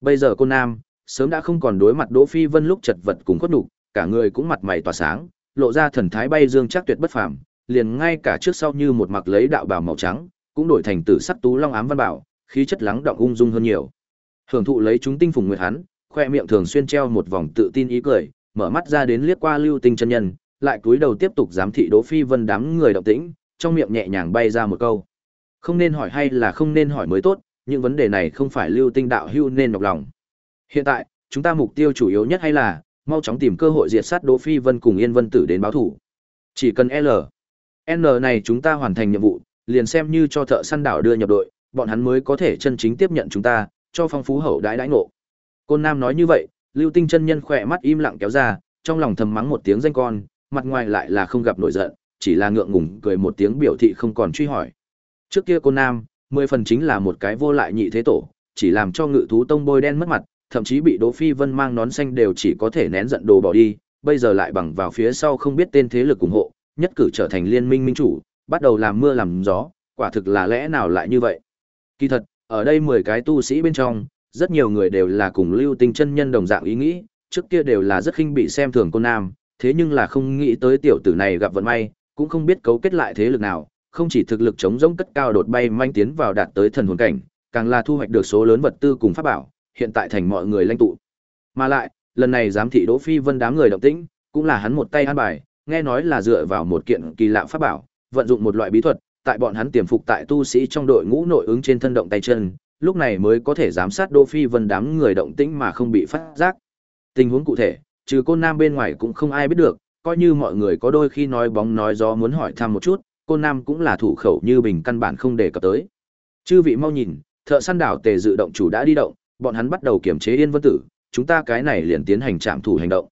Bây giờ cô Nam, sớm đã không còn đối mặt Đỗ Phi Vân lúc chật vật cùng khuất nhục, cả người cũng mặt mày tỏa sáng, lộ ra thần thái bay dương chắc tuyệt bất phàm, liền ngay cả trước sau như một mặc lấy đạo bào màu trắng, cũng đổi thành tử sắc tú long ám văn bảo, khí chất lắng động ung dung hơn nhiều. Hưởng thụ lấy chúng tinh phùng nguyệt hắn, khoe miệng thường xuyên treo một vòng tự tin ý cười, mở mắt ra đến liếc qua Lưu Tinh chân nhân, lại cúi đầu tiếp tục giám thị Đỗ Phi Vân đám người động tĩnh, trong miệng nhẹ nhàng bay ra một câu. Không nên hỏi hay là không nên hỏi mới tốt, những vấn đề này không phải Lưu Tinh đạo hưu nên nhọc lòng. Hiện tại, chúng ta mục tiêu chủ yếu nhất hay là mau chóng tìm cơ hội diệt sát Đỗ Phi Vân cùng Yên Vân Tử đến báo thủ. Chỉ cần L, N này chúng ta hoàn thành nhiệm vụ, liền xem như cho thợ săn đảo đưa nhập đội, bọn hắn mới có thể chân chính tiếp nhận chúng ta, cho phong phú hậu đãi đãi ngộ. Côn Nam nói như vậy, Lưu Tinh chân nhân khỏe mắt im lặng kéo ra, trong lòng thầm mắng một tiếng danh con, mặt ngoài lại là không gặp nổi giận, chỉ là ngượng ngùng cười một tiếng biểu thị không còn truy hỏi. Trước kia Côn Nam, mười phần chính là một cái vô lại nhị thế tổ, chỉ làm cho ngự thú tông bôi đen mất mặt, thậm chí bị Đỗ Phi Vân mang nón xanh đều chỉ có thể nén giận đồ bỏ đi, bây giờ lại bằng vào phía sau không biết tên thế lực ủng hộ, nhất cử trở thành liên minh minh chủ, bắt đầu làm mưa làm gió, quả thực là lẽ nào lại như vậy. Kỳ thật, ở đây 10 cái tu sĩ bên trong, rất nhiều người đều là cùng lưu tinh chân nhân đồng dạng ý nghĩ, trước kia đều là rất khinh bị xem thường cô nam, thế nhưng là không nghĩ tới tiểu tử này gặp vận may, cũng không biết cấu kết lại thế lực nào, không chỉ thực lực chống rỗng cất cao đột bay manh tiến vào đạt tới thần hồn cảnh, càng là thu hoạch được số lớn vật tư cùng pháp bảo, hiện tại thành mọi người lãnh tụ. Mà lại, lần này giám thị Đỗ Phi Vân đám người động tĩnh, cũng là hắn một tay an bài, nghe nói là dựa vào một kiện kỳ lạ pháp bảo, vận dụng một loại bí thuật, tại bọn hắn tiềm phục tại tu sĩ trong đội ngũ nội ứng trên thân động tay chân, lúc này mới có thể giám sát Đỗ Phi Vân đám người động tĩnh mà không bị phát giác. Tình huống cụ thể, trừ Côn Nam bên ngoài cũng không ai biết được, coi như mọi người có đôi khi nói bóng nói gió muốn hỏi thăm một chút, Côn Nam cũng là thủ khẩu như bình căn bản không để cập tới. Chư vị mau nhìn, thợ săn đảo tề dự động chủ đã đi động, bọn hắn bắt đầu kiểm chế Yên Vân Tử, chúng ta cái này liền tiến hành trạm thủ hành động.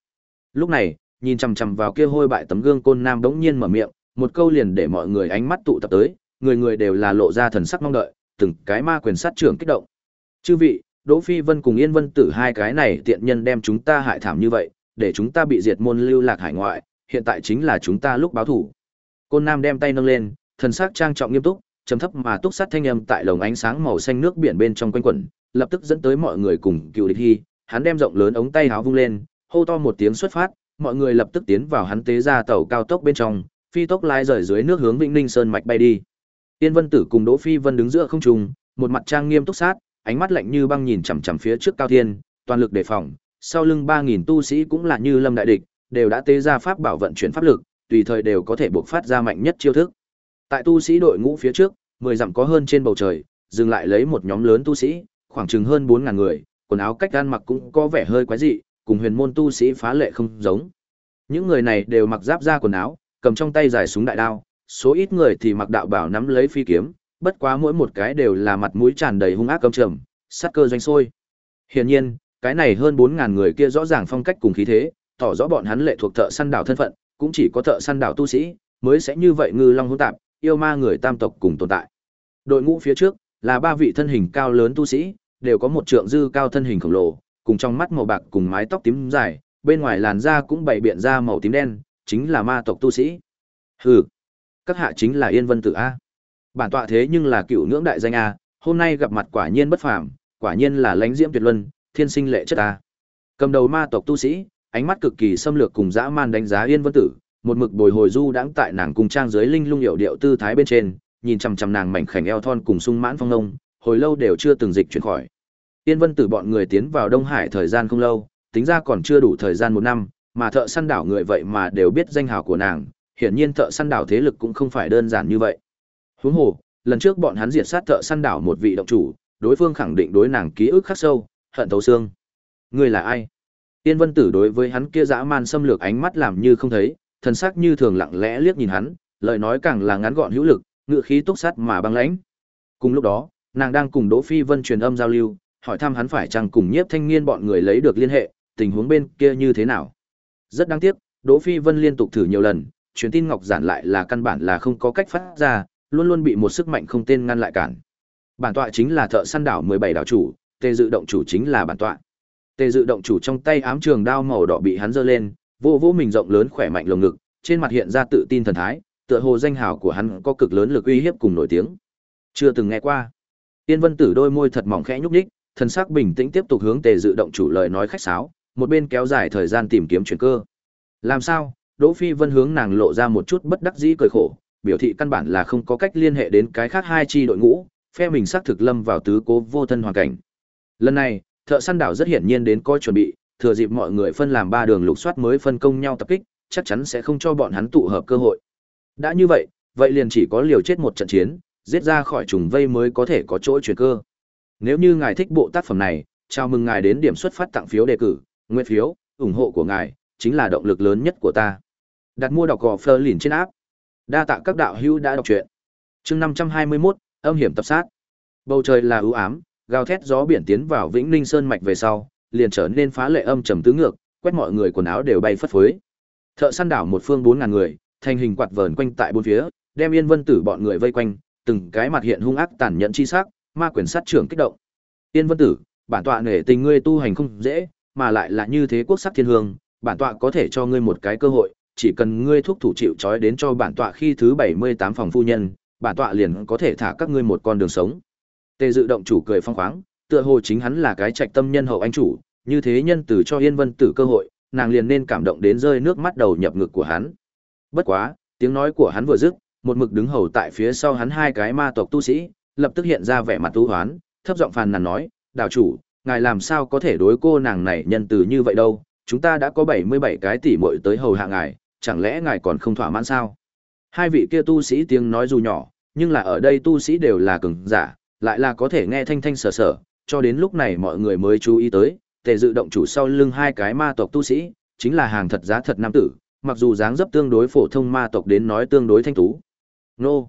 Lúc này, nhìn chằm chằm vào kia hôi bại tấm gương Côn Nam bỗng nhiên mở miệng, một câu liền để mọi người ánh mắt tụ tập tới, người người đều là lộ ra thần sắc mong đợi, từng cái ma quyền sát trưởng kích động. Chư vị, Đỗ Phi Vân cùng Yên Vân Tử hai cái này tiện nhân đem chúng ta hại thảm như vậy, để chúng ta bị diệt môn lưu lạc hải ngoại, hiện tại chính là chúng ta lúc báo thủ. Côn Nam đem tay nâng lên, thần sắc trang trọng nghiêm túc, trầm thấp mà túc sát thanh âm tại lồng ánh sáng màu xanh nước biển bên trong quanh quẩn, lập tức dẫn tới mọi người cùng cựu địch hy, hắn đem rộng lớn ống tay háo vung lên, hô to một tiếng xuất phát, mọi người lập tức tiến vào hắn tế ra tàu cao tốc bên trong, phi tốc lái rời dưới nước hướng Vĩnh Ninh Sơn mạch bay đi. Tiên Vân Tử cùng Đỗ Phi Vân đứng giữa không trung, một mặt trang nghiêm túc sát, ánh mắt lạnh như băng nhìn chằm chằm phía trước Cao Thiên, toàn lực đề phòng, sau lưng 3000 tu sĩ cũng là như lâm đại địch, đều đã tế ra pháp bảo vận chuyển pháp lực, tùy thời đều có thể buộc phát ra mạnh nhất chiêu thức. Tại tu sĩ đội ngũ phía trước, 10 dặm có hơn trên bầu trời, dừng lại lấy một nhóm lớn tu sĩ, khoảng chừng hơn 4000 người, quần áo cách ăn mặc cũng có vẻ hơi quái dị, cùng huyền môn tu sĩ phá lệ không giống. Những người này đều mặc giáp da quần áo, cầm trong tay dài súng đại đao, số ít người thì mặc đạo bảo nắm lấy phi kiếm, bất quá mỗi một cái đều là mặt mũi tràn đầy hung ác căm trầm, sát cơ doanh sôi. Hiển nhiên, cái này hơn 4000 người kia rõ ràng phong cách cùng khí thế, tỏ rõ bọn hắn lệ thuộc thợ săn đảo thân phận, cũng chỉ có thợ săn đảo tu sĩ mới sẽ như vậy ngư long hỗn tạp, yêu ma người tam tộc cùng tồn tại. Đội ngũ phía trước là ba vị thân hình cao lớn tu sĩ, đều có một trượng dư cao thân hình khổng lồ, cùng trong mắt màu bạc cùng mái tóc tím dài, bên ngoài làn da cũng bảy biện ra màu tím đen, chính là ma tộc tu sĩ. Hừ, các hạ chính là Yên Vân Tử a. Bản tọa thế nhưng là cựu ngưỡng đại danh a, hôm nay gặp mặt quả nhiên bất phàm, quả nhiên là lãnh diễm tuyệt luân, thiên sinh lệ chất a. Cầm đầu ma tộc tu sĩ, ánh mắt cực kỳ xâm lược cùng dã man đánh giá Yên Vân Tử, một mực bồi hồi du đãng tại nàng cùng trang dưới linh lung hiệu điệu tư thái bên trên, nhìn chằm chằm nàng mảnh khảnh eo thon cùng sung mãn phong ngông, hồi lâu đều chưa từng dịch chuyển khỏi. Yên Vân Tử bọn người tiến vào Đông Hải thời gian không lâu, tính ra còn chưa đủ thời gian một năm, mà thợ săn đảo người vậy mà đều biết danh hào của nàng, hiển nhiên thợ săn đảo thế lực cũng không phải đơn giản như vậy. Huống hồ, lần trước bọn hắn diệt sát thợ săn đảo một vị động chủ, đối phương khẳng định đối nàng ký ức khắc sâu, hận thấu xương. ngươi là ai? Tiên Vân Tử đối với hắn kia dã man xâm lược ánh mắt làm như không thấy, thần sắc như thường lặng lẽ liếc nhìn hắn, lời nói càng là ngắn gọn hữu lực, ngựa khí túc sắt mà băng lãnh. Cùng lúc đó, nàng đang cùng Đỗ Phi Vân truyền âm giao lưu, hỏi thăm hắn phải chăng cùng Nhiếp Thanh Niên bọn người lấy được liên hệ, tình huống bên kia như thế nào. Rất đáng tiếc, Đỗ Phi Vân liên tục thử nhiều lần, truyền tin ngọc giản lại là căn bản là không có cách phát ra, luôn luôn bị một sức mạnh không tên ngăn lại cản. Bản tọa chính là thợ săn đảo 17 đảo chủ, tên dự động chủ chính là bản tọa. Tề dự động chủ trong tay ám trường đao màu đỏ bị hắn giơ lên, vô vô mình rộng lớn khỏe mạnh lồng ngực, trên mặt hiện ra tự tin thần thái, tựa hồ danh hào của hắn có cực lớn lực uy hiếp cùng nổi tiếng. Chưa từng nghe qua. Tiên Vân Tử đôi môi thật mỏng khẽ nhúc nhích, thần sắc bình tĩnh tiếp tục hướng tề dự động chủ lời nói khách sáo, một bên kéo dài thời gian tìm kiếm chuyển cơ. Làm sao? Đỗ Phi Vân hướng nàng lộ ra một chút bất đắc dĩ cười khổ, biểu thị căn bản là không có cách liên hệ đến cái khác hai chi đội ngũ, phe mình xác thực lâm vào tứ cố vô thân hoàn cảnh. Lần này, thợ săn đảo rất hiển nhiên đến coi chuẩn bị, thừa dịp mọi người phân làm ba đường lục soát mới phân công nhau tập kích, chắc chắn sẽ không cho bọn hắn tụ hợp cơ hội. Đã như vậy, vậy liền chỉ có liều chết một trận chiến, giết ra khỏi trùng vây mới có thể có chỗ chuyển cơ. Nếu như ngài thích bộ tác phẩm này, chào mừng ngài đến điểm xuất phát tặng phiếu đề cử, nguyện phiếu, ủng hộ của ngài chính là động lực lớn nhất của ta. Đặt mua đọc gò phơ lìn trên áp. Đa tạ các đạo hữu đã đọc truyện. Chương 521, âm hiểm tập sát. Bầu trời là ưu ám, gào thét gió biển tiến vào Vĩnh Ninh Sơn mạch về sau, liền trở nên phá lệ âm trầm tứ ngược, quét mọi người quần áo đều bay phất phới. Thợ săn đảo một phương bốn ngàn người, thành hình quạt vờn quanh tại bốn phía, đem Yên Vân Tử bọn người vây quanh, từng cái mặt hiện hung ác tàn nhẫn chi sắc, ma quyền sát trưởng kích động. Yên Vân Tử, bản tọa nể tình ngươi tu hành không dễ, mà lại là như thế quốc sắc thiên hương, bản tọa có thể cho ngươi một cái cơ hội, chỉ cần ngươi thúc thủ chịu trói đến cho bản tọa khi thứ 78 phòng phu nhân, bản tọa liền có thể thả các ngươi một con đường sống. Tề Dự động chủ cười phong khoáng, tựa hồ chính hắn là cái trạch tâm nhân hậu anh chủ, như thế nhân từ cho Yên Vân Tử cơ hội, nàng liền nên cảm động đến rơi nước mắt đầu nhập ngực của hắn. Bất quá, tiếng nói của hắn vừa dứt, một mực đứng hầu tại phía sau hắn hai cái ma tộc tu sĩ, lập tức hiện ra vẻ mặt tu hoán, thấp giọng phàn nàn nói, "Đạo chủ, ngài làm sao có thể đối cô nàng này nhân từ như vậy đâu? Chúng ta đã có 77 cái tỷ muội tới hầu hạ ngài, chẳng lẽ ngài còn không thỏa mãn sao?" Hai vị kia tu sĩ tiếng nói dù nhỏ, nhưng là ở đây tu sĩ đều là cường giả, lại là có thể nghe thanh thanh sở sở, cho đến lúc này mọi người mới chú ý tới, tề dự động chủ sau lưng hai cái ma tộc tu sĩ, chính là hàng thật giá thật nam tử, mặc dù dáng dấp tương đối phổ thông ma tộc đến nói tương đối thanh tú. Nô!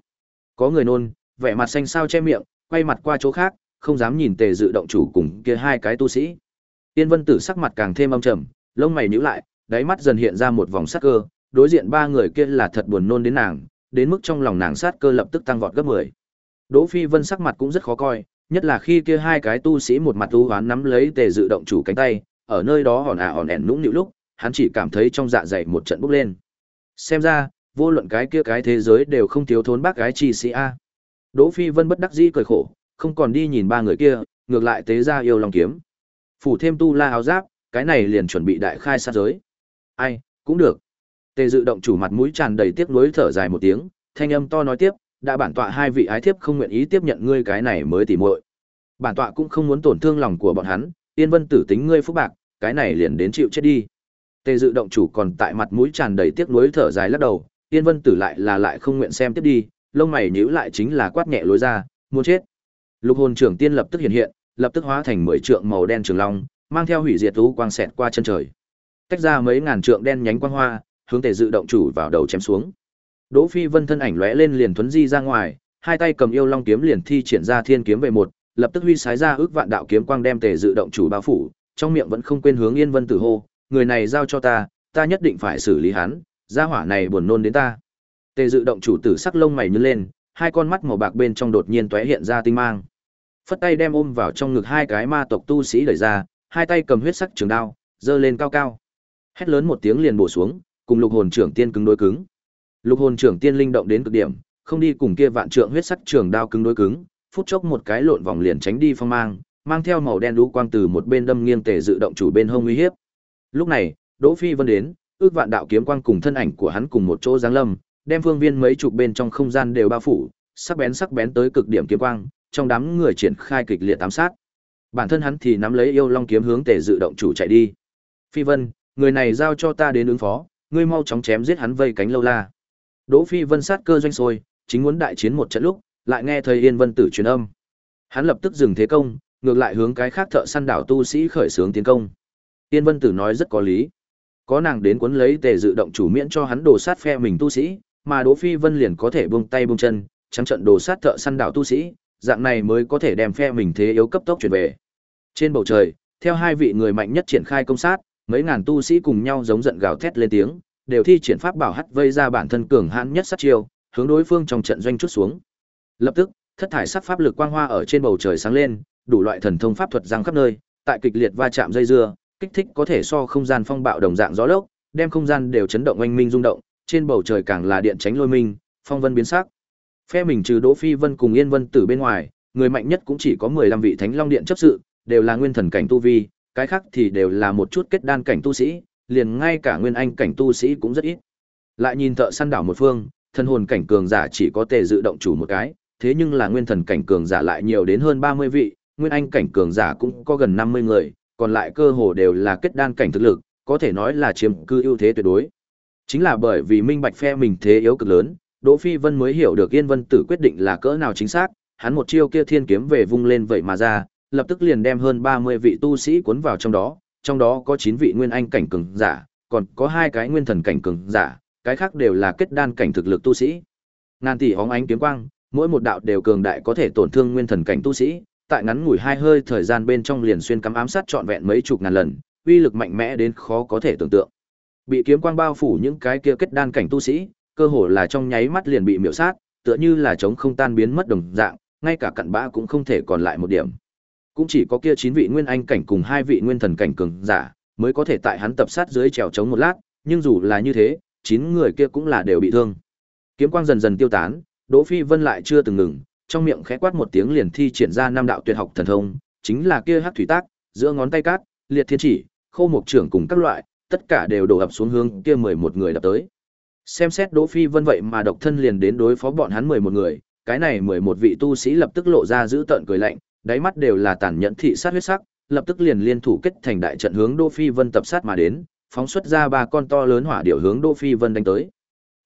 Có người nôn, vẻ mặt xanh xao che miệng, quay mặt qua chỗ khác, không dám nhìn tề dự động chủ cùng kia hai cái tu sĩ. Tiên vân tử sắc mặt càng thêm âm trầm, lông mày nhíu lại, đáy mắt dần hiện ra một vòng sắc cơ, đối diện ba người kia là thật buồn nôn đến nàng, đến mức trong lòng nàng sát cơ lập tức tăng vọt gấp 10. Đỗ Phi Vân sắc mặt cũng rất khó coi, nhất là khi kia hai cái tu sĩ một mặt u hoán nắm lấy tề dự động chủ cánh tay, ở nơi đó hòn à hòn ẻn nũng nịu lúc, hắn chỉ cảm thấy trong dạ dày một trận bốc lên. Xem ra, vô luận cái kia cái thế giới đều không thiếu thốn bác gái chi sĩ a. Đỗ Phi Vân bất đắc dĩ cười khổ, không còn đi nhìn ba người kia, ngược lại tế ra yêu long kiếm. Phủ thêm tu la áo giáp, cái này liền chuẩn bị đại khai sát giới. Ai, cũng được. Tề dự động chủ mặt mũi tràn đầy tiếc nuối thở dài một tiếng, thanh âm to nói tiếp, đã bản tọa hai vị ái thiếp không nguyện ý tiếp nhận ngươi cái này mới tỉ muội. Bản tọa cũng không muốn tổn thương lòng của bọn hắn, Yên Vân tử tính ngươi phúc bạc, cái này liền đến chịu chết đi. Tề dự động chủ còn tại mặt mũi tràn đầy tiếc nuối thở dài lắc đầu, Yên Vân tử lại là lại không nguyện xem tiếp đi, lông mày nhíu lại chính là quát nhẹ lối ra, muốn chết. Lục hồn trưởng tiên lập tức hiện hiện, lập tức hóa thành mười trượng màu đen trường long, mang theo hủy diệt thú quang xẹt qua chân trời. Tách ra mấy ngàn trượng đen nhánh quang hoa, hướng Tề dự động chủ vào đầu chém xuống. Đỗ Phi Vân thân ảnh lóe lên liền thuấn di ra ngoài, hai tay cầm yêu long kiếm liền thi triển ra thiên kiếm về một, lập tức huy sái ra ước vạn đạo kiếm quang đem Tề dự động chủ bao phủ, trong miệng vẫn không quên hướng Yên Vân Tử hô, người này giao cho ta, ta nhất định phải xử lý hắn, gia hỏa này buồn nôn đến ta. Tề dự động chủ tử sắc lông mày nhướng lên, hai con mắt màu bạc bên trong đột nhiên tóe hiện ra tinh mang. Phất tay đem ôm vào trong ngực hai cái ma tộc tu sĩ đẩy ra, hai tay cầm huyết sắc trường đao, giơ lên cao cao. Hét lớn một tiếng liền bổ xuống, cùng lục hồn trưởng tiên cứng đối cứng. Lục hồn trưởng tiên linh động đến cực điểm, không đi cùng kia vạn trượng huyết sắc trường đao cứng đối cứng, phút chốc một cái lộn vòng liền tránh đi phong mang, mang theo màu đen đú quang từ một bên đâm nghiêng tề dự động chủ bên hông uy hiếp. Lúc này, Đỗ Phi Vân đến, ước vạn đạo kiếm quang cùng thân ảnh của hắn cùng một chỗ giáng lâm, đem phương viên mấy chục bên trong không gian đều bao phủ, sắc bén sắc bén tới cực điểm kiếm quang, trong đám người triển khai kịch liệt ám sát. Bản thân hắn thì nắm lấy yêu long kiếm hướng tề dự động chủ chạy đi. Phi Vân, người này giao cho ta đến ứng phó, ngươi mau chóng chém giết hắn vây cánh lâu la. Đỗ Phi Vân sát cơ doanh sôi, chính muốn đại chiến một trận lúc, lại nghe thấy Yên Vân Tử truyền âm. Hắn lập tức dừng thế công, ngược lại hướng cái khác thợ săn đảo tu sĩ khởi xướng tiến công. Yên Vân Tử nói rất có lý. Có nàng đến cuốn lấy tề dự động chủ miễn cho hắn đổ sát phe mình tu sĩ, mà Đỗ Phi Vân liền có thể buông tay buông chân, trắng trận đồ sát thợ săn đảo tu sĩ, dạng này mới có thể đem phe mình thế yếu cấp tốc chuyển về. Trên bầu trời, theo hai vị người mạnh nhất triển khai công sát, mấy ngàn tu sĩ cùng nhau giống giận gào thét lên tiếng, đều thi triển pháp bảo hắt vây ra bản thân cường hãn nhất sát chiêu, hướng đối phương trong trận doanh chút xuống. Lập tức, thất thải sắc pháp lực quang hoa ở trên bầu trời sáng lên, đủ loại thần thông pháp thuật giang khắp nơi, tại kịch liệt va chạm dây dưa, kích thích có thể so không gian phong bạo đồng dạng gió lốc, đem không gian đều chấn động oanh minh rung động, trên bầu trời càng là điện tránh lôi minh, phong vân biến sắc. Phe mình trừ Đỗ Phi Vân cùng Yên Vân Tử bên ngoài, người mạnh nhất cũng chỉ có 15 vị Thánh Long Điện chấp sự, đều là nguyên thần cảnh tu vi, cái khác thì đều là một chút kết đan cảnh tu sĩ, liền ngay cả nguyên anh cảnh tu sĩ cũng rất ít. Lại nhìn thợ săn đảo một phương, thần hồn cảnh cường giả chỉ có tề dự động chủ một cái, thế nhưng là nguyên thần cảnh cường giả lại nhiều đến hơn 30 vị, nguyên anh cảnh cường giả cũng có gần 50 người, còn lại cơ hồ đều là kết đan cảnh thực lực, có thể nói là chiếm cư ưu thế tuyệt đối. Chính là bởi vì minh bạch phe mình thế yếu cực lớn, Đỗ Phi Vân mới hiểu được Yên Vân Tử quyết định là cỡ nào chính xác, hắn một chiêu kia thiên kiếm về vung lên vậy mà ra, lập tức liền đem hơn 30 vị tu sĩ cuốn vào trong đó, trong đó có 9 vị nguyên anh cảnh cường giả, còn có hai cái nguyên thần cảnh cường giả, cái khác đều là kết đan cảnh thực lực tu sĩ. Ngàn tỷ hóng ánh kiếm quang, mỗi một đạo đều cường đại có thể tổn thương nguyên thần cảnh tu sĩ, tại ngắn ngủi hai hơi thời gian bên trong liền xuyên cắm ám sát trọn vẹn mấy chục ngàn lần, uy lực mạnh mẽ đến khó có thể tưởng tượng. Bị kiếm quang bao phủ những cái kia kết đan cảnh tu sĩ, cơ hồ là trong nháy mắt liền bị miểu sát, tựa như là chống không tan biến mất đồng dạng, ngay cả cặn bã cũng không thể còn lại một điểm. Cũng chỉ có kia chín vị nguyên anh cảnh cùng hai vị nguyên thần cảnh cường giả, mới có thể tại hắn tập sát dưới trèo chống một lát, nhưng dù là như thế, chín người kia cũng là đều bị thương. Kiếm quang dần dần tiêu tán, Đỗ Phi Vân lại chưa từng ngừng, trong miệng khẽ quát một tiếng liền thi triển ra năm đạo tuyệt học thần thông, chính là kia hắc thủy tác, giữa ngón tay cát, liệt thiên chỉ, khô mục trưởng cùng các loại, tất cả đều đổ ập xuống hướng kia 11 người đập tới. Xem xét Đỗ Phi Vân vậy mà độc thân liền đến đối phó bọn hắn 11 người, cái này 11 vị tu sĩ lập tức lộ ra giữ tợn cười lạnh, đáy mắt đều là tàn nhẫn thị sát huyết sắc, lập tức liền liên thủ kết thành đại trận hướng Đỗ Phi Vân tập sát mà đến, phóng xuất ra ba con to lớn hỏa điểu hướng Đỗ Phi Vân đánh tới.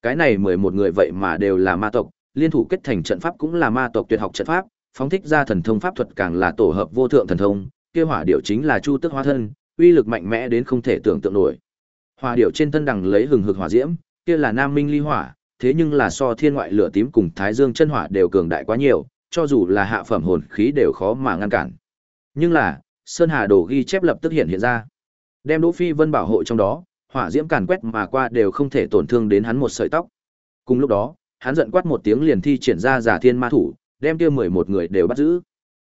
Cái này 11 người vậy mà đều là ma tộc, liên thủ kết thành trận pháp cũng là ma tộc tuyệt học trận pháp, phóng thích ra thần thông pháp thuật càng là tổ hợp vô thượng thần thông, kia hỏa điểu chính là Chu Tức Hóa thân, uy lực mạnh mẽ đến không thể tưởng tượng nổi. Hỏa điểu trên thân đằng lấy hừng hực hỏa diễm, kia là Nam Minh Ly Hỏa, thế nhưng là so thiên ngoại lửa tím cùng Thái Dương chân hỏa đều cường đại quá nhiều, cho dù là hạ phẩm hồn khí đều khó mà ngăn cản. Nhưng là, Sơn Hà Đồ ghi chép lập tức hiện hiện ra. Đem Đỗ Phi Vân bảo hộ trong đó, hỏa diễm càn quét mà qua đều không thể tổn thương đến hắn một sợi tóc. Cùng lúc đó, hắn giận quát một tiếng liền thi triển ra giả thiên ma thủ, đem kia 11 người đều bắt giữ.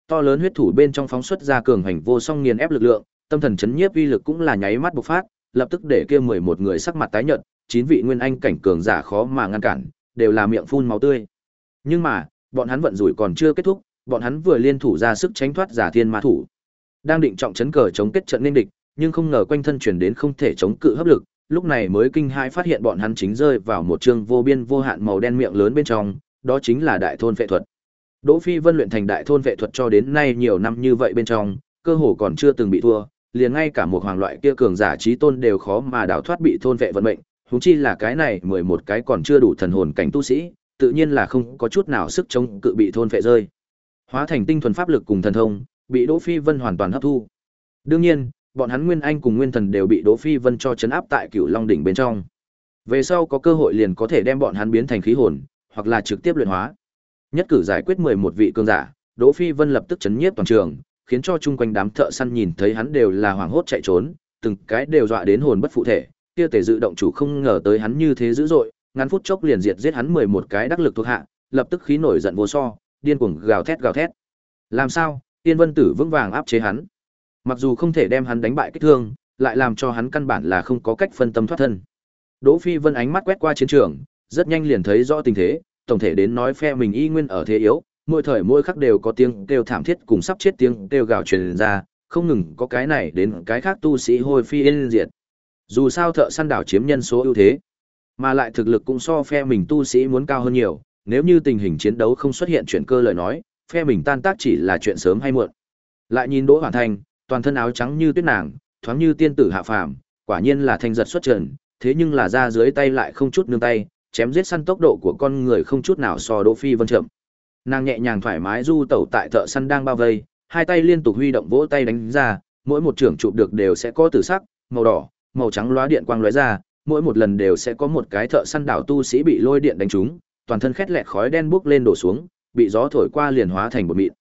To lớn huyết thủ bên trong phóng xuất ra cường hành vô song nghiền ép lực lượng, tâm thần chấn nhiếp uy lực cũng là nháy mắt bộc phát, lập tức để kia 11 người sắc mặt tái nhợt, chín vị nguyên anh cảnh cường giả khó mà ngăn cản, đều là miệng phun máu tươi. Nhưng mà, bọn hắn vận rủi còn chưa kết thúc, bọn hắn vừa liên thủ ra sức tránh thoát giả thiên ma thủ. Đang định trọng chấn cờ chống kết trận nên địch, nhưng không ngờ quanh thân chuyển đến không thể chống cự hấp lực, lúc này mới kinh hãi phát hiện bọn hắn chính rơi vào một trường vô biên vô hạn màu đen miệng lớn bên trong, đó chính là đại thôn vệ thuật. Đỗ Phi Vân luyện thành đại thôn vệ thuật cho đến nay nhiều năm như vậy bên trong, cơ hồ còn chưa từng bị thua, liền ngay cả một hoàng loại kia cường giả trí tôn đều khó mà đào thoát bị thôn vệ vận mệnh, huống chi là cái này mười một cái còn chưa đủ thần hồn cảnh tu sĩ, tự nhiên là không có chút nào sức chống cự bị thôn phệ rơi. Hóa thành tinh thuần pháp lực cùng thần thông, bị Đỗ Phi Vân hoàn toàn hấp thu. Đương nhiên, bọn hắn Nguyên Anh cùng Nguyên Thần đều bị Đỗ Phi Vân cho chấn áp tại Cửu Long đỉnh bên trong. Về sau có cơ hội liền có thể đem bọn hắn biến thành khí hồn, hoặc là trực tiếp luyện hóa. Nhất cử giải quyết 11 vị cường giả, Đỗ Phi Vân lập tức chấn nhiếp toàn trường, khiến cho chung quanh đám thợ săn nhìn thấy hắn đều là hoảng hốt chạy trốn, từng cái đều dọa đến hồn bất phụ thể, kia tể dự động chủ không ngờ tới hắn như thế dữ dội, ngắn phút chốc liền diệt giết hắn 11 cái đắc lực thuộc hạ, lập tức khí nổi giận vô so, điên cuồng gào thét gào thét. Làm sao? Tiên Vân Tử vững vàng áp chế hắn. Mặc dù không thể đem hắn đánh bại kích thương, lại làm cho hắn căn bản là không có cách phân tâm thoát thân. Đỗ Phi Vân ánh mắt quét qua chiến trường, rất nhanh liền thấy rõ tình thế, tổng thể đến nói phe mình y nguyên ở thế yếu, mỗi thời mỗi khắc đều có tiếng kêu thảm thiết cùng sắp chết tiếng kêu gào truyền ra, không ngừng có cái này đến cái khác tu sĩ hôi phi yên diệt. Dù sao thợ săn đảo chiếm nhân số ưu thế, mà lại thực lực cũng so phe mình tu sĩ muốn cao hơn nhiều, nếu như tình hình chiến đấu không xuất hiện chuyện cơ lời nói, phe mình tan tác chỉ là chuyện sớm hay muộn. Lại nhìn Đỗ Hoàn Thành, toàn thân áo trắng như tuyết nàng, thoáng như tiên tử hạ phàm, quả nhiên là thanh giật xuất trần, thế nhưng là ra dưới tay lại không chút nương tay, chém giết săn tốc độ của con người không chút nào so Đỗ Phi Vân chậm. Nàng nhẹ nhàng thoải mái du tẩu tại thợ săn đang bao vây, hai tay liên tục huy động vỗ tay đánh ra, mỗi một trưởng chụp được đều sẽ có tử sắc, màu đỏ, màu trắng lóa điện quang lóe ra, mỗi một lần đều sẽ có một cái thợ săn đảo tu sĩ bị lôi điện đánh trúng, toàn thân khét lẹt khói đen bốc lên đổ xuống, bị gió thổi qua liền hóa thành bột mịn.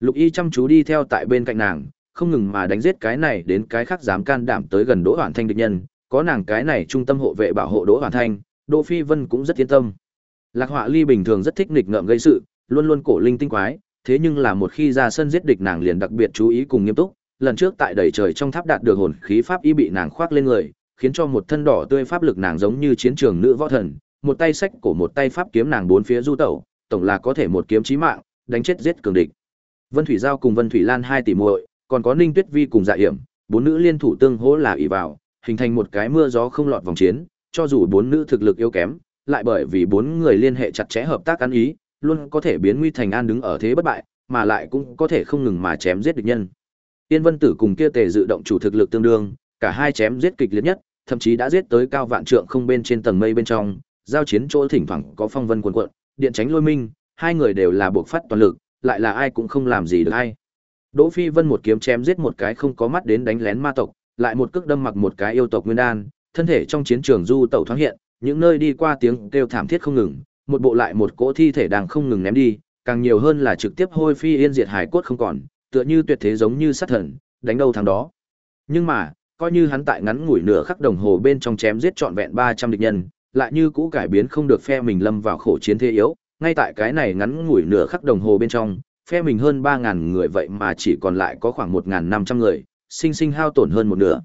Lục Y chăm chú đi theo tại bên cạnh nàng, không ngừng mà đánh giết cái này đến cái khác dám can đảm tới gần Đỗ Hoàn Thanh địch nhân, có nàng cái này trung tâm hộ vệ bảo hộ Đỗ Hoàn Thanh, Đỗ Phi Vân cũng rất yên tâm. Lạc Họa Ly bình thường rất thích nghịch ngợm gây sự, luôn luôn cổ linh tinh quái, thế nhưng là một khi ra sân giết địch nàng liền đặc biệt chú ý cùng nghiêm túc, lần trước tại đầy trời trong tháp đạt được hồn khí pháp y bị nàng khoác lên người, khiến cho một thân đỏ tươi pháp lực nàng giống như chiến trường nữ võ thần, một tay sách cổ một tay pháp kiếm nàng bốn phía du tẩu, tổng là có thể một kiếm chí mạng, đánh chết giết cường địch. Vân Thủy Giao cùng Vân Thủy Lan hai tỷ muội, còn có Ninh Tuyết Vi cùng Dạ Yểm, bốn nữ liên thủ tương hỗ là ỷ vào, hình thành một cái mưa gió không lọt vòng chiến, cho dù bốn nữ thực lực yếu kém, lại bởi vì bốn người liên hệ chặt chẽ hợp tác ăn ý, luôn có thể biến nguy thành an đứng ở thế bất bại, mà lại cũng có thể không ngừng mà chém giết địch nhân. Tiên Vân Tử cùng kia Tề dự động chủ thực lực tương đương, cả hai chém giết kịch liệt nhất, thậm chí đã giết tới cao vạn trượng không bên trên tầng mây bên trong, giao chiến chỗ thỉnh thoảng có phong vân cuồn cuộn, điện tránh lôi minh, hai người đều là buộc phát toàn lực, lại là ai cũng không làm gì được ai. Đỗ Phi Vân một kiếm chém giết một cái không có mắt đến đánh lén ma tộc, lại một cước đâm mặc một cái yêu tộc nguyên đan, thân thể trong chiến trường du tẩu thoáng hiện, những nơi đi qua tiếng kêu thảm thiết không ngừng, một bộ lại một cỗ thi thể đang không ngừng ném đi, càng nhiều hơn là trực tiếp hôi phi yên diệt hải cốt không còn, tựa như tuyệt thế giống như sát thần, đánh đâu thắng đó. Nhưng mà, coi như hắn tại ngắn ngủi nửa khắc đồng hồ bên trong chém giết trọn vẹn 300 địch nhân, lại như cũ cải biến không được phe mình lâm vào khổ chiến thế yếu, ngay tại cái này ngắn ngủi nửa khắc đồng hồ bên trong, phe mình hơn 3000 người vậy mà chỉ còn lại có khoảng 1500 người, sinh sinh hao tổn hơn một nửa.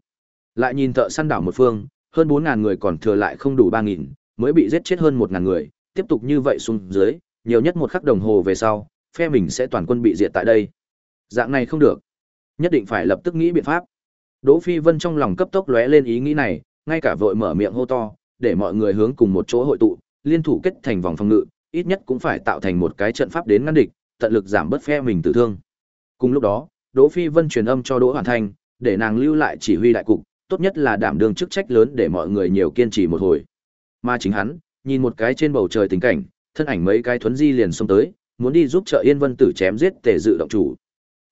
Lại nhìn thợ săn đảo một phương, hơn 4000 người còn thừa lại không đủ 3000, mới bị giết chết hơn 1000 người, tiếp tục như vậy xuống dưới, nhiều nhất một khắc đồng hồ về sau, phe mình sẽ toàn quân bị diệt tại đây. Dạng này không được, nhất định phải lập tức nghĩ biện pháp. Đỗ Phi Vân trong lòng cấp tốc lóe lên ý nghĩ này, ngay cả vội mở miệng hô to, để mọi người hướng cùng một chỗ hội tụ, liên thủ kết thành vòng phòng ngự, ít nhất cũng phải tạo thành một cái trận pháp đến ngăn địch, tận lực giảm bớt phe mình tử thương. Cùng lúc đó, Đỗ Phi Vân truyền âm cho Đỗ Hoàn Thành, để nàng lưu lại chỉ huy đại cục, tốt nhất là đảm đương chức trách lớn để mọi người nhiều kiên trì một hồi. Mà chính hắn, nhìn một cái trên bầu trời tình cảnh, thân ảnh mấy cái thuấn di liền xông tới, muốn đi giúp trợ Yên Vân Tử chém giết Tề Dự động chủ.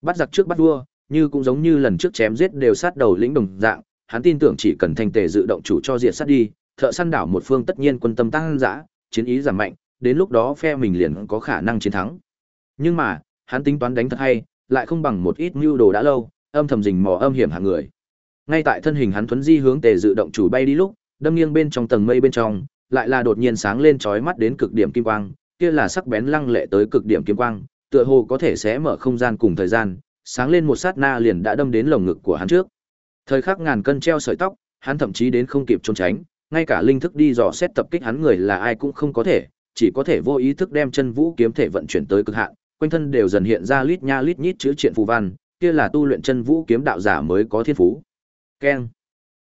Bắt giặc trước bắt vua, như cũng giống như lần trước chém giết đều sát đầu lĩnh đồng dạng, hắn tin tưởng chỉ cần thanh Tề Dự động chủ cho diệt sát đi, thợ săn đảo một phương tất nhiên quân tâm tăng dã, chiến ý giảm mạnh, đến lúc đó phe mình liền có khả năng chiến thắng. Nhưng mà, hắn tính toán đánh thật hay, lại không bằng một ít mưu đồ đã lâu, âm thầm rình mò âm hiểm hạng người. Ngay tại thân hình hắn thuấn di hướng Tề Dự động chủ bay đi lúc, đâm nghiêng bên trong tầng mây bên trong, lại là đột nhiên sáng lên chói mắt đến cực điểm kim quang, kia là sắc bén lăng lệ tới cực điểm kim quang, tựa hồ có thể sẽ mở không gian cùng thời gian, sáng lên một sát na liền đã đâm đến lồng ngực của hắn trước. Thời khắc ngàn cân treo sợi tóc, hắn thậm chí đến không kịp trốn tránh, ngay cả linh thức đi dò xét tập kích hắn người là ai cũng không có thể, chỉ có thể vô ý thức đem chân vũ kiếm thể vận chuyển tới cực hạn, quanh thân đều dần hiện ra lít nha lít nhít chữ triện phù văn, kia là tu luyện chân vũ kiếm đạo giả mới có thiên phú. Keng.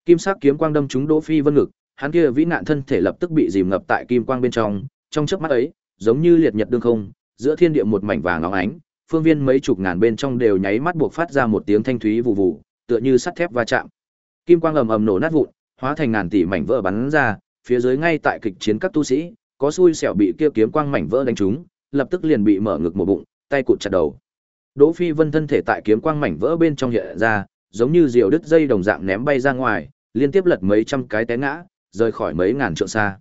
Kim sắc kiếm quang đâm trúng Đỗ Phi Vân ngực, hắn kia vĩ nạn thân thể lập tức bị dìm ngập tại kim quang bên trong, trong chớp mắt ấy, giống như liệt nhật đương không, giữa thiên địa một mảnh vàng óng ánh, phương viên mấy chục ngàn bên trong đều nháy mắt buộc phát ra một tiếng thanh thúy vụ vụ, tựa như sắt thép va chạm. Kim quang ầm ầm nổ nát vụn, hóa thành ngàn tỷ mảnh vỡ bắn ra, phía dưới ngay tại kịch chiến các tu sĩ, có xui xẻo bị kia kiếm quang mảnh vỡ đánh trúng, lập tức liền bị mở ngực một bụng, tay cụt chặt đầu. Đỗ Phi Vân thân thể tại kiếm quang mảnh vỡ bên trong hiện ra, giống như diều đứt dây đồng dạng ném bay ra ngoài, liên tiếp lật mấy trăm cái té ngã, rời khỏi mấy ngàn trượng xa.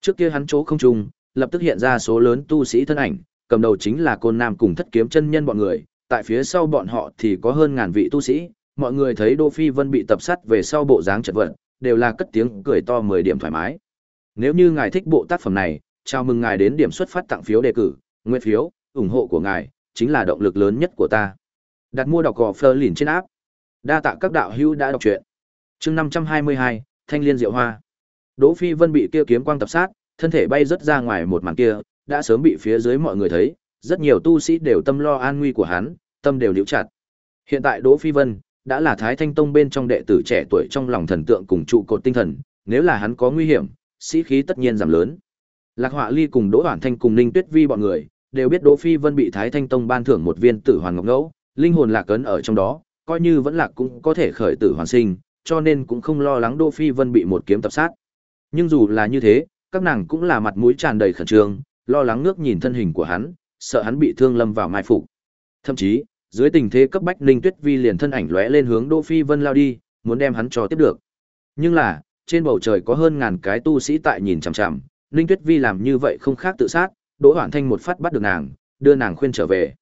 Trước kia hắn chỗ không trung, lập tức hiện ra số lớn tu sĩ thân ảnh, cầm đầu chính là Côn Nam cùng Thất Kiếm chân nhân bọn người, tại phía sau bọn họ thì có hơn ngàn vị tu sĩ, mọi người thấy Đỗ Phi Vân bị tập sát về sau bộ dáng chật vật, đều là cất tiếng cười to 10 điểm thoải mái. Nếu như ngài thích bộ tác phẩm này, chào mừng ngài đến điểm xuất phát tặng phiếu đề cử, nguyện phiếu, ủng hộ của ngài chính là động lực lớn nhất của ta. Đặt mua đọc gò Fleur lìn trên áp. Đa tạ các đạo hữu đã đọc truyện. Chương 522, Thanh Liên Diệu Hoa. Đỗ Phi Vân bị kia kiếm quang tập sát, thân thể bay rất ra ngoài một màn kia, đã sớm bị phía dưới mọi người thấy, rất nhiều tu sĩ đều tâm lo an nguy của hắn, tâm đều liễu chặt. Hiện tại Đỗ Phi Vân đã là Thái Thanh Tông bên trong đệ tử trẻ tuổi trong lòng thần tượng cùng trụ cột tinh thần, nếu là hắn có nguy hiểm, sĩ khí tất nhiên giảm lớn. Lạc Họa Ly cùng Đỗ Hoản Thanh cùng Ninh Tuyết Vi bọn người đều biết Đỗ Phi Vân bị Thái Thanh Tông ban thưởng một viên tử hoàn ngọc ngẫu, linh hồn lạc cấn ở trong đó, coi như vẫn lạc cũng có thể khởi tử hoàn sinh, cho nên cũng không lo lắng Đỗ Phi Vân bị một kiếm tập sát. Nhưng dù là như thế, các nàng cũng là mặt mũi tràn đầy khẩn trương, lo lắng ngước nhìn thân hình của hắn, sợ hắn bị thương lâm vào mai phục. Thậm chí, dưới tình thế cấp bách Ninh Tuyết Vi liền thân ảnh lóe lên hướng Đỗ Phi Vân lao đi, muốn đem hắn cho tiếp được. Nhưng là, trên bầu trời có hơn ngàn cái tu sĩ tại nhìn chằm chằm, Ninh Tuyết Vi làm như vậy không khác tự sát, Đỗ Hoản Thanh một phát bắt được nàng, đưa nàng khuyên trở về.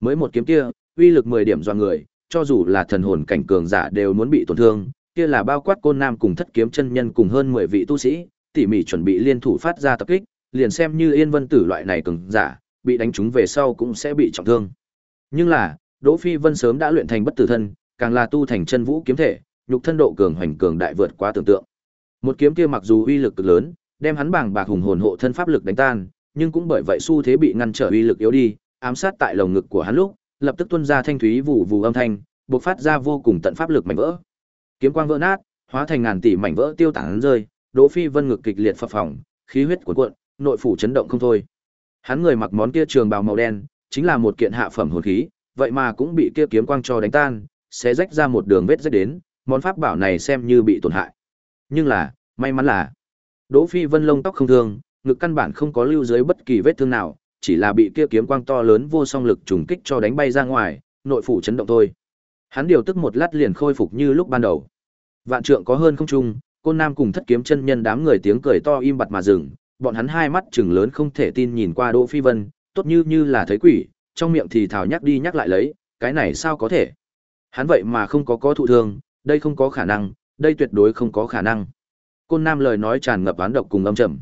Mới một kiếm kia, uy lực 10 điểm dọa người, cho dù là thần hồn cảnh cường giả đều muốn bị tổn thương, kia là bao quát côn nam cùng thất kiếm chân nhân cùng hơn 10 vị tu sĩ, tỉ mỉ chuẩn bị liên thủ phát ra tập kích, liền xem như Yên Vân Tử loại này cường giả, bị đánh trúng về sau cũng sẽ bị trọng thương. Nhưng là, Đỗ Phi Vân sớm đã luyện thành bất tử thân, càng là tu thành chân vũ kiếm thể, nhục thân độ cường hoành cường đại vượt quá tưởng tượng. Một kiếm kia mặc dù uy lực cực lớn, đem hắn bảng bạc hùng hồn hộ thân pháp lực đánh tan, nhưng cũng bởi vậy xu thế bị ngăn trở uy lực yếu đi, ám sát tại lồng ngực của hắn lúc, lập tức tuôn ra thanh thúy vụ vụ âm thanh, bộc phát ra vô cùng tận pháp lực mảnh vỡ. Kiếm quang vỡ nát, hóa thành ngàn tỷ mảnh vỡ tiêu tán rơi, Đỗ Phi Vân ngực kịch liệt phập phồng, khí huyết cuộn cuộn, nội phủ chấn động không thôi. Hắn người mặc món kia trường bào màu đen, chính là một kiện hạ phẩm hồn khí, vậy mà cũng bị kia kiếm quang cho đánh tan, sẽ rách ra một đường vết rách đến, món pháp bảo này xem như bị tổn hại. Nhưng là, may mắn là Đỗ Phi Vân lông tóc không thương, ngực căn bản không có lưu dưới bất kỳ vết thương nào, chỉ là bị kia kiếm quang to lớn vô song lực trùng kích cho đánh bay ra ngoài, nội phủ chấn động thôi. Hắn điều tức một lát liền khôi phục như lúc ban đầu. Vạn trượng có hơn không trung, Côn Nam cùng Thất Kiếm chân nhân đám người tiếng cười to im bặt mà dừng, bọn hắn hai mắt chừng lớn không thể tin nhìn qua Đỗ Phi Vân, tốt như như là thấy quỷ, trong miệng thì thào nhắc đi nhắc lại lấy, cái này sao có thể? Hắn vậy mà không có có thụ thương, đây không có khả năng, đây tuyệt đối không có khả năng. Côn Nam lời nói tràn ngập án độc cùng âm trầm.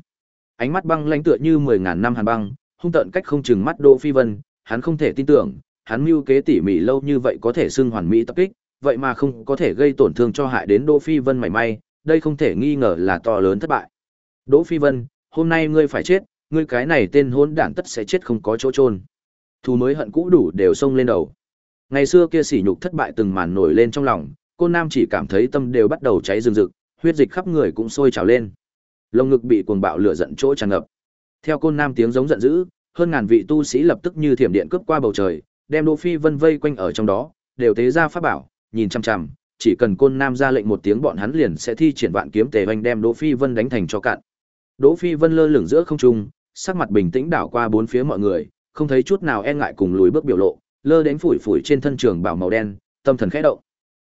Ánh mắt băng lãnh tựa như mười ngàn năm hàn băng, hung tợn cách không chừng mắt Đỗ Phi Vân, hắn không thể tin tưởng, hắn mưu kế tỉ mỉ lâu như vậy có thể xưng hoàn mỹ tập kích, vậy mà không có thể gây tổn thương cho hại đến Đỗ Phi Vân mảy may, đây không thể nghi ngờ là to lớn thất bại. Đỗ Phi Vân, hôm nay ngươi phải chết, ngươi cái này tên hỗn đản tất sẽ chết không có chỗ trôn. Thù mới hận cũ đủ đều xông lên đầu. Ngày xưa kia sỉ nhục thất bại từng màn nổi lên trong lòng, cô nam chỉ cảm thấy tâm đều bắt đầu cháy rừng rực, huyết dịch khắp người cũng sôi trào lên. Lồng ngực bị cuồng bạo lửa giận chỗ tràn ngập. Theo côn nam tiếng giống giận dữ, hơn ngàn vị tu sĩ lập tức như thiểm điện cướp qua bầu trời, đem Đỗ Phi Vân vây quanh ở trong đó, đều tế ra pháp bảo, nhìn chăm chăm, chỉ cần côn nam ra lệnh một tiếng bọn hắn liền sẽ thi triển vạn kiếm tề vành đem Đỗ Phi Vân đánh thành cho cạn. Đỗ Phi Vân lơ lửng giữa không trung, sắc mặt bình tĩnh đảo qua bốn phía mọi người, không thấy chút nào e ngại cùng lùi bước biểu lộ, lơ đến phủi phủi trên thân trường bảo màu đen, tâm thần khẽ động.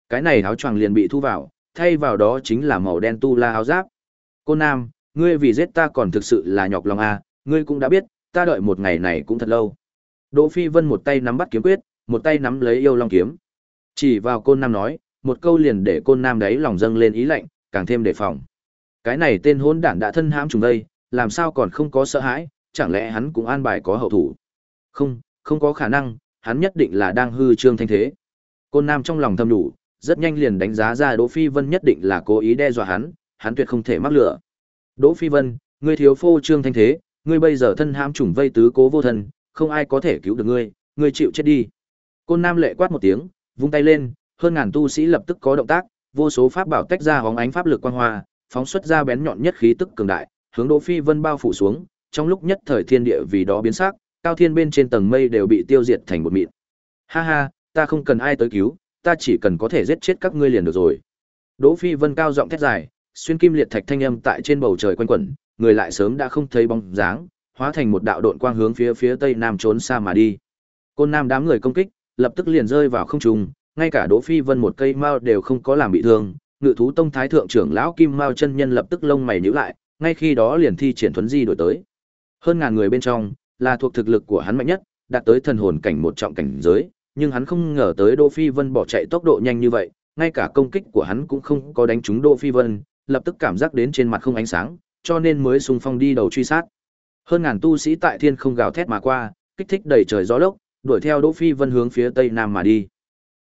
Cái này áo choàng liền bị thu vào, thay vào đó chính là màu đen tu la áo giáp. Cô Nam, ngươi vì giết ta còn thực sự là nhọc lòng à, ngươi cũng đã biết, ta đợi một ngày này cũng thật lâu. Đỗ Phi Vân một tay nắm bắt kiếm quyết, một tay nắm lấy yêu long kiếm. Chỉ vào Côn Nam nói, một câu liền để Côn Nam đấy lòng dâng lên ý lạnh, càng thêm đề phòng. Cái này tên hôn đản đã thân hãm trùng đây, làm sao còn không có sợ hãi, chẳng lẽ hắn cũng an bài có hậu thủ? Không, không có khả năng, hắn nhất định là đang hư trương thanh thế. Côn Nam trong lòng thầm đủ, rất nhanh liền đánh giá ra Đỗ Phi Vân nhất định là cố ý đe dọa hắn, hắn tuyệt không thể mắc lửa. Đỗ Phi Vân, ngươi thiếu phô trương thanh thế, ngươi bây giờ thân hãm trùng vây tứ cố vô thân, không ai có thể cứu được ngươi, ngươi chịu chết đi. Côn Nam lệ quát một tiếng, vung tay lên, hơn ngàn tu sĩ lập tức có động tác, vô số pháp bảo tách ra hóng ánh pháp lực quang hoa, phóng xuất ra bén nhọn nhất khí tức cường đại, hướng Đỗ Phi Vân bao phủ xuống, trong lúc nhất thời thiên địa vì đó biến sắc, cao thiên bên trên tầng mây đều bị tiêu diệt thành một mịn. Ha ha, ta không cần ai tới cứu, ta chỉ cần có thể giết chết các ngươi liền được rồi. Đỗ Phi Vân cao giọng thét dài, xuyên kim liệt thạch thanh âm tại trên bầu trời quanh quẩn, người lại sớm đã không thấy bóng dáng, hóa thành một đạo độn quang hướng phía phía tây nam trốn xa mà đi. Côn Nam đám người công kích, lập tức liền rơi vào không trung, ngay cả Đỗ Phi Vân một cây mao đều không có làm bị thương, Ngự thú tông thái thượng trưởng lão Kim Mao chân nhân lập tức lông mày nhíu lại, ngay khi đó liền thi triển thuấn di đổi tới. Hơn ngàn người bên trong, là thuộc thực lực của hắn mạnh nhất, đạt tới thần hồn cảnh một trọng cảnh giới, nhưng hắn không ngờ tới Đỗ Phi Vân bỏ chạy tốc độ nhanh như vậy, ngay cả công kích của hắn cũng không có đánh trúng Đỗ Phi Vân, lập tức cảm giác đến trên mặt không ánh sáng, cho nên mới xung phong đi đầu truy sát. Hơn ngàn tu sĩ tại thiên không gào thét mà qua, kích thích đầy trời gió lốc, đuổi theo Đỗ Phi Vân hướng phía tây nam mà đi.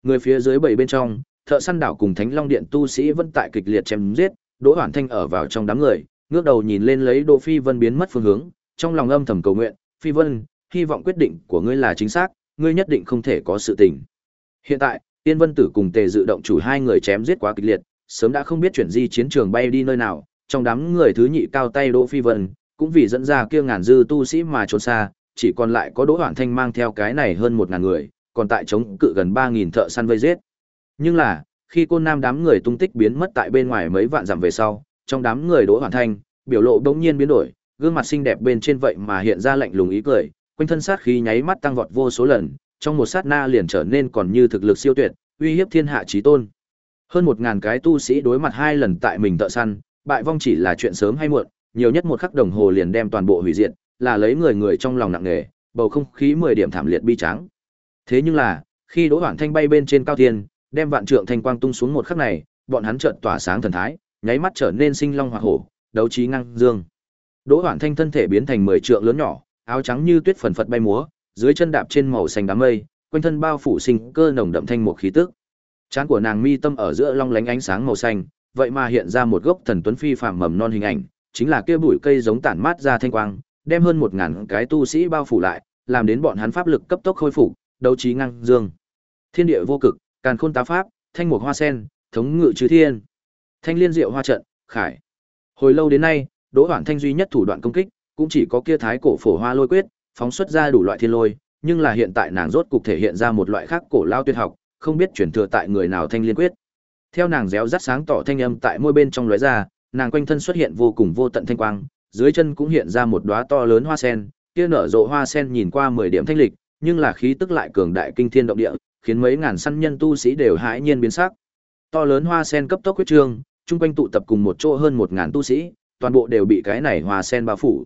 Người phía dưới bảy bên trong, thợ săn đảo cùng thánh long điện tu sĩ vẫn tại kịch liệt chém giết, Đỗ Hoàn Thanh ở vào trong đám người, ngước đầu nhìn lên lấy Đỗ Phi Vân biến mất phương hướng, trong lòng âm thầm cầu nguyện, "Phi Vân, hy vọng quyết định của ngươi là chính xác, ngươi nhất định không thể có sự tình." Hiện tại, Tiên Vân Tử cùng Tề Dự động chủ hai người chém giết quá kịch liệt, sớm đã không biết chuyển di chiến trường bay đi nơi nào, trong đám người thứ nhị cao tay Đỗ Phi Vân, cũng vì dẫn ra kia ngàn dư tu sĩ mà trốn xa, chỉ còn lại có Đỗ Hoàn Thanh mang theo cái này hơn một ngàn người, còn tại chống cự gần ba nghìn thợ săn vây giết. Nhưng là, khi côn nam đám người tung tích biến mất tại bên ngoài mấy vạn dặm về sau, trong đám người Đỗ Hoàn Thanh, biểu lộ bỗng nhiên biến đổi, gương mặt xinh đẹp bên trên vậy mà hiện ra lạnh lùng ý cười, quanh thân sát khí nháy mắt tăng vọt vô số lần, trong một sát na liền trở nên còn như thực lực siêu tuyệt, uy hiếp thiên hạ chí tôn. Hơn một ngàn cái tu sĩ đối mặt hai lần tại mình tợ săn, bại vong chỉ là chuyện sớm hay muộn, nhiều nhất một khắc đồng hồ liền đem toàn bộ hủy diệt, là lấy người người trong lòng nặng nề, bầu không khí mười điểm thảm liệt bi tráng. Thế nhưng là, khi Đỗ Hoàn Thanh bay bên trên cao thiên, đem vạn trượng thanh quang tung xuống một khắc này, bọn hắn chợt tỏa sáng thần thái, nháy mắt trở nên sinh long hỏa hổ, đấu trí ngang dương. Đỗ Hoản Thanh thân thể biến thành mười trượng lớn nhỏ, áo trắng như tuyết phần phật bay múa, dưới chân đạp trên màu xanh đám mây, quanh thân bao phủ sinh cơ nồng đậm thanh một khí tức. Trán của nàng mi tâm ở giữa long lánh ánh sáng màu xanh, vậy mà hiện ra một gốc thần tuấn phi phàm mầm non hình ảnh, chính là kia bụi cây giống tản mát ra thanh quang, đem hơn một ngàn cái tu sĩ bao phủ lại, làm đến bọn hắn pháp lực cấp tốc khôi phục, đấu trí ngang dương. Thiên địa vô cực, càn khôn tá pháp, thanh mục hoa sen, thống ngự chư thiên. Thanh liên diệu hoa trận, khải. Hồi lâu đến nay, Đỗ Hoản Thanh duy nhất thủ đoạn công kích, cũng chỉ có kia thái cổ phổ hoa lôi quyết, phóng xuất ra đủ loại thiên lôi, nhưng là hiện tại nàng rốt cục thể hiện ra một loại khác cổ lao tuyệt học, không biết truyền thừa tại người nào thanh liên quyết. Theo nàng réo rắt sáng tỏ thanh âm tại môi bên trong lóe ra, nàng quanh thân xuất hiện vô cùng vô tận thanh quang, dưới chân cũng hiện ra một đóa to lớn hoa sen, kia nở rộ hoa sen nhìn qua 10 điểm thanh lịch, nhưng là khí tức lại cường đại kinh thiên động địa, khiến mấy ngàn săn nhân tu sĩ đều hãi nhiên biến sắc. To lớn hoa sen cấp tốc huyết trương, chung quanh tụ tập cùng một chỗ hơn một ngàn tu sĩ, toàn bộ đều bị cái này hoa sen bao phủ.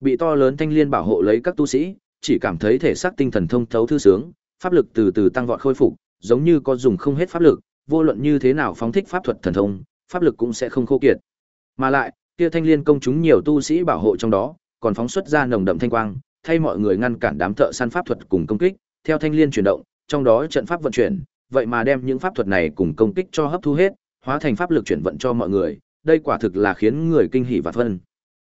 Bị to lớn thanh liên bảo hộ lấy các tu sĩ, chỉ cảm thấy thể xác tinh thần thông thấu thư sướng, pháp lực từ từ tăng vọt khôi phục, giống như có dùng không hết pháp lực, vô luận như thế nào phóng thích pháp thuật thần thông, pháp lực cũng sẽ không khô kiệt. Mà lại, kia thanh liên công chúng nhiều tu sĩ bảo hộ trong đó, còn phóng xuất ra nồng đậm thanh quang, thay mọi người ngăn cản đám thợ săn pháp thuật cùng công kích, theo thanh liên chuyển động, trong đó trận pháp vận chuyển, vậy mà đem những pháp thuật này cùng công kích cho hấp thu hết, hóa thành pháp lực chuyển vận cho mọi người, đây quả thực là khiến người kinh hỉ và phân.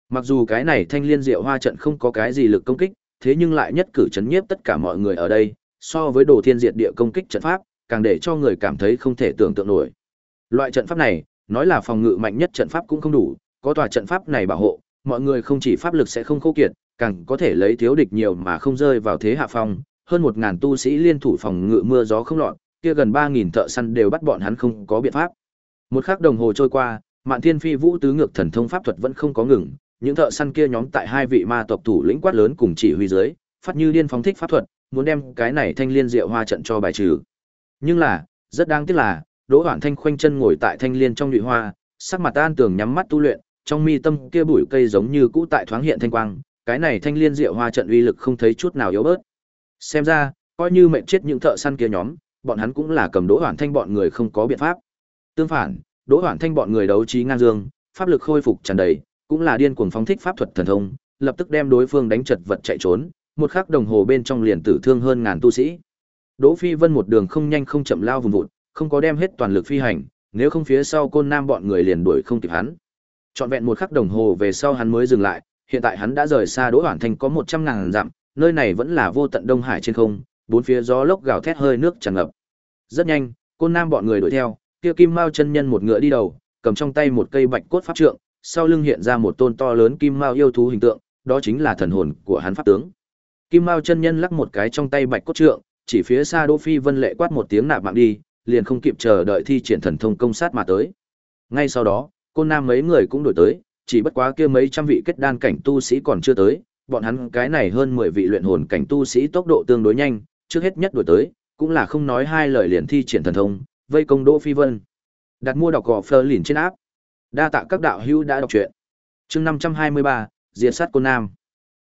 Mặc dù cái này thanh liên diệu hoa trận không có cái gì lực công kích, thế nhưng lại nhất cử chấn nhiếp tất cả mọi người ở đây, so với đồ thiên diệt địa công kích trận pháp, càng để cho người cảm thấy không thể tưởng tượng nổi. Loại trận pháp này, nói là phòng ngự mạnh nhất trận pháp cũng không đủ, có tòa trận pháp này bảo hộ, mọi người không chỉ pháp lực sẽ không khô kiệt, càng có thể lấy thiếu địch nhiều mà không rơi vào thế hạ phong, hơn một ngàn tu sĩ liên thủ phòng ngự mưa gió không lọt, kia gần ba nghìn thợ săn đều bắt bọn hắn không có biện pháp. Một khắc đồng hồ trôi qua, Mạn Thiên Phi Vũ tứ ngược thần thông pháp thuật vẫn không có ngừng, những thợ săn kia nhóm tại hai vị ma tộc thủ lĩnh quát lớn cùng chỉ huy dưới, phát như điên phóng thích pháp thuật, muốn đem cái này thanh liên diệu hoa trận cho bài trừ. Nhưng là, rất đáng tiếc là, Đỗ Hoản Thanh khoanh chân ngồi tại thanh liên trong nhụy hoa, sắc mặt an tường nhắm mắt tu luyện, trong mi tâm kia bụi cây giống như cũ tại thoáng hiện thanh quang, cái này thanh liên diệu hoa trận uy lực không thấy chút nào yếu bớt. Xem ra, coi như mệnh chết những thợ săn kia nhóm, bọn hắn cũng là cầm Đỗ hoàn Thanh bọn người không có biện pháp. Tương phản, Đỗ hoàn Thanh bọn người đấu trí ngang dương, pháp lực khôi phục tràn đầy, cũng là điên cuồng phóng thích pháp thuật thần thông, lập tức đem đối phương đánh chật vật chạy trốn, một khắc đồng hồ bên trong liền tử thương hơn ngàn tu sĩ. Đỗ Phi Vân một đường không nhanh không chậm lao vùng vụt, không có đem hết toàn lực phi hành, nếu không phía sau côn nam bọn người liền đuổi không kịp hắn. Trọn vẹn một khắc đồng hồ về sau hắn mới dừng lại, hiện tại hắn đã rời xa Đỗ hoàn thanh có 100 ngàn dặm, nơi này vẫn là vô tận Đông Hải trên không, bốn phía gió lốc gào thét hơi nước tràn ngập. Rất nhanh, côn nam bọn người đuổi theo, kia Kim Mao chân nhân một ngựa đi đầu, cầm trong tay một cây bạch cốt pháp trượng, sau lưng hiện ra một tôn to lớn kim mao yêu thú hình tượng, đó chính là thần hồn của hắn pháp tướng. Kim Mao chân nhân lắc một cái trong tay bạch cốt trượng, chỉ phía xa Đỗ Phi Vân lệ quát một tiếng nạp mạng đi, liền không kịp chờ đợi thi triển thần thông công sát mà tới. Ngay sau đó, côn nam mấy người cũng đổi tới, chỉ bất quá kia mấy trăm vị kết đan cảnh tu sĩ còn chưa tới, bọn hắn cái này hơn 10 vị luyện hồn cảnh tu sĩ tốc độ tương đối nhanh, trước hết nhất đuổi tới, cũng là không nói hai lời liền thi triển thần thông, vây công Đỗ Phi Vân. Đặt mua đọc gò Fleur lìn trên áp. Đa tạ các đạo hữu đã đọc truyện. Chương 523, Diệt sát Côn Nam.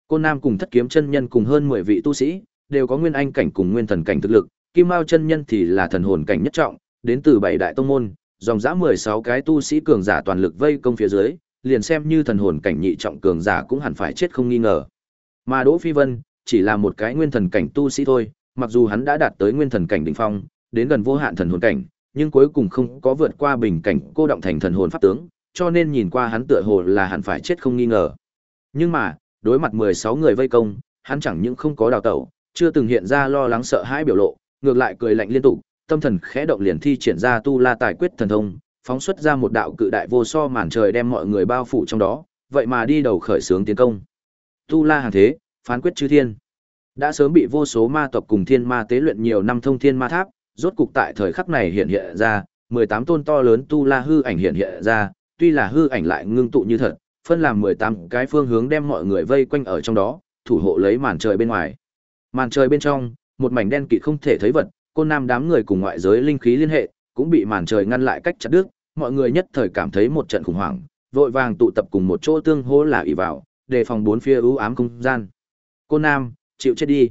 Côn Nam cùng Thất Kiếm chân nhân cùng hơn 10 vị tu sĩ, đều có nguyên anh cảnh cùng nguyên thần cảnh thực lực, Kim Mao chân nhân thì là thần hồn cảnh nhất trọng, đến từ bảy đại tông môn, dòng dã 16 cái tu sĩ cường giả toàn lực vây công phía dưới, liền xem như thần hồn cảnh nhị trọng cường giả cũng hẳn phải chết không nghi ngờ. Mà Đỗ Phi Vân chỉ là một cái nguyên thần cảnh tu sĩ thôi, mặc dù hắn đã đạt tới nguyên thần cảnh đỉnh phong, đến gần vô hạn thần hồn cảnh, nhưng cuối cùng không có vượt qua bình cảnh cô động thành thần hồn pháp tướng, cho nên nhìn qua hắn tựa hồ là hẳn phải chết không nghi ngờ. Nhưng mà, đối mặt 16 người vây công, hắn chẳng những không có đào tẩu, chưa từng hiện ra lo lắng sợ hãi biểu lộ, ngược lại cười lạnh liên tục, tâm thần khẽ động liền thi triển ra tu la tài quyết thần thông, phóng xuất ra một đạo cự đại vô so màn trời đem mọi người bao phủ trong đó, vậy mà đi đầu khởi xướng tiến công. Tu la hàng thế, phán quyết chư thiên. Đã sớm bị vô số ma tộc cùng thiên ma tế luyện nhiều năm thông thiên ma tháp, rốt cục tại thời khắc này hiện hiện ra, 18 tôn to lớn tu la hư ảnh hiện hiện ra, tuy là hư ảnh lại ngưng tụ như thật, phân làm 18 cái phương hướng đem mọi người vây quanh ở trong đó, thủ hộ lấy màn trời bên ngoài. Màn trời bên trong, một mảnh đen kịt không thể thấy vật, côn nam đám người cùng ngoại giới linh khí liên hệ, cũng bị màn trời ngăn lại cách chặt đứt, mọi người nhất thời cảm thấy một trận khủng hoảng, vội vàng tụ tập cùng một chỗ tương hỗ là ỷ vào, đề phòng bốn phía ưu ám không gian. Cô nam, chịu chết đi.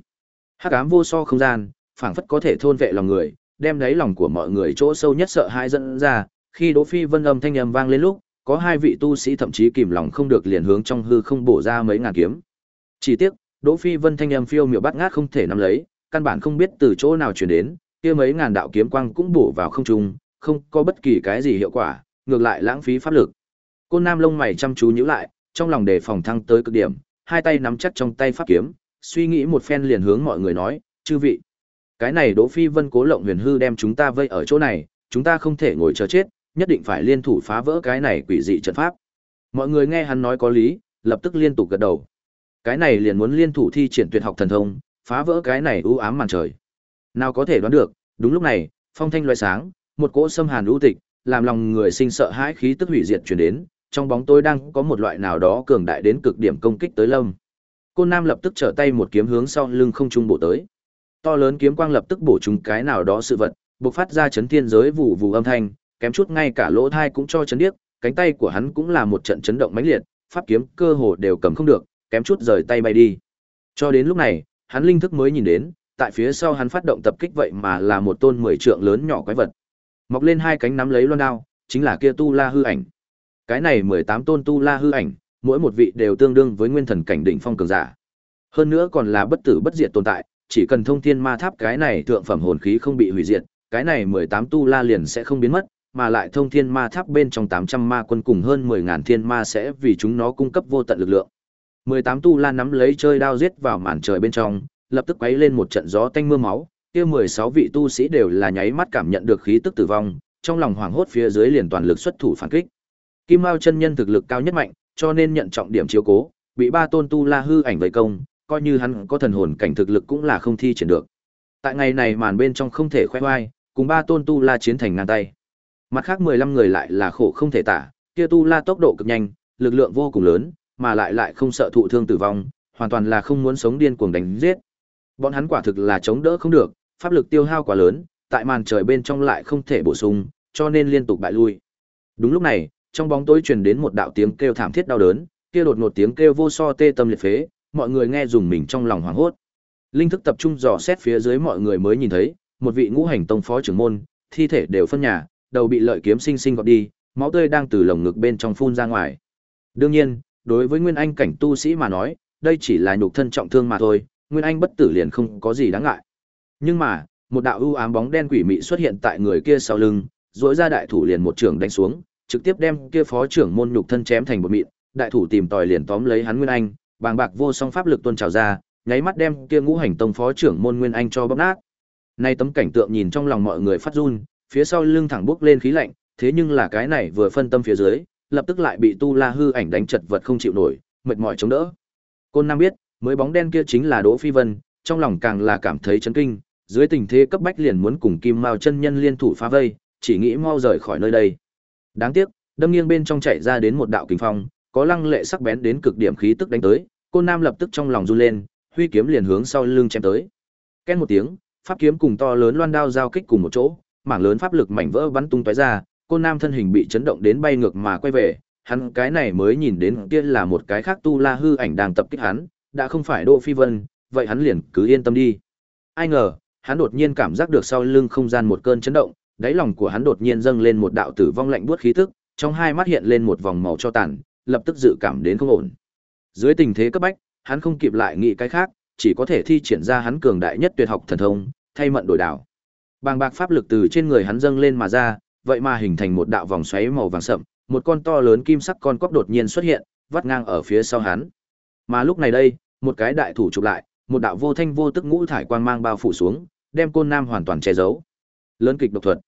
Hắc ám vô so không gian, phảng phất có thể thôn vệ lòng người, đem lấy lòng của mọi người chỗ sâu nhất sợ hãi dẫn ra, khi Đỗ Phi Vân âm thanh ầm vang lên lúc, có hai vị tu sĩ thậm chí kìm lòng không được liền hướng trong hư không bổ ra mấy ngàn kiếm. Chỉ tiếc, Đỗ Phi Vân thanh âm phiêu miểu bắt ngát không thể nắm lấy, căn bản không biết từ chỗ nào truyền đến, kia mấy ngàn đạo kiếm quang cũng bổ vào không trung, không có bất kỳ cái gì hiệu quả, ngược lại lãng phí pháp lực. Côn Nam lông mày chăm chú nhíu lại, trong lòng đề phòng thăng tới cực điểm, hai tay nắm chặt trong tay pháp kiếm, suy nghĩ một phen liền hướng mọi người nói, "Chư vị, Cái này Đỗ Phi Vân cố lộng huyền hư đem chúng ta vây ở chỗ này, chúng ta không thể ngồi chờ chết, nhất định phải liên thủ phá vỡ cái này quỷ dị trận pháp. Mọi người nghe hắn nói có lý, lập tức liên tục gật đầu. Cái này liền muốn liên thủ thi triển tuyệt học thần thông, phá vỡ cái này u ám màn trời. Nào có thể đoán được, đúng lúc này, phong thanh loại sáng, một cỗ xâm hàn u tịch, làm lòng người sinh sợ hãi khí tức hủy diệt truyền đến, trong bóng tối đang có một loại nào đó cường đại đến cực điểm công kích tới lâm. Côn Nam lập tức trở tay một kiếm hướng sau lưng không trung bổ tới. To lớn kiếm quang lập tức bổ trúng cái nào đó sự vật, bộc phát ra chấn thiên giới vụ vụ âm thanh, kém chút ngay cả lỗ thai cũng cho chấn điếc, cánh tay của hắn cũng là một trận chấn động mãnh liệt, pháp kiếm cơ hồ đều cầm không được, kém chút rời tay bay đi. Cho đến lúc này, hắn linh thức mới nhìn đến, tại phía sau hắn phát động tập kích vậy mà là một tôn mười trượng lớn nhỏ quái vật. Mọc lên hai cánh nắm lấy loan đao, chính là kia tu la hư ảnh. Cái này mười tám tôn tu la hư ảnh, mỗi một vị đều tương đương với nguyên thần cảnh đỉnh phong cường giả. Hơn nữa còn là bất tử bất diệt tồn tại, chỉ cần thông thiên ma tháp cái này thượng phẩm hồn khí không bị hủy diệt, cái này mười tám tu la liền sẽ không biến mất, mà lại thông thiên ma tháp bên trong tám trăm ma quân cùng hơn mười ngàn thiên ma sẽ vì chúng nó cung cấp vô tận lực lượng. mười tám tu la nắm lấy chơi đao giết vào màn trời bên trong, lập tức quấy lên một trận gió tanh mưa máu, kia mười sáu vị tu sĩ đều là nháy mắt cảm nhận được khí tức tử vong, trong lòng hoảng hốt phía dưới liền toàn lực xuất thủ phản kích. Kim Mao chân nhân thực lực cao nhất mạnh, cho nên nhận trọng điểm chiếu cố, bị ba tôn tu la hư ảnh vây công, coi như hắn có thần hồn cảnh thực lực cũng là không thi triển được. Tại ngày này màn bên trong không thể khoe oai, cùng ba tôn tu la chiến thành ngang tay. Mặt khác 15 người lại là khổ không thể tả, kia tu la tốc độ cực nhanh, lực lượng vô cùng lớn, mà lại lại không sợ thụ thương tử vong, hoàn toàn là không muốn sống điên cuồng đánh giết. Bọn hắn quả thực là chống đỡ không được, pháp lực tiêu hao quá lớn, tại màn trời bên trong lại không thể bổ sung, cho nên liên tục bại lui. Đúng lúc này, trong bóng tối truyền đến một đạo tiếng kêu thảm thiết đau đớn, kia đột ngột tiếng kêu vô so tê tâm liệt phế, mọi người nghe dùng mình trong lòng hoảng hốt. Linh thức tập trung dò xét phía dưới mọi người mới nhìn thấy, một vị ngũ hành tông phó trưởng môn, thi thể đều phân nhà, đầu bị lợi kiếm sinh sinh gọt đi, máu tươi đang từ lồng ngực bên trong phun ra ngoài. Đương nhiên, đối với Nguyên Anh cảnh tu sĩ mà nói, đây chỉ là nhục thân trọng thương mà thôi, Nguyên Anh bất tử liền không có gì đáng ngại. Nhưng mà, một đạo u ám bóng đen quỷ mị xuất hiện tại người kia sau lưng, rỗi ra đại thủ liền một trường đánh xuống, trực tiếp đem kia phó trưởng môn nhục thân chém thành một mịn, đại thủ tìm tòi liền tóm lấy hắn Nguyên Anh, bàng bạc vô song pháp lực tuôn trào ra, nháy mắt đem kia ngũ hành tông phó trưởng môn Nguyên Anh cho bóp nát. Nay tấm cảnh tượng nhìn trong lòng mọi người phát run, phía sau lưng thẳng bước lên khí lạnh, thế nhưng là cái này vừa phân tâm phía dưới, lập tức lại bị Tu La hư ảnh đánh chật vật không chịu nổi, mệt mỏi chống đỡ. Côn Nam biết, mới bóng đen kia chính là Đỗ Phi Vân, trong lòng càng là cảm thấy chấn kinh, dưới tình thế cấp bách liền muốn cùng Kim Mao chân nhân liên thủ phá vây, chỉ nghĩ mau rời khỏi nơi đây. Đáng tiếc, đâm nghiêng bên trong chạy ra đến một đạo kình phong, có lăng lệ sắc bén đến cực điểm khí tức đánh tới, Côn Nam lập tức trong lòng run lên, huy kiếm liền hướng sau lưng chém tới. Ken một tiếng, pháp kiếm cùng to lớn loan đao giao kích cùng một chỗ, mảng lớn pháp lực mảnh vỡ bắn tung tóe ra, Côn Nam thân hình bị chấn động đến bay ngược mà quay về, hắn cái này mới nhìn đến kia là một cái khác tu la hư ảnh đang tập kích hắn, đã không phải Đỗ Phi Vân, vậy hắn liền cứ yên tâm đi. Ai ngờ, hắn đột nhiên cảm giác được sau lưng không gian một cơn chấn động, đáy lòng của hắn đột nhiên dâng lên một đạo tử vong lạnh buốt khí tức, trong hai mắt hiện lên một vòng màu cho tàn, lập tức dự cảm đến không ổn. Dưới tình thế cấp bách, hắn không kịp lại nghĩ cái khác, chỉ có thể thi triển ra hắn cường đại nhất tuyệt học thần thông, thay mận đổi đảo. Bàng bạc pháp lực từ trên người hắn dâng lên mà ra, vậy mà hình thành một đạo vòng xoáy màu vàng sậm, một con to lớn kim sắc con quốc đột nhiên xuất hiện, vắt ngang ở phía sau hắn. Mà lúc này đây, một cái đại thủ chụp lại, một đạo vô thanh vô tức ngũ thải quang mang bao phủ xuống, đem côn nam hoàn toàn che giấu. Lớn kịch độc thuật.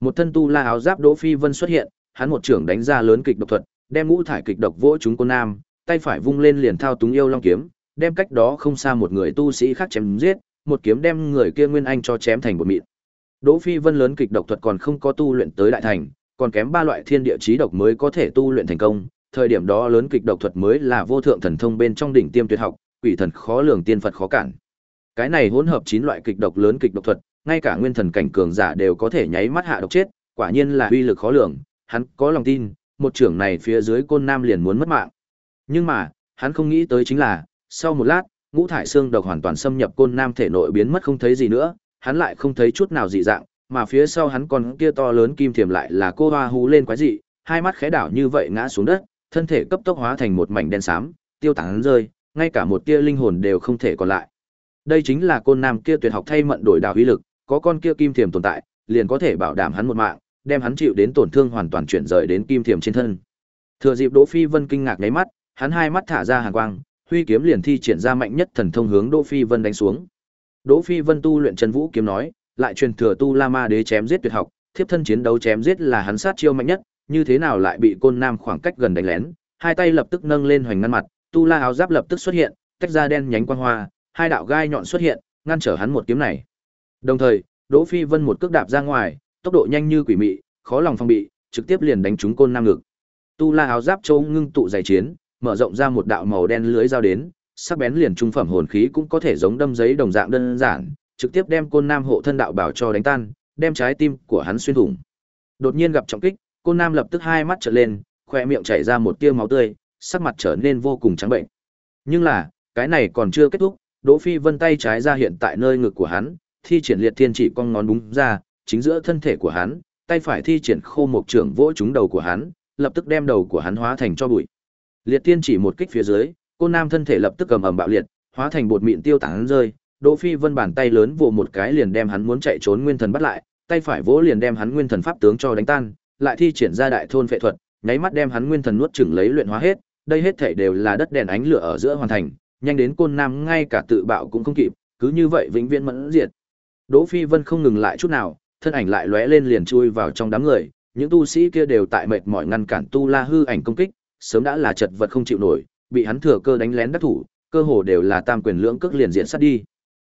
Một thân tu la áo giáp Đỗ Phi Vân xuất hiện, hắn một trưởng đánh ra lớn kịch độc thuật, đem ngũ thải kịch độc vỗ chúng côn nam, tay phải vung lên liền thao túng yêu long kiếm, đem cách đó không xa một người tu sĩ khác chém giết, một kiếm đem người kia Nguyên Anh cho chém thành một mịn. Đỗ Phi Vân lớn kịch độc thuật còn không có tu luyện tới đại thành, còn kém ba loại thiên địa chí độc mới có thể tu luyện thành công, thời điểm đó lớn kịch độc thuật mới là vô thượng thần thông bên trong đỉnh tiêm tuyệt học, quỷ thần khó lường tiên Phật khó cản. Cái này hỗn hợp chín loại kịch độc lớn kịch độc thuật, ngay cả nguyên thần cảnh cường giả đều có thể nháy mắt hạ độc chết, quả nhiên là uy lực khó lường, hắn có lòng tin, một trưởng này phía dưới côn nam liền muốn mất mạng. Nhưng mà, hắn không nghĩ tới chính là, sau một lát, ngũ thải xương độc hoàn toàn xâm nhập côn nam thể nội biến mất không thấy gì nữa, hắn lại không thấy chút nào dị dạng, mà phía sau hắn còn kia to lớn kim thiềm lại là cô hoa hú lên quái dị, hai mắt khẽ đảo như vậy ngã xuống đất, thân thể cấp tốc hóa thành một mảnh đen xám, tiêu tán rơi, ngay cả một tia linh hồn đều không thể còn lại. Đây chính là côn nam kia tuyệt học thay mận đổi đạo uy lực, có con kia kim thiềm tồn tại, liền có thể bảo đảm hắn một mạng, đem hắn chịu đến tổn thương hoàn toàn chuyển rời đến kim thiềm trên thân. Thừa dịp Đỗ Phi Vân kinh ngạc nháy mắt, hắn hai mắt thả ra hàn quang, huy kiếm liền thi triển ra mạnh nhất thần thông hướng Đỗ Phi Vân đánh xuống. Đỗ Phi Vân tu luyện chân vũ kiếm nói, lại truyền thừa tu La Ma Đế chém giết tuyệt học, thiếp thân chiến đấu chém giết là hắn sát chiêu mạnh nhất, như thế nào lại bị Côn Nam khoảng cách gần đánh lén, hai tay lập tức nâng lên hoành ngăn mặt, tu La áo giáp lập tức xuất hiện, tách ra đen nhánh quang hoa, hai đạo gai nhọn xuất hiện, ngăn trở hắn một kiếm này. Đồng thời, Đỗ Phi Vân một cước đạp ra ngoài, tốc độ nhanh như quỷ mị, khó lòng phòng bị, trực tiếp liền đánh trúng Côn Nam ngực. Tu La áo giáp châu ngưng tụ dày chiến, mở rộng ra một đạo màu đen lưới dao đến, sắc bén liền trung phẩm hồn khí cũng có thể giống đâm giấy đồng dạng đơn giản, trực tiếp đem Côn Nam hộ thân đạo bảo cho đánh tan, đem trái tim của hắn xuyên thủng. Đột nhiên gặp trọng kích, Côn Nam lập tức hai mắt trợn lên, khoe miệng chảy ra một tia máu tươi, sắc mặt trở nên vô cùng trắng bệnh. Nhưng là, cái này còn chưa kết thúc, Đỗ Phi Vân tay trái ra hiện tại nơi ngực của hắn, thi triển liệt thiên chỉ cong ngón đúng ra, chính giữa thân thể của hắn, tay phải thi triển khô một trưởng vỗ trúng đầu của hắn, lập tức đem đầu của hắn hóa thành cho bụi. Liệt thiên chỉ một kích phía dưới, Côn Nam thân thể lập tức cầm ầm bạo liệt, hóa thành bột mịn tiêu tán rơi, Đỗ Phi Vân bàn tay lớn vồ một cái liền đem hắn muốn chạy trốn nguyên thần bắt lại, tay phải vỗ liền đem hắn nguyên thần pháp tướng cho đánh tan, lại thi triển ra đại thôn phệ thuật, nháy mắt đem hắn nguyên thần nuốt chửng lấy luyện hóa hết, đây hết thảy đều là đất đèn ánh lửa ở giữa hoàn thành, nhanh đến côn nam ngay cả tự bạo cũng không kịp, cứ như vậy vĩnh viễn mẫn diệt. Đỗ Phi Vân không ngừng lại chút nào, thân ảnh lại lóe lên liền chui vào trong đám người, những tu sĩ kia đều tại mệt mỏi ngăn cản tu La hư ảnh công kích, sớm đã là chật vật không chịu nổi, bị hắn thừa cơ đánh lén đắc thủ, cơ hồ đều là tam quyền lưỡng cước liền diện sát đi.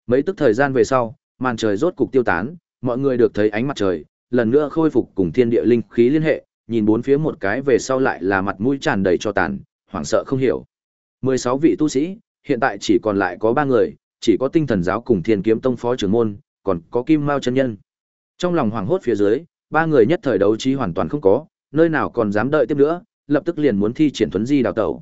Mấy tức thời gian về sau, màn trời rốt cục tiêu tán, mọi người được thấy ánh mặt trời, lần nữa khôi phục cùng thiên địa linh khí liên hệ, nhìn bốn phía một cái về sau lại là mặt mũi tràn đầy cho tàn, hoảng sợ không hiểu. 16 vị tu sĩ, hiện tại chỉ còn lại có 3 người, chỉ có tinh thần giáo cùng thiên kiếm tông phó trưởng môn, còn có kim mao chân nhân. Trong lòng hoảng hốt phía dưới, ba người nhất thời đấu trí hoàn toàn không có, nơi nào còn dám đợi tiếp nữa, lập tức liền muốn thi triển thuấn di đào tẩu.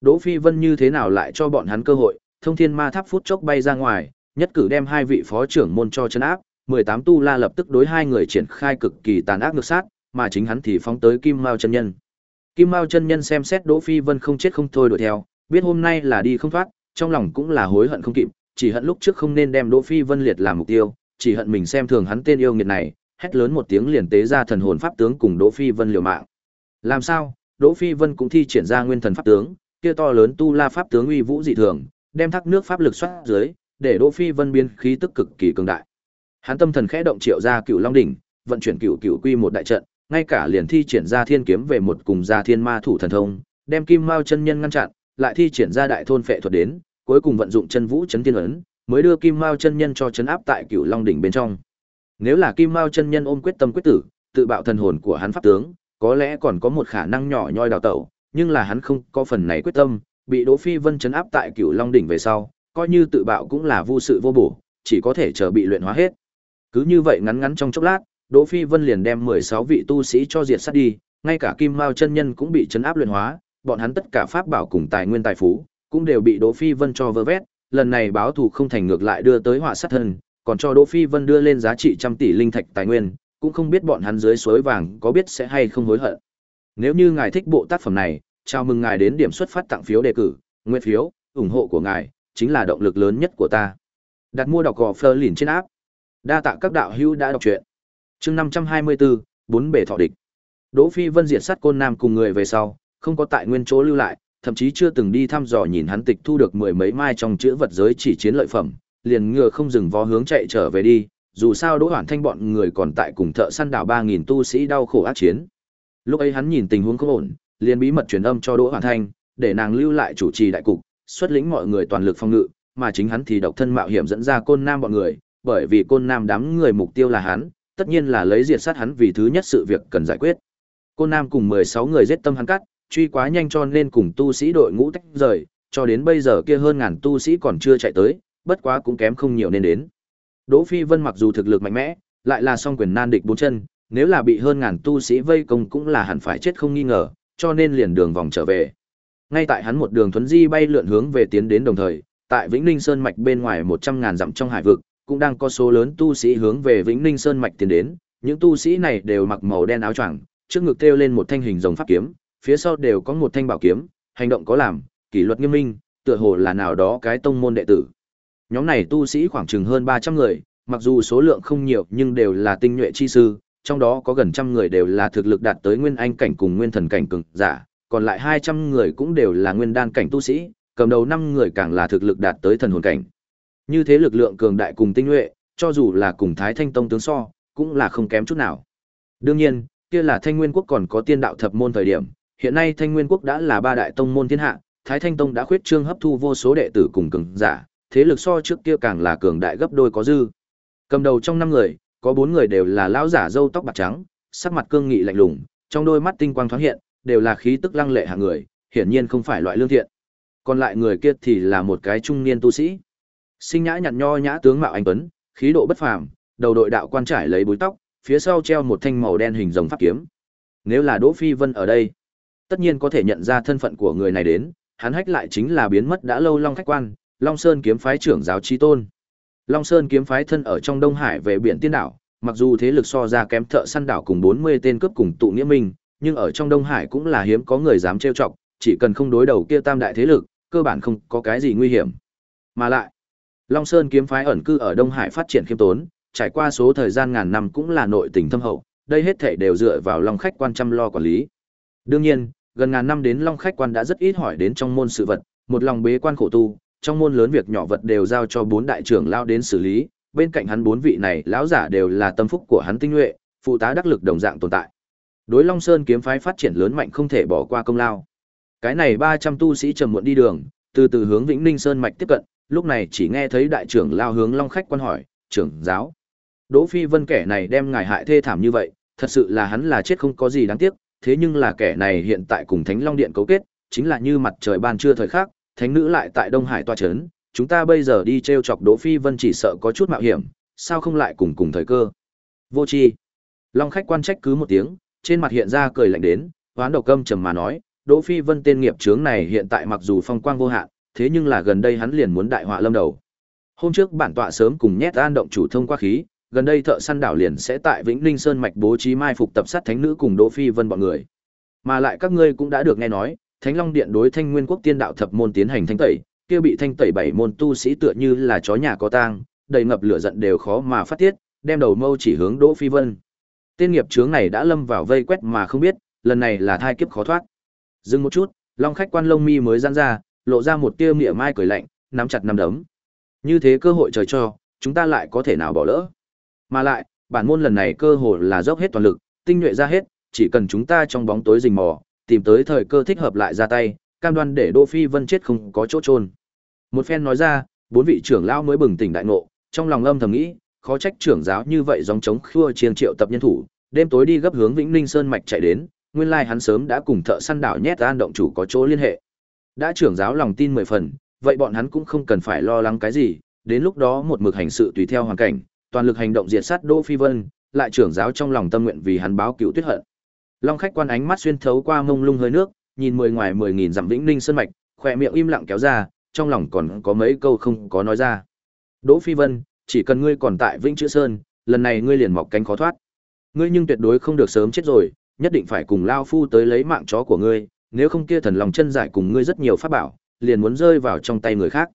Đỗ Phi Vân như thế nào lại cho bọn hắn cơ hội, thông thiên ma tháp phút chốc bay ra ngoài, nhất cử đem hai vị phó trưởng môn cho chân áp, 18 tu la lập tức đối hai người triển khai cực kỳ tàn ác ngược sát, mà chính hắn thì phóng tới Kim Mao chân nhân. Kim Mao chân nhân xem xét Đỗ Phi Vân không chết không thôi đuổi theo, biết hôm nay là đi không thoát, trong lòng cũng là hối hận không kịp, chỉ hận lúc trước không nên đem Đỗ Phi Vân liệt làm mục tiêu, chỉ hận mình xem thường hắn tên yêu nghiệt này, hét lớn một tiếng liền tế ra thần hồn pháp tướng cùng Đỗ Phi Vân liều mạng. Làm sao? Đỗ Phi Vân cũng thi triển ra nguyên thần pháp tướng, kia to lớn tu la pháp tướng uy vũ dị thường, đem thác nước pháp lực xoát dưới, để Đỗ Phi Vân biến khí tức cực kỳ cường đại. Hắn tâm thần khẽ động triệu ra Cửu Long đỉnh, vận chuyển Cửu Cửu Quy một đại trận, ngay cả liền thi triển ra thiên kiếm về một cùng gia thiên ma thủ thần thông, đem Kim Mao chân nhân ngăn chặn, lại thi triển ra đại thôn phệ thuật đến, cuối cùng vận dụng chân vũ chấn thiên ấn, mới đưa Kim Mao chân nhân cho chấn áp tại Cửu Long đỉnh bên trong. Nếu là Kim Mao chân nhân ôm quyết tâm quyết tử, tự bạo thần hồn của hắn pháp tướng, có lẽ còn có một khả năng nhỏ nhoi đào tẩu, nhưng là hắn không có phần này quyết tâm, bị Đỗ Phi Vân chấn áp tại Cửu Long đỉnh về sau, coi như tự bạo cũng là vô sự vô bổ, chỉ có thể chờ bị luyện hóa hết. Cứ như vậy ngắn ngắn trong chốc lát, Đỗ Phi Vân liền đem 16 vị tu sĩ cho diệt sát đi, ngay cả Kim Mao chân nhân cũng bị chấn áp luyện hóa, bọn hắn tất cả pháp bảo cùng tài nguyên tài phú cũng đều bị Đỗ Phi Vân cho vơ vét, lần này báo thù không thành ngược lại đưa tới họa sát thân, còn cho Đỗ Phi Vân đưa lên giá trị trăm tỷ linh thạch tài nguyên, cũng không biết bọn hắn dưới suối vàng có biết sẽ hay không hối hận. Nếu như ngài thích bộ tác phẩm này, chào mừng ngài đến điểm xuất phát tặng phiếu đề cử, Nguyện phiếu, ủng hộ của ngài chính là động lực lớn nhất của ta. Đặt mua đọc gò Fleur liền trên áp. Đa tạ các đạo hữu đã đọc truyện. Chương 524, bốn bể thọ địch. Đỗ Phi Vân diệt sát côn nam cùng người về sau, không có tại nguyên chỗ lưu lại, thậm chí chưa từng đi thăm dò nhìn hắn tịch thu được mười mấy mai trong chữ vật giới chỉ chiến lợi phẩm, liền ngựa không dừng vó hướng chạy trở về đi, dù sao Đỗ Hoản Thanh bọn người còn tại cùng thợ săn đảo 3000 tu sĩ đau khổ ác chiến. Lúc ấy hắn nhìn tình huống không ổn, liền bí mật truyền âm cho Đỗ Hoản Thanh, để nàng lưu lại chủ trì đại cục, xuất lĩnh mọi người toàn lực phòng ngự, mà chính hắn thì độc thân mạo hiểm dẫn ra côn nam bọn người, bởi vì côn nam đám người mục tiêu là hắn, tất nhiên là lấy diệt sát hắn vì thứ nhất sự việc cần giải quyết. Côn nam cùng 16 người giết tâm hắn cắt, truy quá nhanh cho nên cùng tu sĩ đội ngũ tách rời, cho đến bây giờ kia hơn ngàn tu sĩ còn chưa chạy tới, bất quá cũng kém không nhiều nên đến. Đỗ Phi Vân mặc dù thực lực mạnh mẽ, lại là song quyền nan địch bốn chân, nếu là bị hơn ngàn tu sĩ vây công cũng là hẳn phải chết không nghi ngờ, cho nên liền đường vòng trở về. Ngay tại hắn một đường thuấn di bay lượn hướng về tiến đến đồng thời, tại Vĩnh Ninh Sơn mạch bên ngoài 100 ngàn dặm trong hải vực, cũng đang có số lớn tu sĩ hướng về Vĩnh Ninh Sơn mạch tiến đến, những tu sĩ này đều mặc màu đen áo choàng, trước ngực treo lên một thanh hình rồng pháp kiếm, phía sau đều có một thanh bảo kiếm, hành động có làm, kỷ luật nghiêm minh, tựa hồ là nào đó cái tông môn đệ tử. Nhóm này tu sĩ khoảng chừng hơn 300 người, mặc dù số lượng không nhiều nhưng đều là tinh nhuệ chi sư, trong đó có gần trăm người đều là thực lực đạt tới nguyên anh cảnh cùng nguyên thần cảnh cường giả, còn lại 200 người cũng đều là nguyên đan cảnh tu sĩ, cầm đầu 5 người càng là thực lực đạt tới thần hồn cảnh. Như thế lực lượng cường đại cùng tinh nhuệ, cho dù là cùng Thái Thanh Tông tướng so, cũng là không kém chút nào. Đương nhiên, kia là Thanh Nguyên quốc còn có tiên đạo thập môn thời điểm, hiện nay Thanh Nguyên quốc đã là ba đại tông môn thiên hạ, Thái Thanh Tông đã khuyết trương hấp thu vô số đệ tử cùng cường giả, thế lực so trước kia càng là cường đại gấp đôi có dư. Cầm đầu trong năm người, có bốn người đều là lão giả râu tóc bạc trắng, sắc mặt cương nghị lạnh lùng, trong đôi mắt tinh quang thoáng hiện, đều là khí tức lăng lệ hạng người, hiển nhiên không phải loại lương thiện. Còn lại người kia thì là một cái trung niên tu sĩ. Sinh nhã nhặn nho nhã tướng mạo anh tuấn, khí độ bất phàm, đầu đội đạo quan trải lấy búi tóc, phía sau treo một thanh màu đen hình rồng pháp kiếm. Nếu là Đỗ Phi Vân ở đây, tất nhiên có thể nhận ra thân phận của người này đến, hắn hách lại chính là biến mất đã lâu Long khách quan, Long Sơn kiếm phái trưởng giáo trí tôn. Long Sơn kiếm phái thân ở trong Đông Hải về biển tiên đảo, mặc dù thế lực so ra kém thợ săn đảo cùng 40 tên cướp cùng tụ nghĩa minh, nhưng ở trong Đông Hải cũng là hiếm có người dám trêu chọc, chỉ cần không đối đầu kia tam đại thế lực, cơ bản không có cái gì nguy hiểm. Mà lại, Long Sơn kiếm phái ẩn cư ở Đông Hải phát triển khiêm tốn, trải qua số thời gian ngàn năm cũng là nội tình thâm hậu, đây hết thảy đều dựa vào Long khách quan chăm lo quản lý. Đương nhiên, gần ngàn năm đến Long khách quan đã rất ít hỏi đến trong môn sự vật, một lòng bế quan khổ tu, trong môn lớn việc nhỏ vật đều giao cho bốn đại trưởng lao đến xử lý, bên cạnh hắn bốn vị này lão giả đều là tâm phúc của hắn tinh nhuệ, phụ tá đắc lực đồng dạng tồn tại. Đối Long Sơn kiếm phái phát triển lớn mạnh không thể bỏ qua công lao. Cái này 300 tu sĩ trầm muộn đi đường, từ từ hướng Vĩnh Ninh Sơn mạch tiếp cận, lúc này chỉ nghe thấy đại trưởng lao hướng Long khách quan hỏi, "Trưởng giáo, Đỗ Phi Vân kẻ này đem ngài hại thê thảm như vậy, thật sự là hắn là chết không có gì đáng tiếc, thế nhưng là kẻ này hiện tại cùng Thánh Long Điện cấu kết, chính là như mặt trời ban trưa thời khắc, thánh nữ lại tại Đông Hải toa trấn chúng ta bây giờ đi treo chọc Đỗ Phi Vân chỉ sợ có chút mạo hiểm, sao không lại cùng cùng thời cơ. Vô tri. Long khách quan trách cứ một tiếng, trên mặt hiện ra cười lạnh đến, hoán đầu câm trầm mà nói, Đỗ Phi Vân tên nghiệp chướng này hiện tại mặc dù phong quang vô hạn, thế nhưng là gần đây hắn liền muốn đại họa lâm đầu. Hôm trước bản tọa sớm cùng nhét an động chủ thông qua khí, gần đây thợ săn đảo liền sẽ tại Vĩnh Ninh Sơn mạch bố trí mai phục tập sát thánh nữ cùng Đỗ Phi Vân bọn người. Mà lại các ngươi cũng đã được nghe nói, Thánh Long Điện đối Thanh Nguyên Quốc Tiên Đạo thập môn tiến hành thanh tẩy, kia bị thanh tẩy bảy môn tu sĩ tựa như là chó nhà có tang, đầy ngập lửa giận đều khó mà phát tiết, đem đầu mâu chỉ hướng Đỗ Phi Vân. Tên nghiệp chướng này đã lâm vào vây quét mà không biết, lần này là thai kiếp khó thoát. Dừng một chút, Long khách quan lông mi mới giãn ra, lộ ra một tia mỉa mai cười lạnh, nắm chặt nắm đấm. Như thế cơ hội trời cho, chúng ta lại có thể nào bỏ lỡ? Mà lại, bản môn lần này cơ hội là dốc hết toàn lực, tinh nhuệ ra hết, chỉ cần chúng ta trong bóng tối rình mò, tìm tới thời cơ thích hợp lại ra tay, cam đoan để Đỗ Phi Vân chết không có chỗ trôn. Một phen nói ra, bốn vị trưởng lão mới bừng tỉnh đại ngộ, trong lòng âm thầm nghĩ, khó trách trưởng giáo như vậy dòng chống khua chiêng triệu tập nhân thủ, đêm tối đi gấp hướng Vĩnh Ninh Sơn mạch chạy đến, nguyên lai hắn sớm đã cùng thợ săn đảo nhét an động chủ có chỗ liên hệ. Đã trưởng giáo lòng tin mười phần, vậy bọn hắn cũng không cần phải lo lắng cái gì, đến lúc đó một mực hành sự tùy theo hoàn cảnh, toàn lực hành động diệt sát Đỗ Phi Vân, lại trưởng giáo trong lòng tâm nguyện vì hắn báo cựu tuyết hận. Long khách quan ánh mắt xuyên thấu qua mông lung hơi nước, nhìn mười ngoài mười nghìn dặm Vĩnh Ninh Sơn mạch, khỏe miệng im lặng kéo ra, trong lòng còn có mấy câu không có nói ra. Đỗ Phi Vân, chỉ cần ngươi còn tại Vĩnh Chữ Sơn, lần này ngươi liền mọc cánh khó thoát. Ngươi nhưng tuyệt đối không được sớm chết rồi, nhất định phải cùng lao phu tới lấy mạng chó của ngươi, nếu không kia thần lòng chân giải cùng ngươi rất nhiều pháp bảo, liền muốn rơi vào trong tay người khác.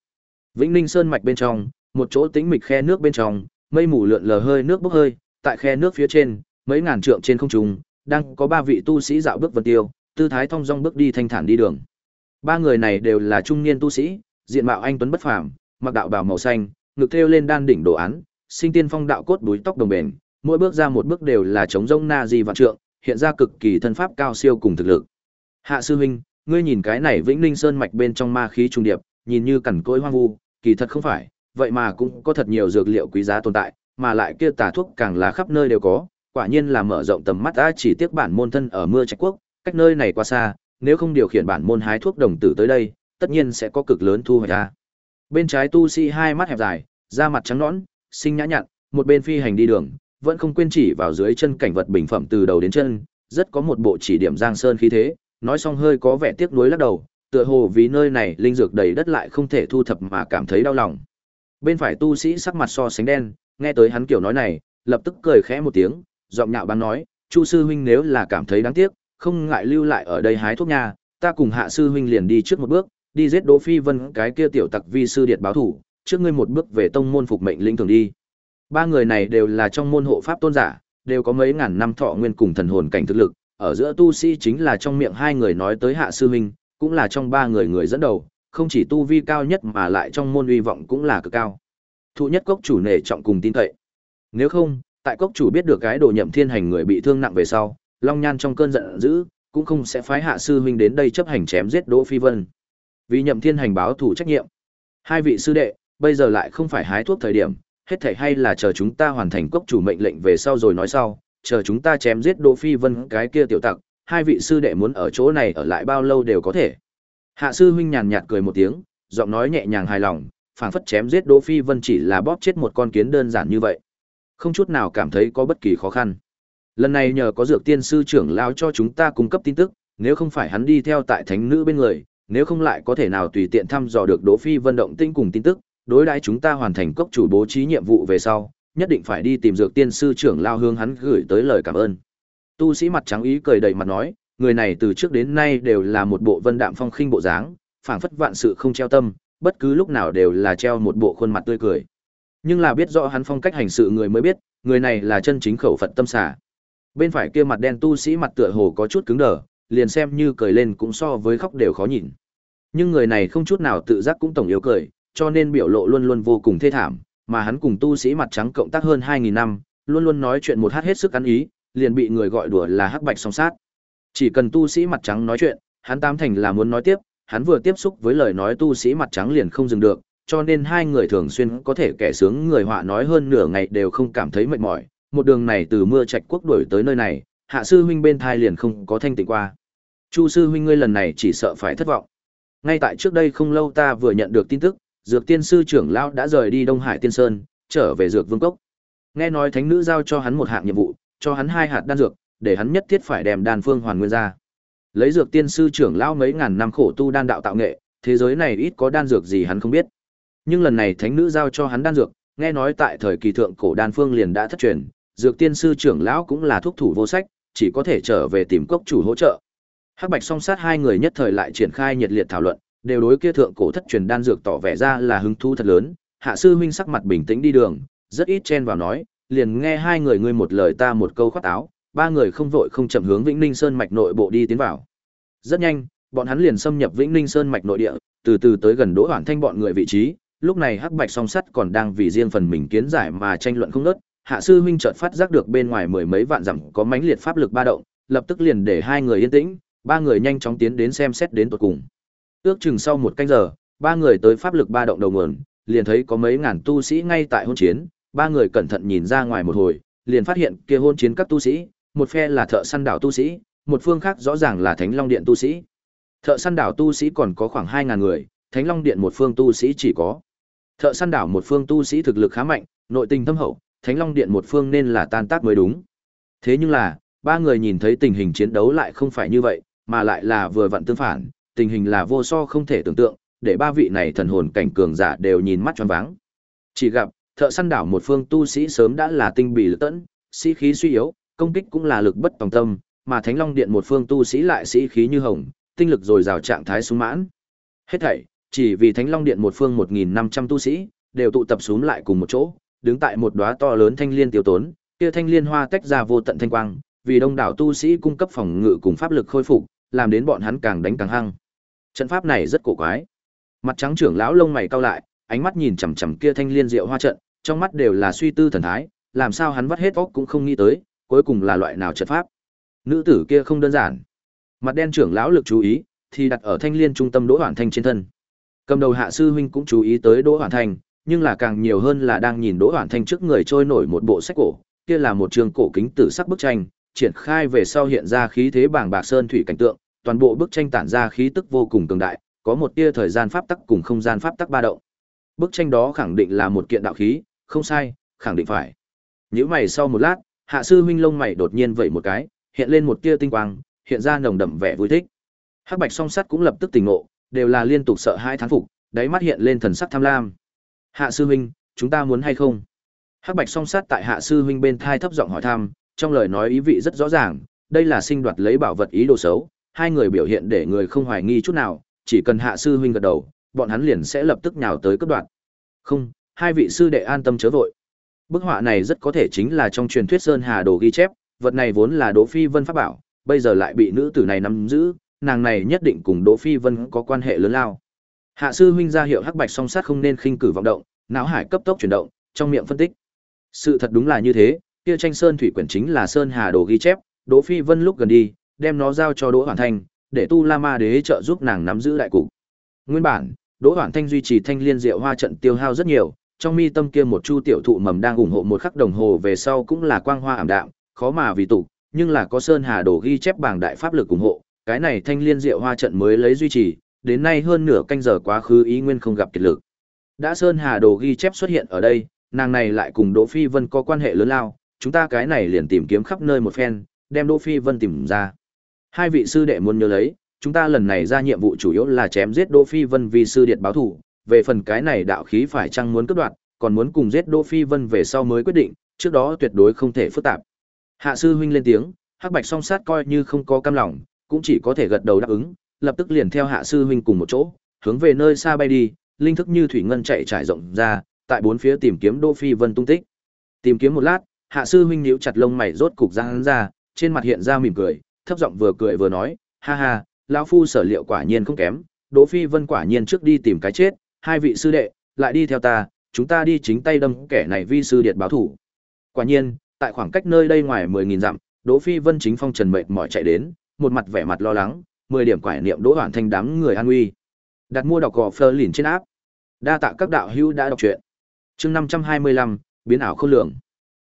Vĩnh Ninh Sơn mạch bên trong, một chỗ tĩnh mịch khe nước bên trong, mây mù lượn lờ hơi nước bốc hơi, tại khe nước phía trên, mấy ngàn trượng trên không trung, đang có ba vị tu sĩ dạo bước vân tiêu, tư thái thong dong bước đi thanh thản đi đường. Ba người này đều là trung niên tu sĩ, diện mạo anh tuấn bất phàm, mặc đạo bào màu xanh, ngực thêu lên đan đỉnh đồ án, sinh tiên phong đạo cốt đuôi tóc đồng bền, mỗi bước ra một bước đều là chống rông na di vạn trượng, hiện ra cực kỳ thân pháp cao siêu cùng thực lực. Hạ sư huynh, ngươi nhìn cái này Vĩnh Ninh Sơn mạch bên trong ma khí trung điệp, nhìn như cẩn cỗi hoang vu, kỳ thật không phải, vậy mà cũng có thật nhiều dược liệu quý giá tồn tại, mà lại kia tà thuốc càng là khắp nơi đều có, quả nhiên là mở rộng tầm mắt ta chỉ tiếc bản môn thân ở mưa trạch quốc, cách nơi này quá xa, nếu không điều khiển bản môn hái thuốc đồng tử tới đây, tất nhiên sẽ có cực lớn thu hoạch ra. Bên trái tu sĩ hai mắt hẹp dài, da mặt trắng nõn, sinh nhã nhặn, một bên phi hành đi đường, vẫn không quên chỉ vào dưới chân cảnh vật bình phẩm từ đầu đến chân, rất có một bộ chỉ điểm giang sơn khí thế, nói xong hơi có vẻ tiếc nuối lắc đầu, tựa hồ vì nơi này linh dược đầy đất lại không thể thu thập mà cảm thấy đau lòng. Bên phải tu sĩ sắc mặt so sánh đen, nghe tới hắn kiểu nói này, lập tức cười khẽ một tiếng, giọng nhạo báng nói, "Chu sư huynh nếu là cảm thấy đáng tiếc, không ngại lưu lại ở đây hái thuốc nha, ta cùng Hạ sư huynh liền đi trước một bước, đi giết Đỗ Phi Vân cái kia tiểu tặc vi sư điệt báo thủ, trước ngươi một bước về tông môn phục mệnh linh thường đi." Ba người này đều là trong môn hộ pháp tôn giả, đều có mấy ngàn năm thọ nguyên cùng thần hồn cảnh thực lực, ở giữa tu sĩ chính là trong miệng hai người nói tới Hạ sư huynh, cũng là trong ba người người dẫn đầu, không chỉ tu vi cao nhất mà lại trong môn uy vọng cũng là cực cao. Thụ nhất cốc chủ nể trọng cùng tin cậy. Nếu không, tại cốc chủ biết được cái đồ nhậm thiên hành người bị thương nặng về sau, Long Nhan trong cơn giận dữ, cũng không sẽ phái hạ sư huynh đến đây chấp hành chém giết Đỗ Phi Vân. Vì nhậm thiên hành báo thủ trách nhiệm. Hai vị sư đệ, bây giờ lại không phải hái thuốc thời điểm, hết thảy hay là chờ chúng ta hoàn thành cốc chủ mệnh lệnh về sau rồi nói sau, chờ chúng ta chém giết Đỗ Phi Vân cái kia tiểu tặc, hai vị sư đệ muốn ở chỗ này ở lại bao lâu đều có thể. Hạ sư huynh nhàn nhạt cười một tiếng, giọng nói nhẹ nhàng hài lòng, phảng phất chém giết Đỗ Phi Vân chỉ là bóp chết một con kiến đơn giản như vậy. Không chút nào cảm thấy có bất kỳ khó khăn. Lần này nhờ có dược tiên sư trưởng lao cho chúng ta cung cấp tin tức, nếu không phải hắn đi theo tại thánh nữ bên người, nếu không lại có thể nào tùy tiện thăm dò được Đỗ Phi Vân động tinh cùng tin tức, đối đãi chúng ta hoàn thành cốc chủ bố trí nhiệm vụ về sau, nhất định phải đi tìm dược tiên sư trưởng lao hương hắn gửi tới lời cảm ơn. Tu sĩ mặt trắng ý cười đầy mặt nói, người này từ trước đến nay đều là một bộ vân đạm phong khinh bộ dáng, phảng phất vạn sự không treo tâm, bất cứ lúc nào đều là treo một bộ khuôn mặt tươi cười. Nhưng là biết rõ hắn phong cách hành sự người mới biết, người này là chân chính khẩu Phật tâm xả. Bên phải kia mặt đen tu sĩ mặt tựa hồ có chút cứng đờ, liền xem như cười lên cũng so với khóc đều khó nhìn. Nhưng người này không chút nào tự giác cũng tổng yếu cười, cho nên biểu lộ luôn luôn vô cùng thê thảm, mà hắn cùng tu sĩ mặt trắng cộng tác hơn 2000 năm, luôn luôn nói chuyện một hát hết sức ăn ý, liền bị người gọi đùa là hắc bạch song sát. Chỉ cần tu sĩ mặt trắng nói chuyện, hắn tam thành là muốn nói tiếp, hắn vừa tiếp xúc với lời nói tu sĩ mặt trắng liền không dừng được, cho nên hai người thường xuyên có thể kẻ sướng người họa nói hơn nửa ngày đều không cảm thấy mệt mỏi. Một đường này từ mưa trạch quốc đuổi tới nơi này, hạ sư huynh bên thai liền không có thanh tịnh qua. Chu sư huynh ngươi lần này chỉ sợ phải thất vọng. Ngay tại trước đây không lâu ta vừa nhận được tin tức, Dược Tiên sư trưởng lão đã rời đi Đông Hải Tiên Sơn, trở về Dược Vương cốc. Nghe nói thánh nữ giao cho hắn một hạng nhiệm vụ, cho hắn hai hạt đan dược, để hắn nhất thiết phải đem đan phương hoàn nguyên ra. Lấy Dược Tiên sư trưởng lão mấy ngàn năm khổ tu đan đạo tạo nghệ, thế giới này ít có đan dược gì hắn không biết. Nhưng lần này thánh nữ giao cho hắn đan dược, nghe nói tại thời kỳ thượng cổ đan phương liền đã thất truyền, Dược Tiên sư trưởng lão cũng là thuốc thủ vô sách, chỉ có thể trở về tìm cốc chủ hỗ trợ. Hắc Bạch song sát hai người nhất thời lại triển khai nhiệt liệt thảo luận, đều đối kia thượng cổ thất truyền đan dược tỏ vẻ ra là hứng thú thật lớn. Hạ sư huynh sắc mặt bình tĩnh đi đường, rất ít chen vào nói, liền nghe hai người ngươi một lời ta một câu khoát áo, ba người không vội không chậm hướng Vĩnh Ninh Sơn mạch nội bộ đi tiến vào. Rất nhanh, bọn hắn liền xâm nhập Vĩnh Ninh Sơn mạch nội địa, từ từ tới gần Đỗ Hoản Thanh bọn người vị trí, lúc này Hắc Bạch song sắt còn đang vì riêng phần mình kiến giải mà tranh luận không ngớt. Hạ sư huynh chợt phát giác được bên ngoài mười mấy vạn dặm có mãnh liệt pháp lực ba động, lập tức liền để hai người yên tĩnh, ba người nhanh chóng tiến đến xem xét đến tận cùng. Ước chừng sau một canh giờ, ba người tới pháp lực ba động đầu nguồn, liền thấy có mấy ngàn tu sĩ ngay tại hôn chiến, ba người cẩn thận nhìn ra ngoài một hồi, liền phát hiện kia hôn chiến các tu sĩ, một phe là thợ săn đảo tu sĩ, một phương khác rõ ràng là Thánh Long Điện tu sĩ. Thợ săn đảo tu sĩ còn có khoảng 2000 người, Thánh Long Điện một phương tu sĩ chỉ có. Thợ săn đảo một phương tu sĩ thực lực khá mạnh, nội tình thâm hậu, Thánh Long Điện một phương nên là tan tác mới đúng. Thế nhưng là, ba người nhìn thấy tình hình chiến đấu lại không phải như vậy, mà lại là vừa vặn tương phản, tình hình là vô so không thể tưởng tượng, để ba vị này thần hồn cảnh cường giả đều nhìn mắt choáng váng. Chỉ gặp, thợ săn đảo một phương tu sĩ sớm đã là tinh bì lực tẫn, sĩ khí suy yếu, công kích cũng là lực bất tòng tâm, mà Thánh Long Điện một phương tu sĩ lại sĩ khí như hồng, tinh lực dồi dào trạng thái sung mãn. Hết thảy, chỉ vì Thánh Long Điện một phương 1500 tu sĩ đều tụ tập xuống lại cùng một chỗ, đứng tại một đóa to lớn thanh liên tiêu tốn, kia thanh liên hoa tách ra vô tận thanh quang, vì đông đảo tu sĩ cung cấp phòng ngự cùng pháp lực khôi phục, làm đến bọn hắn càng đánh càng hăng. Trận pháp này rất cổ quái. Mặt trắng trưởng lão lông mày cau lại, ánh mắt nhìn chằm chằm kia thanh liên diệu hoa trận, trong mắt đều là suy tư thần thái, làm sao hắn vắt hết óc cũng không nghĩ tới, cuối cùng là loại nào trận pháp. Nữ tử kia không đơn giản. Mặt đen trưởng lão lực chú ý, thì đặt ở thanh liên trung tâm Đỗ Hoàn Thanh trên thân. Cầm đầu hạ sư huynh cũng chú ý tới Đỗ Hoàn Thanh, nhưng là càng nhiều hơn là đang nhìn Đỗ Hoàn Thanh trước người trôi nổi một bộ sách cổ, kia là một trường cổ kính tử sắc bức tranh, triển khai về sau hiện ra khí thế bảng bạc sơn thủy cảnh tượng, toàn bộ bức tranh tản ra khí tức vô cùng cường đại, có một tia thời gian pháp tắc cùng không gian pháp tắc ba động. Bức tranh đó khẳng định là một kiện đạo khí, không sai, khẳng định phải. Nhíu mày sau một lát, Hạ sư huynh lông mày đột nhiên vẩy một cái, hiện lên một tia tinh quang, hiện ra nồng đậm vẻ vui thích. Hắc Bạch song sắt cũng lập tức tỉnh ngộ, đều là liên tục sợ hai thán phục, đáy mắt hiện lên thần sắc tham lam. Hạ sư huynh, chúng ta muốn hay không? Hắc Bạch song sắt tại Hạ sư huynh bên thai thấp giọng hỏi thăm, trong lời nói ý vị rất rõ ràng, đây là sinh đoạt lấy bảo vật ý đồ xấu, hai người biểu hiện để người không hoài nghi chút nào, chỉ cần hạ sư huynh gật đầu, bọn hắn liền sẽ lập tức nhào tới cấp đoạn. Không, hai vị sư đệ an tâm chớ vội. Bức họa này rất có thể chính là trong truyền thuyết Sơn Hà Đồ ghi chép, vật này vốn là Đỗ Phi Vân pháp bảo, bây giờ lại bị nữ tử này nắm giữ, nàng này nhất định cùng Đỗ Phi Vân có quan hệ lớn lao. Hạ sư huynh ra hiệu hắc bạch song sát không nên khinh cử vọng động, não hải cấp tốc chuyển động, trong miệng phân tích. Sự thật đúng là như thế, kia tranh sơn thủy quyển chính là sơn hà đồ ghi chép, Đỗ Phi Vân lúc gần đi, đem nó giao cho Đỗ Hoàn Thanh, để Tu La Ma Đế trợ giúp nàng nắm giữ đại cục. Nguyên bản, Đỗ Hoàn Thanh duy trì thanh liên diệu hoa trận tiêu hao rất nhiều, trong mi tâm kia một chu tiểu thụ mầm đang ủng hộ một khắc đồng hồ về sau cũng là quang hoa ảm đạm, khó mà vì tụ, nhưng là có sơn hà đồ ghi chép bảng đại pháp lực ủng hộ, cái này thanh liên diệu hoa trận mới lấy duy trì, đến nay hơn nửa canh giờ quá khứ ý nguyên không gặp kiệt lực. Đã sơn hà đồ ghi chép xuất hiện ở đây, nàng này lại cùng Đỗ Phi Vân có quan hệ lớn lao, chúng ta cái này liền tìm kiếm khắp nơi một phen, đem Đỗ Phi Vân tìm ra. Hai vị sư đệ muốn nhớ lấy, chúng ta lần này ra nhiệm vụ chủ yếu là chém giết Đỗ Phi Vân vì sư điện báo thủ, về phần cái này đạo khí phải chăng muốn cướp đoạt, còn muốn cùng giết Đỗ Phi Vân về sau mới quyết định, trước đó tuyệt đối không thể phức tạp. Hạ sư huynh lên tiếng, Hắc Bạch song sát coi như không có cam lòng, cũng chỉ có thể gật đầu đáp ứng, lập tức liền theo Hạ sư huynh cùng một chỗ, hướng về nơi xa bay đi, linh thức như thủy ngân chạy trải rộng ra, tại bốn phía tìm kiếm Đỗ Phi Vân tung tích. Tìm kiếm một lát, Hạ sư huynh nhíu chặt lông mày rốt cục ra hắn ra, trên mặt hiện ra mỉm cười, thấp giọng vừa cười vừa nói, ha ha, lão phu sở liệu quả nhiên không kém, Đỗ Phi Vân quả nhiên trước đi tìm cái chết, hai vị sư đệ, lại đi theo ta, chúng ta đi chính tay đâm kẻ này vi sư điệt báo thủ. Quả nhiên, tại khoảng cách nơi đây ngoài 10000 dặm, Đỗ Phi Vân chính phong trần mệt mỏi chạy đến, một mặt vẻ mặt lo lắng, 10 điểm quải niệm Đỗ Hoản Thanh đám người an nguy. Đặt mua đọc gò Fleur lìn trên áp. Đa tạ các đạo hữu đã đọc truyện. Chương 525, biến ảo khôn lượng.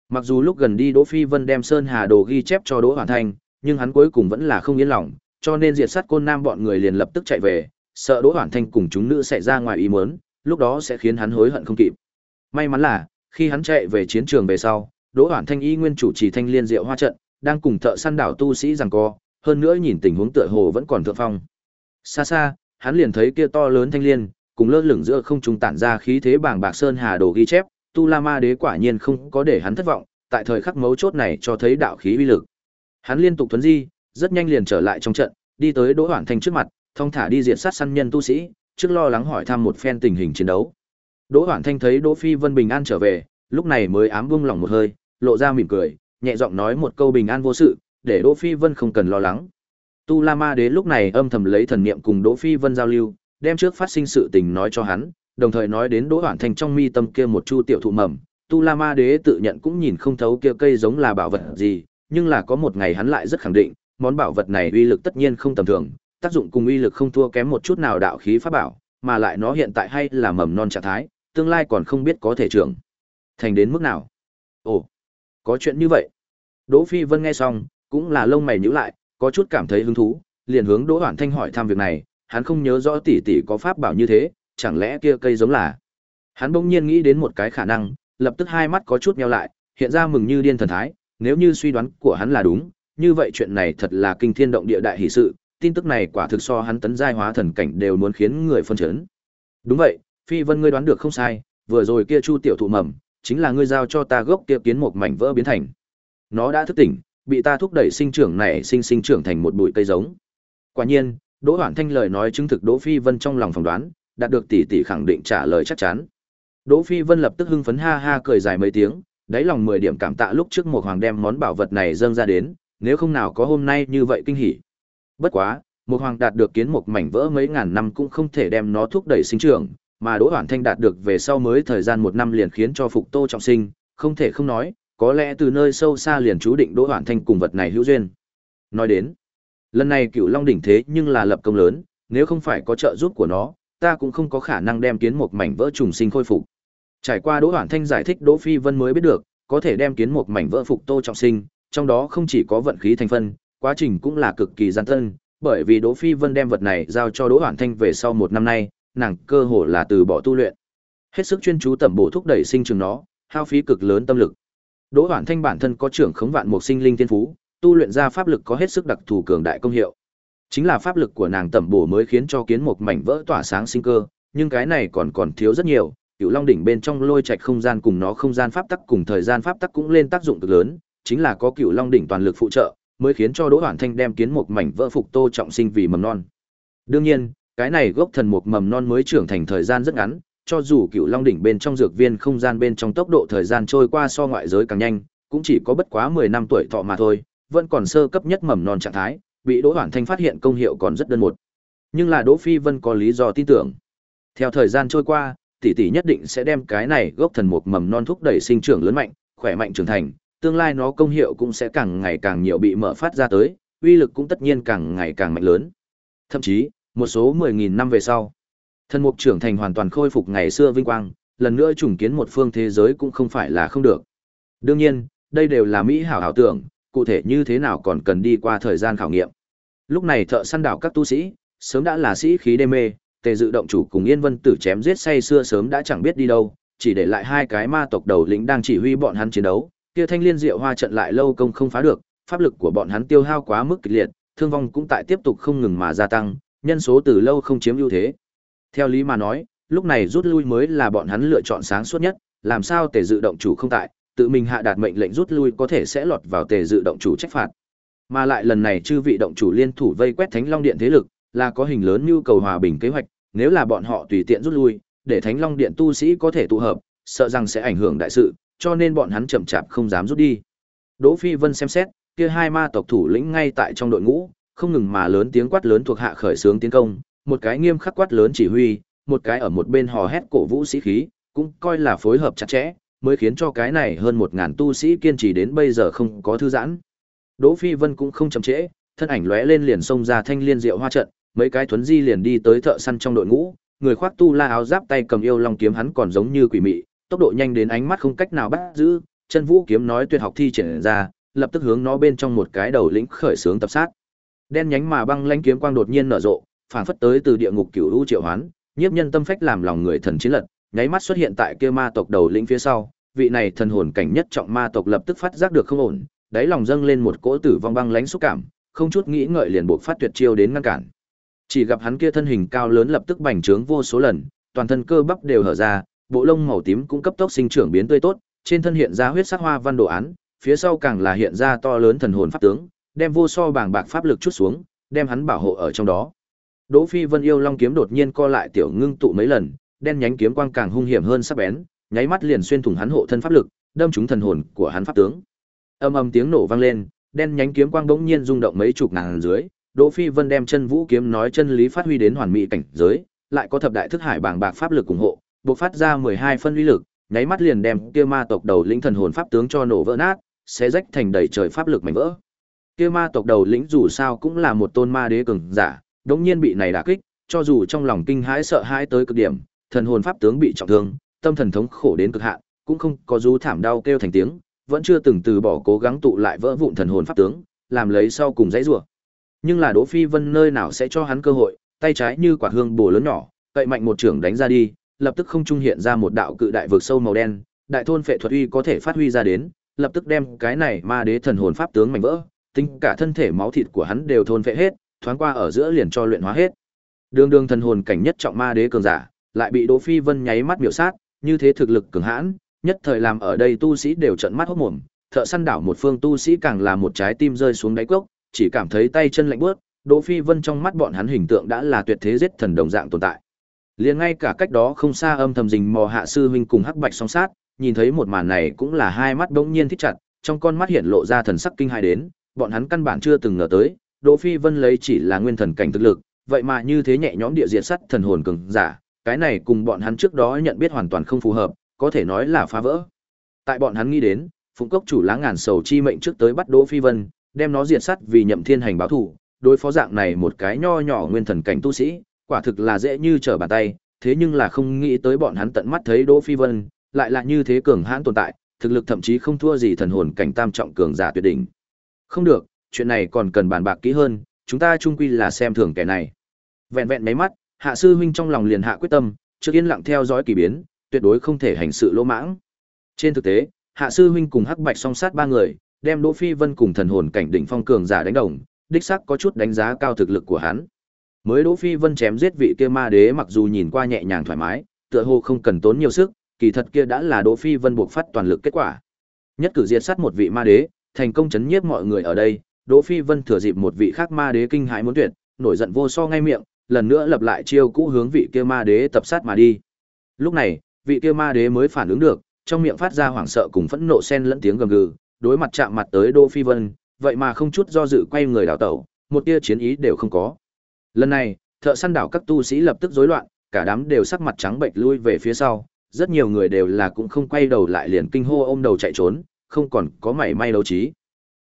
Mặc dù lúc gần đi Đỗ Phi Vân đem Sơn Hà Đồ ghi chép cho Đỗ Hoàn Thành, nhưng hắn cuối cùng vẫn là không yên lòng, cho nên diệt sát côn nam bọn người liền lập tức chạy về, sợ Đỗ Hoản Thanh cùng chúng nữ sẽ ra ngoài ý muốn, lúc đó sẽ khiến hắn hối hận không kịp. May mắn là, khi hắn chạy về chiến trường về sau, Đỗ Hoản Thanh y nguyên chủ trì thanh liên diệu hoa trận, đang cùng thợ săn đảo tu sĩ giằng co, hơn nữa nhìn tình huống tựa hồ vẫn còn thượng phong. Xa xa, hắn liền thấy kia to lớn thanh liên, cùng lơ lửng giữa không trung tản ra khí thế bàng bạc sơn hà đồ ghi chép, Tu La Ma Đế quả nhiên không có để hắn thất vọng, tại thời khắc mấu chốt này cho thấy đạo khí uy lực. Hắn liên tục tuấn di, rất nhanh liền trở lại trong trận, đi tới Đỗ Hoản Thanh trước mặt, thông thả đi diện sát săn nhân tu sĩ, trước lo lắng hỏi thăm một phen tình hình chiến đấu. Đỗ Hoản Thanh thấy Đỗ Phi Vân bình an trở về, lúc này mới ám buông lòng một hơi, lộ ra mỉm cười, nhẹ giọng nói một câu bình an vô sự, để Đỗ Phi Vân không cần lo lắng. Tu La Ma Đế lúc này âm thầm lấy thần niệm cùng Đỗ Phi Vân giao lưu, đem trước phát sinh sự tình nói cho hắn, đồng thời nói đến Đỗ Hoản Thanh trong mi tâm kia một chu tiểu thụ mầm, Tu La Ma Đế tự nhận cũng nhìn không thấu kia cây giống là bảo vật gì, nhưng là có một ngày hắn lại rất khẳng định, món bảo vật này uy lực tất nhiên không tầm thường, tác dụng cùng uy lực không thua kém một chút nào đạo khí pháp bảo, mà lại nó hiện tại hay là mầm non trạng thái, tương lai còn không biết có thể trưởng thành đến mức nào. Ồ, có chuyện như vậy. Đỗ Phi Vân nghe xong, cũng là lông mày nhíu lại, có chút cảm thấy hứng thú, liền hướng Đỗ Hoản Thanh hỏi thăm việc này, hắn không nhớ rõ tỷ tỷ có pháp bảo như thế, chẳng lẽ kia cây giống là. Hắn bỗng nhiên nghĩ đến một cái khả năng, lập tức hai mắt có chút nheo lại, hiện ra mừng như điên thần thái, nếu như suy đoán của hắn là đúng, như vậy chuyện này thật là kinh thiên động địa đại hỷ sự, tin tức này quả thực so hắn tấn giai hóa thần cảnh đều muốn khiến người phân chấn. Đúng vậy, Phi Vân ngươi đoán được không sai, vừa rồi kia Chu tiểu thụ mầm, chính là ngươi giao cho ta gốc kia kiến một mảnh vỡ biến thành. Nó đã thức tỉnh, bị ta thúc đẩy sinh trưởng này sinh sinh trưởng thành một bụi cây giống. Quả nhiên, Đỗ Hoản Thanh lời nói chứng thực Đỗ Phi Vân trong lòng phỏng đoán, đạt được tỷ tỷ khẳng định trả lời chắc chắn. Đỗ Phi Vân lập tức hưng phấn ha ha cười dài mấy tiếng, đáy lòng mười điểm cảm tạ lúc trước một hoàng đem món bảo vật này dâng ra đến, nếu không nào có hôm nay như vậy kinh hỉ. Bất quá, một hoàng đạt được kiến một mảnh vỡ mấy ngàn năm cũng không thể đem nó thúc đẩy sinh trưởng, mà Đỗ Hoàn Thanh đạt được về sau mới thời gian một năm liền khiến cho phục Tô trọng sinh, không thể không nói, có lẽ từ nơi sâu xa liền chú định Đỗ Hoàn Thanh cùng vật này hữu duyên. Nói đến, lần này Cựu Long đỉnh thế nhưng là lập công lớn, nếu không phải có trợ giúp của nó, ta cũng không có khả năng đem kiến một mảnh vỡ trùng sinh khôi phục. Trải qua Đỗ Hoản Thanh giải thích Đỗ Phi Vân mới biết được, có thể đem kiến một mảnh vỡ phục Tô Trọng Sinh, trong đó không chỉ có vận khí thành phần, quá trình cũng là cực kỳ gian tân, bởi vì Đỗ Phi Vân đem vật này giao cho Đỗ Hoản Thanh về sau một năm nay, nàng cơ hồ là từ bỏ tu luyện. Hết sức chuyên chú tẩm bổ thúc đẩy sinh trường nó, hao phí cực lớn tâm lực. Đỗ Hoản Thanh bản thân có trưởng khống vạn mục sinh linh tiên phú, tu luyện ra pháp lực có hết sức đặc thù cường đại công hiệu. Chính là pháp lực của nàng tẩm bổ mới khiến cho kiến một mảnh vỡ tỏa sáng sinh cơ, nhưng cái này còn còn thiếu rất nhiều, Cửu Long đỉnh bên trong lôi trạch không gian cùng nó không gian pháp tắc cùng thời gian pháp tắc cũng lên tác dụng cực lớn, chính là có Cửu Long đỉnh toàn lực phụ trợ, mới khiến cho Đỗ Hoàn Thanh đem kiến một mảnh vỡ phục Tô trọng sinh vì mầm non. Đương nhiên, cái này gốc thần một mầm non mới trưởng thành thời gian rất ngắn, cho dù Cửu Long đỉnh bên trong dược viên không gian bên trong tốc độ thời gian trôi qua so ngoại giới càng nhanh, cũng chỉ có bất quá 10 năm tuổi thọ mà thôi, vẫn còn sơ cấp nhất mầm non trạng thái, bị Đỗ Hoàn Thanh phát hiện công hiệu còn rất đơn một. Nhưng là Đỗ Phi Vân có lý do tin tưởng. Theo thời gian trôi qua, tỷ tỷ nhất định sẽ đem cái này gốc thần mục mầm non thúc đẩy sinh trưởng lớn mạnh, khỏe mạnh trưởng thành, tương lai nó công hiệu cũng sẽ càng ngày càng nhiều bị mở phát ra tới, uy lực cũng tất nhiên càng ngày càng mạnh lớn. Thậm chí, một số 10.000 năm về sau, thần mục trưởng thành hoàn toàn khôi phục ngày xưa vinh quang, lần nữa trùng kiến một phương thế giới cũng không phải là không được. Đương nhiên, đây đều là mỹ hảo hảo tưởng, cụ thể như thế nào còn cần đi qua thời gian khảo nghiệm. Lúc này thợ săn đảo các tu sĩ, sớm đã là sĩ khí đê mê, tề dự động chủ cùng Yên Vân Tử chém giết say xưa sớm đã chẳng biết đi đâu, chỉ để lại hai cái ma tộc đầu lĩnh đang chỉ huy bọn hắn chiến đấu, kia thanh liên diệu hoa trận lại lâu công không phá được, pháp lực của bọn hắn tiêu hao quá mức kịch liệt, thương vong cũng tại tiếp tục không ngừng mà gia tăng, nhân số từ lâu không chiếm ưu thế. Theo lý mà nói, lúc này rút lui mới là bọn hắn lựa chọn sáng suốt nhất, làm sao tề dự động chủ không tại, tự mình hạ đạt mệnh lệnh rút lui có thể sẽ lọt vào tề dự động chủ trách phạt. Mà lại lần này chư vị động chủ liên thủ vây quét Thánh Long Điện thế lực, là có hình lớn nhu cầu hòa bình kế hoạch, nếu là bọn họ tùy tiện rút lui, để Thánh Long Điện tu sĩ có thể tụ hợp, sợ rằng sẽ ảnh hưởng đại sự, cho nên bọn hắn chậm chạp không dám rút đi. Đỗ Phi Vân xem xét, kia hai ma tộc thủ lĩnh ngay tại trong đội ngũ, không ngừng mà lớn tiếng quát lớn thuộc hạ khởi xướng tiến công, một cái nghiêm khắc quát lớn chỉ huy, một cái ở một bên hò hét cổ vũ sĩ khí, cũng coi là phối hợp chặt chẽ, mới khiến cho cái này hơn một ngàn tu sĩ kiên trì đến bây giờ không có thư giãn. Đỗ Phi Vân cũng không chậm trễ, thân ảnh lóe lên liền xông ra thanh liên diệu hoa trận, mấy cái thuấn di liền đi tới thợ săn trong đội ngũ, người khoác tu la áo giáp tay cầm yêu long kiếm hắn còn giống như quỷ mị, tốc độ nhanh đến ánh mắt không cách nào bắt giữ, chân vũ kiếm nói tuyệt học thi triển ra, lập tức hướng nó bên trong một cái đầu lĩnh khởi sướng tập sát. Đen nhánh mà băng lãnh kiếm quang đột nhiên nở rộ, phản phất tới từ địa ngục cửu u triệu hoán, nhiếp nhân tâm phách làm lòng người thần chiến lật, nháy mắt xuất hiện tại kia ma tộc đầu lĩnh phía sau, vị này thần hồn cảnh nhất trọng ma tộc lập tức phát giác được không ổn, đáy lòng dâng lên một cỗ tử vong băng lãnh xúc cảm, không chút nghĩ ngợi liền buộc phát tuyệt chiêu đến ngăn cản. Chỉ gặp hắn kia thân hình cao lớn lập tức bành trướng vô số lần, toàn thân cơ bắp đều hở ra, bộ lông màu tím cũng cấp tốc sinh trưởng biến tươi tốt, trên thân hiện ra huyết sắc hoa văn đồ án, phía sau càng là hiện ra to lớn thần hồn pháp tướng, đem vô so bàng bạc pháp lực chút xuống, đem hắn bảo hộ ở trong đó. Đỗ Phi Vân yêu long kiếm đột nhiên co lại tiểu ngưng tụ mấy lần, đen nhánh kiếm quang càng hung hiểm hơn sắc bén, nháy mắt liền xuyên thủng hắn hộ thân pháp lực, đâm trúng thần hồn của hắn pháp tướng. Âm ầm tiếng nổ vang lên, đen nhánh kiếm quang bỗng nhiên rung động mấy chục ngàn dưới, Đỗ Phi Vân đem chân vũ kiếm nói chân lý phát huy đến hoàn mỹ cảnh giới, lại có thập đại thức hải bàng bạc pháp lực ủng hộ, bộc phát ra 12 phân uy lực, nháy mắt liền đem kia ma tộc đầu lĩnh thần hồn pháp tướng cho nổ vỡ nát, xé rách thành đầy trời pháp lực mảnh vỡ. Kia ma tộc đầu lĩnh dù sao cũng là một tôn ma đế cường giả, đống nhiên bị này đả kích, cho dù trong lòng kinh hãi sợ hãi tới cực điểm, thần hồn pháp tướng bị trọng thương, tâm thần thống khổ đến cực hạn, cũng không có rú thảm đau kêu thành tiếng, vẫn chưa từng từ bỏ cố gắng tụ lại vỡ vụn thần hồn pháp tướng, làm lấy sau cùng dãy rủa. Nhưng là Đỗ Phi Vân nơi nào sẽ cho hắn cơ hội, tay trái như quả hương bổ lớn nhỏ, cậy mạnh một trường đánh ra đi, lập tức không trung hiện ra một đạo cự đại vực sâu màu đen, đại thôn phệ thuật uy có thể phát huy ra đến, lập tức đem cái này ma đế thần hồn pháp tướng mạnh vỡ, tính cả thân thể máu thịt của hắn đều thôn phệ hết, thoáng qua ở giữa liền cho luyện hóa hết. Đường đường thần hồn cảnh nhất trọng ma đế cường giả, lại bị Đỗ Phi Vân nháy mắt miểu sát, như thế thực lực cường hãn, nhất thời làm ở đây tu sĩ đều trợn mắt hốt mồm, thợ săn đảo một phương tu sĩ càng là một trái tim rơi xuống đáy cốc, chỉ cảm thấy tay chân lạnh buốt, Đỗ Phi Vân trong mắt bọn hắn hình tượng đã là tuyệt thế giết thần đồng dạng tồn tại. Liền ngay cả cách đó không xa âm thầm rình mò hạ sư huynh cùng hắc bạch song sát, nhìn thấy một màn này cũng là hai mắt bỗng nhiên thích chặt, trong con mắt hiện lộ ra thần sắc kinh hãi đến, bọn hắn căn bản chưa từng ngờ tới, Đỗ Phi Vân lấy chỉ là nguyên thần cảnh thực lực, vậy mà như thế nhẹ nhõm địa diệt sắt thần hồn cường giả, cái này cùng bọn hắn trước đó nhận biết hoàn toàn không phù hợp, có thể nói là phá vỡ. Tại bọn hắn nghĩ đến, Phụng Cốc chủ lá ngàn sầu chi mệnh trước tới bắt Đỗ Phi Vân, đem nó diệt sắt vì nhậm thiên hành báo thủ đối phó dạng này một cái nho nhỏ nguyên thần cảnh tu sĩ, quả thực là dễ như trở bàn tay, thế nhưng là không nghĩ tới bọn hắn tận mắt thấy Đỗ Phi Vân, lại là như thế cường hãn tồn tại, thực lực thậm chí không thua gì thần hồn cảnh tam trọng cường giả tuyệt đỉnh. Không được, chuyện này còn cần bàn bạc kỹ hơn, chúng ta chung quy là xem thường kẻ này. Vẹn vẹn mấy mắt, Hạ sư huynh trong lòng liền hạ quyết tâm, trước yên lặng theo dõi kỳ biến, tuyệt đối không thể hành sự lỗ mãng. Trên thực tế, Hạ sư huynh cùng Hắc Bạch song sát ba người, đem Đỗ Phi Vân cùng thần hồn cảnh đỉnh phong cường giả đánh đồng, đích xác có chút đánh giá cao thực lực của hắn. Mới Đỗ Phi Vân chém giết vị kia ma đế mặc dù nhìn qua nhẹ nhàng thoải mái, tựa hồ không cần tốn nhiều sức, kỳ thật kia đã là Đỗ Phi Vân buộc phát toàn lực kết quả. Nhất cử diệt sát một vị ma đế, thành công chấn nhiếp mọi người ở đây, Đỗ Phi Vân thừa dịp một vị khác ma đế kinh hãi muốn tuyệt, nổi giận vô so ngay miệng, lần nữa lập lại chiêu cũ hướng vị kia ma đế tập sát mà đi. Lúc này, vị kia ma đế mới phản ứng được, trong miệng phát ra hoảng sợ cùng phẫn nộ xen lẫn tiếng gầm gừ, đối mặt chạm mặt tới Đỗ Phi Vân, vậy mà không chút do dự quay người đảo tẩu, một tia chiến ý đều không có. Lần này, thợ săn đảo các tu sĩ lập tức rối loạn, cả đám đều sắc mặt trắng bệch lui về phía sau, rất nhiều người đều là cũng không quay đầu lại liền kinh hô ôm đầu chạy trốn, không còn có mảy may đấu trí.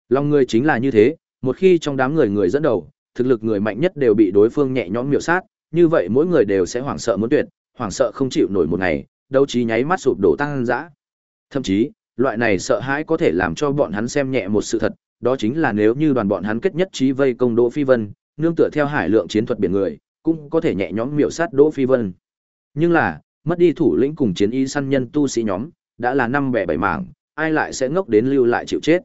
Lòng người chính là như thế, một khi trong đám người người dẫn đầu, thực lực người mạnh nhất đều bị đối phương nhẹ nhõm miểu sát, như vậy mỗi người đều sẽ hoảng sợ muốn tuyệt, hoảng sợ không chịu nổi một ngày, đấu trí nháy mắt sụp đổ tăng dã. Thậm chí, loại này sợ hãi có thể làm cho bọn hắn xem nhẹ một sự thật, đó chính là nếu như đoàn bọn hắn kết nhất trí vây công Đỗ Phi Vân, nương tựa theo hải lượng chiến thuật biển người, cũng có thể nhẹ nhõm miểu sát Đỗ Phi Vân. Nhưng là, mất đi thủ lĩnh cùng chiến y săn nhân tu sĩ nhóm, đã là năm bẻ bảy mảng, ai lại sẽ ngốc đến lưu lại chịu chết.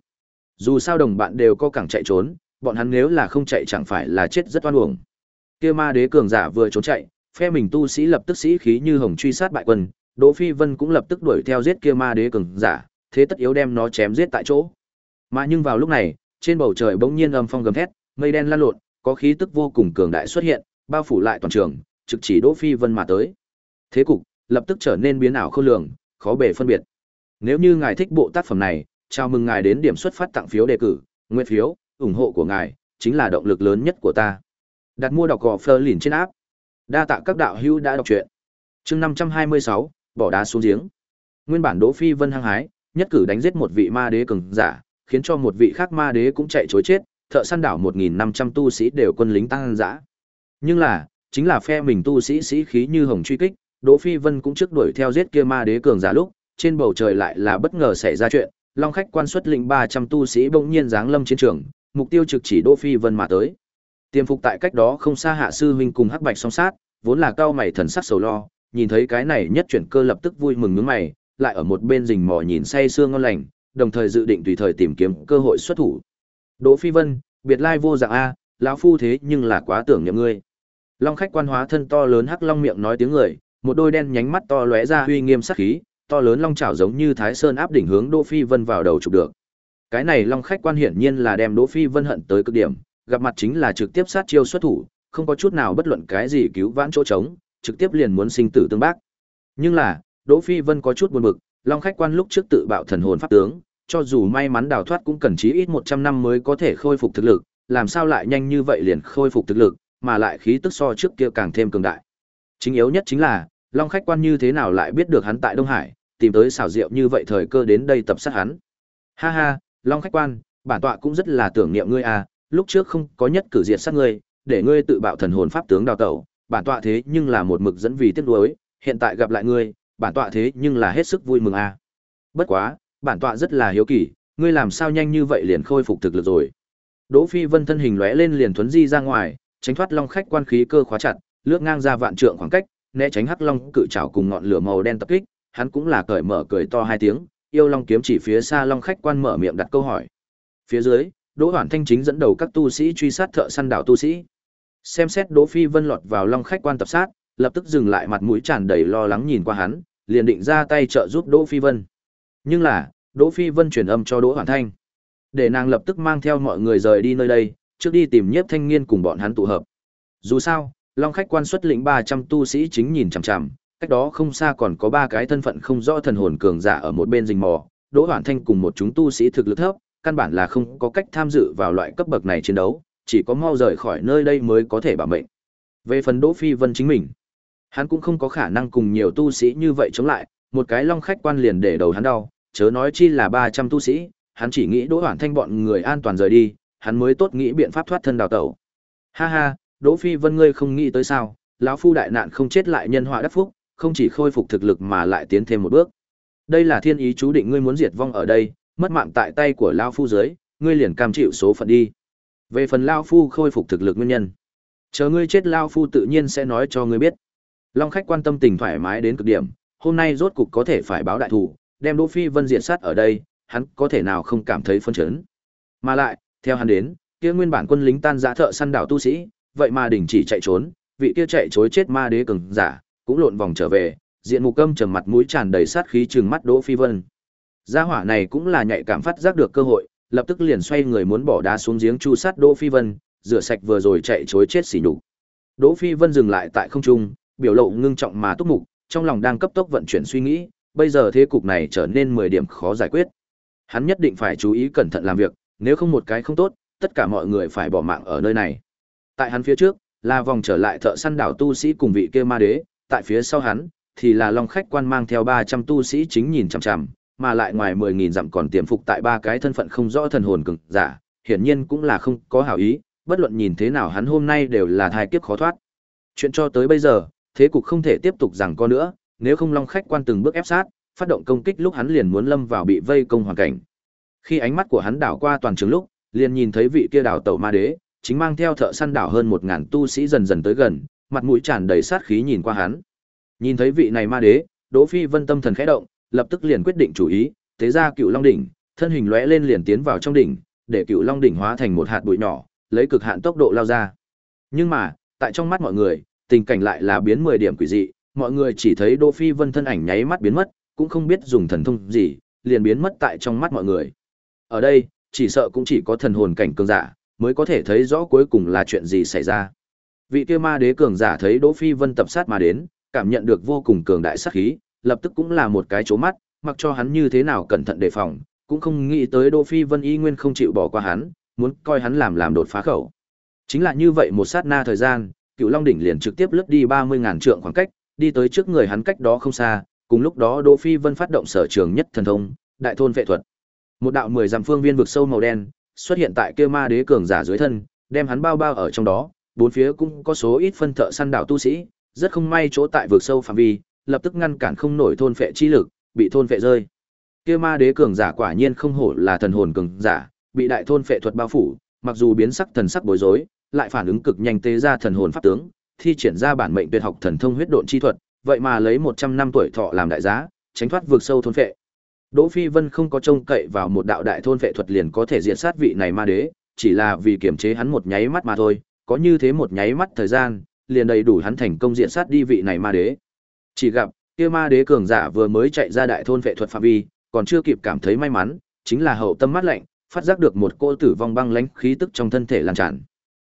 Dù sao đồng bạn đều có cẳng chạy trốn, bọn hắn nếu là không chạy chẳng phải là chết rất oan uổng. Kia ma đế cường giả vừa trốn chạy, phe mình tu sĩ lập tức sĩ khí như hồng truy sát bại quân, Đỗ Phi Vân cũng lập tức đuổi theo giết kia ma đế cường giả, thế tất yếu đem nó chém giết tại chỗ. Mà nhưng vào lúc này, trên bầu trời bỗng nhiên âm phong gầm thét, mây đen lan lộn, có khí tức vô cùng cường đại xuất hiện, bao phủ lại toàn trường, trực chỉ Đỗ Phi Vân mà tới. Thế cục lập tức trở nên biến ảo khôn lường, khó bề phân biệt. Nếu như ngài thích bộ tác phẩm này, chào mừng ngài đến điểm xuất phát tặng phiếu đề cử, nguyện phiếu, ủng hộ của ngài chính là động lực lớn nhất của ta. Đặt mua đọc gò Fleur liền trên áp. Đa tạ các đạo hữu đã đọc truyện. Chương 526, bỏ đá xuống giếng. Nguyên bản Đỗ Phi Vân hăng hái, nhất cử đánh giết một vị ma đế cường giả, khiến cho một vị khác ma đế cũng chạy chối chết, thợ săn đảo 1500 tu sĩ đều quân lính tăng dã. Nhưng là, chính là phe mình tu sĩ sĩ khí như hồng truy kích, Đỗ Phi Vân cũng trước đuổi theo giết kia ma đế cường giả lúc, trên bầu trời lại là bất ngờ xảy ra chuyện, Long khách quan xuất lĩnh 300 tu sĩ bỗng nhiên giáng lâm chiến trường, mục tiêu trực chỉ Đỗ Phi Vân mà tới. Tiêm phục tại cách đó không xa Hạ sư huynh cùng Hắc Bạch song sát, vốn là cao mày thần sắc sầu lo, nhìn thấy cái này nhất chuyển cơ lập tức vui mừng nhướng mày, lại ở một bên rình mò nhìn say sương ngon lành, đồng thời dự định tùy thời tìm kiếm cơ hội xuất thủ. Đỗ Phi Vân, biệt lai vô dạng a, lão phu thế nhưng là quá tưởng niệm ngươi. Long khách quan hóa thân to lớn hắc long miệng nói tiếng người, một đôi đen nhánh mắt to lóe ra uy nghiêm sắc khí, to lớn long chảo giống như Thái Sơn áp đỉnh hướng Đỗ Phi Vân vào đầu chụp được. Cái này long khách quan hiển nhiên là đem Đỗ Phi Vân hận tới cực điểm, gặp mặt chính là trực tiếp sát chiêu xuất thủ, không có chút nào bất luận cái gì cứu vãn chỗ trống, trực tiếp liền muốn sinh tử tương bác. Nhưng là, Đỗ Phi Vân có chút buồn bực, long khách quan lúc trước tự bạo thần hồn pháp tướng, cho dù may mắn đào thoát cũng cần chí ít 100 năm mới có thể khôi phục thực lực, làm sao lại nhanh như vậy liền khôi phục thực lực, mà lại khí tức so trước kia càng thêm cường đại. Chính yếu nhất chính là, long khách quan như thế nào lại biết được hắn tại Đông Hải, tìm tới xảo diệu như vậy thời cơ đến đây tập sát hắn. Ha ha, long khách quan, bản tọa cũng rất là tưởng niệm ngươi à, lúc trước không có nhất cử diệt sát ngươi, để ngươi tự bạo thần hồn pháp tướng đào tẩu, bản tọa thế nhưng là một mực dẫn vì tiếc nuối, hiện tại gặp lại ngươi, bản tọa thế nhưng là hết sức vui mừng à. Bất quá, bản tọa rất là hiếu kỳ, ngươi làm sao nhanh như vậy liền khôi phục thực lực rồi. Đỗ Phi Vân thân hình lóe lên liền thuấn di ra ngoài, tránh thoát long khách quan khí cơ khóa chặt, lướt ngang ra vạn trượng khoảng cách, né tránh hắc long cự trảo cùng ngọn lửa màu đen tập kích, hắn cũng là cởi mở cười to hai tiếng, yêu long kiếm chỉ phía xa long khách quan mở miệng đặt câu hỏi. Phía dưới, Đỗ Hoản Thanh chính dẫn đầu các tu sĩ truy sát thợ săn đảo tu sĩ. Xem xét Đỗ Phi Vân lọt vào long khách quan tập sát, lập tức dừng lại mặt mũi tràn đầy lo lắng nhìn qua hắn, liền định ra tay trợ giúp Đỗ Phi Vân. Nhưng là, Đỗ Phi Vân truyền âm cho Đỗ Hoản Thanh, để nàng lập tức mang theo mọi người rời đi nơi đây, trước đi tìm Nhiếp Thanh Nghiên cùng bọn hắn tụ hợp. Dù sao, Long khách quan xuất lĩnh 300 tu sĩ chính nhìn chằm chằm, cách đó không xa còn có ba cái thân phận không rõ thần hồn cường giả ở một bên rình mò, Đỗ Hoản Thanh cùng một chúng tu sĩ thực lực thấp, căn bản là không có cách tham dự vào loại cấp bậc này chiến đấu, chỉ có mau rời khỏi nơi đây mới có thể bảo mệnh. Về phần Đỗ Phi Vân chính mình, hắn cũng không có khả năng cùng nhiều tu sĩ như vậy chống lại, một cái long khách quan liền để đầu hắn đau, chớ nói chi là 300 tu sĩ, hắn chỉ nghĩ Đỗ Hoản Thanh bọn người an toàn rời đi, hắn mới tốt nghĩ biện pháp thoát thân đào tẩu. Ha ha, Đỗ Phi Vân ngươi không nghĩ tới sao? Lão phu đại nạn không chết lại nhân họa đắc phúc, không chỉ khôi phục thực lực mà lại tiến thêm một bước. Đây là thiên ý chú định ngươi muốn diệt vong ở đây, mất mạng tại tay của lão phu dưới, ngươi liền cam chịu số phận đi. Về phần lão phu khôi phục thực lực nguyên nhân, chờ ngươi chết lão phu tự nhiên sẽ nói cho ngươi biết. Long khách quan tâm tình thoải mái đến cực điểm, hôm nay rốt cục có thể phải báo đại thủ, đem Đỗ Phi Vân diện sát ở đây, hắn có thể nào không cảm thấy phân chấn. Mà lại, theo hắn đến, kia nguyên bản quân lính tan rã thợ săn đảo tu sĩ, vậy mà đình chỉ chạy trốn, vị kia chạy chối chết ma đế cường giả, cũng lộn vòng trở về, diện mục câm trầm mặt mũi tràn đầy sát khí trừng mắt Đỗ Phi Vân. Gia hỏa này cũng là nhạy cảm phát giác được cơ hội, lập tức liền xoay người muốn bỏ đá xuống giếng chu sát Đỗ Phi Vân, rửa sạch vừa rồi chạy trối chết xỉ nhục. Đỗ Phi Vân dừng lại tại không trung, biểu lộ ngưng trọng mà túc mục, trong lòng đang cấp tốc vận chuyển suy nghĩ, bây giờ thế cục này trở nên 10 điểm khó giải quyết. Hắn nhất định phải chú ý cẩn thận làm việc, nếu không một cái không tốt, tất cả mọi người phải bỏ mạng ở nơi này. Tại hắn phía trước, là vòng trở lại thợ săn đảo tu sĩ cùng vị kia ma đế, tại phía sau hắn thì là Long khách quan mang theo 300 tu sĩ chính nhìn chằm chằm, mà lại ngoài 10.000 dặm còn tiềm phục tại ba cái thân phận không rõ thần hồn cường giả, hiển nhiên cũng là không có hảo ý, bất luận nhìn thế nào hắn hôm nay đều là thai kiếp khó thoát. Chuyện cho tới bây giờ, thế cục không thể tiếp tục rằng co nữa, nếu không Long khách quan từng bước ép sát, phát động công kích lúc hắn liền muốn lâm vào bị vây công hoàn cảnh. Khi ánh mắt của hắn đảo qua toàn trường lúc, liền nhìn thấy vị kia đảo tẩu ma đế, chính mang theo thợ săn đảo hơn 1000 tu sĩ dần dần tới gần, mặt mũi tràn đầy sát khí nhìn qua hắn. Nhìn thấy vị này ma đế, Đỗ Phi Vân tâm thần khẽ động, lập tức liền quyết định chủ ý, tế ra Cựu Long đỉnh, thân hình lóe lên liền tiến vào trong đỉnh, để Cựu Long đỉnh hóa thành một hạt bụi nhỏ, lấy cực hạn tốc độ lao ra. Nhưng mà, tại trong mắt mọi người, tình cảnh lại là biến 10 điểm quỷ dị, mọi người chỉ thấy Đỗ Phi Vân thân ảnh nháy mắt biến mất, cũng không biết dùng thần thông gì, liền biến mất tại trong mắt mọi người. Ở đây, chỉ sợ cũng chỉ có thần hồn cảnh cường giả mới có thể thấy rõ cuối cùng là chuyện gì xảy ra. Vị kia ma đế cường giả thấy Đỗ Phi Vân tập sát mà đến, cảm nhận được vô cùng cường đại sát khí, lập tức cũng là một cái chố mắt, mặc cho hắn như thế nào cẩn thận đề phòng, cũng không nghĩ tới Đỗ Phi Vân y nguyên không chịu bỏ qua hắn, muốn coi hắn làm làm đột phá khẩu. Chính là như vậy một sát na thời gian, Cựu Long đỉnh liền trực tiếp lướt đi 30000 trượng khoảng cách, đi tới trước người hắn cách đó không xa, cùng lúc đó Đỗ Phi Vân phát động sở trường nhất thần thông, Đại thôn vệ thuật. Một đạo mười dặm phương viên vực sâu màu đen xuất hiện tại kia ma đế cường giả dưới thân, đem hắn bao bao ở trong đó, bốn phía cũng có số ít phân thợ săn đảo tu sĩ, rất không may chỗ tại vực sâu phạm vi, lập tức ngăn cản không nổi thôn phệ chi lực, bị thôn phệ rơi. Kia ma đế cường giả quả nhiên không hổ là thần hồn cường giả, bị đại thôn phệ thuật bao phủ, mặc dù biến sắc thần sắc bối rối, lại phản ứng cực nhanh tế ra thần hồn pháp tướng, thi triển ra bản mệnh tuyệt học thần thông huyết độn chi thuật, vậy mà lấy 100 năm tuổi thọ làm đại giá, tránh thoát vực sâu thôn phệ. Đỗ Phi Vân không có trông cậy vào một đạo đại thôn phệ thuật liền có thể diệt sát vị này ma đế, chỉ là vì kiểm chế hắn một nháy mắt mà thôi, có như thế một nháy mắt thời gian, liền đầy đủ hắn thành công diện sát đi vị này ma đế. Chỉ gặp, kia ma đế cường giả vừa mới chạy ra đại thôn vệ thuật phạm vi, còn chưa kịp cảm thấy may mắn, chính là hậu tâm mắt lạnh, phát giác được một cô tử vong băng lãnh khí tức trong thân thể lan tràn.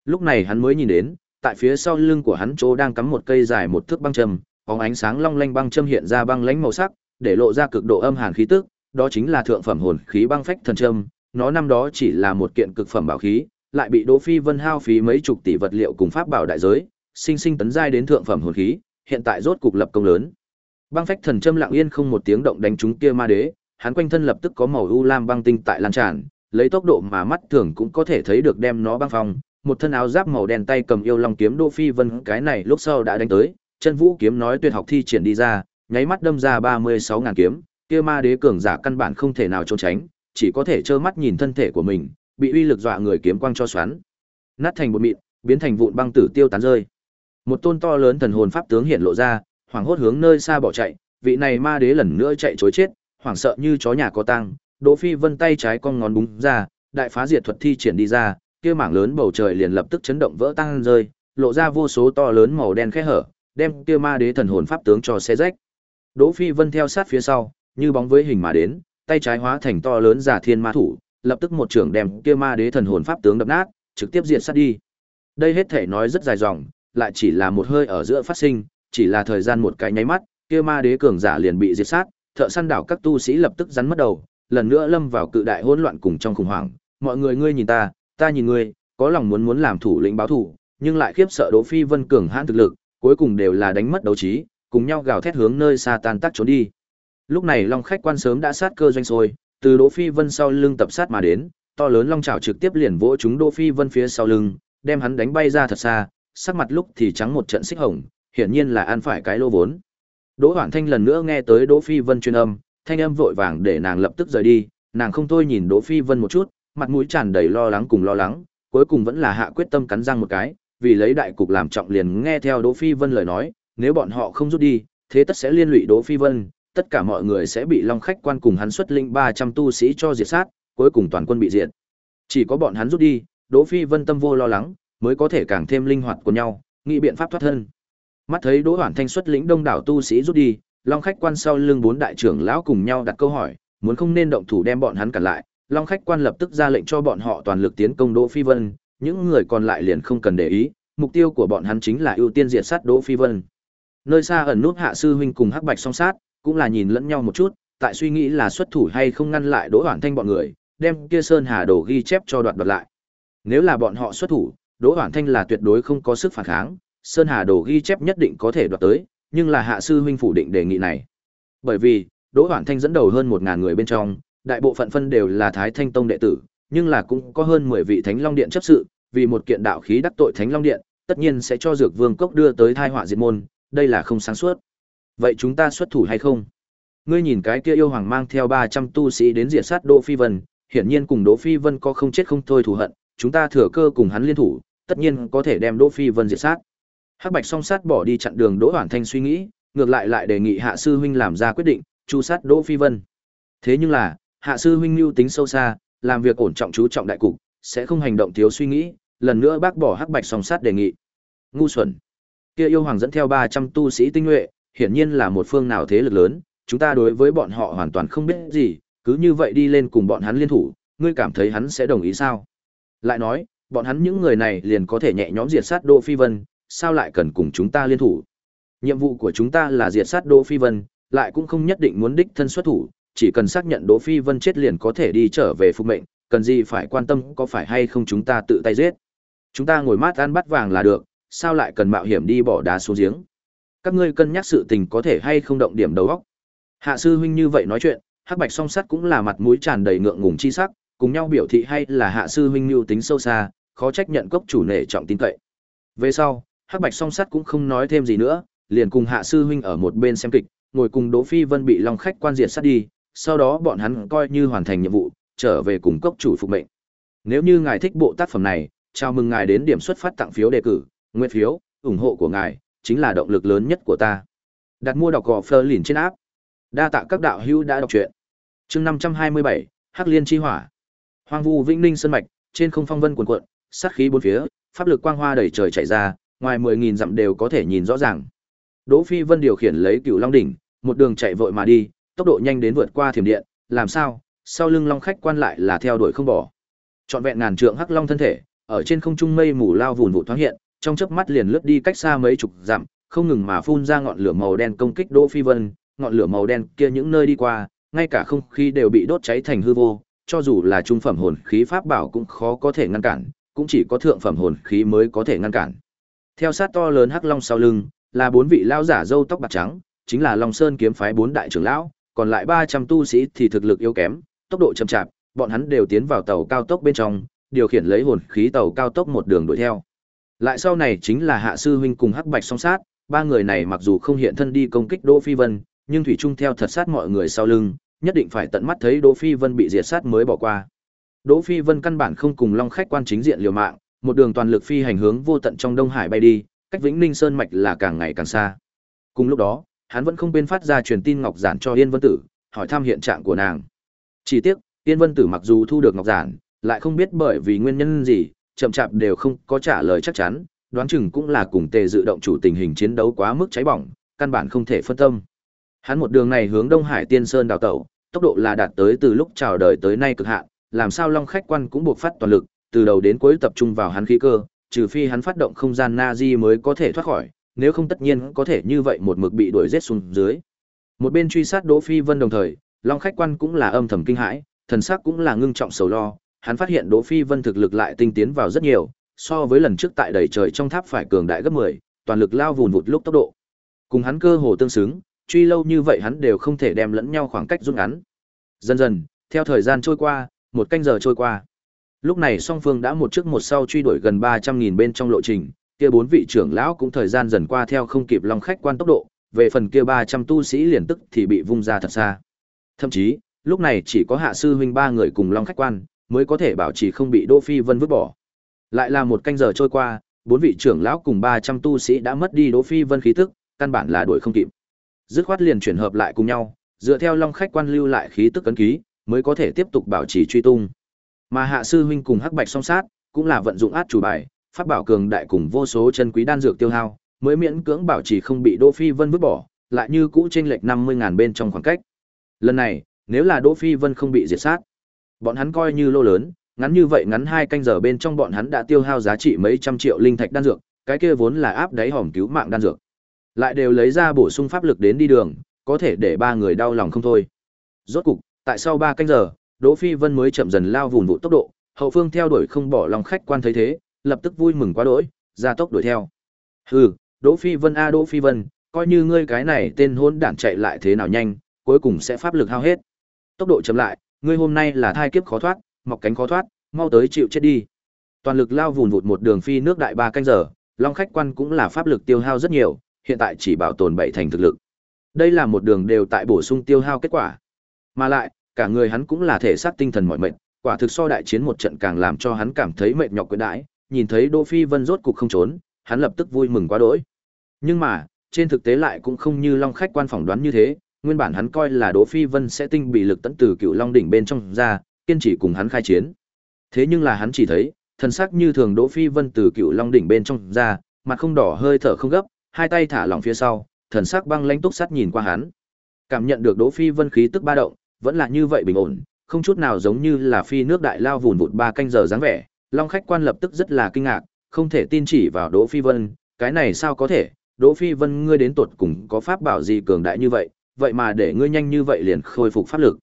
Lúc này hắn mới nhìn đến, tại phía sau lưng của hắn chỗ đang cắm một cây dài một thước băng châm, bóng ánh sáng long lanh băng châm hiện ra băng lãnh màu sắc, để lộ ra cực độ âm hàn khí tức, đó chính là thượng phẩm hồn khí băng phách thần châm, nó năm đó chỉ là một kiện cực phẩm bảo khí, lại bị Đỗ Phi Vân hao phí mấy chục tỷ vật liệu cùng pháp bảo đại giới, sinh sinh tấn giai đến thượng phẩm hồn khí, hiện tại rốt cục lập công lớn. Băng phách thần châm lặng yên không một tiếng động đánh trúng kia ma đế, hắn quanh thân lập tức có màu u lam băng tinh tại lan tràn, lấy tốc độ mà mắt thường cũng có thể thấy được đem nó băng phong, một thân áo giáp màu đen tay cầm yêu long kiếm Đỗ Phi Vân cái này lúc sau đã đánh tới, chân vũ kiếm nói tuyệt học thi triển đi ra, nháy mắt đâm ra 36 ngàn kiếm, kia ma đế cường giả căn bản không thể nào trốn tránh, chỉ có thể trơ mắt nhìn thân thể của mình, bị uy lực dọa người kiếm quang cho xoắn. Nát thành bột mịn, biến thành vụn băng tử tiêu tán rơi. Một tôn to lớn thần hồn pháp tướng hiện lộ ra, hoảng hốt hướng nơi xa bỏ chạy, vị này ma đế lần nữa chạy trối chết, hoảng sợ như chó nhà có tăng, Đỗ Phi Vân tay trái cong ngón búng ra, đại phá diệt thuật thi triển đi ra, kia mảng lớn bầu trời liền lập tức chấn động vỡ tan rơi, lộ ra vô số to lớn màu đen khẽ hở, đem kia ma đế thần hồn pháp tướng cho xé rách. Đỗ Phi Vân theo sát phía sau, như bóng với hình mà đến, tay trái hóa thành to lớn giả thiên ma thủ, lập tức một trưởng đem kia ma đế thần hồn pháp tướng đập nát, trực tiếp diệt sát đi. Đây hết thể nói rất dài dòng, lại chỉ là một hơi ở giữa phát sinh, chỉ là thời gian một cái nháy mắt, kia ma đế cường giả liền bị diệt sát, thợ săn đảo các tu sĩ lập tức rắn mất đầu, lần nữa lâm vào cự đại hỗn loạn cùng trong khủng hoảng. Mọi người ngươi nhìn ta, ta nhìn ngươi, có lòng muốn muốn làm thủ lĩnh báo thủ, nhưng lại khiếp sợ Đỗ Phi Vân cường hãn thực lực, cuối cùng đều là đánh mất đấu trí, cùng nhau gào thét hướng nơi xa tan tác trốn đi. Lúc này Long khách quan sớm đã sát cơ doanh rồi, từ Đỗ Phi Vân sau lưng tập sát mà đến, to lớn long chảo trực tiếp liền vỗ chúng Đỗ Phi Vân phía sau lưng, đem hắn đánh bay ra thật xa, sắc mặt lúc thì trắng một trận xích hồng, hiển nhiên là ăn phải cái lô vốn. Đỗ Hoản Thanh lần nữa nghe tới Đỗ Phi Vân truyền âm, thanh âm vội vàng để nàng lập tức rời đi, nàng không thôi nhìn Đỗ Phi Vân một chút, mặt mũi tràn đầy lo lắng cùng lo lắng, cuối cùng vẫn là hạ quyết tâm cắn răng một cái, vì lấy đại cục làm trọng liền nghe theo Đỗ Phi Vân lời nói, nếu bọn họ không rút đi, thế tất sẽ liên lụy Đỗ Phi Vân, tất cả mọi người sẽ bị Long khách quan cùng hắn xuất linh 300 tu sĩ cho diệt sát, cuối cùng toàn quân bị diệt. Chỉ có bọn hắn rút đi, Đỗ Phi Vân tâm vô lo lắng, mới có thể càng thêm linh hoạt của nhau, nghĩ biện pháp thoát thân. Mắt thấy Đỗ Hoản Thanh xuất lĩnh đông đảo tu sĩ rút đi, Long khách quan sau lưng bốn đại trưởng lão cùng nhau đặt câu hỏi, muốn không nên động thủ đem bọn hắn cản lại. Long khách quan lập tức ra lệnh cho bọn họ toàn lực tiến công Đỗ Phi Vân, những người còn lại liền không cần để ý, mục tiêu của bọn hắn chính là ưu tiên diệt sát Đỗ Phi Vân. Nơi xa ẩn nút hạ sư huynh cùng Hắc Bạch song sát, cũng là nhìn lẫn nhau một chút, tại suy nghĩ là xuất thủ hay không ngăn lại Đỗ Hoản Thanh bọn người, đem kia Sơn Hà Đồ ghi chép cho đoạt đoạt lại. Nếu là bọn họ xuất thủ, Đỗ Hoản Thanh là tuyệt đối không có sức phản kháng, Sơn Hà Đồ ghi chép nhất định có thể đoạt tới, Nhưng là hạ sư huynh phủ định đề nghị này. Bởi vì, Đỗ Hoản Thanh dẫn đầu hơn 1000 người bên trong, đại bộ phận phân đều là Thái Thanh Tông đệ tử, nhưng là cũng có hơn 10 vị Thánh Long Điện chấp sự, vì một kiện đạo khí đắc tội Thánh Long Điện, tất nhiên sẽ cho Dược Vương cốc đưa tới tai họa diệt môn, đây là không sáng suốt. Vậy chúng ta xuất thủ hay không? Ngươi nhìn cái kia yêu hoàng mang theo 300 tu sĩ đến diệt sát Đỗ Phi Vân, hiển nhiên cùng Đỗ Phi Vân có không chết không thôi thù hận, chúng ta thừa cơ cùng hắn liên thủ, tất nhiên có thể đem Đỗ Phi Vân diệt sát. Hắc Bạch song sát bỏ đi chặn đường Đỗ Hoản Thanh suy nghĩ, ngược lại lại đề nghị Hạ sư huynh làm ra quyết định, chu sát Đỗ Phi Vân. Thế nhưng là, Hạ sư huynh lưu tính sâu xa, làm việc ổn trọng chú trọng đại cục, sẽ không hành động thiếu suy nghĩ, lần nữa bác bỏ Hắc Bạch song sát đề nghị. Ngu xuẩn. Kia yêu hoàng dẫn theo 300 tu sĩ tinh nhuệ, hiển nhiên là một phương nào thế lực lớn, chúng ta đối với bọn họ hoàn toàn không biết gì, cứ như vậy đi lên cùng bọn hắn liên thủ, ngươi cảm thấy hắn sẽ đồng ý sao? Lại nói, bọn hắn những người này liền có thể nhẹ nhõm diệt sát Đỗ Phi Vân, sao lại cần cùng chúng ta liên thủ? Nhiệm vụ của chúng ta là diệt sát Đỗ Phi Vân, lại cũng không nhất định muốn đích thân xuất thủ, chỉ cần xác nhận Đỗ Phi Vân chết liền có thể đi trở về phục mệnh, cần gì phải quan tâm có phải hay không chúng ta tự tay giết. Chúng ta ngồi mát ăn bắt vàng là được, sao lại cần mạo hiểm đi bỏ đá xuống giếng? Các ngươi cân nhắc sự tình có thể hay không động điểm đầu óc. Hạ sư huynh như vậy nói chuyện, Hắc Bạch song sắt cũng là mặt mũi tràn đầy ngượng ngùng chi sắc, cùng nhau biểu thị hay là Hạ sư huynh lưu tính sâu xa, khó trách nhận cốc chủ nể trọng tin cậy. Về sau, Hắc Bạch song sắt cũng không nói thêm gì nữa, liền cùng Hạ sư huynh ở một bên xem kịch, ngồi cùng Đỗ Phi Vân bị Long khách quan diệt sát đi, sau đó bọn hắn coi như hoàn thành nhiệm vụ, trở về cùng cốc chủ phục mệnh. Nếu như ngài thích bộ tác phẩm này, chào mừng ngài đến điểm xuất phát tặng phiếu đề cử, nguyện phiếu, ủng hộ của ngài chính là động lực lớn nhất của ta. Đặt mua đọc gò Fleur lìn trên áp. Đa tạ các đạo hữu đã đọc truyện. Chương 527, Hắc Liên chi hỏa. Hoang vu vĩnh ninh sơn mạch, trên không phong vân cuồn cuộn, sát khí bốn phía, pháp lực quang hoa đầy trời chảy ra, ngoài 10000 dặm đều có thể nhìn rõ ràng. Đỗ Phi Vân điều khiển lấy Cửu Long đỉnh, một đường chạy vội mà đi, tốc độ nhanh đến vượt qua thiểm điện, làm sao? Sau lưng Long khách quan lại là theo đuổi không bỏ. Trọn vẹn ngàn trượng hắc long thân thể, ở trên không trung mây mù lao vụn vụ thoáng hiện, trong chớp mắt liền lướt đi cách xa mấy chục dặm, không ngừng mà phun ra ngọn lửa màu đen công kích Đỗ Phi Vân, ngọn lửa màu đen kia những nơi đi qua, ngay cả không khí đều bị đốt cháy thành hư vô, cho dù là trung phẩm hồn khí pháp bảo cũng khó có thể ngăn cản, cũng chỉ có thượng phẩm hồn khí mới có thể ngăn cản. Theo sát to lớn hắc long sau lưng, là bốn vị lão giả râu tóc bạc trắng, chính là Long Sơn kiếm phái bốn đại trưởng lão, còn lại 300 tu sĩ thì thực lực yếu kém, tốc độ chậm chạp, bọn hắn đều tiến vào tàu cao tốc bên trong, điều khiển lấy hồn khí tàu cao tốc một đường đuổi theo. Lại sau này chính là Hạ sư huynh cùng Hắc Bạch song sát, ba người này mặc dù không hiện thân đi công kích Đỗ Phi Vân, nhưng thủy chung theo thật sát mọi người sau lưng, nhất định phải tận mắt thấy Đỗ Phi Vân bị diệt sát mới bỏ qua. Đỗ Phi Vân căn bản không cùng Long khách quan chính diện liều mạng, một đường toàn lực phi hành hướng vô tận trong Đông Hải bay đi, cách Vĩnh Ninh Sơn mạch là càng ngày càng xa. Cùng lúc đó, hắn vẫn không quên phát ra truyền tin ngọc giản cho Yên Vân Tử, hỏi thăm hiện trạng của nàng. Chỉ tiếc, Yên Vân Tử mặc dù thu được ngọc giản, lại không biết bởi vì nguyên nhân gì, chậm chạp đều không có trả lời chắc chắn, đoán chừng cũng là cùng Tề Dự động chủ tình hình chiến đấu quá mức cháy bỏng, căn bản không thể phân tâm. Hắn một đường này hướng Đông Hải Tiên Sơn đào tẩu, tốc độ là đạt tới từ lúc chào đời tới nay cực hạn, làm sao Long khách quan cũng buộc phát toàn lực, từ đầu đến cuối tập trung vào hắn khí cơ, trừ phi hắn phát động không gian Nazi mới có thể thoát khỏi, nếu không tất nhiên có thể như vậy một mực bị đuổi giết xuống dưới. Một bên truy sát Đỗ Phi Vân đồng thời, Long khách quan cũng là âm thầm kinh hãi, thần sắc cũng là ngưng trọng sầu lo, hắn phát hiện Đỗ Phi Vân thực lực lại tinh tiến vào rất nhiều, so với lần trước tại đầy trời trong tháp phải cường đại gấp 10, toàn lực lao vùn vụt lúc tốc độ. Cùng hắn cơ hồ tương xứng, truy lâu như vậy hắn đều không thể đem lẫn nhau khoảng cách rút ngắn. Dần dần, theo thời gian trôi qua, một canh giờ trôi qua. Lúc này song phương đã một trước một sau truy đuổi gần 300.000 bên trong lộ trình, kia bốn vị trưởng lão cũng thời gian dần qua theo không kịp long khách quan tốc độ, về phần kia 300 tu sĩ liền tức thì bị vung ra thật xa. Thậm chí, lúc này chỉ có hạ sư huynh ba người cùng long khách quan mới có thể bảo trì không bị Đỗ Phi Vân vứt bỏ. Lại là một canh giờ trôi qua, bốn vị trưởng lão cùng 300 tu sĩ đã mất đi Đỗ Phi Vân khí tức, căn bản là đuổi không kịp. Dứt khoát liền chuyển hợp lại cùng nhau, dựa theo long khách quan lưu lại khí tức cấn ký, mới có thể tiếp tục bảo trì truy tung. Mà hạ sư huynh cùng hắc bạch song sát, cũng là vận dụng át chủ bài, pháp bảo cường đại cùng vô số chân quý đan dược tiêu hao, mới miễn cưỡng bảo trì không bị Đỗ Phi Vân vứt bỏ, lại như cũ chênh lệch 50 ngàn bên trong khoảng cách. Lần này, nếu là Đỗ Phi Vân không bị diệt sát, bọn hắn coi như lô lớn, ngắn như vậy ngắn hai canh giờ bên trong bọn hắn đã tiêu hao giá trị mấy trăm triệu linh thạch đan dược, cái kia vốn là áp đáy hòm cứu mạng đan dược. Lại đều lấy ra bổ sung pháp lực đến đi đường, có thể để ba người đau lòng không thôi. Rốt cục, tại sau ba canh giờ, Đỗ Phi Vân mới chậm dần lao vùn vụ tốc độ, hậu phương theo đuổi không bỏ lòng khách quan thấy thế, lập tức vui mừng quá đỗi, ra tốc đuổi theo. Hừ, Đỗ Phi Vân a Đỗ Phi Vân, coi như ngươi cái này tên hôn đản chạy lại thế nào nhanh, cuối cùng sẽ pháp lực hao hết. Tốc độ chậm lại, ngươi hôm nay là thai kiếp khó thoát, mọc cánh khó thoát, mau tới chịu chết đi. Toàn lực lao vùn vụt một đường phi nước đại ba canh giờ, Long khách quan cũng là pháp lực tiêu hao rất nhiều, hiện tại chỉ bảo tồn bảy thành thực lực. Đây là một đường đều tại bổ sung tiêu hao kết quả. Mà lại, cả người hắn cũng là thể xác tinh thần mỏi mệt, quả thực so đại chiến một trận càng làm cho hắn cảm thấy mệt nhọc quyến đãi, nhìn thấy Đỗ Phi Vân rốt cục không trốn, hắn lập tức vui mừng quá đỗi. Nhưng mà, trên thực tế lại cũng không như Long khách quan phỏng đoán như thế, nguyên bản hắn coi là Đỗ Phi Vân sẽ tinh bị lực tận từ cựu Long đỉnh bên trong ra, kiên trì cùng hắn khai chiến. Thế nhưng là hắn chỉ thấy, thần sắc như thường Đỗ Phi Vân từ cựu Long đỉnh bên trong ra, mặt không đỏ hơi thở không gấp, hai tay thả lỏng phía sau, thần sắc băng lãnh túc sát nhìn qua hắn. Cảm nhận được Đỗ Phi Vân khí tức ba động, vẫn là như vậy bình ổn, không chút nào giống như là phi nước đại lao vùn vụt ba canh giờ dáng vẻ. Long khách quan lập tức rất là kinh ngạc, không thể tin chỉ vào Đỗ Phi Vân, cái này sao có thể? Đỗ Phi Vân ngươi đến tuột cùng có pháp bảo gì cường đại như vậy, vậy mà để ngươi nhanh như vậy liền khôi phục pháp lực.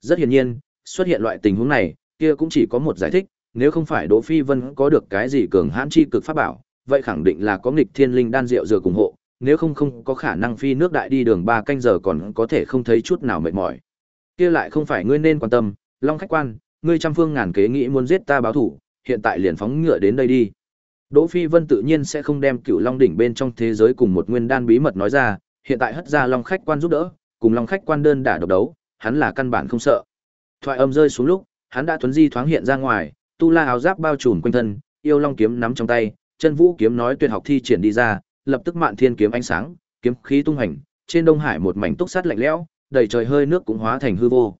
Rất hiển nhiên, xuất hiện loại tình huống này, kia cũng chỉ có một giải thích, nếu không phải Đỗ Phi Vân có được cái gì cường hãn chi cực pháp bảo, vậy khẳng định là có nghịch thiên linh đan rượu dừa cùng hộ, nếu không không có khả năng phi nước đại đi đường ba canh giờ còn có thể không thấy chút nào mệt mỏi. Kia lại không phải ngươi nên quan tâm, Long khách quan, ngươi trăm phương ngàn kế nghĩ muốn giết ta báo thủ, hiện tại liền phóng ngựa đến đây đi. Đỗ Phi Vân tự nhiên sẽ không đem Cựu Long đỉnh bên trong thế giới cùng một nguyên đan bí mật nói ra, hiện tại hất ra Long khách quan giúp đỡ, cùng Long khách quan đơn đả độc đấu, hắn là căn bản không sợ. Thoại âm rơi xuống lúc, hắn đã tuấn di thoáng hiện ra ngoài, tu la áo giáp bao trùm quanh thân, yêu long kiếm nắm trong tay, chân vũ kiếm nói tuyệt học thi triển đi ra, lập tức mạn thiên kiếm ánh sáng, kiếm khí tung hành, trên đông hải một mảnh túc sát lạnh lẽo, đầy trời hơi nước cũng hóa thành hư vô.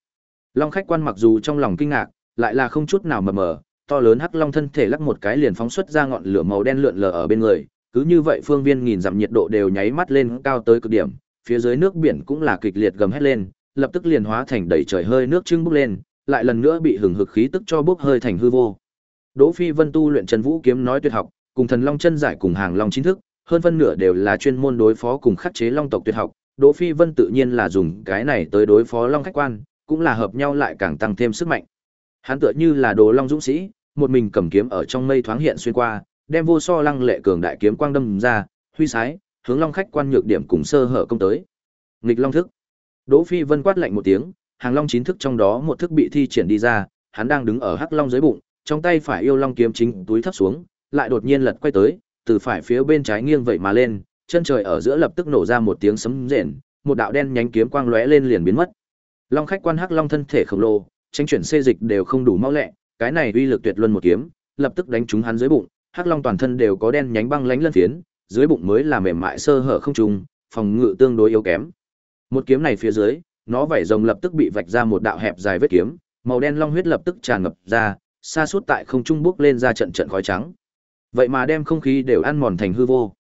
Long khách quan mặc dù trong lòng kinh ngạc, lại là không chút nào mờ mờ, to lớn hắc long thân thể lắc một cái liền phóng xuất ra ngọn lửa màu đen lượn lờ ở bên người, cứ như vậy phương viên nghìn dặm nhiệt độ đều nháy mắt lên cao tới cực điểm, phía dưới nước biển cũng là kịch liệt gầm hết lên, lập tức liền hóa thành đầy trời hơi nước trưng bốc lên, lại lần nữa bị hừng hực khí tức cho bốc hơi thành hư vô. Đỗ Phi Vân tu luyện Chân Vũ kiếm nói tuyệt học, cùng Thần Long chân giải cùng Hàng Long chính thức, hơn phân nửa đều là chuyên môn đối phó cùng khắc chế Long tộc tuyệt học, Đỗ Phi Vân tự nhiên là dùng cái này tới đối phó Long khách quan, cũng là hợp nhau lại càng tăng thêm sức mạnh. Hắn tựa như là Đồ Long dũng sĩ, một mình cầm kiếm ở trong mây thoáng hiện xuyên qua, đem vô so lăng lệ cường đại kiếm quang đâm ra, huy sái, hướng Long khách quan nhược điểm cùng sơ hở công tới. Nghịch Long thức. Đỗ Phi Vân quát lạnh một tiếng, hàng long chín thức trong đó một thức bị thi triển đi ra, hắn đang đứng ở hắc long dưới bụng, trong tay phải yêu long kiếm chính túi thấp xuống, lại đột nhiên lật quay tới, từ phải phía bên trái nghiêng vậy mà lên, chân trời ở giữa lập tức nổ ra một tiếng sấm rền, một đạo đen nhánh kiếm quang lóe lên liền biến mất. Long khách quan hắc long thân thể khổng lồ, tranh chuyển xê dịch đều không đủ mau lẹ, cái này uy lực tuyệt luân một kiếm, lập tức đánh trúng hắn dưới bụng, hắc long toàn thân đều có đen nhánh băng lánh lân phiến, dưới bụng mới là mềm mại sơ hở không trùng, phòng ngự tương đối yếu kém. Một kiếm này phía dưới, nó vảy rồng lập tức bị vạch ra một đạo hẹp dài vết kiếm, màu đen long huyết lập tức tràn ngập ra, xa suốt tại không trung bốc lên ra trận trận khói trắng. Vậy mà đem không khí đều ăn mòn thành hư vô.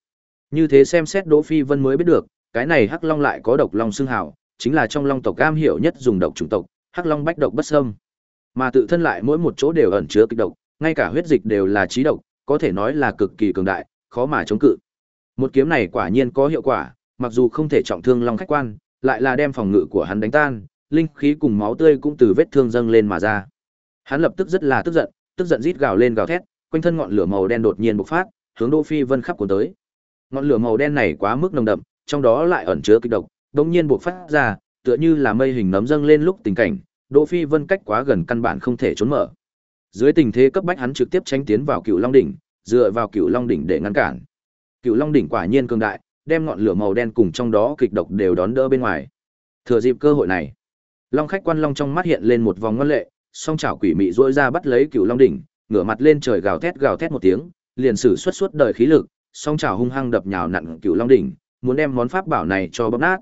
Như thế xem xét Đỗ Phi Vân mới biết được, cái này Hắc Long lại có độc long xương hào, chính là trong long tộc cam hiểu nhất dùng độc chủng tộc, Hắc Long bách độc bất xâm. Mà tự thân lại mỗi một chỗ đều ẩn chứa kịch độc, ngay cả huyết dịch đều là trí độc, có thể nói là cực kỳ cường đại, khó mà chống cự. Một kiếm này quả nhiên có hiệu quả, mặc dù không thể trọng thương long khách quan, lại là đem phòng ngự của hắn đánh tan, linh khí cùng máu tươi cũng từ vết thương dâng lên mà ra. Hắn lập tức rất là tức giận, tức giận rít gào lên gào thét, quanh thân ngọn lửa màu đen đột nhiên bộc phát, hướng Đỗ Phi Vân khắp cuốn tới. Ngọn lửa màu đen này quá mức nồng đậm, trong đó lại ẩn chứa kịch độc, đột nhiên bộc phát ra, tựa như là mây hình nấm dâng lên lúc tình cảnh, Đỗ Phi Vân cách quá gần căn bản không thể trốn mở. Dưới tình thế cấp bách hắn trực tiếp tránh tiến vào Cựu Long đỉnh, dựa vào Cựu Long đỉnh để ngăn cản. Cựu Long đỉnh quả nhiên cường đại, đem ngọn lửa màu đen cùng trong đó kịch độc đều đón đỡ bên ngoài. Thừa dịp cơ hội này, Long khách quan long trong mắt hiện lên một vòng ngân lệ, song chảo quỷ mị duỗi ra bắt lấy Cửu Long đỉnh, ngửa mặt lên trời gào thét gào thét một tiếng, liền sử xuất suốt đời khí lực, song chảo hung hăng đập nhào nặn Cửu Long đỉnh, muốn đem món pháp bảo này cho bóp nát.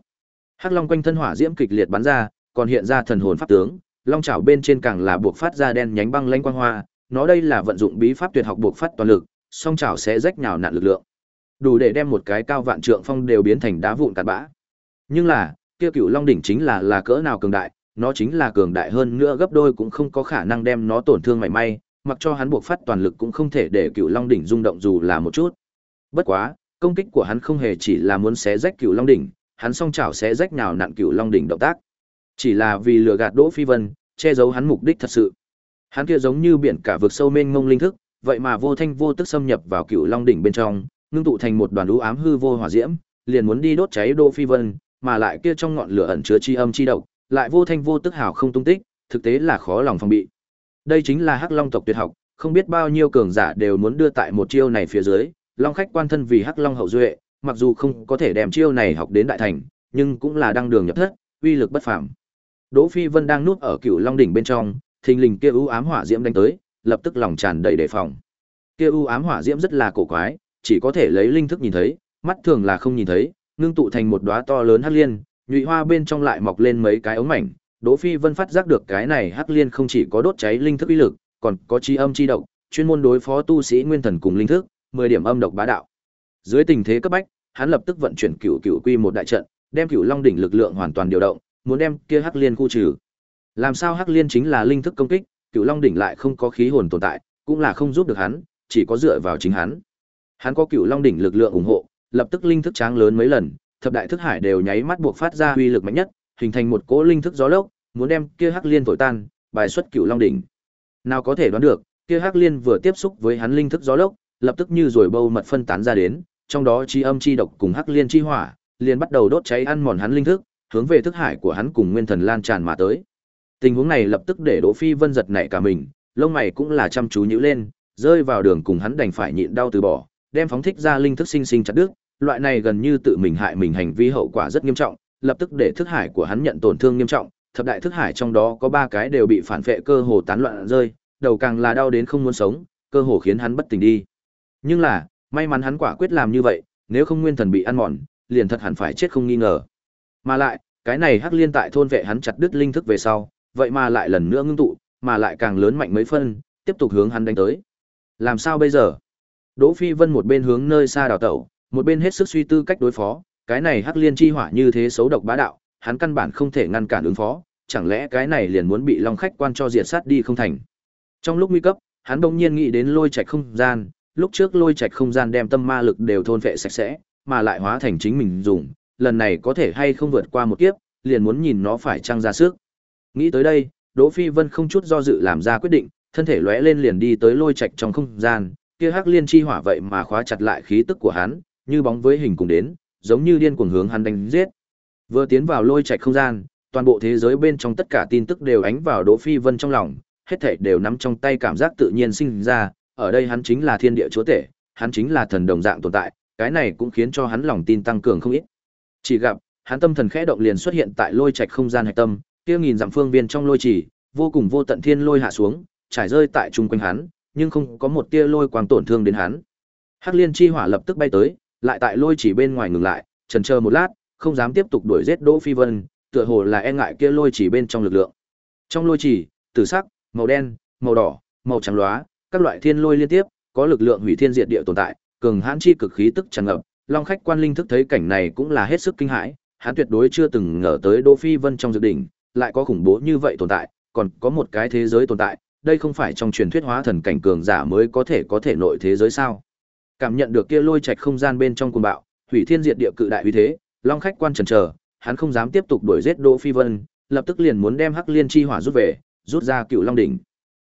Hắc Long quanh thân hỏa diễm kịch liệt bắn ra, còn hiện ra thần hồn pháp tướng, long chảo bên trên càng là buộc phát ra đen nhánh băng lãnh quang hoa, nó đây là vận dụng bí pháp tuyệt học buộc phát toàn lực, song chảo sẽ rách nhào nặn lực lượng đủ để đem một cái cao vạn trượng phong đều biến thành đá vụn cát bã. Nhưng là, kia cựu long đỉnh chính là là cỡ nào cường đại, nó chính là cường đại hơn nữa gấp đôi cũng không có khả năng đem nó tổn thương mảy may, mặc cho hắn buộc phát toàn lực cũng không thể để cựu long đỉnh rung động dù là một chút. Bất quá, công kích của hắn không hề chỉ là muốn xé rách cựu long đỉnh, hắn song chảo xé rách nhào nặn cựu long đỉnh động tác. Chỉ là vì lừa gạt Đỗ Phi Vân, che giấu hắn mục đích thật sự. Hắn kia giống như biển cả vực sâu mênh mông linh thức, vậy mà vô thanh vô tức xâm nhập vào cựu long đỉnh bên trong, ngưng tụ thành một đoàn u ám hư vô hỏa diễm, liền muốn đi đốt cháy Đỗ Phi Vân, mà lại kia trong ngọn lửa ẩn chứa chi âm chi độc, lại vô thanh vô tức hào không tung tích, thực tế là khó lòng phòng bị. Đây chính là Hắc Long tộc tuyệt học, không biết bao nhiêu cường giả đều muốn đưa tại một chiêu này phía dưới, Long khách quan thân vì Hắc Long hậu duệ, mặc dù không có thể đem chiêu này học đến đại thành, nhưng cũng là đăng đường nhập thất, uy lực bất phàm. Đỗ Phi Vân đang nuốt ở Cửu Long đỉnh bên trong, thình lình kia u ám hỏa diễm đánh tới, lập tức lòng tràn đầy đề phòng. Kia u ám hỏa diễm rất là cổ quái, chỉ có thể lấy linh thức nhìn thấy, mắt thường là không nhìn thấy, ngưng tụ thành một đóa to lớn hắc liên, nhụy hoa bên trong lại mọc lên mấy cái ống mảnh. Đỗ Phi Vân phát giác được cái này hắc liên không chỉ có đốt cháy linh thức uy lực, còn có chi âm chi độc, chuyên môn đối phó tu sĩ nguyên thần cùng linh thức, 10 điểm âm độc bá đạo. Dưới tình thế cấp bách, hắn lập tức vận chuyển cửu cửu quy một đại trận, đem cửu long đỉnh lực lượng hoàn toàn điều động, muốn đem kia hắc liên khu trừ. Làm sao hắc liên chính là linh thức công kích, cửu long đỉnh lại không có khí hồn tồn tại, cũng là không giúp được hắn, chỉ có dựa vào chính hắn. Hắn có cửu long đỉnh lực lượng ủng hộ, lập tức linh thức tráng lớn mấy lần, thập đại thức hải đều nháy mắt buộc phát ra uy lực mạnh nhất, hình thành một cỗ linh thức gió lốc, muốn đem kia hắc liên thổi tan, bài xuất cửu long đỉnh. Nào có thể đoán được, kia hắc liên vừa tiếp xúc với hắn linh thức gió lốc, lập tức như rồi bâu mật phân tán ra đến, trong đó chi âm chi độc cùng hắc liên chi hỏa, liền bắt đầu đốt cháy ăn mòn hắn linh thức, hướng về thức hải của hắn cùng nguyên thần lan tràn mà tới. Tình huống này lập tức để Đỗ Phi Vân giật nảy cả mình, lông mày cũng là chăm chú nhíu lên, rơi vào đường cùng hắn đành phải nhịn đau từ bỏ, đem phóng thích ra linh thức sinh sinh chặt đứt, loại này gần như tự mình hại mình hành vi hậu quả rất nghiêm trọng, lập tức để thức hải của hắn nhận tổn thương nghiêm trọng, thập đại thức hải trong đó có ba cái đều bị phản vệ cơ hồ tán loạn rơi, đầu càng là đau đến không muốn sống, cơ hồ khiến hắn bất tỉnh đi. Nhưng là, may mắn hắn quả quyết làm như vậy, nếu không nguyên thần bị ăn mòn, liền thật hẳn phải chết không nghi ngờ. Mà lại, cái này hắc liên tại thôn vệ hắn chặt đứt linh thức về sau, vậy mà lại lần nữa ngưng tụ, mà lại càng lớn mạnh mấy phân, tiếp tục hướng hắn đánh tới. Làm sao bây giờ? Đỗ Phi Vân một bên hướng nơi xa đào tẩu, một bên hết sức suy tư cách đối phó, cái này hắc liên chi hỏa như thế xấu độc bá đạo, hắn căn bản không thể ngăn cản ứng phó, chẳng lẽ cái này liền muốn bị Long khách quan cho diệt sát đi không thành. Trong lúc nguy cấp, hắn bỗng nhiên nghĩ đến lôi trạch không gian, lúc trước lôi trạch không gian đem tâm ma lực đều thôn phệ sạch sẽ, mà lại hóa thành chính mình dùng, lần này có thể hay không vượt qua một kiếp, liền muốn nhìn nó phải trăng ra sức. Nghĩ tới đây, Đỗ Phi Vân không chút do dự làm ra quyết định, thân thể lóe lên liền đi tới lôi trạch trong không gian, kia hắc liên chi hỏa vậy mà khóa chặt lại khí tức của hắn, như bóng với hình cùng đến, giống như điên cuồng hướng hắn đánh giết. Vừa tiến vào lôi trạch không gian, toàn bộ thế giới bên trong tất cả tin tức đều ánh vào Đỗ Phi Vân trong lòng, hết thảy đều nắm trong tay cảm giác tự nhiên sinh ra, ở đây hắn chính là thiên địa chúa tể, hắn chính là thần đồng dạng tồn tại, cái này cũng khiến cho hắn lòng tin tăng cường không ít. Chỉ gặp, hắn tâm thần khẽ động liền xuất hiện tại lôi trạch không gian hạch tâm, kia nghìn dặm phương viên trong lôi chỉ, vô cùng vô tận thiên lôi hạ xuống, trải rơi tại trung quanh hắn, nhưng không có một tia lôi quang tổn thương đến hắn. Hắc Liên chi hỏa lập tức bay tới, lại tại lôi chỉ bên ngoài ngừng lại, chần chờ một lát, không dám tiếp tục đuổi giết Đỗ Phi Vân, tựa hồ là e ngại kia lôi chỉ bên trong lực lượng. Trong lôi chỉ, tử sắc, màu đen, màu đỏ, màu trắng lóa, các loại thiên lôi liên tiếp, có lực lượng hủy thiên diệt địa tồn tại, cường hãn chi cực khí tức tràn ngập, Long khách quan linh thức thấy cảnh này cũng là hết sức kinh hãi, hắn tuyệt đối chưa từng ngờ tới Đỗ Phi Vân trong dự đỉnh, lại có khủng bố như vậy tồn tại, còn có một cái thế giới tồn tại, đây không phải trong truyền thuyết hóa thần cảnh cường giả mới có thể có thể nội thế giới sao? Cảm nhận được kia lôi trạch không gian bên trong cuồng bạo, hủy thiên diệt địa cự đại uy thế, Long khách quan chần chờ, hắn không dám tiếp tục đuổi giết Đỗ Phi Vân, lập tức liền muốn đem Hắc Liên chi hỏa rút về, rút ra Cựu Long đỉnh.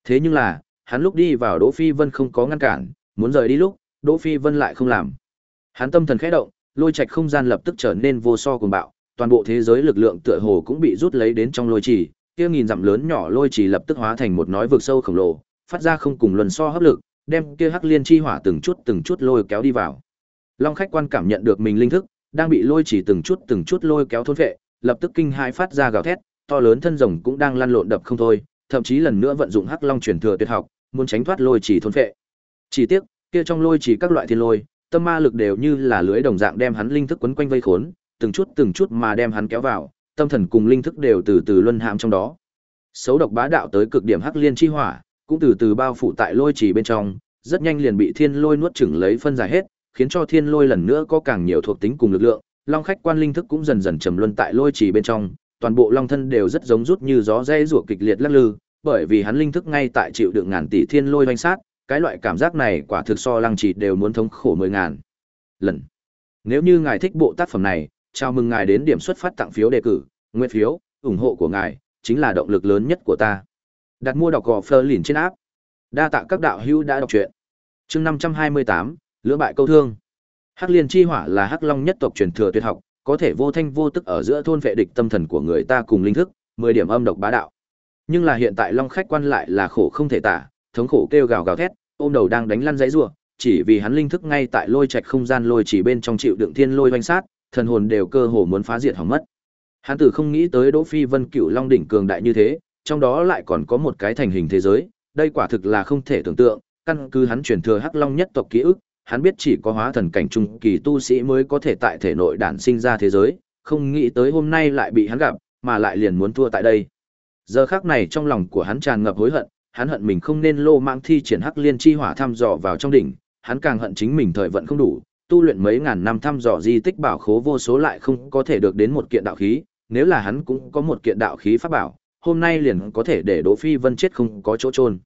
Thế nhưng là, hắn lúc đi vào Đỗ Phi Vân không có ngăn cản, muốn rời đi lúc, Đỗ Phi Vân lại không làm. Hắn tâm thần khẽ động, lôi trạch không gian lập tức trở nên vô so cuồng bạo, toàn bộ thế giới lực lượng tựa hồ cũng bị rút lấy đến trong lôi trì, kia nghìn dặm lớn nhỏ lôi trì lập tức hóa thành một nói vực sâu khổng lồ, phát ra không cùng luân so hấp lực, đem kia hắc liên chi hỏa từng chút từng chút lôi kéo đi vào. Long khách quan cảm nhận được mình linh thức đang bị lôi chỉ từng chút từng chút lôi kéo thôn vệ, lập tức kinh hãi phát ra gào thét, to lớn thân rồng cũng đang lăn lộn đập không thôi, thậm chí lần nữa vận dụng hắc long truyền thừa tuyệt học, muốn tránh thoát lôi chỉ thôn vệ. Chỉ tiếc, kia trong lôi chỉ các loại thiên lôi, tâm ma lực đều như là lưới đồng dạng đem hắn linh thức quấn quanh vây khốn, từng chút từng chút mà đem hắn kéo vào, tâm thần cùng linh thức đều từ từ luân hãm trong đó. Xấu độc bá đạo tới cực điểm hắc liên chi hỏa, cũng từ từ bao phủ tại lôi trì bên trong, rất nhanh liền bị thiên lôi nuốt chửng lấy phân giải hết, khiến cho thiên lôi lần nữa có càng nhiều thuộc tính cùng lực lượng, long khách quan linh thức cũng dần dần trầm luân tại lôi trì bên trong, toàn bộ long thân đều rất giống rút như gió rẽ rủa kịch liệt lắc lư, bởi vì hắn linh thức ngay tại chịu đựng ngàn tỷ thiên lôi vành sát, cái loại cảm giác này quả thực so lăng trì đều muốn thống khổ mười ngàn lần. Nếu như ngài thích bộ tác phẩm này, chào mừng ngài đến điểm xuất phát tặng phiếu đề cử, nguyên phiếu, ủng hộ của ngài chính là động lực lớn nhất của ta. Đặt mua đọc gò phơ lìn trên áp. Đa tạ các đạo hữu đã đọc truyện. Chương 528, lưỡng bại câu thương. Hắc Liên chi hỏa là Hắc Long nhất tộc truyền thừa tuyệt học, có thể vô thanh vô tức ở giữa thôn vệ địch tâm thần của người ta cùng linh thức, 10 điểm âm độc bá đạo. Nhưng là hiện tại Long khách quan lại là khổ không thể tả, thống khổ kêu gào gào thét, ôm đầu đang đánh lăn dãy rủa, chỉ vì hắn linh thức ngay tại lôi trạch không gian lôi chỉ bên trong chịu đựng thiên lôi vành sát, thần hồn đều cơ hồ muốn phá diệt hỏng mất. Hắn tử không nghĩ tới Đỗ Phi Vân Cựu Long đỉnh cường đại như thế, trong đó lại còn có một cái thành hình thế giới, đây quả thực là không thể tưởng tượng, căn cứ hắn truyền thừa Hắc Long nhất tộc ký ức, hắn biết chỉ có hóa thần cảnh trung kỳ tu sĩ mới có thể tại thể nội đản sinh ra thế giới, không nghĩ tới hôm nay lại bị hắn gặp, mà lại liền muốn thua tại đây. Giờ khắc này trong lòng của hắn tràn ngập hối hận, hắn hận mình không nên lô mạng thi triển Hắc Liên chi hỏa thăm dò vào trong đỉnh, hắn càng hận chính mình thời vận không đủ, tu luyện mấy ngàn năm thăm dò di tích bảo khố vô số lại không có thể được đến một kiện đạo khí, nếu là hắn cũng có một kiện đạo khí pháp bảo, hôm nay liền có thể để Đỗ Phi Vân chết không có chỗ trôn.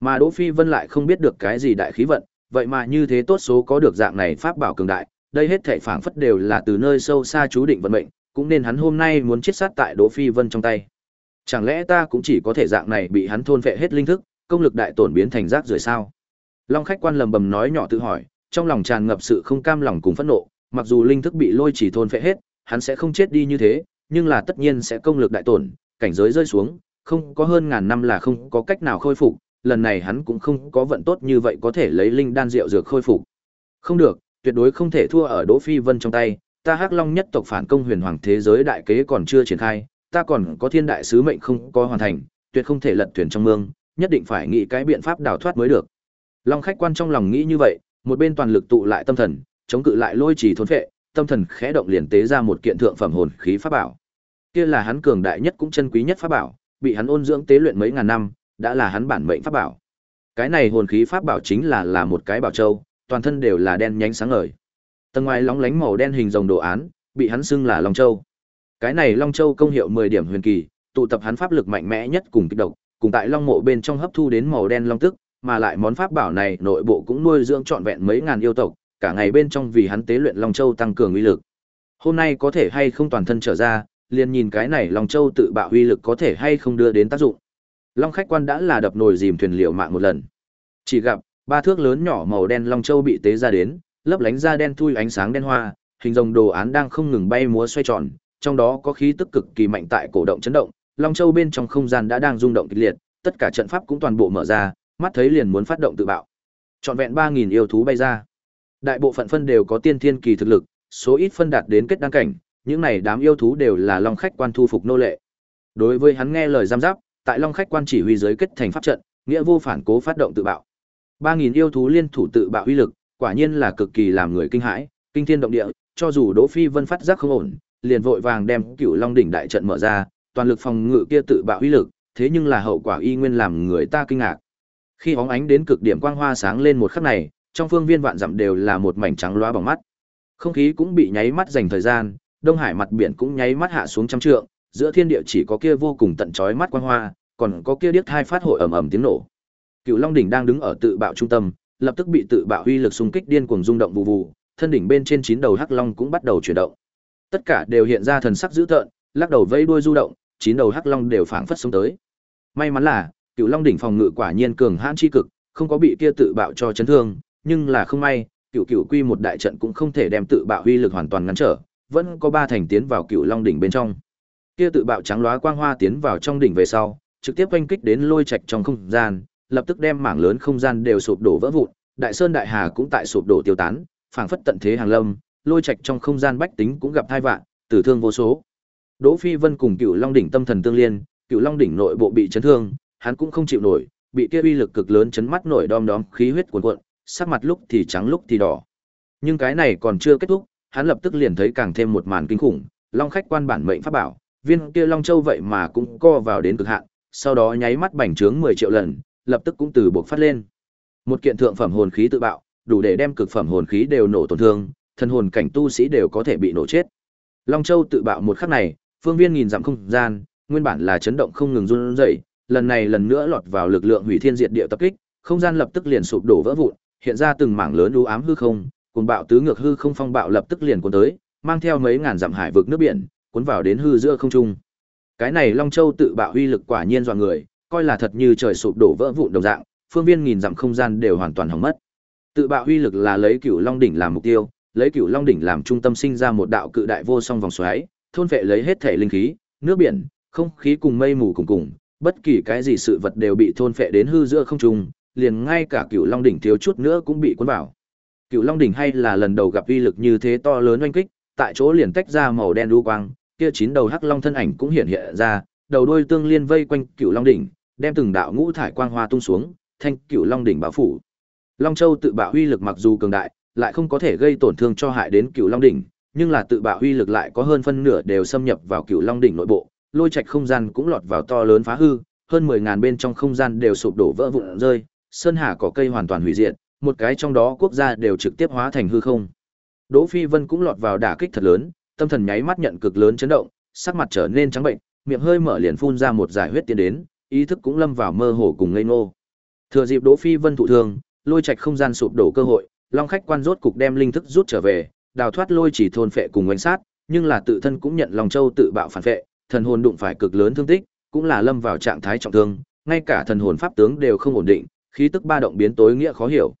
Mà Đỗ Phi Vân lại không biết được cái gì đại khí vận, vậy mà như thế tốt số có được dạng này pháp bảo cường đại, đây hết thảy phảng phất đều là từ nơi sâu xa chú định vận mệnh, cũng nên hắn hôm nay muốn chết sát tại Đỗ Phi Vân trong tay. Chẳng lẽ ta cũng chỉ có thể dạng này bị hắn thôn phệ hết linh thức, công lực đại tổn biến thành rác rưởi sao? Long khách quan lầm bầm nói nhỏ tự hỏi, trong lòng tràn ngập sự không cam lòng cùng phẫn nộ, mặc dù linh thức bị lôi chỉ thôn phệ hết, hắn sẽ không chết đi như thế, nhưng là tất nhiên sẽ công lực đại tổn, cảnh giới rơi xuống, không có hơn ngàn năm là không có cách nào khôi phục, lần này hắn cũng không có vận tốt như vậy có thể lấy linh đan rượu dược khôi phục. Không được, tuyệt đối không thể thua ở Đỗ Phi Vân trong tay, ta Hắc Long nhất tộc phản công huyền hoàng thế giới đại kế còn chưa triển khai, ta còn có thiên đại sứ mệnh không có hoàn thành, tuyệt không thể lật thuyền trong mương, nhất định phải nghĩ cái biện pháp đào thoát mới được. Long khách quan trong lòng nghĩ như vậy, một bên toàn lực tụ lại tâm thần, chống cự lại lôi trì thôn phệ, tâm thần khẽ động liền tế ra một kiện thượng phẩm hồn khí pháp bảo. Kia là hắn cường đại nhất cũng chân quý nhất pháp bảo, bị hắn ôn dưỡng tế luyện mấy ngàn năm, đã là hắn bản mệnh pháp bảo. Cái này hồn khí pháp bảo chính là là một cái bảo châu, toàn thân đều là đen nhánh sáng ngời. Tầng ngoài lóng lánh màu đen hình rồng đồ án, bị hắn xưng là Long Châu. Cái này Long Châu công hiệu 10 điểm huyền kỳ, tụ tập hắn pháp lực mạnh mẽ nhất cùng kích độc, cùng tại Long mộ bên trong hấp thu đến màu đen long tức, mà lại món pháp bảo này nội bộ cũng nuôi dưỡng trọn vẹn mấy ngàn yêu tộc, cả ngày bên trong vì hắn tế luyện Long Châu tăng cường uy lực. Hôm nay có thể hay không toàn thân trở ra, liền nhìn cái này Long Châu tự bạo uy lực có thể hay không đưa đến tác dụng. Long khách quan đã là đập nồi dìm thuyền liệu mạng một lần. Chỉ gặp, ba thước lớn nhỏ màu đen Long Châu bị tế ra đến, lấp lánh ra đen thui ánh sáng đen hoa, hình rồng đồ án đang không ngừng bay múa xoay tròn, trong đó có khí tức cực kỳ mạnh tại cổ động chấn động, Long Châu bên trong không gian đã đang rung động kịch liệt, tất cả trận pháp cũng toàn bộ mở ra, mắt thấy liền muốn phát động tự bạo. Trọn vẹn 3000 yêu thú bay ra. Đại bộ phận phân đều có tiên thiên kỳ thực lực, số ít phân đạt đến kết đăng cảnh, những này đám yêu thú đều là long khách quan thu phục nô lệ. Đối với hắn nghe lời giam giáp, tại long khách quan chỉ huy giới kết thành pháp trận, nghĩa vô phản cố phát động tự bạo. 3000 yêu thú liên thủ tự bạo uy lực, quả nhiên là cực kỳ làm người kinh hãi, kinh thiên động địa, cho dù Đỗ Phi Vân phát giác không ổn, liền vội vàng đem cựu Long đỉnh đại trận mở ra, toàn lực phòng ngự kia tự bạo uy lực, thế nhưng là hậu quả y nguyên làm người ta kinh ngạc. Khi óng ánh đến cực điểm quang hoa sáng lên một khắc này, trong phương viên vạn dặm đều là một mảnh trắng loá bằng mắt. Không khí cũng bị nháy mắt dành thời gian, Đông Hải mặt biển cũng nháy mắt hạ xuống trăm trượng, giữa thiên địa chỉ có kia vô cùng tận trói mắt quang hoa, còn có kia điếc thai phát hội ầm ầm tiếng nổ. Cựu Long đỉnh đang đứng ở tự bạo trung tâm, lập tức bị tự bạo uy lực xung kích điên cuồng rung động vụ vụ, thân đỉnh bên trên chín đầu hắc long cũng bắt đầu chuyển động. Tất cả đều hiện ra thần sắc dữ tợn, lắc đầu vây đuôi du động, chín đầu hắc long đều phảng phất xuống tới. May mắn là, Cựu Long đỉnh phòng ngự quả nhiên cường hãn chi cực, không có bị kia tự bạo cho chấn thương, nhưng là không may, Cựu Cựu Quy một đại trận cũng không thể đem tự bạo uy lực hoàn toàn ngăn trở, vẫn có ba thành tiến vào Cựu Long đỉnh bên trong. Kia tự bạo trắng lóa quang hoa tiến vào trong đỉnh về sau, trực tiếp oanh kích đến lôi trạch trong không gian, lập tức đem mảng lớn không gian đều sụp đổ vỡ vụn, Đại Sơn Đại Hà cũng tại sụp đổ tiêu tán, phảng phất tận thế hàng lâm, lôi trạch trong không gian bách tính cũng gặp hai vạn, tử thương vô số. Đỗ Phi Vân cùng Cựu Long đỉnh tâm thần tương liên, Cựu Long đỉnh nội bộ bị chấn thương, hắn cũng không chịu nổi, bị kia uy lực cực lớn chấn mắt nổi đom đóm khí huyết cuồn cuộn, sắc mặt lúc thì trắng lúc thì đỏ. Nhưng cái này còn chưa kết thúc, hắn lập tức liền thấy càng thêm một màn kinh khủng, Long khách quan bản mệnh pháp bảo, viên kia Long Châu vậy mà cũng co vào đến cực hạn, sau đó nháy mắt bành trướng 10 triệu lần, lập tức cũng từ buộc phát lên. Một kiện thượng phẩm hồn khí tự bạo, đủ để đem cực phẩm hồn khí đều nổ tổn thương, Thần hồn cảnh tu sĩ đều có thể bị nổ chết. Long Châu tự bạo một khắc này, phương viên nghìn dặm không gian, nguyên bản là chấn động không ngừng run rẩy, lần này lần nữa lọt vào lực lượng hủy thiên diệt địa tập kích, không gian lập tức liền sụp đổ vỡ vụn, hiện ra từng mảng lớn u ám hư không, cuồng bạo tứ ngược hư không phong bạo lập tức liền cuốn tới, mang theo mấy ngàn dặm hải vực nước biển, cuốn vào đến hư giữa không trung. Cái này Long Châu tự bạo uy lực quả nhiên dọa người, coi là thật như trời sụp đổ vỡ vụn đồng dạng, phương viên nghìn dặm không gian đều hoàn toàn hỏng mất. Tự bạo uy lực là lấy Cửu Long đỉnh làm mục tiêu, lấy Cửu Long đỉnh làm trung tâm sinh ra một đạo cự đại vô song vòng xoáy, thôn vệ lấy hết thể linh khí, nước biển, không khí cùng mây mù cùng cùng, bất kỳ cái gì sự vật đều bị thôn phệ đến hư giữa không trung, liền ngay cả Cửu Long đỉnh thiếu chút nữa cũng bị cuốn vào. Cửu Long đỉnh hay là lần đầu gặp uy lực như thế to lớn oanh kích, tại chỗ liền tách ra màu đen đu quang, kia chín đầu hắc long thân ảnh cũng hiện hiện ra, đầu đuôi tương liên vây quanh Cửu Long đỉnh, đem từng đạo ngũ thải quang hoa tung xuống, thanh Cửu Long đỉnh bảo phủ. Long Châu tự bạo uy lực mặc dù cường đại, lại không có thể gây tổn thương cho hại đến cựu Long đỉnh, nhưng là tự bạo uy lực lại có hơn phân nửa đều xâm nhập vào cựu Long đỉnh nội bộ, lôi trạch không gian cũng lọt vào to lớn phá hư, hơn mười ngàn bên trong không gian đều sụp đổ vỡ vụn rơi, sơn hà cỏ cây hoàn toàn hủy diệt, một cái trong đó quốc gia đều trực tiếp hóa thành hư không. Đỗ Phi Vân cũng lọt vào đả kích thật lớn, tâm thần nháy mắt nhận cực lớn chấn động, sắc mặt trở nên trắng bệnh, miệng hơi mở liền phun ra một giải huyết tiến đến, ý thức cũng lâm vào mơ hồ cùng ngây ngô. Thừa dịp Đỗ Phi Vân thụ thương, lôi trạch không gian sụp đổ cơ hội, Long khách quan rốt cục đem linh thức rút trở về, đào thoát lôi chỉ thôn phệ cùng oanh sát, nhưng là tự thân cũng nhận Long Châu tự bạo phản phệ, thần hồn đụng phải cực lớn thương tích, cũng là lâm vào trạng thái trọng thương, ngay cả thần hồn pháp tướng đều không ổn định, khí tức ba động biến tối nghĩa khó hiểu.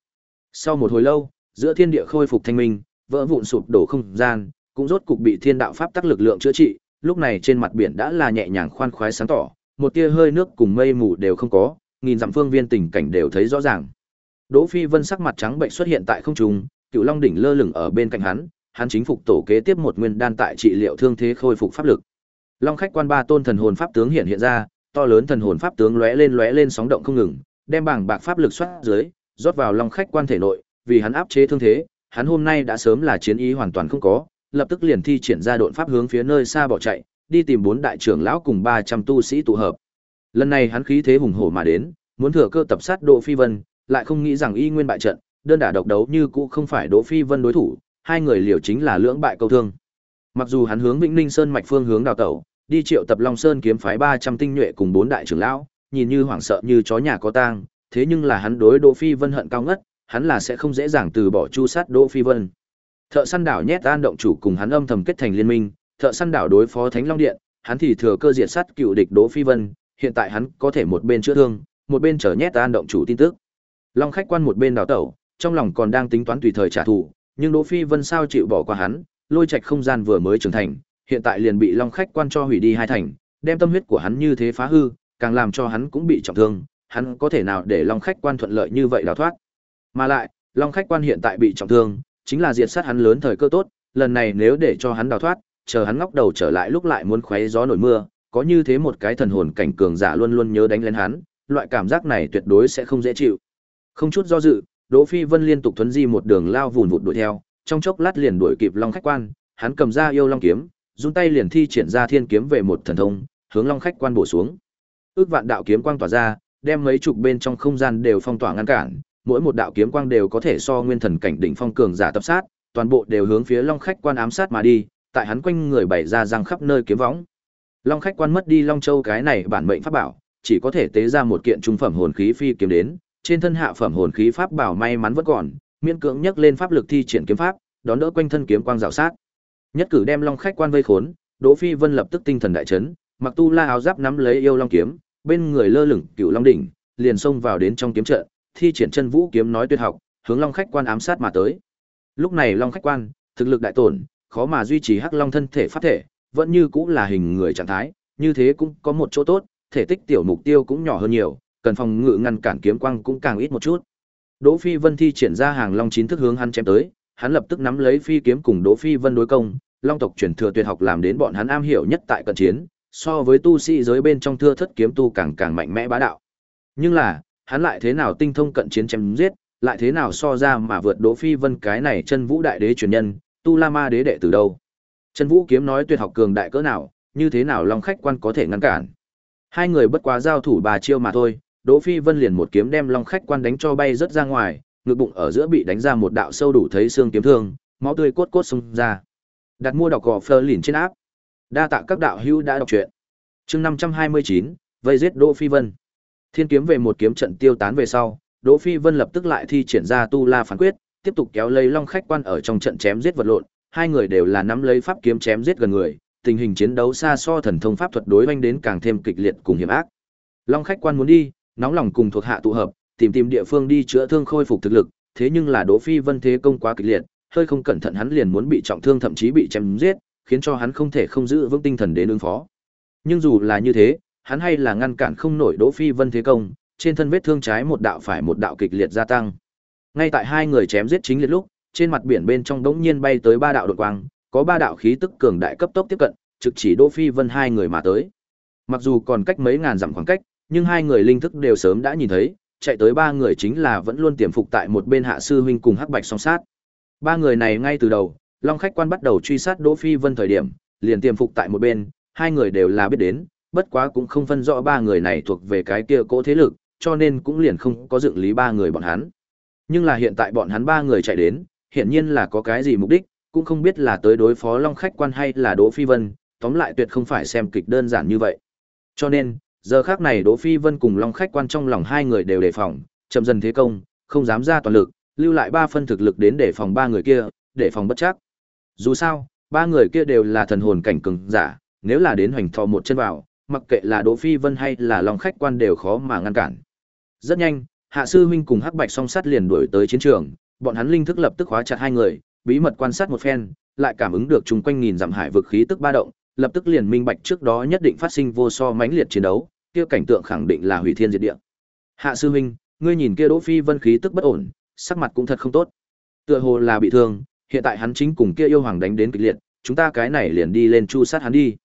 Sau một hồi lâu, giữa thiên địa khôi phục thanh minh, vỡ vụn sụp đổ không gian, cũng rốt cục bị thiên đạo pháp tắc lực lượng chữa trị, lúc này trên mặt biển đã là nhẹ nhàng khoan khoái sáng tỏ, một tia hơi nước cùng mây mù đều không có, nghìn dặm phương viên tình cảnh đều thấy rõ ràng. Đỗ Phi Vân sắc mặt trắng bệnh xuất hiện tại không trung, Cửu Long đỉnh lơ lửng ở bên cạnh hắn, hắn chính phục tổ kế tiếp một nguyên đan tại trị liệu thương thế khôi phục pháp lực. Long khách quan ba tôn thần hồn pháp tướng hiện hiện ra, to lớn thần hồn pháp tướng lóe lên lóe lên sóng động không ngừng, đem bảng bạc pháp lực xoát dưới, rót vào long khách quan thể nội, vì hắn áp chế thương thế, hắn hôm nay đã sớm là chiến ý hoàn toàn không có, lập tức liền thi triển ra độn pháp hướng phía nơi xa bỏ chạy, đi tìm bốn đại trưởng lão cùng 300 tu sĩ tụ hợp. Lần này hắn khí thế hùng hổ mà đến, muốn thừa cơ tập sát Đỗ Phi Vân, lại không nghĩ rằng y nguyên bại trận, đơn đả độc đấu như cũ không phải Đỗ Phi Vân đối thủ, hai người liều chính là lưỡng bại câu thương. Mặc dù hắn hướng Vĩnh Ninh Sơn mạch phương hướng đào tẩu, đi triệu tập Long Sơn kiếm phái 300 tinh nhuệ cùng bốn đại trưởng lão, nhìn như hoảng sợ như chó nhà có tang, thế nhưng là hắn đối Đỗ Phi Vân hận cao ngất, hắn là sẽ không dễ dàng từ bỏ chu sát Đỗ Phi Vân. Thợ săn đảo nhét an động chủ cùng hắn âm thầm kết thành liên minh, thợ săn đảo đối phó Thánh Long Điện, hắn thì thừa cơ diệt sát cựu địch Đỗ Phi Vân, hiện tại hắn có thể một bên chữa thương, một bên chờ nhét an động chủ tin tức. Long khách quan một bên đảo tẩu, trong lòng còn đang tính toán tùy thời trả thù, nhưng Đỗ Phi Vân sao chịu bỏ qua hắn, lôi trạch không gian vừa mới trưởng thành, hiện tại liền bị Long khách quan cho hủy đi hai thành, đem tâm huyết của hắn như thế phá hư, càng làm cho hắn cũng bị trọng thương, hắn có thể nào để Long khách quan thuận lợi như vậy đào thoát. Mà lại, Long khách quan hiện tại bị trọng thương, chính là diệt sát hắn lớn thời cơ tốt, lần này nếu để cho hắn đào thoát, chờ hắn ngóc đầu trở lại lúc lại muốn khoé gió nổi mưa, có như thế một cái thần hồn cảnh cường giả luôn luôn nhớ đánh lên hắn, loại cảm giác này tuyệt đối sẽ không dễ chịu. Không chút do dự, Đỗ Phi Vân liên tục thuấn di một đường lao vùn vụt đuổi theo, trong chốc lát liền đuổi kịp Long khách quan, hắn cầm ra yêu long kiếm, run tay liền thi triển ra thiên kiếm về một thần thông, hướng Long khách quan bổ xuống. Ước vạn đạo kiếm quang tỏa ra, đem mấy chục bên trong không gian đều phong tỏa ngăn cản, mỗi một đạo kiếm quang đều có thể so nguyên thần cảnh đỉnh phong cường giả tập sát, toàn bộ đều hướng phía Long khách quan ám sát mà đi, tại hắn quanh người bày ra răng khắp nơi kiếm võng. Long khách quan mất đi Long Châu cái này bản mệnh pháp bảo, chỉ có thể tế ra một kiện trung phẩm hồn khí phi kiếm đến, trên thân hạ phẩm hồn khí pháp bảo may mắn vẫn còn, miễn cưỡng nhấc lên pháp lực thi triển kiếm pháp, đón đỡ quanh thân kiếm quang rào sát. Nhất cử đem Long khách quan vây khốn, Đỗ Phi Vân lập tức tinh thần đại chấn, mặc tu la áo giáp nắm lấy yêu long kiếm, bên người lơ lửng cựu long đỉnh, liền xông vào đến trong kiếm trận, thi triển chân vũ kiếm nói tuyệt học, hướng long khách quan ám sát mà tới. Lúc này long khách quan, thực lực đại tổn, khó mà duy trì hắc long thân thể pháp thể, vẫn như cũng là hình người trạng thái, như thế cũng có một chỗ tốt, thể tích tiểu mục tiêu cũng nhỏ hơn nhiều, cần phòng ngự ngăn cản kiếm quang cũng càng ít một chút. Đỗ Phi Vân thi triển ra hàng long chín thức hướng hắn chém tới, hắn lập tức nắm lấy phi kiếm cùng Đỗ Phi Vân đối công, long tộc truyền thừa tuyệt học làm đến bọn hắn am hiểu nhất tại cận chiến, so với tu sĩ giới bên trong thưa thất kiếm tu càng càng mạnh mẽ bá đạo. Nhưng là, hắn lại thế nào tinh thông cận chiến chém giết, lại thế nào so ra mà vượt Đỗ Phi Vân cái này chân vũ đại đế truyền nhân, tu la ma đế đệ từ đâu. Chân vũ kiếm nói tuyệt học cường đại cỡ nào, như thế nào long khách quan có thể ngăn cản. Hai người bất quá giao thủ bà chiêu mà thôi, Đỗ Phi Vân liền một kiếm đem long khách quan đánh cho bay rất ra ngoài, ngực bụng ở giữa bị đánh ra một đạo sâu đủ thấy xương kiếm thương, máu tươi cốt cốt xung ra. Đặt mua đọc gò phơ lìn trên áp. Đa tạ các đạo hữu đã đọc truyện. Chương 529, vây giết Đỗ Phi Vân. Thiên kiếm về một kiếm trận tiêu tán về sau, Đỗ Phi Vân lập tức lại thi triển ra tu la phán quyết, tiếp tục kéo lấy Long khách quan ở trong trận chém giết vật lộn, hai người đều là nắm lấy pháp kiếm chém giết gần người, tình hình chiến đấu xa so thần thông pháp thuật đối oanh đến càng thêm kịch liệt cùng hiểm ác. Long khách quan muốn đi, nóng lòng cùng thuộc hạ tụ hợp, tìm tìm địa phương đi chữa thương khôi phục thực lực, thế nhưng là Đỗ Phi Vân thế công quá kịch liệt, hơi không cẩn thận hắn liền muốn bị trọng thương thậm chí bị chém giết, khiến cho hắn không thể không giữ vững tinh thần đến ứng phó. Nhưng dù là như thế, hắn hay là ngăn cản không nổi Đỗ Phi Vân thế công, trên thân vết thương trái một đạo phải một đạo kịch liệt gia tăng. Ngay tại hai người chém giết chính liệt lúc, trên mặt biển bên trong đống nhiên bay tới ba đạo đột quang, có ba đạo khí tức cường đại cấp tốc tiếp cận, trực chỉ Đỗ Phi Vân hai người mà tới. Mặc dù còn cách mấy ngàn dặm khoảng cách, nhưng hai người linh thức đều sớm đã nhìn thấy, chạy tới ba người chính là vẫn luôn tiềm phục tại một bên hạ sư huynh cùng hắc bạch song sát. Ba người này ngay từ đầu, Long khách quan bắt đầu truy sát Đỗ Phi Vân thời điểm, liền tiềm phục tại một bên, hai người đều là biết đến, bất quá cũng không phân rõ ba người này thuộc về cái kia cỗ thế lực, cho nên cũng liền không có dựng lý ba người bọn hắn. Nhưng là hiện tại bọn hắn ba người chạy đến, hiển nhiên là có cái gì mục đích, cũng không biết là tới đối phó Long khách quan hay là Đỗ Phi Vân, tóm lại tuyệt không phải xem kịch đơn giản như vậy. Cho nên, giờ khác này Đỗ Phi Vân cùng Long khách quan trong lòng hai người đều đề phòng, chậm dần thế công, không dám ra toàn lực, lưu lại ba phân thực lực đến để phòng ba người kia, để phòng bất chắc. Dù sao, ba người kia đều là thần hồn cảnh cường giả, nếu là đến hoành thọ một chân vào, mặc kệ là Đỗ Phi Vân hay là Long khách quan đều khó mà ngăn cản. Rất nhanh, Hạ sư huynh cùng Hắc Bạch song sát liền đuổi tới chiến trường, bọn hắn linh thức lập tức khóa chặt hai người, bí mật quan sát một phen, lại cảm ứng được chung quanh nghìn dặm hải vực khí tức ba động, lập tức liền minh bạch trước đó nhất định phát sinh vô so mãnh liệt chiến đấu, kia cảnh tượng khẳng định là hủy thiên diệt địa. Hạ sư huynh, ngươi nhìn kia Đỗ Phi Vân khí tức bất ổn, sắc mặt cũng thật không tốt. Tựa hồ là bị thương, hiện tại hắn chính cùng kia yêu hoàng đánh đến kịch liệt, chúng ta cái này liền đi lên chu sát hắn đi.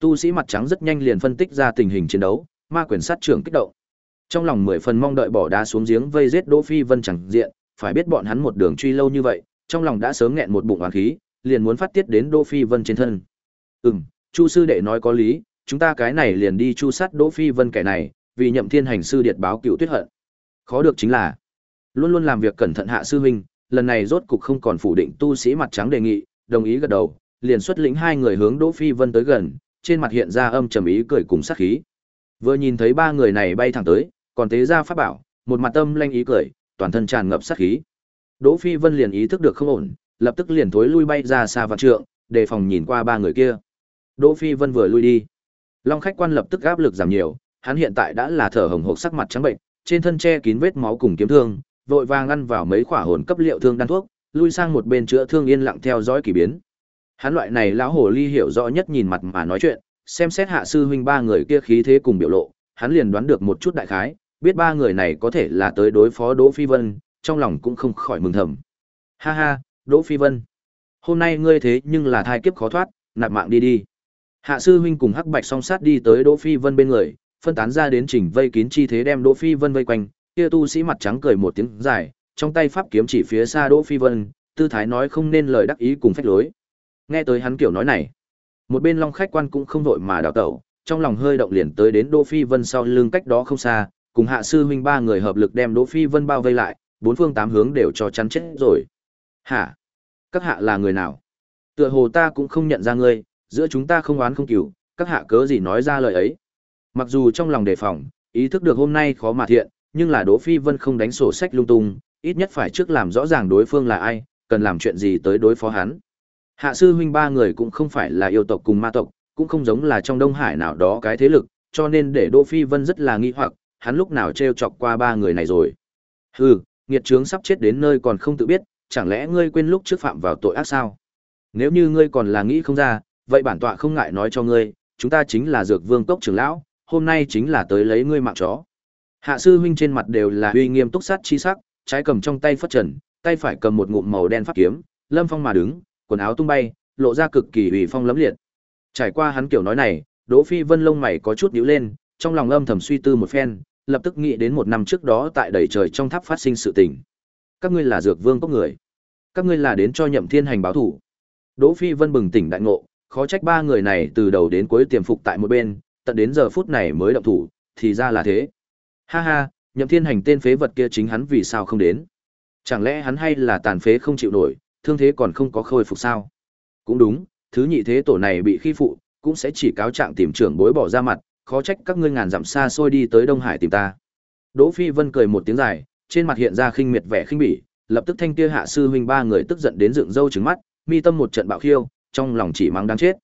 Tu sĩ mặt trắng rất nhanh liền phân tích ra tình hình chiến đấu, ma quyền sát trưởng kích động. Trong lòng mười phần mong đợi bỏ đá xuống giếng vây giết Đỗ Phi Vân chẳng diện, phải biết bọn hắn một đường truy lâu như vậy, trong lòng đã sớm nghẹn một bụng oán khí, liền muốn phát tiết đến Đỗ Phi Vân trên thân. Ừm, Chu sư đệ nói có lý, chúng ta cái này liền đi chu sát Đỗ Phi Vân kẻ này, vì nhậm thiên hành sư điệt báo cựu tuyết hận. Khó được chính là, luôn luôn làm việc cẩn thận hạ sư huynh, lần này rốt cục không còn phủ định tu sĩ mặt trắng đề nghị, đồng ý gật đầu, liền xuất lĩnh hai người hướng Đỗ Phi Vân tới gần, trên mặt hiện ra âm trầm ý cười cùng sát khí. Vừa nhìn thấy ba người này bay thẳng tới, còn tế ra pháp bảo, một mặt tâm lanh ý cười, toàn thân tràn ngập sát khí. Đỗ Phi Vân liền ý thức được không ổn, lập tức liền thối lui bay ra xa vạn trượng, đề phòng nhìn qua ba người kia. Đỗ Phi Vân vừa lui đi, Long khách quan lập tức áp lực giảm nhiều, hắn hiện tại đã là thở hồng hộc sắc mặt trắng bệnh, trên thân che kín vết máu cùng kiếm thương, vội vàng ăn vào mấy khỏa hồn cấp liệu thương đan thuốc, lui sang một bên chữa thương yên lặng theo dõi kỳ biến. Hắn loại này lão hồ ly hiểu rõ nhất nhìn mặt mà nói chuyện, xem xét hạ sư huynh ba người kia khí thế cùng biểu lộ, hắn liền đoán được một chút đại khái, biết ba người này có thể là tới đối phó Đỗ Phi Vân, trong lòng cũng không khỏi mừng thầm. Ha ha, Đỗ Phi Vân, hôm nay ngươi thế nhưng là thai kiếp khó thoát, nạp mạng đi đi. Hạ sư huynh cùng Hắc Bạch song sát đi tới Đỗ Phi Vân bên người, phân tán ra đến chỉnh vây kín chi thế đem Đỗ Phi Vân vây quanh, kia tu sĩ mặt trắng cười một tiếng dài, trong tay pháp kiếm chỉ phía xa Đỗ Phi Vân, tư thái nói không nên lời đắc ý cùng phách lối. Nghe tới hắn kiểu nói này, một bên Long khách quan cũng không vội mà đào tẩu, trong lòng hơi động liền tới đến Đỗ Phi Vân sau lưng cách đó không xa, cùng hạ sư huynh ba người hợp lực đem Đỗ Phi Vân bao vây lại, bốn phương tám hướng đều cho chắn chết rồi. Hả? Các hạ là người nào? Tựa hồ ta cũng không nhận ra ngươi, giữa chúng ta không oán không cừu, các hạ cớ gì nói ra lời ấy. Mặc dù trong lòng đề phòng, ý thức được hôm nay khó mà thiện, nhưng là Đỗ Phi Vân không đánh sổ sách lung tung, ít nhất phải trước làm rõ ràng đối phương là ai, cần làm chuyện gì tới đối phó hắn. Hạ sư huynh ba người cũng không phải là yêu tộc cùng ma tộc, cũng không giống là trong Đông Hải nào đó cái thế lực, cho nên để Đỗ Phi Vân rất là nghi hoặc, hắn lúc nào trêu chọc qua ba người này rồi. Hừ, nghiệt trướng sắp chết đến nơi còn không tự biết, chẳng lẽ ngươi quên lúc trước phạm vào tội ác sao? Nếu như ngươi còn là nghĩ không ra, vậy bản tọa không ngại nói cho ngươi, chúng ta chính là Dược Vương cốc trưởng lão, hôm nay chính là tới lấy ngươi mạng chó. Hạ sư huynh trên mặt đều là uy nghiêm túc sát chi sắc, trái cầm trong tay phất trần, tay phải cầm một ngụm màu đen pháp kiếm, lâm phong mà đứng, quần áo tung bay, lộ ra cực kỳ uy phong lẫm liệt. Trải qua hắn kiểu nói này, Đỗ Phi Vân lông mày có chút nhíu lên, trong lòng âm thầm suy tư một phen, lập tức nghĩ đến một năm trước đó tại đầy trời trong tháp phát sinh sự tình. Các ngươi là dược vương cốc người, các ngươi là đến cho Nhậm Thiên hành báo thủ. Đỗ Phi Vân bừng tỉnh đại ngộ, khó trách ba người này từ đầu đến cuối tiềm phục tại một bên, tận đến giờ phút này mới động thủ, thì ra là thế. Ha ha, nhậm thiên hành tên phế vật kia chính hắn vì sao không đến? Chẳng lẽ hắn hay là tàn phế không chịu nổi, thương thế còn không có khôi phục sao? Cũng đúng, thứ nhị thế tổ này bị khi phụ, cũng sẽ chỉ cáo trạng tìm trưởng bối bỏ ra mặt, khó trách các ngươi ngàn dặm xa xôi đi tới Đông Hải tìm ta. Đỗ Phi Vân cười một tiếng dài, trên mặt hiện ra khinh miệt vẻ khinh bỉ, lập tức thanh kia hạ sư huynh ba người tức giận đến dựng râu trừng mắt, mi tâm một trận bạo khiêu, trong lòng chỉ mắng đáng chết.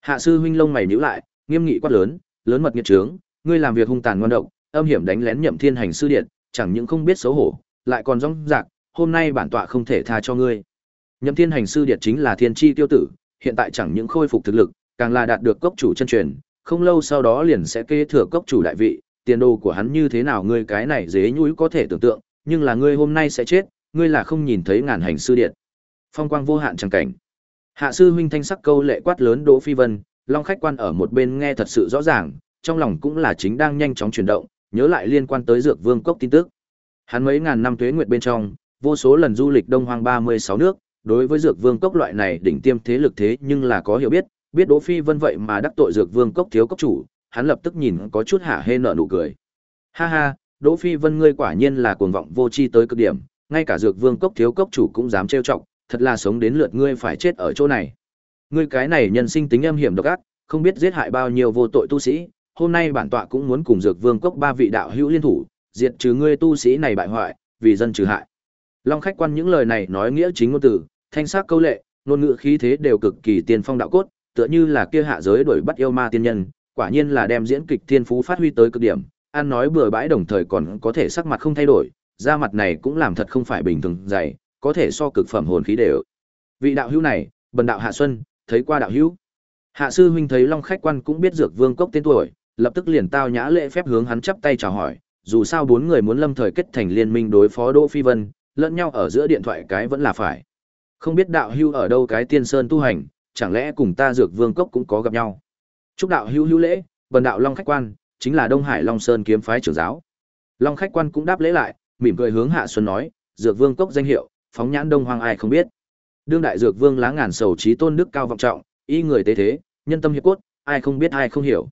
Hạ sư huynh lông mày nhíu lại, nghiêm nghị quát lớn, lớn mật nghiệt trướng, ngươi làm việc hung tàn ngoan độc, âm hiểm đánh lén nhậm thiên hành sư điện, chẳng những không biết xấu hổ, lại còn rong rạc, hôm nay bản tọa không thể tha cho ngươi. Nhậm Thiên Hành sư điện chính là thiên chi tiêu tử, hiện tại chẳng những khôi phục thực lực, càng là đạt được cốc chủ chân truyền, không lâu sau đó liền sẽ kế thừa cốc chủ đại vị, tiền đồ của hắn như thế nào ngươi cái này dế nhũi có thể tưởng tượng, nhưng là ngươi hôm nay sẽ chết, ngươi là không nhìn thấy ngàn hành sư điện. Phong quang vô hạn chẳng cảnh. Hạ sư huynh thanh sắc câu lệ quát lớn Đỗ Phi Vân, Long khách quan ở một bên nghe thật sự rõ ràng, trong lòng cũng là chính đang nhanh chóng chuyển động, nhớ lại liên quan tới Dược Vương cốc tin tức. Hắn mấy ngàn năm tuế nguyệt bên trong, vô số lần du lịch Đông Hoang 36 nước, đối với Dược Vương cốc loại này đỉnh tiêm thế lực thế nhưng là có hiểu biết, biết Đỗ Phi Vân vậy mà đắc tội Dược Vương cốc thiếu cốc chủ, hắn lập tức nhìn có chút hả hê nở nụ cười. Ha ha, Đỗ Phi Vân ngươi quả nhiên là cuồng vọng vô tri tới cực điểm, ngay cả Dược Vương cốc thiếu cốc chủ cũng dám trêu chọc, thật là sống đến lượt ngươi phải chết ở chỗ này. Ngươi cái này nhân sinh tính âm hiểm độc ác, không biết giết hại bao nhiêu vô tội tu sĩ, hôm nay bản tọa cũng muốn cùng Dược Vương cốc ba vị đạo hữu liên thủ, diệt trừ ngươi tu sĩ này bại hoại, vì dân trừ hại. Long khách quan những lời này nói nghĩa chính ngôn từ, thanh sắc câu lệ, ngôn ngữ khí thế đều cực kỳ tiên phong đạo cốt, tựa như là kia hạ giới đuổi bắt yêu ma tiên nhân, quả nhiên là đem diễn kịch thiên phú phát huy tới cực điểm, ăn nói bừa bãi đồng thời còn có thể sắc mặt không thay đổi, da mặt này cũng làm thật không phải bình thường dày, có thể so cực phẩm hồn khí đều. Vị đạo hữu này, bần đạo Hạ Xuân, thấy qua đạo hữu. Hạ sư huynh thấy Long khách quan cũng biết dược vương cốc tên tuổi, lập tức liền tao nhã lễ phép hướng hắn chắp tay chào hỏi, dù sao bốn người muốn lâm thời kết thành liên minh đối phó Đỗ Phi Vân, lẫn nhau ở giữa điện thoại cái vẫn là phải. Không biết đạo hữu ở đâu cái tiên sơn tu hành, chẳng lẽ cùng ta dược vương cốc cũng có gặp nhau. Chúc đạo hữu hữu lễ, bần đạo Long khách quan, chính là Đông Hải Long Sơn kiếm phái trưởng giáo. Long khách quan cũng đáp lễ lại, mỉm cười hướng Hạ Xuân nói, dược vương cốc danh hiệu, phóng nhãn Đông Hoang ai không biết. Đương đại dược vương lá ngàn sầu trí tôn đức cao vọng trọng, y người tế thế, nhân tâm hiệp cốt, ai không biết ai không hiểu.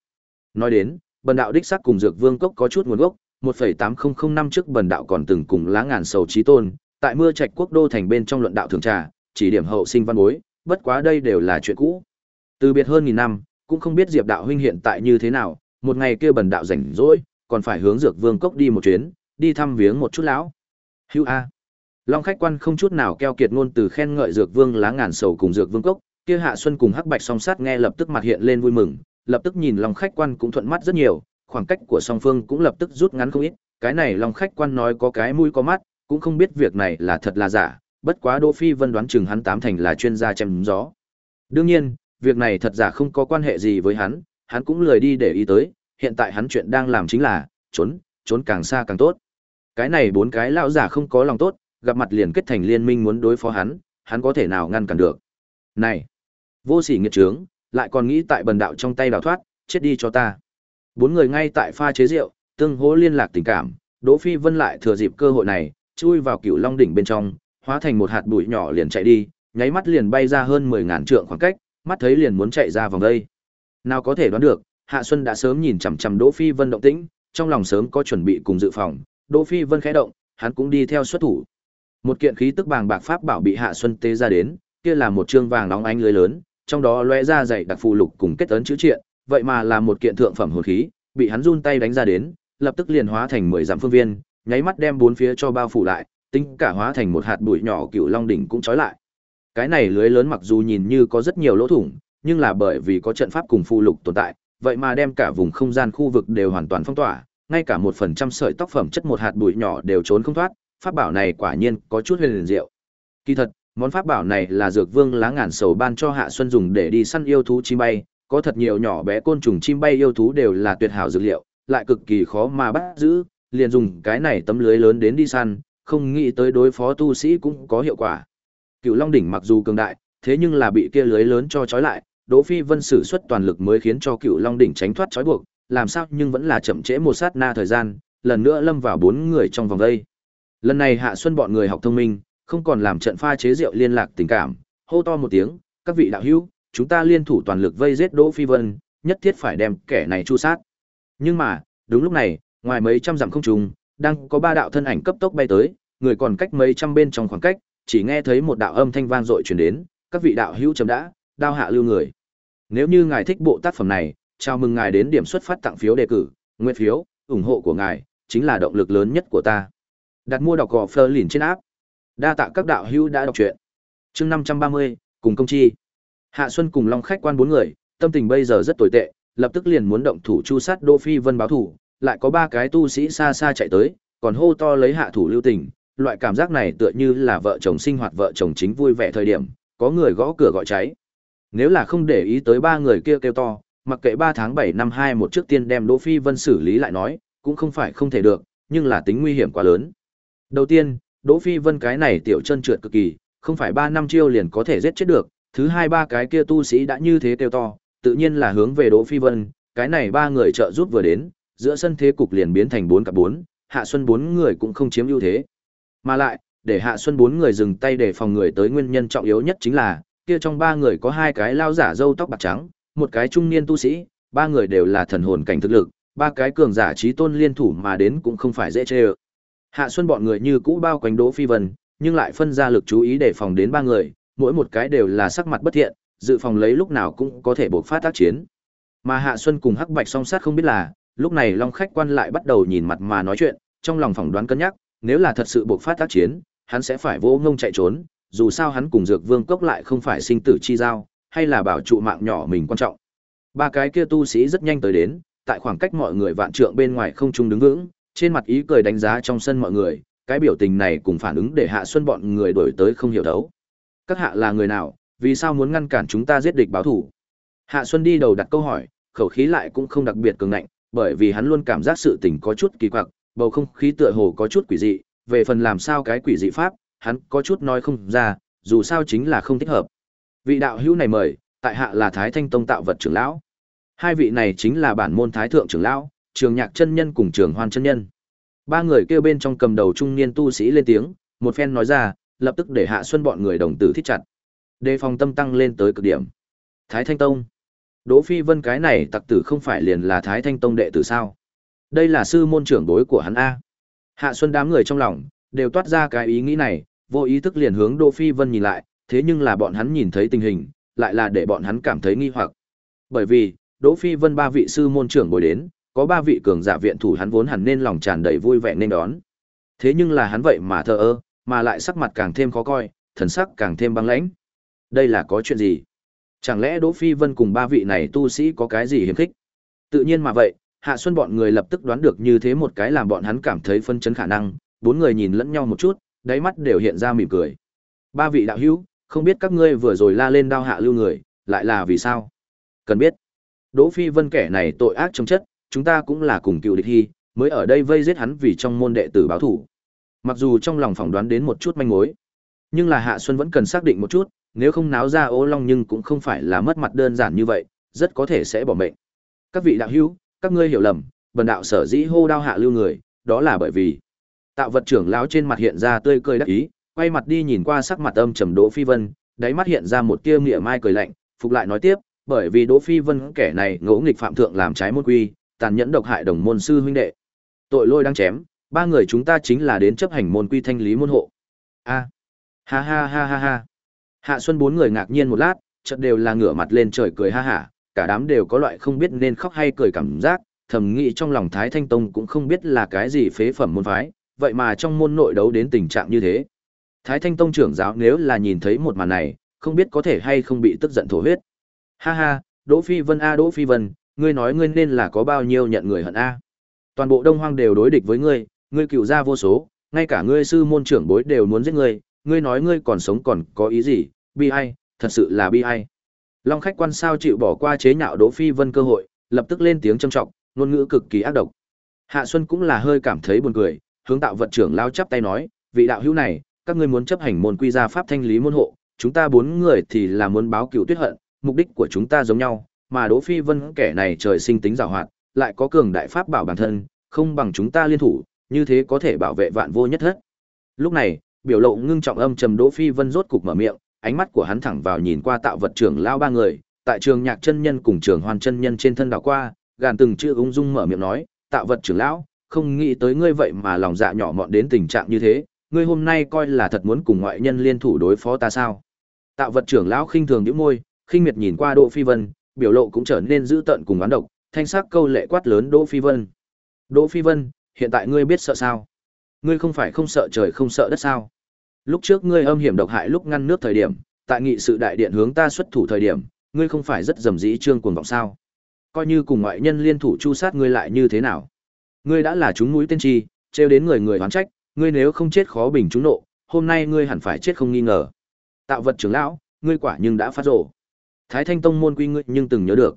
Nói đến, bần đạo đích xác cùng dược vương cốc có chút nguồn gốc, 1.8005 năm trước bần đạo còn từng cùng lá ngàn sầu trí tôn, tại mưa trạch quốc đô thành bên trong luận đạo thường trà, chỉ điểm hậu sinh văn bối, bất quá đây đều là chuyện cũ. Từ biệt hơn nghìn năm, cũng không biết Diệp đạo huynh hiện tại như thế nào, một ngày kia bần đạo rảnh rỗi, còn phải hướng Dược Vương cốc đi một chuyến, đi thăm viếng một chút lão. hữu a. Long khách quan không chút nào keo kiệt ngôn từ khen ngợi Dược Vương lá ngàn sầu cùng Dược Vương cốc, kia Hạ Xuân cùng Hắc Bạch song sát nghe lập tức mặt hiện lên vui mừng, lập tức nhìn Long khách quan cũng thuận mắt rất nhiều, khoảng cách của song phương cũng lập tức rút ngắn không ít, cái này Long khách quan nói có cái mũi có mắt, cũng không biết việc này là thật là giả, bất quá Đỗ Phi Vân đoán chừng hắn tám thành là chuyên gia chém gió. Đương nhiên, việc này thật giả không có quan hệ gì với hắn, hắn cũng lười đi để ý tới, hiện tại hắn chuyện đang làm chính là trốn, trốn càng xa càng tốt. Cái này bốn cái lão giả không có lòng tốt, gặp mặt liền kết thành liên minh muốn đối phó hắn, hắn có thể nào ngăn cản được. Này, vô sỉ nghiệt trướng, lại còn nghĩ tại bần đạo trong tay đào thoát, chết đi cho ta. Bốn người ngay tại pha chế rượu, tương hỗ liên lạc tình cảm, Đỗ Phi Vân lại thừa dịp cơ hội này, chui vào cựu long đỉnh bên trong, hóa thành một hạt bụi nhỏ liền chạy đi, nháy mắt liền bay ra hơn 10 ngàn trượng khoảng cách, mắt thấy liền muốn chạy ra vòng đây. Nào có thể đoán được, Hạ Xuân đã sớm nhìn chằm chằm Đỗ Phi Vân động tĩnh, trong lòng sớm có chuẩn bị cùng dự phòng, Đỗ Phi Vân khẽ động, hắn cũng đi theo xuất thủ. Một kiện khí tức bàng bạc pháp bảo bị Hạ Xuân tế ra đến, kia là một trương vàng nóng ánh lưới lớn, trong đó lóe ra dày đặc phù lục cùng kết ấn chữ triện, vậy mà là một kiện thượng phẩm hồn khí, bị hắn run tay đánh ra đến, lập tức liền hóa thành 10 dặm phương viên, nháy mắt đem bốn phía cho bao phủ lại, tính cả hóa thành một hạt bụi nhỏ cựu long đỉnh cũng trói lại. Cái này lưới lớn mặc dù nhìn như có rất nhiều lỗ thủng, nhưng là bởi vì có trận pháp cùng phù lục tồn tại, vậy mà đem cả vùng không gian khu vực đều hoàn toàn phong tỏa, ngay cả một phần trăm sợi tóc phẩm chất một hạt bụi nhỏ đều trốn không thoát, pháp bảo này quả nhiên có chút huyền diệu. Kỳ thật, món pháp bảo này là dược vương lá ngàn sầu ban cho Hạ Xuân dùng để đi săn yêu thú chim bay, có thật nhiều nhỏ bé côn trùng chim bay yêu thú đều là tuyệt hảo dược liệu, lại cực kỳ khó mà bắt giữ, liền dùng cái này tấm lưới lớn đến đi săn, không nghĩ tới đối phó tu sĩ cũng có hiệu quả. Cựu Long đỉnh mặc dù cường đại, thế nhưng là bị kia lưới lớn cho trói lại, Đỗ Phi Vân sử xuất toàn lực mới khiến cho Cựu Long đỉnh tránh thoát trói buộc, làm sao nhưng vẫn là chậm trễ một sát na thời gian, lần nữa lâm vào bốn người trong vòng đây. Lần này Hạ Xuân bọn người học thông minh, không còn làm trận pha chế rượu liên lạc tình cảm, hô to một tiếng, các vị đạo hữu, chúng ta liên thủ toàn lực vây giết Đỗ Phi Vân, nhất thiết phải đem kẻ này chu sát. Nhưng mà, đúng lúc này, ngoài mấy trăm dặm không trùng, đang có ba đạo thân ảnh cấp tốc bay tới, người còn cách mấy trăm bên trong khoảng cách, chỉ nghe thấy một đạo âm thanh vang dội truyền đến, các vị đạo hữu chấm đã, đao hạ lưu người. Nếu như ngài thích bộ tác phẩm này, chào mừng ngài đến điểm xuất phát tặng phiếu đề cử, nguyện phiếu, ủng hộ của ngài chính là động lực lớn nhất của ta. Đặt mua đọc gò phơ lìn trên áp. Đa tạ các đạo hữu đã đọc truyện. Chương 530, cùng công chi. Hạ Xuân cùng Long khách quan bốn người, tâm tình bây giờ rất tồi tệ, lập tức liền muốn động thủ chu sát Đỗ Phi Vân báo thủ, lại có ba cái tu sĩ xa xa chạy tới, còn hô to lấy hạ thủ lưu tình, loại cảm giác này tựa như là vợ chồng sinh hoạt vợ chồng chính vui vẻ thời điểm, có người gõ cửa gọi cháy. Nếu là không để ý tới ba người kia kêu to, mặc kệ 3 tháng 7 năm hai một trước tiên đem Đỗ Phi Vân xử lý lại nói, cũng không phải không thể được, nhưng là tính nguy hiểm quá lớn. Đầu tiên, Đỗ Phi Vân cái này tiểu chân trượt cực kỳ, không phải 3 năm chiêu liền có thể giết chết được, thứ hai ba cái kia tu sĩ đã như thế kêu to, tự nhiên là hướng về Đỗ Phi Vân, cái này ba người trợ giúp vừa đến, giữa sân thế cục liền biến thành 4 cặp 4, Hạ Xuân bốn người cũng không chiếm ưu thế. Mà lại, để Hạ Xuân bốn người dừng tay để phòng người tới nguyên nhân trọng yếu nhất chính là, kia trong ba người có hai cái lao giả râu tóc bạc trắng, một cái trung niên tu sĩ, ba người đều là thần hồn cảnh thực lực, ba cái cường giả trí tôn liên thủ mà đến cũng không phải dễ chơi. Hạ Xuân bọn người như cũ bao quanh Đỗ Phi Vân, nhưng lại phân ra lực chú ý để phòng đến ba người, mỗi một cái đều là sắc mặt bất thiện, dự phòng lấy lúc nào cũng có thể bộc phát tác chiến. Mà Hạ Xuân cùng Hắc Bạch song sát không biết là, lúc này Long khách quan lại bắt đầu nhìn mặt mà nói chuyện, trong lòng phỏng đoán cân nhắc, nếu là thật sự bộc phát tác chiến, hắn sẽ phải vô ngông chạy trốn, dù sao hắn cùng Dược Vương cốc lại không phải sinh tử chi giao, hay là bảo trụ mạng nhỏ mình quan trọng. Ba cái kia tu sĩ rất nhanh tới đến, tại khoảng cách mọi người vạn trượng bên ngoài không trung đứng vững, trên mặt ý cười đánh giá trong sân mọi người, cái biểu tình này cùng phản ứng để Hạ Xuân bọn người đổi tới không hiểu đấu. Các hạ là người nào, vì sao muốn ngăn cản chúng ta giết địch báo thủ? Hạ Xuân đi đầu đặt câu hỏi, khẩu khí lại cũng không đặc biệt cường ngạnh, bởi vì hắn luôn cảm giác sự tình có chút kỳ quặc, bầu không khí tựa hồ có chút quỷ dị, về phần làm sao cái quỷ dị pháp, hắn có chút nói không ra, dù sao chính là không thích hợp. Vị đạo hữu này mời, tại hạ là Thái Thanh Tông tạo vật trưởng lão. Hai vị này chính là bản môn Thái thượng trưởng lão, Trường Nhạc chân nhân cùng Trường Hoan chân nhân. Ba người kêu bên trong cầm đầu trung niên tu sĩ lên tiếng, một phen nói ra, lập tức để Hạ Xuân bọn người đồng tử thích chặt. Đề phòng tâm tăng lên tới cực điểm. Thái Thanh Tông. Đỗ Phi Vân cái này tặc tử không phải liền là Thái Thanh Tông đệ tử sao? Đây là sư môn trưởng bối của hắn a. Hạ Xuân đám người trong lòng đều toát ra cái ý nghĩ này, vô ý thức liền hướng Đỗ Phi Vân nhìn lại, thế nhưng là bọn hắn nhìn thấy tình hình, lại là để bọn hắn cảm thấy nghi hoặc. Bởi vì, Đỗ Phi Vân ba vị sư môn trưởng bồi đến, có ba vị cường giả viện thủ hắn vốn hẳn nên lòng tràn đầy vui vẻ nên đón. Thế nhưng là hắn vậy mà thờ ơ, mà lại sắc mặt càng thêm khó coi, thần sắc càng thêm băng lãnh. Đây là có chuyện gì? Chẳng lẽ Đỗ Phi Vân cùng ba vị này tu sĩ có cái gì hiểm khích? Tự nhiên mà vậy, Hạ Xuân bọn người lập tức đoán được như thế một cái làm bọn hắn cảm thấy phân chấn khả năng, bốn người nhìn lẫn nhau một chút, đáy mắt đều hiện ra mỉm cười. Ba vị đạo hữu, không biết các ngươi vừa rồi la lên đao hạ lưu người, lại là vì sao? Cần biết. Đỗ Phi Vân kẻ này tội ác trong chất, chúng ta cũng là cùng cựu địch hy, mới ở đây vây giết hắn vì trong môn đệ tử báo thủ. Mặc dù trong lòng phỏng đoán đến một chút manh mối, nhưng là Hạ Xuân vẫn cần xác định một chút, nếu không náo ra ố long nhưng cũng không phải là mất mặt đơn giản như vậy, rất có thể sẽ bỏ mệnh. Các vị đạo hữu, các ngươi hiểu lầm, bần đạo sở dĩ hô đao hạ lưu người, đó là bởi vì Tạo vật trưởng lão trên mặt hiện ra tươi cười đắc ý, quay mặt đi nhìn qua sắc mặt âm trầm Đỗ Phi Vân, đáy mắt hiện ra một tia nghĩa mai cười lạnh, phục lại nói tiếp, bởi vì Đỗ Phi Vân kẻ này ngỗ nghịch phạm thượng làm trái môn quy, tàn nhẫn độc hại đồng môn sư huynh đệ. Tội lôi đang chém, ba người chúng ta chính là đến chấp hành môn quy thanh lý môn hộ. A. Ha ha ha ha ha. Hạ Xuân bốn người ngạc nhiên một lát, chợt đều là ngửa mặt lên trời cười ha hả, cả đám đều có loại không biết nên khóc hay cười cảm giác, thầm nghĩ trong lòng Thái Thanh Tông cũng không biết là cái gì phế phẩm môn phái, vậy mà trong môn nội đấu đến tình trạng như thế. Thái Thanh Tông trưởng giáo nếu là nhìn thấy một màn này, không biết có thể hay không bị tức giận thổ huyết. Ha ha, Đỗ Phi Vân a Đỗ Phi Vân, ngươi nói ngươi nên là có bao nhiêu nhận người hận a? Toàn bộ Đông Hoang đều đối địch với ngươi, ngươi cựu gia vô số, ngay cả ngươi sư môn trưởng bối đều muốn giết ngươi, ngươi nói ngươi còn sống còn có ý gì? Bi ai, thật sự là bi ai. Long khách quan sao chịu bỏ qua chế nhạo Đỗ Phi Vân cơ hội, lập tức lên tiếng trầm trọng, ngôn ngữ cực kỳ ác độc. Hạ Xuân cũng là hơi cảm thấy buồn cười, hướng tạo vật trưởng lao chắp tay nói, vị đạo hữu này, các ngươi muốn chấp hành môn quy gia pháp thanh lý môn hộ, chúng ta bốn người thì là muốn báo cựu tuyết hận, mục đích của chúng ta giống nhau, mà Đỗ Phi Vân kẻ này trời sinh tính giàu hoạt, lại có cường đại pháp bảo bản thân, không bằng chúng ta liên thủ, như thế có thể bảo vệ vạn vô nhất hết. Lúc này, biểu lộ ngưng trọng âm trầm Đỗ Phi Vân rốt cục mở miệng, ánh mắt của hắn thẳng vào nhìn qua tạo vật trưởng lao ba người, tại trường nhạc chân nhân cùng trường hoàn chân nhân trên thân đảo qua, gàn từng chữ ung dung mở miệng nói, tạo vật trưởng lão, không nghĩ tới ngươi vậy mà lòng dạ nhỏ mọn đến tình trạng như thế, ngươi hôm nay coi là thật muốn cùng ngoại nhân liên thủ đối phó ta sao? Tạo vật trưởng lão khinh thường nhíu môi, khinh miệt nhìn qua Đỗ Phi Vân, biểu lộ cũng trở nên dữ tợn cùng oán độc, thanh sắc câu lệ quát lớn Đỗ Phi Vân. Đỗ Phi Vân, hiện tại ngươi biết sợ sao? Ngươi không phải không sợ trời không sợ đất sao? Lúc trước ngươi âm hiểm độc hại lúc ngăn nước thời điểm, tại nghị sự đại điện hướng ta xuất thủ thời điểm, ngươi không phải rất dầm dĩ trương cuồng vọng sao? Coi như cùng ngoại nhân liên thủ chu sát ngươi lại như thế nào? Ngươi đã là chúng mũi tên chi, trêu đến người người oán trách, ngươi nếu không chết khó bình chúng nộ, hôm nay ngươi hẳn phải chết không nghi ngờ. Tạo vật trưởng lão, ngươi quả nhưng đã phát rồ. Thái Thanh Tông môn quy ngươi nhưng từng nhớ được.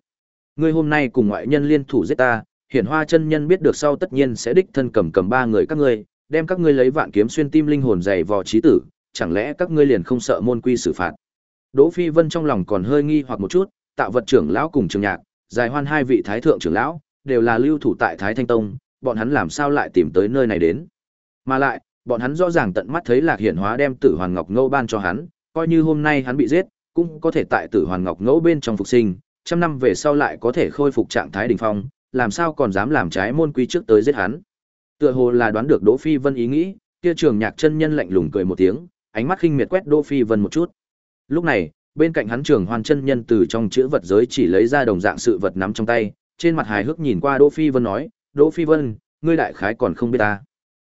Ngươi hôm nay cùng ngoại nhân liên thủ giết ta, Hiển Hoa chân nhân biết được sau tất nhiên sẽ đích thân cầm cầm ba người các ngươi, đem các ngươi lấy vạn kiếm xuyên tim linh hồn dày vò chí tử, chẳng lẽ các ngươi liền không sợ môn quy xử phạt? Đỗ Phi Vân trong lòng còn hơi nghi hoặc một chút, tạo vật trưởng lão cùng trường nhạc, dài hoan hai vị thái thượng trưởng lão, đều là lưu thủ tại Thái Thanh Tông, bọn hắn làm sao lại tìm tới nơi này đến? Mà lại, bọn hắn rõ ràng tận mắt thấy Lạc Hiển Hóa đem Tử Hoàn Ngọc Ngô ban cho hắn, coi như hôm nay hắn bị giết, cũng có thể tại Tử Hoàn Ngọc Ngẫu bên trong phục sinh, trăm năm về sau lại có thể khôi phục trạng thái đỉnh phong, làm sao còn dám làm trái môn quy trước tới giết hắn. Tựa hồ là đoán được Đỗ Phi Vân ý nghĩ, kia trường nhạc chân nhân lạnh lùng cười một tiếng, ánh mắt khinh miệt quét Đỗ Phi Vân một chút. Lúc này, bên cạnh hắn trường hoàn chân nhân từ trong chữ vật giới chỉ lấy ra đồng dạng sự vật nắm trong tay, trên mặt hài hước nhìn qua Đỗ Phi Vân nói, "Đỗ Phi Vân, ngươi đại khái còn không biết ta."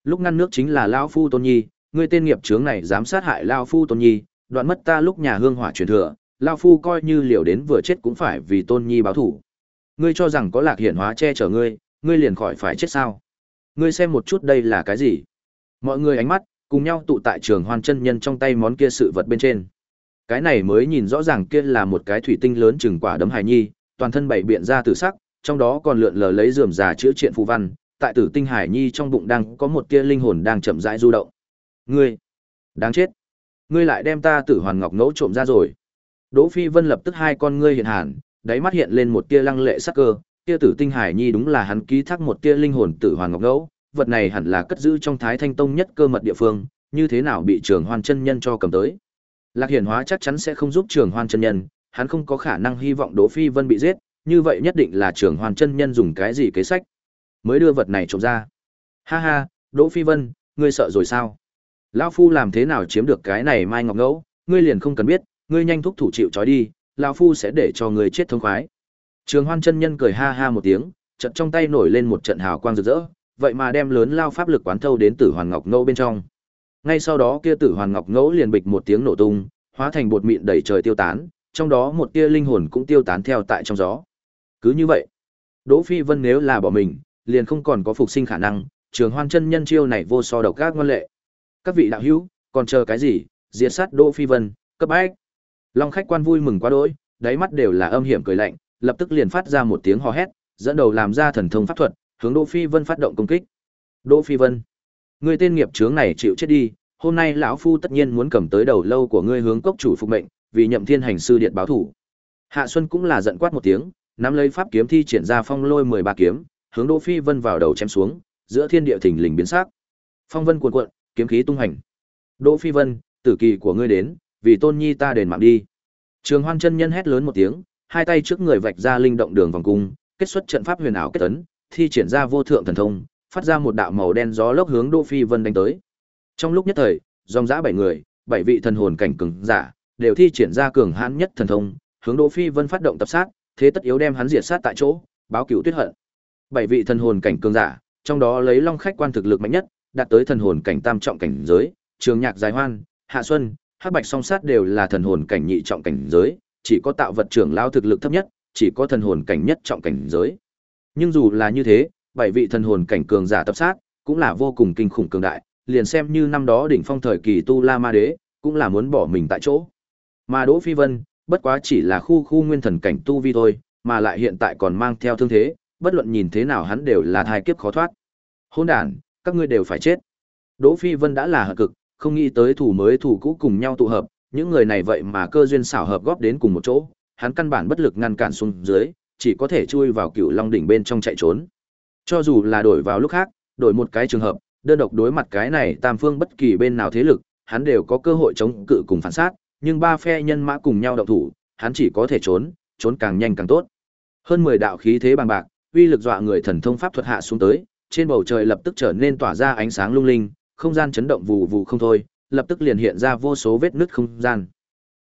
Lúc ngăn nước chính là lão phu Tôn Nhi, ngươi tên nghiệp chướng này dám sát hại lão phu Tôn Nhi, đoạn mất ta lúc nhà hương hỏa truyền thừa, lão phu coi như liều đến vừa chết cũng phải vì Tôn Nhi báo thù. Ngươi cho rằng có Lạc Hiển Hóa che chở ngươi, ngươi liền khỏi phải chết sao? Ngươi xem một chút đây là cái gì? Mọi người ánh mắt cùng nhau tụ tại trường Hoan chân nhân trong tay món kia sự vật bên trên. Cái này mới nhìn rõ ràng kia là một cái thủy tinh lớn chừng quả đấm hài nhi, toàn thân bảy biện ra tử sắc, trong đó còn lượn lờ lấy rườm rà chữa triện phù văn, tại tử tinh hải nhi trong bụng đang có một tia linh hồn đang chậm rãi du động. Ngươi, đáng chết. Ngươi lại đem ta tử hoàn ngọc ngẫu trộm ra rồi. Đỗ Phi Vân lập tức hai con ngươi hiện hàn, đáy mắt hiện lên một tia lăng lệ sắc cơ, tia tử tinh hải nhi đúng là hắn ký thác một tia linh hồn tử hoàn ngọc ngẫu, vật này hẳn là cất giữ trong Thái Thanh Tông nhất cơ mật địa phương, như thế nào bị Trường Hoan chân nhân cho cầm tới. Lạc Hiển Hóa chắc chắn sẽ không giúp Trường Hoan chân nhân, hắn không có khả năng hy vọng Đỗ Phi Vân bị giết, như vậy nhất định là Trường Hoan chân nhân dùng cái gì kế sách mới đưa vật này trộm ra. Ha ha, Đỗ Phi Vân, ngươi sợ rồi sao? Lão phu làm thế nào chiếm được cái này Mai Ngọc Ngẫu, ngươi liền không cần biết, ngươi nhanh thúc thủ chịu trói đi, lão phu sẽ để cho ngươi chết thông khoái. Trường Hoan chân nhân cười ha ha một tiếng, trận trong tay nổi lên một trận hào quang rực rỡ, vậy mà đem lớn lao pháp lực quán thâu đến Tử Hoàn Ngọc Ngẫu bên trong. Ngay sau đó kia Tử Hoàn Ngọc Ngẫu liền bịch một tiếng nổ tung, hóa thành bột mịn đầy trời tiêu tán, trong đó một tia linh hồn cũng tiêu tán theo tại trong gió. Cứ như vậy, Đỗ Phi Vân nếu là bỏ mình, liền không còn có phục sinh khả năng, Trường Hoan chân nhân chiêu này vô so độc gác ngoan lệ. Các vị đạo hữu, còn chờ cái gì? Diệt sát Đỗ Phi Vân, cấp bách. Long khách quan vui mừng quá đỗi, đáy mắt đều là âm hiểm cười lạnh, lập tức liền phát ra một tiếng hò hét, dẫn đầu làm ra thần thông pháp thuật, hướng Đỗ Phi Vân phát động công kích. Đỗ Phi Vân, người tên nghiệp chướng này chịu chết đi, hôm nay lão phu tất nhiên muốn cầm tới đầu lâu của ngươi hướng cốc chủ phục mệnh, vì nhậm thiên hành sư điện báo thủ. Hạ Xuân cũng là giận quát một tiếng, nắm lấy pháp kiếm thi triển ra phong lôi 13 kiếm, hướng Đỗ Phi Vân vào đầu chém xuống, giữa thiên địa thình lình biến sắc. Phong vân cuồn cuộn, kiếm khí tung hành. Đỗ Phi Vân, tử kỳ của ngươi đến, vì Tôn Nhi ta đền mạng đi. Trường Hoan chân nhân hét lớn một tiếng, hai tay trước người vạch ra linh động đường vòng cung, kết xuất trận pháp huyền ảo kết ấn, thi triển ra vô thượng thần thông, phát ra một đạo màu đen gió lốc hướng Đỗ Phi Vân đánh tới. Trong lúc nhất thời, dòng dã bảy người, bảy vị thần hồn cảnh cường giả, đều thi triển ra cường hãn nhất thần thông, hướng Đỗ Phi Vân phát động tập sát, thế tất yếu đem hắn diệt sát tại chỗ, báo cửu tuyết hận. Bảy vị thần hồn cảnh cường giả, trong đó lấy Long khách quan thực lực mạnh nhất, đạt tới thần hồn cảnh tam trọng cảnh giới, Trường Nhạc Dài Hoan, Hạ Xuân, Hắc Bạch Song Sát đều là thần hồn cảnh nhị trọng cảnh giới, chỉ có tạo vật trưởng lão thực lực thấp nhất, chỉ có thần hồn cảnh nhất trọng cảnh giới. Nhưng dù là như thế, bảy vị thần hồn cảnh cường giả tập sát, cũng là vô cùng kinh khủng cường đại, liền xem như năm đó đỉnh phong thời kỳ tu La Ma Đế, cũng là muốn bỏ mình tại chỗ. Mà Đỗ Phi Vân, bất quá chỉ là khu khu nguyên thần cảnh tu vi thôi, mà lại hiện tại còn mang theo thương thế, bất luận nhìn thế nào hắn đều là thai kiếp khó thoát. Hỗn đản, các ngươi đều phải chết. Đỗ Phi Vân đã là hợp cực, không nghĩ tới thủ mới thủ cũ cùng nhau tụ hợp, những người này vậy mà cơ duyên xảo hợp góp đến cùng một chỗ, hắn căn bản bất lực ngăn cản xuống dưới, chỉ có thể chui vào Cựu Long đỉnh bên trong chạy trốn. Cho dù là đổi vào lúc khác, đổi một cái trường hợp, đơn độc đối mặt cái này tam phương bất kỳ bên nào thế lực, hắn đều có cơ hội chống cự cùng phản sát, nhưng ba phe nhân mã cùng nhau động thủ, hắn chỉ có thể trốn, trốn càng nhanh càng tốt. Hơn 10 đạo khí thế bằng bạc, uy lực dọa người thần thông pháp thuật hạ xuống tới, trên bầu trời lập tức trở nên tỏa ra ánh sáng lung linh, không gian chấn động vù vù không thôi, lập tức liền hiện ra vô số vết nứt không gian.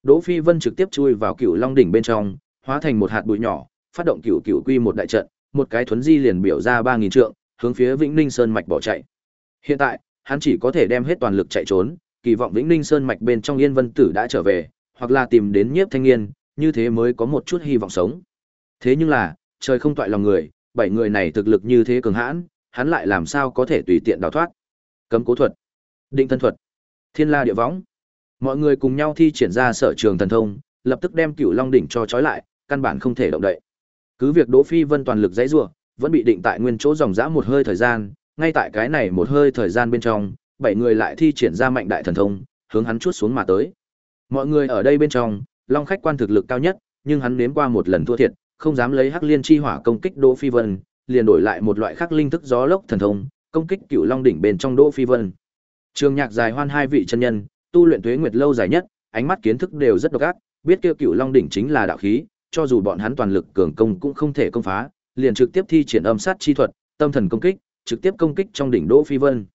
Đỗ Phi Vân trực tiếp chui vào Cửu Long đỉnh bên trong, hóa thành một hạt bụi nhỏ, phát động Cửu Cửu Quy một đại trận, một cái thuấn di liền biểu ra 3000 trượng, hướng phía Vĩnh Ninh Sơn mạch bỏ chạy. Hiện tại, hắn chỉ có thể đem hết toàn lực chạy trốn, kỳ vọng Vĩnh Ninh Sơn mạch bên trong Yên Vân Tử đã trở về, hoặc là tìm đến Nhiếp Thanh Nghiên, như thế mới có một chút hy vọng sống. Thế nhưng là, trời không toại lòng người, bảy người này thực lực như thế cường hãn, hắn lại làm sao có thể tùy tiện đào thoát. Cấm cố thuật, Định thân thuật, Thiên La địa võng. Mọi người cùng nhau thi triển ra sở trường thần thông, lập tức đem Cửu Long đỉnh cho trói lại, căn bản không thể động đậy. Cứ việc Đỗ Phi Vân toàn lực dãy rủa, vẫn bị định tại nguyên chỗ dòng dã một hơi thời gian, ngay tại cái này một hơi thời gian bên trong, bảy người lại thi triển ra mạnh đại thần thông, hướng hắn chuốt xuống mà tới. Mọi người ở đây bên trong, Long khách quan thực lực cao nhất, nhưng hắn nếm qua một lần thua thiệt, không dám lấy Hắc Liên chi hỏa công kích Đỗ Phi Vân, liền đổi lại một loại khác linh thức gió lốc thần thông, công kích Cựu Long đỉnh bên trong Đỗ Phi Vân. Trường Nhạc dài hoan hai vị chân nhân, tu luyện tuế nguyệt lâu dài nhất, ánh mắt kiến thức đều rất độc ác, biết kia Cựu Long đỉnh chính là đạo khí, cho dù bọn hắn toàn lực cường công cũng không thể công phá, liền trực tiếp thi triển âm sát chi thuật, tâm thần công kích, trực tiếp công kích trong đỉnh Đỗ Phi Vân.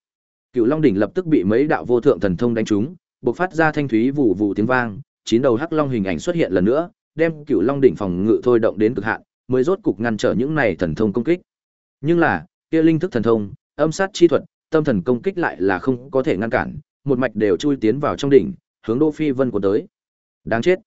Cựu Long đỉnh lập tức bị mấy đạo vô thượng thần thông đánh trúng, bộc phát ra thanh thúy vụ vụ tiếng vang, chín đầu hắc long hình ảnh xuất hiện lần nữa, đem Cựu Long đỉnh phòng ngự thôi động đến cực hạn, mới rốt cục ngăn trở những này thần thông công kích. Nhưng là, kia linh thức thần thông, âm sát chi thuật, tâm thần công kích lại là không có thể ngăn cản, một mạch đều chui tiến vào trong đỉnh, hướng Đỗ Phi Vân của tới. Đáng chết.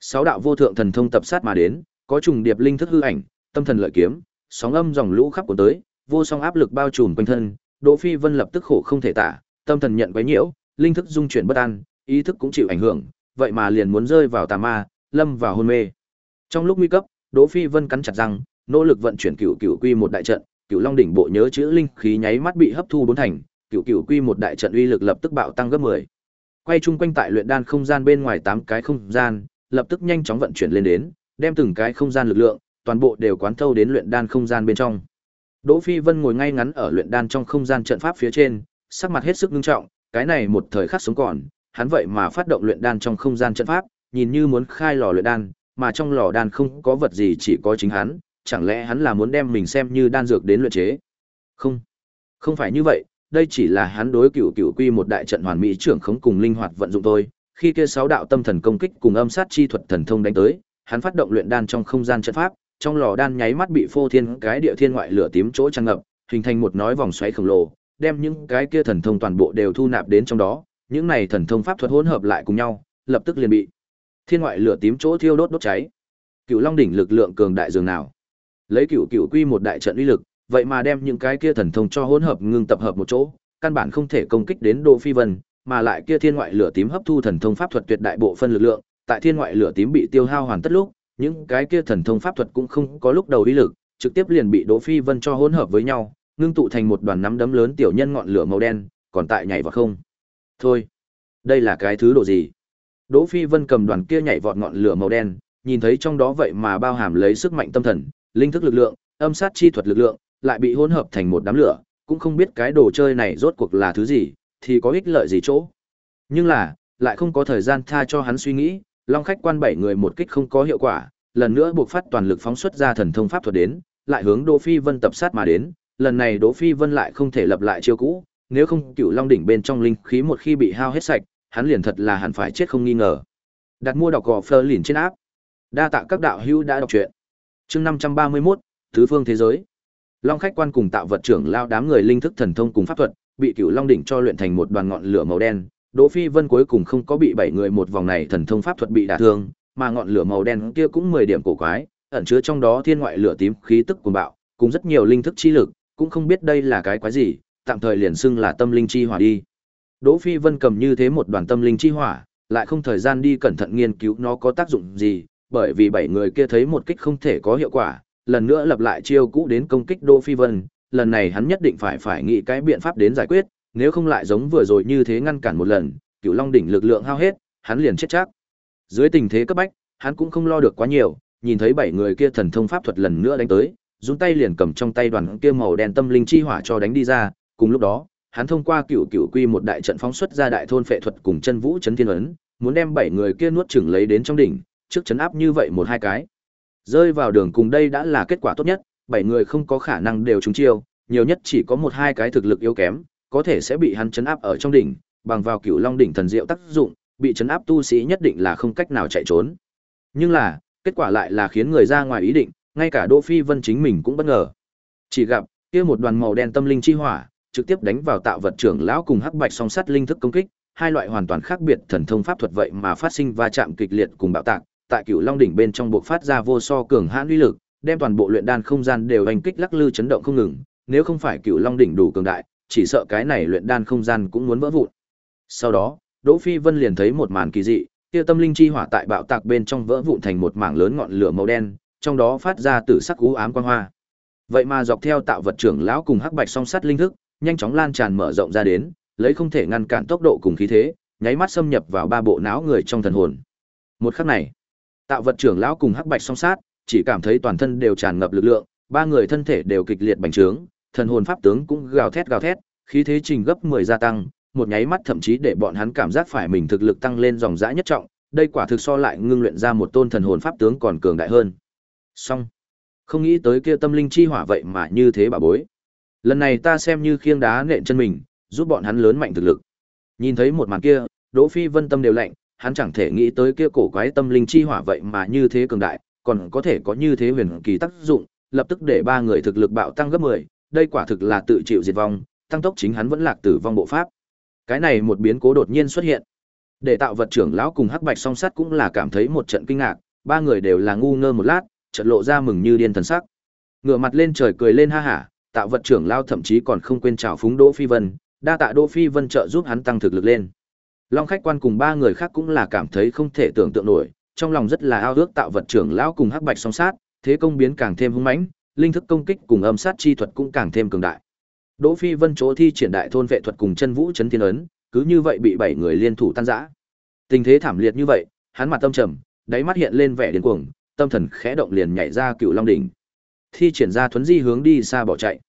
Sáu đạo vô thượng thần thông tập sát mà đến, có trùng điệp linh thức hư ảnh, tâm thần lợi kiếm, sóng âm dòng lũ khắp của tới, vô song áp lực bao trùm quanh thân, Đỗ Phi Vân lập tức khổ không thể tả, tâm thần nhận quấy nhiễu, linh thức dung chuyển bất an, ý thức cũng chịu ảnh hưởng, vậy mà liền muốn rơi vào tà ma, lâm vào hôn mê. Trong lúc nguy cấp, Đỗ Phi Vân cắn chặt răng, nỗ lực vận chuyển cửu cửu quy một đại trận, cửu long đỉnh bộ nhớ chữ linh khí nháy mắt bị hấp thu bốn thành, cửu cửu quy một đại trận uy lực lập tức bạo tăng gấp 10. Quay chung quanh tại luyện đan không gian bên ngoài tám cái không gian, lập tức nhanh chóng vận chuyển lên đến, đem từng cái không gian lực lượng, toàn bộ đều quán thâu đến luyện đan không gian bên trong. Đỗ Phi Vân ngồi ngay ngắn ở luyện đan trong không gian trận pháp phía trên, sắc mặt hết sức nghiêm trọng, cái này một thời khắc sống còn, hắn vậy mà phát động luyện đan trong không gian trận pháp, nhìn như muốn khai lò luyện đan, mà trong lò đan không có vật gì chỉ có chính hắn, chẳng lẽ hắn là muốn đem mình xem như đan dược đến luyện chế? Không, không phải như vậy, đây chỉ là hắn đối cửu cửu quy một đại trận hoàn mỹ trưởng khống cùng linh hoạt vận dụng thôi. Khi kia sáu đạo tâm thần công kích cùng âm sát chi thuật thần thông đánh tới, hắn phát động luyện đan trong không gian trận pháp, trong lò đan nháy mắt bị phô thiên cái địa thiên ngoại lửa tím chỗ tràn ngập, hình thành một nói vòng xoáy khổng lồ, đem những cái kia thần thông toàn bộ đều thu nạp đến trong đó, những này thần thông pháp thuật hỗn hợp lại cùng nhau, lập tức liền bị thiên ngoại lửa tím chỗ thiêu đốt đốt cháy. Cựu Long đỉnh lực lượng cường đại dường nào? Lấy Cựu Cựu Quy một đại trận uy lực, vậy mà đem những cái kia thần thông cho hỗn hợp ngưng tập hợp một chỗ, căn bản không thể công kích đến Đỗ Phi Vân, mà lại kia thiên ngoại lửa tím hấp thu thần thông pháp thuật tuyệt đại bộ phân lực lượng, tại thiên ngoại lửa tím bị tiêu hao hoàn tất lúc, những cái kia thần thông pháp thuật cũng không có lúc đầu uy lực, trực tiếp liền bị Đỗ Phi Vân cho hỗn hợp với nhau, ngưng tụ thành một đoàn nắm đấm lớn tiểu nhân ngọn lửa màu đen, còn tại nhảy vào không. Thôi, đây là cái thứ độ gì? Đỗ Phi Vân cầm đoàn kia nhảy vọt ngọn lửa màu đen, nhìn thấy trong đó vậy mà bao hàm lấy sức mạnh tâm thần, linh thức lực lượng, âm sát chi thuật lực lượng, lại bị hỗn hợp thành một đám lửa, cũng không biết cái đồ chơi này rốt cuộc là thứ gì, thì có ích lợi gì chỗ. Nhưng là, lại không có thời gian tha cho hắn suy nghĩ, Long khách quan bảy người một kích không có hiệu quả, lần nữa buộc phát toàn lực phóng xuất ra thần thông pháp thuật đến, lại hướng Đỗ Phi Vân tập sát mà đến, lần này Đỗ Phi Vân lại không thể lập lại chiêu cũ, nếu không Cửu Long đỉnh bên trong linh khí một khi bị hao hết sạch, hắn liền thật là hẳn phải chết không nghi ngờ. Đặt mua đọc gò Fleur liền trên áp. Đa tạ các đạo hữu đã đọc truyện. Chương 531, Thứ phương thế giới. Long khách quan cùng tạo vật trưởng lao đám người linh thức thần thông cùng pháp thuật, bị Cửu Long đỉnh cho luyện thành một đoàn ngọn lửa màu đen, Đỗ Phi Vân cuối cùng không có bị bảy người một vòng này thần thông pháp thuật bị đả thương, mà ngọn lửa màu đen kia cũng 10 điểm cổ quái, ẩn chứa trong đó thiên ngoại lửa tím khí tức cuồng bạo, cùng rất nhiều linh thức chi lực, cũng không biết đây là cái quái gì, tạm thời liền xưng là tâm linh chi hỏa đi. Đỗ Phi Vân cầm như thế một đoàn tâm linh chi hỏa, lại không thời gian đi cẩn thận nghiên cứu nó có tác dụng gì, bởi vì bảy người kia thấy một kích không thể có hiệu quả, lần nữa lập lại chiêu cũ đến công kích Đỗ Phi Vân, lần này hắn nhất định phải phải nghĩ cái biện pháp đến giải quyết, nếu không lại giống vừa rồi như thế ngăn cản một lần, Cửu Long đỉnh lực lượng hao hết, hắn liền chết chắc. Dưới tình thế cấp bách, hắn cũng không lo được quá nhiều, nhìn thấy bảy người kia thần thông pháp thuật lần nữa đánh tới, run tay liền cầm trong tay đoàn kia màu đen tâm linh chi hỏa cho đánh đi ra, cùng lúc đó, hắn thông qua Cửu Cửu Quy một đại trận phóng xuất ra đại thôn phệ thuật cùng chân vũ chấn thiên ấn, muốn đem bảy người kia nuốt chửng lấy đến trong đỉnh, trước chấn áp như vậy một hai cái. Rơi vào đường cùng đây đã là kết quả tốt nhất, bảy người không có khả năng đều trúng chiêu, nhiều nhất chỉ có một hai cái thực lực yếu kém, có thể sẽ bị hắn chấn áp ở trong đỉnh, bằng vào cửu long đỉnh thần diệu tác dụng, bị chấn áp tu sĩ nhất định là không cách nào chạy trốn. Nhưng là, kết quả lại là khiến người ra ngoài ý định, ngay cả Đỗ Phi Vân chính mình cũng bất ngờ. Chỉ gặp, kia một đoàn màu đen tâm linh chi hỏa, trực tiếp đánh vào tạo vật trưởng lão cùng hắc bạch song sắt linh thức công kích, hai loại hoàn toàn khác biệt thần thông pháp thuật vậy mà phát sinh va chạm kịch liệt cùng bạo tạc, tại Cửu Long đỉnh bên trong buộc phát ra vô so cường hãn uy lực, đem toàn bộ luyện đan không gian đều hành kích lắc lư chấn động không ngừng, nếu không phải Cửu Long đỉnh đủ cường đại, chỉ sợ cái này luyện đan không gian cũng muốn vỡ vụn. Sau đó, Đỗ Phi Vân liền thấy một màn kỳ dị, kia tâm linh chi hỏa tại bạo tạc bên trong vỡ vụn thành một mảng lớn ngọn lửa màu đen, trong đó phát ra tử sắc u ám quang hoa. Vậy mà dọc theo tạo vật trưởng lão cùng hắc bạch song sắt linh thức, nhanh chóng lan tràn mở rộng ra đến, lấy không thể ngăn cản tốc độ cùng khí thế, nháy mắt xâm nhập vào ba bộ não người trong thần hồn. Một khắc này, tạo vật trưởng lão cùng hắc bạch song sát, chỉ cảm thấy toàn thân đều tràn ngập lực lượng, ba người thân thể đều kịch liệt bành trướng, thần hồn pháp tướng cũng gào thét gào thét, khí thế trình gấp 10 gia tăng, một nháy mắt thậm chí để bọn hắn cảm giác phải mình thực lực tăng lên dòng dã nhất trọng, đây quả thực so lại ngưng luyện ra một tôn thần hồn pháp tướng còn cường đại hơn. Song, không nghĩ tới kia tâm linh chi hỏa vậy mà như thế bà bối. Lần này ta xem như khiêng đá nện chân mình, giúp bọn hắn lớn mạnh thực lực. Nhìn thấy một màn kia, Đỗ Phi Vân tâm đều lạnh, hắn chẳng thể nghĩ tới kia cổ quái tâm linh chi hỏa vậy mà như thế cường đại, còn có thể có như thế huyền kỳ tác dụng, lập tức để ba người thực lực bạo tăng gấp 10, đây quả thực là tự chịu diệt vong, tăng tốc chính hắn vẫn lạc tử vong bộ pháp. Cái này một biến cố đột nhiên xuất hiện. Để tạo vật trưởng lão cùng Hắc Bạch song sát cũng là cảm thấy một trận kinh ngạc, ba người đều là ngu ngơ một lát, chợt lộ ra mừng như điên thần sắc. Ngửa mặt lên trời cười lên ha hả, tạo vật trưởng lão thậm chí còn không quên chào phúng Đỗ Phi Vân, đa tạ Đỗ Phi Vân trợ giúp hắn tăng thực lực lên. Long khách quan cùng ba người khác cũng là cảm thấy không thể tưởng tượng nổi, trong lòng rất là ao ước tạo vật trưởng lão cùng hắc bạch song sát, thế công biến càng thêm hung mãnh, linh thức công kích cùng âm sát chi thuật cũng càng thêm cường đại. Đỗ Phi Vân chỗ thi triển đại thôn vệ thuật cùng chân vũ chấn thiên ấn, cứ như vậy bị bảy người liên thủ tan rã. Tình thế thảm liệt như vậy, hắn mặt tâm trầm, đáy mắt hiện lên vẻ điên cuồng, tâm thần khẽ động liền nhảy ra Cựu Long đỉnh. Thi triển ra thuấn di hướng đi xa bỏ chạy.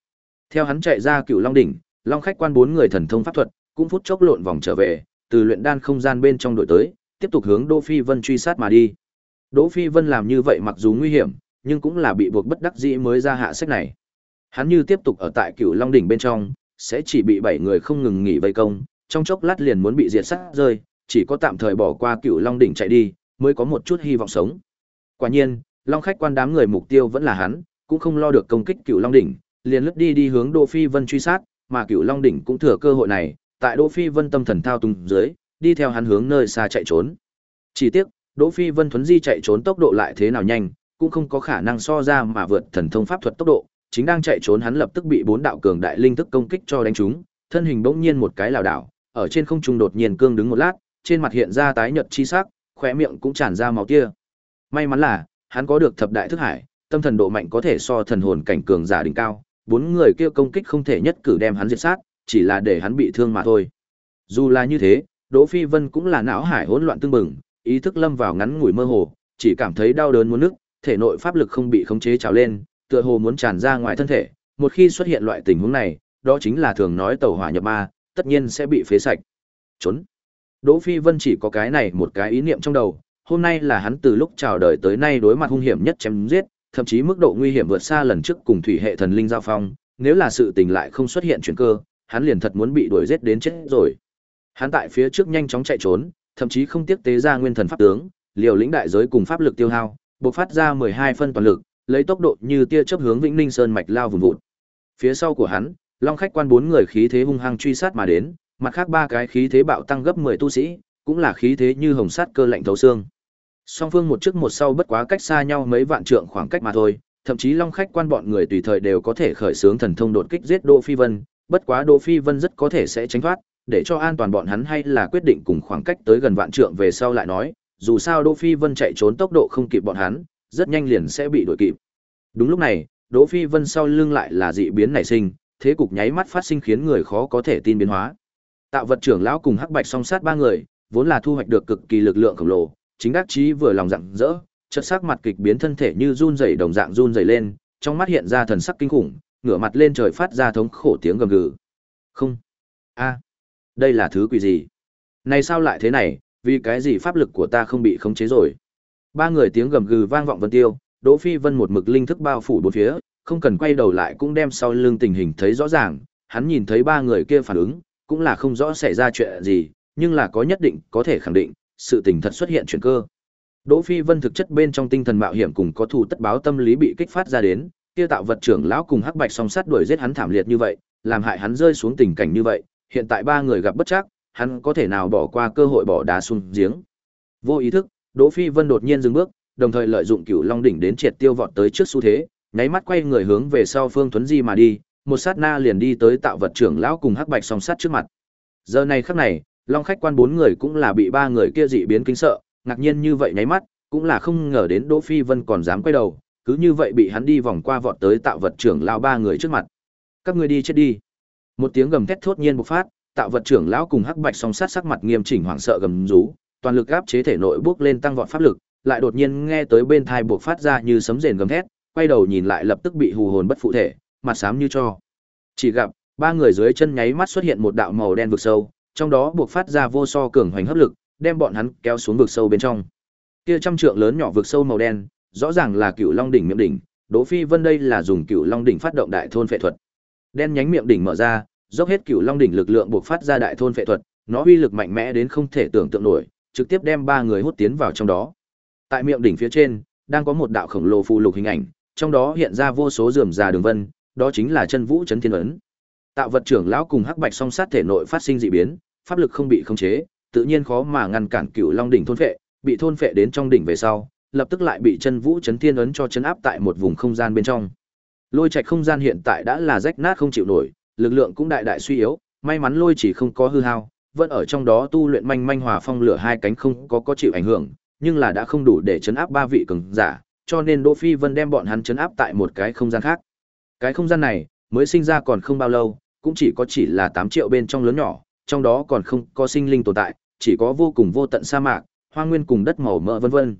Theo hắn chạy ra Cựu Long đỉnh, Long khách quan bốn người thần thông pháp thuật, cũng phút chốc lộn vòng trở về, từ luyện đan không gian bên trong đội tới, tiếp tục hướng Đỗ Phi Vân truy sát mà đi. Đỗ Phi Vân làm như vậy mặc dù nguy hiểm, nhưng cũng là bị buộc bất đắc dĩ mới ra hạ sách này. Hắn như tiếp tục ở tại Cửu Long đỉnh bên trong, sẽ chỉ bị bảy người không ngừng nghỉ vây công, trong chốc lát liền muốn bị diệt sát rơi, chỉ có tạm thời bỏ qua Cửu Long đỉnh chạy đi, mới có một chút hy vọng sống. Quả nhiên, Long khách quan đám người mục tiêu vẫn là hắn, cũng không lo được công kích Cửu Long đỉnh, liền lướt đi đi hướng Đỗ Phi Vân truy sát, mà Cửu Long đỉnh cũng thừa cơ hội này, tại Đỗ Phi Vân tâm thần thao túng dưới, đi theo hắn hướng nơi xa chạy trốn. Chỉ tiếc, Đỗ Phi Vân thuấn di chạy trốn tốc độ lại thế nào nhanh, cũng không có khả năng so ra mà vượt thần thông pháp thuật tốc độ, chính đang chạy trốn hắn lập tức bị bốn đạo cường đại linh thức công kích cho đánh trúng, thân hình bỗng nhiên một cái lảo đảo, ở trên không trung đột nhiên cương đứng một lát, trên mặt hiện ra tái nhợt chi sắc, khóe miệng cũng tràn ra máu kia. May mắn là, hắn có được thập đại thức hải, tâm thần độ mạnh có thể so thần hồn cảnh cường giả đỉnh cao, bốn người kia công kích không thể nhất cử đem hắn diệt sát, chỉ là để hắn bị thương mà thôi. Dù là như thế, Đỗ Phi Vân cũng là não hải hỗn loạn tương bừng, ý thức lâm vào ngắn ngủi mơ hồ, chỉ cảm thấy đau đớn muốn nức, thể nội pháp lực không bị khống chế trào lên, tựa hồ muốn tràn ra ngoài thân thể, một khi xuất hiện loại tình huống này, đó chính là thường nói tẩu hỏa nhập ma, tất nhiên sẽ bị phế sạch. Trốn. Đỗ Phi Vân chỉ có cái này một cái ý niệm trong đầu, hôm nay là hắn từ lúc chào đời tới nay đối mặt hung hiểm nhất chém giết, thậm chí mức độ nguy hiểm vượt xa lần trước cùng thủy hệ thần linh giao phong, nếu là sự tình lại không xuất hiện chuyển cơ, hắn liền thật muốn bị đuổi giết đến chết rồi. Hắn tại phía trước nhanh chóng chạy trốn, thậm chí không tiếc tế ra nguyên thần pháp tướng, liều lĩnh đại giới cùng pháp lực tiêu hao, bộc phát ra 12 phân toàn lực, lấy tốc độ như tia chớp hướng Vĩnh Ninh Sơn mạch lao vùn vụt. Phía sau của hắn, Long khách quan bốn người khí thế hung hăng truy sát mà đến, mặt khác ba cái khí thế bạo tăng gấp 10 tu sĩ, cũng là khí thế như hồng sát cơ lạnh thấu xương. Song phương một trước một sau bất quá cách xa nhau mấy vạn trượng khoảng cách mà thôi, thậm chí Long khách quan bọn người tùy thời đều có thể khởi xướng thần thông đột kích giết Đỗ Phi Vân, bất quá Đỗ Phi Vân rất có thể sẽ tránh thoát, để cho an toàn bọn hắn hay là quyết định cùng khoảng cách tới gần vạn trượng về sau lại nói, dù sao Đỗ Phi Vân chạy trốn tốc độ không kịp bọn hắn, rất nhanh liền sẽ bị đuổi kịp. Đúng lúc này, Đỗ Phi Vân sau lưng lại là dị biến nảy sinh, thế cục nháy mắt phát sinh khiến người khó có thể tin biến hóa. Tạo vật trưởng lão cùng Hắc Bạch song sát ba người, vốn là thu hoạch được cực kỳ lực lượng khổng lồ, chính đắc chí vừa lòng rạng rỡ, chợt sắc mặt kịch biến thân thể như run rẩy đồng dạng run rẩy lên, trong mắt hiện ra thần sắc kinh khủng, ngửa mặt lên trời phát ra thống khổ tiếng gầm gừ. Không. A. Đây là thứ quỷ gì? Này sao lại thế này, vì cái gì pháp lực của ta không bị khống chế rồi? Ba người tiếng gầm gừ vang vọng vân tiêu, Đỗ Phi Vân một mực linh thức bao phủ bốn phía, không cần quay đầu lại cũng đem sau lưng tình hình thấy rõ ràng, hắn nhìn thấy ba người kia phản ứng, cũng là không rõ xảy ra chuyện gì, nhưng là có nhất định có thể khẳng định, sự tình thật xuất hiện chuyển cơ. Đỗ Phi Vân thực chất bên trong tinh thần mạo hiểm cùng có thù tất báo tâm lý bị kích phát ra đến, kia tạo vật trưởng lão cùng hắc bạch song sát đuổi giết hắn thảm liệt như vậy, làm hại hắn rơi xuống tình cảnh như vậy, hiện tại ba người gặp bất chắc, hắn có thể nào bỏ qua cơ hội bỏ đá xuống giếng. Vô ý thức, Đỗ Phi Vân đột nhiên dừng bước, đồng thời lợi dụng Cửu Long đỉnh đến triệt tiêu vọt tới trước xu thế, nháy mắt quay người hướng về sau Phương Tuấn Di mà đi, một sát na liền đi tới tạo vật trưởng lão cùng hắc bạch song sát trước mặt. Giờ này khắc này, Long khách quan bốn người cũng là bị ba người kia dị biến kinh sợ, ngạc nhiên như vậy nháy mắt, cũng là không ngờ đến Đỗ Phi Vân còn dám quay đầu, cứ như vậy bị hắn đi vòng qua vọt tới tạo vật trưởng lão ba người trước mặt. Các ngươi đi chết đi. Một tiếng gầm thét thốt nhiên bộc phát, tạo vật trưởng lão cùng hắc bạch song sát sắc mặt nghiêm chỉnh hoảng sợ gầm rú, toàn lực áp chế thể nội bước lên tăng vọt pháp lực, lại đột nhiên nghe tới bên thai buộc phát ra như sấm rền gầm thét, quay đầu nhìn lại lập tức bị hù hồn bất phụ thể, mặt xám như cho. Chỉ gặp, ba người dưới chân nháy mắt xuất hiện một đạo màu đen vực sâu, trong đó buộc phát ra vô so cường hoành hấp lực, đem bọn hắn kéo xuống vực sâu bên trong. Kia trăm trượng lớn nhỏ vực sâu màu đen, rõ ràng là cửu Long đỉnh miệng đỉnh, Đỗ Phi Vân đây là dùng cửu Long đỉnh phát động đại thôn phệ thuật. Đen nhánh miệng đỉnh mở ra, dốc hết cửu Long đỉnh lực lượng buộc phát ra đại thôn phệ thuật, nó uy lực mạnh mẽ đến không thể tưởng tượng nổi, trực tiếp đem ba người hút tiến vào trong đó. Tại miệng đỉnh phía trên, đang có một đạo khổng lồ phù lục hình ảnh, trong đó hiện ra vô số rườm rà đường vân, đó chính là chân vũ chấn thiên ấn. Tạo vật trưởng lão cùng hắc bạch song sát thể nội phát sinh dị biến, pháp lực không bị khống chế, tự nhiên khó mà ngăn cản cựu long đỉnh thôn phệ, bị thôn phệ đến trong đỉnh về sau, lập tức lại bị chân vũ chấn thiên ấn cho chấn áp tại một vùng không gian bên trong. Lôi trạch không gian hiện tại đã là rách nát không chịu nổi, lực lượng cũng đại đại suy yếu, may mắn lôi chỉ không có hư hao, vẫn ở trong đó tu luyện manh manh hòa phong lửa hai cánh không có có chịu ảnh hưởng, nhưng là đã không đủ để chấn áp ba vị cường giả, cho nên Đỗ Phi Vân đem bọn hắn chấn áp tại một cái không gian khác. Cái không gian này mới sinh ra còn không bao lâu, cũng chỉ có chỉ là 8 triệu bên trong lớn nhỏ, trong đó còn không có sinh linh tồn tại, chỉ có vô cùng vô tận sa mạc, hoang nguyên cùng đất màu mỡ vân vân.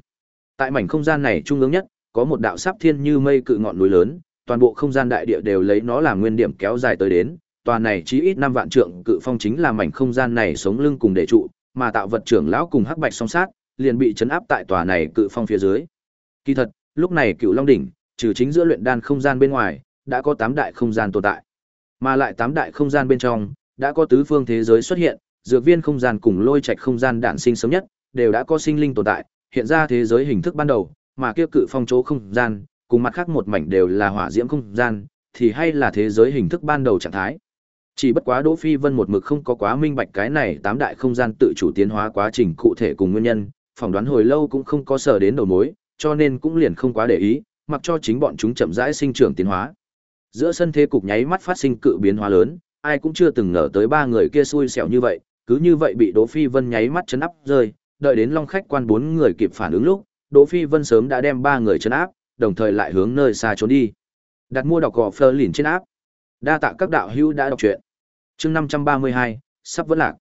Tại mảnh không gian này trung ương nhất, có một đạo sắp thiên như mây cự ngọn núi lớn, toàn bộ không gian đại địa đều lấy nó làm nguyên điểm kéo dài tới đến, tòa này chí ít 5 vạn trượng cự phong chính là mảnh không gian này sống lưng cùng để trụ, mà tạo vật trưởng lão cùng hắc bạch song sát, liền bị chấn áp tại tòa này cự phong phía dưới. Kỳ thật, lúc này Cựu Long đỉnh, trừ chính giữa luyện đan không gian bên ngoài, đã có 8 đại không gian tồn tại. Mà lại tám đại không gian bên trong, đã có tứ phương thế giới xuất hiện, dược viên không gian cùng lôi trạch không gian đản sinh sớm nhất, đều đã có sinh linh tồn tại, hiện ra thế giới hình thức ban đầu, mà kia cự phong chỗ không gian, cùng mặt khác một mảnh đều là hỏa diễm không gian, thì hay là thế giới hình thức ban đầu trạng thái. Chỉ bất quá Đỗ Phi Vân một mực không có quá minh bạch cái này tám đại không gian tự chủ tiến hóa quá trình cụ thể cùng nguyên nhân, phỏng đoán hồi lâu cũng không có sở đến đầu mối, cho nên cũng liền không quá để ý, mặc cho chính bọn chúng chậm rãi sinh trưởng tiến hóa. Giữa sân thế cục nháy mắt phát sinh cự biến hóa lớn, ai cũng chưa từng ngờ tới ba người kia xui xẻo như vậy, cứ như vậy bị Đỗ Phi Vân nháy mắt chấn áp rơi, đợi đến Long khách quan bốn người kịp phản ứng lúc, Đỗ Phi Vân sớm đã đem ba người chấn áp, đồng thời lại hướng nơi xa trốn đi. Đặt mua đọc gò Fleur lìn trên áp. Đa tạ các đạo hữu đã đọc truyện. Chương 532, sắp vẫn lạc.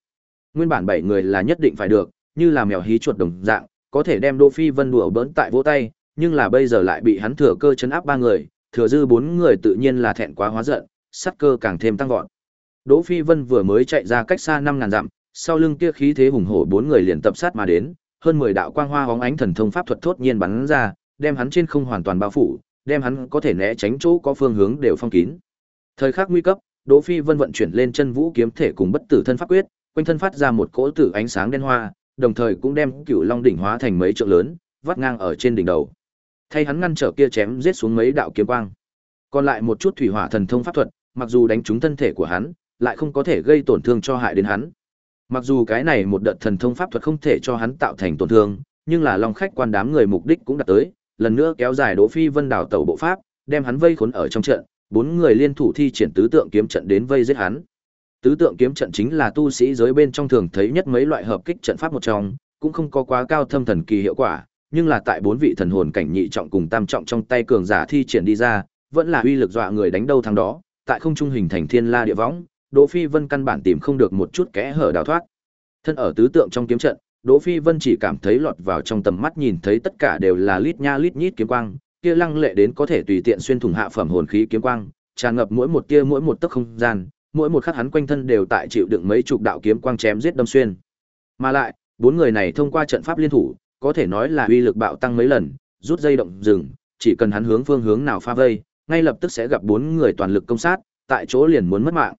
Nguyên bản bảy người là nhất định phải được, như là mèo hí chuột đồng dạng, có thể đem Đỗ Phi Vân đùa bỡn tại vỗ tay, nhưng là bây giờ lại bị hắn thừa cơ chấn áp ba người, thừa dư bốn người tự nhiên là thẹn quá hóa giận, sát cơ càng thêm tăng vọt. Đỗ Phi Vân vừa mới chạy ra cách xa 5000 dặm, sau lưng kia khí thế hùng hổ bốn người liền tập sát mà đến, hơn 10 đạo quang hoa hóng ánh thần thông pháp thuật thốt nhiên bắn ra, đem hắn trên không hoàn toàn bao phủ, đem hắn có thể né tránh chỗ có phương hướng đều phong kín. Thời khắc nguy cấp, Đỗ Phi Vân vận chuyển lên chân vũ kiếm thể cùng bất tử thân pháp quyết, quanh thân phát ra một cỗ tử ánh sáng đen hoa, đồng thời cũng đem Cửu Long đỉnh hóa thành mấy trượng lớn, vắt ngang ở trên đỉnh đầu. Thay hắn ngăn trở kia chém giết xuống mấy đạo kiếm quang. Còn lại một chút thủy hỏa thần thông pháp thuật, mặc dù đánh trúng thân thể của hắn, lại không có thể gây tổn thương cho hại đến hắn. Mặc dù cái này một đợt thần thông pháp thuật không thể cho hắn tạo thành tổn thương, nhưng là Long khách quan đám người mục đích cũng đạt tới, lần nữa kéo dài Đỗ Phi Vân đảo tẩu bộ pháp, đem hắn vây khốn ở trong trận, bốn người liên thủ thi triển tứ tượng kiếm trận đến vây giết hắn. Tứ tượng kiếm trận chính là tu sĩ giới bên trong thường thấy nhất mấy loại hợp kích trận pháp một trong, cũng không có quá cao thâm thần kỳ hiệu quả, nhưng là tại bốn vị thần hồn cảnh nhị trọng cùng tam trọng trong tay cường giả thi triển đi ra, vẫn là uy lực dọa người đánh đâu thắng đó, tại không trung hình thành thiên la địa võng, Đỗ Phi Vân căn bản tìm không được một chút kẽ hở đào thoát. Thân ở tứ tượng trong kiếm trận, Đỗ Phi Vân chỉ cảm thấy lọt vào trong tầm mắt nhìn thấy tất cả đều là lít nha lít nhít kiếm quang, kia lăng lệ đến có thể tùy tiện xuyên thủng hạ phẩm hồn khí kiếm quang, tràn ngập mỗi một tia mỗi một tấc không gian, mỗi một khắc hắn quanh thân đều tại chịu đựng mấy chục đạo kiếm quang chém giết đâm xuyên. Mà lại, bốn người này thông qua trận pháp liên thủ, có thể nói là uy lực bạo tăng mấy lần, rút dây động rừng, chỉ cần hắn hướng phương hướng nào pha vây, ngay lập tức sẽ gặp bốn người toàn lực công sát, tại chỗ liền muốn mất mạng.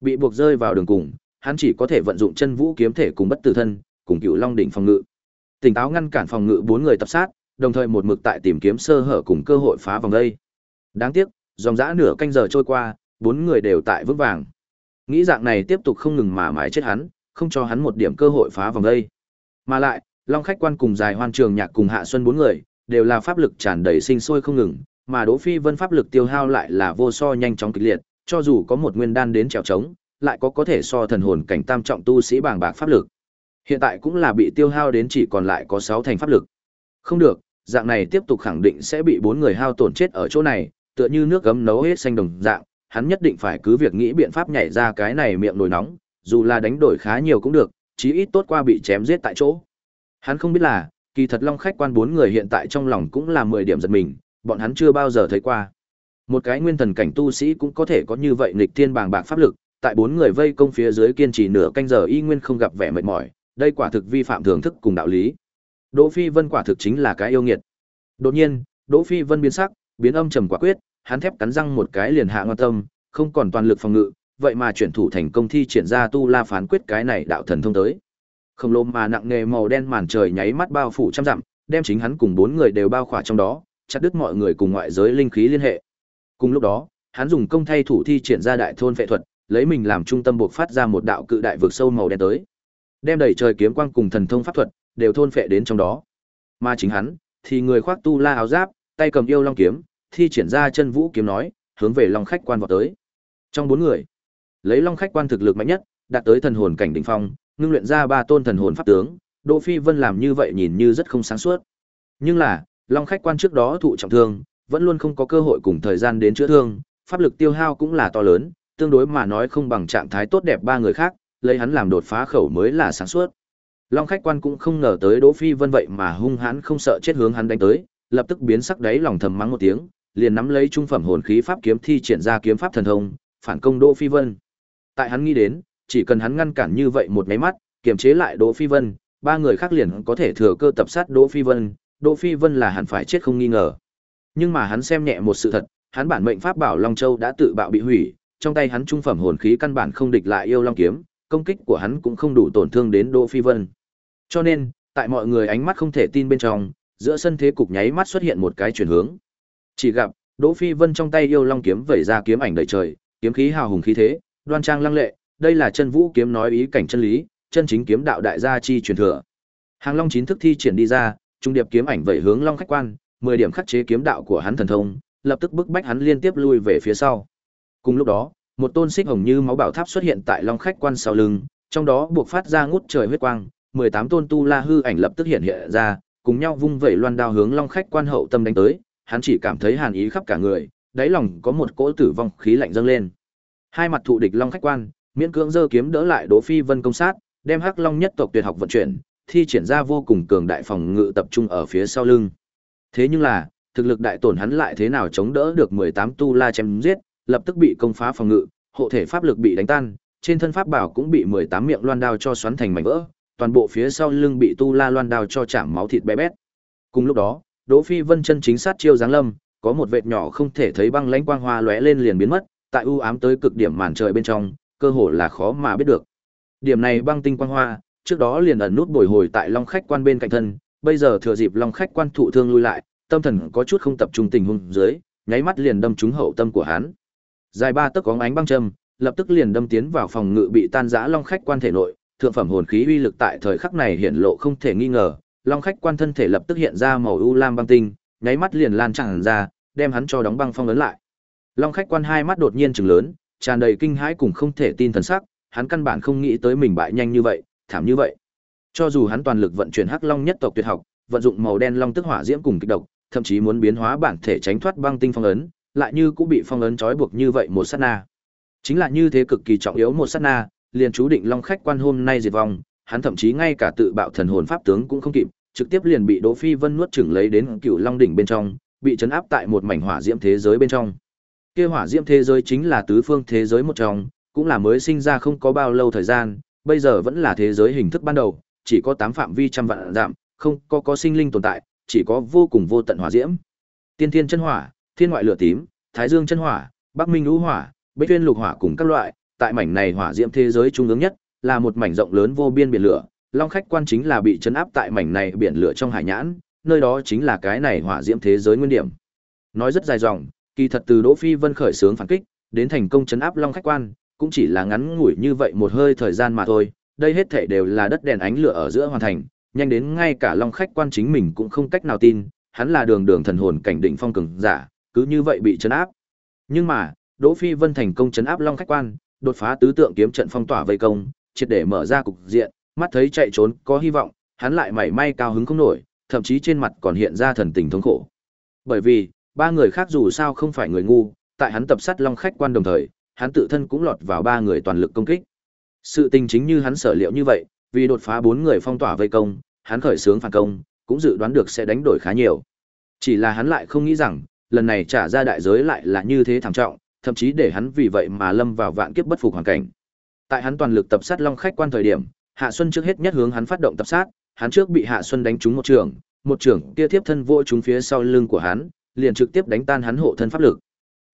Bị buộc rơi vào đường cùng, hắn chỉ có thể vận dụng chân vũ kiếm thể cùng bất tử thân, cùng cựu long đỉnh phòng ngự. Tỉnh táo ngăn cản phòng ngự bốn người tập sát, đồng thời một mực tại tìm kiếm sơ hở cùng cơ hội phá vòng đây. Đáng tiếc, dòng dã nửa canh giờ trôi qua, bốn người đều tại vững vàng. Nghĩ dạng này tiếp tục không ngừng mà mãi chết hắn, không cho hắn một điểm cơ hội phá vòng đây. Mà lại, Long khách quan cùng dài hoan trường nhạc cùng Hạ Xuân bốn người, đều là pháp lực tràn đầy sinh sôi không ngừng, mà Đỗ Phi Vân pháp lực tiêu hao lại là vô so nhanh chóng kịch liệt, cho dù có một nguyên đan đến trèo trống, lại có có thể so thần hồn cảnh tam trọng tu sĩ bàng bạc pháp lực. Hiện tại cũng là bị tiêu hao đến chỉ còn lại có 6 thành pháp lực. Không được, dạng này tiếp tục khẳng định sẽ bị bốn người hao tổn chết ở chỗ này, tựa như nước gấm nấu hết xanh đồng dạng, hắn nhất định phải cứ việc nghĩ biện pháp nhảy ra cái này miệng nồi nóng, dù là đánh đổi khá nhiều cũng được, chí ít tốt qua bị chém giết tại chỗ. Hắn không biết là, kỳ thật Long khách quan bốn người hiện tại trong lòng cũng là 10 điểm giật mình, bọn hắn chưa bao giờ thấy qua. Một cái nguyên thần cảnh tu sĩ cũng có thể có như vậy nghịch thiên bàng bạc pháp lực, tại bốn người vây công phía dưới kiên trì nửa canh giờ y nguyên không gặp vẻ mệt mỏi, đây quả thực vi phạm thưởng thức cùng đạo lý. Đỗ Phi Vân quả thực chính là cái yêu nghiệt. Đột nhiên, Đỗ Phi Vân biến sắc, biến âm trầm quả quyết, hắn thép cắn răng một cái liền hạ ngoan tâm, không còn toàn lực phòng ngự, vậy mà chuyển thủ thành công thi triển ra tu la phán quyết cái này đạo thần thông tới. Không lồ mà nặng nề màu đen màn trời nháy mắt bao phủ trăm dặm, đem chính hắn cùng bốn người đều bao khỏa trong đó, chặt đứt mọi người cùng ngoại giới linh khí liên hệ. Cùng lúc đó, hắn dùng công thay thủ thi triển ra đại thôn phệ thuật, lấy mình làm trung tâm buộc phát ra một đạo cự đại vực sâu màu đen tới. Đem đầy trời kiếm quang cùng thần thông pháp thuật đều thôn phệ đến trong đó. Mà chính hắn thì người khoác tu la áo giáp, tay cầm yêu long kiếm, thi triển ra chân vũ kiếm nói, hướng về long khách quan vọt tới. Trong bốn người, lấy long khách quan thực lực mạnh nhất, đạt tới thần hồn cảnh đỉnh phong, ngưng luyện ra ba tôn thần hồn pháp tướng, Đỗ Phi Vân làm như vậy nhìn như rất không sáng suốt. Nhưng là, long khách quan trước đó thụ trọng thương, vẫn luôn không có cơ hội cùng thời gian đến chữa thương, pháp lực tiêu hao cũng là to lớn, tương đối mà nói không bằng trạng thái tốt đẹp ba người khác, lấy hắn làm đột phá khẩu mới là sáng suốt. Long khách quan cũng không ngờ tới Đỗ Phi Vân vậy mà hung hãn không sợ chết hướng hắn đánh tới, lập tức biến sắc đáy lòng thầm mắng một tiếng, liền nắm lấy trung phẩm hồn khí pháp kiếm thi triển ra kiếm pháp thần thông, phản công Đỗ Phi Vân. Tại hắn nghĩ đến, chỉ cần hắn ngăn cản như vậy một máy mắt, kiềm chế lại Đỗ Phi Vân, ba người khác liền có thể thừa cơ tập sát Đỗ Phi Vân, Đỗ Phi Vân là hẳn phải chết không nghi ngờ. Nhưng mà hắn xem nhẹ một sự thật, hắn bản mệnh pháp bảo Long Châu đã tự bạo bị hủy, trong tay hắn trung phẩm hồn khí căn bản không địch lại yêu long kiếm, công kích của hắn cũng không đủ tổn thương đến Đỗ Phi Vân. Cho nên, tại mọi người ánh mắt không thể tin bên trong, giữa sân thế cục nháy mắt xuất hiện một cái chuyển hướng. Chỉ gặp, Đỗ Phi Vân trong tay yêu long kiếm vẩy ra kiếm ảnh đầy trời, kiếm khí hào hùng khí thế, đoan trang lăng lệ, đây là chân vũ kiếm nói ý cảnh chân lý, chân chính kiếm đạo đại gia chi truyền thừa. Hàng Long chín thức thi triển đi ra, trung điệp kiếm ảnh vẩy hướng Long khách quan, 10 điểm khắc chế kiếm đạo của hắn thần thông, lập tức bức bách hắn liên tiếp lui về phía sau. Cùng lúc đó, một tôn xích hồng như máu bảo tháp xuất hiện tại Long khách quan sau lưng, trong đó buộc phát ra ngút trời huyết quang, 18 tôn tu la hư ảnh lập tức hiện hiện ra, cùng nhau vung vẩy loan đao hướng Long khách quan hậu tâm đánh tới, hắn chỉ cảm thấy hàn ý khắp cả người, đáy lòng có một cỗ tử vong khí lạnh dâng lên. Hai mặt thụ địch Long khách quan, miễn cưỡng giơ kiếm đỡ lại Đỗ Phi Vân công sát, đem Hắc Long nhất tộc tuyệt học vận chuyển, thi triển ra vô cùng cường đại phòng ngự tập trung ở phía sau lưng. Thế nhưng là, thực lực đại tổn hắn lại thế nào chống đỡ được 18 tu la chém giết, lập tức bị công phá phòng ngự, hộ thể pháp lực bị đánh tan, trên thân pháp bảo cũng bị 18 miệng loan đao cho xoắn thành mảnh vỡ, toàn bộ phía sau lưng bị tu la loan đao cho chạm máu thịt bé bét. Cùng lúc đó, Đỗ Phi Vân chân chính sát chiêu giáng lâm, có một vệt nhỏ không thể thấy băng lãnh quang hoa lóe lên liền biến mất, tại u ám tới cực điểm màn trời bên trong, cơ hồ là khó mà biết được. Điểm này băng tinh quang hoa, trước đó liền ẩn nút bồi hồi tại Long khách quan bên cạnh thân, bây giờ thừa dịp Long khách quan thụ thương lui lại, tâm thần có chút không tập trung tình huống dưới, nháy mắt liền đâm trúng hậu tâm của hắn. Dài ba tấc có ánh băng châm, lập tức liền đâm tiến vào phòng ngự bị tan rã Long khách quan thể nội, thượng phẩm hồn khí uy lực tại thời khắc này hiện lộ không thể nghi ngờ, Long khách quan thân thể lập tức hiện ra màu u lam băng tinh, nháy mắt liền lan tràn ra, đem hắn cho đóng băng phong ấn lại. Long khách quan hai mắt đột nhiên trừng lớn, tràn đầy kinh hãi cùng không thể tin thần sắc, hắn căn bản không nghĩ tới mình bại nhanh như vậy, thảm như vậy. Cho dù hắn toàn lực vận chuyển Hắc Long nhất tộc tuyệt học, vận dụng màu đen long tức hỏa diễm cùng kịch độc, thậm chí muốn biến hóa bản thể tránh thoát băng tinh phong ấn, lại như cũng bị phong ấn trói buộc như vậy một sát na. Chính là như thế cực kỳ trọng yếu một sát na, liền chú định Long khách quan hôm nay diệt vong, hắn thậm chí ngay cả tự bạo thần hồn pháp tướng cũng không kịp, trực tiếp liền bị Đỗ Phi Vân nuốt chửng lấy đến Cửu Long đỉnh bên trong, bị trấn áp tại một mảnh hỏa diễm thế giới bên trong. Kia hỏa diễm thế giới chính là tứ phương thế giới một trong, cũng là mới sinh ra không có bao lâu thời gian, bây giờ vẫn là thế giới hình thức ban đầu, chỉ có tám phạm vi trăm vạn dặm, không có có sinh linh tồn tại, chỉ có vô cùng vô tận hỏa diễm. Tiên thiên chân hỏa, thiên ngoại lửa tím, thái dương chân hỏa, bắc minh ngũ hỏa, bích tuyên lục hỏa cùng các loại, tại mảnh này hỏa diễm thế giới trung ương nhất, là một mảnh rộng lớn vô biên biển lửa, long khách quan chính là bị chấn áp tại mảnh này biển lửa trong hải nhãn, nơi đó chính là cái này hỏa diễm thế giới nguyên điểm. Nói rất dài dòng, kỳ thật từ Đỗ Phi Vân khởi sướng phản kích, đến thành công chấn áp long khách quan, cũng chỉ là ngắn ngủi như vậy một hơi thời gian mà thôi, đây hết thảy đều là đất đèn ánh lửa ở giữa hoàn thành, nhanh đến ngay cả long khách quan chính mình cũng không cách nào tin, hắn là đường đường thần hồn cảnh định phong cường giả, cứ như vậy bị chấn áp. Nhưng mà, Đỗ Phi Vân thành công chấn áp long khách quan, đột phá tứ tượng kiếm trận phong tỏa vây công, triệt để mở ra cục diện, mắt thấy chạy trốn có hy vọng, hắn lại mảy may cao hứng không nổi, thậm chí trên mặt còn hiện ra thần tình thống khổ. Bởi vì, ba người khác dù sao không phải người ngu, tại hắn tập sát long khách quan đồng thời, hắn tự thân cũng lọt vào ba người toàn lực công kích. Sự tình chính như hắn sở liệu như vậy, vì đột phá bốn người phong tỏa vây công, hắn khởi xướng phản công, cũng dự đoán được sẽ đánh đổi khá nhiều. Chỉ là hắn lại không nghĩ rằng, lần này trả ra đại giới lại là như thế thảm trọng, thậm chí để hắn vì vậy mà lâm vào vạn kiếp bất phục hoàn cảnh. Tại hắn toàn lực tập sát Long khách quan thời điểm, Hạ Xuân trước hết nhất hướng hắn phát động tập sát, hắn trước bị Hạ Xuân đánh trúng một trường, một trường kia tiếp thân vỗ trúng phía sau lưng của hắn, liền trực tiếp đánh tan hắn hộ thân pháp lực.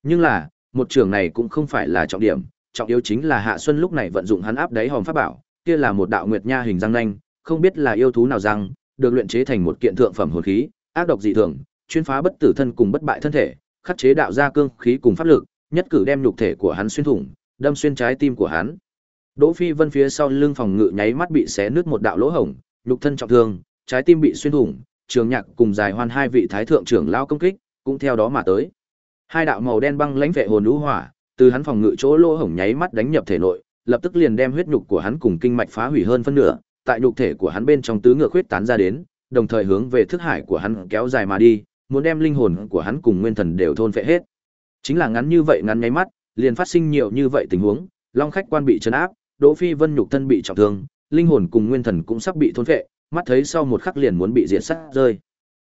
Nhưng là, một trường này cũng không phải là trọng điểm, trọng yếu chính là Hạ Xuân lúc này vận dụng hắn áp đáy hòm pháp bảo, kia là một đạo nguyệt nha hình răng nanh, không biết là yêu thú nào răng, được luyện chế thành một kiện thượng phẩm hồn khí, ác độc dị thường, chuyên phá bất tử thân cùng bất bại thân thể, khắc chế đạo ra cương khí cùng pháp lực, nhất cử đem nhục thể của hắn xuyên thủng, đâm xuyên trái tim của hắn. Đỗ Phi Vân phía sau lưng phòng ngự nháy mắt bị xé nứt một đạo lỗ hổng, nhục thân trọng thương, trái tim bị xuyên thủng, Trường Nhạc cùng Dài Hoan hai vị thái thượng trưởng lao công kích, cũng theo đó mà tới. Hai đạo màu đen băng lãnh vệ hồn lũ hỏa, từ hắn phòng ngự chỗ lỗ hổng nháy mắt đánh nhập thể nội, lập tức liền đem huyết nhục của hắn cùng kinh mạch phá hủy hơn phân nửa, tại nhục thể của hắn bên trong tứ ngược huyết tán ra đến, đồng thời hướng về thức hải của hắn kéo dài mà đi, muốn đem linh hồn của hắn cùng nguyên thần đều thôn phệ hết. Chính là ngắn như vậy ngắn nháy mắt, liền phát sinh nhiều như vậy tình huống, Long khách quan bị trấn áp, Đỗ Phi Vân nhục thân bị trọng thương, linh hồn cùng nguyên thần cũng sắp bị thôn phệ, mắt thấy sau một khắc liền muốn bị diệt sát rơi.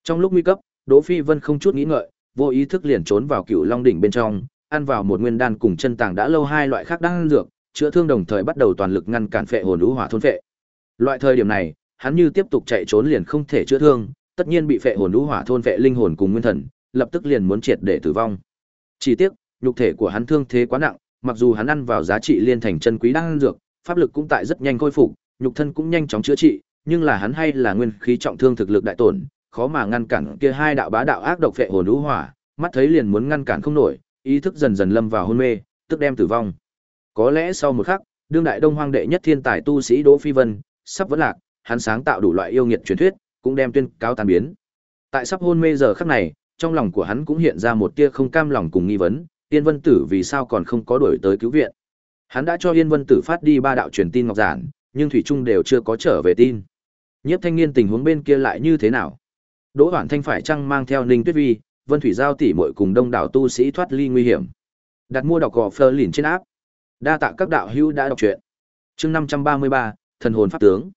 Trong lúc nguy cấp, Đỗ Phi Vân không chút nghĩ ngợi, vô ý thức liền trốn vào Cựu Long đỉnh bên trong, ăn vào một nguyên đan cùng chân tàng đã lâu hai loại khác đang dược, chữa thương đồng thời bắt đầu toàn lực ngăn cản phệ hồn lũ hỏa thôn phệ. Loại thời điểm này, hắn như tiếp tục chạy trốn liền không thể chữa thương, tất nhiên bị phệ hồn lũ hỏa thôn phệ linh hồn cùng nguyên thần, lập tức liền muốn triệt để tử vong. Chỉ tiếc, nhục thể của hắn thương thế quá nặng, mặc dù hắn ăn vào giá trị liên thành chân quý đang dược, pháp lực cũng tại rất nhanh khôi phục, nhục thân cũng nhanh chóng chữa trị, nhưng là hắn hay là nguyên khí trọng thương thực lực đại tổn, khó mà ngăn cản kia hai đạo bá đạo ác độc phệ hồn lũ hỏa, mắt thấy liền muốn ngăn cản không nổi, ý thức dần dần lâm vào hôn mê, tức đem tử vong. Có lẽ sau một khắc, đương đại đông hoang đệ nhất thiên tài tu sĩ Đỗ Phi Vân sắp vẫn lạc, hắn sáng tạo đủ loại yêu nghiệt truyền thuyết, cũng đem tuyên cáo tan biến. Tại sắp hôn mê giờ khắc này, trong lòng của hắn cũng hiện ra một tia không cam lòng cùng nghi vấn, Yên Vân Tử vì sao còn không có đuổi tới cứu viện? Hắn đã cho Yên Vân Tử phát đi ba đạo truyền tin ngọc giản, nhưng thủy trung đều chưa có trở về tin. Nhiếp Thanh Niên tình huống bên kia lại như thế nào? Đỗ Hoản Thanh phải chăng mang theo Ninh Tuyết Vi, Vân Thủy Giao tỷ muội cùng đông đảo tu sĩ thoát ly nguy hiểm? Đặt mua đọc gò Fleur lìn trên áp. Đa tạ các đạo hữu đã đọc truyện. Chương 533, thần hồn pháp tướng.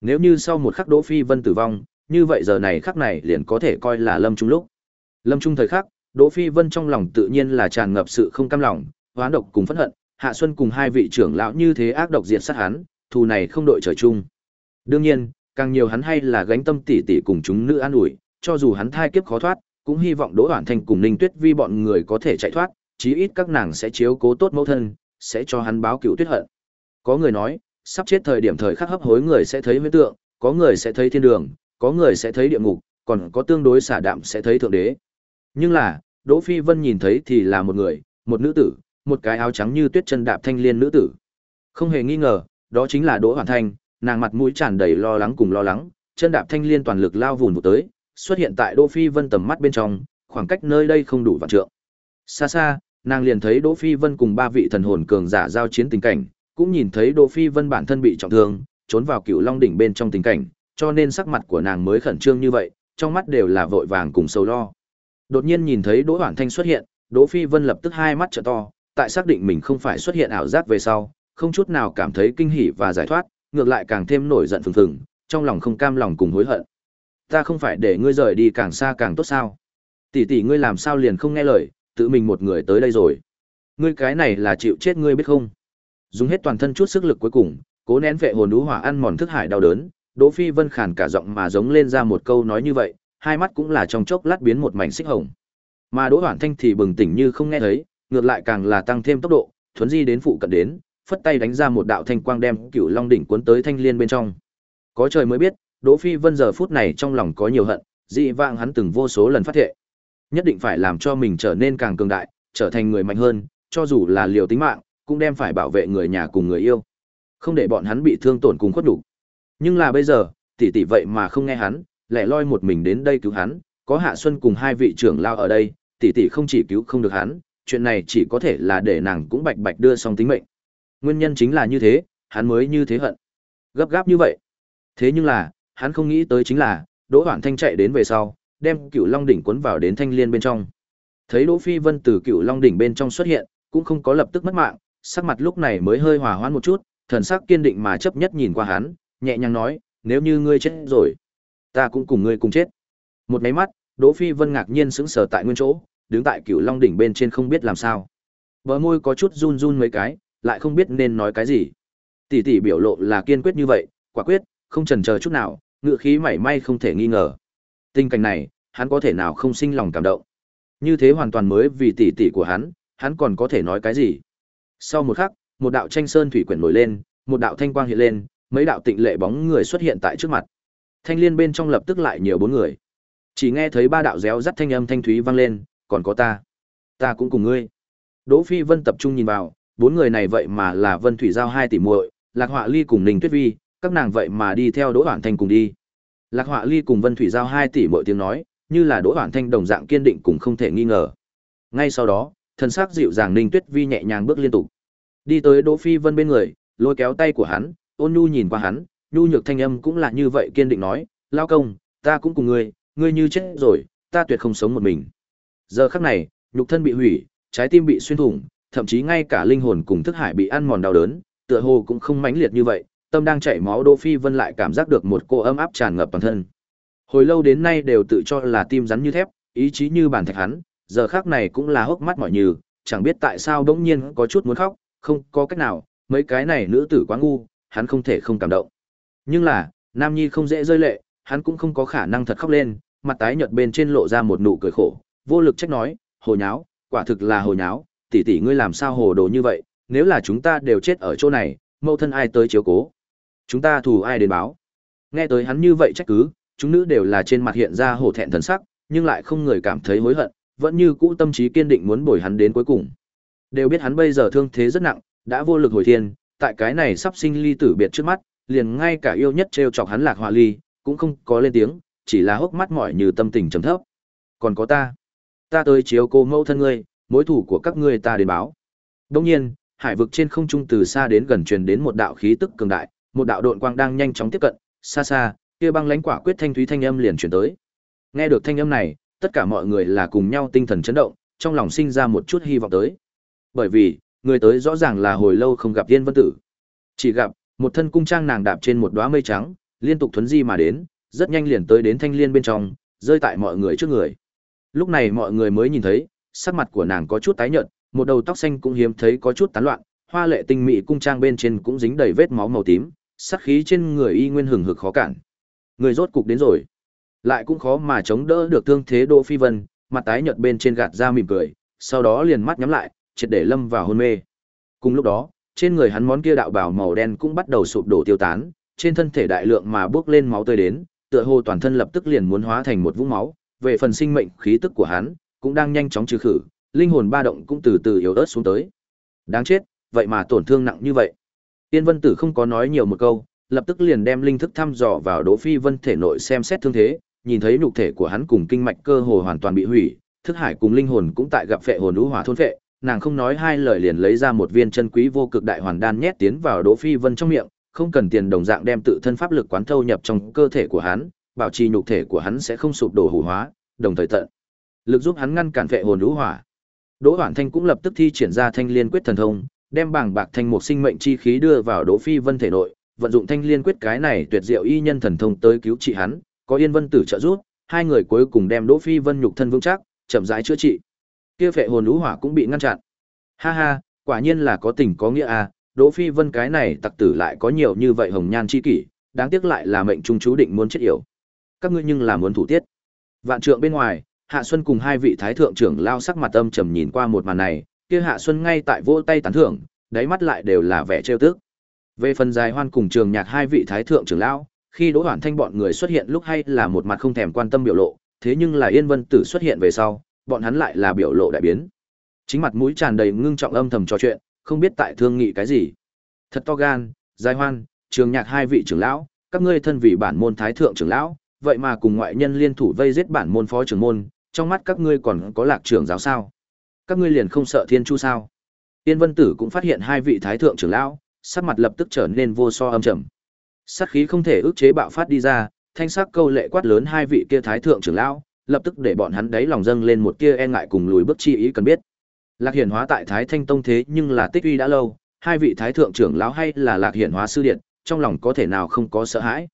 Nếu như sau một khắc Đỗ Phi Vân tử vong, như vậy giờ này khắc này liền có thể coi là lâm trung lúc. Lâm trung thời khắc, Đỗ Phi Vân trong lòng tự nhiên là tràn ngập sự không cam lòng, hoán độc cùng phẫn hận, Hạ Xuân cùng hai vị trưởng lão như thế ác độc diệt sát hắn, thù này không đội trời chung. Đương nhiên, càng nhiều hắn hay là gánh tâm tỉ tỉ cùng chúng nữ an ủi, cho dù hắn thai kiếp khó thoát, cũng hy vọng Đỗ Hoản Thanh cùng Ninh Tuyết Vi bọn người có thể chạy thoát, chí ít các nàng sẽ chiếu cố tốt mẫu thân, sẽ cho hắn báo cựu tuyết hận. Có người nói, sắp chết thời điểm thời khắc hấp hối người sẽ thấy huyễn tượng, có người sẽ thấy thiên đường, có người sẽ thấy địa ngục, còn có tương đối xả đạm sẽ thấy thượng đế. Nhưng là, Đỗ Phi Vân nhìn thấy thì là một người, một nữ tử, một cái áo trắng như tuyết chân đạp thanh liên nữ tử. Không hề nghi ngờ, đó chính là Đỗ Hoàn Thanh, nàng mặt mũi tràn đầy lo lắng cùng lo lắng, chân đạp thanh liên toàn lực lao vùn một tới, xuất hiện tại Đỗ Phi Vân tầm mắt bên trong, khoảng cách nơi đây không đủ vạn trượng. Xa xa, nàng liền thấy Đỗ Phi Vân cùng ba vị thần hồn cường giả giao chiến tình cảnh, cũng nhìn thấy Đỗ Phi Vân bản thân bị trọng thương, trốn vào Cửu Long đỉnh bên trong tình cảnh, cho nên sắc mặt của nàng mới khẩn trương như vậy, trong mắt đều là vội vàng cùng sầu lo. Đột nhiên nhìn thấy Đỗ Hoản Thanh xuất hiện, Đỗ Phi Vân lập tức hai mắt trợ to, tại xác định mình không phải xuất hiện ảo giác về sau, không chút nào cảm thấy kinh hỉ và giải thoát, ngược lại càng thêm nổi giận phừng phừng, trong lòng không cam lòng cùng hối hận. Ta không phải để ngươi rời đi càng xa càng tốt sao? Tỷ tỷ ngươi làm sao liền không nghe lời, tự mình một người tới đây rồi. Ngươi cái này là chịu chết ngươi biết không? Dùng hết toàn thân chút sức lực cuối cùng, cố nén vệ hồn đú hỏa ăn mòn thức hải đau đớn, Đỗ Phi Vân khàn cả giọng mà giống lên ra một câu nói như vậy, hai mắt cũng là trong chốc lát biến một mảnh xích hồng. Mà Đỗ Hoản Thanh thì bừng tỉnh như không nghe thấy, ngược lại càng là tăng thêm tốc độ, thuấn di đến phụ cận đến, phất tay đánh ra một đạo thanh quang đem Cửu Long đỉnh cuốn tới thanh liên bên trong. Có trời mới biết, Đỗ Phi Vân giờ phút này trong lòng có nhiều hận, dị vãng hắn từng vô số lần phát thệ, nhất định phải làm cho mình trở nên càng cường đại, trở thành người mạnh hơn, cho dù là liều tính mạng, cũng đem phải bảo vệ người nhà cùng người yêu. Không để bọn hắn bị thương tổn cùng khuất đủ. Nhưng là bây giờ, tỷ tỷ vậy mà không nghe hắn, lẻ loi một mình đến đây cứu hắn, có Hạ Xuân cùng hai vị trưởng lao ở đây, tỷ tỷ không chỉ cứu không được hắn, chuyện này chỉ có thể là để nàng cũng bạch bạch đưa xong tính mệnh. Nguyên nhân chính là như thế, hắn mới như thế hận. Gấp gáp như vậy. Thế nhưng là, hắn không nghĩ tới chính là, Đỗ Hoản Thanh chạy đến về sau, đem Cựu Long đỉnh cuốn vào đến thanh liên bên trong. Thấy Đỗ Phi Vân từ Cựu Long đỉnh bên trong xuất hiện, cũng không có lập tức mất mạng, sắc mặt lúc này mới hơi hòa hoãn một chút, thần sắc kiên định mà chấp nhất nhìn qua hắn, nhẹ nhàng nói, nếu như ngươi chết rồi, ta cũng cùng ngươi cùng chết. Một máy mắt, Đỗ Phi Vân ngạc nhiên sững sờ tại nguyên chỗ, đứng tại Cựu Long đỉnh bên trên không biết làm sao. Bờ môi có chút run run mấy cái, lại không biết nên nói cái gì. Tỷ tỷ biểu lộ là kiên quyết như vậy, quả quyết, không chần chờ chút nào, ngựa khí mảy may không thể nghi ngờ. Tình cảnh này, hắn có thể nào không sinh lòng cảm động. Như thế hoàn toàn mới vì tỷ tỷ của hắn, hắn còn có thể nói cái gì? Sau một khắc, một đạo tranh sơn thủy quyển nổi lên, một đạo thanh quang hiện lên, mấy đạo tịnh lệ bóng người xuất hiện tại trước mặt. Thanh liên bên trong lập tức lại nhiều bốn người. Chỉ nghe thấy ba đạo réo rắt thanh âm thanh thúy vang lên, còn có ta. Ta cũng cùng ngươi. Đỗ Phi Vân tập trung nhìn vào, bốn người này vậy mà là Vân Thủy Giao hai tỷ muội, Lạc Họa Ly cùng Ninh Tuyết Vi, các nàng vậy mà đi theo Đỗ Hoản Thanh cùng đi. Lạc Họa Ly cùng Vân Thủy Giao hai tỷ muội tiếng nói, như là Đỗ Hoản Thanh đồng dạng kiên định cũng không thể nghi ngờ. Ngay sau đó, thân sắc dịu dàng Ninh Tuyết Vi nhẹ nhàng bước liên tục. Đi tới Đỗ Phi Vân bên người, lôi kéo tay của hắn, ôn nhu nhìn qua hắn, nhu nhược thanh âm cũng là như vậy kiên định nói, lao công, ta cũng cùng ngươi, ngươi như chết rồi, ta tuyệt không sống một mình. Giờ khắc này, nhục thân bị hủy, trái tim bị xuyên thủng, thậm chí ngay cả linh hồn cùng thức hải bị ăn mòn đau đớn, tựa hồ cũng không mãnh liệt như vậy, tâm đang chảy máu Đỗ Phi Vân lại cảm giác được một cô ấm áp tràn ngập toàn thân. Hồi lâu đến nay đều tự cho là tim rắn như thép, ý chí như bản thạch hắn, giờ khắc này cũng là hốc mắt mỏi như, chẳng biết tại sao bỗng nhiên có chút muốn khóc, không có cách nào, mấy cái này nữ tử quá ngu, hắn không thể không cảm động. Nhưng là, Nam Nhi không dễ rơi lệ, hắn cũng không có khả năng thật khóc lên, mặt tái nhợt bên trên lộ ra một nụ cười khổ, vô lực trách nói, hồ nháo, quả thực là hồ nháo, tỷ tỷ ngươi làm sao hồ đồ như vậy, nếu là chúng ta đều chết ở chỗ này, mẫu thân ai tới chiếu cố? Chúng ta thù ai đến báo? Nghe tới hắn như vậy trách cứ, chúng nữ đều là trên mặt hiện ra hổ thẹn thần sắc, nhưng lại không người cảm thấy hối hận, vẫn như cũ tâm trí kiên định muốn bồi hắn đến cuối cùng. Đều biết hắn bây giờ thương thế rất nặng, đã vô lực hồi thiên, tại cái này sắp sinh ly tử biệt trước mắt, liền ngay cả yêu nhất trêu chọc hắn lạc họa ly, cũng không có lên tiếng, chỉ là hốc mắt mỏi như tâm tình trầm thấp. Còn có ta, ta tới chiếu cô mẫu thân ngươi, mối thủ của các ngươi ta đến báo. Đồng nhiên, hải vực trên không trung từ xa đến gần truyền đến một đạo khí tức cường đại, một đạo độn quang đang nhanh chóng tiếp cận, xa xa, kia băng lãnh quả quyết thanh thúy thanh âm liền truyền tới. Nghe được thanh âm này, tất cả mọi người là cùng nhau tinh thần chấn động, trong lòng sinh ra một chút hy vọng tới. Bởi vì, người tới rõ ràng là hồi lâu không gặp Yên Vân Tử. Chỉ gặp, một thân cung trang nàng đạp trên một đóa mây trắng, liên tục thuấn di mà đến, rất nhanh liền tới đến thanh liên bên trong, rơi tại mọi người trước người. Lúc này mọi người mới nhìn thấy, sắc mặt của nàng có chút tái nhợt, một đầu tóc xanh cũng hiếm thấy có chút tán loạn, hoa lệ tinh mỹ cung trang bên trên cũng dính đầy vết máu màu tím, sát khí trên người y nguyên hừng hực khó cản. Người rốt cục đến rồi. Lại cũng khó mà chống đỡ được thương thế Đỗ Phi Vân, mặt tái nhợt bên trên gạt ra mỉm cười, sau đó liền mắt nhắm lại, triệt để lâm vào hôn mê. Cùng lúc đó, trên người hắn món kia đạo bào màu đen cũng bắt đầu sụp đổ tiêu tán, trên thân thể đại lượng mà bước lên máu tươi đến, tựa hồ toàn thân lập tức liền muốn hóa thành một vũng máu, về phần sinh mệnh khí tức của hắn, cũng đang nhanh chóng trừ khử, linh hồn ba động cũng từ từ yếu ớt xuống tới. Đáng chết, vậy mà tổn thương nặng như vậy. Tiên Vân Tử không có nói nhiều một câu, lập tức liền đem linh thức thăm dò vào Đỗ Phi Vân thể nội xem xét thương thế, nhìn thấy nhục thể của hắn cùng kinh mạch cơ hồ hoàn toàn bị hủy, thức hải cùng linh hồn cũng tại gặp phệ hồn lũ hỏa thôn phệ, nàng không nói hai lời liền lấy ra một viên chân quý vô cực đại hoàn đan nhét tiến vào Đỗ Phi Vân trong miệng, không cần tiền đồng dạng đem tự thân pháp lực quán thâu nhập trong cơ thể của hắn, bảo trì nhục thể của hắn sẽ không sụp đổ hủ hóa, đồng thời tận lực giúp hắn ngăn cản vệ hồn lũ hỏa. Đỗ Hoản Thanh cũng lập tức thi triển ra Thanh Liên Quyết thần thông, đem bảng bạc thanh một sinh mệnh chi khí đưa vào Đỗ Phi Vân thể nội, vận dụng Thanh Liên Quyết cái này tuyệt diệu y nhân thần thông tới cứu trị hắn, có Yên Vân Tử trợ giúp, hai người cuối cùng đem Đỗ Phi Vân nhục thân vững chắc, chậm rãi chữa trị. Kia phệ hồn lũ hỏa cũng bị ngăn chặn. Ha ha, quả nhiên là có tình có nghĩa à, Đỗ Phi Vân cái này tặc tử lại có nhiều như vậy hồng nhan chi kỷ, đáng tiếc lại là mệnh trung chú định muốn chết yểu. Các ngươi nhưng là muốn thủ tiết. Vạn trượng bên ngoài, Hạ Xuân cùng hai vị thái thượng trưởng lao sắc mặt âm trầm nhìn qua một màn này, kia Hạ Xuân ngay tại vỗ tay tán thưởng, đáy mắt lại đều là vẻ trêu tức. Về phần dài hoan cùng trường nhạc hai vị thái thượng trưởng lão, khi Đỗ Hoản Thanh bọn người xuất hiện lúc hay là một mặt không thèm quan tâm biểu lộ, thế nhưng là Yên Vân Tử xuất hiện về sau, bọn hắn lại là biểu lộ đại biến. Chính mặt mũi tràn đầy ngưng trọng âm thầm trò chuyện, không biết tại thương nghị cái gì. Thật to gan, dài hoan, trường nhạc hai vị trưởng lão, các ngươi thân vị bản môn thái thượng trưởng lão, vậy mà cùng ngoại nhân liên thủ vây giết bản môn phó trưởng môn, trong mắt các ngươi còn có lạc trưởng giáo sao? Các ngươi liền không sợ thiên chu sao? Tiên Vân Tử cũng phát hiện hai vị thái thượng trưởng lão, sắc mặt lập tức trở nên vô so âm trầm. Sát khí không thể ức chế bạo phát đi ra, thanh sắc câu lệ quát lớn hai vị kia thái thượng trưởng lão, lập tức để bọn hắn đáy lòng dâng lên một tia e ngại cùng lùi bước chi ý cần biết. Lạc Hiển Hóa tại Thái Thanh Tông thế nhưng là tích uy đã lâu, hai vị thái thượng trưởng lão hay là Lạc Hiển Hóa sư điện, trong lòng có thể nào không có sợ hãi.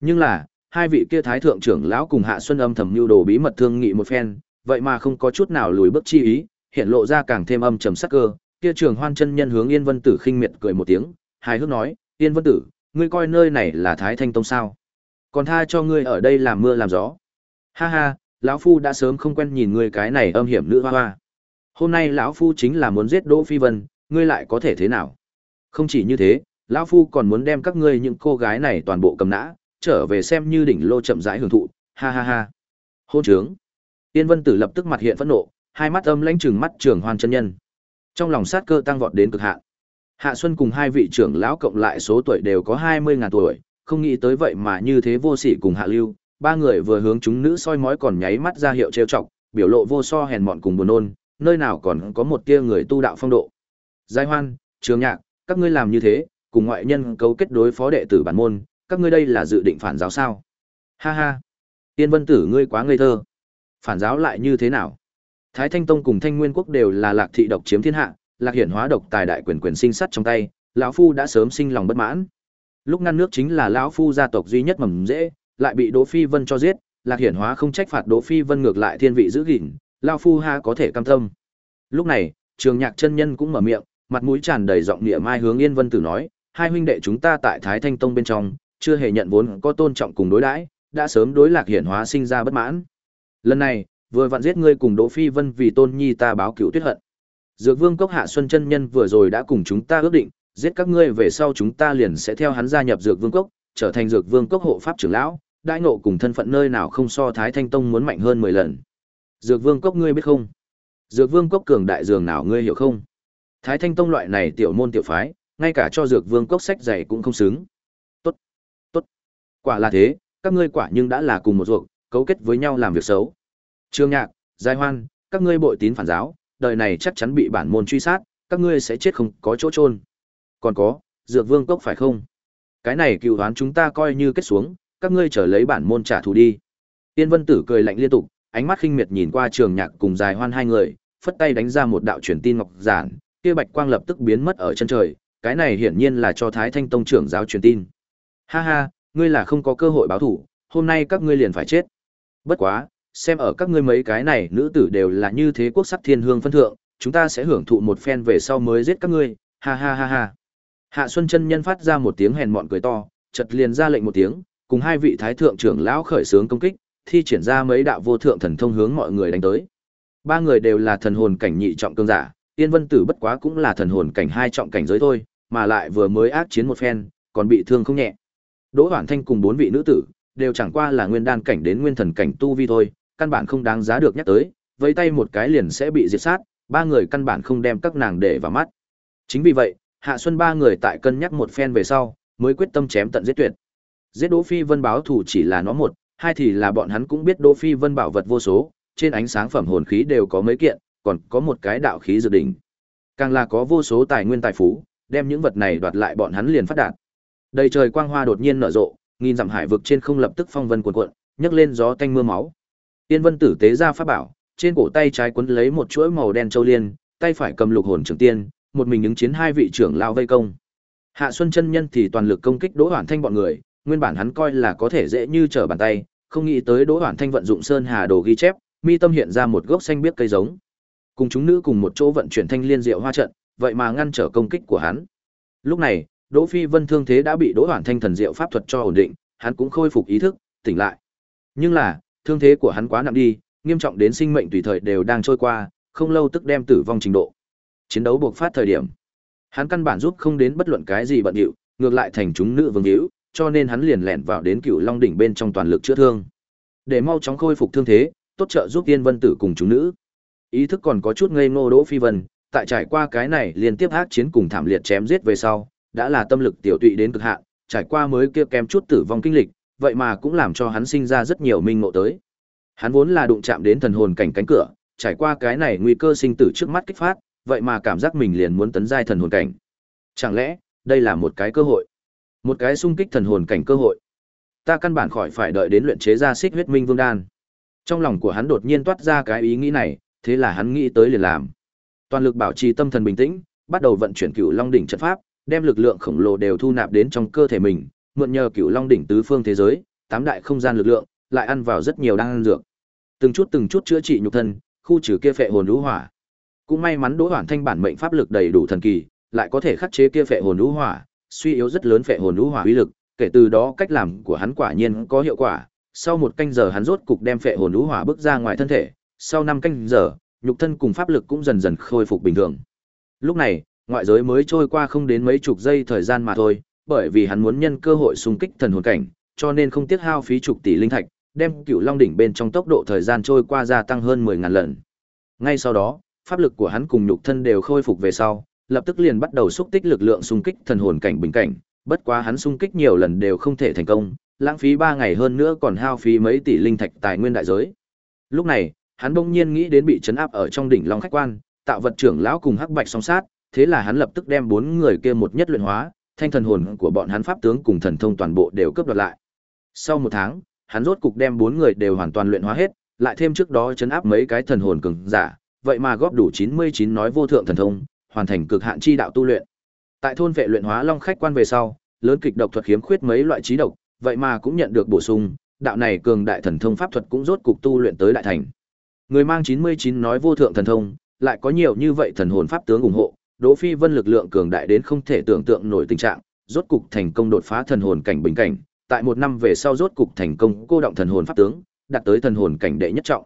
Nhưng là, hai vị kia thái thượng trưởng lão cùng Hạ Xuân Âm thầm mưu đồ bí mật thương nghị một phen, vậy mà không có chút nào lùi bước chi ý, hiện lộ ra càng thêm âm trầm sắc cơ. Kia Trường Hoan chân nhân hướng Yên Vân Tử khinh miệt cười một tiếng, hài hước nói, "Yên Vân Tử, ngươi coi nơi này là Thái Thanh Tông sao? Còn tha cho ngươi ở đây làm mưa làm gió." Ha ha, lão phu đã sớm không quen nhìn ngươi cái này âm hiểm nữ hoa hoa. Hôm nay lão phu chính là muốn giết Đỗ Phi Vân, ngươi lại có thể thế nào? Không chỉ như thế, lão phu còn muốn đem các ngươi những cô gái này toàn bộ cầm nã, trở về xem như đỉnh lô chậm rãi hưởng thụ, ha ha ha. Hôn trướng. Tiên Vân Tử lập tức mặt hiện phẫn nộ, hai mắt âm lãnh trừng mắt Trường Hoan chân nhân. Trong lòng sát cơ tăng vọt đến cực hạn. Hạ Xuân cùng hai vị trưởng lão cộng lại số tuổi đều có hai mươi ngàn tuổi, không nghĩ tới vậy mà như thế vô sỉ cùng Hạ Lưu, ba người vừa hướng chúng nữ soi mói còn nháy mắt ra hiệu trêu chọc, biểu lộ vô so hèn mọn cùng buồn nôn, nơi nào còn có một tia người tu đạo phong độ. Giai Hoan, Trường Nhạc, các ngươi làm như thế, cùng ngoại nhân cấu kết đối phó đệ tử bản môn, các ngươi đây là dự định phản giáo sao? Ha ha. Tiên Vân Tử ngươi quá ngây thơ. Phản giáo lại như thế nào? Thái Thanh Tông cùng Thanh Nguyên Quốc đều là Lạc thị độc chiếm thiên hạ, Lạc hiển hóa độc tài đại quyền quyền sinh sắt trong tay, lão phu đã sớm sinh lòng bất mãn. Lúc ngăn nước chính là lão phu gia tộc duy nhất mầm dễ, lại bị Đỗ Phi Vân cho giết, Lạc hiển hóa không trách phạt Đỗ Phi Vân ngược lại thiên vị giữ gìn, lão phu ha có thể cam tâm. Lúc này, Trường Nhạc chân nhân cũng mở miệng, mặt mũi tràn đầy giọng địa mai hướng Yên Vân Tử nói, hai huynh đệ chúng ta tại Thái Thanh Tông bên trong, chưa hề nhận vốn có tôn trọng cùng đối đãi, đã sớm đối lạc hiển hóa sinh ra bất mãn. Lần này, vừa vặn giết ngươi cùng Đỗ Phi Vân vì tôn nhi ta báo cựu tuyết hận. Dược Vương Cốc Hạ Xuân chân nhân vừa rồi đã cùng chúng ta ước định, giết các ngươi về sau chúng ta liền sẽ theo hắn gia nhập Dược Vương Cốc, trở thành Dược Vương Cốc hộ pháp trưởng lão, đại ngộ cùng thân phận nơi nào không so Thái Thanh Tông muốn mạnh hơn 10 lần. Dược Vương Cốc ngươi biết không? Dược Vương Cốc cường đại dường nào ngươi hiểu không? Thái Thanh Tông loại này tiểu môn tiểu phái, ngay cả cho Dược Vương Cốc sách dày cũng không xứng. Quả là thế, các ngươi quả nhưng đã là cùng một ruột, cấu kết với nhau làm việc xấu. Trương Nhạc, Giai Hoan, các ngươi bội tín phản giáo, đời này chắc chắn bị bản môn truy sát, các ngươi sẽ chết không có chỗ trôn. Còn có, Dược Vương Cốc phải không? Cái này cựu đoán chúng ta coi như kết xuống, các ngươi trở lấy bản môn trả thù đi. Tiên Vân Tử cười lạnh liên tục, ánh mắt khinh miệt nhìn qua Trường Nhạc cùng Giai Hoan hai người, phất tay đánh ra một đạo truyền tin ngọc giản, kia bạch quang lập tức biến mất ở chân trời, cái này hiển nhiên là cho Thái Thanh Tông trưởng giáo truyền tin. Ha ha, ngươi là không có cơ hội báo thủ, hôm nay các ngươi liền phải chết. Bất quá, xem ở các ngươi mấy cái này nữ tử đều là như thế quốc sắc thiên hương phân thượng, chúng ta sẽ hưởng thụ một phen về sau mới giết các ngươi, ha ha ha ha. Hạ Xuân chân nhân phát ra một tiếng hèn mọn cười to, chợt liền ra lệnh một tiếng, cùng hai vị thái thượng trưởng lão khởi xướng công kích, thi triển ra mấy đạo vô thượng thần thông hướng mọi người đánh tới. Ba người đều là thần hồn cảnh nhị trọng cương giả, Tiên Vân Tử bất quá cũng là thần hồn cảnh hai trọng cảnh giới thôi, mà lại vừa mới ác chiến một phen, còn bị thương không nhẹ. Đỗ Hoản Thanh cùng bốn vị nữ tử, đều chẳng qua là nguyên đan cảnh đến nguyên thần cảnh tu vi thôi, căn bản không đáng giá được nhắc tới, với tay một cái liền sẽ bị diệt sát, ba người căn bản không đem các nàng để vào mắt. Chính vì vậy, Hạ Xuân ba người tại cân nhắc một phen về sau, mới quyết tâm chém tận giết tuyệt. Giết Đỗ Phi Vân báo thủ chỉ là nó một, hai thì là bọn hắn cũng biết Đỗ Phi Vân bảo vật vô số, trên ánh sáng phẩm hồn khí đều có mấy kiện, còn có một cái đạo khí dự đỉnh. Càng là có vô số tài nguyên tài phú, đem những vật này đoạt lại bọn hắn liền phát đạt. Đầy trời quang hoa đột nhiên nở rộ, nghìn dặm hải vực trên không lập tức phong vân cuồn cuộn, nhấc lên gió tanh mưa máu. Tiên Vân tử tế ra pháp bảo, trên cổ tay trái quấn lấy một chuỗi màu đen châu liên, tay phải cầm lục hồn trưởng tiên, một mình ứng chiến hai vị trưởng lao vây công. Hạ Xuân chân nhân thì toàn lực công kích Đỗ Hoản Thanh bọn người, nguyên bản hắn coi là có thể dễ như trở bàn tay, không nghĩ tới Đỗ Hoản Thanh vận dụng sơn hà đồ ghi chép, mi tâm hiện ra một gốc xanh biếc cây giống. Cùng chúng nữ cùng một chỗ vận chuyển thanh liên diệu hoa trận, vậy mà ngăn trở công kích của hắn. Lúc này, Đỗ Phi Vân thương thế đã bị Đỗ Hoản Thanh thần diệu pháp thuật cho ổn định, hắn cũng khôi phục ý thức, tỉnh lại. Nhưng là, thương thế của hắn quá nặng đi, nghiêm trọng đến sinh mệnh tùy thời đều đang trôi qua, không lâu tức đem tử vong trình độ. Chiến đấu buộc phát thời điểm, hắn căn bản giúp không đến bất luận cái gì bận rộn, ngược lại thành chúng nữ vương hữu, cho nên hắn liền lẻn vào đến Cửu Long đỉnh bên trong toàn lực chữa thương. Để mau chóng khôi phục thương thế, tốt trợ giúp Tiên Vân Tử cùng chúng nữ. Ý thức còn có chút ngây ngô Đỗ Phi Vân, tại trải qua cái này liên tiếp ác chiến cùng thảm liệt chém giết về sau, đã là tâm lực tiểu tụy đến cực hạn, trải qua mới kia kém chút tử vong kinh lịch, vậy mà cũng làm cho hắn sinh ra rất nhiều minh ngộ tới. Hắn vốn là đụng chạm đến thần hồn cảnh cánh cửa, trải qua cái này nguy cơ sinh tử trước mắt kích phát, vậy mà cảm giác mình liền muốn tấn giai thần hồn cảnh. Chẳng lẽ, đây là một cái cơ hội? Một cái sung kích thần hồn cảnh cơ hội. Ta căn bản khỏi phải đợi đến luyện chế ra xích huyết minh vương đan. Trong lòng của hắn đột nhiên toát ra cái ý nghĩ này, thế là hắn nghĩ tới liền làm. Toàn lực bảo trì tâm thần bình tĩnh, bắt đầu vận chuyển Cửu Long đỉnh trận pháp, đem lực lượng khổng lồ đều thu nạp đến trong cơ thể mình, mượn nhờ Cửu Long đỉnh tứ phương thế giới, tám đại không gian lực lượng, lại ăn vào rất nhiều đan dược. Từng chút từng chút chữa trị nhục thân, khu trừ kia phệ hồn lũ hỏa. Cũng may mắn Đỗ Hoàn Thanh bản mệnh pháp lực đầy đủ thần kỳ, lại có thể khắc chế kia phệ hồn lũ hỏa, suy yếu rất lớn phệ hồn lũ hỏa uy lực, kể từ đó cách làm của hắn quả nhiên có hiệu quả. Sau một canh giờ hắn rốt cục đem phệ hồn lũ hỏa bước ra ngoài thân thể, sau năm canh giờ, nhục thân cùng pháp lực cũng dần dần khôi phục bình thường. Lúc này, ngoại giới mới trôi qua không đến mấy chục giây thời gian mà thôi, bởi vì hắn muốn nhân cơ hội xung kích thần hồn cảnh, cho nên không tiếc hao phí chục tỷ linh thạch, đem Cửu Long đỉnh bên trong tốc độ thời gian trôi qua gia tăng hơn 10000 lần. Ngay sau đó, pháp lực của hắn cùng nhục thân đều khôi phục về sau, lập tức liền bắt đầu xúc tích lực lượng xung kích thần hồn cảnh bình cảnh, bất quá hắn xung kích nhiều lần đều không thể thành công, lãng phí 3 ngày hơn nữa còn hao phí mấy tỷ linh thạch tài nguyên đại giới. Lúc này, hắn bỗng nhiên nghĩ đến bị trấn áp ở trong đỉnh Long khách quan, tạo vật trưởng lão cùng Hắc Bạch song sát, thế là hắn lập tức đem bốn người kia một nhất luyện hóa, thanh thần hồn của bọn hắn pháp tướng cùng thần thông toàn bộ đều cướp đoạt lại. Sau một tháng, hắn rốt cục đem bốn người đều hoàn toàn luyện hóa hết, lại thêm trước đó chấn áp mấy cái thần hồn cường giả, vậy mà góp đủ 99 nói vô thượng thần thông, hoàn thành cực hạn chi đạo tu luyện. Tại thôn vệ luyện hóa long khách quan về sau, lớn kịch độc thuật khiếm khuyết mấy loại trí độc, vậy mà cũng nhận được bổ sung, đạo này cường đại thần thông pháp thuật cũng rốt cục tu luyện tới đại thành. Người mang 99 nói vô thượng thần thông, lại có nhiều như vậy thần hồn pháp tướng ủng hộ, Đỗ Phi Vân lực lượng cường đại đến không thể tưởng tượng nổi tình trạng, rốt cục thành công đột phá thần hồn cảnh bình cảnh, tại một năm về sau rốt cục thành công cô động thần hồn pháp tướng, đạt tới thần hồn cảnh đệ nhất trọng.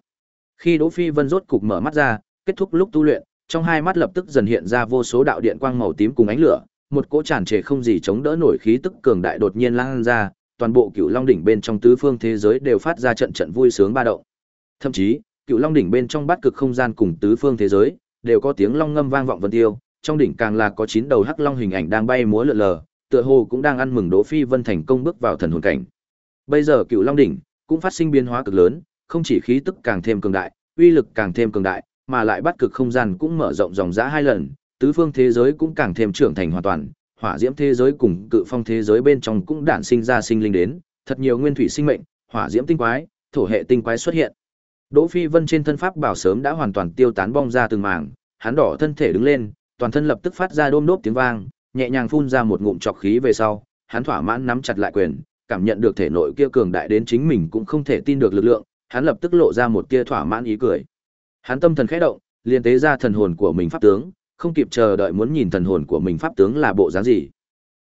Khi Đỗ Phi Vân rốt cục mở mắt ra, kết thúc lúc tu luyện, trong hai mắt lập tức dần hiện ra vô số đạo điện quang màu tím cùng ánh lửa, một cỗ tràn trề không gì chống đỡ nổi khí tức cường đại đột nhiên lan ra, toàn bộ Cửu Long đỉnh bên trong tứ phương thế giới đều phát ra trận trận vui sướng ba động. Thậm chí, Cửu Long đỉnh bên trong bát cực không gian cùng tứ phương thế giới đều có tiếng long ngâm vang vọng vân tiêu, trong đỉnh càng là có chín đầu hắc long hình ảnh đang bay múa lượn lờ, tựa hồ cũng đang ăn mừng Đỗ Phi Vân thành công bước vào thần hồn cảnh. Bây giờ Cựu Long đỉnh cũng phát sinh biến hóa cực lớn, không chỉ khí tức càng thêm cường đại, uy lực càng thêm cường đại, mà lại bắt cực không gian cũng mở rộng dòng dã hai lần, tứ phương thế giới cũng càng thêm trưởng thành hoàn toàn, hỏa diễm thế giới cùng cự phong thế giới bên trong cũng đản sinh ra sinh linh đến, thật nhiều nguyên thủy sinh mệnh, hỏa diễm tinh quái, thổ hệ tinh quái xuất hiện. Đỗ Phi Vân trên thân pháp bảo sớm đã hoàn toàn tiêu tán bong ra từng mảng, hắn đỏ thân thể đứng lên, toàn thân lập tức phát ra đôm đốp tiếng vang, nhẹ nhàng phun ra một ngụm trọc khí về sau, hắn thỏa mãn nắm chặt lại quyền, cảm nhận được thể nội kia cường đại đến chính mình cũng không thể tin được lực lượng, hắn lập tức lộ ra một tia thỏa mãn ý cười. Hắn tâm thần khẽ động, liền tế ra thần hồn của mình pháp tướng, không kịp chờ đợi muốn nhìn thần hồn của mình pháp tướng là bộ dáng gì.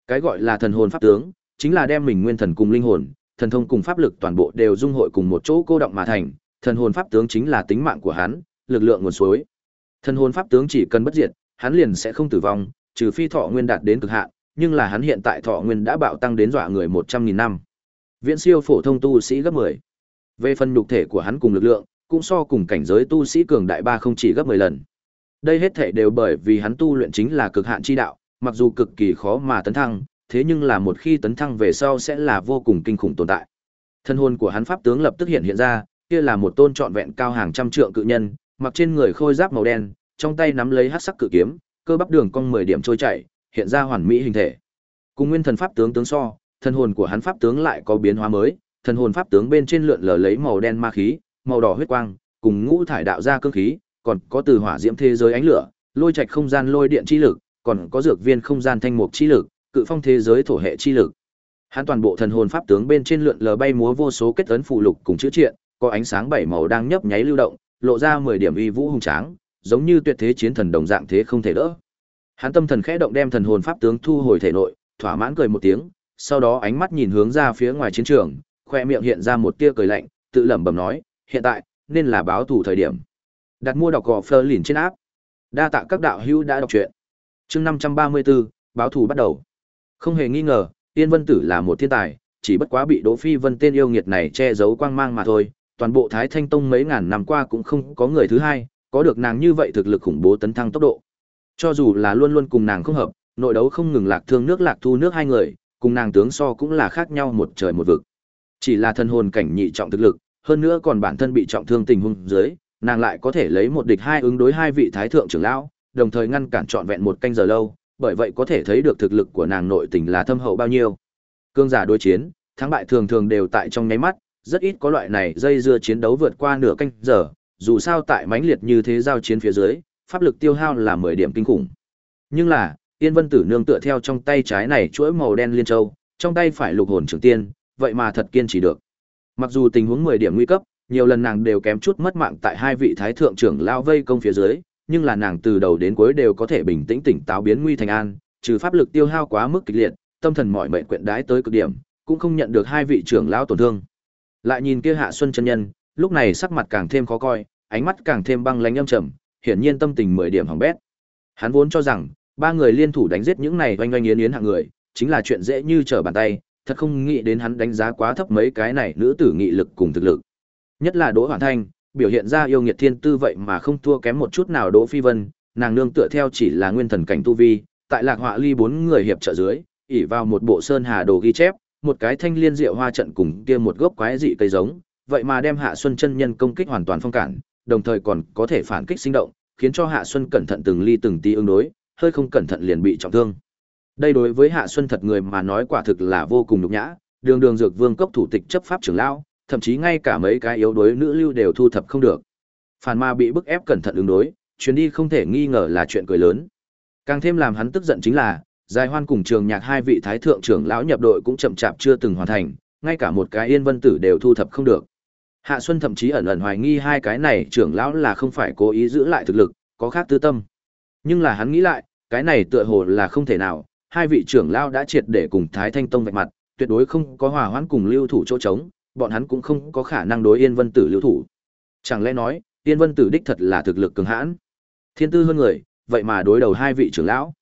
Cái gọi là thần hồn pháp tướng, chính là đem mình nguyên thần cùng linh hồn, thần thông cùng pháp lực toàn bộ đều dung hội cùng một chỗ cô động mà thành, thần hồn pháp tướng chính là tính mạng của hắn, lực lượng nguồn suối. Thần hồn pháp tướng chỉ cần bất diệt, hắn liền sẽ không tử vong, trừ phi thọ nguyên đạt đến cực hạn, nhưng là hắn hiện tại thọ nguyên đã bạo tăng đến dọa người 100.000 năm. Viễn siêu phổ thông tu sĩ gấp 10. Về phần nhục thể của hắn cùng lực lượng, cũng so cùng cảnh giới tu sĩ cường đại ba không chỉ gấp 10 lần. Đây hết thể đều bởi vì hắn tu luyện chính là cực hạn chi đạo, mặc dù cực kỳ khó mà tấn thăng, thế nhưng là một khi tấn thăng về sau sẽ là vô cùng kinh khủng tồn tại. Thân hồn của hắn pháp tướng lập tức hiện hiện ra, kia là một tôn trọn vẹn cao hàng trăm trượng cự nhân, mặc trên người khôi giáp màu đen, trong tay nắm lấy hắc sắc cự kiếm, cơ bắp đường cong 10 điểm trôi chảy, hiện ra hoàn mỹ hình thể. Cùng nguyên thần pháp tướng tướng so, thần hồn của hắn pháp tướng lại có biến hóa mới, thần hồn pháp tướng bên trên lượn lờ lấy màu đen ma khí, màu đỏ huyết quang, cùng ngũ thải đạo ra cương khí, còn có từ hỏa diễm thế giới ánh lửa, lôi trạch không gian lôi điện chi lực, còn có dược viên không gian thanh mục chi lực, cự phong thế giới thổ hệ chi lực. Hắn toàn bộ thần hồn pháp tướng bên trên lượn lờ bay múa vô số kết ấn phụ lục cùng chữ triện, có ánh sáng bảy màu đang nhấp nháy lưu động, lộ ra 10 điểm uy vũ hùng tráng, giống như tuyệt thế chiến thần đồng dạng thế không thể đỡ. Hắn tâm thần khẽ động đem thần hồn pháp tướng thu hồi thể nội, thỏa mãn cười một tiếng, sau đó ánh mắt nhìn hướng ra phía ngoài chiến trường, khoe miệng hiện ra một tia cười lạnh, tự lẩm bẩm nói, hiện tại nên là báo thủ thời điểm. Đặt mua đọc gò Fleur lìn trên áp. Đa tạ các đạo hữu đã đọc truyện. Chương 534, báo thủ bắt đầu. Không hề nghi ngờ, Tiên Vân Tử là một thiên tài, chỉ bất quá bị Đỗ Phi Vân tên yêu nghiệt này che giấu quang mang mà thôi, toàn bộ Thái Thanh Tông mấy ngàn năm qua cũng không có người thứ hai, có được nàng như vậy thực lực khủng bố tấn thăng tốc độ. Cho dù là luôn luôn cùng nàng không hợp, nội đấu không ngừng lạc thương nước lạc thu nước hai người, cùng nàng tướng so cũng là khác nhau một trời một vực. Chỉ là thân hồn cảnh nhị trọng thực lực, hơn nữa còn bản thân bị trọng thương tình huống dưới, nàng lại có thể lấy một địch hai ứng đối hai vị thái thượng trưởng lão, đồng thời ngăn cản trọn vẹn một canh giờ lâu, bởi vậy có thể thấy được thực lực của nàng nội tình là thâm hậu bao nhiêu. Cương giả đối chiến, thắng bại thường thường đều tại trong nháy mắt, rất ít có loại này dây dưa chiến đấu vượt qua nửa canh giờ, dù sao tại mãnh liệt như thế giao chiến phía dưới, pháp lực tiêu hao là 10 điểm kinh khủng. Nhưng là, Yên Vân Tử nương tựa theo trong tay trái này chuỗi màu đen liên châu, trong tay phải lục hồn trưởng tiên, vậy mà thật kiên trì được. Mặc dù tình huống 10 điểm nguy cấp, nhiều lần nàng đều kém chút mất mạng tại hai vị thái thượng trưởng lao vây công phía dưới, nhưng là nàng từ đầu đến cuối đều có thể bình tĩnh tỉnh táo biến nguy thành an, trừ pháp lực tiêu hao quá mức kịch liệt, tâm thần mọi mệnh quyện đái tới cực điểm, cũng không nhận được hai vị trưởng lão tổn thương. Lại nhìn kia Hạ Xuân chân nhân, lúc này sắc mặt càng thêm khó coi, ánh mắt càng thêm băng lãnh âm trầm, hiển nhiên tâm tình 10 điểm hỏng bét. Hắn vốn cho rằng, ba người liên thủ đánh giết những này oanh oanh yến yến hạng người, chính là chuyện dễ như trở bàn tay, thật không nghĩ đến hắn đánh giá quá thấp mấy cái này nữ tử nghị lực cùng thực lực. Nhất là Đỗ Hoàn Thanh, biểu hiện ra yêu nghiệt thiên tư vậy mà không thua kém một chút nào Đỗ Phi Vân, nàng nương tựa theo chỉ là nguyên thần cảnh tu vi, tại Lạc Họa Ly bốn người hiệp trợ dưới, ỷ vào một bộ sơn hà đồ ghi chép, một cái thanh liên diệu hoa trận cùng kia một gốc quái dị cây giống, vậy mà đem Hạ Xuân chân nhân công kích hoàn toàn phong cản, đồng thời còn có thể phản kích sinh động, khiến cho Hạ Xuân cẩn thận từng ly từng tí ứng đối, hơi không cẩn thận liền bị trọng thương. Đây đối với Hạ Xuân thật người mà nói quả thực là vô cùng nhục nhã, đường đường dược vương cốc thủ tịch chấp pháp trưởng lão, thậm chí ngay cả mấy cái yếu đuối nữ lưu đều thu thập không được. Phản Ma bị bức ép cẩn thận ứng đối, chuyến đi không thể nghi ngờ là chuyện cười lớn. Càng thêm làm hắn tức giận chính là, giai Hoan cùng Trường Nhạc hai vị thái thượng trưởng lão nhập đội cũng chậm chạp chưa từng hoàn thành, ngay cả một cái Yên Vân Tử đều thu thập không được. Hạ Xuân thậm chí ẩn ẩn hoài nghi hai cái này trưởng lão là không phải cố ý giữ lại thực lực, có khác tư tâm. Nhưng là hắn nghĩ lại, cái này tựa hồ là không thể nào, hai vị trưởng lão đã triệt để cùng Thái Thanh Tông vạch mặt, tuyệt đối không có hòa hoãn cùng lưu thủ chỗ trống, bọn hắn cũng không có khả năng đối Yên Vân Tử lưu thủ. Chẳng lẽ nói, Yên Vân Tử đích thật là thực lực cường hãn, thiên tư hơn người, vậy mà đối đầu hai vị trưởng lão.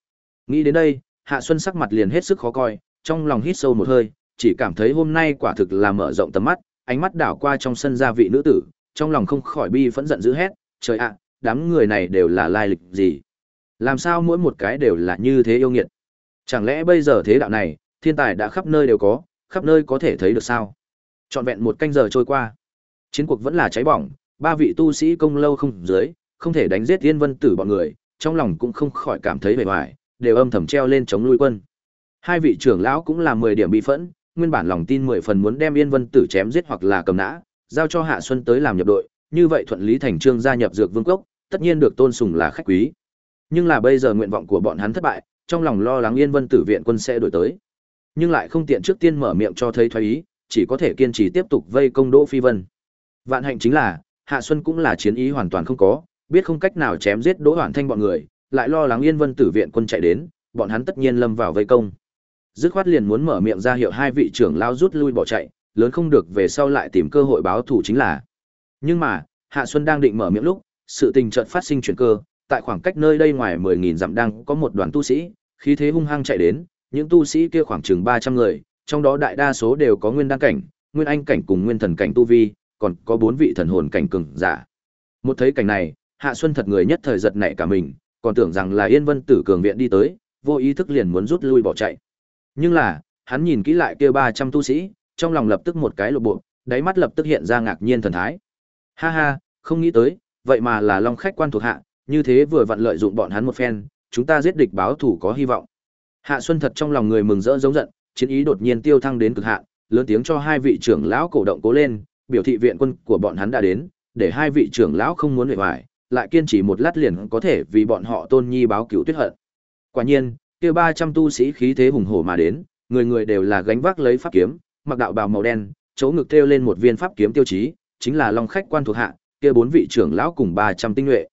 Nghĩ đến đây, Hạ Xuân sắc mặt liền hết sức khó coi, trong lòng hít sâu một hơi, chỉ cảm thấy hôm nay quả thực là mở rộng tầm mắt, ánh mắt đảo qua trong sân gia vị nữ tử, trong lòng không khỏi bi phẫn giận dữ hét, trời ạ, đám người này đều là lai lịch gì? Làm sao mỗi một cái đều là như thế yêu nghiệt? Chẳng lẽ bây giờ thế đạo này, thiên tài đã khắp nơi đều có, khắp nơi có thể thấy được sao? Trọn vẹn một canh giờ trôi qua. Chiến cuộc vẫn là cháy bỏng, ba vị tu sĩ công lâu không dưới, không thể đánh giết Yên Vân Tử bọn người, trong lòng cũng không khỏi cảm thấy vẻ vải, đều âm thầm treo lên chống lui quân. Hai vị trưởng lão cũng là 10 điểm bị phẫn, nguyên bản lòng tin 10 phần muốn đem Yên Vân Tử chém giết hoặc là cầm nã, giao cho Hạ Xuân tới làm nhập đội, như vậy thuận lý thành trương gia nhập Dược Vương Cốc, tất nhiên được tôn sùng là khách quý. Nhưng là bây giờ nguyện vọng của bọn hắn thất bại, trong lòng lo lắng Yên Vân Tử viện quân sẽ đổi tới. Nhưng lại không tiện trước tiên mở miệng cho thấy thoái ý, chỉ có thể kiên trì tiếp tục vây công Đỗ Phi Vân. Vạn hạnh chính là, Hạ Xuân cũng là chiến ý hoàn toàn không có, biết không cách nào chém giết Đỗ Hoàn Thanh bọn người, lại lo lắng Yên Vân Tử viện quân chạy đến, bọn hắn tất nhiên lâm vào vây công. Dứt khoát liền muốn mở miệng ra hiệu hai vị trưởng lao rút lui bỏ chạy, lớn không được về sau lại tìm cơ hội báo thù chính là. Nhưng mà, Hạ Xuân đang định mở miệng lúc, sự tình chợt phát sinh chuyển cơ, tại khoảng cách nơi đây ngoài 10000 dặm đang có một đoàn tu sĩ, khí thế hung hăng chạy đến, những tu sĩ kia khoảng chừng 300 người, trong đó đại đa số đều có nguyên đăng cảnh, nguyên anh cảnh cùng nguyên thần cảnh tu vi, còn có bốn vị thần hồn cảnh cường giả. Một thấy cảnh này, Hạ Xuân thật người nhất thời giật nảy cả mình, còn tưởng rằng là Yên Vân Tử cường viện đi tới, vô ý thức liền muốn rút lui bỏ chạy. Nhưng là, hắn nhìn kỹ lại kia 300 tu sĩ, trong lòng lập tức một cái lộ bộ, đáy mắt lập tức hiện ra ngạc nhiên thần thái. Ha ha, không nghĩ tới, vậy mà là Long khách quan thuộc hạ, như thế vừa vặn lợi dụng bọn hắn một phen, chúng ta giết địch báo thủ có hy vọng. Hạ Xuân thật trong lòng người mừng rỡ giống giận, chiến ý đột nhiên tiêu thăng đến cực hạn, lớn tiếng cho hai vị trưởng lão cổ động cố lên, biểu thị viện quân của bọn hắn đã đến, để hai vị trưởng lão không muốn lùi bại, lại kiên trì một lát liền có thể vì bọn họ tôn nhi báo cứu tuyết hận. Quả nhiên, kia 300 tu sĩ khí thế hùng hổ mà đến, người người đều là gánh vác lấy pháp kiếm, mặc đạo bào màu đen, chỗ ngực treo lên một viên pháp kiếm tiêu chí, chính là Long khách quan thuộc hạ, kia bốn vị trưởng lão cùng 300 tinh nhuệ.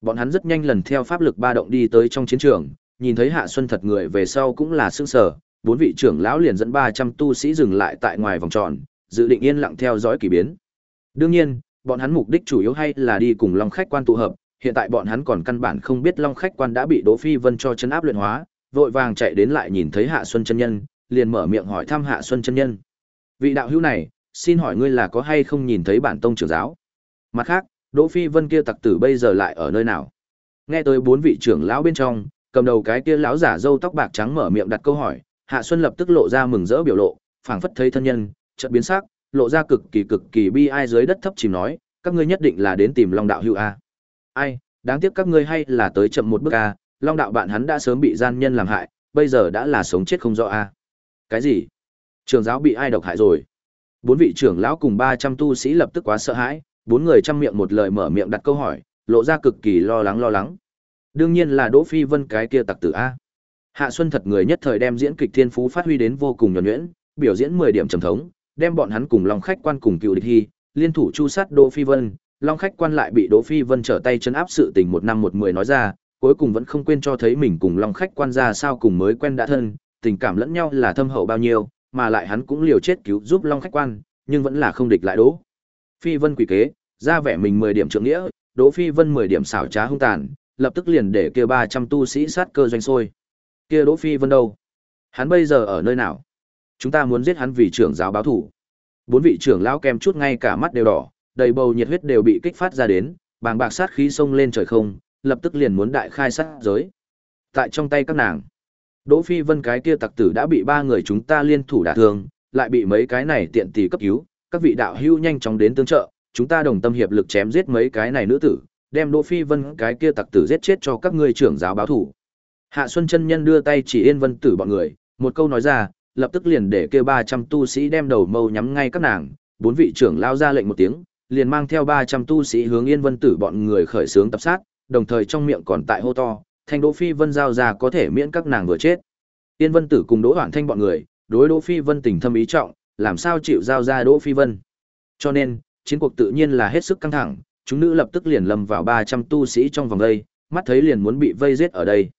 Bọn hắn rất nhanh lần theo pháp lực ba động đi tới trong chiến trường, nhìn thấy Hạ Xuân thật người về sau cũng là sững sờ, bốn vị trưởng lão liền dẫn 300 tu sĩ dừng lại tại ngoài vòng tròn, dự định yên lặng theo dõi kỳ biến. Đương nhiên, bọn hắn mục đích chủ yếu hay là đi cùng Long khách quan tụ hợp, hiện tại bọn hắn còn căn bản không biết Long khách quan đã bị Đỗ Phi Vân cho chấn áp luyện hóa, vội vàng chạy đến lại nhìn thấy Hạ Xuân chân nhân, liền mở miệng hỏi thăm Hạ Xuân chân nhân. Vị đạo hữu này, xin hỏi ngươi là có hay không nhìn thấy bản tông trưởng giáo? Mặt khác, Đỗ Phi Vân kia tặc tử bây giờ lại ở nơi nào? Nghe tới bốn vị trưởng lão bên trong, cầm đầu cái kia lão giả râu tóc bạc trắng mở miệng đặt câu hỏi, Hạ Xuân lập tức lộ ra mừng rỡ biểu lộ, phảng phất thấy thân nhân, chợt biến sắc, lộ ra cực kỳ cực kỳ bi ai dưới đất thấp chìm nói, các ngươi nhất định là đến tìm Long đạo hữu a. Ai, đáng tiếc các ngươi hay là tới chậm một bước a, Long đạo bạn hắn đã sớm bị gian nhân làm hại, bây giờ đã là sống chết không rõ a. Cái gì? Trường giáo bị ai độc hại rồi? Bốn vị trưởng lão cùng 300 tu sĩ lập tức quá sợ hãi, bốn người chăm miệng một lời mở miệng đặt câu hỏi, lộ ra cực kỳ lo lắng lo lắng. Đương nhiên là Đỗ Phi Vân cái kia tặc tử a. Hạ Xuân thật người nhất thời đem diễn kịch thiên phú phát huy đến vô cùng nhuần nhuyễn, biểu diễn 10 điểm trầm thống, đem bọn hắn cùng Long khách quan cùng cựu địch hy, liên thủ chu sát Đỗ Phi Vân, Long khách quan lại bị Đỗ Phi Vân trở tay chân áp sự tình một năm một mười nói ra, cuối cùng vẫn không quên cho thấy mình cùng Long khách quan ra sao cùng mới quen đã thân, tình cảm lẫn nhau là thâm hậu bao nhiêu, mà lại hắn cũng liều chết cứu giúp Long khách quan, nhưng vẫn là không địch lại Đỗ. Phi Vân quỷ kế, ra vẻ mình 10 điểm trượng nghĩa, Đỗ Phi Vân 10 điểm xảo trá hung tàn, lập tức liền để kia 300 tu sĩ sát cơ doanh sôi. Kia Đỗ Phi Vân đâu? Hắn bây giờ ở nơi nào? Chúng ta muốn giết hắn vì trưởng giáo báo thủ. Bốn vị trưởng lão kèm chút ngay cả mắt đều đỏ, đầy bầu nhiệt huyết đều bị kích phát ra đến, bàng bạc sát khí xông lên trời không, lập tức liền muốn đại khai sát giới. Tại trong tay các nàng, Đỗ Phi Vân cái kia tặc tử đã bị ba người chúng ta liên thủ đả thương, lại bị mấy cái này tiện tỷ cấp cứu, các vị đạo hữu nhanh chóng đến tương trợ, chúng ta đồng tâm hiệp lực chém giết mấy cái này nữ tử, đem Đỗ Phi Vân cái kia tặc tử giết chết cho các ngươi trưởng giáo báo thủ. Hạ Xuân chân nhân đưa tay chỉ Yên Vân tử bọn người, một câu nói ra, lập tức liền để kêu 300 tu sĩ đem đầu mâu nhắm ngay các nàng, bốn vị trưởng lao ra lệnh một tiếng, liền mang theo 300 tu sĩ hướng Yên Vân tử bọn người khởi xướng tập sát, đồng thời trong miệng còn tại hô to, thanh Đỗ Phi Vân giao ra có thể miễn các nàng vừa chết. Yên Vân tử cùng Đỗ Hoản Thanh bọn người, đối Đỗ Phi Vân tình thâm ý trọng, làm sao chịu giao ra Đỗ Phi Vân. Cho nên, chiến cuộc tự nhiên là hết sức căng thẳng, chúng nữ lập tức liền lâm vào 300 tu sĩ trong vòng đây, mắt thấy liền muốn bị vây giết ở đây.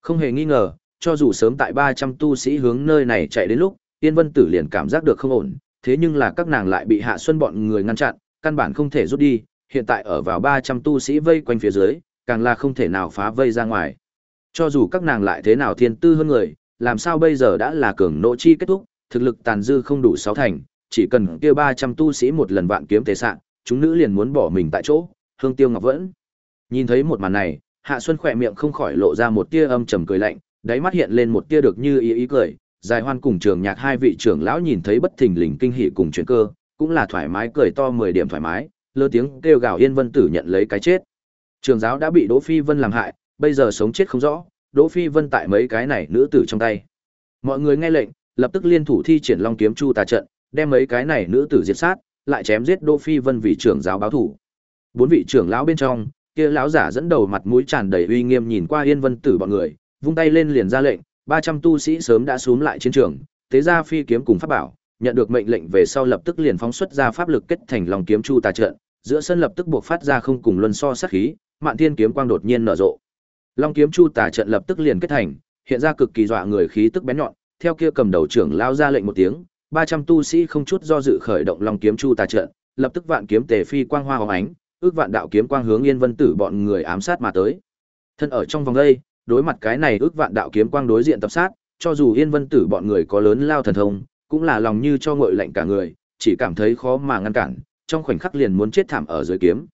Không hề nghi ngờ, cho dù sớm tại 300 tu sĩ hướng nơi này chạy đến lúc, Yên Vân Tử liền cảm giác được không ổn, thế nhưng là các nàng lại bị Hạ Xuân bọn người ngăn chặn, căn bản không thể rút đi, hiện tại ở vào 300 tu sĩ vây quanh phía dưới, càng là không thể nào phá vây ra ngoài. Cho dù các nàng lại thế nào thiên tư hơn người, làm sao bây giờ đã là cường nộ chi kết thúc, thực lực tàn dư không đủ sáu thành, chỉ cần kia 300 tu sĩ một lần vạn kiếm tế sạng, chúng nữ liền muốn bỏ mình tại chỗ, Hương Tiêu Ngọc vẫn. Nhìn thấy một màn này, Hạ Xuân khỏe miệng không khỏi lộ ra một tia âm trầm cười lạnh, đáy mắt hiện lên một tia được như ý ý cười, Dài Hoan cùng Trường Nhạc hai vị trưởng lão nhìn thấy bất thình lình kinh hỉ cùng chuyển cơ, cũng là thoải mái cười to 10 điểm thoải mái, lơ tiếng kêu gào Yên Vân Tử nhận lấy cái chết. Trường giáo đã bị Đỗ Phi Vân làm hại, bây giờ sống chết không rõ, Đỗ Phi Vân tại mấy cái này nữ tử trong tay. Mọi người nghe lệnh, lập tức liên thủ thi triển Long kiếm chu tà trận, đem mấy cái này nữ tử diệt sát, lại chém giết Đỗ Phi Vân vị trưởng giáo báo thủ. Bốn vị trưởng lão bên trong, kia lão giả dẫn đầu mặt mũi tràn đầy uy nghiêm nhìn qua Yên Vân Tử bọn người, vung tay lên liền ra lệnh, 300 tu sĩ sớm đã xuống lại chiến trường, tế ra phi kiếm cùng pháp bảo, nhận được mệnh lệnh về sau lập tức liền phóng xuất ra pháp lực kết thành Long kiếm chu tà trận, giữa sân lập tức buộc phát ra không cùng luân so sát khí, Mạn Thiên kiếm quang đột nhiên nở rộ. Long kiếm chu tả trận lập tức liền kết thành, hiện ra cực kỳ dọa người khí tức bén nhọn, theo kia cầm đầu trưởng lao ra lệnh một tiếng, 300 tu sĩ không chút do dự khởi động Long kiếm chu tà trận, lập tức vạn kiếm tề phi quang hoa hồng ánh, ước vạn đạo kiếm quang hướng Yên Vân Tử bọn người ám sát mà tới. Thân ở trong vòng đây, đối mặt cái này ước vạn đạo kiếm quang đối diện tập sát, cho dù Yên Vân Tử bọn người có lớn lao thần thông, cũng là lòng như cho ngội lạnh cả người, chỉ cảm thấy khó mà ngăn cản, trong khoảnh khắc liền muốn chết thảm ở dưới kiếm.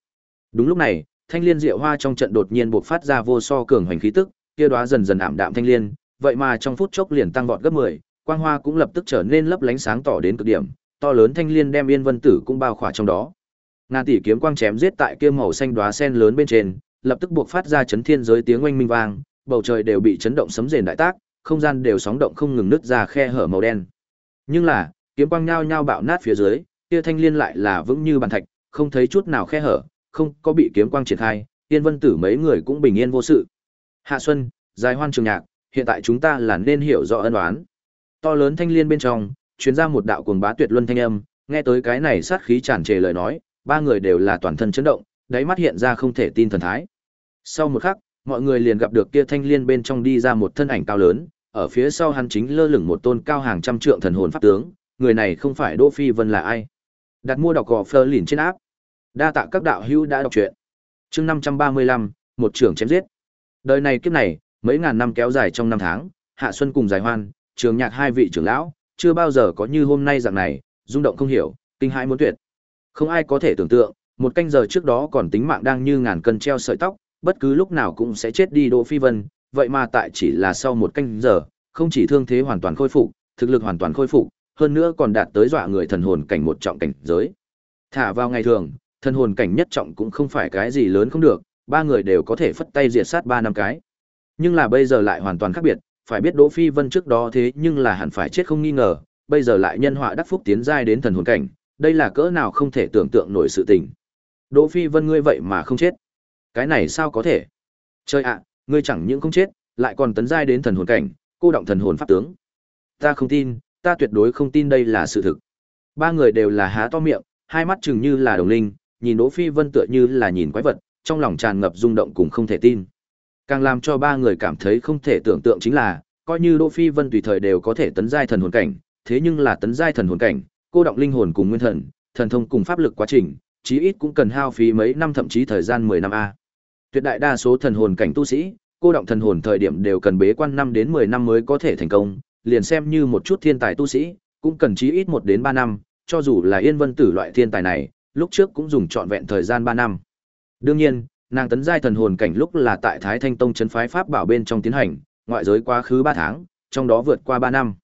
Đúng lúc này, thanh liên diệu hoa trong trận đột nhiên bộc phát ra vô so cường hoành khí tức, kia đóa dần dần ảm đạm thanh liên, vậy mà trong phút chốc liền tăng vọt gấp 10, quang hoa cũng lập tức trở nên lấp lánh sáng tỏ đến cực điểm, to lớn thanh liên đem Yên Vân Tử cũng bao khỏa trong đó. Ngàn tỷ kiếm quang chém giết tại kia màu xanh đóa sen lớn bên trên, lập tức buộc phát ra chấn thiên giới tiếng oanh minh vang, bầu trời đều bị chấn động sấm rền đại tác, không gian đều sóng động không ngừng nứt ra khe hở màu đen. Nhưng là, kiếm quang nhao nhao bạo nát phía dưới, kia thanh liên lại là vững như bàn thạch, không thấy chút nào khe hở, không có bị kiếm quang triển khai, Tiên Vân Tử mấy người cũng bình yên vô sự. Hạ Xuân, Dài Hoan Trường Nhạc, hiện tại chúng ta là nên hiểu rõ ân oán. To lớn thanh liên bên trong, truyền ra một đạo cuồng bá tuyệt luân thanh âm, nghe tới cái này sát khí tràn trề lời nói, ba người đều là toàn thân chấn động, đáy mắt hiện ra không thể tin thần thái. Sau một khắc, mọi người liền gặp được kia thanh liên bên trong đi ra một thân ảnh cao lớn, ở phía sau hắn chính lơ lửng một tôn cao hàng trăm trượng thần hồn pháp tướng, người này không phải Đỗ Phi Vân là ai? Đặt mua đọc gò Fleur lìn trên áp. Đa tạ các đạo hữu đã đọc truyện. Chương 535, một trưởng chém giết. Đời này kiếp này, mấy ngàn năm kéo dài trong năm tháng, Hạ Xuân cùng Giải Hoan, Trường Nhạc hai vị trưởng lão, chưa bao giờ có như hôm nay dạng này, rung động không hiểu, kinh hãi muốn tuyệt. Không ai có thể tưởng tượng, một canh giờ trước đó còn tính mạng đang như ngàn cân treo sợi tóc, bất cứ lúc nào cũng sẽ chết đi Đỗ Phi Vân, vậy mà tại chỉ là sau một canh giờ, không chỉ thương thế hoàn toàn khôi phục, thực lực hoàn toàn khôi phục, hơn nữa còn đạt tới dọa người thần hồn cảnh một trọng cảnh giới. Thả vào ngày thường, thần hồn cảnh nhất trọng cũng không phải cái gì lớn không được, ba người đều có thể phất tay diệt sát ba năm cái. Nhưng là bây giờ lại hoàn toàn khác biệt, phải biết Đỗ Phi Vân trước đó thế nhưng là hẳn phải chết không nghi ngờ, bây giờ lại nhân họa đắc phúc tiến giai đến thần hồn cảnh, đây là cỡ nào không thể tưởng tượng nổi sự tình. Đỗ Phi Vân ngươi vậy mà không chết. Cái này sao có thể? Chơi ạ, ngươi chẳng những không chết, lại còn tấn giai đến thần hồn cảnh, cô động thần hồn pháp tướng. Ta không tin, ta tuyệt đối không tin đây là sự thực. Ba người đều là há to miệng, hai mắt chừng như là đồng linh, nhìn Đỗ Phi Vân tựa như là nhìn quái vật, trong lòng tràn ngập rung động cùng không thể tin. Càng làm cho ba người cảm thấy không thể tưởng tượng chính là, coi như Đỗ Phi Vân tùy thời đều có thể tấn giai thần hồn cảnh, thế nhưng là tấn giai thần hồn cảnh, cô động linh hồn cùng nguyên thần, thần thông cùng pháp lực quá trình, chí ít cũng cần hao phí mấy năm thậm chí thời gian 10 năm a. Tuyệt đại đa số thần hồn cảnh tu sĩ, cô động thần hồn thời điểm đều cần bế quan 5 đến 10 năm mới có thể thành công, liền xem như một chút thiên tài tu sĩ, cũng cần chí ít 1 đến 3 năm, cho dù là Yên Vân Tử loại thiên tài này, lúc trước cũng dùng trọn vẹn thời gian 3 năm. Đương nhiên, nàng tấn giai thần hồn cảnh lúc là tại Thái Thanh Tông trấn phái pháp bảo bên trong tiến hành, ngoại giới quá khứ 3 tháng, trong đó vượt qua 3 năm.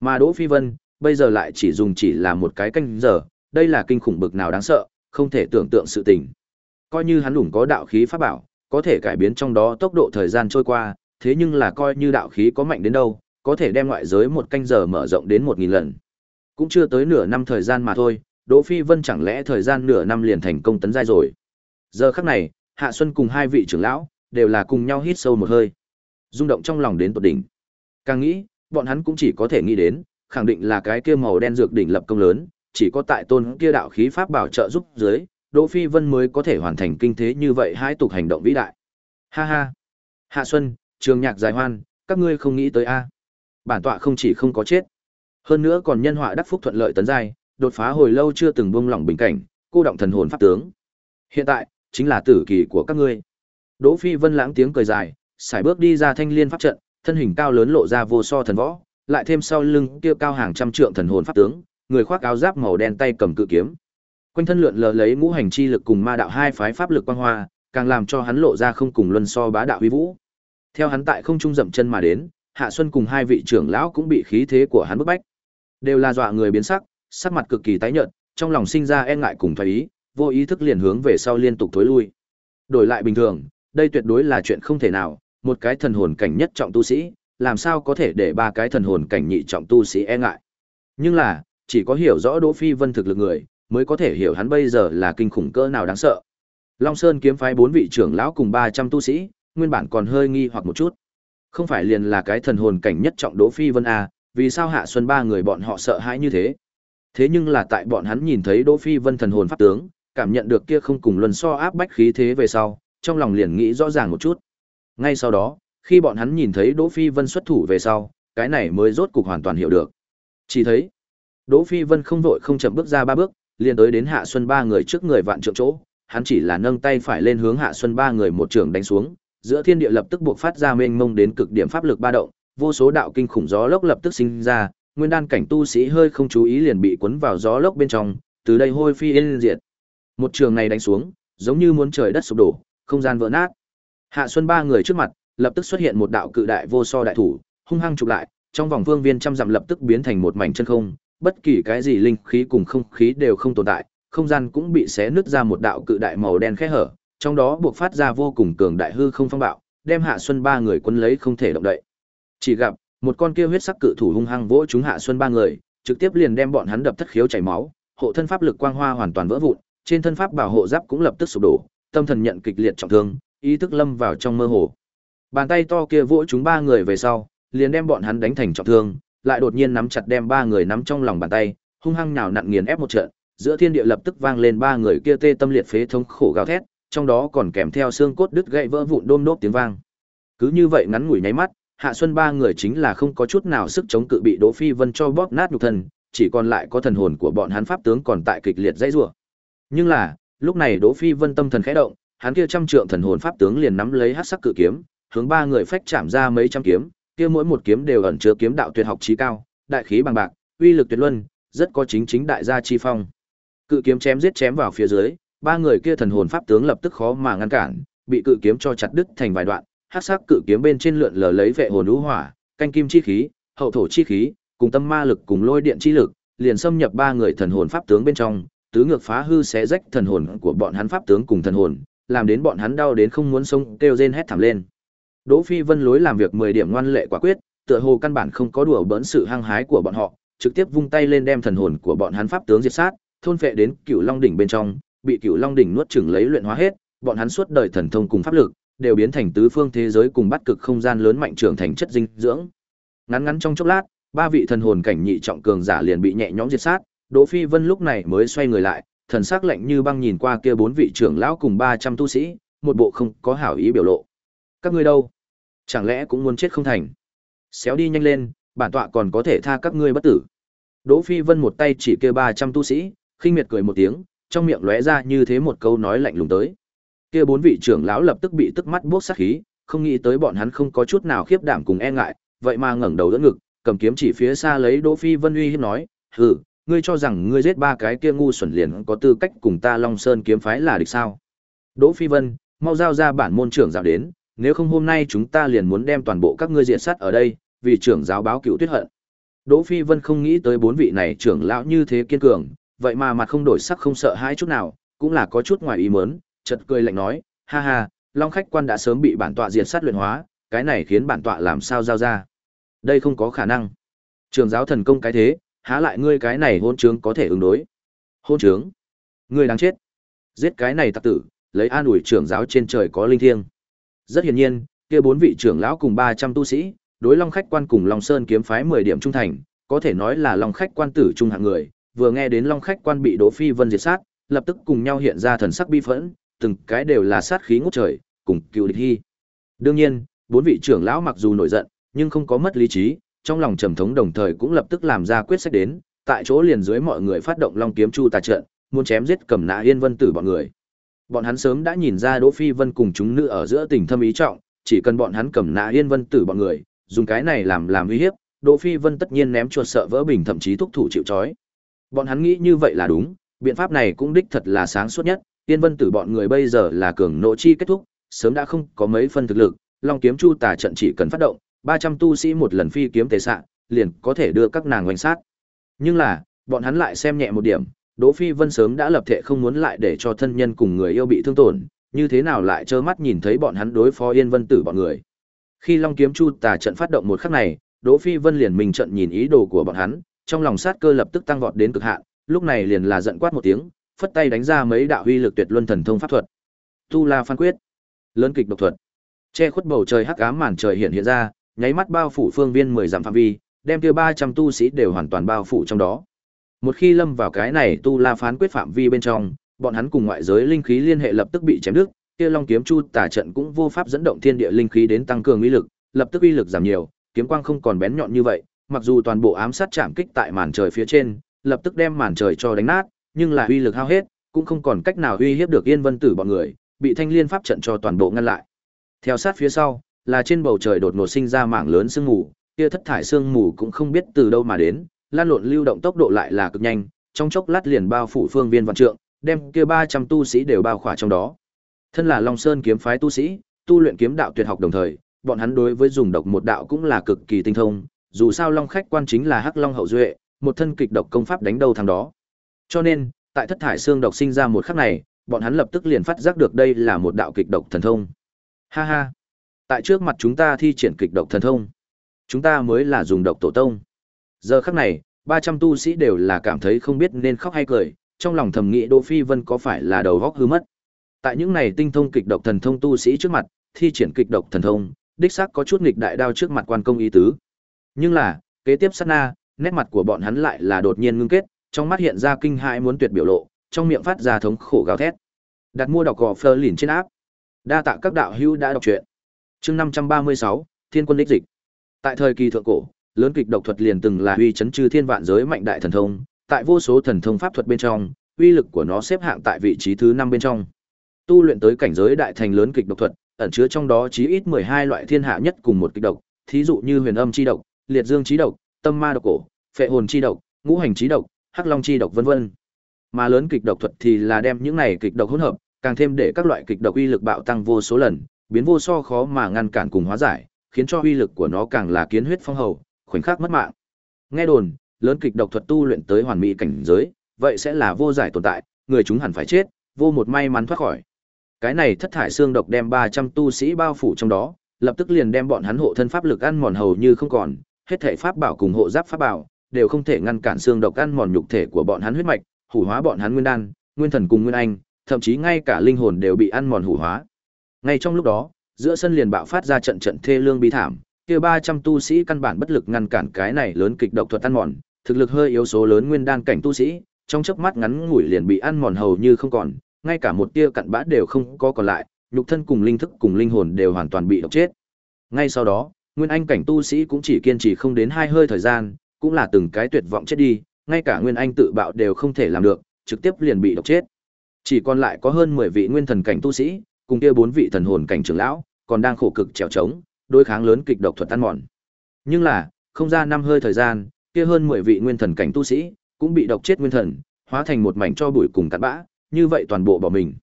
Mà Đỗ Phi Vân, bây giờ lại chỉ dùng chỉ là một cái canh giờ, đây là kinh khủng bực nào đáng sợ, không thể tưởng tượng sự tình. Coi như hắn lủng có đạo khí pháp bảo, có thể cải biến trong đó tốc độ thời gian trôi qua, thế nhưng là coi như đạo khí có mạnh đến đâu, có thể đem ngoại giới một canh giờ mở rộng đến 1000 lần. Cũng chưa tới nửa năm thời gian mà thôi, Đỗ Phi Vân chẳng lẽ thời gian nửa năm liền thành công tấn giai rồi. Giờ khắc này, Hạ Xuân cùng hai vị trưởng lão đều là cùng nhau hít sâu một hơi. Rung động trong lòng đến tột đỉnh. Càng nghĩ, bọn hắn cũng chỉ có thể nghĩ đến, khẳng định là cái kia màu đen dược đỉnh lập công lớn, chỉ có tại tôn kia đạo khí pháp bảo trợ giúp dưới, Đỗ Phi Vân mới có thể hoàn thành kinh thế như vậy hai tục hành động vĩ đại. Ha ha. Hạ Xuân, Trường Nhạc Dài Hoan, các ngươi không nghĩ tới a? Bản tọa không chỉ không có chết, hơn nữa còn nhân họa đắc phúc thuận lợi tấn giai, đột phá hồi lâu chưa từng buông lỏng bình cảnh, cô động thần hồn pháp tướng. Hiện tại, chính là tử kỳ của các ngươi. Đỗ Phi Vân lãng tiếng cười dài, xài bước đi ra thanh liên pháp trận, thân hình cao lớn lộ ra vô so thần võ, lại thêm sau lưng kia cao hàng trăm trượng thần hồn pháp tướng, người khoác áo giáp màu đen tay cầm cự kiếm. Quanh thân lượn lờ lấy ngũ hành chi lực cùng ma đạo hai phái pháp lực quang hoa, càng làm cho hắn lộ ra không cùng luân so bá đạo uy vũ. Theo hắn tại không trung dậm chân mà đến, Hạ Xuân cùng hai vị trưởng lão cũng bị khí thế của hắn bức bách. Đều là dọa người biến sắc, sắc mặt cực kỳ tái nhợt, trong lòng sinh ra e ngại cùng thoái ý, vô ý thức liền hướng về sau liên tục thối lui. Đổi lại bình thường, đây tuyệt đối là chuyện không thể nào, một cái thần hồn cảnh nhất trọng tu sĩ, làm sao có thể để ba cái thần hồn cảnh nhị trọng tu sĩ e ngại. Nhưng là, chỉ có hiểu rõ Đỗ Phi Vân thực lực người, mới có thể hiểu hắn bây giờ là kinh khủng cỡ nào đáng sợ. Long Sơn kiếm phái bốn vị trưởng lão cùng 300 tu sĩ, nguyên bản còn hơi nghi hoặc một chút. Không phải liền là cái thần hồn cảnh nhất trọng Đỗ Phi Vân à, vì sao Hạ Xuân ba người bọn họ sợ hãi như thế? Thế nhưng là tại bọn hắn nhìn thấy Đỗ Phi Vân thần hồn pháp tướng, cảm nhận được kia không cùng luân so áp bách khí thế về sau, trong lòng liền nghĩ rõ ràng một chút. Ngay sau đó, khi bọn hắn nhìn thấy Đỗ Phi Vân xuất thủ về sau, cái này mới rốt cục hoàn toàn hiểu được. Chỉ thấy, Đỗ Phi Vân không vội không chậm bước ra ba bước, liền tới đến Hạ Xuân ba người trước người vạn trượng chỗ, hắn chỉ là nâng tay phải lên hướng Hạ Xuân ba người một trường đánh xuống, giữa thiên địa lập tức buộc phát ra mênh mông đến cực điểm pháp lực ba động, vô số đạo kinh khủng gió lốc lập tức sinh ra, nguyên đan cảnh tu sĩ hơi không chú ý liền bị cuốn vào gió lốc bên trong, từ đây hôi phi yên diệt. Một trường này đánh xuống, giống như muốn trời đất sụp đổ, không gian vỡ nát. Hạ Xuân ba người trước mặt, lập tức xuất hiện một đạo cự đại vô so đại thủ, hung hăng chụp lại, trong vòng vương viên trăm dặm lập tức biến thành một mảnh chân không, bất kỳ cái gì linh khí cùng không khí đều không tồn tại, không gian cũng bị xé nứt ra một đạo cự đại màu đen khe hở, trong đó buộc phát ra vô cùng cường đại hư không phong bạo, đem Hạ Xuân ba người cuốn lấy không thể động đậy. Chỉ gặp một con kia huyết sắc cự thủ hung hăng vỗ chúng Hạ Xuân ba người, trực tiếp liền đem bọn hắn đập thất khiếu chảy máu, hộ thân pháp lực quang hoa hoàn toàn vỡ vụn, trên thân pháp bảo hộ giáp cũng lập tức sụp đổ, tâm thần nhận kịch liệt trọng thương, ý thức lâm vào trong mơ hồ. Bàn tay to kia vỗ chúng ba người về sau, liền đem bọn hắn đánh thành trọng thương, lại đột nhiên nắm chặt đem ba người nắm trong lòng bàn tay, hung hăng nào nặn nghiền ép một trận, giữa thiên địa lập tức vang lên ba người kia tê tâm liệt phế thống khổ gào thét, trong đó còn kèm theo xương cốt đứt gãy vỡ vụn đôm nốt tiếng vang. Cứ như vậy ngắn ngủi nháy mắt, Hạ Xuân ba người chính là không có chút nào sức chống cự bị Đỗ Phi Vân cho bóp nát nhục thân, chỉ còn lại có thần hồn của bọn hắn pháp tướng còn tại kịch liệt dãy rủa. Nhưng là, lúc này Đỗ Phi Vân tâm thần khẽ động, hắn kia trăm trượng thần hồn pháp tướng liền nắm lấy hắc sắc cự kiếm, hướng ba người phách chạm ra mấy trăm kiếm, kia mỗi một kiếm đều ẩn chứa kiếm đạo tuyệt học chí cao, đại khí bằng bạc, uy lực tuyệt luân, rất có chính chính đại gia chi phong. Cự kiếm chém giết chém vào phía dưới, ba người kia thần hồn pháp tướng lập tức khó mà ngăn cản, bị cự kiếm cho chặt đứt thành vài đoạn, hắc sắc cự kiếm bên trên lượn lờ lấy vệ hồn ú hỏa, canh kim chi khí, hậu thổ chi khí, cùng tâm ma lực cùng lôi điện chi lực, liền xâm nhập ba người thần hồn pháp tướng bên trong, tứ ngược phá hư xé rách thần hồn của bọn hắn pháp tướng cùng thần hồn, làm đến bọn hắn đau đến không muốn sống kêu rên hét thảm lên. Đỗ Phi Vân lối làm việc 10 điểm ngoan lệ quả quyết, tựa hồ căn bản không có đùa bỡn sự hăng hái của bọn họ, trực tiếp vung tay lên đem thần hồn của bọn hắn pháp tướng diệt sát, thôn phệ đến Cửu Long đỉnh bên trong, bị Cửu Long đỉnh nuốt chửng lấy luyện hóa hết, bọn hắn suốt đời thần thông cùng pháp lực đều biến thành tứ phương thế giới cùng bắt cực không gian lớn mạnh trưởng thành chất dinh dưỡng. Ngắn ngắn trong chốc lát, ba vị thần hồn cảnh nhị trọng cường giả liền bị nhẹ nhõm diệt sát, Đỗ Phi Vân lúc này mới xoay người lại, thần sắc lạnh như băng nhìn qua kia bốn vị trưởng lão cùng 300 tu sĩ, một bộ không có hảo ý biểu lộ. Các ngươi đâu? Chẳng lẽ cũng muốn chết không thành? Xéo đi nhanh lên, bản tọa còn có thể tha các ngươi bất tử. Đỗ Phi Vân một tay chỉ kia 300 tu sĩ, khinh miệt cười một tiếng, trong miệng lóe ra như thế một câu nói lạnh lùng tới. Kia bốn vị trưởng lão lập tức bị tức mắt buốc sát khí, không nghĩ tới bọn hắn không có chút nào khiếp đảm cùng e ngại, vậy mà ngẩng đầu đỡ ngực, cầm kiếm chỉ phía xa lấy Đỗ Phi Vân uy hiếp nói, "Hừ, ngươi cho rằng ngươi giết ba cái kia ngu xuẩn liền có tư cách cùng ta Long Sơn kiếm phái là địch sao?" Đỗ Phi Vân, mau giao ra bản môn trưởng giáo đến, nếu không hôm nay chúng ta liền muốn đem toàn bộ các ngươi diệt sát ở đây, vì trưởng giáo báo cựu tuyết hận. Đỗ Phi Vân không nghĩ tới bốn vị này trưởng lão như thế kiên cường, vậy mà mặt không đổi sắc không sợ hãi chút nào, cũng là có chút ngoài ý muốn, chật cười lạnh nói, ha ha, Long khách quan đã sớm bị bản tọa diệt sát luyện hóa, cái này khiến bản tọa làm sao giao ra. Đây không có khả năng. trường giáo thần công cái thế, há lại ngươi cái này hôn trướng có thể ứng đối. Hôn trướng? Ngươi đáng chết. Giết cái này tặc tử, lấy an ủi trưởng giáo trên trời có linh thiêng. Rất hiển nhiên, kia bốn vị trưởng lão cùng 300 tu sĩ, đối Long khách quan cùng Long Sơn kiếm phái 10 điểm trung thành, có thể nói là Long khách quan tử trung hạng người, vừa nghe đến Long khách quan bị Đỗ Phi Vân diệt sát, lập tức cùng nhau hiện ra thần sắc bi phẫn, từng cái đều là sát khí ngút trời, cùng cựu địch hy. Đương nhiên, bốn vị trưởng lão mặc dù nổi giận, nhưng không có mất lý trí, trong lòng trầm thống đồng thời cũng lập tức làm ra quyết sách đến, tại chỗ liền dưới mọi người phát động Long kiếm chu tà trận, muốn chém giết cầm nã Yên Vân tử bọn người. Bọn hắn sớm đã nhìn ra Đỗ Phi Vân cùng chúng nữ ở giữa tình thâm ý trọng, chỉ cần bọn hắn cầm nã Yên Vân tử bọn người, dùng cái này làm làm uy hiếp, Đỗ Phi Vân tất nhiên ném chuột sợ vỡ bình thậm chí thúc thủ chịu trói. Bọn hắn nghĩ như vậy là đúng, biện pháp này cũng đích thật là sáng suốt nhất, Tiên Vân tử bọn người bây giờ là cường nộ chi kết thúc, sớm đã không có mấy phân thực lực, Long kiếm chu tà trận chỉ cần phát động, 300 tu sĩ một lần phi kiếm tề xạ, liền có thể đưa các nàng hoành sát. Nhưng là, bọn hắn lại xem nhẹ một điểm, Đỗ Phi Vân sớm đã lập thể không muốn lại để cho thân nhân cùng người yêu bị thương tổn, như thế nào lại trơ mắt nhìn thấy bọn hắn đối phó Yên Vân Tử bọn người. Khi Long kiếm chu tà trận phát động một khắc này, Đỗ Phi Vân liền mình trận nhìn ý đồ của bọn hắn, trong lòng sát cơ lập tức tăng vọt đến cực hạn, lúc này liền là giận quát một tiếng, phất tay đánh ra mấy đạo huy lực tuyệt luân thần thông pháp thuật. Tu La Phan Quyết, lớn kịch độc thuật, che khuất bầu trời hắc ám màn trời hiện hiện ra, nháy mắt bao phủ phương viên 10 dặm phạm vi, đem kia 300 tu sĩ đều hoàn toàn bao phủ trong đó. Một khi lâm vào cái này tu la phán quyết phạm vi bên trong, bọn hắn cùng ngoại giới linh khí liên hệ lập tức bị chém đứt, kia Long kiếm chu tả trận cũng vô pháp dẫn động thiên địa linh khí đến tăng cường uy lực, lập tức uy lực giảm nhiều, kiếm quang không còn bén nhọn như vậy, mặc dù toàn bộ ám sát chạm kích tại màn trời phía trên, lập tức đem màn trời cho đánh nát, nhưng là uy lực hao hết, cũng không còn cách nào uy hiếp được Yên Vân Tử bọn người, bị Thanh Liên pháp trận cho toàn bộ ngăn lại. Theo sát phía sau, là trên bầu trời đột ngột sinh ra mảng lớn sương mù, kia thất thải sương mù cũng không biết từ đâu mà đến, lan lộn lưu động tốc độ lại là cực nhanh, trong chốc lát liền bao phủ phương viên vạn trượng, đem kia 300 tu sĩ đều bao khỏa trong đó. Thân là Long Sơn kiếm phái tu sĩ, tu luyện kiếm đạo tuyệt học đồng thời, bọn hắn đối với dùng độc một đạo cũng là cực kỳ tinh thông, dù sao Long khách quan chính là Hắc Long hậu duệ, một thân kịch độc công pháp đánh đâu thằng đó. Cho nên, tại thất thải xương độc sinh ra một khắc này, bọn hắn lập tức liền phát giác được đây là một đạo kịch độc thần thông. Ha ha, tại trước mặt chúng ta thi triển kịch độc thần thông, chúng ta mới là dùng độc tổ tông. Giờ khắc này, 300 tu sĩ đều là cảm thấy không biết nên khóc hay cười, trong lòng thầm nghĩ Đỗ Phi Vân có phải là đầu óc hư mất. Tại những này tinh thông kịch độc thần thông tu sĩ trước mặt, thi triển kịch độc thần thông, đích xác có chút nghịch đại đao trước mặt quan công ý tứ. Nhưng là, kế tiếp sát na, nét mặt của bọn hắn lại là đột nhiên ngưng kết, trong mắt hiện ra kinh hãi muốn tuyệt biểu lộ, trong miệng phát ra thống khổ gào thét. Đặt mua đọc gò Fleur lìn trên áp. Đa tạ các đạo hữu đã đọc truyện. Chương 536, Thiên quân lịch dịch. Tại thời kỳ thượng cổ, lớn kịch độc thuật liền từng là uy chấn chư thiên vạn giới mạnh đại thần thông, tại vô số thần thông pháp thuật bên trong, uy lực của nó xếp hạng tại vị trí thứ 5 bên trong. Tu luyện tới cảnh giới đại thành lớn kịch độc thuật, ẩn chứa trong đó chí ít 12 loại thiên hạ nhất cùng một kịch độc, thí dụ như huyền âm chi độc, liệt dương chi độc, tâm ma độc cổ, phệ hồn chi độc, ngũ hành chi độc, hắc long chi độc vân vân. Mà lớn kịch độc thuật thì là đem những này kịch độc hỗn hợp, càng thêm để các loại kịch độc uy lực bạo tăng vô số lần, biến vô so khó mà ngăn cản cùng hóa giải, khiến cho uy lực của nó càng là kiến huyết phong hầu, khoảnh khắc mất mạng. Nghe đồn, lớn kịch độc thuật tu luyện tới hoàn mỹ cảnh giới, vậy sẽ là vô giải tồn tại, người chúng hẳn phải chết, vô một may mắn thoát khỏi. Cái này thất thải xương độc đem 300 tu sĩ bao phủ trong đó, lập tức liền đem bọn hắn hộ thân pháp lực ăn mòn hầu như không còn, hết thảy pháp bảo cùng hộ giáp pháp bảo đều không thể ngăn cản xương độc ăn mòn nhục thể của bọn hắn huyết mạch, hủ hóa bọn hắn nguyên đan, nguyên thần cùng nguyên anh, thậm chí ngay cả linh hồn đều bị ăn mòn hủ hóa. Ngay trong lúc đó, giữa sân liền bạo phát ra trận trận thê lương bi thảm, kia 300 tu sĩ căn bản bất lực ngăn cản cái này lớn kịch độc thuật ăn mòn, thực lực hơi yếu số lớn nguyên đan cảnh tu sĩ, trong chớp mắt ngắn ngủi liền bị ăn mòn hầu như không còn, ngay cả một tia cặn bã đều không có còn lại, nhục thân cùng linh thức cùng linh hồn đều hoàn toàn bị độc chết. Ngay sau đó, nguyên anh cảnh tu sĩ cũng chỉ kiên trì không đến hai hơi thời gian, cũng là từng cái tuyệt vọng chết đi, ngay cả nguyên anh tự bạo đều không thể làm được, trực tiếp liền bị độc chết. Chỉ còn lại có hơn 10 vị nguyên thần cảnh tu sĩ, cùng kia bốn vị thần hồn cảnh trưởng lão, còn đang khổ cực trèo trống, đối kháng lớn kịch độc thuật tan mòn. Nhưng là, không ra năm hơi thời gian, kia hơn 10 vị nguyên thần cảnh tu sĩ cũng bị độc chết nguyên thần, hóa thành một mảnh cho bụi cùng cát bã, như vậy toàn bộ bỏ mình.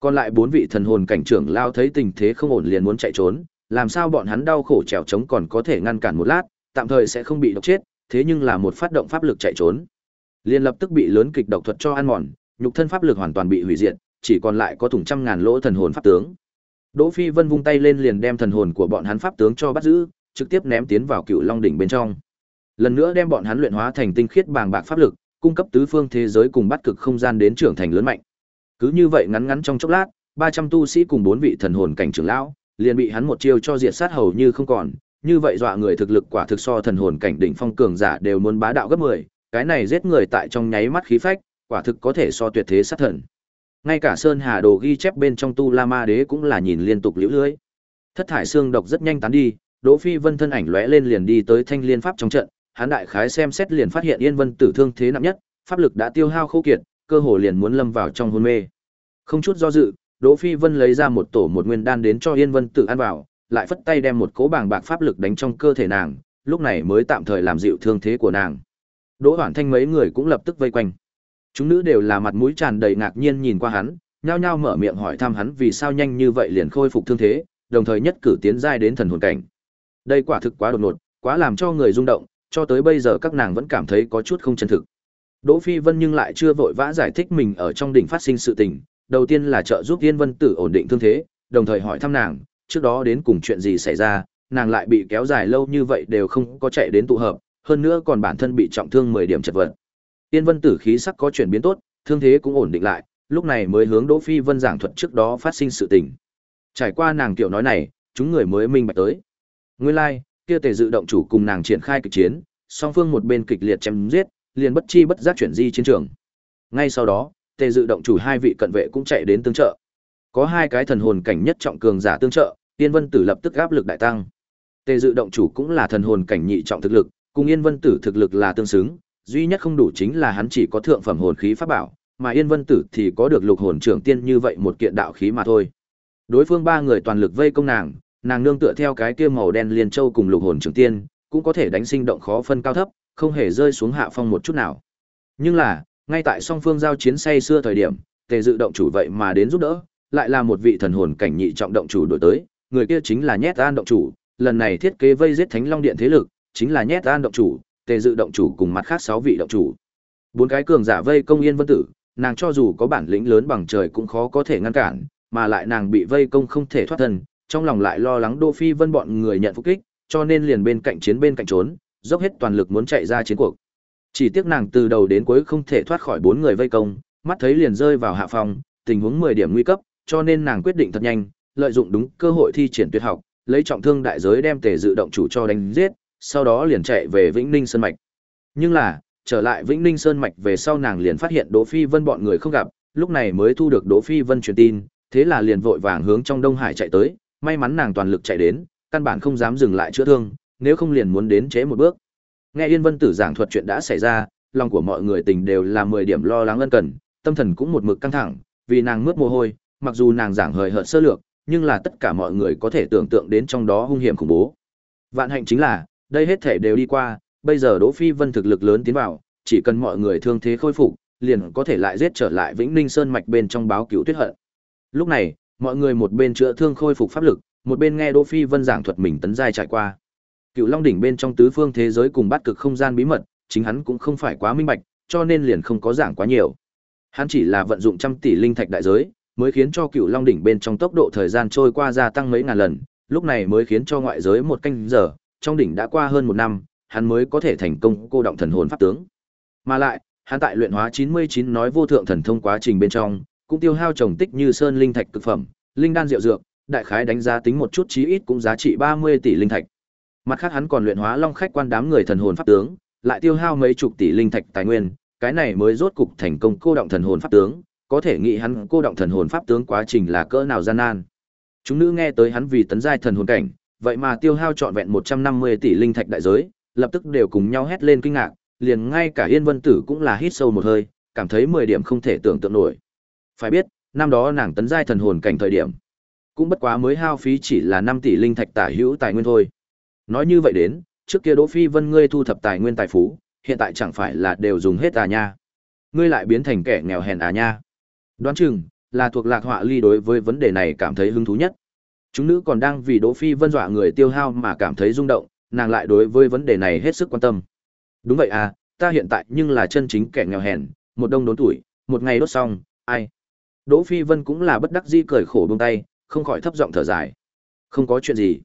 Còn lại bốn vị thần hồn cảnh trưởng lao thấy tình thế không ổn liền muốn chạy trốn, làm sao bọn hắn đau khổ trèo trống còn có thể ngăn cản một lát, tạm thời sẽ không bị độc chết, thế nhưng là một phát động pháp lực chạy trốn, liền lập tức bị lớn kịch độc thuật cho ăn mòn, nhục thân pháp lực hoàn toàn bị hủy diệt, chỉ còn lại có thủng trăm ngàn lỗ thần hồn pháp tướng. Đỗ Phi Vân vung tay lên liền đem thần hồn của bọn hắn pháp tướng cho bắt giữ, trực tiếp ném tiến vào Cựu Long đỉnh bên trong. Lần nữa đem bọn hắn luyện hóa thành tinh khiết bàng bạc pháp lực, cung cấp tứ phương thế giới cùng bắt cực không gian đến trưởng thành lớn mạnh. Cứ như vậy ngắn ngắn trong chốc lát, 300 tu sĩ cùng bốn vị thần hồn cảnh trưởng lão, liền bị hắn một chiêu cho diệt sát hầu như không còn, như vậy dọa người thực lực quả thực so thần hồn cảnh đỉnh phong cường giả đều muốn bá đạo gấp 10, cái này giết người tại trong nháy mắt khí phách, quả thực có thể so tuyệt thế sát thần. Ngay cả Sơn Hà Đồ ghi chép bên trong Tu La Ma Đế cũng là nhìn liên tục liễu lưới. Thất thải xương độc rất nhanh tán đi, Đỗ Phi Vân thân ảnh lóe lên liền đi tới Thanh Liên Pháp trong trận, hắn đại khái xem xét liền phát hiện Yên Vân tử thương thế nặng nhất, pháp lực đã tiêu hao khô kiệt, cơ hồ liền muốn lâm vào trong hôn mê. Không chút do dự, Đỗ Phi Vân lấy ra một tổ một nguyên đan đến cho Yên Vân tử ăn vào, lại phất tay đem một cỗ bàng bạc pháp lực đánh trong cơ thể nàng, lúc này mới tạm thời làm dịu thương thế của nàng. Đỗ Hoản Thanh mấy người cũng lập tức vây quanh. Chúng nữ đều là mặt mũi tràn đầy ngạc nhiên nhìn qua hắn, nhao nhao mở miệng hỏi thăm hắn vì sao nhanh như vậy liền khôi phục thương thế, đồng thời nhất cử tiến giai đến thần hồn cảnh. Đây quả thực quá đột ngột, quá làm cho người rung động, cho tới bây giờ các nàng vẫn cảm thấy có chút không chân thực. Đỗ Phi Vân nhưng lại chưa vội vã giải thích mình ở trong đỉnh phát sinh sự tình, đầu tiên là trợ giúp Tiên Vân Tử ổn định thương thế, đồng thời hỏi thăm nàng, trước đó đến cùng chuyện gì xảy ra, nàng lại bị kéo dài lâu như vậy đều không có chạy đến tụ hợp, hơn nữa còn bản thân bị trọng thương 10 điểm chật vật. tiên Vân Tử khí sắc có chuyển biến tốt, thương thế cũng ổn định lại, lúc này mới hướng Đỗ Phi Vân giảng thuật trước đó phát sinh sự tình. Trải qua nàng tiểu nói này, chúng người mới minh bạch tới. Nguyên lai, like, kia Tề Dự động chủ cùng nàng triển khai kịch chiến, song phương một bên kịch liệt chém giết, liền bất chi bất giác chuyển di chiến trường. Ngay sau đó, Tề Dự động chủ hai vị cận vệ cũng chạy đến tương trợ. Có hai cái thần hồn cảnh nhất trọng cường giả tương trợ, Yên Vân Tử lập tức áp lực đại tăng. Tề Dự động chủ cũng là thần hồn cảnh nhị trọng thực lực, cùng Yên Vân Tử thực lực là tương xứng, duy nhất không đủ chính là hắn chỉ có thượng phẩm hồn khí pháp bảo, mà Yên Vân Tử thì có được lục hồn trưởng tiên như vậy một kiện đạo khí mà thôi. Đối phương ba người toàn lực vây công nàng, nàng nương tựa theo cái kia màu đen liên châu cùng lục hồn trưởng tiên, cũng có thể đánh sinh động khó phân cao thấp, không hề rơi xuống hạ phong một chút nào. Nhưng là, ngay tại song phương giao chiến say xưa thời điểm, Tề Dự động chủ vậy mà đến giúp đỡ, lại là một vị thần hồn cảnh nhị trọng động chủ đổi tới, người kia chính là Nhét An động chủ, lần này thiết kế vây giết Thánh Long Điện thế lực, chính là Nhét An động chủ, Tề Dự động chủ cùng mặt khác sáu vị động chủ. Bốn cái cường giả vây công Yên Vân Tử, nàng cho dù có bản lĩnh lớn bằng trời cũng khó có thể ngăn cản, mà lại nàng bị vây công không thể thoát thân, trong lòng lại lo lắng Đô Phi Vân bọn người nhận phục kích, cho nên liền bên cạnh chiến bên cạnh trốn, dốc hết toàn lực muốn chạy ra chiến cuộc. Chỉ tiếc nàng từ đầu đến cuối không thể thoát khỏi bốn người vây công, mắt thấy liền rơi vào hạ phòng, tình huống 10 điểm nguy cấp, cho nên nàng quyết định thật nhanh, lợi dụng đúng cơ hội thi triển tuyệt học, lấy trọng thương đại giới đem Tề Dự động chủ cho đánh giết, sau đó liền chạy về Vĩnh Ninh Sơn mạch. Nhưng là, trở lại Vĩnh Ninh Sơn mạch về sau nàng liền phát hiện Đỗ Phi Vân bọn người không gặp, lúc này mới thu được Đỗ Phi Vân truyền tin, thế là liền vội vàng hướng trong Đông Hải chạy tới, may mắn nàng toàn lực chạy đến, căn bản không dám dừng lại chữa thương, nếu không liền muốn đến chế một bước. Nghe Yên Vân Tử giảng thuật chuyện đã xảy ra, lòng của mọi người tình đều là 10 điểm lo lắng ân cần, tâm thần cũng một mực căng thẳng, vì nàng mướt mồ hôi, mặc dù nàng giảng hời hợt sơ lược, nhưng là tất cả mọi người có thể tưởng tượng đến trong đó hung hiểm khủng bố. Vạn hạnh chính là, đây hết thể đều đi qua, bây giờ Đỗ Phi Vân thực lực lớn tiến vào, chỉ cần mọi người thương thế khôi phục, liền có thể lại giết trở lại Vĩnh Ninh Sơn mạch bên trong báo cứu tuyết hận. Lúc này, mọi người một bên chữa thương khôi phục pháp lực, một bên nghe Đỗ Phi Vân giảng thuật mình tấn giai trải qua. Cựu Long đỉnh bên trong tứ phương thế giới cùng bắt cực không gian bí mật, chính hắn cũng không phải quá minh bạch, cho nên liền không có giảng quá nhiều. Hắn chỉ là vận dụng trăm tỷ linh thạch đại giới, mới khiến cho cựu long đỉnh bên trong tốc độ thời gian trôi qua gia tăng mấy ngàn lần, lúc này mới khiến cho ngoại giới một canh giờ, trong đỉnh đã qua hơn một năm, hắn mới có thể thành công cô động thần hồn pháp tướng. Mà lại, hắn tại luyện hóa 99 nói vô thượng thần thông quá trình bên trong, cũng tiêu hao trồng tích như sơn linh thạch cực phẩm, linh đan diệu dược, đại khái đánh giá tính một chút chí ít cũng giá trị 30 tỷ linh thạch. Mặt khác hắn còn luyện hóa long khách quan đám người thần hồn pháp tướng, lại tiêu hao mấy chục tỷ linh thạch tài nguyên, cái này mới rốt cục thành công cô động thần hồn pháp tướng, có thể nghĩ hắn cô động thần hồn pháp tướng quá trình là cỡ nào gian nan. Chúng nữ nghe tới hắn vì tấn giai thần hồn cảnh, vậy mà tiêu hao trọn vẹn 150 tỷ linh thạch đại giới, lập tức đều cùng nhau hét lên kinh ngạc, liền ngay cả Yên Vân Tử cũng là hít sâu một hơi, cảm thấy 10 điểm không thể tưởng tượng nổi. Phải biết, năm đó nàng tấn giai thần hồn cảnh thời điểm, cũng bất quá mới hao phí chỉ là 5 tỷ linh thạch tả hữu tài nguyên thôi. Nói như vậy đến, trước kia Đỗ Phi Vân ngươi thu thập tài nguyên tài phú, hiện tại chẳng phải là đều dùng hết à nha. Ngươi lại biến thành kẻ nghèo hèn à nha. Đoán chừng là thuộc Lạc Họa Ly đối với vấn đề này cảm thấy hứng thú nhất. Chúng nữ còn đang vì Đỗ Phi Vân dọa người tiêu hao mà cảm thấy rung động, nàng lại đối với vấn đề này hết sức quan tâm. Đúng vậy à, ta hiện tại nhưng là chân chính kẻ nghèo hèn, một đông đốn tuổi, một ngày đốt xong, ai. Đỗ Phi Vân cũng là bất đắc dĩ cười khổ buông tay, không khỏi thấp giọng thở dài. Không có chuyện gì.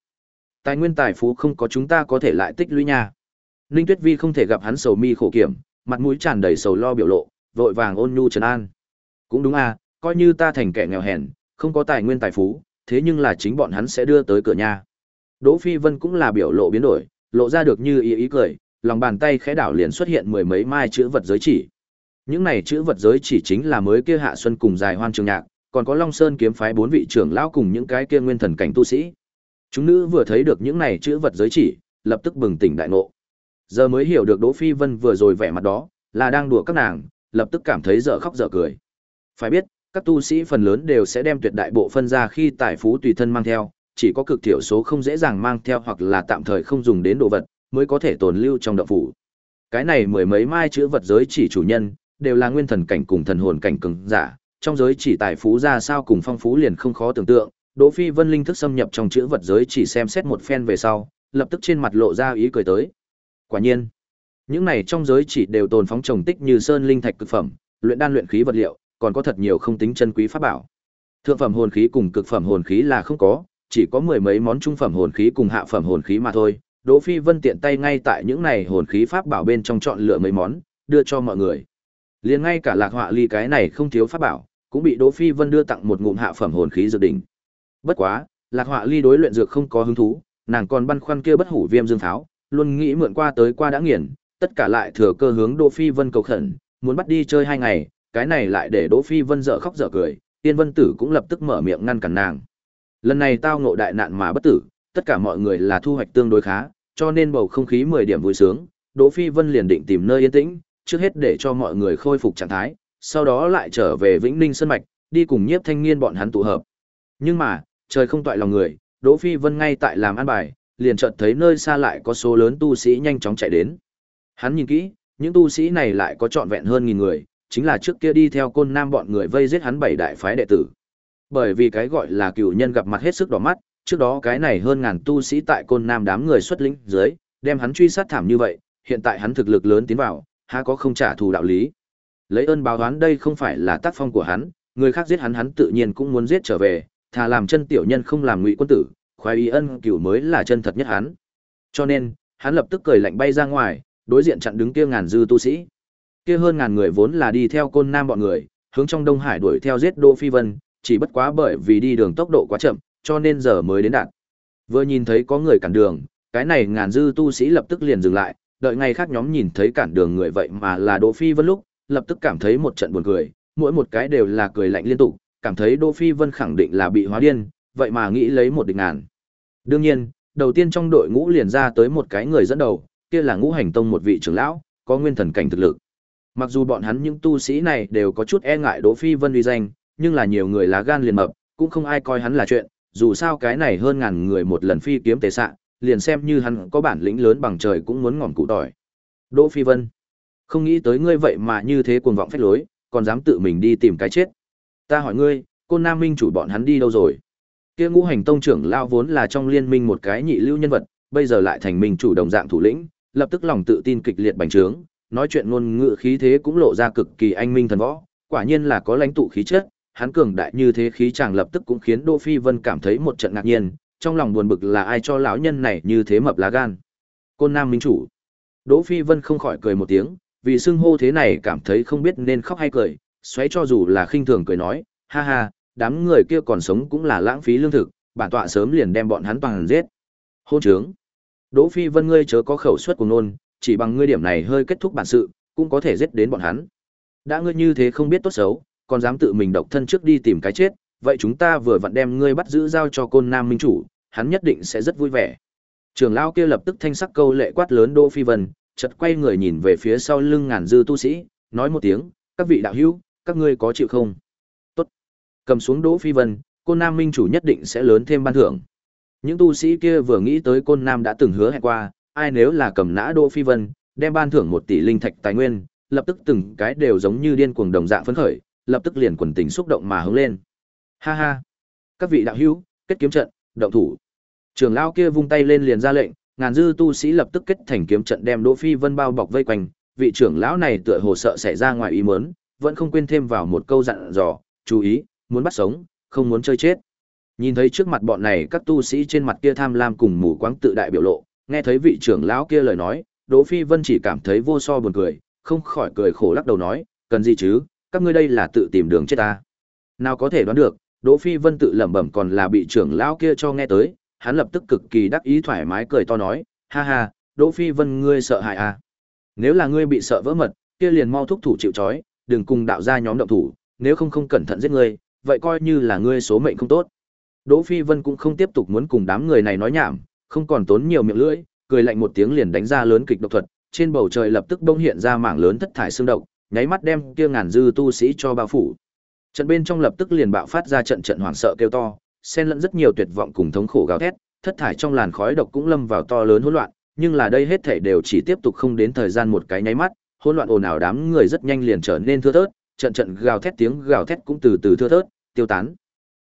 Tài nguyên tài phú không có chúng ta có thể lại tích lũy nha. Ninh Tuyết Vi không thể gặp hắn sầu mi khổ kiểm, mặt mũi tràn đầy sầu lo biểu lộ, vội vàng ôn nhu trấn an. Cũng đúng à, coi như ta thành kẻ nghèo hèn, không có tài nguyên tài phú, thế nhưng là chính bọn hắn sẽ đưa tới cửa nhà. Đỗ Phi Vân cũng là biểu lộ biến đổi, lộ ra được như ý ý cười, lòng bàn tay khẽ đảo liền xuất hiện mười mấy mai chữ vật giới chỉ. Những này chữ vật giới chỉ chính là mới kia Hạ Xuân cùng dài hoan trường nhạc, còn có Long Sơn kiếm phái bốn vị trưởng lão cùng những cái kia nguyên thần cảnh tu sĩ. Chúng nữ vừa thấy được những này chữ vật giới chỉ, lập tức bừng tỉnh đại ngộ. Giờ mới hiểu được Đỗ Phi Vân vừa rồi vẻ mặt đó, là đang đùa các nàng, lập tức cảm thấy dở khóc dở cười. Phải biết, các tu sĩ phần lớn đều sẽ đem tuyệt đại bộ phân ra khi tài phú tùy thân mang theo, chỉ có cực thiểu số không dễ dàng mang theo hoặc là tạm thời không dùng đến đồ vật, mới có thể tồn lưu trong động phủ. Cái này mười mấy mai chữ vật giới chỉ chủ nhân, đều là nguyên thần cảnh cùng thần hồn cảnh cường giả, trong giới chỉ tài phú ra sao cùng phong phú liền không khó tưởng tượng, Đỗ Phi Vân linh thức xâm nhập trong chữ vật giới chỉ xem xét một phen về sau, lập tức trên mặt lộ ra ý cười tới. Quả nhiên, những này trong giới chỉ đều tồn phóng trồng tích như sơn linh thạch cực phẩm, luyện đan luyện khí vật liệu, còn có thật nhiều không tính chân quý pháp bảo. Thượng phẩm hồn khí cùng cực phẩm hồn khí là không có, chỉ có mười mấy món trung phẩm hồn khí cùng hạ phẩm hồn khí mà thôi. Đỗ Phi Vân tiện tay ngay tại những này hồn khí pháp bảo bên trong chọn lựa mấy món, đưa cho mọi người. Liền ngay cả Lạc Họa Ly cái này không thiếu pháp bảo, cũng bị Đỗ Phi Vân đưa tặng một ngụm hạ phẩm hồn khí dược đỉnh. Bất quá, Lạc Họa Ly đối luyện dược không có hứng thú, nàng còn băn khoăn kia bất hủ viêm dương pháo, luôn nghĩ mượn qua tới qua đã nghiền, tất cả lại thừa cơ hướng Đỗ Phi Vân cầu khẩn, muốn bắt đi chơi hai ngày, cái này lại để Đỗ Phi Vân dở khóc dở cười, Tiên Vân Tử cũng lập tức mở miệng ngăn cản nàng. Lần này tao ngộ đại nạn mà bất tử, tất cả mọi người là thu hoạch tương đối khá, cho nên bầu không khí 10 điểm vui sướng, Đỗ Phi Vân liền định tìm nơi yên tĩnh, trước hết để cho mọi người khôi phục trạng thái, sau đó lại trở về Vĩnh Ninh Sơn Mạch, đi cùng nhiếp thanh niên bọn hắn tụ hợp. Nhưng mà, trời không toại lòng người, Đỗ Phi Vân ngay tại làm ăn bài, liền chợt thấy nơi xa lại có số lớn tu sĩ nhanh chóng chạy đến. Hắn nhìn kỹ, những tu sĩ này lại có trọn vẹn hơn nghìn người, chính là trước kia đi theo côn nam bọn người vây giết hắn bảy đại phái đệ tử. Bởi vì cái gọi là cựu nhân gặp mặt hết sức đỏ mắt, trước đó cái này hơn ngàn tu sĩ tại côn nam đám người xuất lĩnh dưới, đem hắn truy sát thảm như vậy, hiện tại hắn thực lực lớn tiến vào, há có không trả thù đạo lý. Lấy ơn báo oán đây không phải là tác phong của hắn, người khác giết hắn hắn tự nhiên cũng muốn giết trở về, thà làm chân tiểu nhân không làm ngụy quân tử, khoái ý ân cửu mới là chân thật nhất hắn. Cho nên, hắn lập tức cười lạnh bay ra ngoài, đối diện chặn đứng kia ngàn dư tu sĩ. Kia hơn ngàn người vốn là đi theo côn nam bọn người, hướng trong Đông Hải đuổi theo giết Đỗ Phi Vân, chỉ bất quá bởi vì đi đường tốc độ quá chậm, cho nên giờ mới đến đạt. Vừa nhìn thấy có người cản đường, cái này ngàn dư tu sĩ lập tức liền dừng lại, đợi ngày khác nhóm nhìn thấy cản đường người vậy mà là Đỗ Phi Vân lúc, lập tức cảm thấy một trận buồn cười, mỗi một cái đều là cười lạnh liên tục, cảm thấy Đỗ Phi Vân khẳng định là bị hóa điên, vậy mà nghĩ lấy một địch ngàn. Đương nhiên, đầu tiên trong đội ngũ liền ra tới một cái người dẫn đầu, kia là Ngũ Hành Tông một vị trưởng lão, có nguyên thần cảnh thực lực. Mặc dù bọn hắn những tu sĩ này đều có chút e ngại Đỗ Phi Vân uy danh, nhưng là nhiều người lá gan liền mập, cũng không ai coi hắn là chuyện, dù sao cái này hơn ngàn người một lần phi kiếm tế xạ, liền xem như hắn có bản lĩnh lớn bằng trời cũng muốn ngỏm cụ tỏi. Đỗ Phi Vân, không nghĩ tới ngươi vậy mà như thế cuồng vọng phách lối, còn dám tự mình đi tìm cái chết. Ta hỏi ngươi, Côn Nam Minh chủ bọn hắn đi đâu rồi? Kia Ngũ Hành Tông trưởng lao vốn là trong liên minh một cái nhị lưu nhân vật, bây giờ lại thành minh chủ đồng dạng thủ lĩnh, lập tức lòng tự tin kịch liệt bành trướng, nói chuyện ngôn ngữ khí thế cũng lộ ra cực kỳ anh minh thần võ, quả nhiên là có lãnh tụ khí chất, hắn cường đại như thế khí chàng lập tức cũng khiến Đỗ Phi Vân cảm thấy một trận ngạc nhiên, trong lòng buồn bực là ai cho lão nhân này như thế mập lá gan. Côn Nam minh chủ. Đỗ Phi Vân không khỏi cười một tiếng, vì xưng hô thế này cảm thấy không biết nên khóc hay cười, xoáy cho dù là khinh thường cười nói, ha ha, đám người kia còn sống cũng là lãng phí lương thực, bản tọa sớm liền đem bọn hắn toàn giết. Hôn trướng. Đỗ Phi Vân ngươi chớ có khẩu suất của nôn, chỉ bằng ngươi điểm này hơi kết thúc bản sự, cũng có thể giết đến bọn hắn. Đã ngươi như thế không biết tốt xấu, còn dám tự mình độc thân trước đi tìm cái chết, vậy chúng ta vừa vặn đem ngươi bắt giữ giao cho côn nam minh chủ, hắn nhất định sẽ rất vui vẻ. Trường lão kia lập tức thanh sắc câu lệ quát lớn Đỗ Phi Vân, chợt quay người nhìn về phía sau lưng ngàn dư tu sĩ, nói một tiếng, các vị đạo hữu, các ngươi có chịu không? Tốt. Cầm xuống Đỗ Phi Vân, côn nam minh chủ nhất định sẽ lớn thêm ban thưởng. Những tu sĩ kia vừa nghĩ tới côn nam đã từng hứa hẹn qua, ai nếu là cầm nã Đỗ Phi Vân, đem ban thưởng một tỷ linh thạch tài nguyên, lập tức từng cái đều giống như điên cuồng đồng dạng phấn khởi, lập tức liền quần tình xúc động mà hướng lên. Ha ha! Các vị đạo hữu, kết kiếm trận, động thủ. Trường lão kia vung tay lên liền ra lệnh, ngàn dư tu sĩ lập tức kết thành kiếm trận đem Đỗ Phi Vân bao bọc vây quanh, vị trưởng lão này tựa hồ sợ xảy ra ngoài ý muốn, vẫn không quên thêm vào một câu dặn dò, chú ý, muốn bắt sống, không muốn chơi chết. Nhìn thấy trước mặt bọn này các tu sĩ trên mặt kia tham lam cùng mù quáng tự đại biểu lộ, nghe thấy vị trưởng lão kia lời nói, Đỗ Phi Vân chỉ cảm thấy vô so buồn cười, không khỏi cười khổ lắc đầu nói, cần gì chứ, các ngươi đây là tự tìm đường chết ta. Nào có thể đoán được, Đỗ Phi Vân tự lẩm bẩm còn là bị trưởng lão kia cho nghe tới, hắn lập tức cực kỳ đắc ý thoải mái cười to nói, ha ha, Đỗ Phi Vân ngươi sợ hại à? Nếu là ngươi bị sợ vỡ mật, kia liền mau thúc thủ chịu trói, đừng cùng đạo gia nhóm động thủ, nếu không không cẩn thận giết ngươi, vậy coi như là ngươi số mệnh không tốt. Đỗ Phi Vân cũng không tiếp tục muốn cùng đám người này nói nhảm, không còn tốn nhiều miệng lưỡi, cười lạnh một tiếng liền đánh ra lớn kịch độc thuật, trên bầu trời lập tức bỗng hiện ra mảng lớn thất thải xương độc, nháy mắt đem kia ngàn dư tu sĩ cho bao phủ. Trận bên trong lập tức liền bạo phát ra trận trận hoảng sợ kêu to, xen lẫn rất nhiều tuyệt vọng cùng thống khổ gào thét, thất thải trong làn khói độc cũng lâm vào to lớn hỗn loạn, nhưng là đây hết thảy đều chỉ tiếp tục không đến thời gian một cái nháy mắt, hỗn loạn ồn ào đám người rất nhanh liền trở nên thưa thớt, trận trận gào thét tiếng gào thét cũng từ từ thưa thớt, tiêu tán.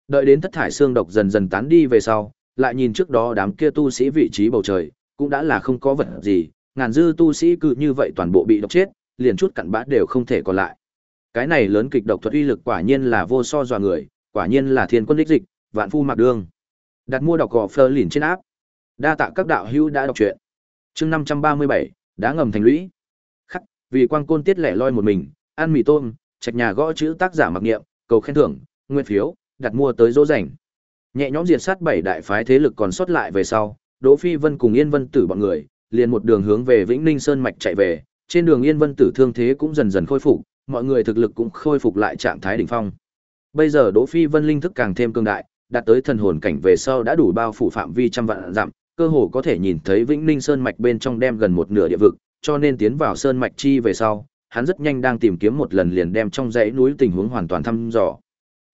Đợi đến thất thải xương độc dần dần tán đi về sau, lại nhìn trước đó đám kia tu sĩ vị trí bầu trời, cũng đã là không có vật gì, ngàn dư tu sĩ cứ như vậy toàn bộ bị độc chết, liền chút cặn bã đều không thể còn lại. Cái này lớn kịch độc thuật uy lực quả nhiên là vô so dọa người, quả nhiên là thiên quân đích dịch, vạn phu mặc đương. Đặt mua đọc gò phơ lìn trên áp. Đa tạ các đạo hữu đã đọc truyện. Chương 537, đá ngầm thành lũy. Khắc, vì quang côn tiết lẻ loi một mình, ăn mì tôm, trạch nhà gõ chữ tác giả mặc niệm, cầu khen thưởng, nguyên phiếu, đặt mua tới dỗ dành. Nhẹ nhõm diệt sát bảy đại phái thế lực còn sót lại về sau, Đỗ Phi Vân cùng Yên Vân Tử bọn người, liền một đường hướng về Vĩnh Ninh Sơn mạch chạy về, trên đường Yên Vân Tử thương thế cũng dần dần khôi phục, mọi người thực lực cũng khôi phục lại trạng thái đỉnh phong. Bây giờ Đỗ Phi Vân linh thức càng thêm cường đại, đạt tới thần hồn cảnh về sau đã đủ bao phủ phạm vi trăm vạn dặm, cơ hồ có thể nhìn thấy Vĩnh Ninh Sơn mạch bên trong đem gần một nửa địa vực, cho nên tiến vào sơn mạch chi về sau, hắn rất nhanh đang tìm kiếm một lần liền đem trong dãy núi tình huống hoàn toàn thăm dò.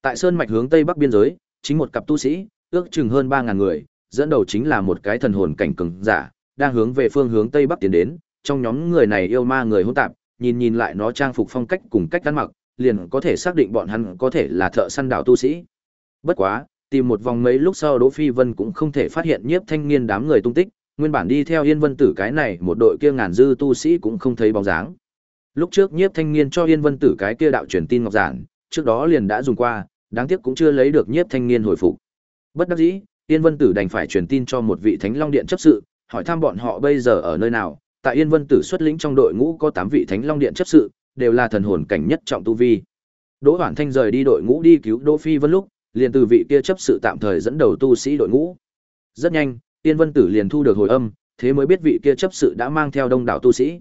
Tại sơn mạch hướng tây bắc biên giới, chính một cặp tu sĩ, ước chừng hơn 3000 người, dẫn đầu chính là một cái thần hồn cảnh cường giả, đang hướng về phương hướng tây bắc tiến đến, trong nhóm người này yêu ma người hỗn tạp, nhìn nhìn lại nó trang phục phong cách cùng cách ăn mặc, liền có thể xác định bọn hắn có thể là thợ săn đảo tu sĩ. Bất quá, tìm một vòng mấy lúc sau Đỗ Phi Vân cũng không thể phát hiện nhiếp thanh niên đám người tung tích, nguyên bản đi theo Yên Vân Tử cái này một đội kia ngàn dư tu sĩ cũng không thấy bóng dáng. Lúc trước nhiếp thanh niên cho Yên Vân Tử cái kia đạo truyền tin ngọc giản, trước đó liền đã dùng qua, đáng tiếc cũng chưa lấy được nhiếp thanh niên hồi phục. Bất đắc dĩ, Yên Vân Tử đành phải truyền tin cho một vị Thánh Long Điện chấp sự, hỏi thăm bọn họ bây giờ ở nơi nào. Tại Yên Vân Tử xuất lĩnh trong đội ngũ có tám vị Thánh Long Điện chấp sự, đều là thần hồn cảnh nhất trọng tu vi. Đỗ Hoản Thanh rời đi đội ngũ đi cứu Đỗ Phi Vân lúc, liền từ vị kia chấp sự tạm thời dẫn đầu tu sĩ đội ngũ. Rất nhanh, Yên Vân Tử liền thu được hồi âm, thế mới biết vị kia chấp sự đã mang theo đông đảo tu sĩ.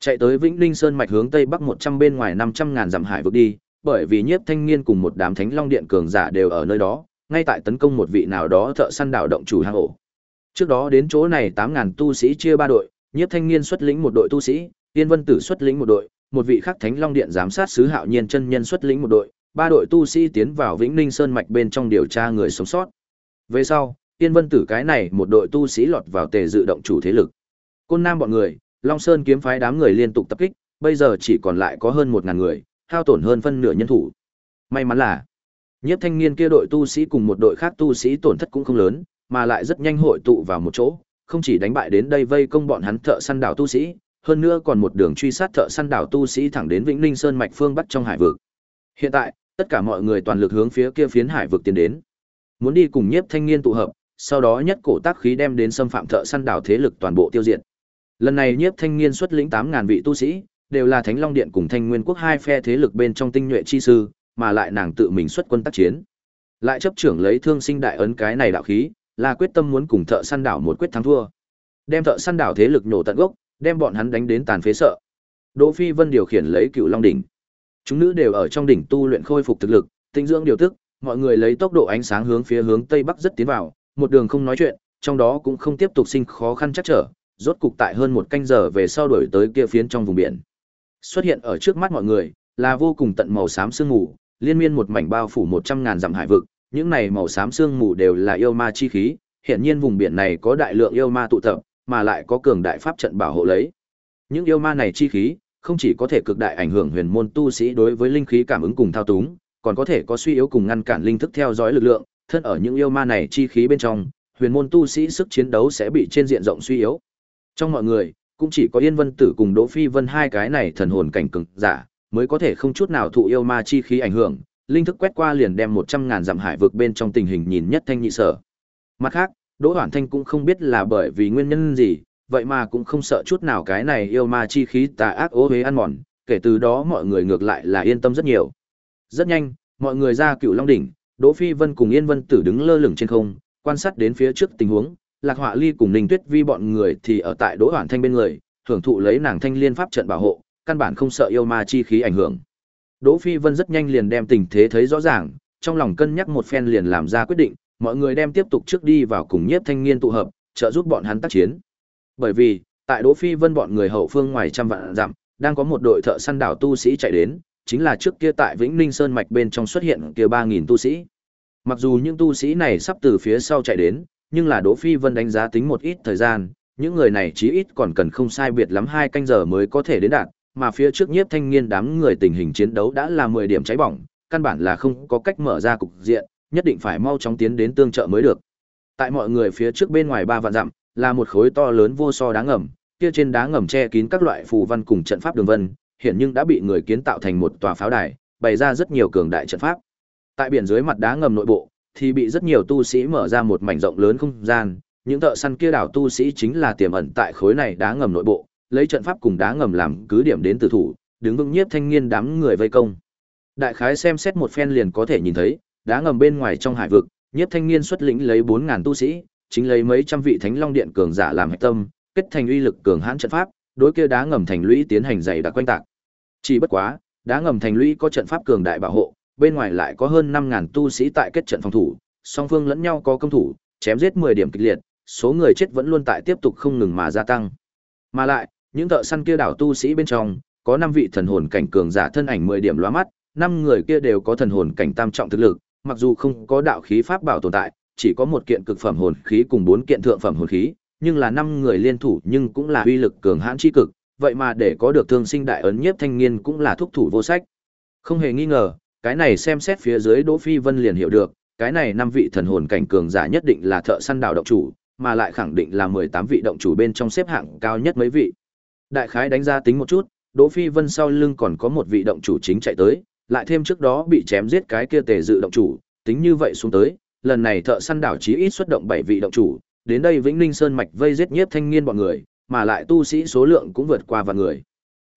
Chạy tới Vĩnh Linh Sơn mạch hướng tây bắc 100 bên ngoài 500 ngàn dặm hải vực đi, bởi vì nhiếp thanh niên cùng một đám thánh long điện cường giả đều ở nơi đó, ngay tại tấn công một vị nào đó thợ săn đảo động chủ hang ổ. Trước đó đến chỗ này 8000 tu sĩ chia ba đội, nhiếp thanh niên xuất lĩnh một đội tu sĩ, Tiên Vân Tử xuất lĩnh một đội, một vị khác Thánh Long Điện giám sát sứ Hạo Nhiên chân nhân xuất lĩnh một đội, ba đội tu sĩ tiến vào Vĩnh Ninh Sơn mạch bên trong điều tra người sống sót. Về sau, Tiên Vân Tử cái này một đội tu sĩ lọt vào tề dự động chủ thế lực. Côn Nam bọn người, Long Sơn kiếm phái đám người liên tục tập kích, bây giờ chỉ còn lại có hơn 1000 người, hao tổn hơn phân nửa nhân thủ. May mắn là, Nhiếp Thanh niên kia đội tu sĩ cùng một đội khác tu sĩ tổn thất cũng không lớn, mà lại rất nhanh hội tụ vào một chỗ, không chỉ đánh bại đến đây vây công bọn hắn thợ săn đảo tu sĩ, hơn nữa còn một đường truy sát thợ săn đảo tu sĩ thẳng đến Vĩnh Ninh Sơn mạch phương bắc trong hải vực. Hiện tại, Tất cả mọi người toàn lực hướng phía kia phiến hải vực tiến đến. Muốn đi cùng nhiếp thanh niên tụ hợp, sau đó nhất cổ tác khí đem đến xâm phạm thợ săn đảo thế lực toàn bộ tiêu diệt. Lần này nhiếp thanh niên xuất lĩnh 8000 vị tu sĩ, đều là Thánh Long Điện cùng Thanh Nguyên Quốc hai phe thế lực bên trong tinh nhuệ chi sư, mà lại nàng tự mình xuất quân tác chiến. Lại chấp trưởng lấy thương sinh đại ấn cái này đạo khí, là quyết tâm muốn cùng thợ săn đảo một quyết thắng thua. Đem thợ săn đảo thế lực nổ tận gốc, đem bọn hắn đánh đến tàn phế sợ. Đỗ Phi Vân điều khiển lấy Cựu Long đỉnh. Chúng nữ đều ở trong đỉnh tu luyện khôi phục thực lực, tinh dưỡng điều tức, mọi người lấy tốc độ ánh sáng hướng phía hướng tây bắc rất tiến vào, một đường không nói chuyện, trong đó cũng không tiếp tục sinh khó khăn chắc trở, rốt cục tại hơn một canh giờ về sau đổi tới kia phiến trong vùng biển. Xuất hiện ở trước mắt mọi người, là vô cùng tận màu xám sương mù, liên miên một mảnh bao phủ một trăm ngàn dặm hải vực, những này màu xám sương mù đều là yêu ma chi khí, hiện nhiên vùng biển này có đại lượng yêu ma tụ tập, mà lại có cường đại pháp trận bảo hộ lấy. Những yêu ma này chi khí, không chỉ có thể cực đại ảnh hưởng huyền môn tu sĩ đối với linh khí cảm ứng cùng thao túng, còn có thể có suy yếu cùng ngăn cản linh thức theo dõi lực lượng, thân ở những yêu ma này chi khí bên trong, huyền môn tu sĩ sức chiến đấu sẽ bị trên diện rộng suy yếu. Trong mọi người, cũng chỉ có Yên Vân Tử cùng Đỗ Phi Vân hai cái này thần hồn cảnh cường giả, mới có thể không chút nào thụ yêu ma chi khí ảnh hưởng, linh thức quét qua liền đem một trăm ngàn dặm hải vực bên trong tình hình nhìn nhất thanh nhị sở. Mặt khác, Đỗ Hoản Thanh cũng không biết là bởi vì nguyên nhân gì, vậy mà cũng không sợ chút nào cái này yêu ma chi khí tà ác ố hế ăn mòn, kể từ đó mọi người ngược lại là yên tâm rất nhiều. Rất nhanh, mọi người ra Cựu Long đỉnh, Đỗ Phi Vân cùng Yên Vân Tử đứng lơ lửng trên không, quan sát đến phía trước tình huống, Lạc Họa Ly cùng Ninh Tuyết Vi bọn người thì ở tại Đỗ Hoản Thanh bên người, hưởng thụ lấy nàng thanh liên pháp trận bảo hộ, căn bản không sợ yêu ma chi khí ảnh hưởng. Đỗ Phi Vân rất nhanh liền đem tình thế thấy rõ ràng, trong lòng cân nhắc một phen liền làm ra quyết định, mọi người đem tiếp tục trước đi vào cùng nhiếp thanh niên tụ hợp, trợ giúp bọn hắn tác chiến. Bởi vì, tại Đỗ Phi Vân bọn người hậu phương ngoài trăm vạn dặm, đang có một đội thợ săn đảo tu sĩ chạy đến, chính là trước kia tại Vĩnh Ninh Sơn mạch bên trong xuất hiện kia ba nghìn tu sĩ. Mặc dù những tu sĩ này sắp từ phía sau chạy đến, nhưng là Đỗ Phi Vân đánh giá tính một ít thời gian, những người này chí ít còn cần không sai biệt lắm hai canh giờ mới có thể đến đạt, mà phía trước nhiếp thanh niên đám người tình hình chiến đấu đã là 10 điểm cháy bỏng, căn bản là không có cách mở ra cục diện, nhất định phải mau chóng tiến đến tương trợ mới được. Tại mọi người phía trước bên ngoài ba vạn dặm, là một khối to lớn vô so đá ngầm, kia trên đá ngầm che kín các loại phù văn cùng trận pháp đường vân, hiện nhưng đã bị người kiến tạo thành một tòa pháo đài, bày ra rất nhiều cường đại trận pháp. Tại biển dưới mặt đá ngầm nội bộ, thì bị rất nhiều tu sĩ mở ra một mảnh rộng lớn không gian, những thợ săn kia đảo tu sĩ chính là tiềm ẩn tại khối này đá ngầm nội bộ, lấy trận pháp cùng đá ngầm làm cứ điểm đến tử thủ, đứng vững nhiếp thanh niên đám người vây công. Đại khái xem xét một phen liền có thể nhìn thấy, đá ngầm bên ngoài trong hải vực, nhiếp thanh niên xuất lĩnh lấy 4000 tu sĩ, chính lấy mấy trăm vị Thánh Long Điện cường giả làm hệ tâm, kết thành uy lực cường hãn trận pháp, đối kia đá ngầm thành lũy tiến hành dày đặc quanh tạc. Chỉ bất quá, đá ngầm thành lũy có trận pháp cường đại bảo hộ, bên ngoài lại có hơn 5000 tu sĩ tại kết trận phòng thủ, song phương lẫn nhau có công thủ, chém giết 10 điểm kịch liệt, số người chết vẫn luôn tại tiếp tục không ngừng mà gia tăng. Mà lại, những thợ săn kia đảo tu sĩ bên trong, có 5 vị thần hồn cảnh cường giả thân ảnh 10 điểm lóa mắt, năm người kia đều có thần hồn cảnh tam trọng thực lực, mặc dù không có đạo khí pháp bảo tồn tại, chỉ có một kiện cực phẩm hồn khí cùng bốn kiện thượng phẩm hồn khí, nhưng là năm người liên thủ nhưng cũng là uy lực cường hãn chi cực, vậy mà để có được thương sinh đại ấn nhiếp thanh niên cũng là thúc thủ vô sách. Không hề nghi ngờ, cái này xem xét phía dưới Đỗ Phi Vân liền hiểu được, cái này năm vị thần hồn cảnh cường giả nhất định là thợ săn đảo động chủ, mà lại khẳng định là 18 vị động chủ bên trong xếp hạng cao nhất mấy vị. Đại khái đánh giá tính một chút, Đỗ Phi Vân sau lưng còn có một vị động chủ chính chạy tới, lại thêm trước đó bị chém giết cái kia tề dự động chủ, tính như vậy xuống tới, lần này thợ săn đảo chí ít xuất động 7 vị động chủ, đến đây Vĩnh Ninh Sơn mạch vây giết nhiếp thanh niên bọn người, mà lại tu sĩ số lượng cũng vượt qua vạn người.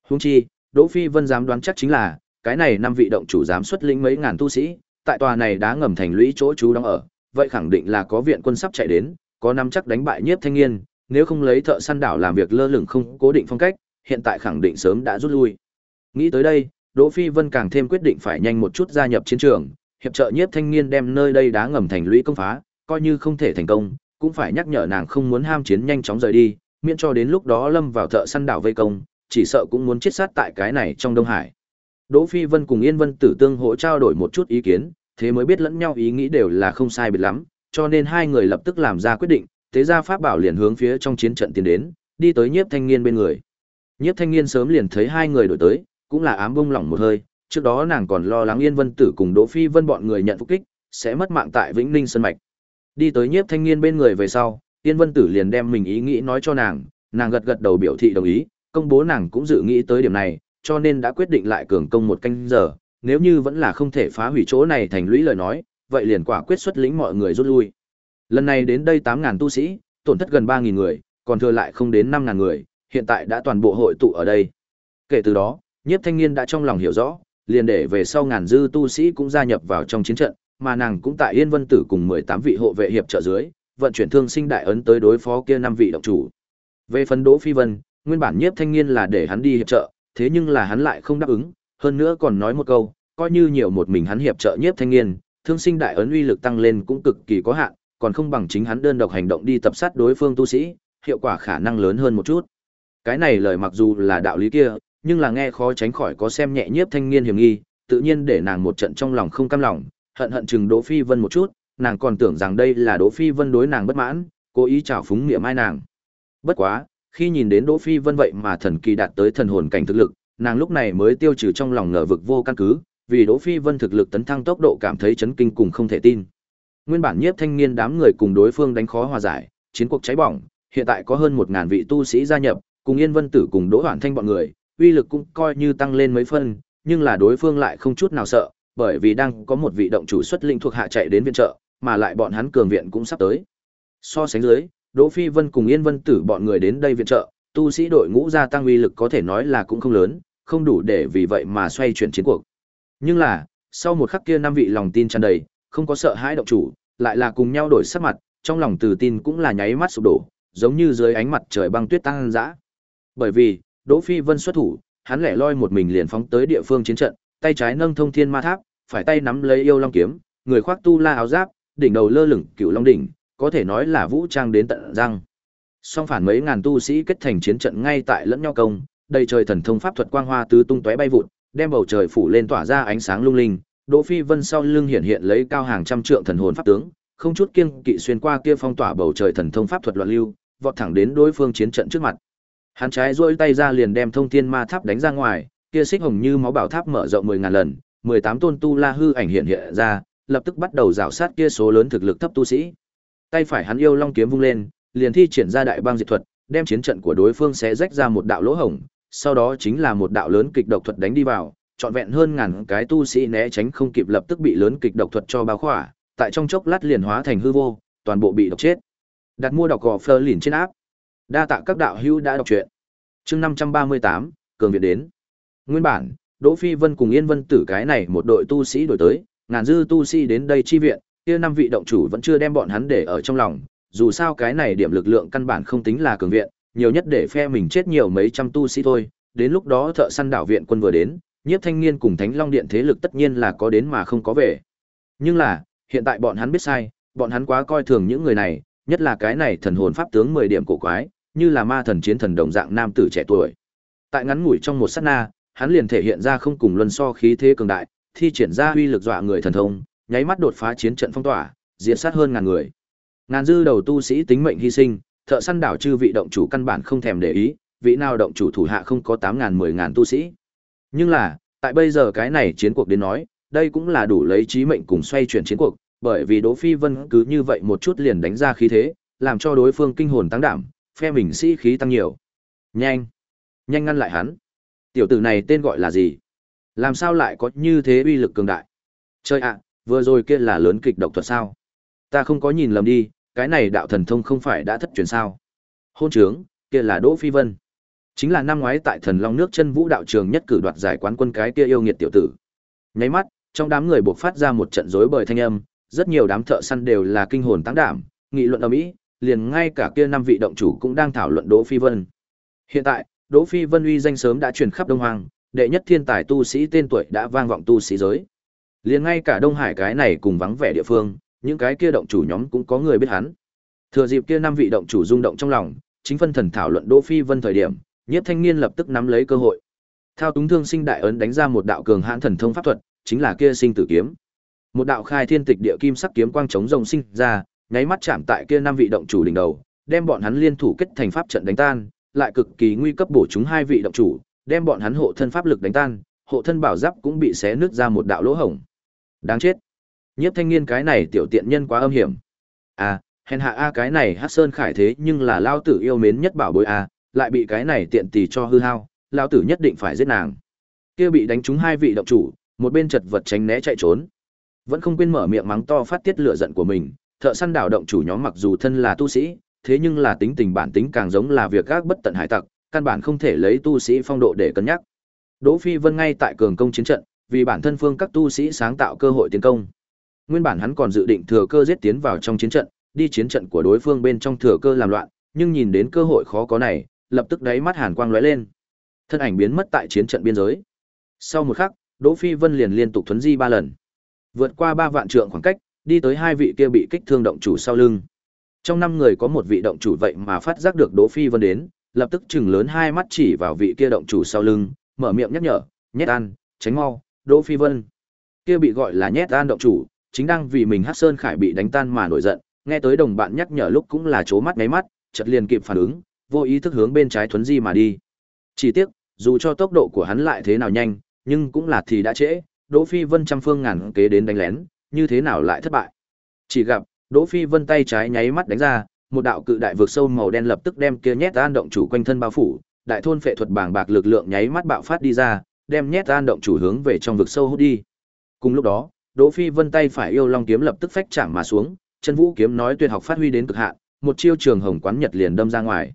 Huống chi, Đỗ Phi Vân dám đoán chắc chính là, cái này năm vị động chủ dám xuất lĩnh mấy ngàn tu sĩ, tại tòa này đã ngầm thành lũy chỗ chú đóng ở, vậy khẳng định là có viện quân sắp chạy đến, có năm chắc đánh bại nhiếp thanh niên, nếu không lấy thợ săn đảo làm việc lơ lửng không cố định phong cách, hiện tại khẳng định sớm đã rút lui. Nghĩ tới đây, Đỗ Phi Vân càng thêm quyết định phải nhanh một chút gia nhập chiến trường, hiệp trợ nhiếp thanh niên đem nơi đây đá ngầm thành lũy công phá, coi như không thể thành công, cũng phải nhắc nhở nàng không muốn ham chiến nhanh chóng rời đi, miễn cho đến lúc đó lâm vào thợ săn đảo vây công, chỉ sợ cũng muốn chết sát tại cái này trong Đông Hải. Đỗ Phi Vân cùng Yên Vân Tử Tương hỗ trao đổi một chút ý kiến, thế mới biết lẫn nhau ý nghĩ đều là không sai biệt lắm, cho nên hai người lập tức làm ra quyết định, Thế ra pháp bảo liền hướng phía trong chiến trận tiến đến, đi tới Nhiếp Thanh Nghiên bên người. Nhiếp Thanh Nghiên sớm liền thấy hai người đổi tới, cũng là ám bông lỏng một hơi, trước đó nàng còn lo lắng Yên Vân Tử cùng Đỗ Phi Vân bọn người nhận phục kích, sẽ mất mạng tại Vĩnh Ninh Sơn mạch. Đi tới Nhiếp Thanh Nghiên bên người về sau, Yên Vân Tử liền đem mình ý nghĩ nói cho nàng, nàng gật gật đầu biểu thị đồng ý, công bố nàng cũng dự nghĩ tới điểm này, cho nên đã quyết định lại cường công một canh giờ, nếu như vẫn là không thể phá hủy chỗ này thành lũy lời nói, vậy liền quả quyết xuất lĩnh mọi người rút lui. Lần này đến đây 8000 tu sĩ, tổn thất gần 3000 người, còn thừa lại không đến 5000 người, hiện tại đã toàn bộ hội tụ ở đây. Kể từ đó, Nhiếp Thanh Niên đã trong lòng hiểu rõ, liền để về sau ngàn dư tu sĩ cũng gia nhập vào trong chiến trận, mà nàng cũng tại Yên Vân Tử cùng 18 vị hộ vệ hiệp trợ dưới, vận chuyển thương sinh đại ấn tới đối phó kia năm vị động chủ. Về phần Đỗ Phi Vân, nguyên bản Nhiếp Thanh Niên là để hắn đi hiệp trợ, thế nhưng là hắn lại không đáp ứng, hơn nữa còn nói một câu, coi như nhiều một mình hắn hiệp trợ Nhiếp Thanh Niên, thương sinh đại ấn uy lực tăng lên cũng cực kỳ có hạn, còn không bằng chính hắn đơn độc hành động đi tập sát đối phương tu sĩ, hiệu quả khả năng lớn hơn một chút. Cái này lời mặc dù là đạo lý kia, nhưng là nghe khó tránh khỏi có xem nhẹ nhiếp thanh niên hiểm nghi, tự nhiên để nàng một trận trong lòng không cam lòng, hận hận chừng Đỗ Phi Vân một chút, nàng còn tưởng rằng đây là Đỗ Phi Vân đối nàng bất mãn, cố ý trào phúng miệng mai nàng. Bất quá, khi nhìn đến Đỗ Phi Vân vậy mà thần kỳ đạt tới thần hồn cảnh thực lực, nàng lúc này mới tiêu trừ trong lòng ngờ vực vô căn cứ, vì Đỗ Phi Vân thực lực tấn thăng tốc độ cảm thấy chấn kinh cùng không thể tin. Nguyên bản nhiếp thanh niên đám người cùng đối phương đánh khó hòa giải, chiến cuộc cháy bỏng, hiện tại có hơn 1000 vị tu sĩ gia nhập, cùng Yên Vân Tử cùng Đỗ Hoản Thanh bọn người, uy lực cũng coi như tăng lên mấy phân, nhưng là đối phương lại không chút nào sợ, bởi vì đang có một vị động chủ xuất linh thuộc hạ chạy đến viện trợ, mà lại bọn hắn cường viện cũng sắp tới. So sánh dưới, Đỗ Phi Vân cùng Yên Vân Tử bọn người đến đây viện trợ, tu sĩ đội ngũ gia tăng uy lực có thể nói là cũng không lớn, không đủ để vì vậy mà xoay chuyển chiến cuộc. Nhưng là, sau một khắc kia năm vị lòng tin tràn đầy, không có sợ hãi động chủ, lại là cùng nhau đổi sắc mặt, trong lòng từ tin cũng là nháy mắt sụp đổ, giống như dưới ánh mặt trời băng tuyết tăng dã. Bởi vì, Đỗ Phi Vân xuất thủ, hắn lẻ loi một mình liền phóng tới địa phương chiến trận, tay trái nâng thông thiên ma tháp, phải tay nắm lấy yêu long kiếm, người khoác tu la áo giáp, đỉnh đầu lơ lửng cựu long đỉnh, có thể nói là vũ trang đến tận răng. Song phản mấy ngàn tu sĩ kết thành chiến trận ngay tại lẫn nhau công, đầy trời thần thông pháp thuật quang hoa tứ tung tóe bay vụt, đem bầu trời phủ lên tỏa ra ánh sáng lung linh, Đỗ Phi Vân sau lưng hiện hiện lấy cao hàng trăm trượng thần hồn pháp tướng, không chút kiêng kỵ xuyên qua kia phong tỏa bầu trời thần thông pháp thuật loạn lưu, vọt thẳng đến đối phương chiến trận trước mặt. Hắn trái duỗi tay ra liền đem thông thiên ma tháp đánh ra ngoài, kia xích hồng như máu bảo tháp mở rộng 10000 lần, 18 tôn tu la hư ảnh hiện hiện ra, lập tức bắt đầu rào sát kia số lớn thực lực thấp tu sĩ. Tay phải hắn yêu long kiếm vung lên, liền thi triển ra đại bang diệt thuật, đem chiến trận của đối phương xé rách ra một đạo lỗ hổng, sau đó chính là một đạo lớn kịch độc thuật đánh đi vào, trọn vẹn hơn ngàn cái tu sĩ né tránh không kịp lập tức bị lớn kịch độc thuật cho bao khỏa, tại trong chốc lát liền hóa thành hư vô, toàn bộ bị độc chết. Đặt mua đọc gò Fleur liền trên áp. Đa tạ các đạo hữu đã đọc truyện. Chương 538, cường viện đến. Nguyên bản, Đỗ Phi Vân cùng Yên Vân Tử cái này một đội tu sĩ đổi tới, ngàn dư tu sĩ đến đây chi viện, kia năm vị động chủ vẫn chưa đem bọn hắn để ở trong lòng, dù sao cái này điểm lực lượng căn bản không tính là cường viện, nhiều nhất để phe mình chết nhiều mấy trăm tu sĩ thôi, đến lúc đó thợ săn đảo viện quân vừa đến, nhiếp thanh niên cùng thánh long điện thế lực tất nhiên là có đến mà không có về. Nhưng là, hiện tại bọn hắn biết sai, bọn hắn quá coi thường những người này, nhất là cái này thần hồn pháp tướng 10 điểm cổ quái, như là ma thần chiến thần đồng dạng nam tử trẻ tuổi. Tại ngắn ngủi trong một sát na, hắn liền thể hiện ra không cùng luân so khí thế cường đại, thi triển ra uy lực dọa người thần thông, nháy mắt đột phá chiến trận phong tỏa, diệt sát hơn ngàn người. Ngàn dư đầu tu sĩ tính mệnh hy sinh, thợ săn đảo chư vị động chủ căn bản không thèm để ý, vị nào động chủ thủ hạ không có 8000 10000 tu sĩ. Nhưng là, tại bây giờ cái này chiến cuộc đến nói, đây cũng là đủ lấy trí mệnh cùng xoay chuyển chiến cuộc, bởi vì Đỗ Phi Vân cứ như vậy một chút liền đánh ra khí thế, làm cho đối phương kinh hồn tăng đảm, phe mình sĩ khí tăng nhiều. Nhanh, nhanh ngăn lại hắn. Tiểu tử này tên gọi là gì? Làm sao lại có như thế uy lực cường đại? Chơi ạ, vừa rồi kia là lớn kịch độc thuật sao? Ta không có nhìn lầm đi, cái này đạo thần thông không phải đã thất truyền sao? Hôn trướng, kia là Đỗ Phi Vân. Chính là năm ngoái tại Thần Long nước chân vũ đạo trường nhất cử đoạt giải quán quân cái kia yêu nghiệt tiểu tử. Nháy mắt, trong đám người buộc phát ra một trận rối bời thanh âm, rất nhiều đám thợ săn đều là kinh hồn tăng đảm, nghị luận ầm ĩ, liền ngay cả kia năm vị động chủ cũng đang thảo luận Đỗ Phi Vân. Hiện tại, Đỗ Phi Vân uy danh sớm đã truyền khắp Đông Hoàng, đệ nhất thiên tài tu sĩ tên tuổi đã vang vọng tu sĩ giới. Liền ngay cả Đông Hải cái này cùng vắng vẻ địa phương, những cái kia động chủ nhóm cũng có người biết hắn. Thừa dịp kia năm vị động chủ rung động trong lòng, chính phân thần thảo luận Đỗ Phi Vân thời điểm, Nhiếp Thanh Niên lập tức nắm lấy cơ hội. Thao túng thương sinh đại ấn đánh ra một đạo cường hãn thần thông pháp thuật, chính là kia sinh tử kiếm. Một đạo khai thiên tịch địa kim sắc kiếm quang chống rồng sinh ra, nháy mắt chạm tại kia năm vị động chủ đỉnh đầu, đem bọn hắn liên thủ kết thành pháp trận đánh tan, lại cực kỳ nguy cấp bổ chúng hai vị động chủ, đem bọn hắn hộ thân pháp lực đánh tan, hộ thân bảo giáp cũng bị xé nứt ra một đạo lỗ hổng. Đáng chết. Nhiếp Thanh Niên cái này tiểu tiện nhân quá âm hiểm. À, hèn hạ a cái này Hát Sơn Khải thế nhưng là lao tử yêu mến nhất bảo bối a, lại bị cái này tiện tì cho hư hao, lao tử nhất định phải giết nàng. Kia bị đánh trúng hai vị động chủ, một bên chật vật tránh né chạy trốn. Vẫn không quên mở miệng mắng to phát tiết lửa giận của mình, thợ săn đảo động chủ nhóm mặc dù thân là tu sĩ, thế nhưng là tính tình bản tính càng giống là việc gác bất tận hải tặc, căn bản không thể lấy tu sĩ phong độ để cân nhắc. Đỗ Phi Vân ngay tại cường công chiến trận, vì bản thân phương các tu sĩ sáng tạo cơ hội tiến công. Nguyên bản hắn còn dự định thừa cơ giết tiến vào trong chiến trận, đi chiến trận của đối phương bên trong thừa cơ làm loạn, nhưng nhìn đến cơ hội khó có này, lập tức đáy mắt hàn quang lóe lên. Thân ảnh biến mất tại chiến trận biên giới. Sau một khắc, Đỗ Phi Vân liền liên tục thuấn di ba lần. Vượt qua ba vạn trượng khoảng cách, đi tới hai vị kia bị kích thương động chủ sau lưng. Trong năm người có một vị động chủ vậy mà phát giác được Đỗ Phi Vân đến, lập tức chừng lớn hai mắt chỉ vào vị kia động chủ sau lưng, mở miệng nhắc nhở, "Nhét An, tránh mau, Đỗ Phi Vân." Kia bị gọi là Nhét An động chủ, chính đang vì mình Hắc Sơn Khải bị đánh tan mà nổi giận, nghe tới đồng bạn nhắc nhở lúc cũng là chố mắt ngáy mắt, chợt liền kịp phản ứng, vô ý thức hướng bên trái thuấn di mà đi. Chỉ tiếc, dù cho tốc độ của hắn lại thế nào nhanh, nhưng cũng là thì đã trễ, Đỗ Phi Vân trăm phương ngàn kế đến đánh lén, như thế nào lại thất bại. Chỉ gặp, Đỗ Phi Vân tay trái nháy mắt đánh ra, một đạo cự đại vực sâu màu đen lập tức đem kia nhét an động chủ quanh thân bao phủ, đại thôn phệ thuật bảng bạc lực lượng nháy mắt bạo phát đi ra, đem nhét an động chủ hướng về trong vực sâu hút đi. Cùng lúc đó, Đỗ Phi Vân tay phải yêu long kiếm lập tức phách chạm mà xuống, chân vũ kiếm nói tuyệt học phát huy đến cực hạn, một chiêu trường hồng quán nhật liền đâm ra ngoài.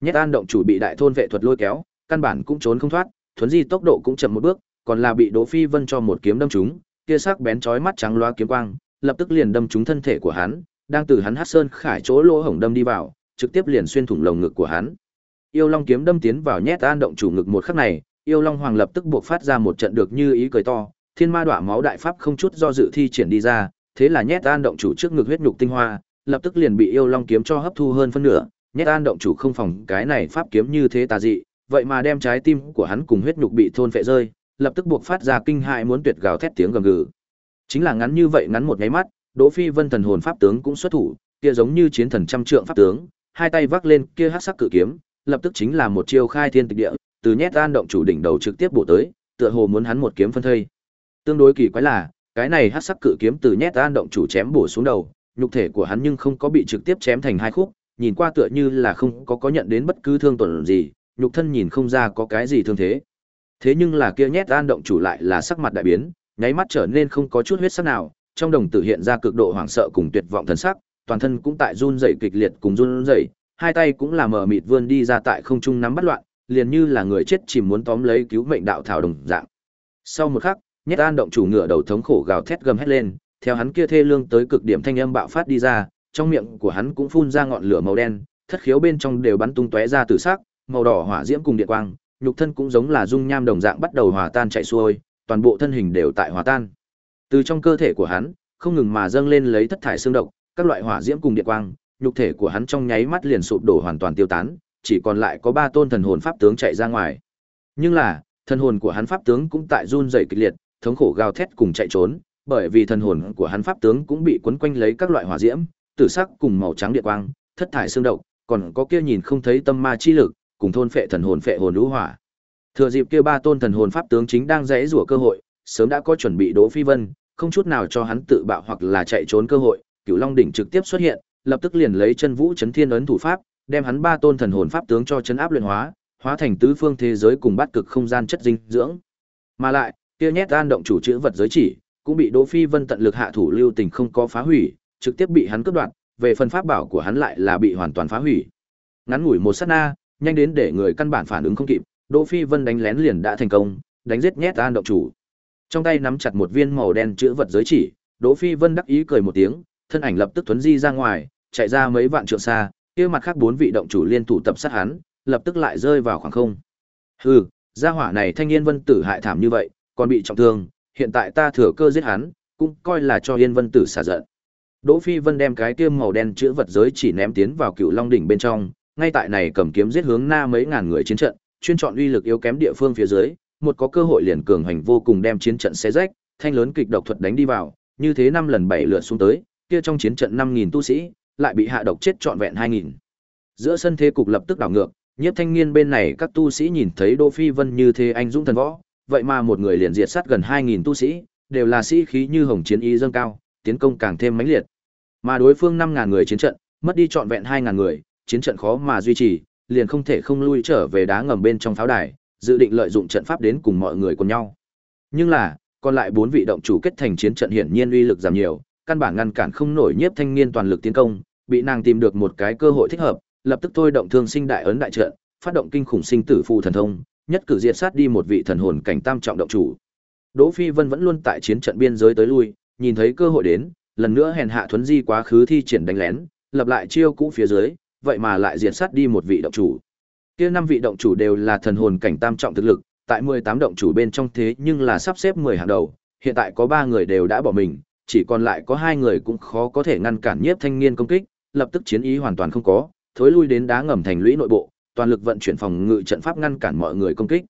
Nhét an động chủ bị đại thôn vệ thuật lôi kéo, căn bản cũng trốn không thoát, thuấn di tốc độ cũng chậm một bước, còn là bị Đỗ Phi Vân cho một kiếm đâm trúng, kia sắc bén chói mắt trắng loa kiếm quang, lập tức liền đâm trúng thân thể của hắn, đang từ hắn hát Sơn Khải chỗ lỗ hổng đâm đi vào, trực tiếp liền xuyên thủng lồng ngực của hắn. Yêu Long kiếm đâm tiến vào nhét an động chủ ngực một khắc này, Yêu Long Hoàng lập tức buộc phát ra một trận được như ý cười to, Thiên Ma Đọa máu đại pháp không chút do dự thi triển đi ra, thế là nhét an động chủ trước ngực huyết nhục tinh hoa, lập tức liền bị Yêu Long kiếm cho hấp thu hơn phân nửa, nhét an động chủ không phòng cái này pháp kiếm như thế tà dị, vậy mà đem trái tim của hắn cùng huyết nhục bị thôn phệ rơi, lập tức buộc phát ra kinh hại muốn tuyệt gào thét tiếng gầm gừ. Chính là ngắn như vậy ngắn một nháy mắt, Đỗ Phi Vân thần hồn pháp tướng cũng xuất thủ, kia giống như chiến thần trăm trượng pháp tướng, hai tay vác lên kia hắc sắc cự kiếm, lập tức chính là một chiêu khai thiên tịch địa, từ nhét an động chủ đỉnh đầu trực tiếp bổ tới, tựa hồ muốn hắn một kiếm phân thây. Tương đối kỳ quái là, cái này hắc sắc cự kiếm từ nhét an động chủ chém bổ xuống đầu, nhục thể của hắn nhưng không có bị trực tiếp chém thành hai khúc, nhìn qua tựa như là không có có nhận đến bất cứ thương tổn gì, nhục thân nhìn không ra có cái gì thương thế. Thế nhưng là kia nhét an động chủ lại là sắc mặt đại biến, nháy mắt trở nên không có chút huyết sắc nào, trong đồng tử hiện ra cực độ hoảng sợ cùng tuyệt vọng thần sắc, toàn thân cũng tại run rẩy kịch liệt cùng run rẩy, hai tay cũng là mở mịt vươn đi ra tại không trung nắm bắt loạn, liền như là người chết chìm muốn tóm lấy cứu mệnh đạo thảo đồng dạng. Sau một khắc, Nhất An động chủ ngựa đầu thống khổ gào thét gầm hét lên, theo hắn kia thê lương tới cực điểm thanh âm bạo phát đi ra, trong miệng của hắn cũng phun ra ngọn lửa màu đen, thất khiếu bên trong đều bắn tung tóe ra tử sắc, màu đỏ hỏa diễm cùng điện quang, nhục thân cũng giống là dung nham đồng dạng bắt đầu hòa tan chạy xuôi, toàn bộ thân hình đều tại hòa tan. Từ trong cơ thể của hắn, không ngừng mà dâng lên lấy thất thải xương độc, các loại hỏa diễm cùng điện quang, nhục thể của hắn trong nháy mắt liền sụp đổ hoàn toàn tiêu tán, chỉ còn lại có ba tôn thần hồn pháp tướng chạy ra ngoài. Nhưng là, thần hồn của hắn pháp tướng cũng tại run rẩy kịch liệt, thống khổ gào thét cùng chạy trốn, bởi vì thần hồn của hắn pháp tướng cũng bị quấn quanh lấy các loại hỏa diễm, tử sắc cùng màu trắng địa quang, thất thải xương độc, còn có kia nhìn không thấy tâm ma chi lực, cùng thôn phệ thần hồn phệ hồn lũ hỏa. Thừa dịp kia ba tôn thần hồn pháp tướng chính đang rẽ rủa cơ hội, sớm đã có chuẩn bị Đỗ Phi Vân, không chút nào cho hắn tự bạo hoặc là chạy trốn cơ hội, Cửu Long đỉnh trực tiếp xuất hiện, lập tức liền lấy chân vũ chấn thiên ấn thủ pháp, đem hắn ba tôn thần hồn pháp tướng cho chấn áp luyện hóa, hóa thành tứ phương thế giới cùng bát cực không gian chất dinh dưỡng. Mà lại, kia nhét an động chủ chữ vật giới chỉ, cũng bị Đỗ Phi Vân tận lực hạ thủ lưu tình không có phá hủy, trực tiếp bị hắn cướp đoạt, về phần pháp bảo của hắn lại là bị hoàn toàn phá hủy. Ngắn ngủi một sát na, nhanh đến để người căn bản phản ứng không kịp, Đỗ Phi Vân đánh lén liền đã thành công, đánh giết nhét an động chủ. Trong tay nắm chặt một viên màu đen chữ vật giới chỉ, Đỗ Phi Vân đắc ý cười một tiếng, thân ảnh lập tức tuấn di ra ngoài, chạy ra mấy vạn trượng xa, kia mặt khác bốn vị động chủ liên thủ tập sát hắn, lập tức lại rơi vào khoảng không. Hừ, gia hỏa này thanh niên vân tử hại thảm như vậy, còn bị trọng thương, hiện tại ta thừa cơ giết hắn, cũng coi là cho Yên Vân tử xả giận. Đỗ Phi Vân đem cái kiếm màu đen chữa vật giới chỉ ném tiến vào Cựu Long đỉnh bên trong, ngay tại này cầm kiếm giết hướng na mấy ngàn người chiến trận, chuyên chọn uy lực yếu kém địa phương phía dưới, một có cơ hội liền cường hành vô cùng đem chiến trận xé rách, thanh lớn kịch độc thuật đánh đi vào, như thế năm lần bảy lượt xuống tới, kia trong chiến trận 5000 tu sĩ, lại bị hạ độc chết trọn vẹn 2000. Giữa sân thế cục lập tức đảo ngược, Nhiếp Thanh Niên bên này các tu sĩ nhìn thấy Đỗ Phi Vân như thế anh dũng thần võ, vậy mà một người liền diệt sát gần 2000 tu sĩ, đều là sĩ khí như hồng chiến Y dâng cao, tiến công càng thêm mãnh liệt. Mà đối phương 5000 người chiến trận, mất đi trọn vẹn 2000 người, chiến trận khó mà duy trì, liền không thể không lui trở về đá ngầm bên trong pháo đài, dự định lợi dụng trận pháp đến cùng mọi người cùng nhau. Nhưng là, còn lại bốn vị động chủ kết thành chiến trận hiển nhiên uy lực giảm nhiều, căn bản ngăn cản không nổi nhiếp thanh niên toàn lực tiến công, bị nàng tìm được một cái cơ hội thích hợp, lập tức thôi động thương sinh đại ấn đại trận, phát động kinh khủng sinh tử phù thần thông, nhất cử diệt sát đi một vị thần hồn cảnh tam trọng động chủ. Đỗ Phi Vân vẫn luôn tại chiến trận biên giới tới lui, nhìn thấy cơ hội đến, lần nữa hèn hạ thuấn di quá khứ thi triển đánh lén, lập lại chiêu cũ phía dưới, vậy mà lại diệt sát đi một vị động chủ. Kia năm vị động chủ đều là thần hồn cảnh tam trọng thực lực, tại 18 động chủ bên trong thế nhưng là sắp xếp 10 hàng đầu, hiện tại có 3 người đều đã bỏ mình, chỉ còn lại có hai người cũng khó có thể ngăn cản nhiếp thanh niên công kích, lập tức chiến ý hoàn toàn không có, thối lui đến đá ngầm thành lũy nội bộ, toàn lực vận chuyển phòng ngự trận pháp ngăn cản mọi người công kích.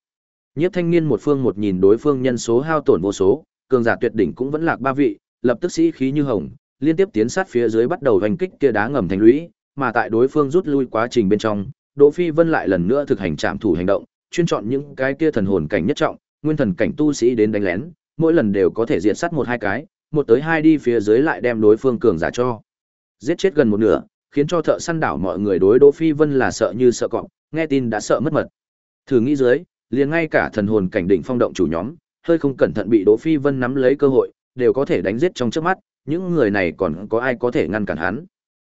Nhiếp thanh niên một phương một nhìn đối phương nhân số hao tổn vô số, cường giả tuyệt đỉnh cũng vẫn lạc ba vị, lập tức sĩ khí như hồng, liên tiếp tiến sát phía dưới bắt đầu hành kích kia đá ngầm thành lũy, mà tại đối phương rút lui quá trình bên trong, Đỗ Phi Vân lại lần nữa thực hành trạm thủ hành động, chuyên chọn những cái kia thần hồn cảnh nhất trọng, nguyên thần cảnh tu sĩ đến đánh lén, mỗi lần đều có thể diệt sát một hai cái, một tới hai đi phía dưới lại đem đối phương cường giả cho. Giết chết gần một nửa, khiến cho thợ săn đảo mọi người đối Đỗ Phi Vân là sợ như sợ cọp, nghe tin đã sợ mất mật. Thử nghĩ dưới, liền ngay cả thần hồn cảnh đỉnh phong động chủ nhóm, hơi không cẩn thận bị Đỗ Phi Vân nắm lấy cơ hội, đều có thể đánh giết trong chớp mắt, những người này còn có ai có thể ngăn cản hắn.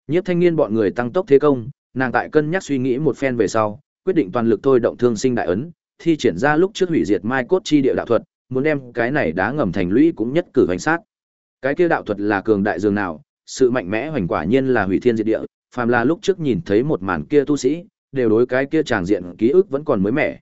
Nhiếp thanh niên bọn người tăng tốc thế công, nàng tại cân nhắc suy nghĩ một phen về sau, quyết định toàn lực thôi động thương sinh đại ấn, thi triển ra lúc trước hủy diệt mai cốt chi địa đạo thuật, muốn đem cái này đá ngầm thành lũy cũng nhất cử hành sát. Cái kia đạo thuật là cường đại dường nào, sự mạnh mẽ hoành quả nhiên là hủy thiên diệt địa, phàm là lúc trước nhìn thấy một màn kia tu sĩ, đều đối cái kia tràng diện ký ức vẫn còn mới mẻ.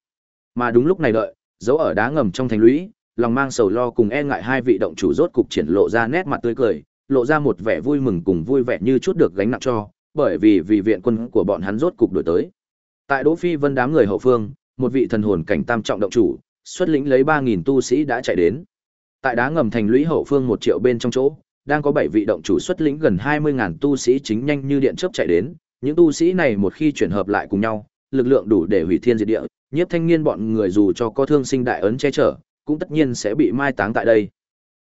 Mà đúng lúc này đợi, dấu ở đá ngầm trong thành lũy, lòng mang sầu lo cùng e ngại hai vị động chủ rốt cục triển lộ ra nét mặt tươi cười, lộ ra một vẻ vui mừng cùng vui vẻ như chút được gánh nặng cho, bởi vì vì viện quân của bọn hắn rốt cục đổi tới. Tại Đỗ Phi Vân đám người hậu phương, một vị thần hồn cảnh tam trọng động chủ, xuất lĩnh lấy 3000 tu sĩ đã chạy đến. Tại đá ngầm thành lũy hậu phương một triệu bên trong chỗ, đang có bảy vị động chủ xuất lĩnh gần 20000 tu sĩ chính nhanh như điện chớp chạy đến, những tu sĩ này một khi chuyển hợp lại cùng nhau, lực lượng đủ để hủy thiên diệt địa, nhiếp thanh niên bọn người dù cho có thương sinh đại ấn che chở, cũng tất nhiên sẽ bị mai táng tại đây.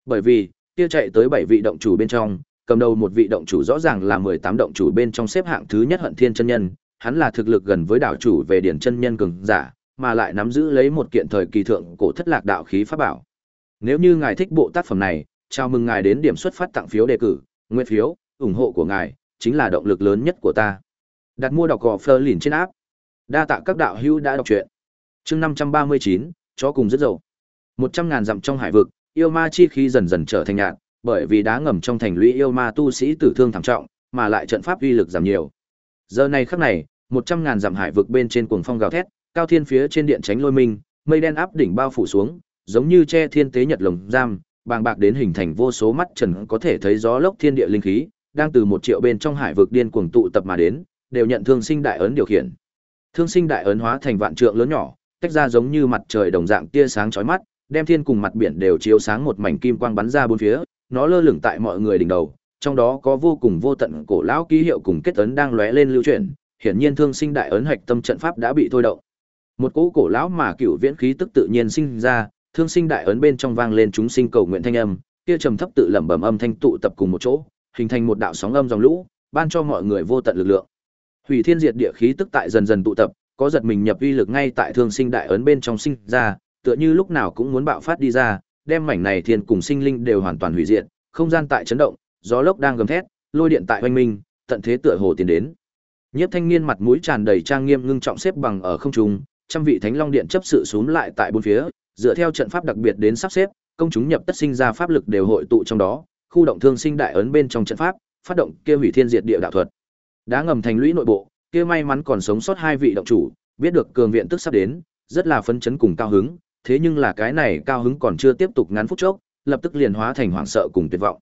Bởi vì, kia chạy tới bảy vị động chủ bên trong, cầm đầu một vị động chủ rõ ràng là 18 động chủ bên trong xếp hạng thứ nhất Hận Thiên chân nhân, hắn là thực lực gần với đảo chủ về điển chân nhân cường giả, mà lại nắm giữ lấy một kiện thời kỳ thượng cổ thất lạc đạo khí pháp bảo. Nếu như ngài thích bộ tác phẩm này, chào mừng ngài đến điểm xuất phát tặng phiếu đề cử, nguyên phiếu, ủng hộ của ngài chính là động lực lớn nhất của ta. Đặt mua đọc gò Fleur liền trên áp. Đa tạ các đạo hữu đã đọc truyện. Chương 539, chó cùng rất dầu. 100 ngàn dặm trong hải vực, yêu ma chi khí dần dần trở thành nhạt, bởi vì đá ngầm trong thành lũy yêu ma tu sĩ tử thương thảm trọng, mà lại trận pháp uy lực giảm nhiều. Giờ này khắc này, 100 ngàn dặm hải vực bên trên cuồng phong gào thét, cao thiên phía trên điện tránh lôi minh, mây đen áp đỉnh bao phủ xuống, giống như che thiên tế nhật lồng giam, bàng bạc đến hình thành vô số mắt trần có thể thấy gió lốc thiên địa linh khí, đang từ một triệu bên trong hải vực điên cuồng tụ tập mà đến, đều nhận thương sinh đại ấn điều khiển. Thương sinh đại ấn hóa thành vạn trượng lớn nhỏ, tách ra giống như mặt trời đồng dạng tia sáng chói mắt, đem thiên cùng mặt biển đều chiếu sáng một mảnh kim quang bắn ra bốn phía, nó lơ lửng tại mọi người đỉnh đầu, trong đó có vô cùng vô tận cổ lão ký hiệu cùng kết ấn đang lóe lên lưu chuyển, hiển nhiên thương sinh đại ấn hạch tâm trận pháp đã bị thôi động. Một cỗ cổ lão mà cửu viễn khí tức tự nhiên sinh ra, thương sinh đại ấn bên trong vang lên chúng sinh cầu nguyện thanh âm, kia trầm thấp tự lẩm bẩm âm thanh tụ tập cùng một chỗ, hình thành một đạo sóng âm dòng lũ, ban cho mọi người vô tận lực lượng. Hủy thiên diệt địa khí tức tại dần dần tụ tập, có giật mình nhập uy lực ngay tại thương sinh đại ấn bên trong sinh ra, tựa như lúc nào cũng muốn bạo phát đi ra, đem mảnh này thiên cùng sinh linh đều hoàn toàn hủy diệt, không gian tại chấn động, gió lốc đang gầm thét, lôi điện tại hoành minh, tận thế tựa hồ tiến đến. Nhiếp thanh niên mặt mũi tràn đầy trang nghiêm ngưng trọng xếp bằng ở không trung, trăm vị thánh long điện chấp sự xuống lại tại bốn phía, dựa theo trận pháp đặc biệt đến sắp xếp, công chúng nhập tất sinh ra pháp lực đều hội tụ trong đó, khu động thương sinh đại ấn bên trong trận pháp, phát động kia hủy thiên diệt địa đạo thuật. Đá ngầm thành lũy nội bộ, kia may mắn còn sống sót hai vị động chủ, biết được cường viện tức sắp đến, rất là phấn chấn cùng cao hứng, thế nhưng là cái này cao hứng còn chưa tiếp tục ngắn phút chốc, lập tức liền hóa thành hoảng sợ cùng tuyệt vọng.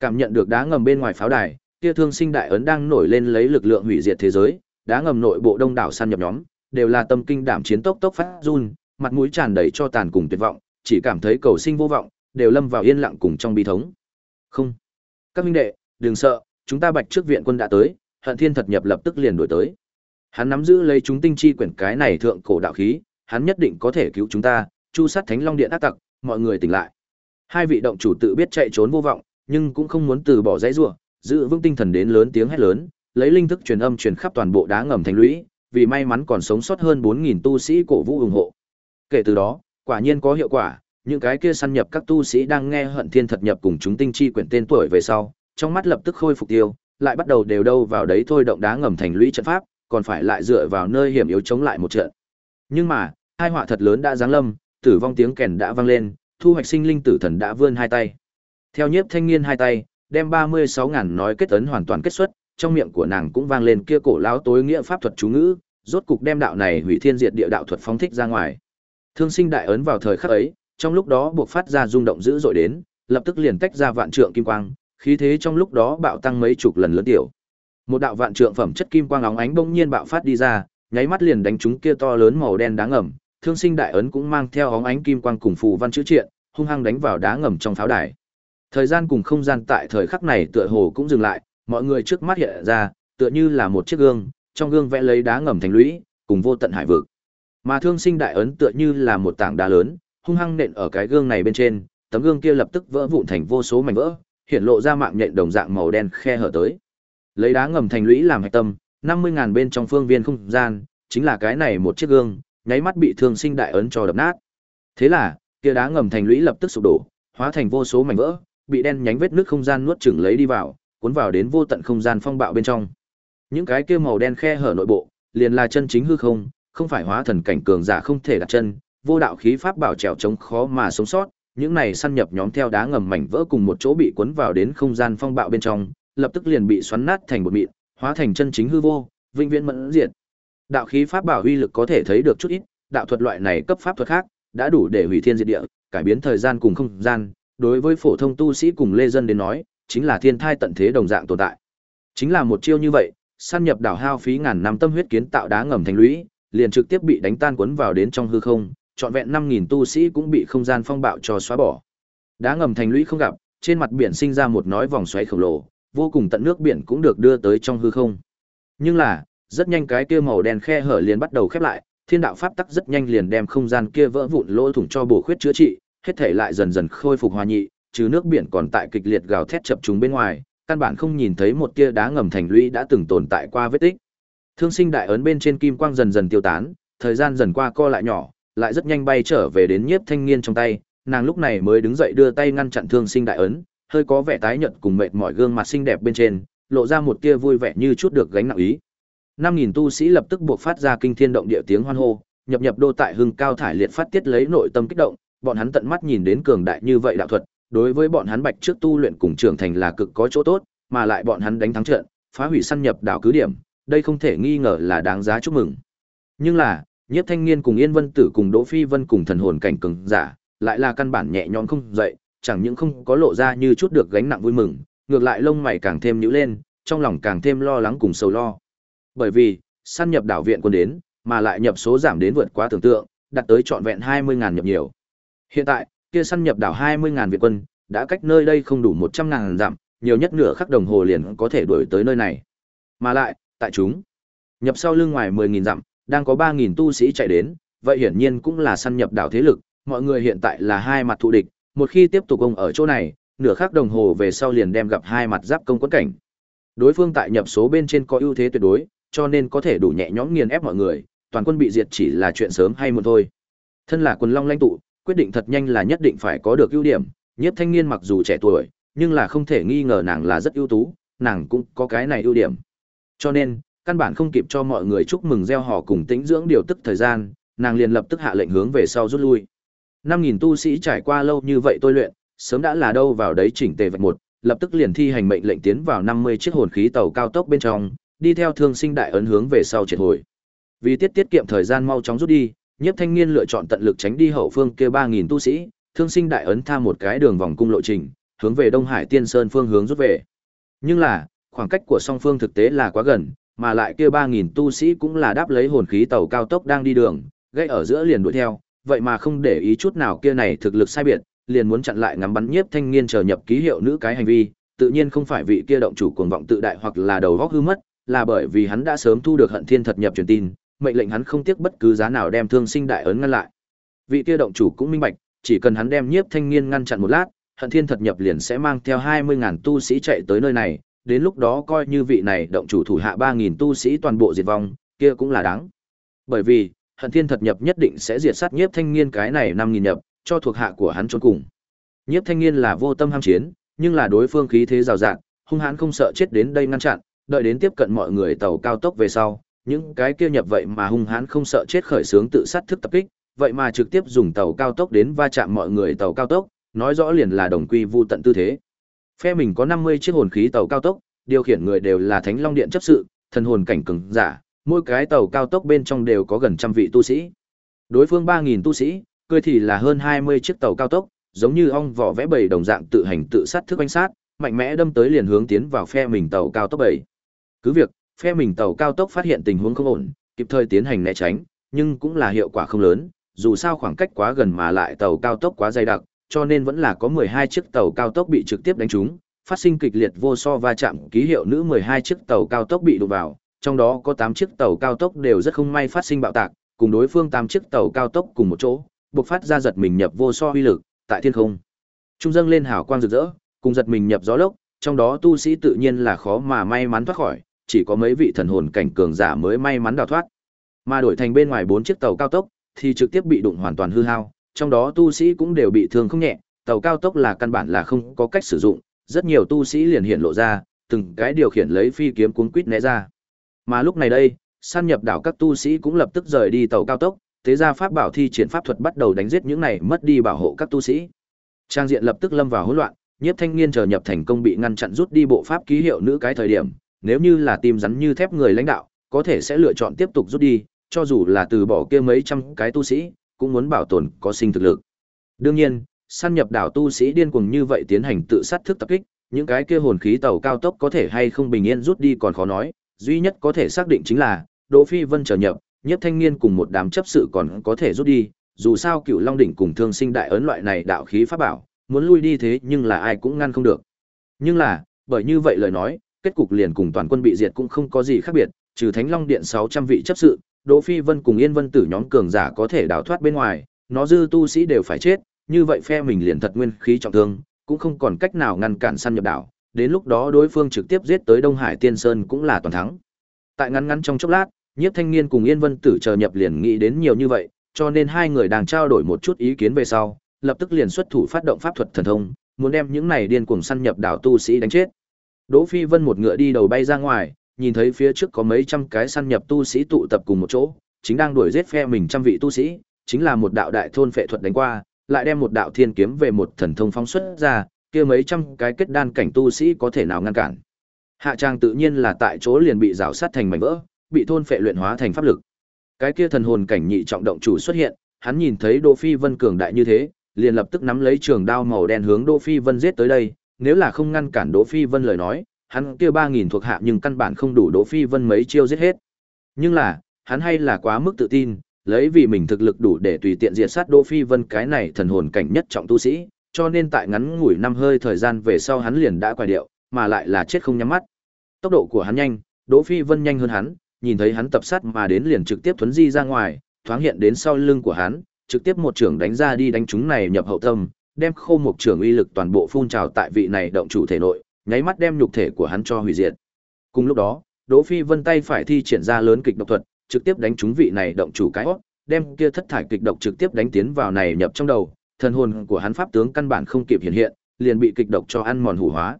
Cảm nhận được đá ngầm bên ngoài pháo đài, kia thương sinh đại ấn đang nổi lên lấy lực lượng hủy diệt thế giới, đá ngầm nội bộ đông đảo săn nhập nhóm, đều là tâm kinh đảm chiến tốc tốc phát run, mặt mũi tràn đầy cho tàn cùng tuyệt vọng, chỉ cảm thấy cầu sinh vô vọng, đều lâm vào yên lặng cùng trong bi thống. Không, các huynh đệ, đừng sợ, chúng ta bạch trước viện quân đã tới, hận thiên thật nhập lập tức liền đuổi tới. Hắn nắm giữ lấy chúng tinh chi quyển cái này thượng cổ đạo khí, hắn nhất định có thể cứu chúng ta, chu sát thánh long điện ác tặc, mọi người tỉnh lại. Hai vị động chủ tự biết chạy trốn vô vọng, nhưng cũng không muốn từ bỏ dãy rủa, giữ vững tinh thần đến lớn tiếng hét lớn, lấy linh thức truyền âm truyền khắp toàn bộ đá ngầm thành lũy, vì may mắn còn sống sót hơn 4000 tu sĩ cổ vũ ủng hộ. Kể từ đó, quả nhiên có hiệu quả, những cái kia săn nhập các tu sĩ đang nghe hận thiên thật nhập cùng chúng tinh chi quyển tên tuổi về sau, trong mắt lập tức khôi phục tiêu, lại bắt đầu đều đâu vào đấy thôi động đá ngầm thành lũy trận pháp, còn phải lại dựa vào nơi hiểm yếu chống lại một trận. Nhưng mà, hai họa thật lớn đã giáng lâm, tử vong tiếng kèn đã vang lên, thu hoạch sinh linh tử thần đã vươn hai tay. Theo nhiếp thanh niên hai tay, đem ba mươi sáu ngàn nói kết ấn hoàn toàn kết xuất, trong miệng của nàng cũng vang lên kia cổ lão tối nghĩa pháp thuật chú ngữ, rốt cục đem đạo này hủy thiên diệt địa đạo thuật phóng thích ra ngoài. Thương sinh đại ấn vào thời khắc ấy, trong lúc đó buộc phát ra rung động dữ dội đến, lập tức liền tách ra vạn trượng kim quang, khí thế trong lúc đó bạo tăng mấy chục lần lớn tiểu. Một đạo vạn trượng phẩm chất kim quang óng ánh bỗng nhiên bạo phát đi ra, nháy mắt liền đánh trúng kia to lớn màu đen đá ngầm, thương sinh đại ấn cũng mang theo óng ánh kim quang cùng phù văn chữ triện, hung hăng đánh vào đá ngầm trong pháo đài. Thời gian cùng không gian tại thời khắc này tựa hồ cũng dừng lại, mọi người trước mắt hiện ra, tựa như là một chiếc gương, trong gương vẽ lấy đá ngầm thành lũy, cùng vô tận hải vực. Mà thương sinh đại ấn tựa như là một tảng đá lớn, hung hăng nện ở cái gương này bên trên, tấm gương kia lập tức vỡ vụn thành vô số mảnh vỡ, hiện lộ ra mạng nhện đồng dạng màu đen khe hở tới. Lấy đá ngầm thành lũy làm hạch tâm, 50000 bên trong phương viên không gian, chính là cái này một chiếc gương, nháy mắt bị thương sinh đại ấn cho đập nát. Thế là, kia đá ngầm thành lũy lập tức sụp đổ, hóa thành vô số mảnh vỡ, bị đen nhánh vết nước không gian nuốt chửng lấy đi vào, cuốn vào đến vô tận không gian phong bạo bên trong. Những cái kia màu đen khe hở nội bộ, liền là chân chính hư không, không phải hóa thần cảnh cường giả không thể đặt chân, vô đạo khí pháp bảo trèo chống khó mà sống sót, những này săn nhập nhóm theo đá ngầm mảnh vỡ cùng một chỗ bị cuốn vào đến không gian phong bạo bên trong, lập tức liền bị xoắn nát thành bột mịn, hóa thành chân chính hư vô, vĩnh viễn mẫn diệt. Đạo khí pháp bảo uy lực có thể thấy được chút ít, đạo thuật loại này cấp pháp thuật khác, đã đủ để hủy thiên diệt địa, cải biến thời gian cùng không gian, đối với phổ thông tu sĩ cùng lê dân đến nói, chính là thiên thai tận thế đồng dạng tồn tại. Chính là một chiêu như vậy, săn nhập đảo hao phí ngàn năm tâm huyết kiến tạo đá ngầm thành lũy, liền trực tiếp bị đánh tan cuốn vào đến trong hư không, trọn vẹn 5000 tu sĩ cũng bị không gian phong bạo cho xóa bỏ. Đá ngầm thành lũy không gặp, trên mặt biển sinh ra một nói vòng xoáy khổng lồ, vô cùng tận nước biển cũng được đưa tới trong hư không. Nhưng là, rất nhanh cái kia màu đen khe hở liền bắt đầu khép lại, thiên đạo pháp tắc rất nhanh liền đem không gian kia vỡ vụn lỗ thủng cho bổ khuyết chữa trị, hết thể lại dần dần khôi phục hòa nhị, trừ nước biển còn tại kịch liệt gào thét chập trùng bên ngoài, căn bản không nhìn thấy một tia đá ngầm thành lũy đã từng tồn tại qua vết tích. Thương sinh đại ấn bên trên kim quang dần dần tiêu tán, thời gian dần qua co lại nhỏ, lại rất nhanh bay trở về đến nhiếp thanh niên trong tay, nàng lúc này mới đứng dậy đưa tay ngăn chặn thương sinh đại ấn, hơi có vẻ tái nhợt cùng mệt mỏi gương mặt xinh đẹp bên trên, lộ ra một tia vui vẻ như chút được gánh nặng ý. Năm nghìn tu sĩ lập tức buộc phát ra kinh thiên động địa tiếng hoan hô, nhập nhập đô tại hưng cao thải liệt phát tiết lấy nội tâm kích động, bọn hắn tận mắt nhìn đến cường đại như vậy đạo thuật, đối với bọn hắn bạch trước tu luyện cùng trưởng thành là cực có chỗ tốt, mà lại bọn hắn đánh thắng trận, phá hủy săn nhập đảo cứ điểm, đây không thể nghi ngờ là đáng giá chúc mừng. Nhưng là, Nhiếp Thanh Niên cùng Yên Vân Tử cùng Đỗ Phi Vân cùng thần hồn cảnh cường giả, lại là căn bản nhẹ nhõm không dậy, chẳng những không có lộ ra như chút được gánh nặng vui mừng, ngược lại lông mày càng thêm nhíu lên, trong lòng càng thêm lo lắng cùng sầu lo. Bởi vì, săn nhập đảo viện quân đến, mà lại nhập số giảm đến vượt quá tưởng tượng, đạt tới trọn vẹn 20.000 nhập nhiều. Hiện tại, kia săn nhập đảo 20.000 viện quân, đã cách nơi đây không đủ 100.000 dặm, nhiều nhất nửa khắc đồng hồ liền có thể đuổi tới nơi này. Mà lại, tại chúng, nhập sau lưng ngoài 10.000 dặm, đang có 3.000 tu sĩ chạy đến, vậy hiển nhiên cũng là săn nhập đảo thế lực, mọi người hiện tại là hai mặt thù địch, một khi tiếp tục ông ở chỗ này, nửa khắc đồng hồ về sau liền đem gặp hai mặt giáp công quấn cảnh. Đối phương tại nhập số bên trên có ưu thế tuyệt đối, cho nên có thể đủ nhẹ nhõm nghiền ép mọi người, toàn quân bị diệt chỉ là chuyện sớm hay muộn thôi. Thân là quần long lãnh tụ, quyết định thật nhanh là nhất định phải có được ưu điểm, Nhiếp Thanh Niên mặc dù trẻ tuổi, nhưng là không thể nghi ngờ nàng là rất ưu tú, nàng cũng có cái này ưu điểm. Cho nên, căn bản không kịp cho mọi người chúc mừng gieo họ cùng tĩnh dưỡng điều tức thời gian, nàng liền lập tức hạ lệnh hướng về sau rút lui. 5000 tu sĩ trải qua lâu như vậy tôi luyện, sớm đã là đâu vào đấy chỉnh tề vạch một, lập tức liền thi hành mệnh lệnh tiến vào 50 chiếc hồn khí tàu cao tốc bên trong, đi theo thương sinh đại ấn hướng về sau triệt hồi. Vì tiết tiết kiệm thời gian mau chóng rút đi, Nhiếp Thanh Niên lựa chọn tận lực tránh đi hậu phương kia 3000 tu sĩ, thương sinh đại ấn tha một cái đường vòng cung lộ trình, hướng về Đông Hải Tiên Sơn phương hướng rút về. Nhưng là, khoảng cách của song phương thực tế là quá gần, mà lại kia 3000 tu sĩ cũng là đáp lấy hồn khí tàu cao tốc đang đi đường, gây ở giữa liền đuổi theo, vậy mà không để ý chút nào kia này thực lực sai biệt, liền muốn chặn lại ngắm bắn nhiếp thanh niên chờ nhập ký hiệu nữ cái hành vi, tự nhiên không phải vị kia động chủ cuồng vọng tự đại hoặc là đầu óc hư mất, là bởi vì hắn đã sớm thu được hận thiên thật nhập truyền tin, mệnh lệnh hắn không tiếc bất cứ giá nào đem thương sinh đại ấn ngăn lại. Vị kia động chủ cũng minh bạch, chỉ cần hắn đem nhiếp thanh niên ngăn chặn một lát, hận thiên thật nhập liền sẽ mang theo 20.000 tu sĩ chạy tới nơi này, đến lúc đó coi như vị này động chủ thủ hạ 3.000 tu sĩ toàn bộ diệt vong, kia cũng là đáng. Bởi vì, hận thiên thật nhập nhất định sẽ diệt sát nhiếp thanh niên cái này 5.000 nhập, cho thuộc hạ của hắn trốn cùng. Nhiếp Thanh Niên là vô tâm ham chiến, nhưng là đối phương khí thế rào rạt, hung hãn không sợ chết đến đây ngăn chặn, đợi đến tiếp cận mọi người tàu cao tốc về sau, những cái kia nhập vậy mà hung hãn không sợ chết khởi sướng tự sát thức tập kích, vậy mà trực tiếp dùng tàu cao tốc đến va chạm mọi người tàu cao tốc, nói rõ liền là đồng quy vu tận tư thế. Phe mình có 50 chiếc hồn khí tàu cao tốc, điều khiển người đều là Thánh Long Điện chấp sự, thần hồn cảnh cường giả, mỗi cái tàu cao tốc bên trong đều có gần trăm vị tu sĩ. Đối phương 3000 tu sĩ, cười thì là hơn 20 chiếc tàu cao tốc, giống như ong vỏ vẽ bầy đồng dạng tự hành tự sát thức bánh sát, mạnh mẽ đâm tới liền hướng tiến vào phe mình tàu cao tốc 7. Cứ việc, phe mình tàu cao tốc phát hiện tình huống không ổn, kịp thời tiến hành né tránh, nhưng cũng là hiệu quả không lớn, dù sao khoảng cách quá gần mà lại tàu cao tốc quá dày đặc, cho nên vẫn là có 12 chiếc tàu cao tốc bị trực tiếp đánh trúng, phát sinh kịch liệt vô so va chạm, ký hiệu nữ 12 chiếc tàu cao tốc bị đụng vào, trong đó có 8 chiếc tàu cao tốc đều rất không may phát sinh bạo tạc, cùng đối phương 8 chiếc tàu cao tốc cùng một chỗ, bộc phát ra giật mình nhập vô so uy lực, tại thiên không. Trung dâng lên hào quang rực rỡ, cùng giật mình nhập gió lốc, trong đó tu sĩ tự nhiên là khó mà may mắn thoát khỏi, chỉ có mấy vị thần hồn cảnh cường giả mới may mắn đào thoát. Mà đổi thành bên ngoài bốn chiếc tàu cao tốc thì trực tiếp bị đụng hoàn toàn hư hao, trong đó tu sĩ cũng đều bị thương không nhẹ, tàu cao tốc là căn bản là không có cách sử dụng, rất nhiều tu sĩ liền hiện lộ ra, từng cái điều khiển lấy phi kiếm cuốn quýt né ra. Mà lúc này đây, san nhập đảo các tu sĩ cũng lập tức rời đi tàu cao tốc, thế ra pháp bảo thi triển pháp thuật bắt đầu đánh giết những này mất đi bảo hộ các tu sĩ. Trang diện lập tức lâm vào hỗn loạn, Nhiếp Thanh Niên chờ nhập thành công bị ngăn chặn rút đi bộ pháp ký hiệu nữ cái thời điểm, nếu như là tim rắn như thép người lãnh đạo, có thể sẽ lựa chọn tiếp tục rút đi, cho dù là từ bỏ kia mấy trăm cái tu sĩ, cũng muốn bảo tồn có sinh thực lực. Đương nhiên, săn nhập đảo tu sĩ điên cuồng như vậy tiến hành tự sát thức tập kích, những cái kia hồn khí tàu cao tốc có thể hay không bình yên rút đi còn khó nói, duy nhất có thể xác định chính là Đỗ Phi Vân trở nhập, nhất thanh niên cùng một đám chấp sự còn có thể rút đi, dù sao Cựu Long đỉnh cùng Thương Sinh đại ấn loại này đạo khí pháp bảo, muốn lui đi thế nhưng là ai cũng ngăn không được. Nhưng là, bởi như vậy lời nói, kết cục liền cùng toàn quân bị diệt cũng không có gì khác biệt, trừ Thánh Long điện 600 vị chấp sự, Đỗ Phi Vân cùng Yên Vân Tử nhóm cường giả có thể đào thoát bên ngoài, nó dư tu sĩ đều phải chết, như vậy phe mình liền thật nguyên khí trọng thương, cũng không còn cách nào ngăn cản săn nhập đảo, đến lúc đó đối phương trực tiếp giết tới Đông Hải Tiên Sơn cũng là toàn thắng. Tại ngắn ngắn trong chốc lát, Nhiếp Thanh Niên cùng Yên Vân Tử chờ nhập liền nghĩ đến nhiều như vậy, cho nên hai người đang trao đổi một chút ý kiến về sau, lập tức liền xuất thủ phát động pháp thuật thần thông, muốn đem những này điên cuồng săn nhập đảo tu sĩ đánh chết. Đỗ Phi Vân một ngựa đi đầu bay ra ngoài, nhìn thấy phía trước có mấy trăm cái săn nhập tu sĩ tụ tập cùng một chỗ, chính đang đuổi giết phe mình trăm vị tu sĩ, chính là một đạo đại thôn phệ thuật đánh qua, lại đem một đạo thiên kiếm về một thần thông phóng xuất ra, kia mấy trăm cái kết đan cảnh tu sĩ có thể nào ngăn cản. Hạ Trang tự nhiên là tại chỗ liền bị rào sát thành mảnh vỡ, bị thôn phệ luyện hóa thành pháp lực. Cái kia thần hồn cảnh nhị trọng động chủ xuất hiện, hắn nhìn thấy Đỗ Phi Vân cường đại như thế, liền lập tức nắm lấy trường đao màu đen hướng Đỗ Phi Vân giết tới đây, nếu là không ngăn cản Đỗ Phi Vân lời nói, hắn kia ba nghìn thuộc hạ nhưng căn bản không đủ Đỗ Phi Vân mấy chiêu giết hết. Nhưng là, hắn hay là quá mức tự tin, lấy vì mình thực lực đủ để tùy tiện diệt sát Đỗ Phi Vân cái này thần hồn cảnh nhất trọng tu sĩ, cho nên tại ngắn ngủi năm hơi thời gian về sau hắn liền đã quay điệu, mà lại là chết không nhắm mắt. Tốc độ của hắn nhanh, Đỗ Phi Vân nhanh hơn hắn, nhìn thấy hắn tập sát mà đến liền trực tiếp thuấn di ra ngoài, thoáng hiện đến sau lưng của hắn, trực tiếp một trưởng đánh ra đi đánh chúng này nhập hậu tâm, đem khô một trưởng uy lực toàn bộ phun trào tại vị này động chủ thể nội, nháy mắt đem nhục thể của hắn cho hủy diệt. Cùng lúc đó, Đỗ Phi Vân tay phải thi triển ra lớn kịch độc thuật, trực tiếp đánh trúng vị này động chủ cái hốt, đem kia thất thải kịch độc trực tiếp đánh tiến vào này nhập trong đầu, thần hồn của hắn pháp tướng căn bản không kịp hiện hiện, liền bị kịch độc cho ăn mòn hủ hóa.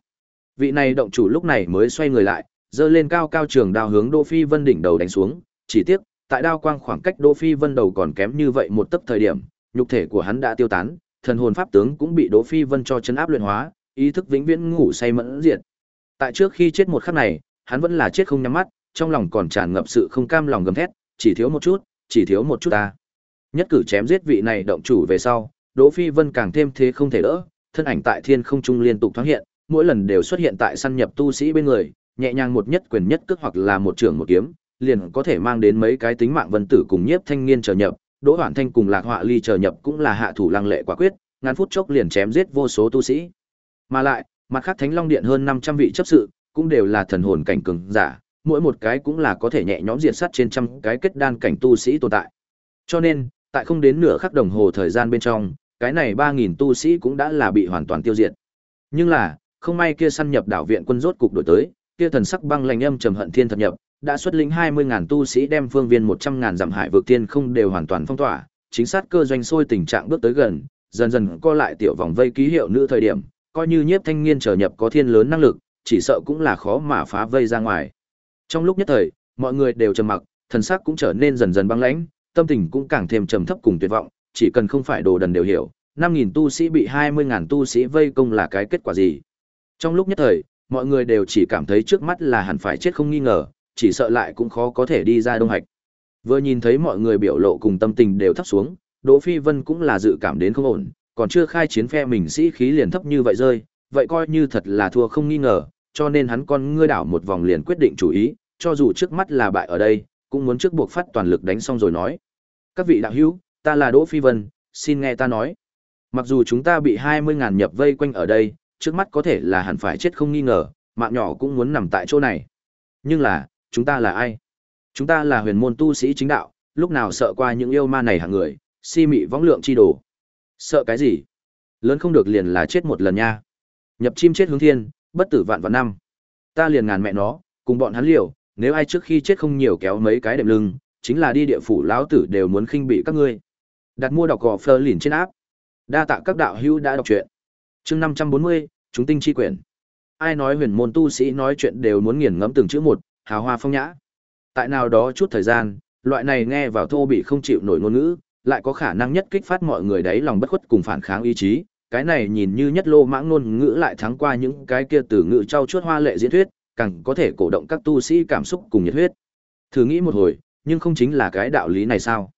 Vị này động chủ lúc này mới xoay người lại, giơ lên cao cao trường đao hướng Đỗ Phi Vân đỉnh đầu đánh xuống, chỉ tiếc, tại đao quang khoảng cách Đỗ Phi Vân đầu còn kém như vậy một tấc thời điểm, nhục thể của hắn đã tiêu tán, thần hồn pháp tướng cũng bị Đỗ Phi Vân cho chấn áp luyện hóa, ý thức vĩnh viễn ngủ say mẫn diệt. Tại trước khi chết một khắc này, hắn vẫn là chết không nhắm mắt, trong lòng còn tràn ngập sự không cam lòng gầm thét, chỉ thiếu một chút, chỉ thiếu một chút ta. Nhất cử chém giết vị này động chủ về sau, Đỗ Phi Vân càng thêm thế không thể đỡ, thân ảnh tại thiên không trung liên tục thoáng hiện, mỗi lần đều xuất hiện tại săn nhập tu sĩ bên người, nhẹ nhàng một nhất quyền nhất cước hoặc là một trường một kiếm, liền có thể mang đến mấy cái tính mạng vân tử cùng nhiếp thanh niên trở nhập, Đỗ Hoản Thanh cùng Lạc Họa Ly trở nhập cũng là hạ thủ lăng lệ quả quyết, ngắn phút chốc liền chém giết vô số tu sĩ. Mà lại, mặt khác Thánh Long Điện hơn 500 vị chấp sự, cũng đều là thần hồn cảnh cường giả, mỗi một cái cũng là có thể nhẹ nhõm diệt sát trên trăm cái kết đan cảnh tu sĩ tồn tại. Cho nên, tại không đến nửa khắc đồng hồ thời gian bên trong, cái này 3000 tu sĩ cũng đã là bị hoàn toàn tiêu diệt. Nhưng là, không may kia săn nhập đảo viện quân rốt cục đổi tới, kia thần sắc băng lãnh âm trầm hận thiên thập nhập, đã xuất lĩnh 20000 tu sĩ đem phương viên 100000 dặm hải vực tiên không đều hoàn toàn phong tỏa, chính sát cơ doanh sôi tình trạng bước tới gần, dần dần co lại tiểu vòng vây ký hiệu nữ thời điểm, coi như nhiếp thanh niên trở nhập có thiên lớn năng lực, chỉ sợ cũng là khó mà phá vây ra ngoài. Trong lúc nhất thời, mọi người đều trầm mặc, thần sắc cũng trở nên dần dần băng lãnh, tâm tình cũng càng thêm trầm thấp cùng tuyệt vọng, chỉ cần không phải đồ đần đều hiểu, 5000 tu sĩ bị 20000 tu sĩ vây công là cái kết quả gì. Trong lúc nhất thời, mọi người đều chỉ cảm thấy trước mắt là hẳn phải chết không nghi ngờ, chỉ sợ lại cũng khó có thể đi ra đông hạch. Vừa nhìn thấy mọi người biểu lộ cùng tâm tình đều thấp xuống, Đỗ Phi Vân cũng là dự cảm đến không ổn, còn chưa khai chiến phe mình sĩ khí liền thấp như vậy rơi, vậy coi như thật là thua không nghi ngờ, cho nên hắn con ngươi đảo một vòng liền quyết định chủ ý, cho dù trước mắt là bại ở đây, cũng muốn trước buộc phát toàn lực đánh xong rồi nói. Các vị đạo hữu, ta là Đỗ Phi Vân, xin nghe ta nói. Mặc dù chúng ta bị 20.000 nhập vây quanh ở đây, trước mắt có thể là hẳn phải chết không nghi ngờ, mạng nhỏ cũng muốn nằm tại chỗ này. Nhưng là, chúng ta là ai? Chúng ta là huyền môn tu sĩ chính đạo, lúc nào sợ qua những yêu ma này hạng người, si mị võng lượng chi đồ. Sợ cái gì? Lớn không được liền là chết một lần nha. Nhập chim chết hướng thiên, bất tử vạn vạn năm. Ta liền ngàn mẹ nó, cùng bọn hắn liều, nếu ai trước khi chết không nhiều kéo mấy cái đệm lưng, chính là đi địa phủ lão tử đều muốn khinh bị các ngươi. Đặt mua đọc gò phơ lìn trên áp. Đa tạ các đạo hữu đã đọc truyện. Chương 540, chúng tinh chi quyển. Ai nói huyền môn tu sĩ nói chuyện đều muốn nghiền ngẫm từng chữ một, hào hoa phong nhã. Tại nào đó chút thời gian, loại này nghe vào thô bị không chịu nổi ngôn ngữ, lại có khả năng nhất kích phát mọi người đấy lòng bất khuất cùng phản kháng ý chí. Cái này nhìn như nhất lô mãng ngôn ngữ lại thắng qua những cái kia từ ngữ trau chuốt hoa lệ diễn thuyết, càng có thể cổ động các tu sĩ cảm xúc cùng nhiệt huyết. Thử nghĩ một hồi, nhưng không chính là cái đạo lý này sao?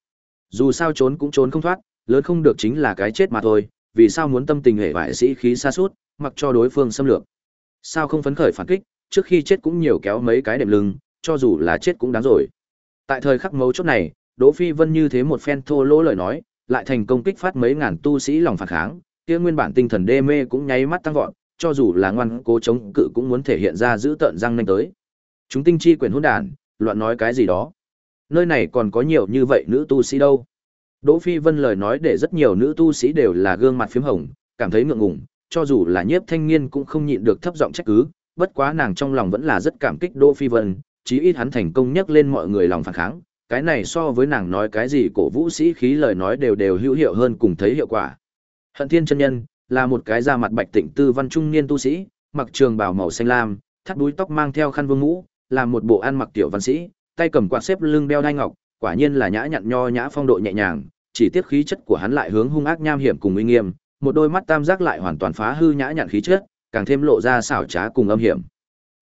Dù sao trốn cũng trốn không thoát, lớn không được chính là cái chết mà thôi, vì sao muốn tâm tình hệ vải sĩ khí xa suốt, mặc cho đối phương xâm lược? Sao không phấn khởi phản kích, trước khi chết cũng nhiều kéo mấy cái đệm lưng, cho dù là chết cũng đáng rồi. Tại thời khắc mấu chốt này, Đỗ Phi Vân như thế một phen thô lỗ lời nói, lại thành công kích phát mấy ngàn tu sĩ lòng phản kháng, kia nguyên bản tinh thần đê mê cũng nháy mắt tăng vọt, cho dù là ngoan cố chống cự cũng muốn thể hiện ra giữ tợn răng nanh tới. Chúng tinh chi quyền hỗn đản, loạn nói cái gì đó. Nơi này còn có nhiều như vậy nữ tu sĩ đâu. Đỗ Phi Vân lời nói để rất nhiều nữ tu sĩ đều là gương mặt phím hồng, cảm thấy ngượng ngùng, cho dù là nhiếp thanh niên cũng không nhịn được thấp giọng trách cứ, bất quá nàng trong lòng vẫn là rất cảm kích Đỗ Phi Vân, chí ít hắn thành công nhắc lên mọi người lòng phản kháng, cái này so với nàng nói cái gì cổ vũ sĩ khí lời nói đều đều hữu hiệu hơn cùng thấy hiệu quả. Hận Thiên chân nhân là một cái da mặt bạch tịnh tư văn trung niên tu sĩ, mặc trường bào màu xanh lam, thắt đuôi tóc mang theo khăn vương mũ, là một bộ ăn mặc tiểu văn sĩ, tay cầm quạt xếp lưng đeo đai ngọc, quả nhiên là nhã nhặn nho nhã phong độ nhẹ nhàng, chỉ tiếc khí chất của hắn lại hướng hung ác nham hiểm cùng uy nghiêm, một đôi mắt tam giác lại hoàn toàn phá hư nhã nhặn khí chất, càng thêm lộ ra xảo trá cùng âm hiểm.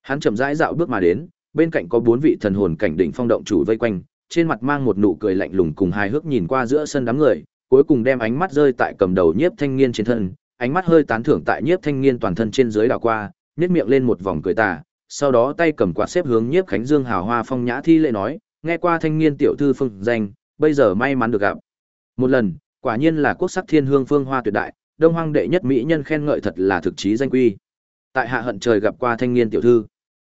Hắn chậm rãi dạo bước mà đến, bên cạnh có bốn vị thần hồn cảnh đỉnh phong động chủ vây quanh, trên mặt mang một nụ cười lạnh lùng cùng hài hước nhìn qua giữa sân đám người, cuối cùng đem ánh mắt rơi tại cầm đầu nhiếp thanh niên trên thân, ánh mắt hơi tán thưởng tại nhiếp thanh niên toàn thân trên dưới đảo qua, nhếch miệng lên một vòng cười tà, sau đó tay cầm quạt xếp hướng nhiếp khánh dương hào hoa phong nhã thi lễ nói, nghe qua thanh niên tiểu thư phương danh, bây giờ may mắn được gặp. Một lần, quả nhiên là quốc sắc thiên hương phương hoa tuyệt đại, đông hoang đệ nhất mỹ nhân khen ngợi thật là thực chí danh quy. Tại hạ hận trời gặp qua thanh niên tiểu thư.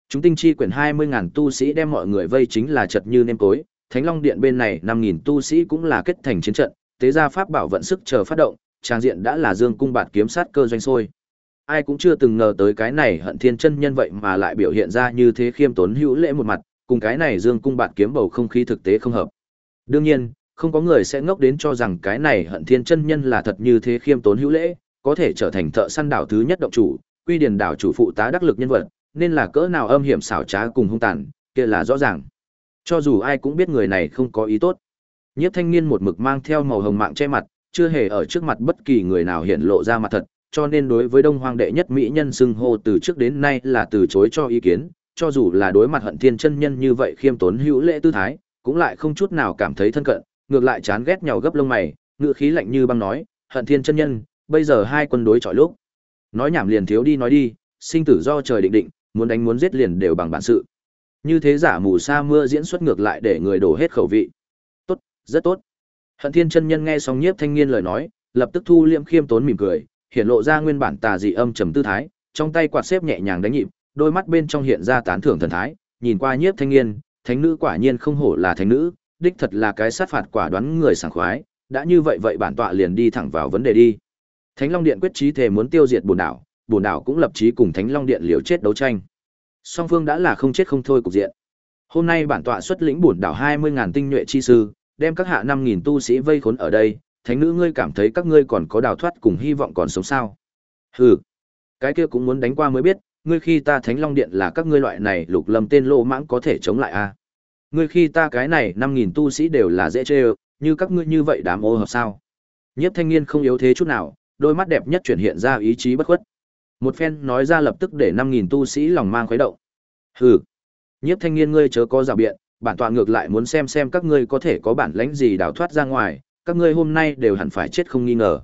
Chúng tinh chi quyển 20.000 tu sĩ đem mọi người vây chính là chật như nêm tối, Thánh Long Điện bên này 5.000 tu sĩ cũng là kết thành chiến trận, tế gia pháp bảo vận sức chờ phát động, trang diện đã là dương cung bạt kiếm sát cơ doanh sôi. Ai cũng chưa từng ngờ tới cái này hận thiên chân nhân vậy mà lại biểu hiện ra như thế khiêm tốn hữu lễ một mặt, cùng cái này dương cung bạt kiếm bầu không khí thực tế không hợp. Đương nhiên, không có người sẽ ngốc đến cho rằng cái này hận thiên chân nhân là thật như thế khiêm tốn hữu lễ, có thể trở thành thợ săn đảo thứ nhất động chủ, quy điển đảo chủ phụ tá đắc lực nhân vật, nên là cỡ nào âm hiểm xảo trá cùng hung tàn, kia là rõ ràng. Cho dù ai cũng biết người này không có ý tốt. Nhiếp thanh niên một mực mang theo màu hồng mạng che mặt, chưa hề ở trước mặt bất kỳ người nào hiện lộ ra mặt thật, cho nên đối với Đông Hoang đệ nhất mỹ nhân xưng hô từ trước đến nay là từ chối cho ý kiến, cho dù là đối mặt hận thiên chân nhân như vậy khiêm tốn hữu lễ tư thái, cũng lại không chút nào cảm thấy thân cận, ngược lại chán ghét nhau gấp lông mày, ngựa khí lạnh như băng nói, hận thiên chân nhân, bây giờ hai quân đối chọi lúc. Nói nhảm liền thiếu đi nói đi, sinh tử do trời định định, muốn đánh muốn giết liền đều bằng bản sự. Như thế giả mù sa mưa diễn xuất ngược lại để người đổ hết khẩu vị. Tốt, rất tốt. Hận Thiên chân nhân nghe xong Nhiếp Thanh Niên lời nói, lập tức thu liễm khiêm tốn mỉm cười, hiện lộ ra nguyên bản tà dị âm trầm tư thái, trong tay quạt xếp nhẹ nhàng đánh nhịp, đôi mắt bên trong hiện ra tán thưởng thần thái, nhìn qua Nhiếp Thanh Niên, thánh nữ quả nhiên không hổ là thánh nữ, đích thật là cái sát phạt quả đoán người sảng khoái, đã như vậy vậy bản tọa liền đi thẳng vào vấn đề đi. Thánh Long Điện quyết chí thề muốn tiêu diệt bổn đảo, bổn đảo cũng lập chí cùng Thánh Long Điện liều chết đấu tranh. Song phương đã là không chết không thôi cục diện. Hôm nay bản tọa xuất lĩnh bổn đảo 20000 tinh nhuệ chi sư, đem các hạ 5000 tu sĩ vây khốn ở đây, thánh nữ ngươi cảm thấy các ngươi còn có đào thoát cùng hy vọng còn sống sao? Hừ, cái kia cũng muốn đánh qua mới biết, ngươi khi ta Thánh Long Điện là các ngươi loại này lục lâm tên lô mãng có thể chống lại a. À? Ngươi khi ta cái này năm nghìn tu sĩ đều là dễ chơi, như các ngươi như vậy đám ô hợp sao? Nhiếp Thanh Niên không yếu thế chút nào, đôi mắt đẹp nhất chuyển hiện ra ý chí bất khuất. Một phen nói ra lập tức để năm nghìn tu sĩ lòng mang khuấy động. Hừ, Nhiếp Thanh Niên ngươi chớ có giả biện, bản tọa ngược lại muốn xem xem các ngươi có thể có bản lãnh gì đào thoát ra ngoài, các ngươi hôm nay đều hẳn phải chết không nghi ngờ.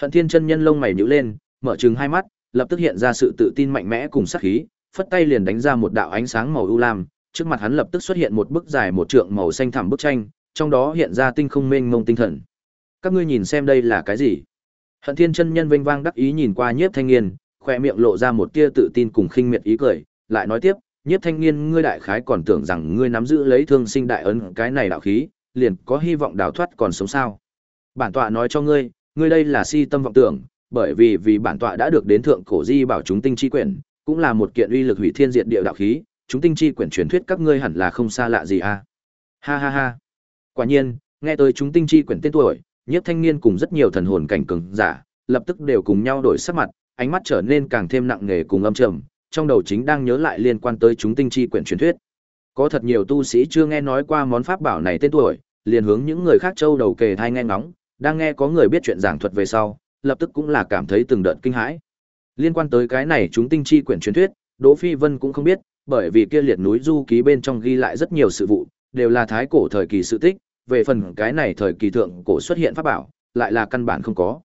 Hận Thiên chân nhân lông mày nhíu lên, mở trừng hai mắt, lập tức hiện ra sự tự tin mạnh mẽ cùng sát khí, phất tay liền đánh ra một đạo ánh sáng màu u lam, trước mặt hắn lập tức xuất hiện một bức dài một trượng màu xanh thẳm bức tranh, trong đó hiện ra tinh không mênh mông tinh thần. Các ngươi nhìn xem đây là cái gì? Hận Thiên chân nhân vênh vang đắc ý nhìn qua Nhiếp Thanh Nghiên, khoe miệng lộ ra một tia tự tin cùng khinh miệt ý cười, lại nói tiếp, Nhiếp Thanh niên, ngươi đại khái còn tưởng rằng ngươi nắm giữ lấy thương sinh đại ấn cái này đạo khí, liền có hy vọng đào thoát còn sống sao? Bản tọa nói cho ngươi, ngươi đây là si tâm vọng tưởng, bởi vì vì bản tọa đã được đến thượng cổ di bảo chúng tinh chi quyển, cũng là một kiện uy lực hủy thiên diệt địa đạo khí, chúng tinh chi quyển truyền thuyết các ngươi hẳn là không xa lạ gì à? Ha ha ha. Quả nhiên, nghe tới chúng tinh chi quyển tên tuổi, Nhiếp Thanh Niên cùng rất nhiều thần hồn cảnh cường giả, lập tức đều cùng nhau đổi sắc mặt, ánh mắt trở nên càng thêm nặng nề cùng âm trầm, trong đầu chính đang nhớ lại liên quan tới chúng tinh chi quyển truyền thuyết. Có thật nhiều tu sĩ chưa nghe nói qua món pháp bảo này tên tuổi, liền hướng những người khác châu đầu kề thai nghe ngóng, đang nghe có người biết chuyện giảng thuật về sau, lập tức cũng là cảm thấy từng đợt kinh hãi. Liên quan tới cái này chúng tinh chi quyển truyền thuyết, Đỗ Phi Vân cũng không biết, bởi vì kia liệt núi du ký bên trong ghi lại rất nhiều sự vụ, đều là thái cổ thời kỳ sự tích, về phần cái này thời kỳ thượng cổ xuất hiện pháp bảo, lại là căn bản không có.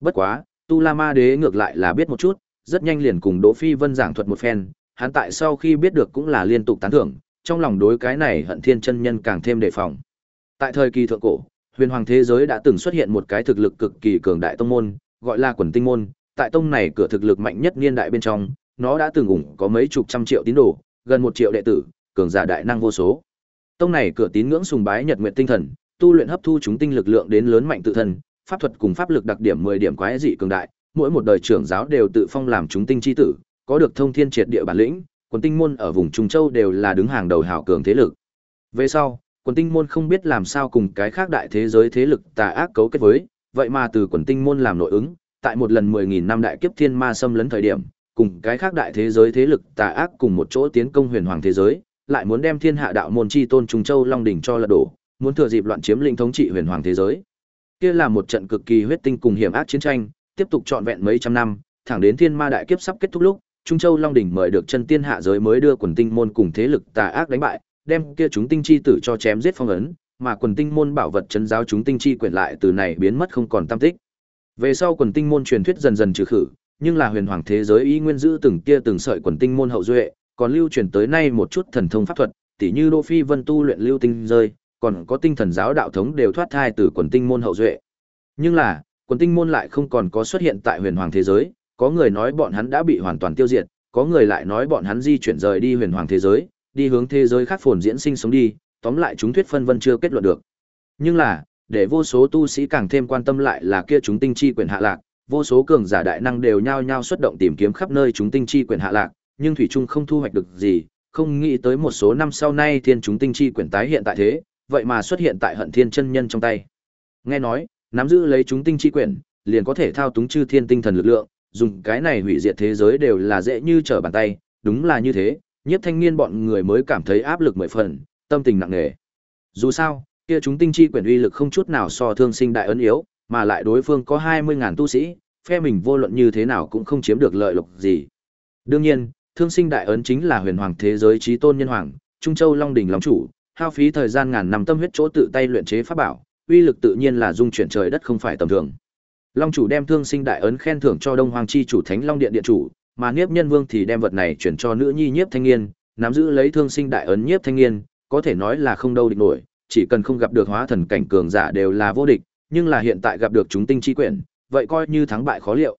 Bất quá, Tu La Ma Đế ngược lại là biết một chút, rất nhanh liền cùng Đỗ Phi Vân giảng thuật một phen, hắn tại sau khi biết được cũng là liên tục tán thưởng, trong lòng đối cái này hận thiên chân nhân càng thêm đề phòng. Tại thời kỳ thượng cổ, huyền hoàng thế giới đã từng xuất hiện một cái thực lực cực kỳ cường đại tông môn, gọi là quần tinh môn, tại tông này cửa thực lực mạnh nhất niên đại bên trong, nó đã từng ủng có mấy chục trăm triệu tín đồ, gần một triệu đệ tử, cường giả đại năng vô số. Tông này cửa tín ngưỡng sùng bái nhật nguyệt tinh thần, tu luyện hấp thu chúng tinh lực lượng đến lớn mạnh tự thân, pháp thuật cùng pháp lực đặc điểm 10 điểm quái dị cường đại, mỗi một đời trưởng giáo đều tự phong làm chúng tinh chi tử, có được thông thiên triệt địa bản lĩnh, quần tinh môn ở vùng Trung Châu đều là đứng hàng đầu hảo cường thế lực. Về sau, quần tinh môn không biết làm sao cùng cái khác đại thế giới thế lực tà ác cấu kết với, vậy mà từ quần tinh môn làm nội ứng, tại một lần 10.000 năm đại kiếp thiên ma xâm lấn thời điểm, cùng cái khác đại thế giới thế lực tà ác cùng một chỗ tiến công huyền hoàng thế giới, lại muốn đem thiên hạ đạo môn chi tôn Trung Châu Long đỉnh cho lật đổ, muốn thừa dịp loạn chiếm lĩnh thống trị huyền hoàng thế giới. Kia là một trận cực kỳ huyết tinh cùng hiểm ác chiến tranh, tiếp tục trọn vẹn mấy trăm năm, thẳng đến thiên ma đại kiếp sắp kết thúc lúc, Trung Châu Long đỉnh mời được chân tiên hạ giới mới đưa quần tinh môn cùng thế lực tà ác đánh bại, đem kia chúng tinh chi tử cho chém giết phong ấn, mà quần tinh môn bảo vật trấn giáo chúng tinh chi quyển lại từ này biến mất không còn tâm tích. Về sau quần tinh môn truyền thuyết dần dần trừ khử, nhưng là huyền hoàng thế giới y nguyên giữ từng kia từng sợi quần tinh môn hậu duệ, còn lưu truyền tới nay một chút thần thông pháp thuật, tỉ như Đỗ Phi Vân tu luyện lưu tinh rơi, còn có tinh thần giáo đạo thống đều thoát thai từ quần tinh môn hậu duệ. Nhưng là, quần tinh môn lại không còn có xuất hiện tại huyền hoàng thế giới, có người nói bọn hắn đã bị hoàn toàn tiêu diệt, có người lại nói bọn hắn di chuyển rời đi huyền hoàng thế giới, đi hướng thế giới khác phồn diễn sinh sống đi, tóm lại chúng thuyết phân vân chưa kết luận được. Nhưng là, để vô số tu sĩ càng thêm quan tâm lại là kia chúng tinh chi quyền hạ lạc, vô số cường giả đại năng đều nhao nhao xuất động tìm kiếm khắp nơi chúng tinh chi quyền hạ lạc, nhưng thủy trung không thu hoạch được gì, không nghĩ tới một số năm sau nay thiên chúng tinh chi quyền tái hiện tại thế, vậy mà xuất hiện tại hận thiên chân nhân trong tay. Nghe nói, nắm giữ lấy chúng tinh chi Quyển liền có thể thao túng chư thiên tinh thần lực lượng, dùng cái này hủy diệt thế giới đều là dễ như trở bàn tay, đúng là như thế, nhiếp thanh niên bọn người mới cảm thấy áp lực mười phần, tâm tình nặng nề. Dù sao, kia chúng tinh chi quyển uy lực không chút nào so thương sinh đại ấn yếu, mà lại đối phương có 20.000 tu sĩ, phe mình vô luận như thế nào cũng không chiếm được lợi lộc gì. Đương nhiên, thương sinh đại ấn chính là huyền hoàng thế giới trí tôn nhân hoàng, Trung Châu Long đỉnh long chủ, hao phí thời gian ngàn năm tâm huyết chỗ tự tay luyện chế pháp bảo, uy lực tự nhiên là dung chuyển trời đất không phải tầm thường. Long chủ đem thương sinh đại ấn khen thưởng cho Đông Hoàng chi chủ Thánh Long điện điện chủ, mà Niếp Nhân Vương thì đem vật này chuyển cho nữ nhi Nhiếp Thanh Nghiên, nắm giữ lấy thương sinh đại ấn Nhiếp Thanh Nghiên, có thể nói là không đâu địch nổi, chỉ cần không gặp được hóa thần cảnh cường giả đều là vô địch, nhưng là hiện tại gặp được chúng tinh chi quyển, vậy coi như thắng bại khó liệu.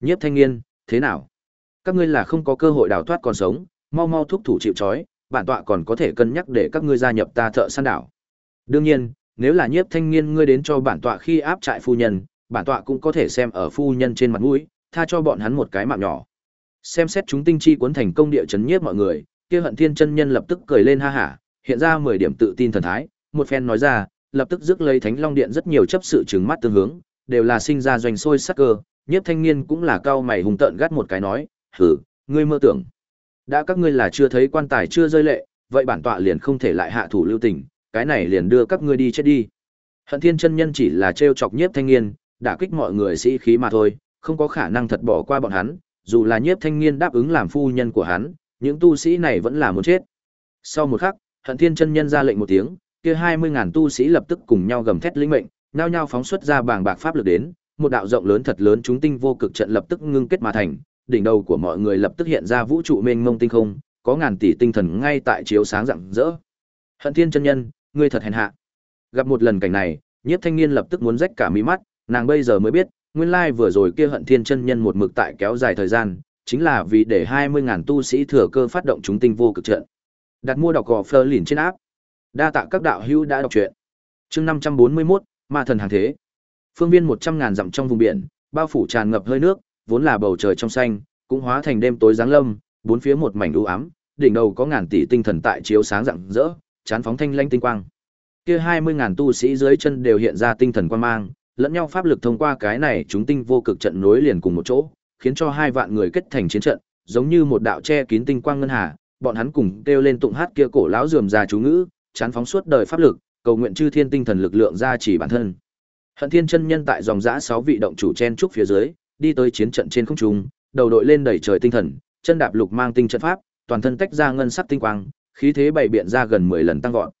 Nhiếp Thanh Nghiên, thế nào? Các ngươi là không có cơ hội đào thoát còn sống, mau mau thúc thủ chịu trói, bản tọa còn có thể cân nhắc để các ngươi gia nhập ta thợ săn đảo. Đương nhiên, nếu là Nhiếp Thanh niên ngươi đến cho bản tọa khi áp trại phu nhân, bản tọa cũng có thể xem ở phu nhân trên mặt mũi, tha cho bọn hắn một cái mạng nhỏ. Xem xét chúng tinh chi cuốn thành công địa chấn nhiếp mọi người, kia Hận Thiên chân nhân lập tức cười lên ha hả, hiện ra 10 điểm tự tin thần thái, một phen nói ra, lập tức rước lấy Thánh Long Điện rất nhiều chấp sự trừng mắt tương hướng, đều là sinh ra doanh sôi sắc cơ, Nhiếp Thanh Niên cũng là cao mày hùng tợn gắt một cái nói, "Hử, ngươi mơ tưởng? Đã các ngươi là chưa thấy quan tài chưa rơi lệ, vậy bản tọa liền không thể lại hạ thủ lưu tình, cái này liền đưa các ngươi đi chết đi." Hận Thiên chân nhân chỉ là trêu chọc Nhiếp Thanh Niên, đả kích mọi người sĩ khí mà thôi, không có khả năng thật bỏ qua bọn hắn, dù là Nhiếp Thanh Niên đáp ứng làm phu nhân của hắn, những tu sĩ này vẫn là muốn chết. Sau một khắc, Hận Thiên chân nhân ra lệnh một tiếng, kia hai mươi ngàn tu sĩ lập tức cùng nhau gầm thét linh mệnh, nao nhao phóng xuất ra bàng bạc pháp lực đến, một đạo rộng lớn thật lớn chúng tinh vô cực trận lập tức ngưng kết mà thành, đỉnh đầu của mọi người lập tức hiện ra vũ trụ mênh mông tinh không, có ngàn tỷ tinh thần ngay tại chiếu sáng rạng rỡ. Hận Thiên chân nhân, ngươi thật hèn hạ. Gặp một lần cảnh này, Nhiếp Thanh Niên lập tức muốn rách cả mí mắt, nàng bây giờ mới biết, nguyên lai vừa rồi kia Hận Thiên chân nhân một mực tại kéo dài thời gian, chính là vì để hai mươi ngàn tu sĩ thừa cơ phát động chúng tinh vô cực trận. Đặt mua đọc gò Fleur lìn trên áp. Đa tạ các đạo hữu đã đọc truyện. Chương năm trăm bốn mươi 541, Ma thần hàng thế. Phương viên một trăm ngàn dặm trong vùng biển, bao phủ tràn ngập hơi nước, vốn là bầu trời trong xanh, cũng hóa thành đêm tối giáng lâm, bốn phía một mảnh u ám, đỉnh đầu có ngàn tỷ tinh thần tại chiếu sáng rạng rỡ, chán phóng thanh lanh tinh quang. Kia hai mươi ngàn tu sĩ dưới chân đều hiện ra tinh thần quang mang, lẫn nhau pháp lực thông qua cái này chúng tinh vô cực trận nối liền cùng một chỗ, khiến cho hai vạn người kết thành chiến trận, giống như một đạo che kín tinh quang ngân hà, bọn hắn cùng kêu lên tụng hát kia cổ lão rườm rà chú ngữ, chán phóng suốt đời pháp lực, cầu nguyện chư thiên tinh thần lực lượng gia trì bản thân. Hận Thiên chân nhân tại dòng dã sáu vị động chủ chen trúc phía dưới, đi tới chiến trận trên không trung, đầu đội lên đẩy trời tinh thần, chân đạp lục mang tinh trận pháp, toàn thân tách ra ngân sắc tinh quang, khí thế bảy biện ra gần 10 lần tăng vọt.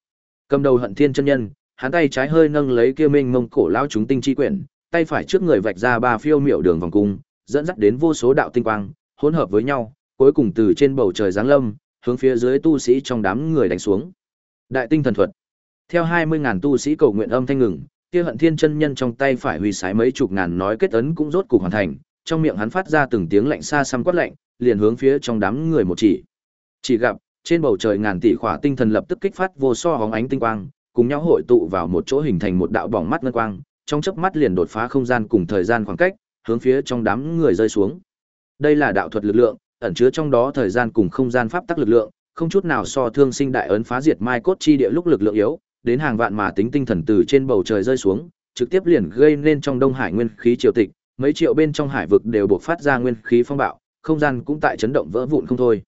Cầm đầu Hận Thiên chân nhân, hắn tay trái hơi nâng lấy kia minh mông cổ lão chúng tinh chi quyển, tay phải trước người vạch ra ba phiêu miểu đường vòng cung, dẫn dắt đến vô số đạo tinh quang, hỗn hợp với nhau, cuối cùng từ trên bầu trời giáng lâm, hướng phía dưới tu sĩ trong đám người đánh xuống. Đại tinh thần thuật. Theo 20000 tu sĩ cầu nguyện âm thanh ngừng, kia Hận Thiên chân nhân trong tay phải huy sái mấy chục ngàn nói kết ấn cũng rốt cục hoàn thành, trong miệng hắn phát ra từng tiếng lạnh xa xăm quát lạnh, liền hướng phía trong đám người một chỉ. Chỉ gặp, trên bầu trời ngàn tỷ khỏa tinh thần lập tức kích phát vô so hóng ánh tinh quang, cùng nhau hội tụ vào một chỗ hình thành một đạo bỏng mắt ngân quang, trong chớp mắt liền đột phá không gian cùng thời gian khoảng cách, hướng phía trong đám người rơi xuống. Đây là đạo thuật lực lượng, ẩn chứa trong đó thời gian cùng không gian pháp tắc lực lượng, không chút nào so thương sinh đại ấn phá diệt mai cốt chi địa lúc lực lượng yếu, đến hàng vạn mà tính tinh thần từ trên bầu trời rơi xuống, trực tiếp liền gây nên trong Đông Hải nguyên khí triều tịch, mấy triệu bên trong hải vực đều buộc phát ra nguyên khí phong bạo, không gian cũng tại chấn động vỡ vụn không thôi.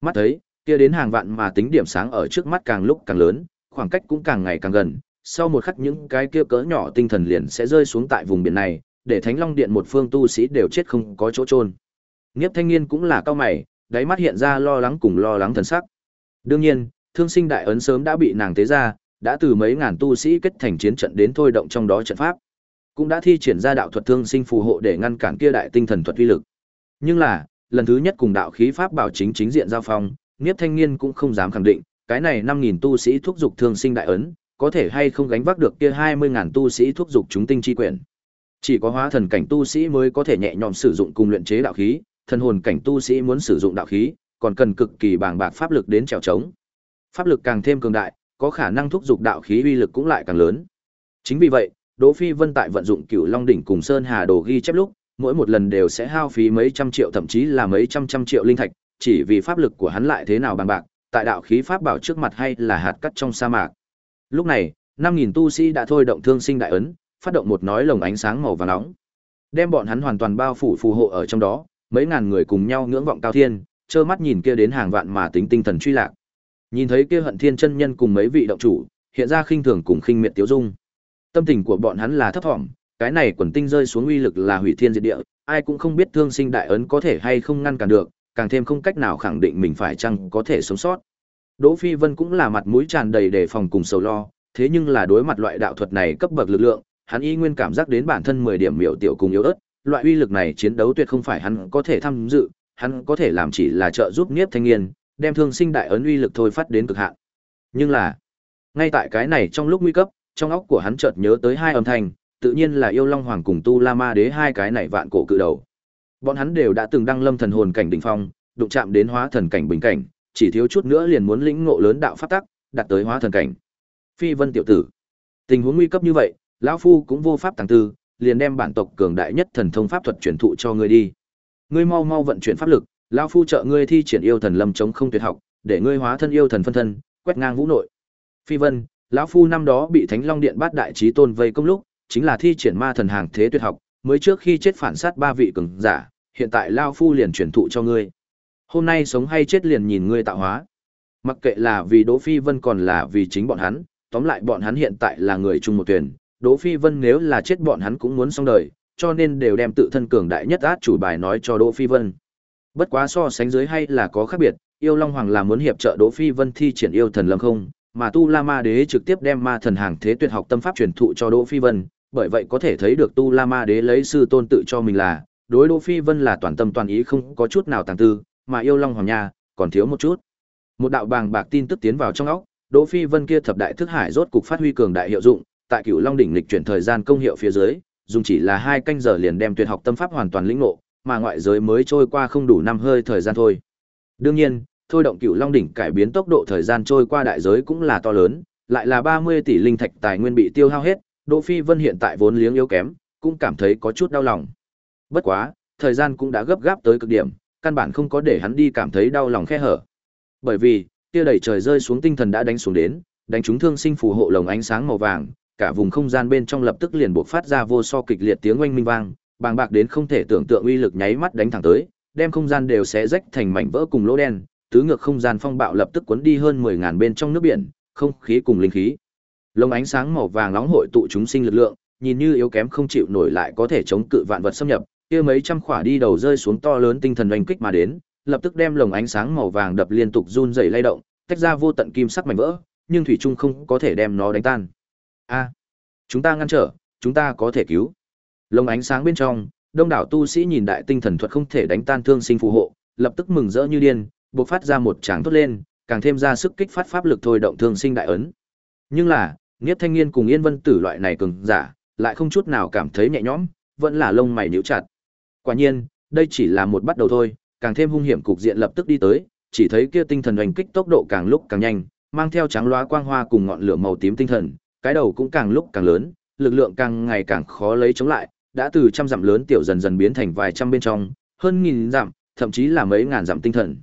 Mắt thấy, kia đến hàng vạn mà tính điểm sáng ở trước mắt càng lúc càng lớn, khoảng cách cũng càng ngày càng gần, sau một khắc những cái kia cỡ nhỏ tinh thần liền sẽ rơi xuống tại vùng biển này, để Thánh Long Điện một phương tu sĩ đều chết không có chỗ chôn. Nghiệp Thanh Niên cũng là cao mày, đáy mắt hiện ra lo lắng cùng lo lắng thần sắc. Đương nhiên, Thương Sinh Đại ấn sớm đã bị nàng tế ra, đã từ mấy ngàn tu sĩ kết thành chiến trận đến thôi động trong đó trận pháp, cũng đã thi triển ra đạo thuật Thương Sinh phù hộ để ngăn cản kia đại tinh thần thuật uy lực. Nhưng là, lần thứ nhất cùng đạo khí pháp bảo chính chính diện giao phong, Niếp Thanh Niên cũng không dám khẳng định, cái này 5000 tu sĩ thúc dục Thương Sinh Đại ấn, có thể hay không gánh vác được kia 20000 tu sĩ thúc dục chúng tinh chi quyển. Chỉ có hóa thần cảnh tu sĩ mới có thể nhẹ nhõm sử dụng cùng luyện chế đạo khí, thần hồn cảnh tu sĩ muốn sử dụng đạo khí, còn cần cực kỳ bàng bạc pháp lực đến trèo trống. Pháp lực càng thêm cường đại, có khả năng thúc dục đạo khí uy lực cũng lại càng lớn. Chính vì vậy, Đỗ Phi Vân tại vận dụng Cửu Long đỉnh cùng Sơn Hà đồ ghi chép lúc, mỗi một lần đều sẽ hao phí mấy trăm triệu thậm chí là mấy trăm trăm triệu linh thạch, chỉ vì pháp lực của hắn lại thế nào bằng bạc, tại đạo khí pháp bảo trước mặt hay là hạt cắt trong sa mạc. Lúc này, 5000 tu sĩ đã thôi động Thương Sinh đại ấn, phát động một nói lồng ánh sáng màu vàng nóng, đem bọn hắn hoàn toàn bao phủ phù hộ ở trong đó, mấy ngàn người cùng nhau ngưỡng vọng cao thiên, trơ mắt nhìn kia đến hàng vạn mà tính tinh thần truy lạc. Nhìn thấy kia Hận Thiên chân nhân cùng mấy vị động chủ, hiện ra khinh thường cùng khinh miệt tiêu dung. Tâm tình của bọn hắn là thấp thỏm, cái này quần tinh rơi xuống uy lực là hủy thiên diệt địa, ai cũng không biết thương sinh đại ấn có thể hay không ngăn cản được, càng thêm không cách nào khẳng định mình phải chăng có thể sống sót. Đỗ Phi Vân cũng là mặt mũi tràn đầy đề phòng cùng sầu lo, thế nhưng là đối mặt loại đạo thuật này cấp bậc lực lượng, hắn y nguyên cảm giác đến bản thân 10 điểm miểu tiểu cùng yếu ớt, loại uy lực này chiến đấu tuyệt không phải hắn có thể tham dự, hắn có thể làm chỉ là trợ giúp Niếp Thanh Niên, đem Thương Sinh đại ấn uy lực thôi phát đến cực hạn. Nhưng là, ngay tại cái này trong lúc nguy cấp, trong óc của hắn chợt nhớ tới hai âm thanh, tự nhiên là Yêu Long Hoàng cùng Tu La Ma Đế hai cái này vạn cổ cự đầu. Bọn hắn đều đã từng đăng lâm thần hồn cảnh đỉnh phong, đụng chạm đến hóa thần cảnh bình cảnh, chỉ thiếu chút nữa liền muốn lĩnh ngộ lớn đạo pháp tắc, đạt tới hóa thần cảnh. Phi Vân tiểu tử, tình huống nguy cấp như vậy, lão phu cũng vô pháp tàng tư, liền đem bản tộc cường đại nhất thần thông pháp thuật truyền thụ cho ngươi đi. Ngươi mau mau vận chuyển pháp lực, lão phu trợ ngươi thi triển yêu thần lâm chống không tuyệt học, để ngươi hóa thân yêu thần phân thân, quét ngang vũ nội. Phi Vân, lão phu năm đó bị Thánh Long Điện bát đại chí tôn vây công lúc, chính là thi triển ma thần hàng thế tuyệt học, mới trước khi chết phản sát ba vị cường giả, hiện tại lão phu liền truyền thụ cho ngươi. Hôm nay sống hay chết liền nhìn ngươi tạo hóa. Mặc kệ là vì Đỗ Phi Vân còn là vì chính bọn hắn, tóm lại bọn hắn hiện tại là người chung một tuyển, Đỗ Phi Vân nếu là chết bọn hắn cũng muốn xong đời, cho nên đều đem tự thân cường đại nhất át chủ bài nói cho Đỗ Phi Vân. Bất quá so sánh dưới hay là có khác biệt, yêu Long Hoàng là muốn hiệp trợ Đỗ Phi Vân thi triển yêu thần lâm không, mà Tu La Ma Đế trực tiếp đem ma thần hàng thế tuyệt học tâm pháp truyền thụ cho Đỗ Phi Vân, bởi vậy có thể thấy được Tu La Ma Đế lấy sư tôn tự cho mình là, đối Đỗ Phi Vân là toàn tâm toàn ý không có chút nào tàng tư, mà yêu Long Hoàng nha, còn thiếu một chút. Một đạo bàng bạc tin tức tiến vào trong óc, Đỗ Phi Vân kia thập đại thức hải rốt cục phát huy cường đại hiệu dụng, tại Cửu Long đỉnh lịch chuyển thời gian công hiệu phía dưới, dùng chỉ là hai canh giờ liền đem tuyệt học tâm pháp hoàn toàn lĩnh ngộ, mà ngoại giới mới trôi qua không đủ năm hơi thời gian thôi. Đương nhiên, thôi động Cửu Long đỉnh cải biến tốc độ thời gian trôi qua đại giới cũng là to lớn, lại là 30 tỷ linh thạch tài nguyên bị tiêu hao hết, Đỗ Phi Vân hiện tại vốn liếng yếu kém, cũng cảm thấy có chút đau lòng. Bất quá, thời gian cũng đã gấp gáp tới cực điểm, căn bản không có để hắn đi cảm thấy đau lòng khe hở. Bởi vì, kia đẩy trời rơi xuống tinh thần đã đánh xuống đến, đánh trúng thương sinh phù hộ lồng ánh sáng màu vàng, cả vùng không gian bên trong lập tức liền bộc phát ra vô so kịch liệt tiếng oanh minh vang, bàng bạc đến không thể tưởng tượng uy lực nháy mắt đánh thẳng tới, đem không gian đều xé rách thành mảnh vỡ cùng lỗ đen, tứ ngược không gian phong bạo lập tức cuốn đi hơn 10000 bên trong nước biển, không khí cùng linh khí. Lồng ánh sáng màu vàng nóng hội tụ chúng sinh lực lượng, nhìn như yếu kém không chịu nổi lại có thể chống cự vạn vật xâm nhập, kia mấy trăm khỏa đi đầu rơi xuống to lớn tinh thần oanh kích mà đến, lập tức đem lồng ánh sáng màu vàng đập liên tục run rẩy lay động, tách ra vô tận kim sắc mảnh vỡ, nhưng thủy trung không có thể đem nó đánh tan. A, chúng ta ngăn trở, chúng ta có thể cứu. Lồng ánh sáng bên trong, đông đảo tu sĩ nhìn đại tinh thần thuật không thể đánh tan thương sinh phù hộ, lập tức mừng rỡ như điên, buộc phát ra một tràng tốt lên, càng thêm ra sức kích phát pháp lực thôi động thương sinh đại ấn. Nhưng là, Niếp Thanh niên cùng Yên Vân Tử loại này cường giả, lại không chút nào cảm thấy nhẹ nhõm, vẫn là lông mày níu chặt. Quả nhiên, đây chỉ là một bắt đầu thôi, càng thêm hung hiểm cục diện lập tức đi tới, chỉ thấy kia tinh thần hành kích tốc độ càng lúc càng nhanh, mang theo trắng loá quang hoa cùng ngọn lửa màu tím tinh thần, cái đầu cũng càng lúc càng lớn, lực lượng càng ngày càng khó lấy chống lại, đã từ trăm dặm lớn tiểu dần dần biến thành vài trăm bên trong, hơn nghìn dặm, thậm chí là mấy ngàn dặm tinh thần.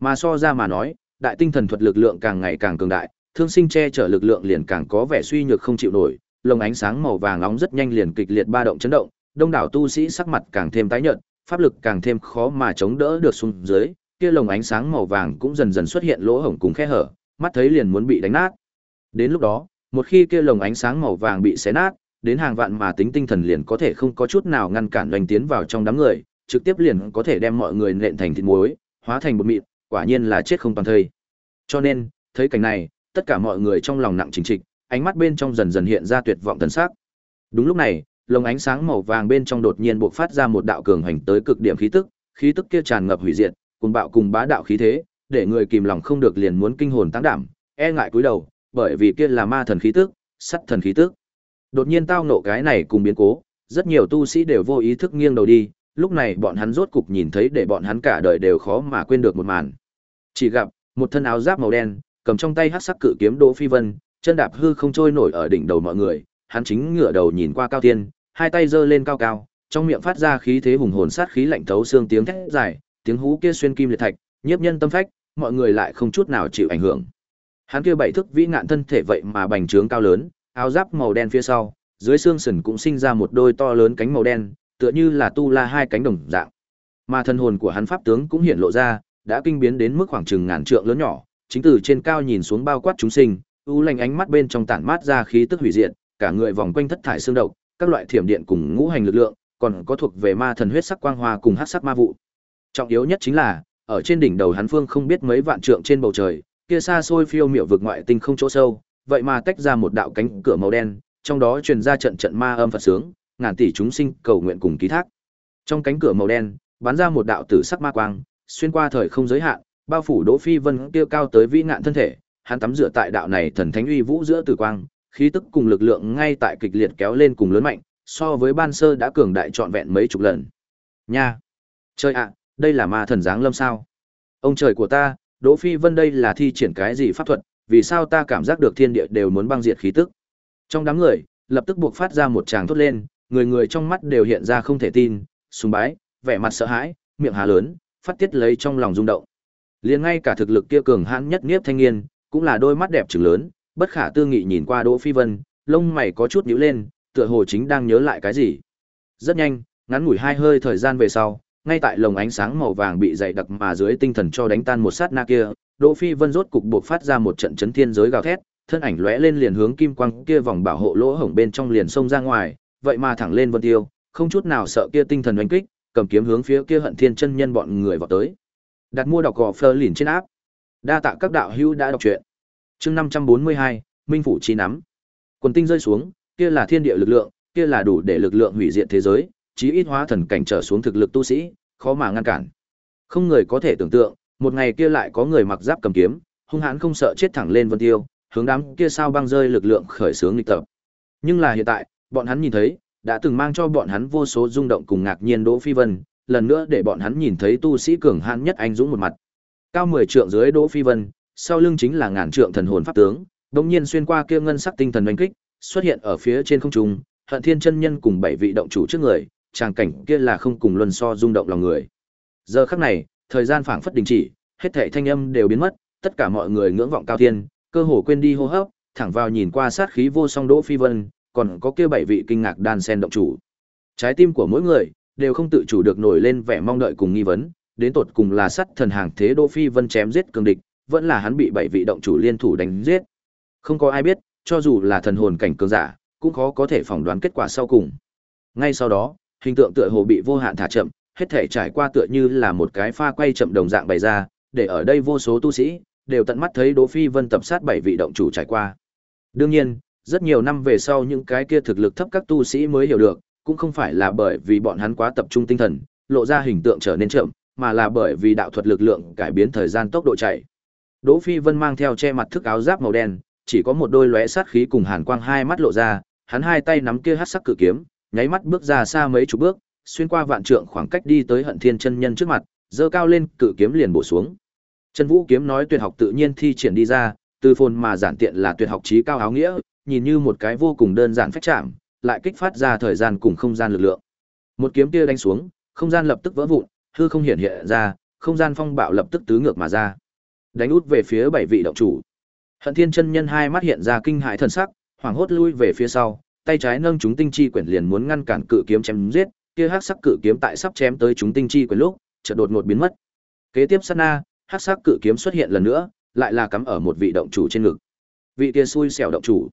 Mà so ra mà nói, đại tinh thần thuật lực lượng càng ngày càng cường đại, thương sinh che chở lực lượng liền càng có vẻ suy nhược không chịu nổi, lồng ánh sáng màu vàng nóng rất nhanh liền kịch liệt ba động chấn động, đông đảo tu sĩ sắc mặt càng thêm tái nhợt, pháp lực càng thêm khó mà chống đỡ được xuống dưới, kia lồng ánh sáng màu vàng cũng dần dần xuất hiện lỗ hổng cùng khe hở, mắt thấy liền muốn bị đánh nát. Đến lúc đó, một khi kia lồng ánh sáng màu vàng bị xé nát, đến hàng vạn mà tính tinh thần liền có thể không có chút nào ngăn cản doanh tiến vào trong đám người, trực tiếp liền có thể đem mọi người nện thành thịt muối, hóa thành bột mịn, quả nhiên là chết không toàn thây. Cho nên, thấy cảnh này, tất cả mọi người trong lòng nặng chính trịch, ánh mắt bên trong dần dần hiện ra tuyệt vọng thần sắc. Đúng lúc này, lồng ánh sáng màu vàng bên trong đột nhiên bộc phát ra một đạo cường hành tới cực điểm khí tức, khí tức kia tràn ngập hủy diệt, cùng bạo cùng bá đạo khí thế, để người kìm lòng không được liền muốn kinh hồn tăng đảm, e ngại cúi đầu, bởi vì kia là ma thần khí tức, sắt thần khí tức. Đột nhiên tao nộ cái này cùng biến cố, rất nhiều tu sĩ đều vô ý thức nghiêng đầu đi, lúc này bọn hắn rốt cục nhìn thấy để bọn hắn cả đời đều khó mà quên được một màn. Chỉ gặp một thân áo giáp màu đen, cầm trong tay hắc sắc cự kiếm Đỗ Phi Vân, chân đạp hư không trôi nổi ở đỉnh đầu mọi người, hắn chính ngửa đầu nhìn qua cao thiên, hai tay giơ lên cao cao, trong miệng phát ra khí thế hùng hồn sát khí lạnh thấu xương tiếng thét dài, tiếng hú kia xuyên kim liệt thạch, nhiếp nhân tâm phách, mọi người lại không chút nào chịu ảnh hưởng. Hắn kia bảy thức vĩ ngạn thân thể vậy mà bành trướng cao lớn, áo giáp màu đen phía sau, dưới xương sườn cũng sinh ra một đôi to lớn cánh màu đen, tựa như là tu la hai cánh đồng dạng. Mà thân hồn của hắn pháp tướng cũng hiện lộ ra, đã kinh biến đến mức khoảng chừng ngàn trượng lớn nhỏ, chính từ trên cao nhìn xuống bao quát chúng sinh, u lành ánh mắt bên trong tản mát ra khí tức hủy diệt, cả người vòng quanh thất thải xương độc, các loại thiểm điện cùng ngũ hành lực lượng, còn có thuộc về ma thần huyết sắc quang hoa cùng hắc sắc ma vụ. Trọng yếu nhất chính là, ở trên đỉnh đầu hắn phương không biết mấy vạn trượng trên bầu trời, kia xa xôi phiêu miểu vực ngoại tinh không chỗ sâu, vậy mà tách ra một đạo cánh cửa màu đen, trong đó truyền ra trận trận ma âm Phật sướng, ngàn tỷ chúng sinh cầu nguyện cùng ký thác. Trong cánh cửa màu đen, bắn ra một đạo tử sắc ma quang, xuyên qua thời không giới hạn, bao phủ Đỗ Phi Vân tiêu cao tới vĩ ngạn thân thể, hắn tắm rửa tại đạo này thần thánh uy vũ giữa tử quang, khí tức cùng lực lượng ngay tại kịch liệt kéo lên cùng lớn mạnh, so với ban sơ đã cường đại trọn vẹn mấy chục lần. Nha. Trời ạ, đây là ma thần giáng lâm sao? Ông trời của ta, Đỗ Phi Vân đây là thi triển cái gì pháp thuật, vì sao ta cảm giác được thiên địa đều muốn băng diệt khí tức? Trong đám người, lập tức buộc phát ra một tràng thốt lên, người người trong mắt đều hiện ra không thể tin, sùng bái, vẻ mặt sợ hãi, miệng há lớn, phát tiết lấy trong lòng rung động. Liền ngay cả thực lực kia cường hãn nhất Niếp Thanh Nghiên, cũng là đôi mắt đẹp trừng lớn, bất khả tư nghị nhìn qua Đỗ Phi Vân, lông mày có chút nhíu lên, tựa hồ chính đang nhớ lại cái gì. Rất nhanh, ngắn ngủi hai hơi thời gian về sau, ngay tại lồng ánh sáng màu vàng bị dày đặc mà dưới tinh thần cho đánh tan một sát na kia, Đỗ Phi Vân rốt cục buộc phát ra một trận chấn thiên giới gào thét, thân ảnh lóe lên liền hướng kim quang kia vòng bảo hộ lỗ hổng bên trong liền xông ra ngoài, vậy mà thẳng lên vân tiêu, không chút nào sợ kia tinh thần oanh kích, cầm kiếm hướng phía kia hận thiên chân nhân bọn người vọt tới. Đặt mua đọc gò Fleur lìn trên áp. Đa tạ các đạo hữu đã đọc truyện. Chương 542, Minh phủ chi nắm. Quần tinh rơi xuống, kia là thiên địa lực lượng, kia là đủ để lực lượng hủy diệt thế giới, chí ít hóa thần cảnh trở xuống thực lực tu sĩ, khó mà ngăn cản. Không người có thể tưởng tượng, một ngày kia lại có người mặc giáp cầm kiếm, hung hãn không sợ chết thẳng lên vân tiêu, hướng đám kia sao băng rơi lực lượng khởi sướng lịch tập. Nhưng là hiện tại, bọn hắn nhìn thấy, đã từng mang cho bọn hắn vô số rung động cùng ngạc nhiên Đỗ Phi Vân, lần nữa để bọn hắn nhìn thấy tu sĩ cường hãn nhất anh dũng một mặt. Cao 10 trượng dưới Đỗ Phi Vân, sau lưng chính là ngàn trượng thần hồn pháp tướng, bỗng nhiên xuyên qua kia ngân sắc tinh thần đánh kích, xuất hiện ở phía trên không trung, Hận Thiên chân nhân cùng bảy vị động chủ trước người, tràng cảnh kia là không cùng luân so rung động lòng người. Giờ khắc này, thời gian phảng phất đình chỉ, hết thảy thanh âm đều biến mất, tất cả mọi người ngưỡng vọng cao thiên, cơ hồ quên đi hô hấp, thẳng vào nhìn qua sát khí vô song Đỗ Phi Vân, còn có kia bảy vị kinh ngạc đan sen động chủ. Trái tim của mỗi người đều không tự chủ được nổi lên vẻ mong đợi cùng nghi vấn, đến tột cùng là sắt thần hàng thế Đỗ Phi Vân chém giết cường địch, vẫn là hắn bị bảy vị động chủ liên thủ đánh giết. Không có ai biết, cho dù là thần hồn cảnh cường giả, cũng khó có thể phỏng đoán kết quả sau cùng. Ngay sau đó, hình tượng tựa hồ bị vô hạn thả chậm, hết thể trải qua tựa như là một cái pha quay chậm đồng dạng bày ra, để ở đây vô số tu sĩ đều tận mắt thấy Đỗ Phi Vân tập sát bảy vị động chủ trải qua. Đương nhiên, rất nhiều năm về sau những cái kia thực lực thấp các tu sĩ mới hiểu được, cũng không phải là bởi vì bọn hắn quá tập trung tinh thần, lộ ra hình tượng trở nên chậm, mà là bởi vì đạo thuật lực lượng cải biến thời gian tốc độ chạy. Đỗ Phi Vân mang theo che mặt thức áo giáp màu đen, chỉ có một đôi lóe sát khí cùng hàn quang hai mắt lộ ra, hắn hai tay nắm kia hắc sắc cự kiếm, nháy mắt bước ra xa mấy chục bước, xuyên qua vạn trượng khoảng cách đi tới Hận Thiên chân nhân trước mặt, giơ cao lên cự kiếm liền bổ xuống. Chân Vũ kiếm nói tuyệt học tự nhiên thi triển đi ra, từ phồn mà giản tiện là tuyệt học trí cao áo nghĩa, nhìn như một cái vô cùng đơn giản phách chạm, lại kích phát ra thời gian cùng không gian lực lượng. Một kiếm kia đánh xuống, không gian lập tức vỡ vụn, hư không hiện hiện ra, không gian phong bạo lập tức tứ ngược mà ra. Đánh út về phía bảy vị động chủ. Hận Thiên chân nhân hai mắt hiện ra kinh hãi thần sắc, hoảng hốt lui về phía sau, tay trái nâng chúng tinh chi quyển liền muốn ngăn cản cự kiếm chém giết, kia hắc sắc cự kiếm tại sắp chém tới chúng tinh chi quyền lúc, chợt đột ngột biến mất. Kế tiếp sát na, hắc sắc cự kiếm xuất hiện lần nữa, lại là cắm ở một vị động chủ trên ngực. Vị kia xui xẻo động chủ,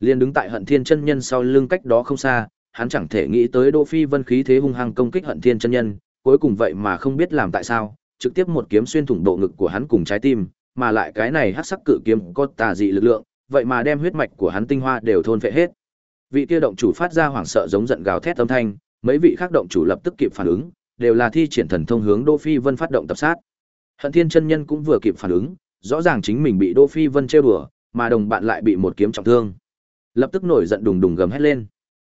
liền đứng tại Hận Thiên chân nhân sau lưng cách đó không xa, hắn chẳng thể nghĩ tới Đỗ Phi Vân khí thế hung hăng công kích Hận Thiên chân nhân, cuối cùng vậy mà không biết làm tại sao, trực tiếp một kiếm xuyên thủng bộ ngực của hắn cùng trái tim, mà lại cái này hắc sắc cự kiếm có tà dị lực lượng, vậy mà đem huyết mạch của hắn tinh hoa đều thôn phệ hết. Vị kia động chủ phát ra hoảng sợ giống giận gào thét âm thanh, mấy vị khác động chủ lập tức kịp phản ứng, đều là thi triển thần thông hướng Đỗ Phi Vân phát động tập sát. Hận Thiên chân nhân cũng vừa kịp phản ứng, rõ ràng chính mình bị Đỗ Phi Vân trêu đùa, mà đồng bạn lại bị một kiếm trọng thương. Lập tức nổi giận đùng đùng gầm hét lên.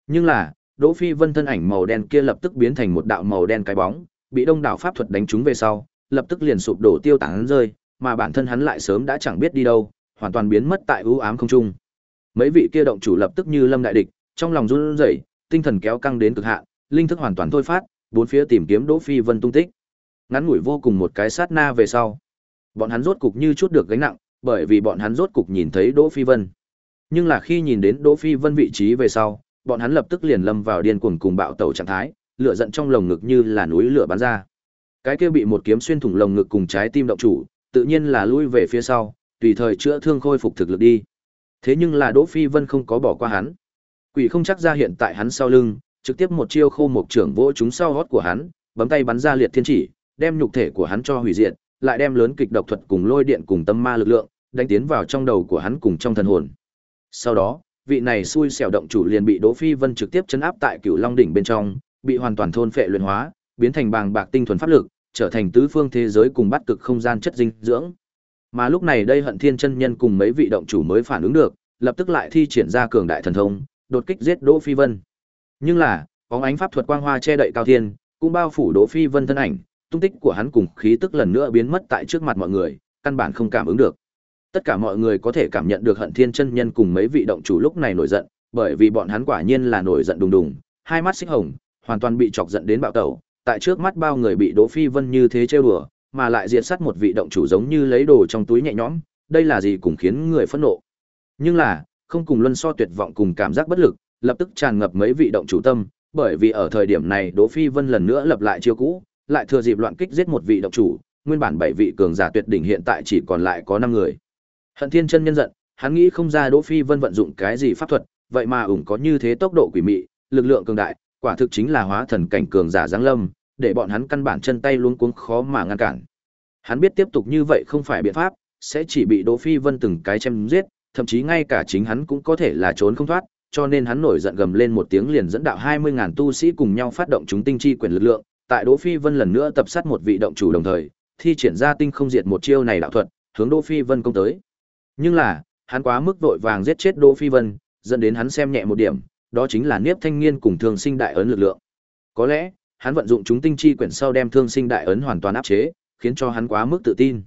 Nhưng là, Đỗ Phi Vân thân ảnh màu đen kia lập tức biến thành một đạo màu đen cái bóng, bị đông đảo pháp thuật đánh trúng về sau, lập tức liền sụp đổ tiêu tán rơi, mà bản thân hắn lại sớm đã chẳng biết đi đâu, hoàn toàn biến mất tại u ám không trung. Mấy vị kia động chủ lập tức như lâm đại địch, trong lòng run rẩy, tinh thần kéo căng đến cực hạn, linh thức hoàn toàn thôi phát, bốn phía tìm kiếm Đỗ Phi Vân tung tích. Ngắn ngủi vô cùng một cái sát na về sau, bọn hắn rốt cục như chút được gánh nặng, bởi vì bọn hắn rốt cục nhìn thấy Đỗ Phi Vân. Nhưng là khi nhìn đến Đỗ Phi Vân vị trí về sau, bọn hắn lập tức liền lâm vào điên cuồng cùng bạo tẩu trạng thái, lửa giận trong lồng ngực như là núi lửa bắn ra. Cái kia bị một kiếm xuyên thủng lồng ngực cùng trái tim động chủ, tự nhiên là lui về phía sau, tùy thời chữa thương khôi phục thực lực đi. Thế nhưng là Đỗ Phi Vân không có bỏ qua hắn. Quỷ không chắc ra hiện tại hắn sau lưng, trực tiếp một chiêu khô một trưởng vỗ chúng sau hót của hắn, bấm tay bắn ra liệt thiên chỉ, đem nhục thể của hắn cho hủy diệt, lại đem lớn kịch độc thuật cùng lôi điện cùng tâm ma lực lượng, đánh tiến vào trong đầu của hắn cùng trong thần hồn. Sau đó, vị này xui xẻo động chủ liền bị Đỗ Phi Vân trực tiếp chấn áp tại Cửu Long đỉnh bên trong, bị hoàn toàn thôn phệ luyện hóa, biến thành bàng bạc tinh thuần pháp lực, trở thành tứ phương thế giới cùng bắt cực không gian chất dinh dưỡng. Mà lúc này đây Hận Thiên chân nhân cùng mấy vị động chủ mới phản ứng được, lập tức lại thi triển ra cường đại thần thông, đột kích giết Đỗ Phi Vân. Nhưng là, bóng ánh pháp thuật quang hoa che đậy cao thiên, cũng bao phủ Đỗ Phi Vân thân ảnh, tung tích của hắn cùng khí tức lần nữa biến mất tại trước mặt mọi người, căn bản không cảm ứng được. Tất cả mọi người có thể cảm nhận được Hận Thiên chân nhân cùng mấy vị động chủ lúc này nổi giận, bởi vì bọn hắn quả nhiên là nổi giận đùng đùng, hai mắt xích hồng, hoàn toàn bị chọc giận đến bạo tẩu, tại trước mắt bao người bị Đỗ Phi Vân như thế trêu đùa, mà lại diệt sát một vị động chủ giống như lấy đồ trong túi nhẹ nhõm, đây là gì cũng khiến người phẫn nộ. Nhưng là, không cùng luân so tuyệt vọng cùng cảm giác bất lực, lập tức tràn ngập mấy vị động chủ tâm, bởi vì ở thời điểm này Đỗ Phi Vân lần nữa lập lại chiêu cũ, lại thừa dịp loạn kích giết một vị động chủ, nguyên bản bảy vị cường giả tuyệt đỉnh hiện tại chỉ còn lại có 5 người. Hận Thiên chân nhân giận, hắn nghĩ không ra Đỗ Phi Vân vận dụng cái gì pháp thuật, vậy mà ủng có như thế tốc độ quỷ mị, lực lượng cường đại, quả thực chính là hóa thần cảnh cường giả giáng lâm, để bọn hắn căn bản chân tay luống cuống khó mà ngăn cản. Hắn biết tiếp tục như vậy không phải biện pháp, sẽ chỉ bị Đỗ Phi Vân từng cái chém giết, thậm chí ngay cả chính hắn cũng có thể là trốn không thoát, cho nên hắn nổi giận gầm lên một tiếng liền dẫn đạo 20.000 tu sĩ cùng nhau phát động chúng tinh chi quyền lực lượng, tại Đỗ Phi Vân lần nữa tập sát một vị động chủ đồng thời, thi triển ra tinh không diệt một chiêu này đạo thuật, hướng Đỗ Phi Vân công tới. Nhưng là, hắn quá mức vội vàng giết chết Đỗ Phi Vân, dẫn đến hắn xem nhẹ một điểm, đó chính là Niếp Thanh Nghiên cùng Thương Sinh Đại ấn lực lượng. Có lẽ, hắn vận dụng chúng tinh chi quyển sau đem Thương Sinh Đại ấn hoàn toàn áp chế, khiến cho hắn quá mức tự tin.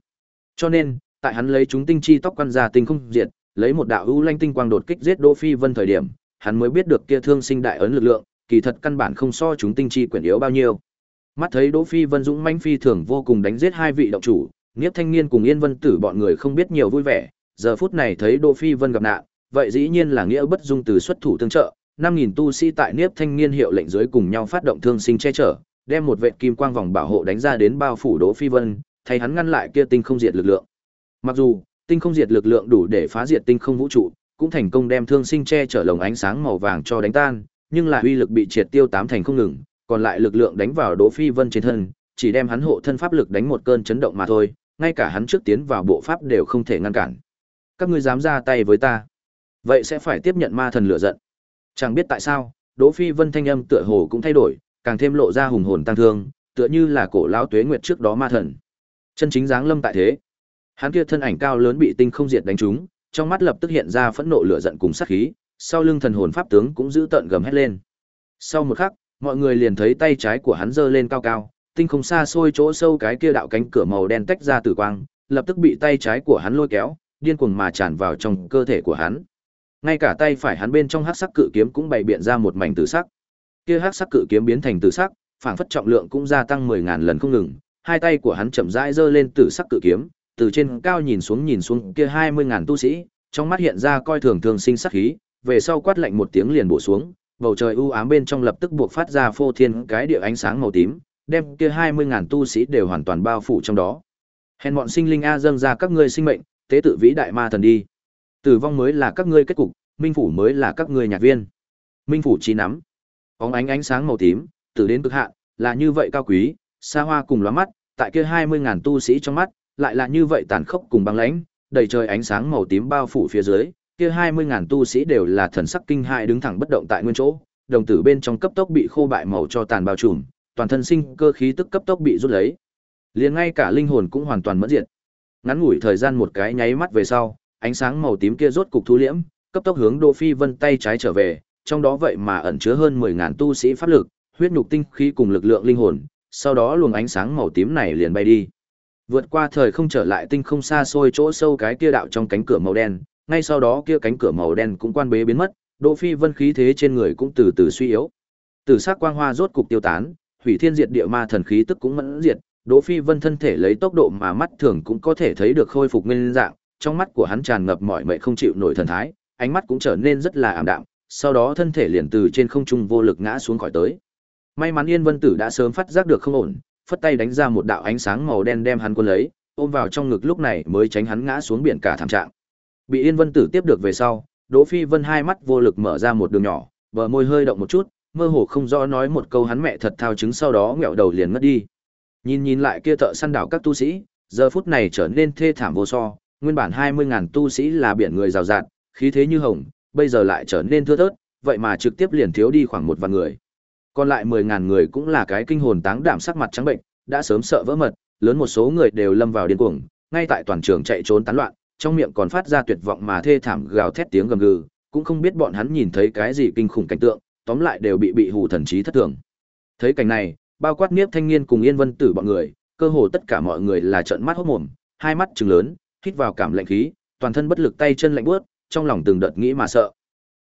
Cho nên, tại hắn lấy chúng tinh chi tóc quan ra tinh không diệt, lấy một đạo ưu lanh tinh quang đột kích giết Đỗ Phi Vân thời điểm, hắn mới biết được kia Thương Sinh Đại ấn lực lượng, kỳ thật căn bản không so chúng tinh chi quyển yếu bao nhiêu. Mắt thấy Đỗ Phi Vân dũng mãnh phi thường vô cùng đánh giết hai vị động chủ, Niếp Thanh Nghiên cùng Yên Vân Tử bọn người không biết nhiều vui vẻ, giờ phút này thấy Đỗ Phi Vân gặp nạn, vậy dĩ nhiên là nghĩa bất dung từ xuất thủ tương trợ, 5000 tu sĩ tại Niếp Thanh Nghiên hiệu lệnh dưới cùng nhau phát động thương sinh che chở, đem một vệt kim quang vòng bảo hộ đánh ra đến bao phủ Đỗ Phi Vân, thay hắn ngăn lại kia tinh không diệt lực lượng. Mặc dù, tinh không diệt lực lượng đủ để phá diệt tinh không vũ trụ, cũng thành công đem thương sinh che chở lồng ánh sáng màu vàng cho đánh tan, nhưng là uy lực bị triệt tiêu tám thành không ngừng, còn lại lực lượng đánh vào Đỗ Phi Vân trên thân, chỉ đem hắn hộ thân pháp lực đánh một cơn chấn động mà thôi, ngay cả hắn trước tiến vào bộ pháp đều không thể ngăn cản. Các ngươi dám ra tay với ta, vậy sẽ phải tiếp nhận ma thần lửa giận. Chẳng biết tại sao, Đỗ Phi Vân thanh âm tựa hồ cũng thay đổi, càng thêm lộ ra hùng hồn tăng thương, tựa như là cổ lão tuế nguyệt trước đó ma thần. Chân chính dáng lâm tại thế. Hắn kia thân ảnh cao lớn bị tinh không diệt đánh trúng, trong mắt lập tức hiện ra phẫn nộ lửa giận cùng sát khí, sau lưng thần hồn pháp tướng cũng giữ tợn gầm hét lên. Sau một khắc, mọi người liền thấy tay trái của hắn giơ lên cao cao, tinh không xa xôi chỗ sâu cái kia đạo cánh cửa màu đen tách ra tử quang, lập tức bị tay trái của hắn lôi kéo, điên cuồng mà tràn vào trong cơ thể của hắn. Ngay cả tay phải hắn bên trong hắc sắc cự kiếm cũng bày biện ra một mảnh tử sắc. Kia hắc sắc cự kiếm biến thành tử sắc, phảng phất trọng lượng cũng gia tăng 10000 lần không ngừng, hai tay của hắn chậm rãi giơ lên tử sắc cự kiếm, từ trên cao nhìn xuống nhìn xuống kia 20000 tu sĩ, trong mắt hiện ra coi thường thường sinh sắc khí, về sau quát lạnh một tiếng liền bổ xuống, bầu trời u ám bên trong lập tức buộc phát ra phô thiên cái địa ánh sáng màu tím, đem kia 20.000 tu sĩ đều hoàn toàn bao phủ trong đó. Hèn bọn sinh linh a dâng ra các ngươi sinh mệnh, tế tự vĩ đại ma thần đi. Tử vong mới là các ngươi kết cục, minh phủ mới là các ngươi nhạc viên. Minh phủ chi nắm, óng ánh ánh sáng màu tím, từ đến cực hạn, là như vậy cao quý, xa hoa cùng lóa mắt, tại kia 20.000 tu sĩ trong mắt, lại là như vậy tàn khốc cùng băng lãnh, đầy trời ánh sáng màu tím bao phủ phía dưới, kia 20.000 tu sĩ đều là thần sắc kinh hại đứng thẳng bất động tại nguyên chỗ, đồng tử bên trong cấp tốc bị khô bại màu cho tàn bao trùm, toàn thân sinh cơ khí tức cấp tốc bị rút lấy. Liền ngay cả linh hồn cũng hoàn toàn mất diệt. Ngắn ngủi thời gian một cái nháy mắt về sau, ánh sáng màu tím kia rốt cục thu liễm, cấp tốc hướng Đỗ Phi Vân tay trái trở về, trong đó vậy mà ẩn chứa hơn 10000 tu sĩ pháp lực, huyết nhục tinh khí cùng lực lượng linh hồn, sau đó luồng ánh sáng màu tím này liền bay đi. Vượt qua thời không trở lại tinh không xa xôi chỗ sâu cái kia đạo trong cánh cửa màu đen, ngay sau đó kia cánh cửa màu đen cũng quan bế biến mất, Đỗ Phi Vân khí thế trên người cũng từ từ suy yếu. Tử sắc quang hoa rốt cục tiêu tán, hủy thiên diệt địa ma thần khí tức cũng mẫn diệt, Đỗ Phi Vân thân thể lấy tốc độ mà mắt thường cũng có thể thấy được khôi phục nguyên dạng, trong mắt của hắn tràn ngập mỏi mệt không chịu nổi thần thái, ánh mắt cũng trở nên rất là ảm đạm, sau đó thân thể liền từ trên không trung vô lực ngã xuống khỏi tới. May mắn Yên Vân Tử đã sớm phát giác được không ổn, phất tay đánh ra một đạo ánh sáng màu đen đem hắn quân lấy, ôm vào trong ngực lúc này mới tránh hắn ngã xuống biển cả thảm trạng. Bị Yên Vân Tử tiếp được về sau, Đỗ Phi Vân hai mắt vô lực mở ra một đường nhỏ, bờ môi hơi động một chút, mơ hồ không rõ nói một câu hắn mẹ thật thao chứng sau đó ngẹo đầu liền ngất đi. Nhìn nhìn lại kia thợ săn đảo các tu sĩ, giờ phút này trở nên thê thảm vô so, nguyên bản 20.000 tu sĩ là biển người rào rạt, khí thế như hồng, bây giờ lại trở nên thưa thớt, vậy mà trực tiếp liền thiếu đi khoảng một vạn người. Còn lại 10.000 người cũng là cái kinh hồn táng đảm sắc mặt trắng bệnh, đã sớm sợ vỡ mật, lớn một số người đều lâm vào điên cuồng, ngay tại toàn trường chạy trốn tán loạn, trong miệng còn phát ra tuyệt vọng mà thê thảm gào thét tiếng gầm gừ, cũng không biết bọn hắn nhìn thấy cái gì kinh khủng cảnh tượng, tóm lại đều bị bị hù thần trí thất thường. Thấy cảnh này, bao quát Niếp Thanh Niên cùng Yên Vân Tử bọn người, cơ hồ tất cả mọi người là trợn mắt hốt mồm, hai mắt trừng lớn, hít vào cảm lạnh khí, toàn thân bất lực tay chân lạnh buốt, trong lòng từng đợt nghĩ mà sợ.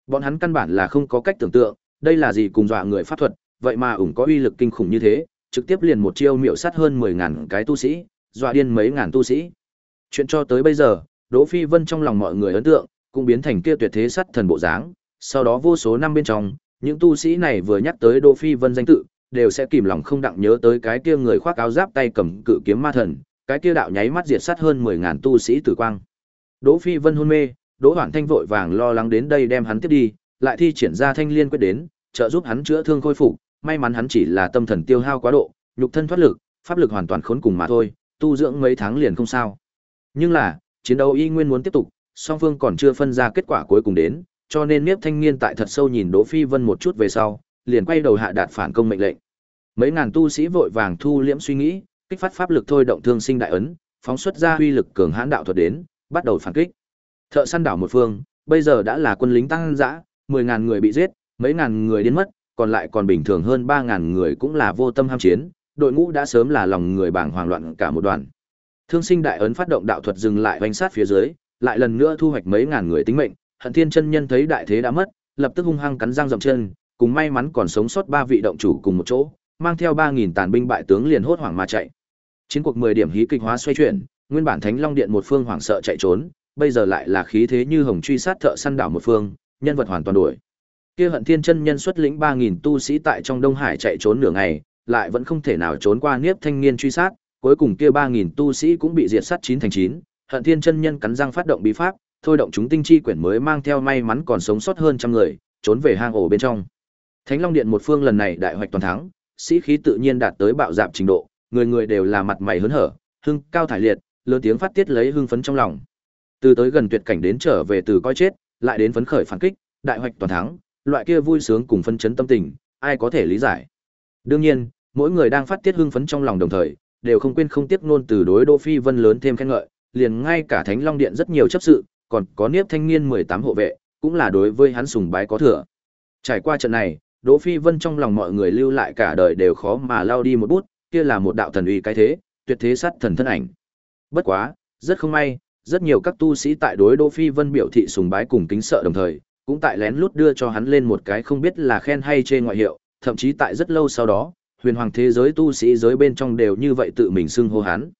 Bọn hắn căn bản là không có cách tưởng tượng, đây là gì cùng dọa người pháp thuật, vậy mà ủng có uy lực kinh khủng như thế, trực tiếp liền một chiêu miểu sát hơn 10000 cái tu sĩ, dọa điên mấy ngàn tu sĩ. Chuyện cho tới bây giờ, Đỗ Phi Vân trong lòng mọi người ấn tượng, cũng biến thành kia tuyệt thế sắt thần bộ dáng. Sau đó vô số năm bên trong, những tu sĩ này vừa nhắc tới Đỗ Phi Vân danh tự, đều sẽ kìm lòng không đặng nhớ tới cái kia người khoác áo giáp tay cầm cự kiếm ma thần, cái kia đạo nháy mắt diệt sát hơn 10000 tu sĩ tử quang. Đỗ Phi Vân hôn mê, Đỗ Hoản Thanh vội vàng lo lắng đến đây đem hắn tiếp đi, lại thi triển ra thanh liên quyết đến, trợ giúp hắn chữa thương khôi phục, may mắn hắn chỉ là tâm thần tiêu hao quá độ, nhục thân thoát lực, pháp lực hoàn toàn khốn cùng mà thôi, tu dưỡng mấy tháng liền không sao. Nhưng là, chiến đấu y nguyên muốn tiếp tục, song phương còn chưa phân ra kết quả cuối cùng đến, cho nên Niếp Thanh Nghiên tại thật sâu nhìn Đỗ Phi Vân một chút về sau, liền quay đầu hạ đạt phản công mệnh lệnh. Mấy ngàn tu sĩ vội vàng thu liễm suy nghĩ, kích phát pháp lực thôi động thương sinh đại ấn, phóng xuất ra uy lực cường hãn đạo thuật đến, bắt đầu phản kích. Thợ săn đảo một phương, bây giờ đã là quân lính tăng dã, mười ngàn người bị giết, mấy ngàn người điên mất, còn lại còn bình thường hơn ba ngàn người cũng là vô tâm ham chiến, đội ngũ đã sớm là lòng người bảng hoàng loạn cả một đoàn. Thương sinh đại ấn phát động đạo thuật dừng lại hoành sát phía dưới, lại lần nữa thu hoạch mấy ngàn người tính mệnh, Hận Thiên chân nhân thấy đại thế đã mất, lập tức hung hăng cắn răng dậm chân, cùng may mắn còn sống sót ba vị động chủ cùng một chỗ, mang theo ba nghìn tàn binh bại tướng liền hốt hoảng mà chạy. Chiến cuộc mười điểm hí kịch hóa xoay chuyển, nguyên bản Thánh Long Điện một phương hoảng sợ chạy trốn, bây giờ lại là khí thế như hồng truy sát thợ săn đảo một phương, nhân vật hoàn toàn đổi. Kia Hận Thiên chân nhân xuất lĩnh ba nghìn tu sĩ tại trong Đông Hải chạy trốn nửa ngày, lại vẫn không thể nào trốn qua Niếp Thanh Niên truy sát, cuối cùng kia ba nghìn tu sĩ cũng bị diệt sát chín thành chín. Hận Thiên chân nhân cắn răng phát động bí pháp, thôi động chúng tinh chi quyển mới mang theo may mắn còn sống sót hơn trăm người, trốn về hang ổ bên trong. Thánh Long Điện một phương lần này đại hoạch toàn thắng, sĩ khí tự nhiên đạt tới bạo dạp trình độ, người người đều là mặt mày hớn hở, hưng cao thải liệt, lớn tiếng phát tiết lấy hưng phấn trong lòng. Từ tới gần tuyệt cảnh đến trở về từ coi chết, lại đến phấn khởi phản kích, đại hoạch toàn thắng, loại kia vui sướng cùng phân chấn tâm tình, ai có thể lý giải. Đương nhiên, mỗi người đang phát tiết hưng phấn trong lòng đồng thời, đều không quên không tiếc nôn từ đối Đỗ Phi Vân lớn thêm khen ngợi, liền ngay cả Thánh Long Điện rất nhiều chấp sự, còn có Niếp Thanh Niên 18 hộ vệ, cũng là đối với hắn sùng bái có thừa. Trải qua trận này, Đỗ Phi Vân trong lòng mọi người lưu lại cả đời đều khó mà lao đi một bút, kia là một đạo thần uy cái thế, tuyệt thế sát thần thân ảnh. Bất quá, rất không may, rất nhiều các tu sĩ tại đối Đỗ Phi Vân biểu thị sùng bái cùng kính sợ đồng thời, cũng tại lén lút đưa cho hắn lên một cái không biết là khen hay chê ngoại hiệu, thậm chí tại rất lâu sau đó, huyền hoàng thế giới tu sĩ giới bên trong đều như vậy tự mình xưng hô hắn.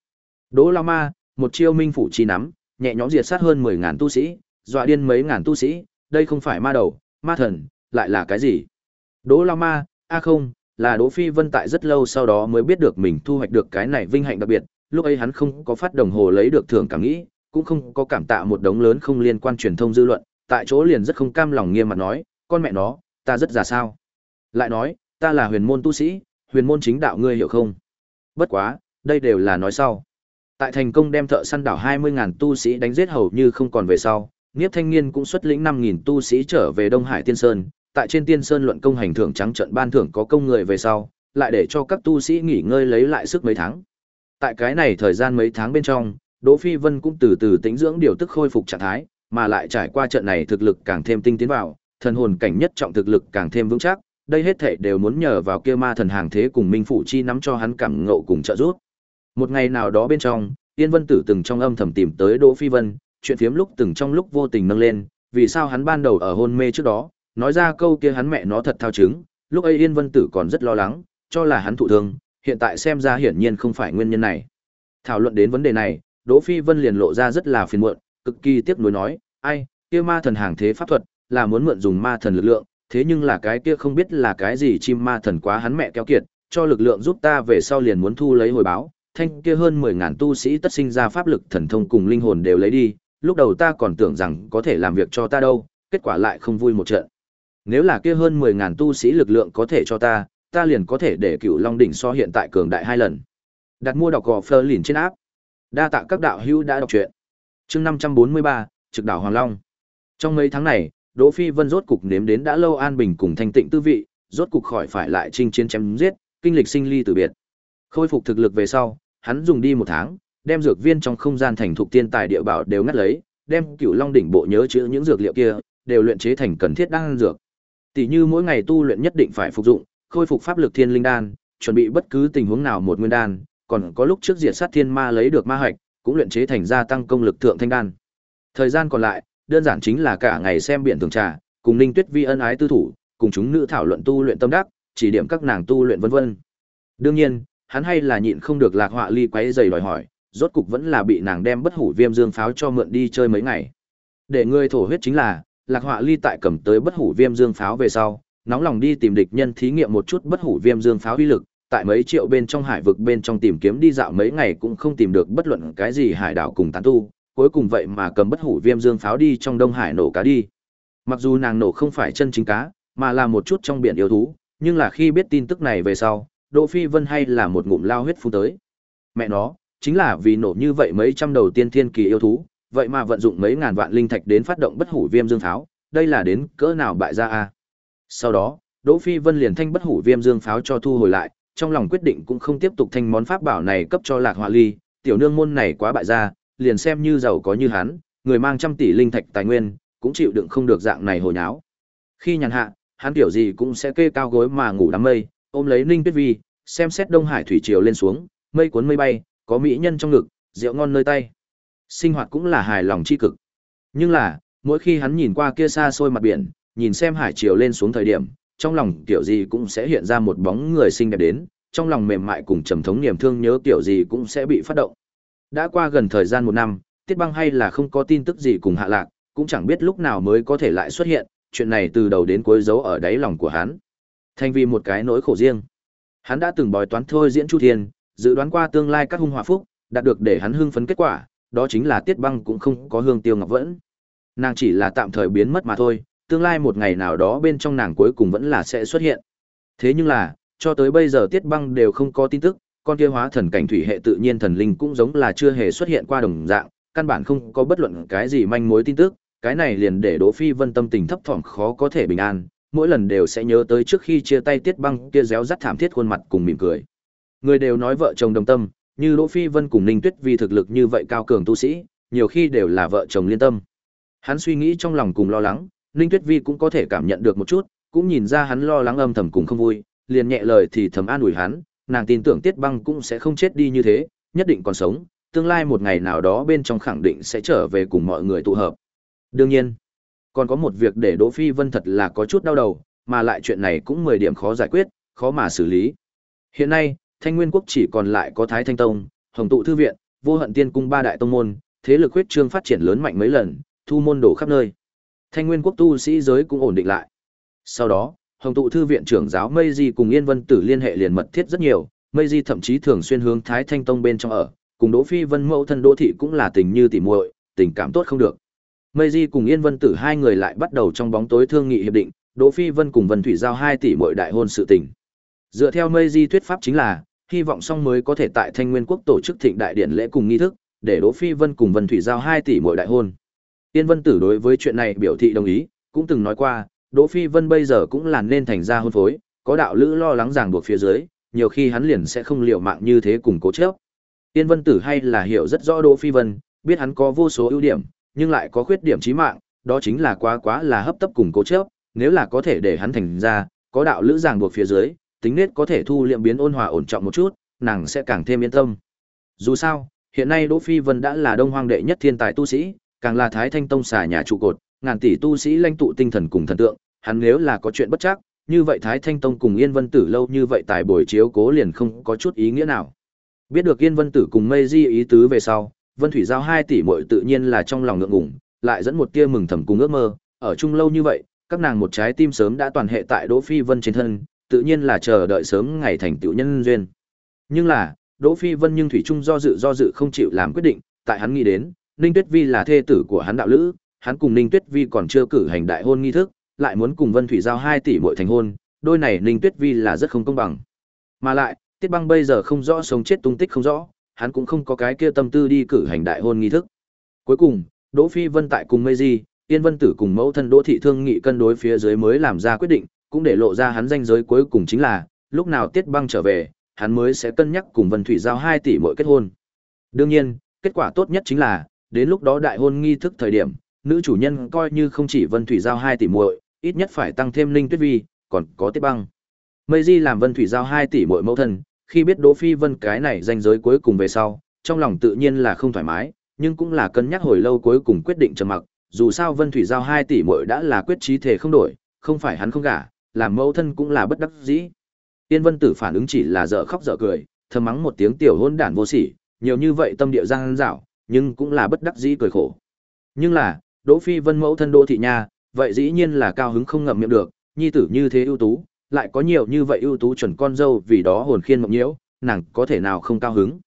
Đỗ La Ma, một chiêu minh phủ chi nắm, nhẹ nhõm diệt sát hơn 10.000 tu sĩ, dọa điên mấy ngàn tu sĩ, đây không phải ma đầu, ma thần, lại là cái gì? Đỗ La Ma, a không, là Đỗ Phi Vân tại rất lâu sau đó mới biết được mình thu hoạch được cái này vinh hạnh đặc biệt, lúc ấy hắn không có phát đồng hồ lấy được thưởng cảm nghĩ, cũng không có cảm tạ một đống lớn không liên quan truyền thông dư luận, tại chỗ liền rất không cam lòng nghiêm mặt nói, con mẹ nó, ta rất già sao. Lại nói, ta là huyền môn tu sĩ, huyền môn chính đạo ngươi hiểu không? Bất quá, đây đều là nói sau. Tại thành công đem thợ săn đảo 20.000 tu sĩ đánh giết hầu như không còn về sau, Niếp Thanh Niên cũng xuất lĩnh 5.000 tu sĩ trở về Đông Hải Tiên Sơn, tại trên Tiên Sơn luận công hành thưởng trắng trận ban thưởng có công người về sau, lại để cho các tu sĩ nghỉ ngơi lấy lại sức mấy tháng. Tại cái này thời gian mấy tháng bên trong, Đỗ Phi Vân cũng từ từ tĩnh dưỡng điều tức khôi phục trạng thái, mà lại trải qua trận này thực lực càng thêm tinh tiến vào, thần hồn cảnh nhất trọng thực lực càng thêm vững chắc, đây hết thảy đều muốn nhờ vào kia ma thần hàng thế cùng Minh Phủ Chi nắm cho hắn cảm ngộ cùng trợ giúp. Một ngày nào đó bên trong, yên Vân Tử từng trong âm thầm tìm tới Đỗ Phi Vân, chuyện phiếm lúc từng trong lúc vô tình nâng lên, vì sao hắn ban đầu ở hôn mê trước đó, nói ra câu kia hắn mẹ nó thật thao chứng, lúc ấy Yên Vân Tử còn rất lo lắng, cho là hắn thụ thương, hiện tại xem ra hiển nhiên không phải nguyên nhân này. Thảo luận đến vấn đề này, Đỗ Phi Vân liền lộ ra rất là phiền muộn, cực kỳ tiếc nuối nói, ai, kia ma thần hàng thế pháp thuật, là muốn mượn dùng ma thần lực lượng, thế nhưng là cái kia không biết là cái gì chim ma thần quá hắn mẹ kéo kiệt, cho lực lượng giúp ta về sau liền muốn thu lấy hồi báo, thanh kia hơn 10.000 tu sĩ tất sinh ra pháp lực thần thông cùng linh hồn đều lấy đi, lúc đầu ta còn tưởng rằng có thể làm việc cho ta đâu, kết quả lại không vui một trận. Nếu là kia hơn 10.000 tu sĩ lực lượng có thể cho ta, ta liền có thể để cựu Long đỉnh so hiện tại cường đại hai lần. Đặt mua đọc gò Fleur liền trên áp. Đa tạ các đạo hữu đã đọc truyện. Chương 543, trực đảo Hoàng Long. Trong mấy tháng này, Đỗ Phi Vân rốt cục nếm đến đã lâu an bình cùng thanh tịnh tư vị, rốt cục khỏi phải lại chinh chiến chém giết, kinh lịch sinh ly tử biệt. Khôi phục thực lực về sau, hắn dùng đi một tháng, đem dược viên trong không gian thành thục tiên tài địa bảo đều ngắt lấy, đem Cửu Long đỉnh bộ nhớ chữ những dược liệu kia, đều luyện chế thành cần thiết đan dược. Tỷ như mỗi ngày tu luyện nhất định phải phục dụng, khôi phục pháp lực thiên linh đan, chuẩn bị bất cứ tình huống nào một nguyên đan, còn có lúc trước diệt sát thiên ma lấy được ma hạch, cũng luyện chế thành gia tăng công lực thượng thanh đan. Thời gian còn lại, đơn giản chính là cả ngày xem biển thường trà, cùng Ninh Tuyết Vi ân ái tư thủ, cùng chúng nữ thảo luận tu luyện tâm đắc, chỉ điểm các nàng tu luyện vân vân. Đương nhiên, hắn hay là nhịn không được lạc họa ly quấy giày đòi hỏi, rốt cục vẫn là bị nàng đem bất hủ viêm dương pháo cho mượn đi chơi mấy ngày. Để người thổ huyết chính là, Lạc Họa Ly tại cầm tới bất hủ viêm dương pháo về sau, nóng lòng đi tìm địch nhân thí nghiệm một chút bất hủ viêm dương pháo uy lực, tại mấy triệu bên trong hải vực bên trong tìm kiếm đi dạo mấy ngày cũng không tìm được bất luận cái gì hải đảo cùng tán tu, cuối cùng vậy mà cầm bất hủ viêm dương pháo đi trong Đông Hải nổ cá đi. Mặc dù nàng nổ không phải chân chính cá, mà là một chút trong biển yêu thú, nhưng là khi biết tin tức này về sau, Đỗ Phi Vân hay là một ngụm lao huyết phun tới. Mẹ nó, chính là vì nổ như vậy mấy trăm đầu tiên thiên kỳ yêu thú, vậy mà vận dụng mấy ngàn vạn linh thạch đến phát động bất hủ viêm dương pháo, đây là đến cỡ nào bại gia a. Sau đó, Đỗ Phi Vân liền thanh bất hủ viêm dương pháo cho thu hồi lại, trong lòng quyết định cũng không tiếp tục thanh món pháp bảo này cấp cho Lạc họa Ly, tiểu nương môn này quá bại gia, liền xem như giàu có như hắn, người mang trăm tỷ linh thạch tài nguyên, cũng chịu đựng không được dạng này hồi nháo. Khi nhàn hạ, hắn tiểu gì cũng sẽ kê cao gối mà ngủ đám mây, ôm lấy Ninh Tuyết Vi, xem xét Đông Hải thủy triều lên xuống, mây cuốn mây bay, có mỹ nhân trong ngực, rượu ngon nơi tay. Sinh hoạt cũng là hài lòng chi cực. Nhưng là, mỗi khi hắn nhìn qua kia xa xôi mặt biển, nhìn xem hải triều lên xuống thời điểm, trong lòng tiểu gì cũng sẽ hiện ra một bóng người xinh đẹp đến, trong lòng mềm mại cùng trầm thống niềm thương nhớ tiểu gì cũng sẽ bị phát động. Đã qua gần thời gian một năm, Tiết Băng hay là không có tin tức gì cùng hạ lạc, cũng chẳng biết lúc nào mới có thể lại xuất hiện, chuyện này từ đầu đến cuối giấu ở đáy lòng của hắn. Thành vì một cái nỗi khổ riêng. Hắn đã từng bói toán thôi diễn Chu Thiên, dự đoán qua tương lai các hung hỏa phúc, đạt được để hắn hưng phấn kết quả, đó chính là Tiết Băng cũng không có hương tiêu ngọc vẫn. Nàng chỉ là tạm thời biến mất mà thôi, tương lai một ngày nào đó bên trong nàng cuối cùng vẫn là sẽ xuất hiện. Thế nhưng là, cho tới bây giờ Tiết Băng đều không có tin tức, con kia hóa thần cảnh thủy hệ tự nhiên thần linh cũng giống là chưa hề xuất hiện qua đồng dạng, căn bản không có bất luận cái gì manh mối tin tức, cái này liền để Đỗ Phi Vân tâm tình thấp thỏm khó có thể bình an, mỗi lần đều sẽ nhớ tới trước khi chia tay Tiết Băng kia réo rắt thảm thiết khuôn mặt cùng mỉm cười. Người đều nói vợ chồng đồng tâm, như Đỗ Phi Vân cùng Ninh Tuyết vì thực lực như vậy cao cường tu sĩ, nhiều khi đều là vợ chồng liên tâm. Hắn suy nghĩ trong lòng cùng lo lắng, Ninh Tuyết Vi cũng có thể cảm nhận được một chút, cũng nhìn ra hắn lo lắng âm thầm cùng không vui, liền nhẹ lời thì thầm an ủi hắn, nàng tin tưởng Tiết Băng cũng sẽ không chết đi như thế, nhất định còn sống, tương lai một ngày nào đó bên trong khẳng định sẽ trở về cùng mọi người tụ hợp. Đương nhiên, còn có một việc để Đỗ Phi Vân thật là có chút đau đầu, mà lại chuyện này cũng 10 điểm khó giải quyết, khó mà xử lý. Hiện nay, Thanh Nguyên quốc chỉ còn lại có Thái Thanh Tông, Hồng Tụ thư viện, Vô Hận Tiên cung ba đại tông môn, thế lực huyết trương phát triển lớn mạnh mấy lần, thu môn đổ khắp nơi. Thanh Nguyên quốc tu sĩ giới cũng ổn định lại. Sau đó, Hồng Tụ thư viện trưởng giáo Mây Di cùng Yên Vân Tử liên hệ liền mật thiết rất nhiều, Mây Di thậm chí thường xuyên hướng Thái Thanh Tông bên trong ở, cùng Đỗ Phi Vân mẫu thân Đỗ thị cũng là tình như tỉ muội, tình cảm tốt không được. Mây Di cùng Yên Vân Tử hai người lại bắt đầu trong bóng tối thương nghị hiệp định, Đỗ Phi Vân cùng Vân Thủy giao hai tỷ muội đại hôn sự tình. Dựa theo Mây Di thuyết pháp chính là, hy vọng song mới có thể tại Thanh Nguyên quốc tổ chức thịnh đại điện lễ cùng nghi thức, để Đỗ Phi Vân cùng Vân Thủy giao hai tỷ muội đại hôn. Yên Vân Tử đối với chuyện này biểu thị đồng ý, cũng từng nói qua, Đỗ Phi Vân bây giờ cũng là nên thành ra hôn phối, có đạo lữ lo lắng ràng buộc phía dưới, nhiều khi hắn liền sẽ không liều mạng như thế cùng cố chấp. Yên Vân Tử hay là hiểu rất rõ Đỗ Phi Vân, biết hắn có vô số ưu điểm, nhưng lại có khuyết điểm chí mạng, đó chính là quá quá là hấp tấp cùng cố chấp, nếu là có thể để hắn thành ra, có đạo lữ ràng buộc phía dưới, tính nết có thể thu liệm biến ôn hòa ổn trọng một chút, nàng sẽ càng thêm yên tâm. Dù sao, hiện nay Đỗ Phi Vân đã là Đông Hoang đệ nhất thiên tài tu sĩ, càng là Thái Thanh Tông xà nhà trụ cột, ngàn tỷ tu sĩ lãnh tụ tinh thần cùng thần tượng, hắn nếu là có chuyện bất chắc, như vậy Thái Thanh Tông cùng Yên Vân Tử lâu như vậy tài bồi chiếu cố liền không có chút ý nghĩa nào. Biết được Yên Vân Tử cùng Mây Di ý tứ về sau, Vân Thủy giao hai tỷ muội tự nhiên là trong lòng ngượng ngùng, lại dẫn một tia mừng thầm cùng ước mơ, ở chung lâu như vậy, các nàng một trái tim sớm đã toàn hệ tại Đỗ Phi Vân trên thân, tự nhiên là chờ đợi sớm ngày thành tựu nhân duyên. Nhưng là, Đỗ Phi Vân nhưng thủy chung do dự do dự không chịu làm quyết định, tại hắn nghĩ đến, Ninh Tuyết Vi là thê tử của hắn đạo lữ, hắn cùng Ninh Tuyết Vi còn chưa cử hành đại hôn nghi thức, lại muốn cùng Vân Thủy giao 2 tỷ muội thành hôn, đôi này Ninh Tuyết Vi là rất không công bằng. Mà lại, Tiết Băng bây giờ không rõ sống chết tung tích không rõ, hắn cũng không có cái kia tâm tư đi cử hành đại hôn nghi thức. Cuối cùng, Đỗ Phi Vân tại cùng Mây Di, Yên Vân Tử cùng mẫu thân Đỗ Thị Thương nghị cân đối phía dưới mới làm ra quyết định, cũng để lộ ra hắn danh giới cuối cùng chính là, lúc nào Tiết Băng trở về, hắn mới sẽ cân nhắc cùng Vân Thủy giao 2 tỷ mỗi kết hôn. Đương nhiên, kết quả tốt nhất chính là, đến lúc đó đại hôn nghi thức thời điểm, nữ chủ nhân coi như không chỉ Vân Thủy giao 2 tỷ muội, ít nhất phải tăng thêm Linh Tuyết Vi, còn có Tiết Băng. Mây Di làm Vân Thủy giao 2 tỷ muội mẫu thân, khi biết Đỗ Phi Vân cái này danh giới cuối cùng về sau, trong lòng tự nhiên là không thoải mái, nhưng cũng là cân nhắc hồi lâu cuối cùng quyết định trầm mặc, dù sao Vân Thủy giao 2 tỷ muội đã là quyết chí thể không đổi, không phải hắn không gả, làm mẫu thân cũng là bất đắc dĩ. Tiên Vân Tử phản ứng chỉ là dở khóc dở cười, thầm mắng một tiếng tiểu hôn đản vô sỉ, nhiều như vậy tâm địa giang dảo, nhưng cũng là bất đắc dĩ cười khổ. Nhưng là, Đỗ Phi Vân mẫu thân Đỗ thị nha, vậy dĩ nhiên là cao hứng không ngậm miệng được, nhi tử như thế ưu tú, lại có nhiều như vậy ưu tú chuẩn con dâu vì đó hồn khiên mộng nhiễu, nàng có thể nào không cao hứng.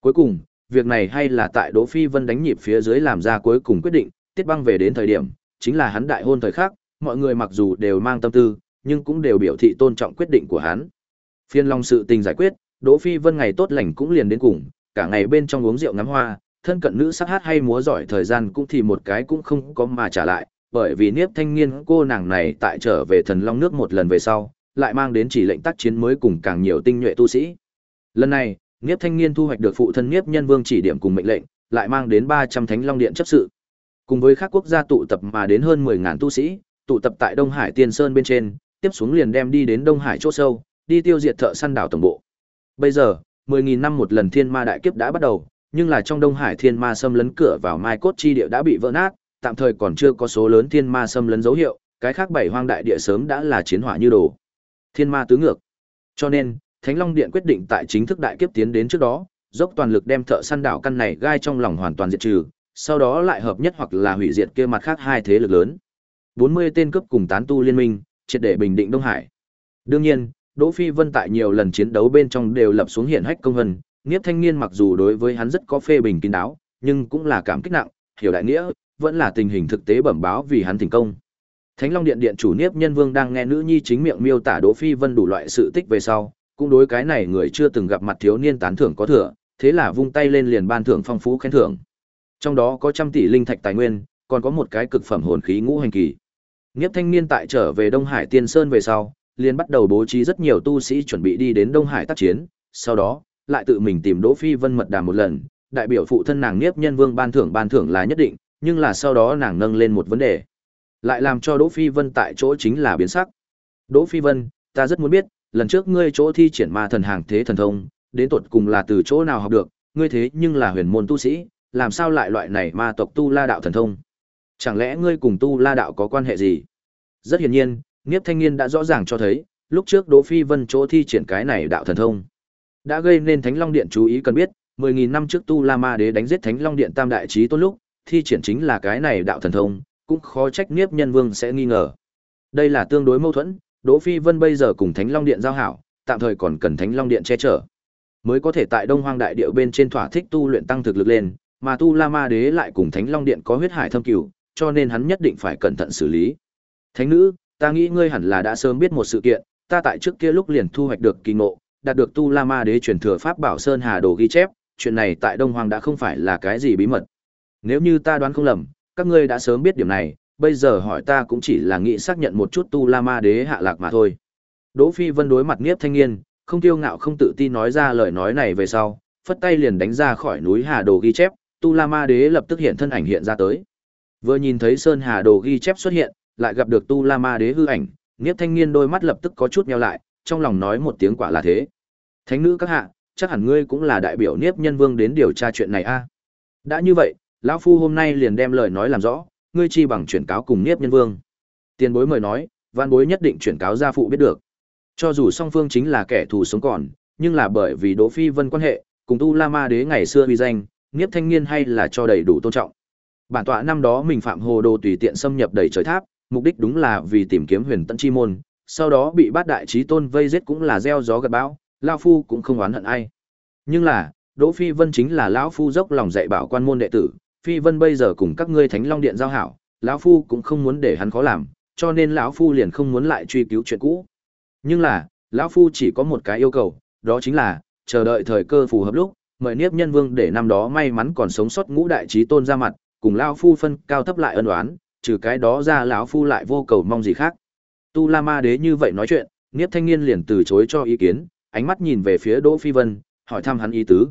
Cuối cùng, việc này hay là tại Đỗ Phi Vân đánh nhịp phía dưới làm ra cuối cùng quyết định, Tiết Băng về đến thời điểm, chính là hắn đại hôn thời khắc, mọi người mặc dù đều mang tâm tư, nhưng cũng đều biểu thị tôn trọng quyết định của hắn. Phiên long sự tình giải quyết, Đỗ Phi Vân ngày tốt lành cũng liền đến cùng, cả ngày bên trong uống rượu ngắm hoa, thân cận nữ sắc hát hay múa giỏi thời gian cũng thì một cái cũng không có mà trả lại, bởi vì Niếp Thanh Niên cô nàng này tại trở về Thần Long nước một lần về sau, lại mang đến chỉ lệnh tác chiến mới cùng càng nhiều tinh nhuệ tu sĩ. Lần này, Niếp Thanh Niên thu hoạch được phụ thân Niếp Nhân Vương chỉ điểm cùng mệnh lệnh, lại mang đến 300 Thánh Long Điện chấp sự. Cùng với các quốc gia tụ tập mà đến hơn 10000 tu sĩ, tụ tập tại Đông Hải Tiên Sơn bên trên, tiếp xuống liền đem đi đến Đông Hải chỗ sâu, đi tiêu diệt thợ săn đảo tổng bộ. Bây giờ, 10000 năm một lần Thiên Ma đại kiếp đã bắt đầu, nhưng là trong Đông Hải Thiên Ma xâm lấn cửa vào Mai Cốt chi địa đã bị vỡ nát, tạm thời còn chưa có số lớn Thiên Ma xâm lấn dấu hiệu, cái khác bảy hoang đại địa sớm đã là chiến hỏa như đồ. Thiên Ma tứ ngược. Cho nên, Thánh Long Điện quyết định tại chính thức đại kiếp tiến đến trước đó, dốc toàn lực đem thợ săn đảo căn này gai trong lòng hoàn toàn diệt trừ, sau đó lại hợp nhất hoặc là hủy diệt kia mặt khác hai thế lực lớn. 40 tên cướp cùng tán tu liên minh, triệt để bình định Đông Hải. Đương nhiên, Đỗ Phi Vân tại nhiều lần chiến đấu bên trong đều lập xuống hiện hách công vân, Niếp Thanh Niên mặc dù đối với hắn rất có phê bình kín đáo, nhưng cũng là cảm kích nặng, hiểu đại nghĩa, vẫn là tình hình thực tế bẩm báo vì hắn thành công. Thánh Long Điện điện chủ Niếp Nhân Vương đang nghe nữ nhi chính miệng miêu tả Đỗ Phi Vân đủ loại sự tích về sau, cũng đối cái này người chưa từng gặp mặt thiếu niên tán thưởng có thừa, thế là vung tay lên liền ban thưởng phong phú khen thưởng. Trong đó có trăm tỷ linh thạch tài nguyên, còn có một cái cực phẩm hồn khí ngũ hành kỳ. Niếp Thanh Niên tại trở về Đông Hải Tiên Sơn về sau, liền bắt đầu bố trí rất nhiều tu sĩ chuẩn bị đi đến Đông Hải tác chiến, sau đó, lại tự mình tìm Đỗ Phi Vân mật đàm một lần, đại biểu phụ thân nàng Niếp Nhân Vương ban thưởng ban thưởng là nhất định, nhưng là sau đó nàng nâng lên một vấn đề, lại làm cho Đỗ Phi Vân tại chỗ chính là biến sắc. Đỗ Phi Vân, ta rất muốn biết, lần trước ngươi chỗ thi triển ma thần hàng thế thần thông, đến tột cùng là từ chỗ nào học được, ngươi thế nhưng là huyền môn tu sĩ, làm sao lại loại này ma tộc tu la đạo thần thông? Chẳng lẽ ngươi cùng tu la đạo có quan hệ gì? Rất hiển nhiên, Niếp Thanh Niên đã rõ ràng cho thấy, lúc trước Đỗ Phi Vân chỗ thi triển cái này đạo thần thông, đã gây nên Thánh Long Điện chú ý cần biết, 10000 năm trước Tu La Ma Đế đánh giết Thánh Long Điện Tam đại chí tôn lúc, thi triển chính là cái này đạo thần thông, cũng khó trách Niếp Nhân Vương sẽ nghi ngờ. Đây là tương đối mâu thuẫn, Đỗ Phi Vân bây giờ cùng Thánh Long Điện giao hảo, tạm thời còn cần Thánh Long Điện che chở, mới có thể tại Đông Hoang đại Điệu bên trên thỏa thích tu luyện tăng thực lực lên, mà Tu La Ma Đế lại cùng Thánh Long Điện có huyết hải thâm cửu, cho nên hắn nhất định phải cẩn thận xử lý. Thánh nữ, ta nghĩ ngươi hẳn là đã sớm biết một sự kiện, ta tại trước kia lúc liền thu hoạch được kỳ ngộ, đạt được Tu La Ma Đế truyền thừa pháp bảo Sơn Hà Đồ ghi chép, chuyện này tại Đông hoàng đã không phải là cái gì bí mật. Nếu như ta đoán không lầm, các ngươi đã sớm biết điểm này, bây giờ hỏi ta cũng chỉ là nghĩ xác nhận một chút Tu La Ma Đế hạ lạc mà thôi. Đỗ Phi Vân đối mặt Niếp Thanh Niên, không kiêu ngạo không tự tin nói ra lời nói này về sau, phất tay liền đánh ra khỏi núi Hà Đồ ghi chép, Tu La Ma Đế lập tức hiện thân ảnh hiện ra tới. Vừa nhìn thấy Sơn Hà Đồ ghi chép xuất hiện, lại gặp được Tu La Ma Đế hư ảnh, Niếp Thanh Niên đôi mắt lập tức có chút nheo lại, trong lòng nói một tiếng quả là thế. Thánh nữ các hạ, chắc hẳn ngươi cũng là đại biểu Niếp Nhân Vương đến điều tra chuyện này a. À? Đã như vậy, lão phu hôm nay liền đem lời nói làm rõ, ngươi chi bằng chuyển cáo cùng Niếp Nhân Vương. Tiền bối mời nói, văn bối nhất định chuyển cáo gia phụ biết được. Cho dù song phương chính là kẻ thù sống còn, nhưng là bởi vì Đỗ Phi Vân quan hệ, cùng Tu La Ma Đế ngày xưa uy danh, Niếp Thanh Niên hay là cho đầy đủ tôn trọng. Bản tọa năm đó mình phạm hồ đồ tùy tiện xâm nhập đầy trời tháp, mục đích đúng là vì tìm kiếm huyền tận chi môn, sau đó bị bát đại Chí tôn vây giết cũng là gieo gió gặt bão, lão phu cũng không oán hận ai. Nhưng là, Đỗ Phi Vân chính là lão phu dốc lòng dạy bảo quan môn đệ tử, Phi Vân bây giờ cùng các ngươi Thánh Long Điện giao hảo, lão phu cũng không muốn để hắn khó làm, cho nên lão phu liền không muốn lại truy cứu chuyện cũ. Nhưng là, lão phu chỉ có một cái yêu cầu, đó chính là chờ đợi thời cơ phù hợp lúc, mời Niếp Nhân Vương để năm đó may mắn còn sống sót ngũ đại trí tôn ra mặt, cùng lão phu phân cao thấp lại ân oán, trừ cái đó ra lão phu lại vô cầu mong gì khác. Tu La Ma Đế như vậy nói chuyện, Niếp Thanh Niên liền từ chối cho ý kiến, ánh mắt nhìn về phía Đỗ Phi Vân, hỏi thăm hắn ý tứ.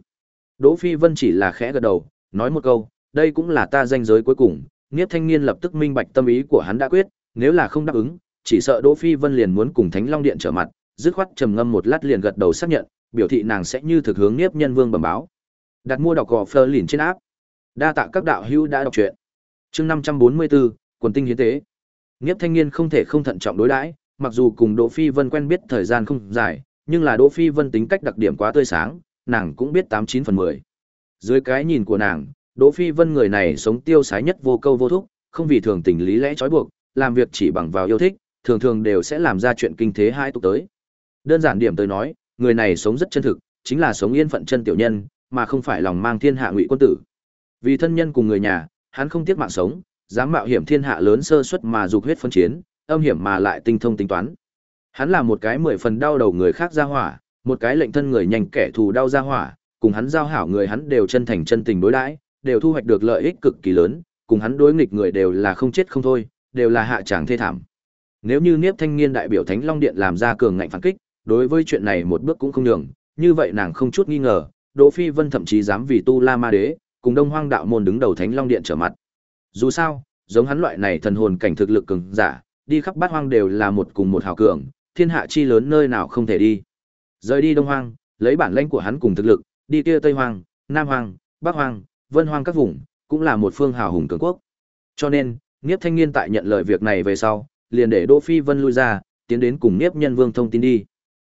Đỗ Phi Vân chỉ là khẽ gật đầu, nói một câu, đây cũng là ta danh giới cuối cùng. Niếp Thanh Niên lập tức minh bạch tâm ý của hắn đã quyết, nếu là không đáp ứng, chỉ sợ Đỗ Phi Vân liền muốn cùng Thánh Long Điện trở mặt, dứt khoát trầm ngâm một lát liền gật đầu xác nhận, biểu thị nàng sẽ như thực hướng Niếp Nhân Vương bẩm báo. Đặt mua đọc gò Fleur liền trên áp. Đa tạ các đạo hữu đã đọc truyện. Chương 544, quần tinh hiến tế. Niếp Thanh Niên không thể không thận trọng đối đãi, mặc dù cùng Đỗ Phi Vân quen biết thời gian không dài, nhưng là Đỗ Phi Vân tính cách đặc điểm quá tươi sáng, nàng cũng biết tám chín phần mười. Dưới cái nhìn của nàng, Đỗ Phi Vân người này sống tiêu sái nhất vô câu vô thúc, không vì thường tình lý lẽ trói buộc, làm việc chỉ bằng vào yêu thích, thường thường đều sẽ làm ra chuyện kinh thế hai tục tới. Đơn giản điểm tới nói, người này sống rất chân thực, chính là sống yên phận chân tiểu nhân, mà không phải lòng mang thiên hạ ngụy quân tử. Vì thân nhân cùng người nhà, hắn không tiếc mạng sống, dám mạo hiểm thiên hạ lớn sơ suất mà dục huyết phân chiến, âm hiểm mà lại tinh thông tính toán. Hắn là một cái mười phần đau đầu người khác ra hỏa, một cái lệnh thân người nhanh kẻ thù đau ra hỏa, cùng hắn giao hảo người hắn đều chân thành chân tình đối đãi, đều thu hoạch được lợi ích cực kỳ lớn, cùng hắn đối nghịch người đều là không chết không thôi, đều là hạ tràng thê thảm. Nếu như Niếp Thanh Niên đại biểu Thánh Long Điện làm ra cường ngạnh phản kích, đối với chuyện này một bước cũng không nhường, như vậy nàng không chút nghi ngờ, Đỗ Phi Vân thậm chí dám vì Tu La Ma Đế, cùng Đông Hoang đạo môn đứng đầu Thánh Long Điện trở mặt. Dù sao, giống hắn loại này thần hồn cảnh thực lực cường giả, đi khắp bát hoang đều là một cùng một hào cường, thiên hạ chi lớn nơi nào không thể đi. Rời đi Đông Hoang, lấy bản lãnh của hắn cùng thực lực, đi kia Tây Hoang, Nam Hoang, Bắc Hoang, Vân Hoang các vùng, cũng là một phương hào hùng cường quốc. Cho nên, Niếp Thanh Niên tại nhận lời việc này về sau, liền để Đỗ Phi Vân lui ra, tiến đến cùng Niếp Nhân Vương thông tin đi.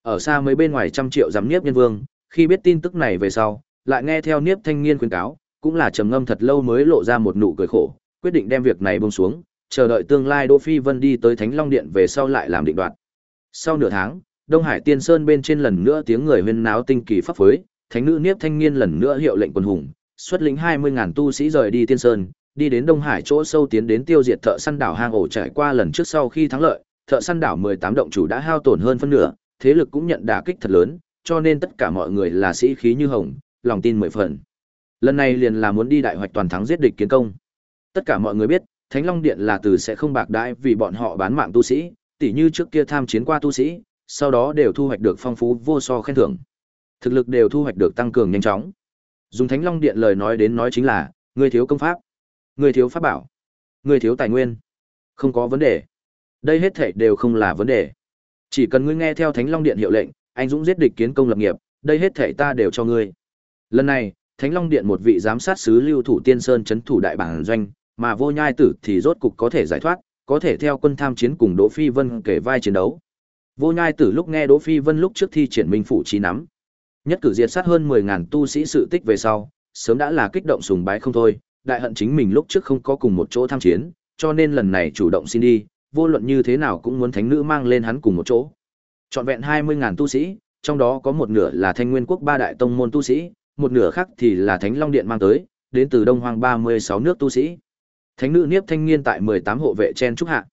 Ở xa mấy bên ngoài trăm triệu giám Niếp Nhân Vương, khi biết tin tức này về sau, lại nghe theo Niếp Thanh Niên khuyên cáo, cũng là trầm ngâm thật lâu mới lộ ra một nụ cười khổ, quyết định đem việc này buông xuống, chờ đợi tương lai Đỗ Phi Vân đi tới Thánh Long Điện về sau lại làm định đoạt. Sau nửa tháng, Đông Hải Tiên Sơn bên trên lần nữa tiếng người huyên náo tinh kỳ pháp phối, thánh nữ Niếp Thanh Niên lần nữa hiệu lệnh quân hùng, xuất lĩnh 20000 tu sĩ rời đi Tiên Sơn, đi đến Đông Hải chỗ sâu tiến đến tiêu diệt thợ săn đảo hang ổ trải qua lần trước sau khi thắng lợi, thợ săn đảo 18 động chủ đã hao tổn hơn phân nửa, thế lực cũng nhận đả kích thật lớn, cho nên tất cả mọi người là sĩ khí như hồng, lòng tin mười phần. Lần này liền là muốn đi đại hoạch toàn thắng giết địch kiến công. Tất cả mọi người biết, Thánh Long Điện là từ sẽ không bạc đãi vì bọn họ bán mạng tu sĩ, tỉ như trước kia tham chiến qua tu sĩ, sau đó đều thu hoạch được phong phú vô so khen thưởng. Thực lực đều thu hoạch được tăng cường nhanh chóng. Dùng Thánh Long Điện lời nói đến nói chính là, người thiếu công pháp, người thiếu pháp bảo, người thiếu tài nguyên. Không có vấn đề. Đây hết thảy đều không là vấn đề. Chỉ cần ngươi nghe theo Thánh Long Điện hiệu lệnh, anh dũng giết địch kiến công lập nghiệp, đây hết thảy ta đều cho ngươi. Lần này, Thánh Long Điện một vị giám sát sứ Lưu Thủ Tiên Sơn Trấn thủ đại bản doanh, mà Vô Nhai Tử thì rốt cục có thể giải thoát, có thể theo quân tham chiến cùng Đỗ Phi Vân kể vai chiến đấu. Vô Nhai Tử lúc nghe Đỗ Phi Vân lúc trước thi triển minh phủ trí nắm, nhất cử diệt sát hơn 10000 tu sĩ sự tích về sau, sớm đã là kích động sùng bái không thôi, đại hận chính mình lúc trước không có cùng một chỗ tham chiến, cho nên lần này chủ động xin đi, vô luận như thế nào cũng muốn thánh nữ mang lên hắn cùng một chỗ. Trọn vẹn 20.000 tu sĩ, trong đó có một nửa là thanh nguyên quốc ba đại tông môn tu sĩ, một nửa khác thì là thánh long điện mang tới, đến từ đông hoang 36 nước tu sĩ. Thánh nữ Niếp Thanh Niên tại 18 hộ vệ chen trúc hạ.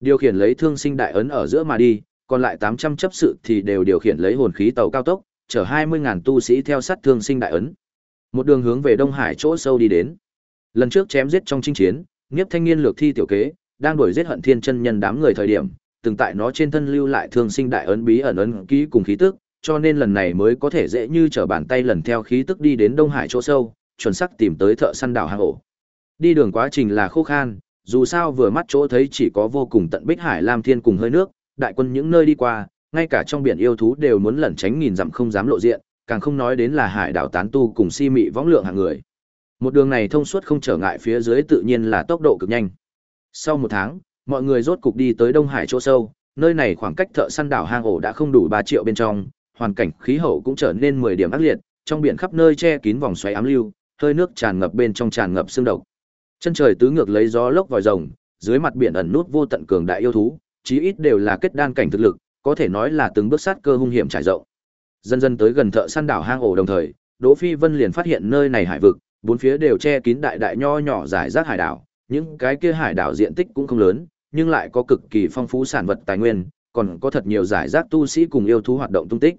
Điều khiển lấy thương sinh đại ấn ở giữa mà đi, còn lại 800 chấp sự thì đều điều khiển lấy hồn khí tàu cao tốc, chở 20.000 tu sĩ theo sát thương sinh đại ấn. Một đường hướng về Đông Hải chỗ sâu đi đến. Lần trước chém giết trong chinh chiến, Niếp Thanh Niên lược thi tiểu kế, đang đuổi giết hận thiên chân nhân đám người thời điểm, từng tại nó trên thân lưu lại thương sinh đại ấn bí ẩn ấn ký cùng khí tức, cho nên lần này mới có thể dễ như trở bàn tay lần theo khí tức đi đến Đông Hải chỗ sâu, chuẩn xác tìm tới thợ săn đảo hang ổ. Đi đường quá trình là khô khan, dù sao vừa mắt chỗ thấy chỉ có vô cùng tận bích hải lam thiên cùng hơi nước, đại quân những nơi đi qua, ngay cả trong biển yêu thú đều muốn lẩn tránh nghìn dặm không dám lộ diện, càng không nói đến là hải đảo tán tu cùng si mị võng lượng hàng người. Một đường này thông suốt không trở ngại phía dưới tự nhiên là tốc độ cực nhanh. Sau một tháng, mọi người rốt cục đi tới Đông Hải chỗ sâu, nơi này khoảng cách thợ săn đảo hang ổ đã không đủ 3 triệu bên trong, hoàn cảnh khí hậu cũng trở nên 10 điểm ác liệt, trong biển khắp nơi che kín vòng xoáy ám lưu, hơi nước tràn ngập bên trong tràn ngập xương độc. Chân trời tứ ngược lấy gió lốc vòi rồng, dưới mặt biển ẩn nút vô tận cường đại yêu thú, chí ít đều là kết đan cảnh thực lực, có thể nói là từng bước sát cơ hung hiểm trải rộng. Dần dần tới gần thợ săn đảo hang ổ đồng thời, Đỗ Phi Vân liền phát hiện nơi này hải vực, bốn phía đều che kín đại đại nho nhỏ giải rác hải đảo, những cái kia hải đảo diện tích cũng không lớn, nhưng lại có cực kỳ phong phú sản vật tài nguyên, còn có thật nhiều giải rác tu sĩ cùng yêu thú hoạt động tung tích.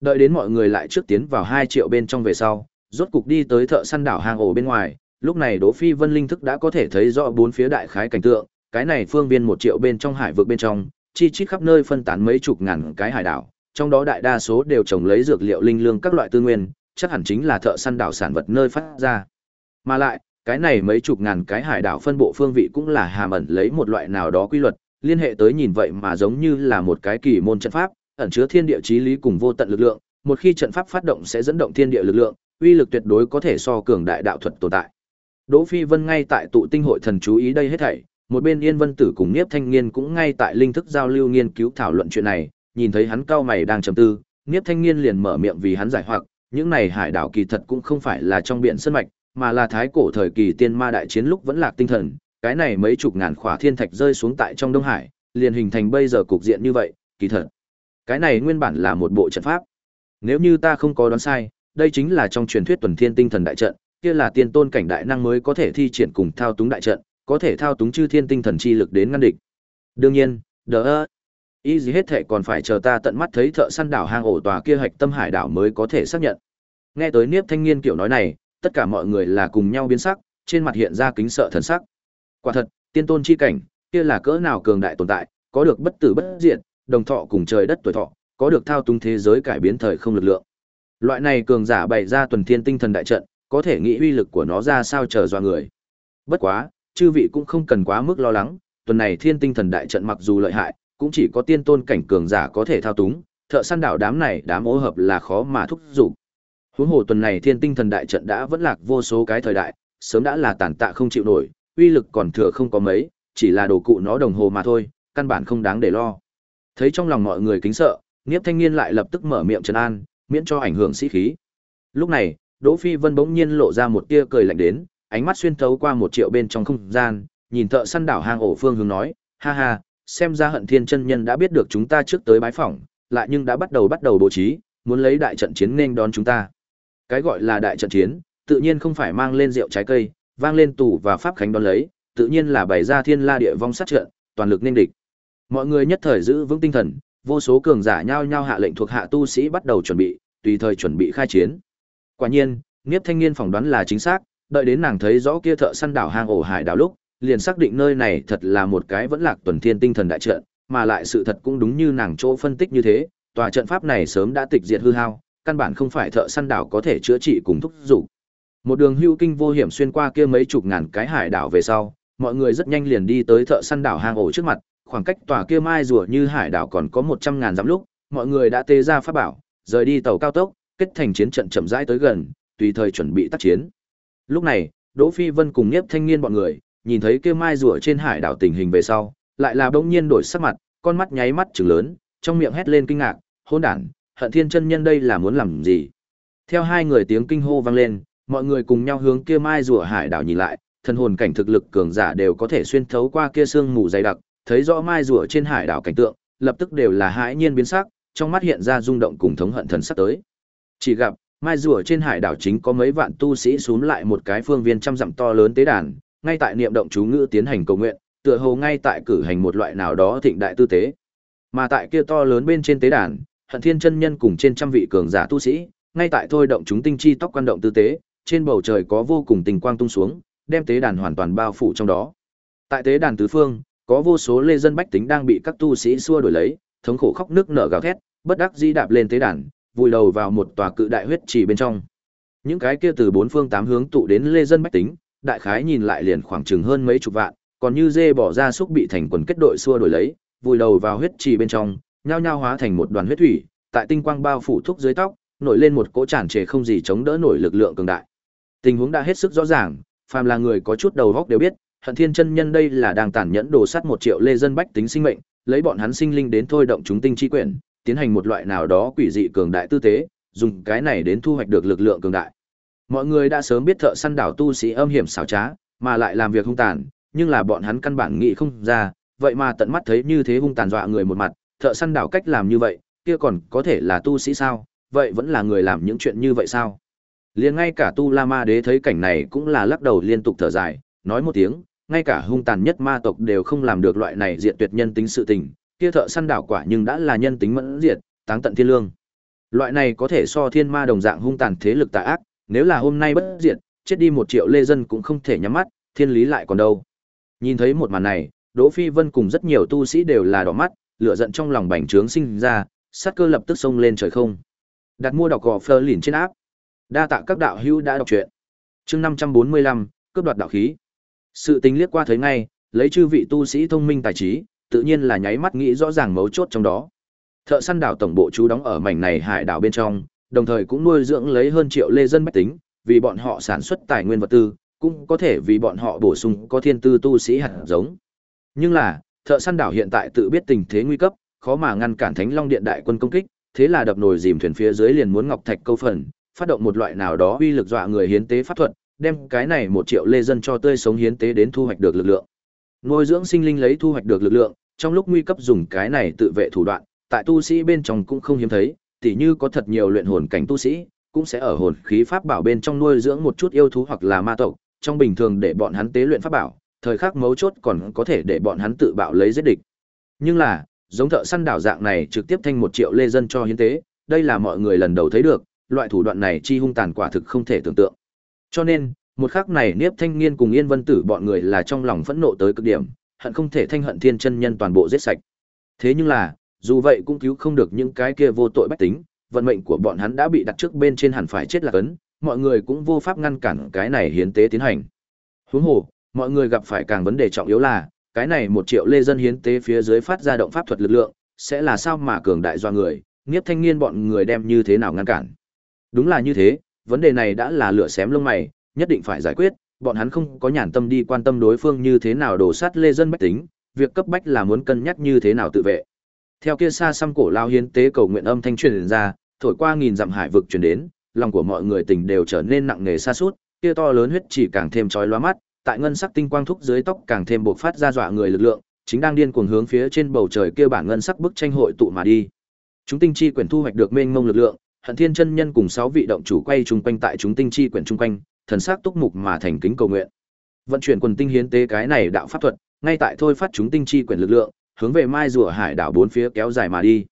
Đợi đến mọi người lại trước tiến vào 2 triệu bên trong về sau, rốt cục đi tới thợ săn đảo hang ổ bên ngoài, lúc này Đỗ Phi Vân linh thức đã có thể thấy rõ bốn phía đại khái cảnh tượng, cái này phương viên một triệu bên trong hải vực bên trong, chi chít khắp nơi phân tán mấy chục ngàn cái hải đảo, trong đó đại đa số đều trồng lấy dược liệu linh lương các loại tư nguyên, chắc hẳn chính là thợ săn đảo sản vật nơi phát ra. Mà lại, cái này mấy chục ngàn cái hải đảo phân bộ phương vị cũng là hàm ẩn lấy một loại nào đó quy luật, liên hệ tới nhìn vậy mà giống như là một cái kỳ môn trận pháp, ẩn chứa thiên địa chí lý cùng vô tận lực lượng, một khi trận pháp phát động sẽ dẫn động thiên địa lực lượng, uy lực tuyệt đối có thể so cường đại đạo thuật tồn tại. Đỗ Phi Vân ngay tại tụ tinh hội thần chú ý đây hết thảy, một bên Yên Vân Tử cùng Niếp Thanh Niên cũng ngay tại linh thức giao lưu nghiên cứu thảo luận chuyện này, nhìn thấy hắn cao mày đang trầm tư, Niếp Thanh Niên liền mở miệng vì hắn giải hoặc, những này hải đảo kỳ thật cũng không phải là trong biển sơn mạch, mà là thái cổ thời kỳ tiên ma đại chiến lúc vẫn lạc tinh thần, cái này mấy chục ngàn khỏa thiên thạch rơi xuống tại trong Đông Hải, liền hình thành bây giờ cục diện như vậy, kỳ thật. Cái này nguyên bản là một bộ trận pháp. Nếu như ta không có đoán sai, đây chính là trong truyền thuyết tuần thiên tinh thần đại trận, kia là tiên tôn cảnh đại năng mới có thể thi triển cùng thao túng đại trận, có thể thao túng chư thiên tinh thần chi lực đến ngăn địch. Đương nhiên, đỡ ý gì hết thể còn phải chờ ta tận mắt thấy thợ săn đảo hang ổ tòa kia hạch tâm hải đảo mới có thể xác nhận. Nghe tới Niếp Thanh Niên kiểu nói này, tất cả mọi người là cùng nhau biến sắc, trên mặt hiện ra kính sợ thần sắc. Quả thật, tiên tôn chi cảnh, kia là cỡ nào cường đại tồn tại, có được bất tử bất diệt, đồng thọ cùng trời đất tuổi thọ, có được thao túng thế giới cải biến thời không lực lượng. Loại này cường giả bày ra tuần thiên tinh thần đại trận, có thể nghĩ uy lực của nó ra sao chờ dọa người. Bất quá, chư vị cũng không cần quá mức lo lắng, tuần này thiên tinh thần đại trận mặc dù lợi hại, cũng chỉ có tiên tôn cảnh cường giả có thể thao túng, thợ săn đảo đám này đám ô hợp là khó mà thúc dục. Huống hồ tuần này thiên tinh thần đại trận đã vẫn lạc vô số cái thời đại, sớm đã là tàn tạ không chịu nổi, uy lực còn thừa không có mấy, chỉ là đồ cụ nó đồng hồ mà thôi, căn bản không đáng để lo. Thấy trong lòng mọi người kính sợ, Niếp Thanh Niên lại lập tức mở miệng trấn an, miễn cho ảnh hưởng sĩ khí. Lúc này, Đỗ Phi Vân bỗng nhiên lộ ra một tia cười lạnh đến, ánh mắt xuyên thấu qua một triệu bên trong không gian, nhìn thợ săn đảo hang ổ phương hướng nói, ha ha, xem ra hận thiên chân nhân đã biết được chúng ta trước tới bái phỏng, lại nhưng đã bắt đầu bắt đầu bố trí, muốn lấy đại trận chiến nên đón chúng ta. Cái gọi là đại trận chiến, tự nhiên không phải mang lên rượu trái cây, vang lên tủ và pháp khánh đón lấy, tự nhiên là bày ra thiên la địa vong sát trận, toàn lực nên địch. Mọi người nhất thời giữ vững tinh thần, vô số cường giả nhao nhao hạ lệnh thuộc hạ tu sĩ bắt đầu chuẩn bị, tùy thời chuẩn bị khai chiến. Quả nhiên, Niếp Thanh Niên phỏng đoán là chính xác, đợi đến nàng thấy rõ kia thợ săn đảo hang ổ hải đảo lúc, liền xác định nơi này thật là một cái vẫn lạc tuần thiên tinh thần đại trận, mà lại sự thật cũng đúng như nàng chỗ phân tích như thế, tòa trận pháp này sớm đã tịch diệt hư hao, căn bản không phải thợ săn đảo có thể chữa trị cùng thúc dục. Một đường hưu kinh vô hiểm xuyên qua kia mấy chục ngàn cái hải đảo về sau, mọi người rất nhanh liền đi tới thợ săn đảo hang ổ trước mặt, khoảng cách tòa kia mai rùa như hải đảo còn có một trăm ngàn dặm lúc, mọi người đã tê ra pháp bảo, rời đi tàu cao tốc, kết thành chiến trận chậm rãi tới gần, tùy thời chuẩn bị tác chiến. Lúc này, Đỗ Phi Vân cùng Niếp Thanh Niên bọn người, nhìn thấy kia mai rùa trên hải đảo tình hình về sau, lại là bỗng nhiên đổi sắc mặt, con mắt nháy mắt trừng lớn, trong miệng hét lên kinh ngạc, hỗn đản, Hận Thiên chân nhân đây là muốn làm gì? Theo hai người tiếng kinh hô vang lên, mọi người cùng nhau hướng kia mai rùa hải đảo nhìn lại, thân hồn cảnh thực lực cường giả đều có thể xuyên thấu qua kia sương mù dày đặc, thấy rõ mai rùa trên hải đảo cảnh tượng, lập tức đều là hãi nhiên biến sắc, trong mắt hiện ra rung động cùng thống hận thần sắc tới. Chỉ gặp, mai rùa trên hải đảo chính có mấy vạn tu sĩ xuống lại một cái phương viên trăm dặm to lớn tế đàn, ngay tại niệm động chú ngữ tiến hành cầu nguyện, tựa hồ ngay tại cử hành một loại nào đó thịnh đại tư tế. Mà tại kia to lớn bên trên tế đàn, Hận Thiên chân nhân cùng trên trăm vị cường giả tu sĩ, ngay tại thôi động chúng tinh chi tóc quan động tư tế, trên bầu trời có vô cùng tình quang tung xuống, đem tế đàn hoàn toàn bao phủ trong đó. Tại tế đàn tứ phương, có vô số lê dân bách tính đang bị các tu sĩ xua đuổi lấy, thống khổ khóc nước nở gào thét, bất đắc dĩ đạp lên tế đàn, vùi đầu vào một tòa cự đại huyết trì bên trong. Những cái kia từ bốn phương tám hướng tụ đến lê dân bách tính, đại khái nhìn lại liền khoảng chừng hơn mấy chục vạn, còn như dê bỏ ra xúc bị thành quần kết đội xua đổi lấy, vùi đầu vào huyết trì bên trong, nhao nhao hóa thành một đoàn huyết thủy, tại tinh quang bao phủ thúc dưới tóc, nổi lên một cỗ tràn trề không gì chống đỡ nổi lực lượng cường đại. Tình huống đã hết sức rõ ràng, phàm là người có chút đầu óc đều biết, Hận Thiên chân nhân đây là đang tàn nhẫn đồ sát một triệu lê dân bách tính sinh mệnh, lấy bọn hắn sinh linh đến thôi động chúng tinh chi quyển, tiến hành một loại nào đó quỷ dị cường đại tư tế, dùng cái này đến thu hoạch được lực lượng cường đại. Mọi người đã sớm biết thợ săn đảo tu sĩ âm hiểm xảo trá, mà lại làm việc hung tàn, nhưng là bọn hắn căn bản nghĩ không ra, vậy mà tận mắt thấy như thế hung tàn dọa người một mặt, thợ săn đảo cách làm như vậy, kia còn có thể là tu sĩ sao, vậy vẫn là người làm những chuyện như vậy sao? Liền ngay cả Tu La Ma Đế thấy cảnh này cũng là lắc đầu liên tục thở dài, nói một tiếng, ngay cả hung tàn nhất ma tộc đều không làm được loại này diệt tuyệt nhân tính sự tình, kia thợ săn đảo quả nhưng đã là nhân tính mẫn diệt, táng tận thiên lương. Loại này có thể so thiên ma đồng dạng hung tàn thế lực tà ác, nếu là hôm nay bất diệt, chết đi một triệu lê dân cũng không thể nhắm mắt, thiên lý lại còn đâu. Nhìn thấy một màn này, Đỗ Phi Vân cùng rất nhiều tu sĩ đều là đỏ mắt, lửa giận trong lòng bành trướng sinh ra, sát cơ lập tức xông lên trời không. Đặt mua đọc gò phơ lìn trên áp. Đa tạ các đạo hữu đã đọc truyện. Chương 545, cướp đoạt đạo khí. Sự tính liếc qua thấy ngay, lấy chư vị tu sĩ thông minh tài trí, tự nhiên là nháy mắt nghĩ rõ ràng mấu chốt trong đó. Thợ săn đảo tổng bộ chú đóng ở mảnh này hải đảo bên trong, đồng thời cũng nuôi dưỡng lấy hơn triệu lê dân bách tính, vì bọn họ sản xuất tài nguyên vật tư, cũng có thể vì bọn họ bổ sung có thiên tư tu sĩ hạt giống. Nhưng là, thợ săn đảo hiện tại tự biết tình thế nguy cấp, khó mà ngăn cản Thánh Long Điện đại quân công kích, thế là đập nồi dìm thuyền phía dưới liền muốn ngọc thạch câu phần, phát động một loại nào đó uy lực dọa người hiến tế pháp thuật, đem cái này một triệu lê dân cho tươi sống hiến tế đến thu hoạch được lực lượng. nuôi dưỡng sinh linh lấy thu hoạch được lực lượng, trong lúc nguy cấp dùng cái này tự vệ thủ đoạn, tại tu sĩ bên trong cũng không hiếm thấy, tỉ như có thật nhiều luyện hồn cảnh tu sĩ, cũng sẽ ở hồn khí pháp bảo bên trong nuôi dưỡng một chút yêu thú hoặc là ma tộc, trong bình thường để bọn hắn tế luyện pháp bảo, thời khắc mấu chốt còn có thể để bọn hắn tự bạo lấy giết địch. Nhưng là, giống thợ săn đảo dạng này trực tiếp thanh một triệu lê dân cho hiến tế, đây là mọi người lần đầu thấy được, loại thủ đoạn này chi hung tàn quả thực không thể tưởng tượng. Cho nên, một khắc này Niếp Thanh Niên cùng Yên Vân Tử bọn người là trong lòng phẫn nộ tới cực điểm, hận không thể thanh hận thiên chân nhân toàn bộ giết sạch. Thế nhưng là, dù vậy cũng cứu không được những cái kia vô tội bách tính, vận mệnh của bọn hắn đã bị đặt trước bên trên hẳn phải chết là cấn, mọi người cũng vô pháp ngăn cản cái này hiến tế tiến hành. Huống hồ, mọi người gặp phải càng vấn đề trọng yếu là, cái này một triệu lê dân hiến tế phía dưới phát ra động pháp thuật lực lượng, sẽ là sao mà cường đại do người, nghiếp thanh niên bọn người đem như thế nào ngăn cản. Đúng là như thế, vấn đề này đã là lửa xém lông mày, nhất định phải giải quyết, bọn hắn không có nhàn tâm đi quan tâm đối phương như thế nào đổ sát lê dân bách tính, việc cấp bách là muốn cân nhắc như thế nào tự vệ. Theo kia xa xăm cổ lao hiến tế cầu nguyện âm thanh truyền ra, thổi qua nghìn dặm hải vực truyền đến, lòng của mọi người tình đều trở nên nặng nề xa suốt, kia to lớn huyết chỉ càng thêm chói lóa mắt, tại ngân sắc tinh quang thúc dưới tóc càng thêm bộc phát ra dọa người lực lượng, chính đang điên cuồng hướng phía trên bầu trời kia bản ngân sắc bức tranh hội tụ mà đi. Chúng tinh chi quyển thu hoạch được mênh mông lực lượng, Hận Thiên chân nhân cùng sáu vị động chủ quay chung quanh tại chúng tinh chi quyển chung quanh, thần sắc túc mục mà thành kính cầu nguyện. Vận chuyển quần tinh hiến tế cái này đạo pháp thuật, ngay tại thôi phát chúng tinh chi quyển lực lượng, hướng về Mai rùa hải đảo bốn phía kéo dài mà đi.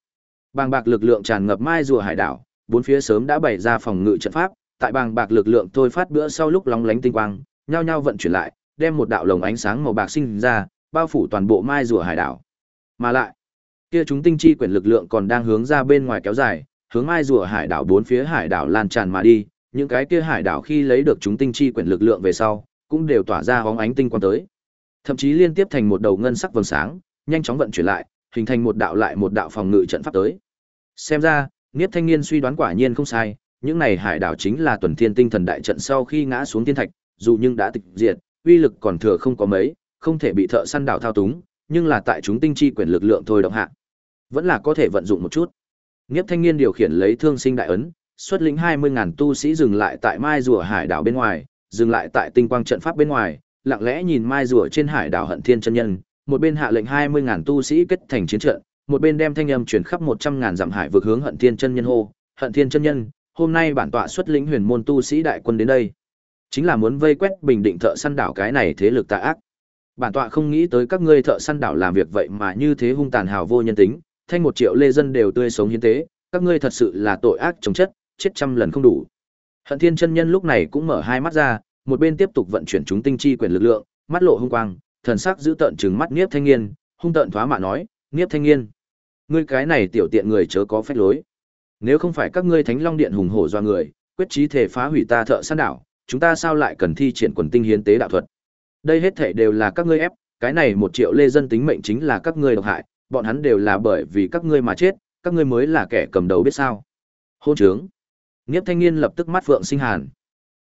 Bàng bạc lực lượng tràn ngập Mai rùa hải đảo, bốn phía sớm đã bày ra phòng ngự trận pháp, tại bàng bạc lực lượng thôi phát bữa sau lúc lóng lánh tinh quang, nhao nhao vận chuyển lại, đem một đạo lồng ánh sáng màu bạc sinh ra, bao phủ toàn bộ Mai rùa hải đảo. Mà lại, kia chúng tinh chi quyển lực lượng còn đang hướng ra bên ngoài kéo dài, hướng Mai rùa hải đảo bốn phía hải đảo lan tràn mà đi, những cái kia hải đảo khi lấy được chúng tinh chi quyển lực lượng về sau, cũng đều tỏa ra hóng ánh tinh quang tới. Thậm chí liên tiếp thành một đầu ngân sắc vầng sáng, nhanh chóng vận chuyển lại, hình thành một đạo lại một đạo phòng ngự trận pháp tới. Xem ra, Niếp Thanh Niên suy đoán quả nhiên không sai, những này hải đảo chính là tuần thiên tinh thần đại trận sau khi ngã xuống thiên thạch, dù nhưng đã tịch diệt, uy lực còn thừa không có mấy, không thể bị thợ săn đảo thao túng, nhưng là tại chúng tinh chi quyền lực lượng thôi động hạ, vẫn là có thể vận dụng một chút. Niếp Thanh Niên điều khiển lấy thương sinh đại ấn, xuất lĩnh 20000 tu sĩ dừng lại tại Mai rùa hải đảo bên ngoài, dừng lại tại tinh quang trận pháp bên ngoài, lặng lẽ nhìn Mai rùa trên hải đảo Hận Thiên chân nhân, một bên hạ lệnh 20000 tu sĩ kết thành chiến trận, một bên đem thanh âm truyền khắp 100.000 dặm hải vực hướng Hận Thiên chân nhân hô, "Hận Thiên chân nhân, hôm nay bản tọa xuất lĩnh huyền môn tu sĩ đại quân đến đây, chính là muốn vây quét bình định thợ săn đảo cái này thế lực tà ác. Bản tọa không nghĩ tới các ngươi thợ săn đảo làm việc vậy mà như thế hung tàn hào vô nhân tính, thanh một triệu lê dân đều tươi sống hiến tế, các ngươi thật sự là tội ác chống chất, chết trăm lần không đủ." Hận Thiên chân nhân lúc này cũng mở hai mắt ra, một bên tiếp tục vận chuyển chúng tinh chi quyền lực lượng, mắt lộ hung quang, thần sắc giữ tợn trừng mắt Niếp Thanh Nghiên, hung tợn thoá mạ nói, "Niếp Thanh Nghiên, ngươi cái này tiểu tiện người chớ có phép lối. Nếu không phải các ngươi Thánh Long Điện hùng hổ do người, quyết chí thể phá hủy ta thợ săn đảo, chúng ta sao lại cần thi triển quần tinh hiến tế đạo thuật? Đây hết thảy đều là các ngươi ép, cái này một triệu lê dân tính mệnh chính là các ngươi độc hại, bọn hắn đều là bởi vì các ngươi mà chết, các ngươi mới là kẻ cầm đầu biết sao? Hôn trướng. Niếp Thanh Niên lập tức mắt vượng sinh hàn.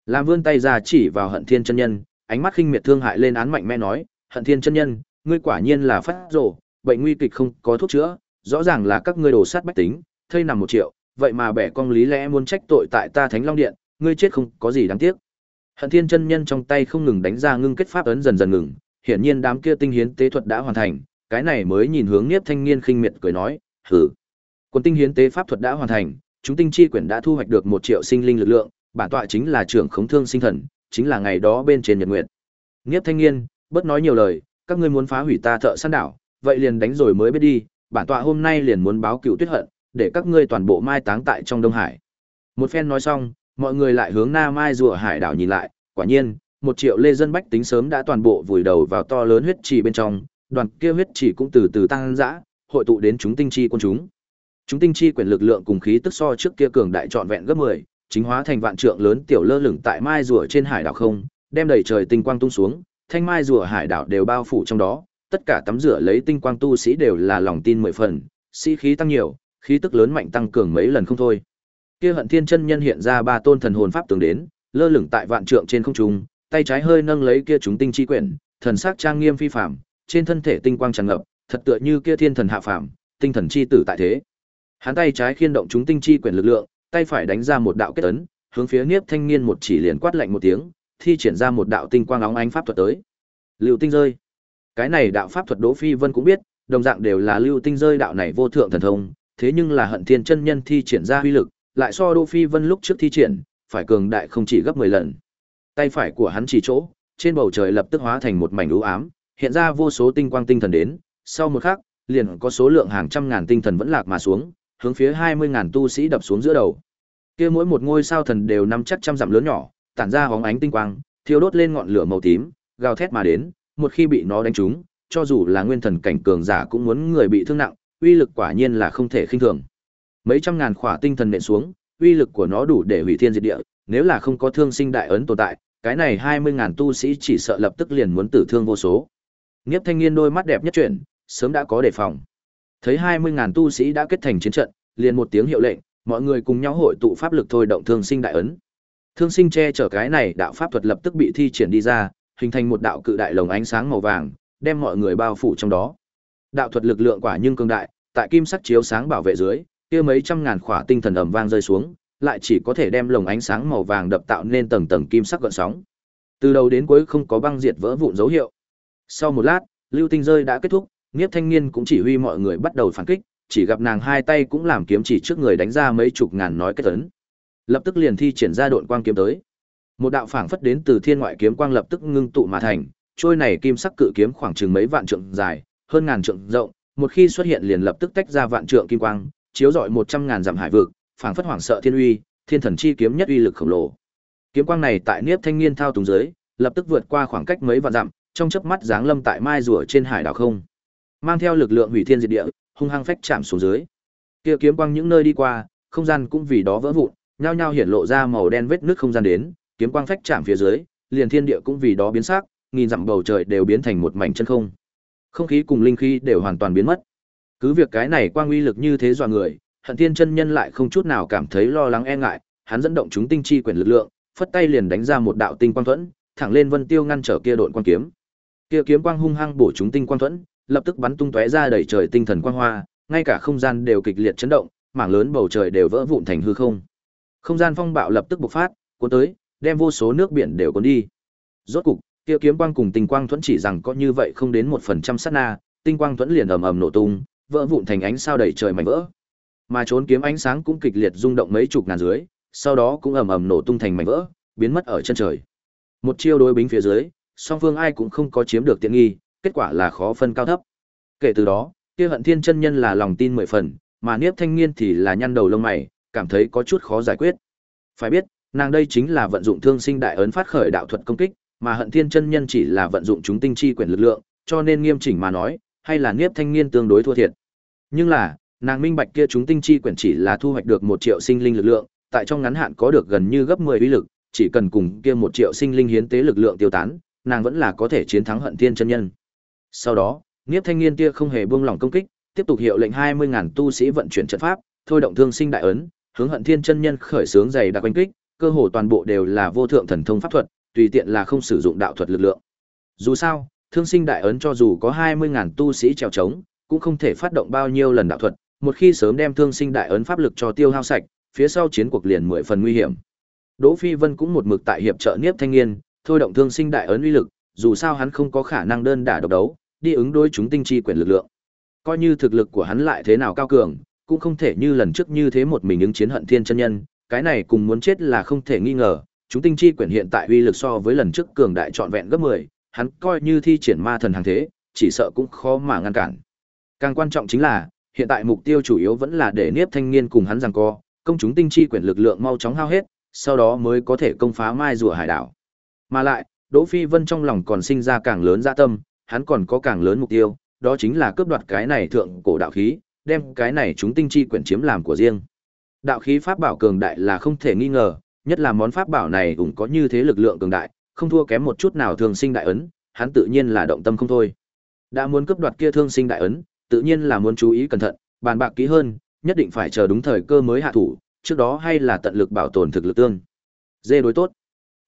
Làm vươn tay ra chỉ vào Hận Thiên chân nhân, ánh mắt khinh miệt thương hại lên án mạnh mẽ nói, "Hận Thiên chân nhân, ngươi quả nhiên là phát rồ, bệnh nguy kịch không có thuốc chữa, rõ ràng là các ngươi đồ sát bách tính, thây nằm một triệu, vậy mà bẻ cong lý lẽ muốn trách tội tại ta Thánh Long Điện, ngươi chết không có gì đáng tiếc. Hận Thiên chân nhân trong tay không ngừng đánh ra ngưng kết pháp ấn dần dần ngừng, hiển nhiên đám kia tinh hiến tế thuật đã hoàn thành, cái này mới nhìn hướng Niếp Thanh Niên khinh miệt cười nói, "Hử. Quân tinh hiến tế pháp thuật đã hoàn thành, chúng tinh chi quyển đã thu hoạch được một triệu sinh linh lực lượng, bản tọa chính là trưởng khống thương sinh thần, chính là ngày đó bên trên nhật nguyệt." Niếp Thanh Niên, bất nói nhiều lời, các ngươi muốn phá hủy ta thợ săn đảo, vậy liền đánh rồi mới biết đi, bản tọa hôm nay liền muốn báo cựu tuyết hận, để các ngươi toàn bộ mai táng tại trong Đông Hải. Một phen nói xong, mọi người lại hướng Nam Mai rùa hải đảo nhìn lại, quả nhiên, một triệu lê dân bách tính sớm đã toàn bộ vùi đầu vào to lớn huyết trì bên trong, đoàn kia huyết trì cũng từ từ tăng dã, hội tụ đến chúng tinh chi quân chúng. Chúng tinh chi quyền lực lượng cùng khí tức so trước kia cường đại trọn vẹn gấp 10, chính hóa thành vạn trượng lớn tiểu lơ lửng tại mai rùa trên hải đảo không, đem đầy trời tinh quang tung xuống, thanh mai rùa hải đảo đều bao phủ trong đó, tất cả tắm rửa lấy tinh quang tu sĩ đều là lòng tin mười phần, sĩ khí tăng nhiều, khí tức lớn mạnh tăng cường mấy lần không thôi. Kia Hận Thiên chân nhân hiện ra ba tôn thần hồn pháp tướng đến, lơ lửng tại vạn trượng trên không trung, tay trái hơi nâng lấy kia chúng tinh chi quyển, thần sắc trang nghiêm phi phàm, trên thân thể tinh quang tràn ngập, thật tựa như kia thiên thần hạ phàm, tinh thần chi tử tại thế. Hắn tay trái khiên động chúng tinh chi quyền lực lượng, tay phải đánh ra một đạo kết ấn, hướng phía Niếp Thanh Niên một chỉ liền quát lạnh một tiếng, thi triển ra một đạo tinh quang óng ánh pháp thuật tới. Lưu tinh rơi. Cái này đạo pháp thuật Đỗ Phi Vân cũng biết, đồng dạng đều là lưu tinh rơi đạo này vô thượng thần thông, thế nhưng là hận thiên chân nhân thi triển ra huy lực, lại so Đỗ Phi Vân lúc trước thi triển, phải cường đại không chỉ gấp 10 lần. Tay phải của hắn chỉ chỗ, trên bầu trời lập tức hóa thành một mảnh u ám, hiện ra vô số tinh quang tinh thần đến, sau một khắc, liền có số lượng hàng trăm ngàn tinh thần vẫn lạc mà xuống, hướng phía 20 ngàn tu sĩ đập xuống giữa đầu. Kia mỗi một ngôi sao thần đều nắm chắc trăm dặm lớn nhỏ, tản ra hóng ánh tinh quang, thiêu đốt lên ngọn lửa màu tím, gào thét mà đến, một khi bị nó đánh trúng, cho dù là nguyên thần cảnh cường giả cũng muốn người bị thương nặng, uy lực quả nhiên là không thể khinh thường. Mấy trăm ngàn khỏa tinh thần nện xuống, uy lực của nó đủ để hủy thiên diệt địa, nếu là không có thương sinh đại ấn tồn tại, cái này 20 ngàn tu sĩ chỉ sợ lập tức liền muốn tử thương vô số. Niếp Thanh Niên đôi mắt đẹp nhất chuyển, sớm đã có đề phòng. Thấy 20 ngàn tu sĩ đã kết thành chiến trận, liền một tiếng hiệu lệnh, mọi người cùng nhau hội tụ pháp lực thôi động thương sinh đại ấn. Thương sinh che chở cái này đạo pháp thuật lập tức bị thi triển đi ra, hình thành một đạo cự đại lồng ánh sáng màu vàng, đem mọi người bao phủ trong đó. Đạo thuật lực lượng quả nhưng cường đại, tại kim sắc chiếu sáng bảo vệ dưới, kia mấy trăm ngàn khỏa tinh thần ầm vang rơi xuống, lại chỉ có thể đem lồng ánh sáng màu vàng đập tạo nên tầng tầng kim sắc gợn sóng. Từ đầu đến cuối không có băng diệt vỡ vụn dấu hiệu. Sau một lát, lưu tinh rơi đã kết thúc, Niếp Thanh Niên cũng chỉ huy mọi người bắt đầu phản kích, chỉ gặp nàng hai tay cũng làm kiếm chỉ trước người đánh ra mấy chục ngàn nói cái tấn. Lập tức liền thi triển ra độn quang kiếm tới. Một đạo phảng phất đến từ thiên ngoại kiếm quang lập tức ngưng tụ mà thành, trôi này kim sắc cự kiếm khoảng chừng mấy vạn trượng dài, hơn ngàn trượng rộng, một khi xuất hiện liền lập tức tách ra vạn trượng kim quang, chiếu rọi một trăm ngàn dặm hải vực, phảng phất hoàng sợ thiên uy, thiên thần chi kiếm nhất uy lực khổng lồ. Kiếm quang này tại Niếp Thanh Niên thao túng dưới, lập tức vượt qua khoảng cách mấy vạn dặm, trong chớp mắt giáng lâm tại mai rùa trên hải đảo không. Mang theo lực lượng hủy thiên diệt địa, hung hăng phách chạm xuống dưới. Kia kiếm quang những nơi đi qua, không gian cũng vì đó vỡ vụn, nhao nhao hiện lộ ra màu đen vết nước không gian đến, kiếm quang phách chạm phía dưới, liền thiên địa cũng vì đó biến sắc, nghìn dặm bầu trời đều biến thành một mảnh chân không. Không khí cùng linh khí đều hoàn toàn biến mất. Cứ việc cái này quang uy lực như thế dọa người, Hận Thiên chân nhân lại không chút nào cảm thấy lo lắng e ngại, hắn dẫn động chúng tinh chi quyền lực lượng, phất tay liền đánh ra một đạo tinh quang thuẫn, thẳng lên Vân Tiêu ngăn trở kia đội quang kiếm. Kia kiếm quang hung hăng bổ chúng tinh quang thuẫn, lập tức bắn tung tóe ra đầy trời tinh thần quang hoa, ngay cả không gian đều kịch liệt chấn động, mảng lớn bầu trời đều vỡ vụn thành hư không. Không gian phong bạo lập tức bộc phát, cuốn tới, đem vô số nước biển đều cuốn đi. Rốt cục, kia kiếm quang cùng tinh quang thuẫn chỉ rằng có như vậy không đến một phần trăm sát na, tinh quang thuẫn liền ầm ầm nổ tung, vỡ vụn thành ánh sao đầy trời mảnh vỡ. Mà trốn kiếm ánh sáng cũng kịch liệt rung động mấy chục ngàn dưới, sau đó cũng ầm ầm nổ tung thành mảnh vỡ, biến mất ở chân trời. Một chiêu đối bính phía dưới, song phương ai cũng không có chiếm được tiện nghi, kết quả là khó phân cao thấp. Kể từ đó, kia Hận Thiên chân nhân là lòng tin mười phần, mà Niếp Thanh Nghiên thì là nhăn đầu lông mày, cảm thấy có chút khó giải quyết. Phải biết, nàng đây chính là vận dụng thương sinh đại ấn phát khởi đạo thuật công kích, mà Hận Thiên chân nhân chỉ là vận dụng chúng tinh chi quyền lực lượng, cho nên nghiêm chỉnh mà nói, hay là Niếp Thanh Nghiên tương đối thua thiệt. Nhưng là, nàng minh bạch kia chúng tinh chi quyền chỉ là thu hoạch được một triệu sinh linh lực lượng, tại trong ngắn hạn có được gần như gấp 10 uy lực, chỉ cần cùng kia một triệu sinh linh hiến tế lực lượng tiêu tán, nàng vẫn là có thể chiến thắng Hận Thiên chân nhân. Sau đó, Niếp Thanh Nghiên kia không hề buông lỏng công kích, tiếp tục hiệu lệnh 20.000 tu sĩ vận chuyển trận pháp, thôi động thương sinh đại ấn, hướng Hận Thiên chân nhân khởi sướng dày đặc đánh kích, cơ hồ toàn bộ đều là vô thượng thần thông pháp thuật, tùy tiện là không sử dụng đạo thuật lực lượng. Dù sao, thương sinh đại ấn cho dù có 20.000 tu sĩ trèo trống, cũng không thể phát động bao nhiêu lần đạo thuật, một khi sớm đem thương sinh đại ấn pháp lực cho tiêu hao sạch, phía sau chiến cuộc liền mười phần nguy hiểm. Đỗ Phi Vân cũng một mực tại hiệp trợ Niếp Thanh Nghiên, thôi động thương sinh đại ấn uy lực, dù sao hắn không có khả năng đơn đả độc đấu, đi ứng đối chúng tinh chi quyền lực lượng. Coi như thực lực của hắn lại thế nào cao cường, cũng không thể như lần trước như thế một mình ứng chiến hận thiên chân nhân, cái này cùng muốn chết là không thể nghi ngờ, chúng tinh chi quyển hiện tại uy lực so với lần trước cường đại trọn vẹn gấp 10, hắn coi như thi triển ma thần hàng thế, chỉ sợ cũng khó mà ngăn cản. Càng quan trọng chính là, hiện tại mục tiêu chủ yếu vẫn là để Niếp Thanh Niên cùng hắn giằng co, công chúng tinh chi quyển lực lượng mau chóng hao hết, sau đó mới có thể công phá Mai rùa hải đảo. Mà lại, Đỗ Phi Vân trong lòng còn sinh ra càng lớn dạ tâm, hắn còn có càng lớn mục tiêu, đó chính là cướp đoạt cái này thượng cổ đạo khí, đem cái này chúng tinh chi quyển chiếm làm của riêng. Đạo khí pháp bảo cường đại là không thể nghi ngờ, nhất là món pháp bảo này cũng có như thế lực lượng cường đại, không thua kém một chút nào thường sinh đại ấn, hắn tự nhiên là động tâm không thôi. Đã muốn cướp đoạt kia thương sinh đại ấn, tự nhiên là muốn chú ý cẩn thận, bàn bạc kỹ hơn, nhất định phải chờ đúng thời cơ mới hạ thủ, trước đó hay là tận lực bảo tồn thực lực tương. Dê đối tốt.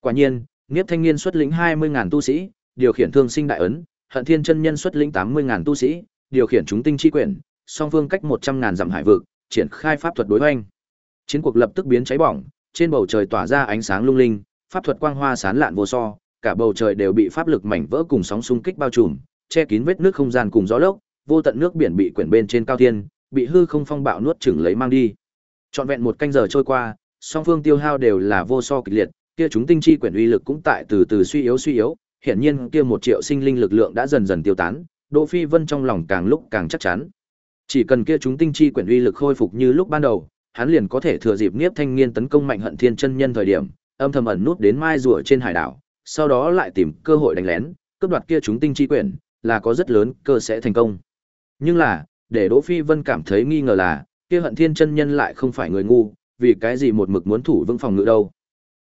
Quả nhiên, Niếp Thanh Niên xuất lĩnh 20000 tu sĩ, điều khiển thương sinh đại ấn, Hận Thiên chân nhân xuất lĩnh 80000 tu sĩ, điều khiển chúng tinh chi quyển, song phương cách 100000 dặm hải vực, triển khai pháp thuật đối hoành. Chiến cuộc lập tức biến cháy bỏng, trên bầu trời tỏa ra ánh sáng lung linh, pháp thuật quang hoa sán lạn vô so, cả bầu trời đều bị pháp lực mảnh vỡ cùng sóng xung kích bao trùm, che kín vết nước không gian cùng gió lốc, vô tận nước biển bị quyển bên trên cao thiên, bị hư không phong bạo nuốt chửng lấy mang đi. Trọn vẹn một canh giờ trôi qua, song phương tiêu hao đều là vô so kịch liệt, kia chúng tinh chi quyển uy lực cũng tại từ từ suy yếu suy yếu, hiển nhiên kia một triệu sinh linh lực lượng đã dần dần tiêu tán, Đỗ Phi Vân trong lòng càng lúc càng chắc chắn. Chỉ cần kia chúng tinh chi quyển uy lực khôi phục như lúc ban đầu, hắn liền có thể thừa dịp Niếp Thanh Nghiên tấn công mạnh hận thiên chân nhân thời điểm, âm thầm ẩn nút đến mai rùa trên hải đảo, sau đó lại tìm cơ hội đánh lén, cướp đoạt kia chúng tinh chi quyển, là có rất lớn cơ sẽ thành công. Nhưng là, để Đỗ Phi Vân cảm thấy nghi ngờ là, kia hận thiên chân nhân lại không phải người ngu, vì cái gì một mực muốn thủ vững phòng ngự đâu.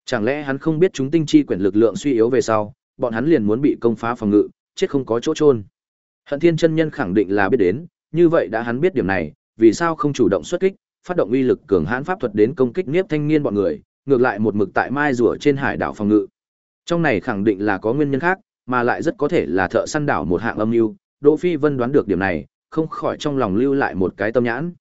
Chẳng lẽ hắn không biết chúng tinh chi quyển lực lượng suy yếu về sau, bọn hắn liền muốn bị công phá phòng ngự, chết không có chỗ trôn. Hận thiên chân nhân khẳng định là biết đến, như vậy đã hắn biết điểm này, vì sao không chủ động xuất kích, phát động uy lực cường hãn pháp thuật đến công kích Niếp Thanh Niên bọn người, ngược lại một mực tại mai rùa trên hải đảo phòng ngự. Trong này khẳng định là có nguyên nhân khác, mà lại rất có thể là thợ săn đảo một hạng âm mưu. Đỗ Phi Vân đoán được điểm này, không khỏi trong lòng lưu lại một cái tâm nhãn.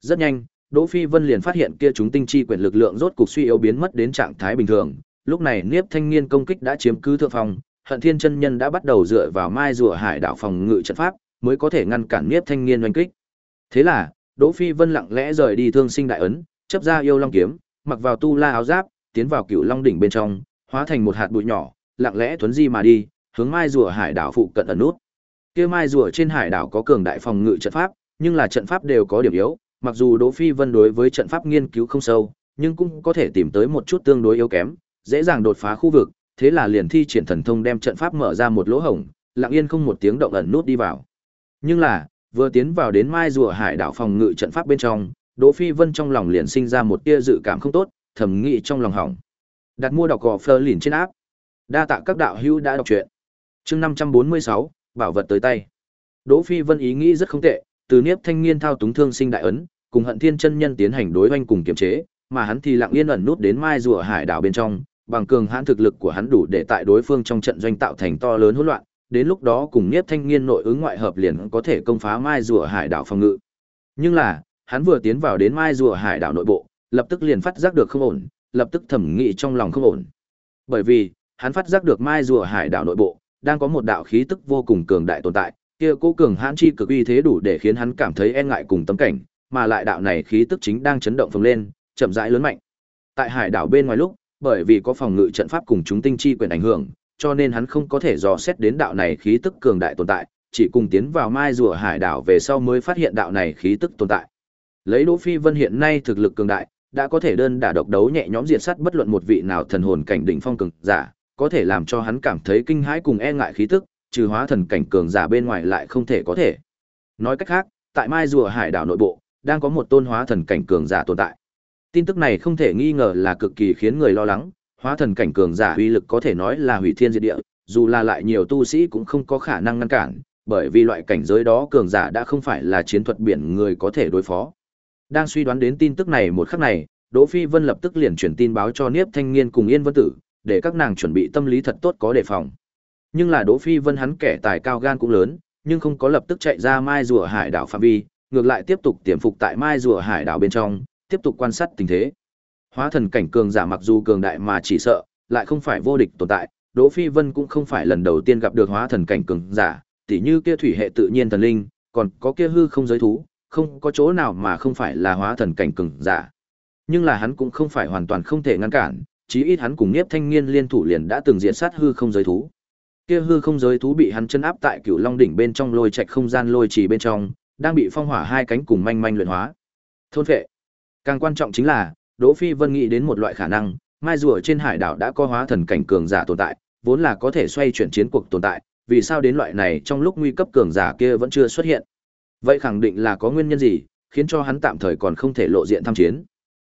Rất nhanh, Đỗ Phi Vân liền phát hiện kia chúng tinh chi quyển lực lượng rốt cục suy yếu biến mất đến trạng thái bình thường. Lúc này Niếp Thanh Niên công kích đã chiếm cứ thượng phòng, Hận Thiên chân nhân đã bắt đầu dựa vào mai rùa hải đảo phòng ngự trận pháp, mới có thể ngăn cản Niếp Thanh Niên oanh kích. Thế là, Đỗ Phi Vân lặng lẽ rời đi Thương Sinh đại ấn, chấp ra yêu long kiếm, mặc vào tu la áo giáp, tiến vào Cựu Long đỉnh bên trong, hóa thành một hạt bụi nhỏ, lặng lẽ tuấn di mà đi, hướng mai rùa hải đảo phụ cận ẩn nút. Kia mai rùa trên hải đảo có cường đại phòng ngự trận pháp, nhưng là trận pháp đều có điểm yếu, mặc dù Đỗ Phi Vân đối với trận pháp nghiên cứu không sâu, nhưng cũng có thể tìm tới một chút tương đối yếu kém, dễ dàng đột phá khu vực, thế là liền thi triển thần thông đem trận pháp mở ra một lỗ hổng, lặng yên không một tiếng động ẩn nút đi vào. Nhưng là, vừa tiến vào đến mai rùa hải đảo phòng ngự trận pháp bên trong, Đỗ Phi Vân trong lòng liền sinh ra một tia dự cảm không tốt, thầm nghĩ trong lòng hỏng. Đặt mua đọc gò Fleur lìn trên áp. Đa tạ các đạo hữu đã đọc truyện. Chương 546, bảo vật tới tay. Đỗ Phi Vân ý nghĩ rất không tệ, từ Niếp Thanh Niên thao túng thương sinh đại ấn, cùng Hận Thiên chân nhân tiến hành đối oanh cùng kiềm chế, mà hắn thì lặng yên ẩn nút đến mai rùa hải đảo bên trong, bằng cường hãn thực lực của hắn đủ để tại đối phương trong trận doanh tạo thành to lớn hỗn loạn, đến lúc đó cùng Niếp Thanh Niên nội ứng ngoại hợp liền có thể công phá mai rùa hải đảo phòng ngự. Nhưng là, hắn vừa tiến vào đến mai rùa hải đảo nội bộ, lập tức liền phát giác được không ổn, lập tức thẩm nghị trong lòng không ổn. Bởi vì, hắn phát giác được mai rùa hải đảo nội bộ đang có một đạo khí tức vô cùng cường đại tồn tại, kia cố cường hãn chi cực uy thế đủ để khiến hắn cảm thấy e ngại cùng tấm cảnh, mà lại đạo này khí tức chính đang chấn động phồng lên, chậm rãi lớn mạnh. Tại hải đảo bên ngoài lúc, bởi vì có phòng ngự trận pháp cùng chúng tinh chi quyền ảnh hưởng, cho nên hắn không có thể dò xét đến đạo này khí tức cường đại tồn tại, chỉ cùng tiến vào mai rùa hải đảo về sau mới phát hiện đạo này khí tức tồn tại. Lấy Đỗ Phi Vân hiện nay thực lực cường đại, đã có thể đơn đả độc đấu nhẹ nhõm diệt sát bất luận một vị nào thần hồn cảnh đỉnh phong cường giả, có thể làm cho hắn cảm thấy kinh hãi cùng e ngại khí tức, trừ hóa thần cảnh cường giả bên ngoài lại không thể có thể. Nói cách khác, tại Mai rùa hải đảo nội bộ, đang có một tôn hóa thần cảnh cường giả tồn tại. Tin tức này không thể nghi ngờ là cực kỳ khiến người lo lắng, hóa thần cảnh cường giả uy lực có thể nói là hủy thiên diệt địa, dù là lại nhiều tu sĩ cũng không có khả năng ngăn cản, bởi vì loại cảnh giới đó cường giả đã không phải là chiến thuật biển người có thể đối phó. Đang suy đoán đến tin tức này một khắc này, Đỗ Phi Vân lập tức liền chuyển tin báo cho Niếp Thanh Nghiên cùng Yên Vân Tử, để các nàng chuẩn bị tâm lý thật tốt có đề phòng. Nhưng là Đỗ Phi Vân hắn kẻ tài cao gan cũng lớn, nhưng không có lập tức chạy ra Mai rùa hải đảo phạm vi, ngược lại tiếp tục tiềm phục tại Mai rùa hải đảo bên trong, tiếp tục quan sát tình thế. Hóa thần cảnh cường giả mặc dù cường đại mà chỉ sợ, lại không phải vô địch tồn tại, Đỗ Phi Vân cũng không phải lần đầu tiên gặp được hóa thần cảnh cường giả, tỉ như kia thủy hệ tự nhiên thần linh, còn có kia hư không giới thú, không có chỗ nào mà không phải là hóa thần cảnh cường giả. Nhưng là hắn cũng không phải hoàn toàn không thể ngăn cản, chí ít hắn cùng Niếp Thanh Niên liên thủ liền đã từng diện sát hư không giới thú. Kia hư không giới thú bị hắn chân áp tại Cửu Long đỉnh bên trong lôi trạch không gian lôi trì bên trong, đang bị phong hỏa hai cánh cùng manh manh luyện hóa. Thôn vệ Càng quan trọng chính là, Đỗ Phi Vân nghĩ đến một loại khả năng, mai rùa trên hải đảo đã có hóa thần cảnh cường giả tồn tại, vốn là có thể xoay chuyển chiến cuộc tồn tại, vì sao đến loại này trong lúc nguy cấp cường giả kia vẫn chưa xuất hiện? Vậy khẳng định là có nguyên nhân gì, khiến cho hắn tạm thời còn không thể lộ diện tham chiến.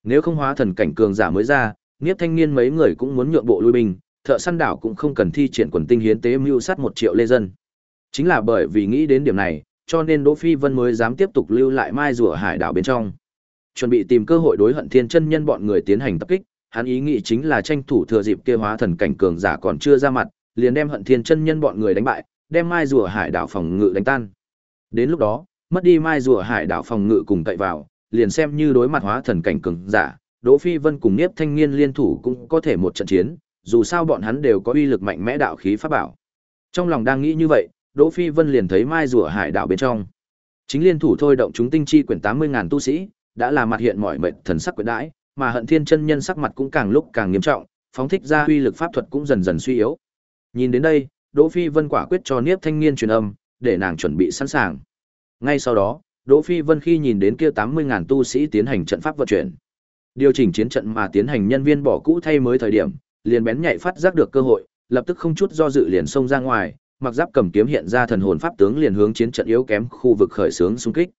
Nếu không hóa thần cảnh cường giả mới ra, Niết Thanh Niên mấy người cũng muốn nhượng bộ lui binh, Thợ săn đảo cũng không cần thi triển quần tinh hiến tế mưu sát một triệu lê dân. Chính là bởi vì nghĩ đến điểm này, cho nên Đỗ Phi Vân mới dám tiếp tục lưu lại mai rùa hải đảo bên trong. Chuẩn bị tìm cơ hội đối hận thiên chân nhân bọn người tiến hành tập kích, hắn ý nghĩ chính là tranh thủ thừa dịp kia hóa thần cảnh cường giả còn chưa ra mặt, liền đem hận thiên chân nhân bọn người đánh bại, đem mai rùa hải đảo phòng ngự đánh tan. Đến lúc đó, mất đi mai rùa hải đảo phòng ngự cùng cậy vào, liền xem như đối mặt hóa thần cảnh cường giả, Đỗ Phi Vân cùng Niếp Thanh Nghiên liên thủ cũng có thể một trận chiến, dù sao bọn hắn đều có uy lực mạnh mẽ đạo khí pháp bảo. Trong lòng đang nghĩ như vậy, Đỗ Phi Vân liền thấy mai rùa hải đảo bên trong. Chính liên thủ thôi động chúng tinh chi quyển 80.000 tu sĩ, đã là mặt hiện mỏi mệt thần sắc quyến đãi, mà hận thiên chân nhân sắc mặt cũng càng lúc càng nghiêm trọng, phóng thích ra uy lực pháp thuật cũng dần dần suy yếu. Nhìn đến đây, Đỗ Phi Vân quả quyết cho Niếp Thanh Niên truyền âm, để nàng chuẩn bị sẵn sàng. Ngay sau đó, Đỗ Phi Vân khi nhìn đến kia 80.000 tu sĩ tiến hành trận pháp vận chuyển, điều chỉnh chiến trận mà tiến hành nhân viên bỏ cũ thay mới thời điểm, liền bén nhạy phát giác được cơ hội, lập tức không chút do dự liền xông ra ngoài, mặc giáp cầm kiếm hiện ra thần hồn pháp tướng liền hướng chiến trận yếu kém khu vực khởi sướng xung kích.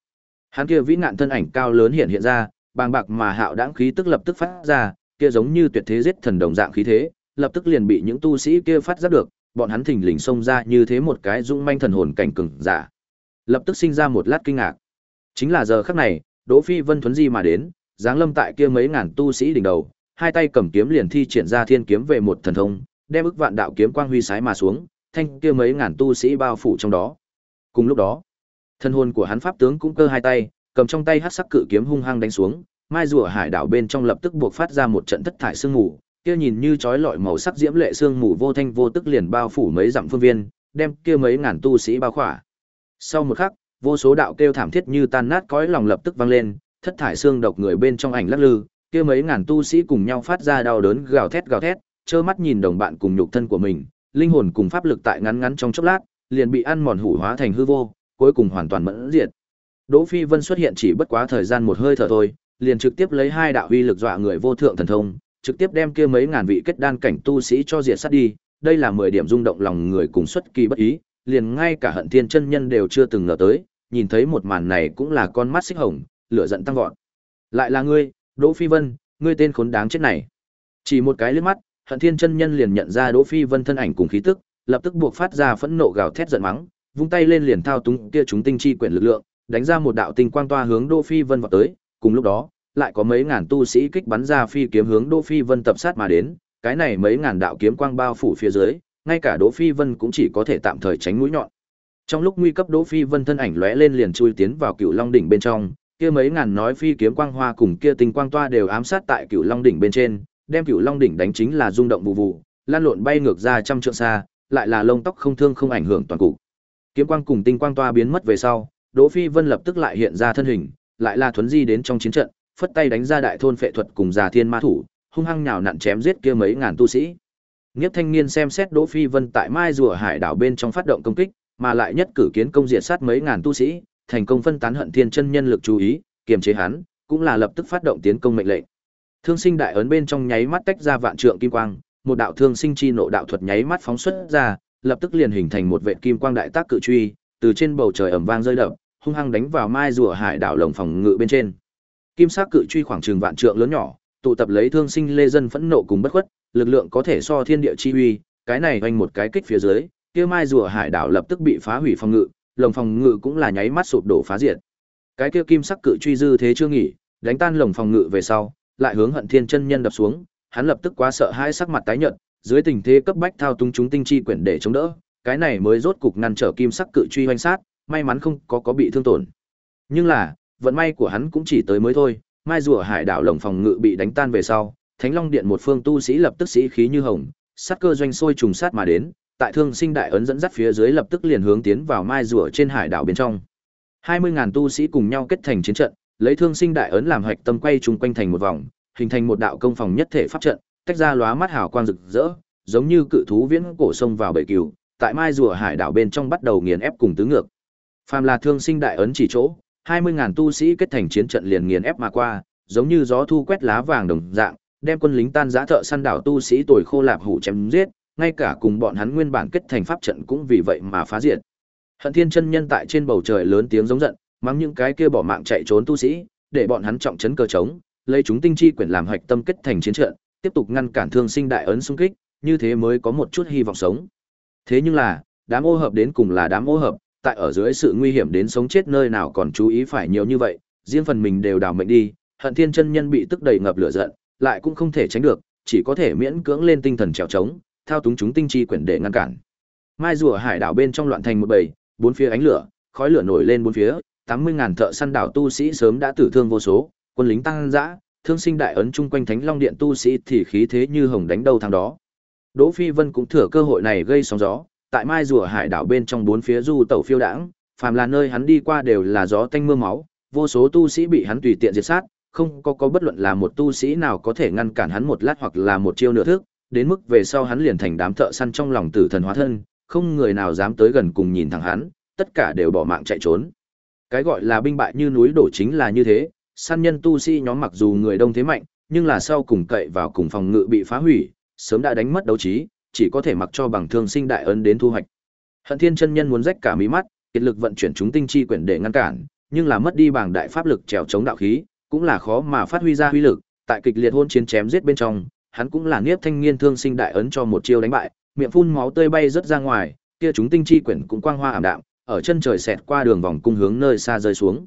Hắn kia vĩ ngạn thân ảnh cao lớn hiện hiện ra, bàng bạc mà hạo đãng khí tức lập tức phát ra, kia giống như tuyệt thế giết thần đồng dạng khí thế, lập tức liền bị những tu sĩ kia phát giác được, bọn hắn thình lình xông ra như thế một cái dũng manh thần hồn cảnh cường giả. Lập tức sinh ra một lát kinh ngạc. Chính là giờ khắc này, Đỗ Phi Vân thuấn di mà đến, dáng lâm tại kia mấy ngàn tu sĩ đỉnh đầu, hai tay cầm kiếm liền thi triển ra thiên kiếm về một thần thông, đem ức vạn đạo kiếm quang huy sái mà xuống, thanh kia mấy ngàn tu sĩ bao phủ trong đó. Cùng lúc đó, thân hồn của hắn pháp tướng cũng cơ hai tay, cầm trong tay hắc sắc cự kiếm hung hăng đánh xuống, mai rùa hải đảo bên trong lập tức buộc phát ra một trận thất thải sương mù, kia nhìn như chói lọi màu sắc diễm lệ sương mù vô thanh vô tức liền bao phủ mấy dặm phương viên, đem kia mấy ngàn tu sĩ bao khỏa. Sau một khắc, vô số đạo kêu thảm thiết như tan nát cõi lòng lập tức vang lên, thất thải xương độc người bên trong ảnh lắc lư, kia mấy ngàn tu sĩ cùng nhau phát ra đau đớn gào thét gào thét, trơ mắt nhìn đồng bạn cùng nhục thân của mình, linh hồn cùng pháp lực tại ngắn ngắn trong chốc lát, liền bị ăn mòn hủ hóa thành hư vô, cuối cùng hoàn toàn mẫn diệt. Đỗ Phi Vân xuất hiện chỉ bất quá thời gian một hơi thở thôi, liền trực tiếp lấy hai đạo uy lực dọa người vô thượng thần thông, trực tiếp đem kia mấy ngàn vị kết đan cảnh tu sĩ cho diệt sát đi, đây là 10 điểm rung động lòng người cùng xuất kỳ bất ý, liền ngay cả Hận Thiên chân nhân đều chưa từng ngờ tới, nhìn thấy một màn này cũng là con mắt xích hồng, lửa giận tăng vọt. Lại là ngươi, Đỗ Phi Vân, ngươi tên khốn đáng chết này. Chỉ một cái liếc mắt, Hận Thiên chân nhân liền nhận ra Đỗ Phi Vân thân ảnh cùng khí tức, lập tức buộc phát ra phẫn nộ gào thét giận mắng, vung tay lên liền thao túng kia chúng tinh chi quyển lực lượng, đánh ra một đạo tinh quang toa hướng Đỗ Phi Vân vọt tới, cùng lúc đó, lại có mấy ngàn tu sĩ kích bắn ra phi kiếm hướng Đỗ Phi Vân tập sát mà đến, cái này mấy ngàn đạo kiếm quang bao phủ phía dưới, ngay cả Đỗ Phi Vân cũng chỉ có thể tạm thời tránh mũi nhọn. Trong lúc nguy cấp Đỗ Phi Vân thân ảnh lóe lên liền chui tiến vào Cựu Long đỉnh bên trong, kia mấy ngàn nói phi kiếm quang hoa cùng kia tinh quang toa đều ám sát tại Cựu Long đỉnh bên trên, đem Cựu Long đỉnh đánh chính là rung động vụ vụ, lan lộn bay ngược ra trăm trượng xa, lại là lông tóc không thương không ảnh hưởng toàn cục. Kiếm quang cùng tinh quang toa biến mất về sau, Đỗ Phi Vân lập tức lại hiện ra thân hình, lại là thuấn di đến trong chiến trận, phất tay đánh ra đại thôn phệ thuật cùng già thiên ma thủ, hung hăng nhào nặn chém giết kia mấy ngàn tu sĩ. Nghiếp thanh niên xem xét Đỗ Phi Vân tại Mai rùa hải đảo bên trong phát động công kích, mà lại nhất cử kiến công diệt sát mấy ngàn tu sĩ, thành công phân tán hận thiên chân nhân lực chú ý, kiềm chế hắn, cũng là lập tức phát động tiến công mệnh lệnh. Thương sinh đại ấn bên trong nháy mắt tách ra vạn trượng kim quang, một đạo thương sinh chi nộ đạo thuật nháy mắt phóng xuất ra, lập tức liền hình thành một vệ kim quang đại tác cự truy, từ trên bầu trời ầm vang rơi đập, hung hăng đánh vào mai rùa hải đảo lồng phòng ngự bên trên. Kim sắc cự truy khoảng chừng vạn trượng lớn nhỏ, tụ tập lấy thương sinh lê dân phẫn nộ cùng bất khuất, lực lượng có thể so thiên địa chi uy, cái này hoành một cái kích phía dưới, kia mai rùa hải đảo lập tức bị phá hủy phòng ngự, lồng phòng ngự cũng là nháy mắt sụp đổ phá diệt. Cái kia kim sắc cự truy dư thế chưa nghỉ, đánh tan lồng phòng ngự về sau, lại hướng Hận Thiên chân nhân đập xuống, hắn lập tức quá sợ hai sắc mặt tái nhợt, dưới tình thế cấp bách thao túng chúng tinh chi quyển để chống đỡ, cái này mới rốt cục ngăn trở kim sắc cự truy hoành sát, may mắn không có có bị thương tổn. Nhưng là, vận may của hắn cũng chỉ tới mới thôi, mai rùa hải đảo lồng phòng ngự bị đánh tan về sau, Thánh Long Điện một phương tu sĩ lập tức sĩ khí như hồng, sát cơ doanh sôi trùng sát mà đến, tại Thương Sinh đại ấn dẫn dắt phía dưới lập tức liền hướng tiến vào mai rùa trên hải đảo bên trong. 20000 tu sĩ cùng nhau kết thành chiến trận, lấy Thương Sinh đại ấn làm hạch tâm quay chung quanh thành một vòng, hình thành một đạo công phòng nhất thể pháp trận, tách ra lóa mắt hào quang rực rỡ, giống như cự thú viễn cổ sông vào bể cừu, tại mai rùa hải đảo bên trong bắt đầu nghiền ép cùng tứ ngược. Phàm là Thương Sinh đại ấn chỉ chỗ, 20.000 tu sĩ kết thành chiến trận liền nghiền ép mà qua, giống như gió thu quét lá vàng đồng dạng, đem quân lính tan giã thợ săn đảo tu sĩ tuổi khô lạp hủ chém giết, ngay cả cùng bọn hắn nguyên bản kết thành pháp trận cũng vì vậy mà phá diệt. Hận Thiên chân nhân tại trên bầu trời lớn tiếng giống giận, mắng những cái kia bỏ mạng chạy trốn tu sĩ, để bọn hắn trọng trấn cơ trống, lấy chúng tinh chi quyển làm hạch tâm kết thành chiến trận, tiếp tục ngăn cản thương sinh đại ấn xung kích, như thế mới có một chút hy vọng sống. Thế nhưng là, đám ô hợp đến cùng là đám ô hợp, tại ở dưới sự nguy hiểm đến sống chết nơi nào còn chú ý phải nhiều như vậy, riêng phần mình đều đảo mệnh đi, Hận Thiên chân nhân bị tức đầy ngập lửa giận, lại cũng không thể tránh được, chỉ có thể miễn cưỡng lên tinh thần trèo trống, thao túng chúng tinh chi quyển để ngăn cản. Mai rùa hải đảo bên trong loạn thành một bầy, bốn phía ánh lửa, khói lửa nổi lên bốn phía, 80.000 thợ săn đảo tu sĩ sớm đã tử thương vô số, quân lính tăng dã, thương sinh đại ấn chung quanh Thánh Long Điện tu sĩ thì khí thế như hồng đánh đầu thằng đó. Đỗ Phi Vân cũng thừa cơ hội này gây sóng gió, tại mai rùa hải đảo bên trong bốn phía du tẩu phiêu đãng, phàm là nơi hắn đi qua đều là gió tanh mưa máu, vô số tu sĩ bị hắn tùy tiện diệt sát, không có có bất luận là một tu sĩ nào có thể ngăn cản hắn một lát hoặc là một chiêu nửa thức, đến mức về sau hắn liền thành đám thợ săn trong lòng tử thần hóa thân, không người nào dám tới gần cùng nhìn thẳng hắn, tất cả đều bỏ mạng chạy trốn. Cái gọi là binh bại như núi đổ chính là như thế, săn nhân tu sĩ nhóm mặc dù người đông thế mạnh, nhưng là sau cùng cậy vào cùng phòng ngự bị phá hủy, sớm đã đánh mất đấu trí, chỉ có thể mặc cho bằng thương sinh đại ấn đến thu hoạch. Hận Thiên chân nhân muốn rách cả mí mắt, kiệt lực vận chuyển chúng tinh chi quyển để ngăn cản, nhưng là mất đi bảng đại pháp lực trèo chống đạo khí, cũng là khó mà phát huy ra huy lực, tại kịch liệt hôn chiến chém giết bên trong, hắn cũng là nghiếp thanh niên thương sinh đại ấn cho một chiêu đánh bại, miệng phun máu tươi bay rất ra ngoài, kia chúng tinh chi quyển cũng quang hoa ảm đạm, ở chân trời xẹt qua đường vòng cung hướng nơi xa rơi xuống.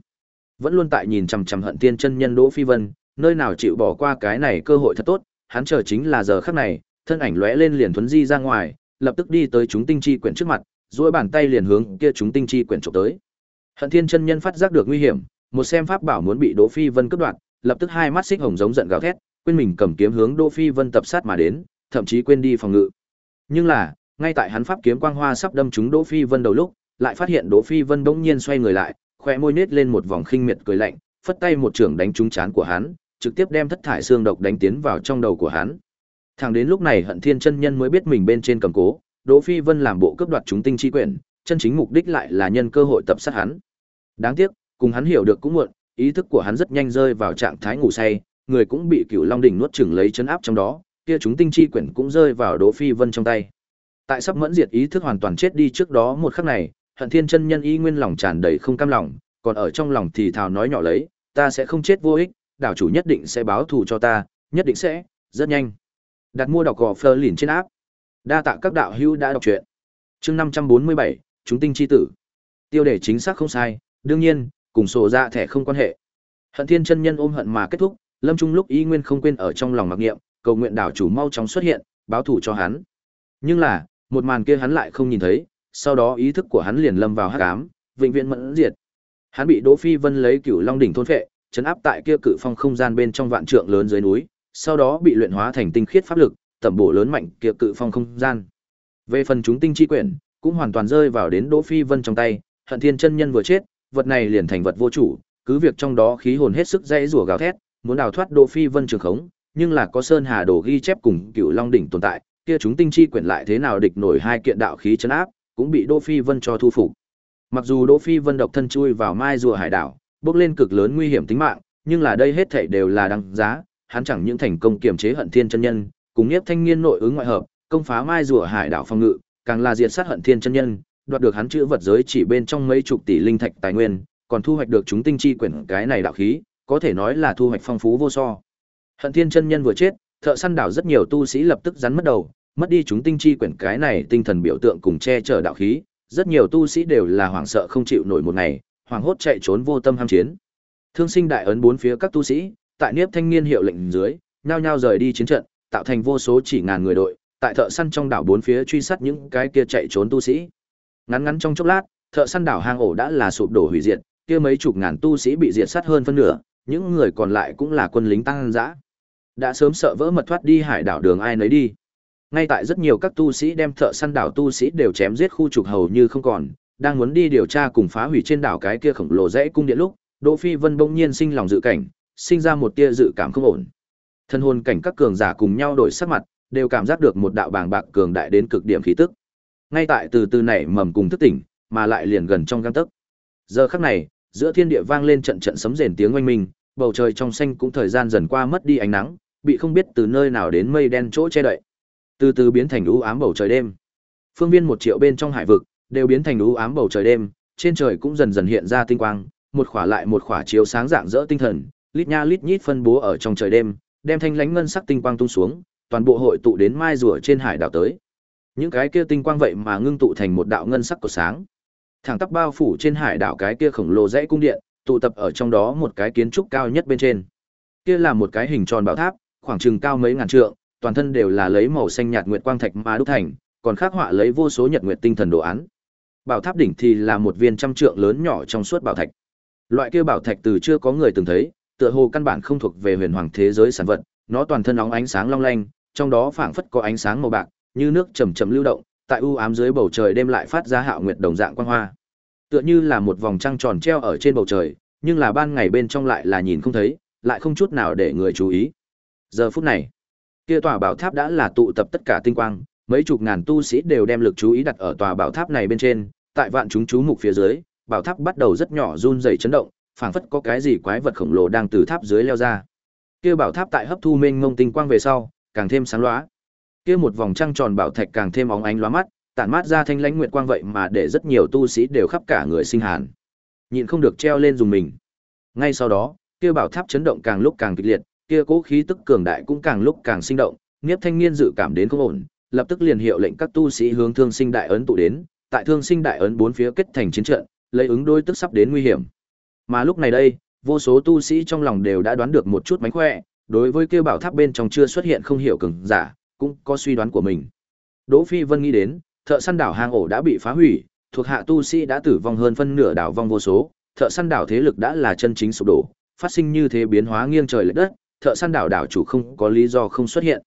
Vẫn luôn tại nhìn chằm chằm Hận Tiên chân nhân Đỗ Phi Vân, nơi nào chịu bỏ qua cái này cơ hội thật tốt, hắn chờ chính là giờ khắc này, thân ảnh lóe lên liền thuấn di ra ngoài, lập tức đi tới chúng tinh chi quyển trước mặt, duỗi bàn tay liền hướng kia chúng tinh chi quyển chụp tới. Hận Thiên chân nhân phát giác được nguy hiểm, một xem pháp bảo muốn bị Đỗ Phi Vân cướp đoạt, lập tức hai mắt xích hồng giống giận gào thét, quên mình cầm kiếm hướng Đỗ Phi Vân tập sát mà đến, thậm chí quên đi phòng ngự. Nhưng là, ngay tại hắn pháp kiếm quang hoa sắp đâm trúng Đỗ Phi Vân đầu lúc, lại phát hiện Đỗ Phi Vân bỗng nhiên xoay người lại, khóe môi nhếch lên một vòng khinh miệt cười lạnh, phất tay một trường đánh trúng chán của hắn, trực tiếp đem thất thải xương độc đánh tiến vào trong đầu của hắn. Thẳng đến lúc này Hận Thiên chân nhân mới biết mình bên trên cầm cố, Đỗ Phi Vân làm bộ cướp đoạt chúng tinh chi quyển, chân chính mục đích lại là nhân cơ hội tập sát hắn. Đáng tiếc, cùng hắn hiểu được cũng muộn, ý thức của hắn rất nhanh rơi vào trạng thái ngủ say, người cũng bị cựu Long đỉnh nuốt chửng lấy chấn áp trong đó, kia chúng tinh chi quyển cũng rơi vào Đỗ Phi Vân trong tay. Tại sắp mẫn diệt ý thức hoàn toàn chết đi trước đó một khắc này, Hận Thiên chân nhân ý nguyên lòng tràn đầy không cam lòng, còn ở trong lòng thì thào nói nhỏ lấy, ta sẽ không chết vô ích, đảo chủ nhất định sẽ báo thù cho ta, nhất định sẽ, rất nhanh. Đặt mua đọc gò phơ lìn trên áp. Đa tạ các đạo hữu đã đọc truyện. Chương 547, chúng tinh chi tử. Tiêu đề chính xác không sai, đương nhiên, cùng sổ ra thẻ không quan hệ. Hận Thiên chân nhân ôm hận mà kết thúc, Lâm Trung lúc ý nguyên không quên ở trong lòng mặc niệm, cầu nguyện đảo chủ mau chóng xuất hiện, báo thù cho hắn. Nhưng là, một màn kia hắn lại không nhìn thấy, sau đó ý thức của hắn liền lâm vào hắc ám, vĩnh viễn mẫn diệt. Hắn bị Đỗ Phi Vân lấy Cửu Long đỉnh thôn phệ, chấn áp tại kia cự phong không gian bên trong vạn trượng lớn dưới núi, sau đó bị luyện hóa thành tinh khiết pháp lực, tẩm bổ lớn mạnh kia cự phong không gian. Về phần chúng tinh chi quyển, cũng hoàn toàn rơi vào đến Đỗ Phi Vân trong tay, Hận Thiên chân nhân vừa chết, vật này liền thành vật vô chủ, cứ việc trong đó khí hồn hết sức dãy rủa gào thét, muốn đào thoát Đỗ Phi Vân trường khống, nhưng là có Sơn Hà Đồ ghi chép cùng cửu Long đỉnh tồn tại, kia chúng tinh chi quyển lại thế nào địch nổi hai kiện đạo khí chấn áp, cũng bị Đỗ Phi Vân cho thu phục. Mặc dù Đỗ Phi Vân độc thân chui vào Mai rùa hải đảo, bước lên cực lớn nguy hiểm tính mạng, nhưng là đây hết thảy đều là đáng giá, hắn chẳng những thành công kiềm chế Hận Thiên chân nhân, cùng nhiếp thanh niên nội ứng ngoại hợp, công phá Mai rùa hải đảo phòng ngự, càng là diệt sát Hận Thiên chân nhân, đoạt được hắn chữ vật giới chỉ bên trong mấy chục tỷ linh thạch tài nguyên, còn thu hoạch được chúng tinh chi quyển cái này đạo khí, có thể nói là thu hoạch phong phú vô so. Hận Thiên chân nhân vừa chết, thợ săn đảo rất nhiều tu sĩ lập tức rắn mất đầu, mất đi chúng tinh chi quyển cái này tinh thần biểu tượng cùng che chở đạo khí, rất nhiều tu sĩ đều là hoảng sợ không chịu nổi một ngày, hoảng hốt chạy trốn vô tâm ham chiến. Thương sinh đại ấn bốn phía các tu sĩ, tại Niếp Thanh Niên hiệu lệnh dưới, nhao nhao rời đi chiến trận, tạo thành vô số chỉ ngàn người đội, tại thợ săn trong đảo bốn phía truy sát những cái kia chạy trốn tu sĩ. Ngắn ngắn trong chốc lát, thợ săn đảo hang ổ đã là sụp đổ hủy diệt, kia mấy chục ngàn tu sĩ bị diệt sát hơn phân nửa, những người còn lại cũng là quân lính tăng dã. Đã sớm sợ vỡ mật thoát đi hải đảo đường ai nấy đi. Ngay tại rất nhiều các tu sĩ đem thợ săn đảo tu sĩ đều chém giết khu trục hầu như không còn, đang muốn đi điều tra cùng phá hủy trên đảo cái kia khổng lồ dãy cung điện lúc, Đỗ Phi Vân bỗng nhiên sinh lòng dự cảnh, sinh ra một tia dự cảm không ổn. Thân hồn cảnh các cường giả cùng nhau đổi sắc mặt, đều cảm giác được một đạo bàng bạc cường đại đến cực điểm khí tức. Ngay tại từ từ này mầm cùng thức tỉnh, mà lại liền gần trong gang tấc. Giờ khắc này, giữa thiên địa vang lên trận trận sấm rền tiếng oanh minh, bầu trời trong xanh cũng thời gian dần qua mất đi ánh nắng, bị không biết từ nơi nào đến mây đen chỗ che đậy. Từ từ biến thành u ám bầu trời đêm. Phương viên một triệu bên trong hải vực đều biến thành u ám bầu trời đêm, trên trời cũng dần dần hiện ra tinh quang, một khỏa lại một khỏa chiếu sáng dạng rỡ tinh thần, lít nha lít nhít phân bố ở trong trời đêm, đem thanh lánh ngân sắc tinh quang tung xuống, toàn bộ hội tụ đến mai rùa trên hải đảo tới. Những cái kia tinh quang vậy mà ngưng tụ thành một đạo ngân sắc của sáng. Thẳng tắp bao phủ trên hải đảo cái kia khổng lồ dãy cung điện, tụ tập ở trong đó một cái kiến trúc cao nhất bên trên. Kia là một cái hình tròn bảo tháp, khoảng chừng cao mấy ngàn trượng, toàn thân đều là lấy màu xanh nhạt nguyệt quang thạch mà đúc thành, còn khắc họa lấy vô số nhật nguyệt tinh thần đồ án. Bảo tháp đỉnh thì là một viên trăm trượng lớn nhỏ trong suốt bảo thạch. Loại kia bảo thạch từ chưa có người từng thấy, tựa hồ căn bản không thuộc về huyền hoàng thế giới sản vật, nó toàn thân óng ánh sáng long lanh, trong đó phảng phất có ánh sáng màu bạc, như nước chậm chậm lưu động, tại u ám dưới bầu trời đêm lại phát ra hạo nguyệt đồng dạng quang hoa. Tựa như là một vòng trăng tròn treo ở trên bầu trời, nhưng là ban ngày bên trong lại là nhìn không thấy, lại không chút nào để người chú ý. Giờ phút này, kia tòa bảo tháp đã là tụ tập tất cả tinh quang, mấy chục ngàn tu sĩ đều đem lực chú ý đặt ở tòa bảo tháp này bên trên, tại vạn chúng chú mục phía dưới, bảo tháp bắt đầu rất nhỏ run rẩy chấn động, phảng phất có cái gì quái vật khổng lồ đang từ tháp dưới leo ra. Kia bảo tháp tại hấp thu mênh mông tinh quang về sau, càng thêm sáng lóa. Kia một vòng trăng tròn bảo thạch càng thêm óng ánh lóa mắt, tản mát ra thanh lãnh nguyệt quang vậy mà để rất nhiều tu sĩ đều khắp cả người sinh hàn. Nhịn không được treo lên dùng mình. Ngay sau đó, kia bảo tháp chấn động càng lúc càng kịch liệt, kia cố khí tức cường đại cũng càng lúc càng sinh động, Niếp Thanh Niên dự cảm đến không ổn, lập tức liền hiệu lệnh các tu sĩ hướng Thương Sinh Đại ấn tụ đến, tại Thương Sinh Đại ấn bốn phía kết thành chiến trận, lấy ứng đối tức sắp đến nguy hiểm. Mà lúc này đây, vô số tu sĩ trong lòng đều đã đoán được một chút mánh khỏe, đối với kia bảo tháp bên trong chưa xuất hiện không hiểu cường giả, cũng có suy đoán của mình. Đỗ Phi Vân nghĩ đến, thợ săn đảo hang ổ đã bị phá hủy, thuộc hạ tu sĩ đã tử vong hơn phân nửa đảo vong vô số, thợ săn đảo thế lực đã là chân chính sụp đổ, phát sinh như thế biến hóa nghiêng trời lệch đất, thợ săn đảo đảo chủ không có lý do không xuất hiện.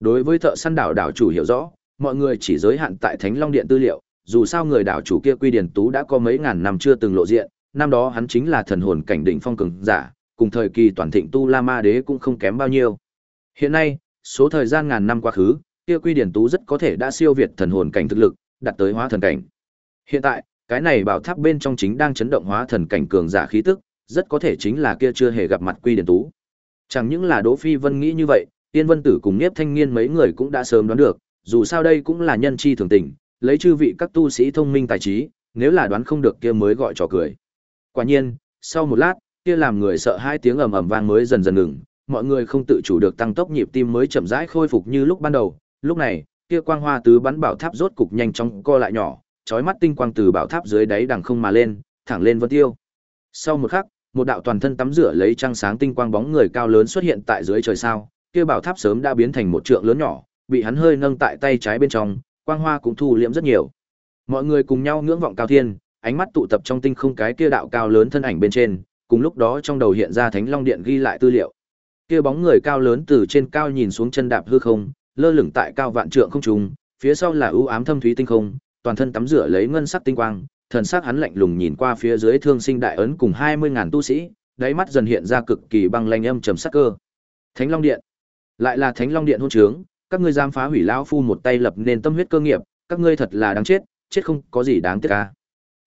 Đối với thợ săn đảo đảo chủ hiểu rõ, mọi người chỉ giới hạn tại Thánh Long Điện tư liệu, dù sao người đảo chủ kia Quy Điển Tú đã có mấy ngàn năm chưa từng lộ diện, năm đó hắn chính là thần hồn cảnh đỉnh phong cường giả, cùng thời kỳ toàn thịnh Tu La Ma Đế cũng không kém bao nhiêu. Hiện nay, số thời gian ngàn năm quá khứ, kia Quy Điển Tú rất có thể đã siêu việt thần hồn cảnh thực lực, đạt tới hóa thần cảnh. Hiện tại, cái này bảo tháp bên trong chính đang chấn động hóa thần cảnh cường giả khí tức, rất có thể chính là kia chưa hề gặp mặt Quy Điển Tú. Chẳng những là Đỗ Phi Vân nghĩ như vậy, Tiên Vân Tử cùng Niếp Thanh Niên mấy người cũng đã sớm đoán được, dù sao đây cũng là nhân chi thường tình, lấy chư vị các tu sĩ thông minh tài trí, nếu là đoán không được kia mới gọi trò cười. Quả nhiên, sau một lát, kia làm người sợ hai tiếng ầm ầm vang mới dần dần ngừng, mọi người không tự chủ được tăng tốc nhịp tim mới chậm rãi khôi phục như lúc ban đầu. Lúc này, kia quang hoa tứ bắn bảo tháp rốt cục nhanh chóng co lại nhỏ, chói mắt tinh quang từ bảo tháp dưới đáy đằng không mà lên, thẳng lên vân tiêu. Sau một khắc, một đạo toàn thân tắm rửa lấy trăng sáng tinh quang bóng người cao lớn xuất hiện tại dưới trời sao, kia bảo tháp sớm đã biến thành một trượng lớn nhỏ, bị hắn hơi nâng tại tay trái bên trong, quang hoa cũng thu liễm rất nhiều. Mọi người cùng nhau ngưỡng vọng cao thiên, ánh mắt tụ tập trong tinh không cái kia đạo cao lớn thân ảnh bên trên, cùng lúc đó trong đầu hiện ra Thánh Long Điện ghi lại tư liệu. Kia bóng người cao lớn từ trên cao nhìn xuống chân đạp hư không, lơ lửng tại cao vạn trượng không trung, phía sau là ưu ám thâm thúy tinh không, toàn thân tắm rửa lấy ngân sắc tinh quang, thần sắc hắn lạnh lùng nhìn qua phía dưới Thương Sinh Đại ấn cùng 20000 tu sĩ, đáy mắt dần hiện ra cực kỳ băng lanh âm trầm sắc cơ. Thánh Long Điện, lại là Thánh Long Điện hôn trướng, các ngươi dám phá hủy lão phu một tay lập nên tâm huyết cơ nghiệp, các ngươi thật là đáng chết, chết không có gì đáng tiếc a.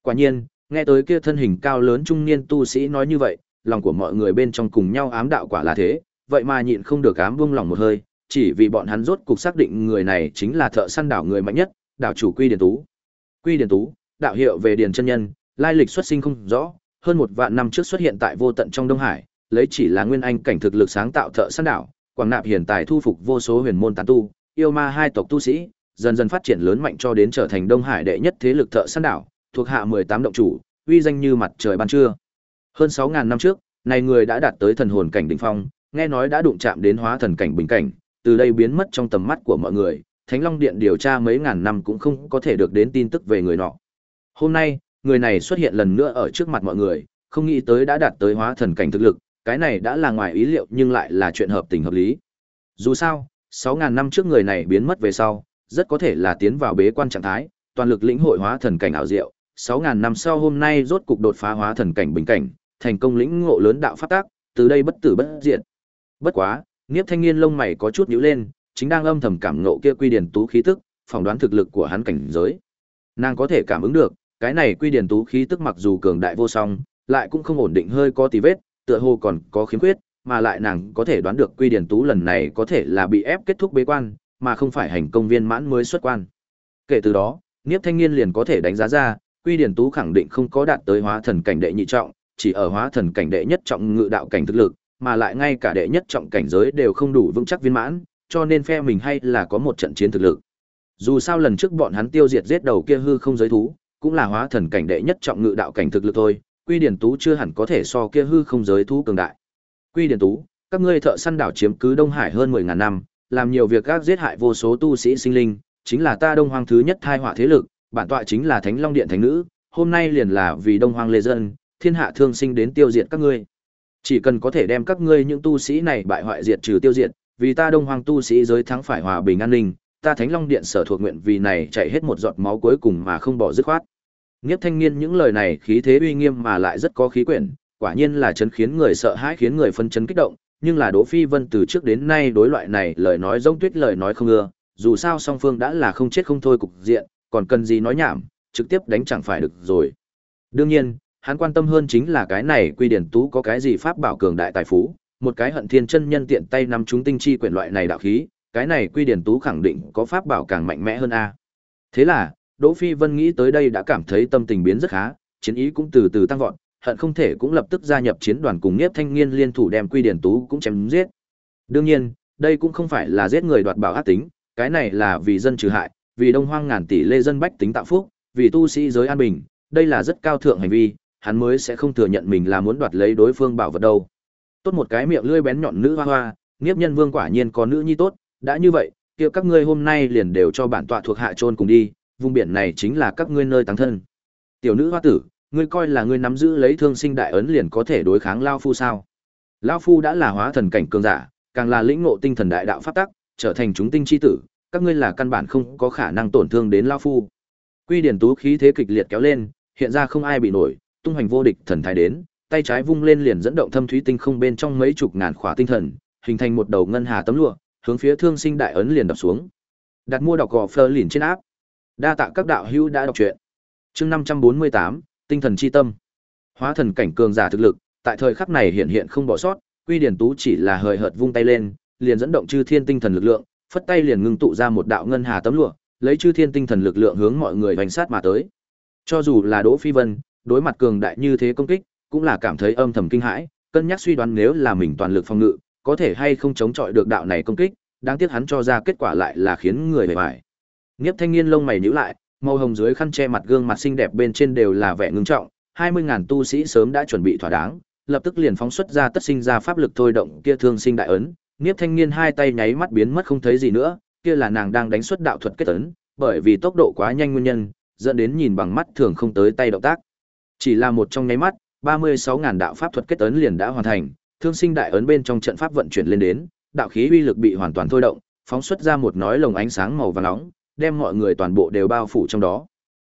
Quả nhiên, nghe tới kia thân hình cao lớn trung niên tu sĩ nói như vậy, lòng của mọi người bên trong cùng nhau ám đạo quả là thế, vậy mà nhịn không được ám buông lòng một hơi, chỉ vì bọn hắn rốt cục xác định người này chính là thợ săn đảo người mạnh nhất, đảo chủ Quy Điền Tú. Quy Điền Tú, đạo hiệu về Điền chân nhân, lai lịch xuất sinh không rõ, hơn một vạn năm trước xuất hiện tại vô tận trong Đông Hải, lấy chỉ là nguyên anh cảnh thực lực sáng tạo thợ săn đảo, quảng nạp hiển tài thu phục vô số huyền môn tán tu, yêu ma hai tộc tu sĩ, dần dần phát triển lớn mạnh cho đến trở thành Đông Hải đệ nhất thế lực thợ săn đảo, thuộc hạ 18 động chủ, uy danh như mặt trời ban trưa. Hơn 6000 năm trước, này người đã đạt tới thần hồn cảnh đỉnh phong, nghe nói đã đụng chạm đến hóa thần cảnh bình cảnh, từ đây biến mất trong tầm mắt của mọi người, Thánh Long Điện điều tra mấy ngàn năm cũng không có thể được đến tin tức về người nọ. Hôm nay, người này xuất hiện lần nữa ở trước mặt mọi người, không nghĩ tới đã đạt tới hóa thần cảnh thực lực, cái này đã là ngoài ý liệu nhưng lại là chuyện hợp tình hợp lý. Dù sao, 6.000 năm trước người này biến mất về sau, rất có thể là tiến vào bế quan trạng thái, toàn lực lĩnh hội hóa thần cảnh ảo diệu. 6.000 năm sau hôm nay rốt cục đột phá hóa thần cảnh bình cảnh, thành công lĩnh ngộ lớn đạo pháp tác, từ đây bất tử bất diệt. Bất quá, Niếp Thanh Niên lông mày có chút nhíu lên, chính đang âm thầm cảm ngộ kia quy điển tú khí tức, phỏng đoán thực lực của hắn cảnh giới. Nàng có thể cảm ứng được, cái này quy điển tú khí tức mặc dù cường đại vô song, lại cũng không ổn định hơi có tí vết, tựa hồ còn có khiếm khuyết, mà lại nàng có thể đoán được Quy Điển Tú lần này có thể là bị ép kết thúc bế quan, mà không phải hành công viên mãn mới xuất quan. Kể từ đó, Niếp Thanh Niên liền có thể đánh giá ra, Quy Điển Tú khẳng định không có đạt tới hóa thần cảnh đệ nhị trọng, chỉ ở hóa thần cảnh đệ nhất trọng ngự đạo cảnh thực lực, mà lại ngay cả đệ nhất trọng cảnh giới đều không đủ vững chắc viên mãn, cho nên phe mình hay là có một trận chiến thực lực. Dù sao lần trước bọn hắn tiêu diệt giết đầu kia hư không giới thú, cũng là hóa thần cảnh đệ nhất trọng ngự đạo cảnh thực lực thôi, Quy Điển Tú chưa hẳn có thể so kia hư không giới thú cường đại. Quy Điển Tú, các ngươi thợ săn đảo chiếm cứ Đông Hải hơn 10000 năm, làm nhiều việc gác giết hại vô số tu sĩ sinh linh, chính là ta Đông Hoang thứ nhất thai họa thế lực, bản tọa chính là Thánh Long Điện thánh nữ, hôm nay liền là vì Đông Hoang lê dân, thiên hạ thương sinh đến tiêu diệt các ngươi. Chỉ cần có thể đem các ngươi những tu sĩ này bại hoại diệt trừ tiêu diệt, vì ta Đông Hoang tu sĩ giới thắng phải hòa bình an ninh, ta Thánh Long Điện sở thuộc nguyện vì này chạy hết một giọt máu cuối cùng mà không bỏ dứt khoát. Nghiếp thanh niên những lời này khí thế uy nghiêm mà lại rất có khí quyển, quả nhiên là chấn khiến người sợ hãi khiến người phân chấn kích động, nhưng là Đỗ Phi Vân từ trước đến nay đối loại này lời nói giống tuyết lời nói không ưa, dù sao song phương đã là không chết không thôi cục diện, còn cần gì nói nhảm, trực tiếp đánh chẳng phải được rồi. Đương nhiên, hắn quan tâm hơn chính là cái này quy điển tú có cái gì pháp bảo cường đại tài phú, một cái hận thiên chân nhân tiện tay nắm chúng tinh chi quyển loại này đạo khí, cái này quy điển tú khẳng định có pháp bảo càng mạnh mẽ hơn a. Thế là, Đỗ Phi Vân nghĩ tới đây đã cảm thấy tâm tình biến rất khá, chiến ý cũng từ từ tăng vọt, hận không thể cũng lập tức gia nhập chiến đoàn cùng Niếp Thanh Nghiên liên thủ đem Quy Điển Tú cũng chém giết. Đương nhiên, đây cũng không phải là giết người đoạt bảo ác tính, cái này là vì dân trừ hại, vì đông hoang ngàn tỷ lê dân bách tính tạo phúc, vì tu sĩ giới an bình, đây là rất cao thượng hành vi, hắn mới sẽ không thừa nhận mình là muốn đoạt lấy đối phương bảo vật đâu. Tốt một cái miệng lưỡi bén nhọn nữ hoa hoa, Niếp Nhân Vương quả nhiên có nữ nhi tốt, đã như vậy, kia các ngươi hôm nay liền đều cho bản tọa thuộc hạ chôn cùng đi, vùng biển này chính là các ngươi nơi táng thân. Tiểu nữ hoa tử, ngươi coi là ngươi nắm giữ lấy thương sinh đại ấn liền có thể đối kháng lao phu sao? lão phu đã là hóa thần cảnh cường giả, càng là lĩnh ngộ tinh thần đại đạo pháp tắc, trở thành chúng tinh chi tử, các ngươi là căn bản không có khả năng tổn thương đến lão phu. Quy điển tú khí thế kịch liệt kéo lên, hiện ra không ai bị nổi, tung hoành vô địch thần thái đến, tay trái vung lên liền dẫn động thâm thúy tinh không bên trong mấy chục ngàn khỏa tinh thần, hình thành một đầu ngân hà tấm lụa, hướng phía thương sinh đại ấn liền đập xuống. Đặt mua đọc gò Fleur liền trên áp. Đa tạ các đạo hữu đã đọc truyện. Chương 548, tinh thần chi tâm. Hóa thần cảnh cường giả thực lực, tại thời khắc này hiện hiện không bỏ sót, Quy Điển Tú chỉ là hời hợt vung tay lên, liền dẫn động chư thiên tinh thần lực lượng, phất tay liền ngưng tụ ra một đạo ngân hà tấm lụa, lấy chư thiên tinh thần lực lượng hướng mọi người hành sát mà tới. Cho dù là Đỗ Phi Vân, đối mặt cường đại như thế công kích, cũng là cảm thấy âm thầm kinh hãi, cân nhắc suy đoán nếu là mình toàn lực phòng ngự, có thể hay không chống chọi được đạo này công kích, đáng tiếc hắn cho ra kết quả lại là khiến người bề bại. Niếp thanh niên lông mày nhíu lại, màu hồng dưới khăn che mặt gương mặt xinh đẹp bên trên đều là vẻ ngưng trọng, hai mươi ngàn tu sĩ sớm đã chuẩn bị thỏa đáng, lập tức liền phóng xuất ra tất sinh ra pháp lực thôi động kia thương sinh đại ấn, Niếp Thanh Niên hai tay nháy mắt biến mất không thấy gì nữa, kia là nàng đang đánh xuất đạo thuật kết ấn, bởi vì tốc độ quá nhanh nguyên nhân, dẫn đến nhìn bằng mắt thường không tới tay động tác. Chỉ là một trong nháy mắt, ba mươi sáu ngàn đạo pháp thuật kết ấn liền đã hoàn thành, thương sinh đại ấn bên trong trận pháp vận chuyển lên đến, đạo khí uy lực bị hoàn toàn thôi động, phóng xuất ra một nói lồng ánh sáng màu vàng nóng, đem mọi người toàn bộ đều bao phủ trong đó.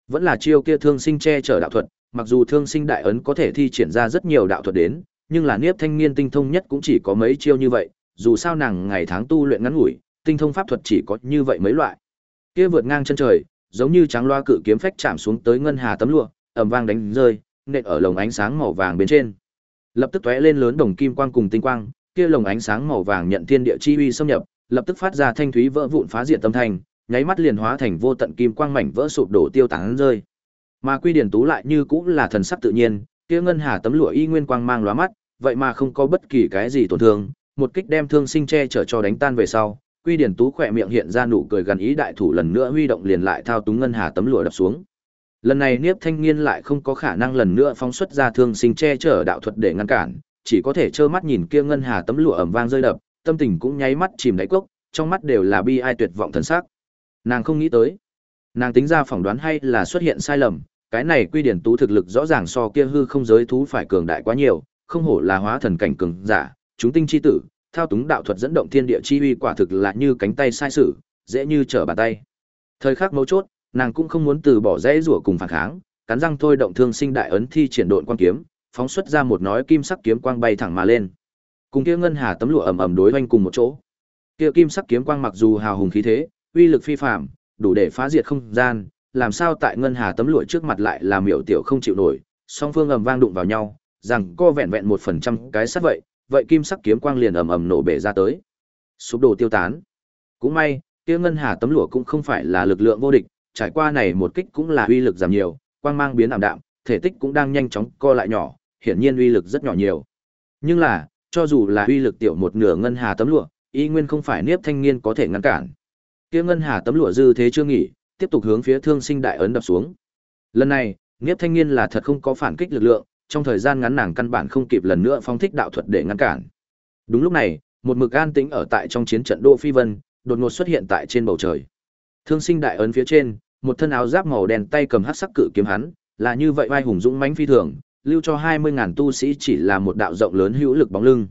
Vẫn là chiêu kia thương sinh che chở đạo thuật, mặc dù thương sinh đại ấn có thể thi triển ra rất nhiều đạo thuật đến, nhưng là Niếp Thanh Niên tinh thông nhất cũng chỉ có mấy chiêu như vậy, dù sao nàng ngày tháng tu luyện ngắn ngủi, tinh thông pháp thuật chỉ có như vậy mấy loại. Kia vượt ngang chân trời, giống như trắng loa cự kiếm phách chạm xuống tới ngân hà tấm lụa, ầm vang đánh rơi, nện ở lồng ánh sáng màu vàng bên trên. Lập tức tóe lên lớn đồng kim quang cùng tinh quang, kia lồng ánh sáng màu vàng nhận thiên địa chi uy xâm nhập, lập tức phát ra thanh thúy vỡ vụn phá diệt tâm thành, nháy mắt liền hóa thành vô tận kim quang mảnh vỡ sụp đổ tiêu tán rơi. Mà Quy Điển Tú lại như cũng là thần sắc tự nhiên, kia ngân hà tấm lụa y nguyên quang mang lóa mắt, vậy mà không có bất kỳ cái gì tổn thương, một kích đem thương sinh che chở cho đánh tan về sau, Quy Điển Tú khỏe miệng hiện ra nụ cười gần ý đại thủ lần nữa huy động liền lại thao túng ngân hà tấm lụa đập xuống. Lần này Niếp Thanh niên lại không có khả năng lần nữa phóng xuất ra thương sinh che chở đạo thuật để ngăn cản, chỉ có thể trơ mắt nhìn kia ngân hà tấm lụa ẩm vang rơi đập, tâm tình cũng nháy mắt chìm đáy cốc, trong mắt đều là bi ai tuyệt vọng thần sắc. Nàng không nghĩ tới. Nàng tính ra phỏng đoán hay là xuất hiện sai lầm, cái này quy điển tú thực lực rõ ràng so kia hư không giới thú phải cường đại quá nhiều, không hổ là hóa thần cảnh cường giả, chúng tinh chi tử, thao túng đạo thuật dẫn động thiên địa chi uy quả thực là như cánh tay sai sử, dễ như trở bàn tay. Thời khắc mấu chốt, nàng cũng không muốn từ bỏ dễ rủa cùng phản kháng, cắn răng thôi động thương sinh đại ấn thi triển độn quang kiếm, phóng xuất ra một nói kim sắc kiếm quang bay thẳng mà lên. Cùng kia ngân hà tấm lụa ầm ầm đối hoành cùng một chỗ. Kia kim sắc kiếm quang mặc dù hào hùng khí thế, uy lực phi phàm, đủ để phá diệt không gian, làm sao tại ngân hà tấm lụa trước mặt lại là miểu tiểu không chịu nổi, song phương ầm vang đụng vào nhau, rằng co vẹn vẹn một phần trăm cái sắt vậy, vậy kim sắc kiếm quang liền ầm ầm nổ bể ra tới. Sụp đổ tiêu tán. Cũng may, kia ngân hà tấm lụa cũng không phải là lực lượng vô địch, trải qua này một kích cũng là uy lực giảm nhiều, quang mang biến ảm đạm, thể tích cũng đang nhanh chóng co lại nhỏ, hiển nhiên uy lực rất nhỏ nhiều. Nhưng là, cho dù là uy lực tiểu một nửa ngân hà tấm lụa, y nguyên không phải Niếp Thanh Niên có thể ngăn cản. Kia ngân hà tấm lụa dư thế chưa nghỉ, tiếp tục hướng phía Thương Sinh đại ấn đập xuống. Lần này, Niếp Thanh Niên là thật không có phản kích lực lượng, trong thời gian ngắn nàng căn bản không kịp lần nữa phong thích đạo thuật để ngăn cản. Đúng lúc này, một mực an tĩnh ở tại trong chiến trận Đô Phi Vân, đột ngột xuất hiện tại trên bầu trời. Thương Sinh đại ấn phía trên, một thân áo giáp màu đen tay cầm hắc sắc cự kiếm hắn, là như vậy vai hùng dũng mãnh phi thường, lưu cho 20.000 tu sĩ chỉ là một đạo rộng lớn hữu lực bóng lưng.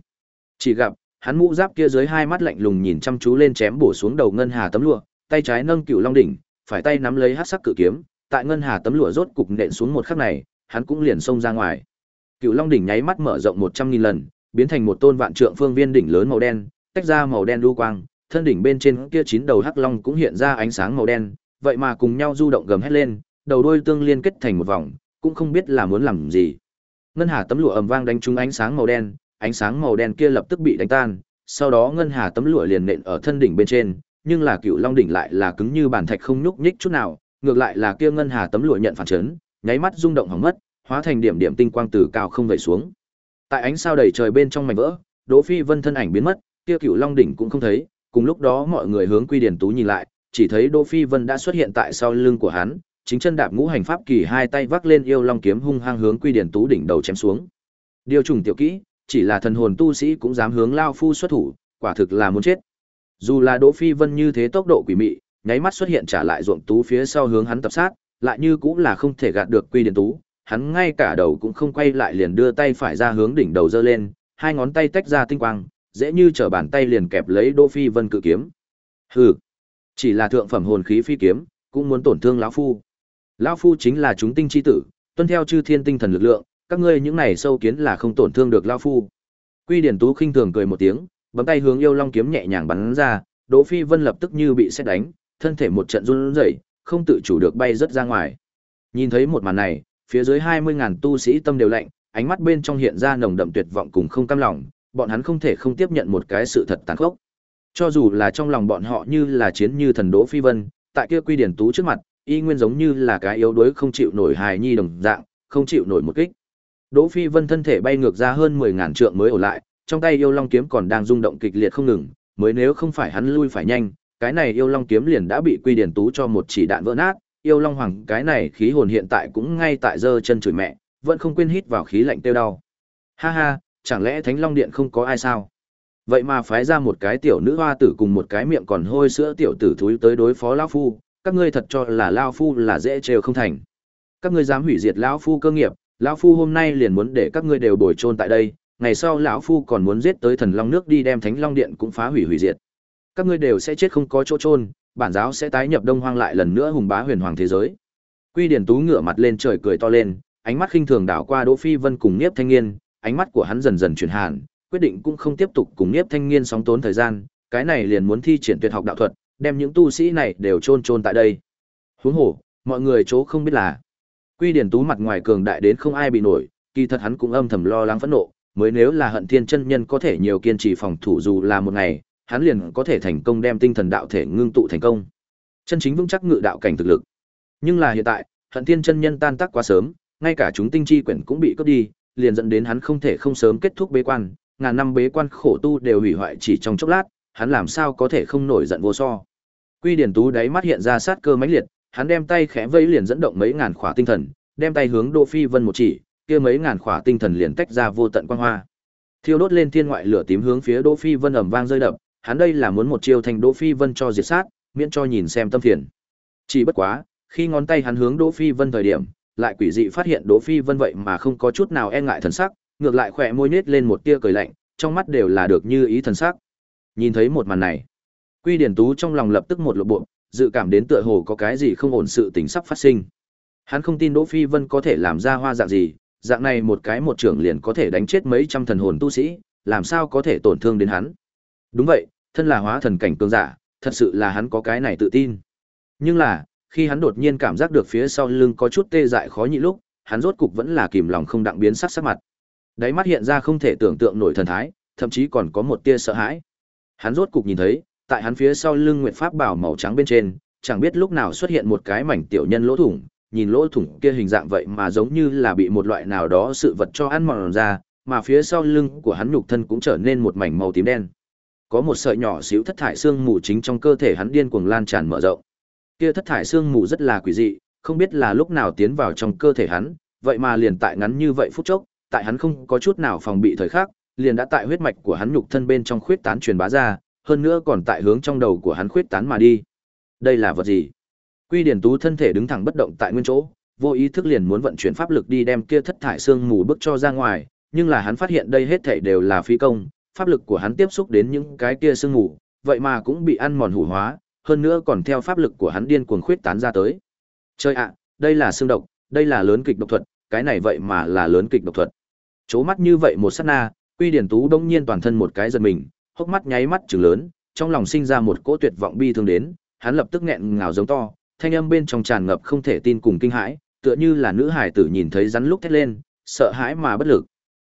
Chỉ gặp, hắn mũ giáp kia dưới hai mắt lạnh lùng nhìn chăm chú lên chém bổ xuống đầu ngân hà tấm lụa, tay trái nâng cựu long đỉnh, phải tay nắm lấy hắc sắc cự kiếm, tại ngân hà tấm lụa rốt cục nện xuống một khắc này, hắn cũng liền xông ra ngoài. Cựu long đỉnh nháy mắt mở rộng một trăm nghìn lần, biến thành một tôn vạn trượng phương viên đỉnh lớn màu đen, tách ra màu đen lưu quang, thân đỉnh bên trên kia chín đầu hắc long cũng hiện ra ánh sáng màu đen, vậy mà cùng nhau du động gầm hết lên, đầu đuôi tương liên kết thành một vòng, cũng không biết là muốn làm gì. Ngân hà tấm lụa ầm vang đánh trúng ánh sáng màu đen, ánh sáng màu đen kia lập tức bị đánh tan, sau đó ngân hà tấm lụa liền nện ở thân đỉnh bên trên, nhưng là cựu long đỉnh lại là cứng như bàn thạch không nhúc nhích chút nào, ngược lại là kia ngân hà tấm lụa nhận phản chấn, nháy mắt rung động hỏng mất, hóa thành điểm điểm tinh quang từ cao không rơi xuống. Tại ánh sao đầy trời bên trong mảnh vỡ, Đỗ Phi Vân thân ảnh biến mất, kia cựu long đỉnh cũng không thấy, cùng lúc đó mọi người hướng Quy Điển Tú nhìn lại, chỉ thấy Đỗ Phi Vân đã xuất hiện tại sau lưng của hắn, chính chân đạp ngũ hành pháp kỳ hai tay vác lên yêu long kiếm hung hăng hướng Quy Điển Tú đỉnh đầu chém xuống. Điều trùng tiểu kỹ, chỉ là thần hồn tu sĩ cũng dám hướng lao phu xuất thủ, quả thực là muốn chết. Dù là Đỗ Phi Vân như thế tốc độ quỷ mị, nháy mắt xuất hiện trả lại ruộng tú phía sau hướng hắn tập sát, lại như cũng là không thể gạt được Quy Điển Tú, hắn ngay cả đầu cũng không quay lại liền đưa tay phải ra hướng đỉnh đầu giơ lên, hai ngón tay tách ra tinh quang, dễ như trở bàn tay liền kẹp lấy Đỗ Phi Vân cự kiếm. Hừ, chỉ là thượng phẩm hồn khí phi kiếm, cũng muốn tổn thương lão phu. Lão phu chính là chúng tinh chi tử, tuân theo chư thiên tinh thần lực lượng, các ngươi những này sâu kiến là không tổn thương được lão phu. Quy Điển Tú khinh thường cười một tiếng, bấm tay hướng yêu long kiếm nhẹ nhàng bắn ra, Đỗ Phi Vân lập tức như bị sét đánh, thân thể một trận run rẩy, không tự chủ được bay rất ra ngoài. Nhìn thấy một màn này, phía dưới 20.000 tu sĩ tâm đều lạnh, ánh mắt bên trong hiện ra nồng đậm tuyệt vọng cùng không cam lòng, bọn hắn không thể không tiếp nhận một cái sự thật tàn khốc. Cho dù là trong lòng bọn họ như là chiến như thần Đỗ Phi Vân, tại kia quy điển tú trước mặt, y nguyên giống như là cái yếu đuối không chịu nổi hài nhi đồng dạng, không chịu nổi một kích. Đỗ Phi Vân thân thể bay ngược ra hơn 10 ngàn trượng mới ổn lại, trong tay yêu long kiếm còn đang rung động kịch liệt không ngừng, mới nếu không phải hắn lui phải nhanh, cái này yêu long kiếm liền đã bị quy điển tú cho một chỉ đạn vỡ nát, yêu long hoàng cái này khí hồn hiện tại cũng ngay tại giơ chân chửi mẹ, vẫn không quên hít vào khí lạnh tiêu đau. Ha ha, chẳng lẽ Thánh Long Điện không có ai sao? Vậy mà phái ra một cái tiểu nữ hoa tử cùng một cái miệng còn hôi sữa tiểu tử thúi tới đối phó lão phu, các ngươi thật cho là lão phu là dễ trêu không thành. Các ngươi dám hủy diệt lão phu cơ nghiệp, lão phu hôm nay liền muốn để các ngươi đều bồi chôn tại đây, ngày sau lão phu còn muốn giết tới thần long nước đi đem Thánh Long Điện cũng phá hủy hủy diệt. Các ngươi đều sẽ chết không có chỗ chôn, bản giáo sẽ tái nhập Đông Hoang lại lần nữa hùng bá huyền hoàng thế giới. Quy Điển Tú ngửa mặt lên trời cười to lên, ánh mắt khinh thường đảo qua Đỗ Phi Vân cùng Niếp Thanh Nghiên, ánh mắt của hắn dần dần chuyển hàn, quyết định cũng không tiếp tục cùng Niếp Thanh Nghiên sóng tốn thời gian, cái này liền muốn thi triển tuyệt học đạo thuật, đem những tu sĩ này đều chôn chôn tại đây. Huống hồ, mọi người chỗ không biết là, Quy Điển Tú mặt ngoài cường đại đến không ai bị nổi, kỳ thật hắn cũng âm thầm lo lắng phẫn nộ, mới nếu là Hận Thiên chân nhân có thể nhiều kiên trì phòng thủ dù là một ngày, hắn liền có thể thành công đem tinh thần đạo thể ngưng tụ thành công. Chân chính vững chắc ngự đạo cảnh thực lực. Nhưng là hiện tại, Hận Thiên chân nhân tan tác quá sớm, ngay cả chúng tinh chi quyển cũng bị cướp đi, liền dẫn đến hắn không thể không sớm kết thúc bế quan, ngàn năm bế quan khổ tu đều hủy hoại chỉ trong chốc lát, hắn làm sao có thể không nổi giận vô so. Quy Điển Tú đáy mắt hiện ra sát cơ mãnh liệt, hắn đem tay khẽ vẫy liền dẫn động mấy ngàn khỏa tinh thần, đem tay hướng Đỗ Phi Vân một chỉ, kia mấy ngàn khỏa tinh thần liền tách ra vô tận quang hoa. Thiêu đốt lên thiên ngoại lửa tím hướng phía Đỗ Phi Vân ầm vang rơi đập, hắn đây là muốn một chiêu thành Đỗ Phi Vân cho diệt sát, miễn cho nhìn xem tâm phiền. Chỉ bất quá, khi ngón tay hắn hướng Đỗ Phi Vân thời điểm, lại quỷ dị phát hiện Đỗ Phi Vân vậy mà không có chút nào e ngại thần sắc, ngược lại khỏe môi nhếch lên một tia cười lạnh, trong mắt đều là được như ý thần sắc. Nhìn thấy một màn này, Quy Điển Tú trong lòng lập tức một lộ bộ, dự cảm đến tựa hồ có cái gì không ổn sự tình sắp phát sinh. Hắn không tin Đỗ Phi Vân có thể làm ra hoa dạng gì, dạng này một cái một trưởng liền có thể đánh chết mấy trăm thần hồn tu sĩ, làm sao có thể tổn thương đến hắn. Đúng vậy, thân là hóa thần cảnh cường giả, thật sự là hắn có cái này tự tin. Nhưng là, khi hắn đột nhiên cảm giác được phía sau lưng có chút tê dại khó nhịn lúc, hắn rốt cục vẫn là kìm lòng không đặng biến sắc sắc mặt. Đáy mắt hiện ra không thể tưởng tượng nổi thần thái, thậm chí còn có một tia sợ hãi. Hắn rốt cục nhìn thấy, tại hắn phía sau lưng nguyệt pháp bảo màu trắng bên trên, chẳng biết lúc nào xuất hiện một cái mảnh tiểu nhân lỗ thủng, nhìn lỗ thủng kia hình dạng vậy mà giống như là bị một loại nào đó sự vật cho ăn mòn ra, mà phía sau lưng của hắn nhục thân cũng trở nên một mảnh màu tím đen. Có một sợi nhỏ xíu thất thải xương mù chính trong cơ thể hắn điên cuồng lan tràn mở rộng. Kia thất thải xương mù rất là quỷ dị, không biết là lúc nào tiến vào trong cơ thể hắn, vậy mà liền tại ngắn như vậy phút chốc, tại hắn không có chút nào phòng bị thời khắc, liền đã tại huyết mạch của hắn nhục thân bên trong khuyết tán truyền bá ra, hơn nữa còn tại hướng trong đầu của hắn khuyết tán mà đi. Đây là vật gì? Quy Điển Tú thân thể đứng thẳng bất động tại nguyên chỗ, vô ý thức liền muốn vận chuyển pháp lực đi đem kia thất thải xương mù bức cho ra ngoài, nhưng là hắn phát hiện đây hết thảy đều là phi công, pháp lực của hắn tiếp xúc đến những cái kia xương mù, vậy mà cũng bị ăn mòn hủ hóa, hơn nữa còn theo pháp lực của hắn điên cuồng khuyết tán ra tới. Chơi ạ, đây là xương độc, đây là lớn kịch độc thuật, cái này vậy mà là lớn kịch độc thuật. Chố mắt như vậy một sát na, Quy Điển Tú đông nhiên toàn thân một cái giật mình, hốc mắt nháy mắt trừng lớn, trong lòng sinh ra một cỗ tuyệt vọng bi thương đến, hắn lập tức nghẹn ngào giống to, thanh âm bên trong tràn ngập không thể tin cùng kinh hãi, tựa như là nữ hải tử nhìn thấy rắn lúc thét lên, sợ hãi mà bất lực.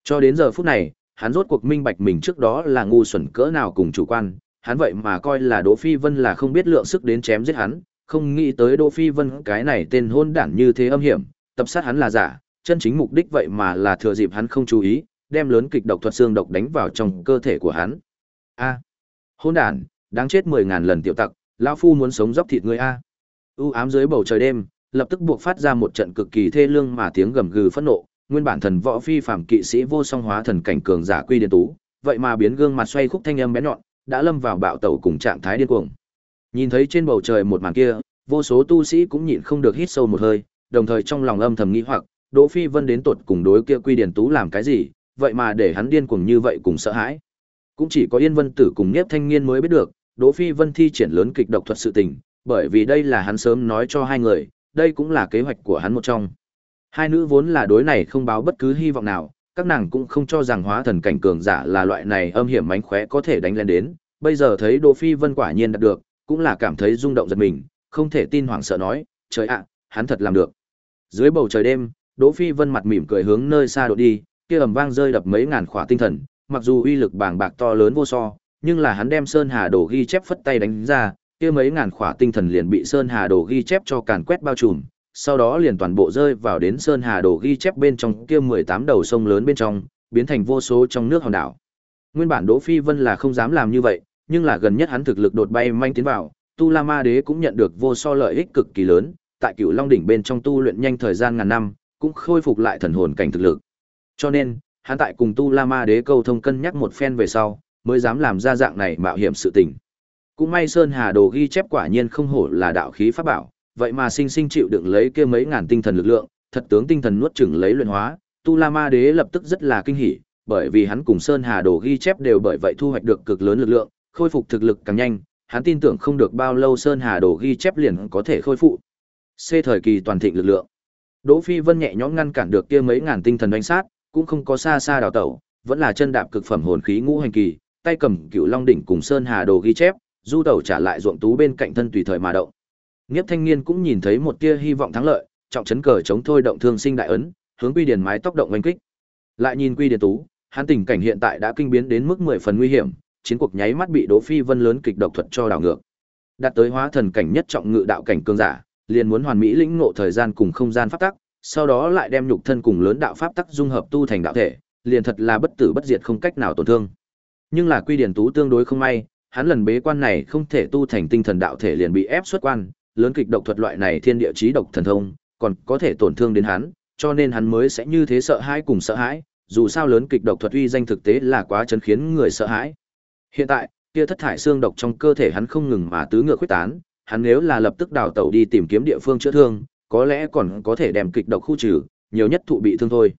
Cho đến giờ phút này, hắn rốt cuộc minh bạch mình trước đó là ngu xuẩn cỡ nào cùng chủ quan, hắn vậy mà coi là Đỗ Phi Vân là không biết lượng sức đến chém giết hắn, không nghĩ tới Đỗ Phi Vân cái này tên hôn đản như thế âm hiểm, tập sát hắn là giả, chân chính mục đích vậy mà là thừa dịp hắn không chú ý, đem lớn kịch độc thuật xương độc đánh vào trong cơ thể của hắn. A, hỗn đản, đáng chết mười ngàn lần tiểu tặc, lão phu muốn sống dốc thịt ngươi a. U ám dưới bầu trời đêm, lập tức buộc phát ra một trận cực kỳ thê lương mà tiếng gầm gừ phẫn nộ, nguyên bản thần võ phi phàm kỵ sĩ vô song hóa thần cảnh cường giả quy điên tú, vậy mà biến gương mặt xoay khúc thanh âm bé nhọn, đã lâm vào bạo tẩu cùng trạng thái điên cuồng. Nhìn thấy trên bầu trời một màn kia, vô số tu sĩ cũng nhịn không được hít sâu một hơi, đồng thời trong lòng âm thầm nghĩ hoặc, Đỗ Phi Vân đến tột cùng đối kia Quy Điển Tú làm cái gì, vậy mà để hắn điên cuồng như vậy cùng sợ hãi. Cũng chỉ có Yên Vân Tử cùng Niếp Thanh Nghiên mới biết được, Đỗ Phi Vân thi triển lớn kịch độc thuật sự tình, bởi vì đây là hắn sớm nói cho hai người, đây cũng là kế hoạch của hắn một trong. Hai nữ vốn là đối này không báo bất cứ hy vọng nào, các nàng cũng không cho rằng hóa thần cảnh cường giả là loại này âm hiểm mánh khóe có thể đánh lên đến, bây giờ thấy Đỗ Phi Vân quả nhiên đạt được, cũng là cảm thấy rung động giật mình, không thể tin hoảng sợ nói, trời ạ, hắn thật làm được. Dưới bầu trời đêm, Đỗ Phi Vân mặt mỉm cười hướng nơi xa độ đi, kia ầm vang rơi đập mấy ngàn khỏa tinh thần, mặc dù uy lực bàng bạc to lớn vô so, nhưng là hắn đem Sơn Hà Đồ ghi chép phất tay đánh ra, kia mấy ngàn khỏa tinh thần liền bị Sơn Hà Đồ ghi chép cho càn quét bao trùm, sau đó liền toàn bộ rơi vào đến Sơn Hà Đồ ghi chép bên trong kia 18 đầu sông lớn bên trong, biến thành vô số trong nước hòn đảo. Nguyên bản Đỗ Phi Vân là không dám làm như vậy, nhưng là gần nhất hắn thực lực đột bay manh tiến vào, Tu La Ma Đế cũng nhận được vô so lợi ích cực kỳ lớn, tại Cửu Long đỉnh bên trong tu luyện nhanh thời gian ngàn năm, cũng khôi phục lại thần hồn cảnh thực lực. Cho nên, hắn tại cùng Tu La Ma Đế câu thông cân nhắc một phen về sau, mới dám làm ra dạng này mạo hiểm sự tình. Cũng may Sơn Hà Đồ ghi chép quả nhiên không hổ là đạo khí pháp bảo, vậy mà sinh sinh chịu đựng lấy kia mấy ngàn tinh thần lực lượng, thật tướng tinh thần nuốt chửng lấy luyện hóa, Tu La Ma Đế lập tức rất là kinh hỉ, bởi vì hắn cùng Sơn Hà Đồ ghi chép đều bởi vậy thu hoạch được cực lớn lực lượng, khôi phục thực lực càng nhanh, hắn tin tưởng không được bao lâu Sơn Hà Đồ ghi chép liền có thể khôi phục. C thời kỳ toàn thịnh lực lượng. Đỗ Phi Vân nhẹ nhõm ngăn cản được kia mấy ngàn tinh thần đánh sát, cũng không có xa xa đào tẩu, vẫn là chân đạp cực phẩm hồn khí ngũ hành kỳ, tay cầm Cựu Long đỉnh cùng Sơn Hà Đồ ghi chép, du tẩu trả lại ruộng tú bên cạnh thân tùy thời mà động. Niếp Thanh Niên cũng nhìn thấy một tia hy vọng thắng lợi, trọng chấn cờ chống thôi động thương sinh đại ấn, hướng Quy Điền mái tóc động oanh kích. Lại nhìn Quy Điền Tú, hắn tình cảnh hiện tại đã kinh biến đến mức mười phần nguy hiểm, chiến cuộc nháy mắt bị Đỗ Phi Vân lớn kịch độc thuật cho đảo ngược. Đạt tới hóa thần cảnh nhất trọng ngự đạo cảnh cường giả, liền muốn hoàn mỹ lĩnh ngộ thời gian cùng không gian pháp tắc, sau đó lại đem nhục thân cùng lớn đạo pháp tắc dung hợp tu thành đạo thể, liền thật là bất tử bất diệt không cách nào tổn thương. Nhưng là Quy Điển Tú tương đối không may, hắn lần bế quan này không thể tu thành tinh thần đạo thể liền bị ép xuất quan, lớn kịch độc thuật loại này thiên địa chí độc thần thông, còn có thể tổn thương đến hắn, cho nên hắn mới sẽ như thế sợ hãi cùng sợ hãi, dù sao lớn kịch độc thuật uy danh thực tế là quá chấn khiến người sợ hãi. Hiện tại, kia thất thải xương độc trong cơ thể hắn không ngừng mà tứ ngựa khuyết tán, hắn nếu là lập tức đào tẩu đi tìm kiếm địa phương chữa thương, có lẽ còn có thể đem kịch độc khu trừ, nhiều nhất thụ bị thương thôi.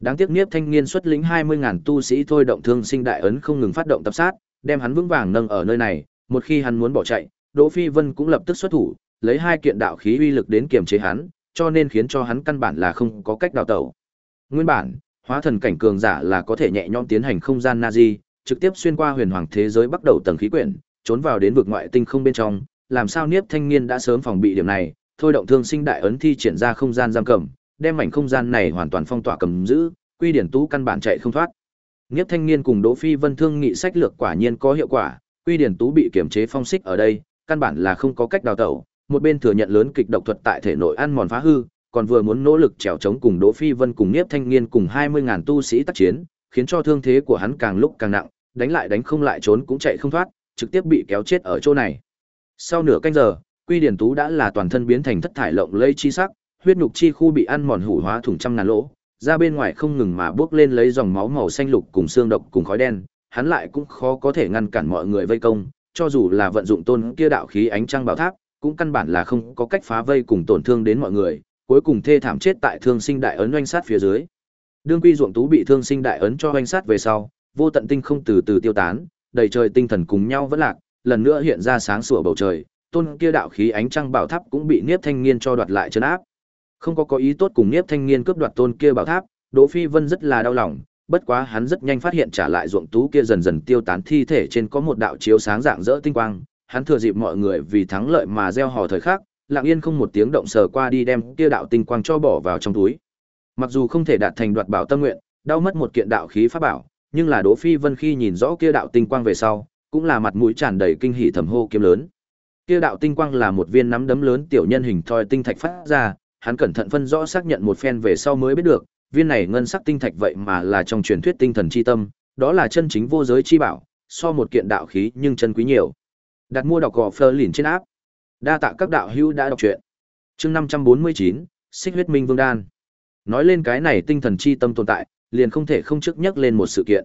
Đáng tiếc Niếp Thanh Niên xuất lĩnh 20000 tu sĩ thôi động thương sinh đại ấn không ngừng phát động tập sát, đem hắn vững vàng nâng ở nơi này, một khi hắn muốn bỏ chạy, Đỗ Phi Vân cũng lập tức xuất thủ, lấy hai kiện đạo khí uy lực đến kiềm chế hắn, cho nên khiến cho hắn căn bản là không có cách đào tẩu. Nguyên bản, hóa thần cảnh cường giả là có thể nhẹ nhõm tiến hành không gian Nazi, trực tiếp xuyên qua huyền hoàng thế giới bắt đầu tầng khí quyển, trốn vào đến vực ngoại tinh không bên trong, làm sao Niếp Thanh Niên đã sớm phòng bị điểm này, thôi động thương sinh đại ấn thi triển ra không gian giam cầm, đem mảnh không gian này hoàn toàn phong tỏa cầm giữ, Quy Điển Tú căn bản chạy không thoát. Niếp Thanh Niên cùng Đỗ Phi Vân thương nghị sách lược quả nhiên có hiệu quả, Quy Điển Tú bị kiểm chế phong xích ở đây, căn bản là không có cách đào tẩu, một bên thừa nhận lớn kịch độc thuật tại thể nội ăn mòn phá hư, còn vừa muốn nỗ lực trèo chống cùng Đỗ Phi Vân cùng Niếp Thanh Niên cùng 20000 tu sĩ tác chiến, khiến cho thương thế của hắn càng lúc càng nặng, đánh lại đánh không lại trốn cũng chạy không thoát, trực tiếp bị kéo chết ở chỗ này. Sau nửa canh giờ, Quy Điển Tú đã là toàn thân biến thành thất thải lộng lẫy chi sắc, huyết nhục chi khu bị ăn mòn hủ hóa thủng trăm ngàn lỗ, ra bên ngoài không ngừng mà bước lên lấy dòng máu màu xanh lục cùng xương độc cùng khói đen, hắn lại cũng khó có thể ngăn cản mọi người vây công, cho dù là vận dụng tôn kia đạo khí ánh trăng bảo tháp, cũng căn bản là không có cách phá vây cùng tổn thương đến mọi người, cuối cùng thê thảm chết tại thương sinh đại ấn oanh sát phía dưới. Đương Quy Duộng Tú bị thương sinh đại ấn cho oanh sát về sau, vô tận tinh không từ từ tiêu tán, đầy trời tinh thần cùng nhau vẫn lạc, lần nữa hiện ra sáng sủa bầu trời, tôn kia đạo khí ánh trăng bảo tháp cũng bị Niếp Thanh Nghiên cho đoạt lại trấn áp. Không có có ý tốt cùng Niếp Thanh Nghiên cướp đoạt tôn kia bảo tháp, Đỗ Phi Vân rất là đau lòng, bất quá hắn rất nhanh phát hiện trả lại ruộng tú kia dần dần tiêu tán thi thể trên có một đạo chiếu sáng dạng rỡ tinh quang, hắn thừa dịp mọi người vì thắng lợi mà gieo hò thời khắc, lặng yên không một tiếng động sờ qua đi đem kia đạo tinh quang cho bỏ vào trong túi. Mặc dù không thể đạt thành đoạt bảo tâm nguyện, đau mất một kiện đạo khí pháp bảo, nhưng là Đỗ Phi Vân khi nhìn rõ kia đạo tinh quang về sau, cũng là mặt mũi tràn đầy kinh hỉ thầm hô kiếm lớn. Kia đạo tinh quang là một viên nắm đấm lớn tiểu nhân hình thoi tinh thạch phát ra, hắn cẩn thận phân rõ xác nhận một phen về sau mới biết được, viên này ngân sắc tinh thạch vậy mà là trong truyền thuyết tinh thần chi tâm, đó là chân chính vô giới chi bảo, so một kiện đạo khí nhưng chân quý nhiều. Đặt mua đọc gò Fleur lìn trên áp. Đa tạ các đạo hữu đã đọc truyện. Chương 549, Xích huyết minh vương đan. Nói lên cái này tinh thần chi tâm tồn tại, liền không thể không trước nhắc lên một sự kiện.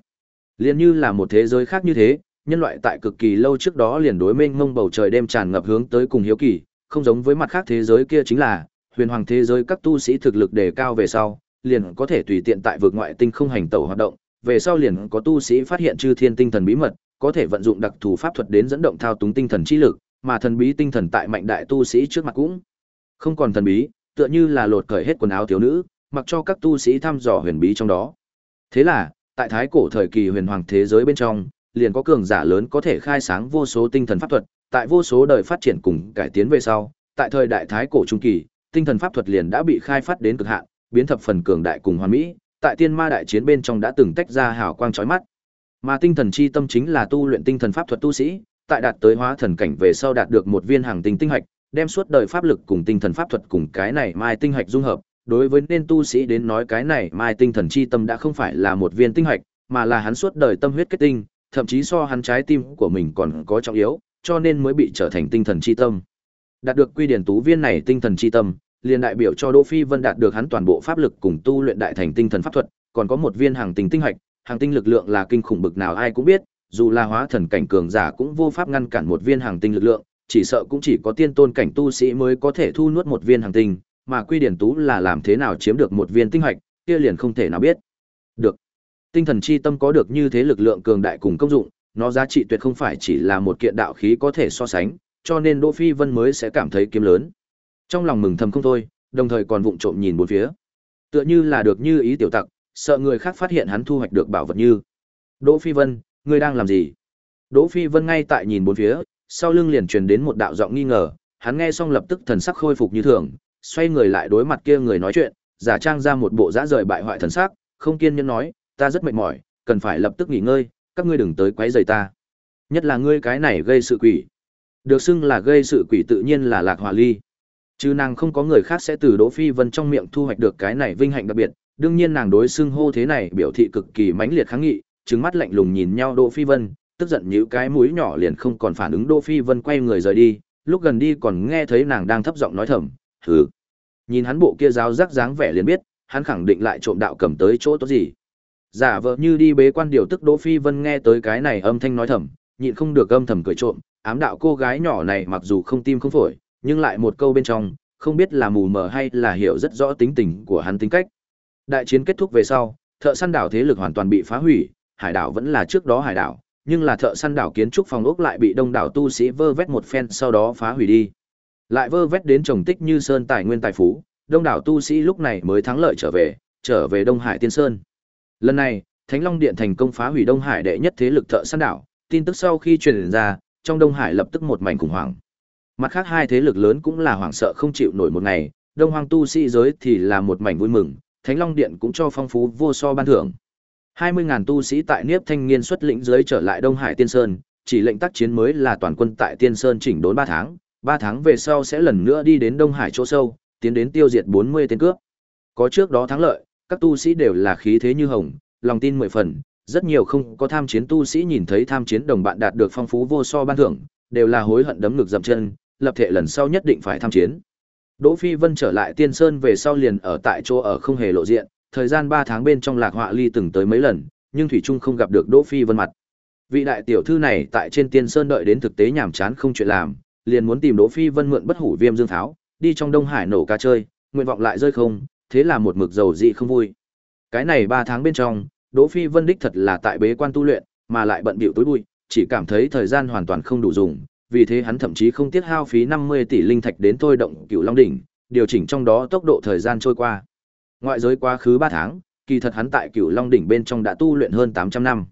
Liền như là một thế giới khác như thế, nhân loại tại cực kỳ lâu trước đó liền đối mênh mông bầu trời đêm tràn ngập hướng tới cùng hiếu kỳ, không giống với mặt khác thế giới kia chính là huyền hoàng thế giới các tu sĩ thực lực đề cao về sau, liền có thể tùy tiện tại vực ngoại tinh không hành tẩu hoạt động, về sau liền có tu sĩ phát hiện chư thiên tinh thần bí mật, có thể vận dụng đặc thù pháp thuật đến dẫn động thao túng tinh thần chi lực, mà thần bí tinh thần tại mạnh đại tu sĩ trước mặt cũng không còn thần bí, tựa như là lột cởi hết quần áo thiếu nữ, mặc cho các tu sĩ thăm dò huyền bí trong đó. Thế là, tại thái cổ thời kỳ huyền hoàng thế giới bên trong, liền có cường giả lớn có thể khai sáng vô số tinh thần pháp thuật, tại vô số đời phát triển cùng cải tiến về sau, tại thời đại thái cổ trung kỳ, tinh thần pháp thuật liền đã bị khai phát đến cực hạn, biến thập phần cường đại cùng hoàn mỹ, tại tiên ma đại chiến bên trong đã từng tách ra hào quang chói mắt. Mà tinh thần chi tâm chính là tu luyện tinh thần pháp thuật tu sĩ, tại đạt tới hóa thần cảnh về sau đạt được một viên hàng tinh tinh hạch, đem suốt đời pháp lực cùng tinh thần pháp thuật cùng cái này mai tinh hạch dung hợp, đối với nên tu sĩ đến nói cái này mai tinh thần chi tâm đã không phải là một viên tinh hạch, mà là hắn suốt đời tâm huyết kết tinh, thậm chí so hắn trái tim của mình còn có trọng yếu, cho nên mới bị trở thành tinh thần chi tâm. Đạt được quy điển tú viên này tinh thần chi tâm, liền đại biểu cho Đỗ Phi Vân đạt được hắn toàn bộ pháp lực cùng tu luyện đại thành tinh thần pháp thuật, còn có một viên hàng tinh tinh hạch, hàng tinh lực lượng là kinh khủng bực nào ai cũng biết, dù là hóa thần cảnh cường giả cũng vô pháp ngăn cản một viên hàng tinh lực lượng, chỉ sợ cũng chỉ có tiên tôn cảnh tu sĩ mới có thể thu nuốt một viên hàng tinh, mà Quy Điển Tú là làm thế nào chiếm được một viên tinh hạch, kia liền không thể nào biết. Tinh thần chi tâm có được như thế lực lượng cường đại cùng công dụng, nó giá trị tuyệt không phải chỉ là một kiện đạo khí có thể so sánh, cho nên Đỗ Phi Vân mới sẽ cảm thấy kiếm lớn. Trong lòng mừng thầm không thôi, đồng thời còn vụng trộm nhìn bốn phía. Tựa như là được như ý tiểu tặc, sợ người khác phát hiện hắn thu hoạch được bảo vật như. Đỗ Phi Vân, ngươi đang làm gì? Đỗ Phi Vân ngay tại nhìn bốn phía, sau lưng liền truyền đến một đạo giọng nghi ngờ, hắn nghe xong lập tức thần sắc khôi phục như thường, xoay người lại đối mặt kia người nói chuyện, giả trang ra một bộ dã rời bại hoại thần sắc, không kiên nhẫn nói, ta rất mệt mỏi, cần phải lập tức nghỉ ngơi, các ngươi đừng tới quấy rầy ta. Nhất là ngươi cái này gây sự quỷ. Được xưng là gây sự quỷ tự nhiên là Lạc hòa Ly. Chứ nàng không có người khác sẽ từ Đỗ Phi Vân trong miệng thu hoạch được cái này vinh hạnh đặc biệt, đương nhiên nàng đối xưng hô thế này biểu thị cực kỳ mãnh liệt kháng nghị, trứng mắt lạnh lùng nhìn nhau Đỗ Phi Vân, tức giận như cái mũi nhỏ liền không còn phản ứng Đỗ Phi Vân quay người rời đi, lúc gần đi còn nghe thấy nàng đang thấp giọng nói thầm, "Hừ." Nhìn hắn bộ kia giáo giác dáng vẻ liền biết, hắn khẳng định lại trộm đạo cầm tới chỗ tốt gì. Giả vờ như đi bế quan điều tức Đỗ Phi Vân nghe tới cái này âm thanh nói thầm, nhịn không được âm thầm cười trộm, ám đạo cô gái nhỏ này mặc dù không tim không phổi, nhưng lại một câu bên trong, không biết là mù mờ hay là hiểu rất rõ tính tình của hắn tính cách. Đại chiến kết thúc về sau, thợ săn đảo thế lực hoàn toàn bị phá hủy, hải đảo vẫn là trước đó hải đảo, nhưng là thợ săn đảo kiến trúc phòng ốc lại bị đông đảo tu sĩ vơ vét một phen sau đó phá hủy đi. Lại vơ vét đến trồng tích như sơn tài nguyên tài phú, đông đảo tu sĩ lúc này mới thắng lợi trở về, trở về Đông Hải Tiên Sơn. Lần này, Thánh Long Điện thành công phá hủy Đông Hải đệ nhất thế lực thợ săn đảo, tin tức sau khi truyền ra, trong Đông Hải lập tức một mảnh khủng hoảng. Mặt khác hai thế lực lớn cũng là hoảng sợ không chịu nổi một ngày, Đông Hoang tu sĩ giới thì là một mảnh vui mừng, Thánh Long Điện cũng cho phong phú vô so ban thưởng. 20.000 tu sĩ tại Niếp Thanh Niên xuất lĩnh dưới trở lại Đông Hải Tiên Sơn, chỉ lệnh tác chiến mới là toàn quân tại Tiên Sơn chỉnh đốn 3 tháng, 3 tháng về sau sẽ lần nữa đi đến Đông Hải chỗ sâu, tiến đến tiêu diệt 40 tên cướp. Có trước đó thắng lợi, các tu sĩ đều là khí thế như hồng, lòng tin mười phần, rất nhiều không có tham chiến tu sĩ nhìn thấy tham chiến đồng bạn đạt được phong phú vô so ban thưởng, đều là hối hận đấm ngực dậm chân, lập thể lần sau nhất định phải tham chiến. Đỗ Phi Vân trở lại Tiên Sơn về sau liền ở tại chỗ ở không hề lộ diện, thời gian 3 tháng bên trong Lạc Họa Ly từng tới mấy lần, nhưng thủy trung không gặp được Đỗ Phi Vân mặt. Vị đại tiểu thư này tại trên Tiên Sơn đợi đến thực tế nhàm chán không chuyện làm, liền muốn tìm Đỗ Phi Vân mượn bất hủ viêm dương tháo, đi trong Đông Hải nổ ca chơi, nguyện vọng lại rơi không, thế là một mực dầu dị không vui. Cái này 3 tháng bên trong, Đỗ Phi Vân đích thật là tại bế quan tu luyện, mà lại bận bịu tối bụi, chỉ cảm thấy thời gian hoàn toàn không đủ dùng, vì thế hắn thậm chí không tiếc hao phí 50 tỷ linh thạch đến thôi động Cửu Long đỉnh, điều chỉnh trong đó tốc độ thời gian trôi qua. Ngoại giới quá khứ 3 tháng, kỳ thật hắn tại Cửu Long đỉnh bên trong đã tu luyện hơn 800 năm.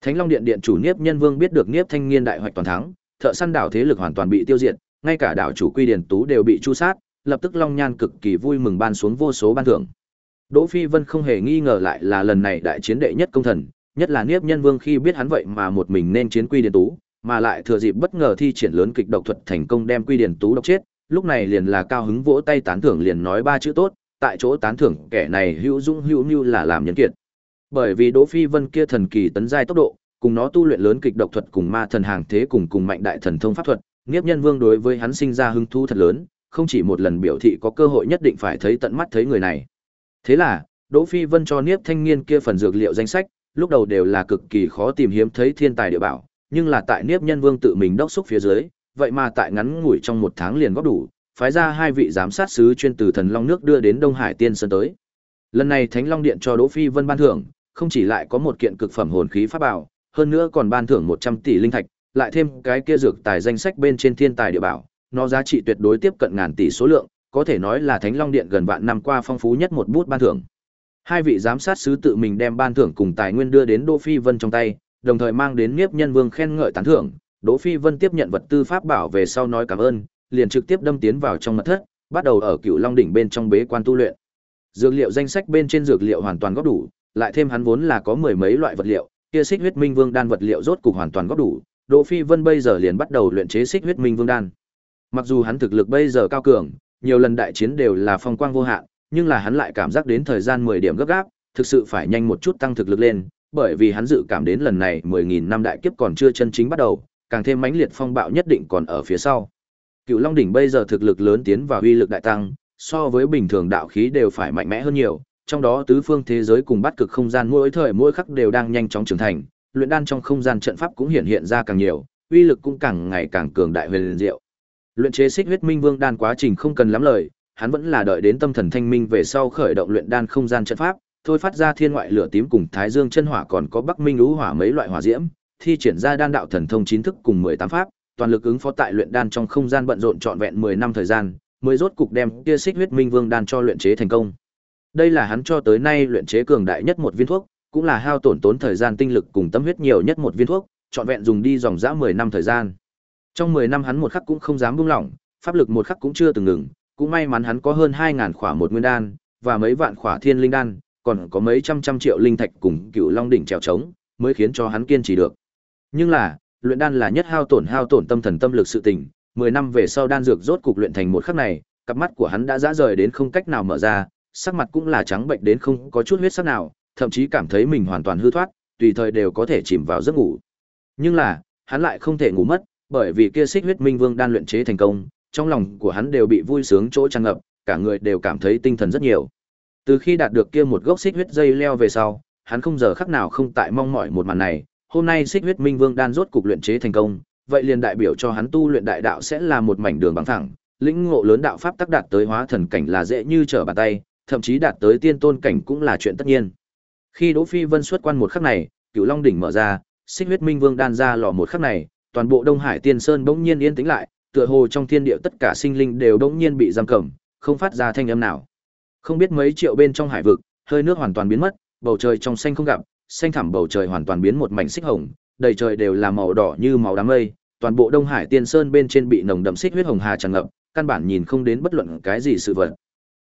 Thánh Long Điện điện chủ Niếp Nhân Vương biết được Niếp Thanh Nghiên đại hoạch toàn thắng, thợ săn đảo thế lực hoàn toàn bị tiêu diệt, ngay cả đảo chủ Quy Điền Tú đều bị tru sát, lập tức Long Nhan cực kỳ vui mừng ban xuống vô số ban thưởng. Đỗ Phi Vân không hề nghi ngờ lại là lần này đại chiến đệ nhất công thần, nhất là Niếp Nhân Vương khi biết hắn vậy mà một mình nên chiến Quy điện Tú, mà lại thừa dịp bất ngờ thi triển lớn kịch độc thuật thành công đem Quy điện Tú độc chết, lúc này liền là cao hứng vỗ tay tán thưởng liền nói ba chữ tốt, tại chỗ tán thưởng kẻ này hữu dung hữu nhu là làm nhân kiệt. Bởi vì Đỗ Phi Vân kia thần kỳ tấn giai tốc độ, cùng nó tu luyện lớn kịch độc thuật cùng ma thần hàng thế cùng cùng mạnh đại thần thông pháp thuật, Niếp Nhân Vương đối với hắn sinh ra hứng thú thật lớn, không chỉ một lần biểu thị có cơ hội nhất định phải thấy tận mắt thấy người này. Thế là, Đỗ Phi Vân cho Niếp Thanh Nghiên kia phần dược liệu danh sách, lúc đầu đều là cực kỳ khó tìm hiếm thấy thiên tài địa bảo, nhưng là tại Niếp Nhân Vương tự mình đốc xúc phía dưới, vậy mà tại ngắn ngủi trong một tháng liền góp đủ, phái ra hai vị giám sát sứ chuyên từ thần long nước đưa đến Đông Hải Tiên Sơn tới. Lần này Thánh Long Điện cho Đỗ Phi Vân ban thưởng, không chỉ lại có một kiện cực phẩm hồn khí pháp bảo, hơn nữa còn ban thưởng 100 tỷ linh thạch, lại thêm cái kia dược tài danh sách bên trên thiên tài địa bảo, nó giá trị tuyệt đối tiếp cận ngàn tỷ số lượng, có thể nói là Thánh Long Điện gần vạn năm qua phong phú nhất một bút ban thưởng. Hai vị giám sát sứ tự mình đem ban thưởng cùng tài nguyên đưa đến Đỗ Phi Vân trong tay, đồng thời mang đến Niếp Nhân Vương khen ngợi tán thưởng, Đỗ Phi Vân tiếp nhận vật tư pháp bảo về sau nói cảm ơn, liền trực tiếp đâm tiến vào trong mật thất, bắt đầu ở Cựu Long đỉnh bên trong bế quan tu luyện. Dược liệu danh sách bên trên dược liệu hoàn toàn góp đủ, lại thêm hắn vốn là có mười mấy loại vật liệu, kia Xích Huyết Minh Vương đan vật liệu rốt cục hoàn toàn góp đủ, Đỗ Phi Vân bây giờ liền bắt đầu luyện chế Xích Huyết Minh Vương đan. Mặc dù hắn thực lực bây giờ cao cường, nhiều lần đại chiến đều là phong quang vô hạn, nhưng là hắn lại cảm giác đến thời gian 10 điểm gấp gáp, thực sự phải nhanh một chút tăng thực lực lên, bởi vì hắn dự cảm đến lần này 10000 năm đại kiếp còn chưa chân chính bắt đầu, càng thêm mãnh liệt phong bạo nhất định còn ở phía sau. Cựu Long đỉnh bây giờ thực lực lớn tiến vào uy lực đại tăng, so với bình thường đạo khí đều phải mạnh mẽ hơn nhiều, trong đó tứ phương thế giới cùng bắt cực không gian mỗi thời mỗi khắc đều đang nhanh chóng trưởng thành, luyện đan trong không gian trận pháp cũng hiện hiện ra càng nhiều, uy lực cũng càng ngày càng cường đại huyền diệu. Luyện chế Xích Huyết Minh Vương đan quá trình không cần lắm lời, hắn vẫn là đợi đến tâm thần thanh minh về sau khởi động luyện đan không gian trận pháp, thôi phát ra thiên ngoại lửa tím cùng Thái Dương chân hỏa còn có Bắc Minh lũ hỏa mấy loại hỏa diễm, thi triển ra đan đạo thần thông chín thức cùng 18 pháp, toàn lực ứng phó tại luyện đan trong không gian bận rộn trọn vẹn 10 năm thời gian, mới rốt cục đem kia Xích Huyết Minh Vương đan cho luyện chế thành công. Đây là hắn cho tới nay luyện chế cường đại nhất một viên thuốc, cũng là hao tổn tốn thời gian tinh lực cùng tâm huyết nhiều nhất một viên thuốc, trọn vẹn dùng đi dòng dã 10 năm thời gian. Trong 10 năm hắn một khắc cũng không dám buông lỏng, pháp lực một khắc cũng chưa từng ngừng, cũng may mắn hắn có hơn 2000 khỏa một nguyên đan và mấy vạn khỏa thiên linh đan, còn có mấy trăm trăm triệu linh thạch cùng Cựu Long đỉnh trèo trống, mới khiến cho hắn kiên trì được. Nhưng là, luyện đan là nhất hao tổn hao tổn tâm thần tâm lực sự tình, 10 năm về sau đan dược rốt cục luyện thành một khắc này, cặp mắt của hắn đã dã rời đến không cách nào mở ra, sắc mặt cũng là trắng bệnh đến không có chút huyết sắc nào, thậm chí cảm thấy mình hoàn toàn hư thoát, tùy thời đều có thể chìm vào giấc ngủ. Nhưng là, hắn lại không thể ngủ mất, bởi vì kia Xích Huyết Minh Vương đan luyện chế thành công, trong lòng của hắn đều bị vui sướng chỗ tràn ngập, cả người đều cảm thấy tinh thần rất nhiều. Từ khi đạt được kia một gốc xích huyết dây leo về sau, hắn không giờ khắc nào không tại mong mỏi một màn này, hôm nay xích huyết minh vương đan rốt cục luyện chế thành công, vậy liền đại biểu cho hắn tu luyện đại đạo sẽ là một mảnh đường bằng thẳng, lĩnh ngộ lớn đạo pháp tác đạt tới hóa thần cảnh là dễ như trở bàn tay, thậm chí đạt tới tiên tôn cảnh cũng là chuyện tất nhiên. Khi Đỗ Phi Vân xuất quan một khắc này, Cửu Long đỉnh mở ra, xích huyết minh vương đan ra lò một khắc này, toàn bộ Đông Hải Tiên Sơn bỗng nhiên yên tĩnh lại, tựa hồ trong thiên địa tất cả sinh linh đều bỗng nhiên bị giam cầm, không phát ra thanh âm nào. Không biết mấy triệu bên trong hải vực, hơi nước hoàn toàn biến mất, bầu trời trong xanh không gặp, xanh thẳm bầu trời hoàn toàn biến một mảnh xích hồng, đầy trời đều là màu đỏ như màu đám mây, toàn bộ Đông Hải Tiên Sơn bên trên bị nồng đậm xích huyết hồng hà tràn ngập, căn bản nhìn không đến bất luận cái gì sự vật.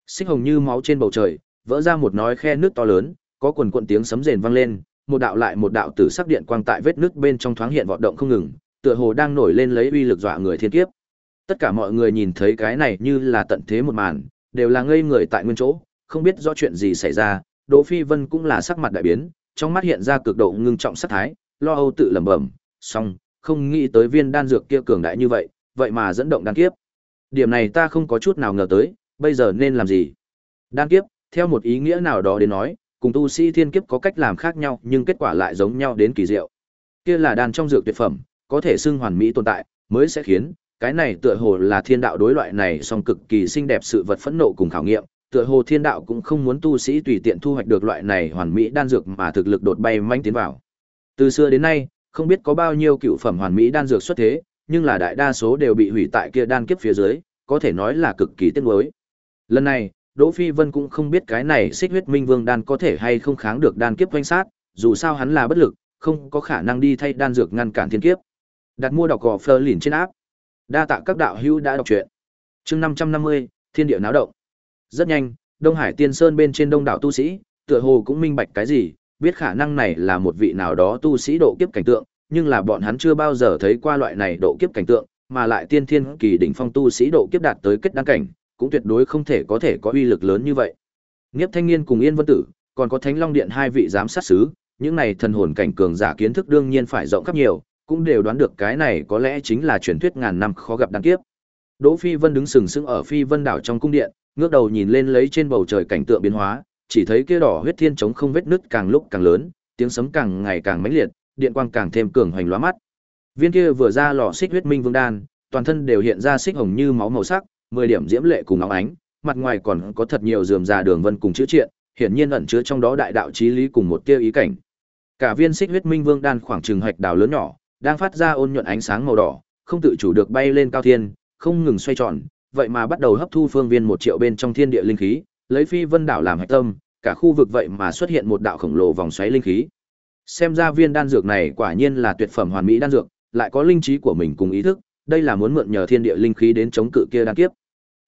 Xích hồng như máu trên bầu trời, vỡ ra một nói khe nước to lớn, có quần quần tiếng sấm rền vang lên, một đạo lại một đạo tử sắc điện quang tại vết nước bên trong thoáng hiện vọt động không ngừng, tựa hồ đang nổi lên lấy uy lực dọa người thiên kiếp. Tất cả mọi người nhìn thấy cái này như là tận thế một màn, đều là ngây người tại nguyên chỗ, không biết rõ chuyện gì xảy ra, Đỗ Phi Vân cũng là sắc mặt đại biến, trong mắt hiện ra cực độ ngưng trọng sát thái, lo âu tự lẩm bẩm, song, không nghĩ tới viên đan dược kia cường đại như vậy, vậy mà dẫn động đan kiếp. Điểm này ta không có chút nào ngờ tới, bây giờ nên làm gì? Đan kiếp, theo một ý nghĩa nào đó đến nói, cùng tu sĩ thiên kiếp có cách làm khác nhau, nhưng kết quả lại giống nhau đến kỳ diệu. Kia là đan trong dược tuyệt phẩm, có thể xưng hoàn mỹ tồn tại, mới sẽ khiến cái này tựa hồ là thiên đạo đối loại này song cực kỳ xinh đẹp sự vật phẫn nộ cùng khảo nghiệm, tựa hồ thiên đạo cũng không muốn tu sĩ tùy tiện thu hoạch được loại này hoàn mỹ đan dược mà thực lực đột bay manh tiến vào. Từ xưa đến nay, không biết có bao nhiêu cựu phẩm hoàn mỹ đan dược xuất thế, nhưng là đại đa số đều bị hủy tại kia đan kiếp phía dưới, có thể nói là cực kỳ tiếc nuối. Lần này, Đỗ Phi Vân cũng không biết cái này xích huyết minh vương đan có thể hay không kháng được đan kiếp quanh sát, dù sao hắn là bất lực, không có khả năng đi thay đan dược ngăn cản thiên kiếp. Đặt mua đọc gò phơ lìn trên áp. Đa tạ các đạo hữu đã đọc truyện. Chương 550, Thiên địa náo động. Rất nhanh, Đông Hải Tiên Sơn bên trên đông đảo tu sĩ, tựa hồ cũng minh bạch cái gì, biết khả năng này là một vị nào đó tu sĩ độ kiếp cảnh tượng, nhưng là bọn hắn chưa bao giờ thấy qua loại này độ kiếp cảnh tượng, mà lại tiên thiên kỳ đỉnh phong tu sĩ độ kiếp đạt tới kết đăng cảnh, cũng tuyệt đối không thể có thể có uy lực lớn như vậy. nghiếp Thanh Nghiên cùng Yên Vân Tử, còn có Thánh Long Điện hai vị giám sát sứ, những này thần hồn cảnh cường giả kiến thức đương nhiên phải rộng khắp nhiều, cũng đều đoán được cái này có lẽ chính là truyền thuyết ngàn năm khó gặp đan kiếp. Đỗ Phi Vân đứng sừng sững ở Phi Vân đảo trong cung điện, ngước đầu nhìn lên lấy trên bầu trời cảnh tượng biến hóa, chỉ thấy kia đỏ huyết thiên chống không vết nứt càng lúc càng lớn, tiếng sấm càng ngày càng mãnh liệt, điện quang càng thêm cường hoành lóa mắt. Viên kia vừa ra lò xích huyết minh vương đan, toàn thân đều hiện ra xích hồng như máu màu sắc, mười điểm diễm lệ cùng óng ánh, mặt ngoài còn có thật nhiều rườm rà đường vân cùng chữ triện, hiển nhiên ẩn chứa trong đó đại đạo chí lý cùng một tia ý cảnh. Cả viên xích huyết minh vương đan khoảng chừng hạch đào lớn nhỏ, đang phát ra ôn nhuận ánh sáng màu đỏ, không tự chủ được bay lên cao thiên, không ngừng xoay tròn, vậy mà bắt đầu hấp thu phương viên một triệu bên trong thiên địa linh khí, lấy phi vân đảo làm hạch tâm, cả khu vực vậy mà xuất hiện một đạo khổng lồ vòng xoáy linh khí. Xem ra viên đan dược này quả nhiên là tuyệt phẩm hoàn mỹ đan dược, lại có linh trí của mình cùng ý thức, đây là muốn mượn nhờ thiên địa linh khí đến chống cự kia đan kiếp.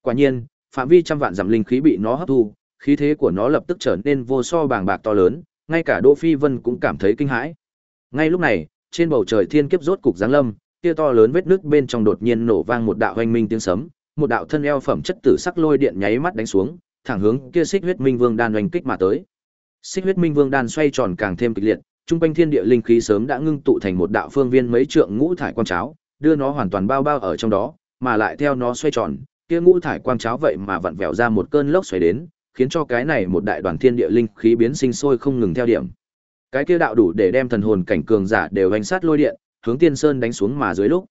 Quả nhiên, phạm vi trăm vạn dặm linh khí bị nó hấp thu, khí thế của nó lập tức trở nên vô so bàng bạc to lớn, ngay cả Đỗ Phi Vân cũng cảm thấy kinh hãi. Ngay lúc này, trên bầu trời thiên kiếp rốt cục giáng lâm, kia to lớn vết nứt bên trong đột nhiên nổ vang một đạo hoành minh tiếng sấm, một đạo thân eo phẩm chất tử sắc lôi điện nháy mắt đánh xuống, thẳng hướng kia Xích Huyết Minh Vương đan oanh kích mà tới. Xích Huyết Minh Vương đan xoay tròn càng thêm kịch liệt, trung quanh thiên địa linh khí sớm đã ngưng tụ thành một đạo phương viên mấy trượng ngũ thải quang cháo, đưa nó hoàn toàn bao bao ở trong đó, mà lại theo nó xoay tròn, kia ngũ thải quang cháo vậy mà vặn vẹo ra một cơn lốc xoáy đến, khiến cho cái này một đại đoàn thiên địa linh khí biến sinh sôi không ngừng theo điểm. Cái kia đạo đủ để đem thần hồn cảnh cường giả đều hành sát lôi điện, hướng Tiên Sơn đánh xuống mà dưới lúc.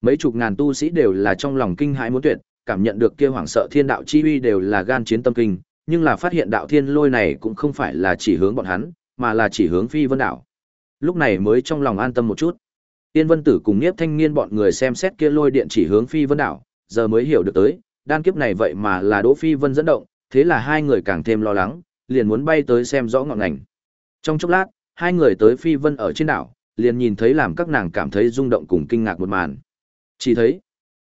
Mấy chục ngàn tu sĩ đều là trong lòng kinh hãi muốn tuyệt, cảm nhận được kia hoảng sợ thiên đạo chi uy đều là gan chiến tâm kinh, nhưng là phát hiện đạo thiên lôi này cũng không phải là chỉ hướng bọn hắn, mà là chỉ hướng Phi Vân đảo. Lúc này mới trong lòng an tâm một chút. Tiên Vân Tử cùng Niếp Thanh Niên bọn người xem xét kia lôi điện chỉ hướng Phi Vân đảo, giờ mới hiểu được tới, đan kiếp này vậy mà là Đỗ Phi Vân dẫn động, thế là hai người càng thêm lo lắng, liền muốn bay tới xem rõ ngọn ngành. Trong chốc lát, hai người tới Phi Vân ở trên đảo, liền nhìn thấy làm các nàng cảm thấy rung động cùng kinh ngạc một màn. Chỉ thấy,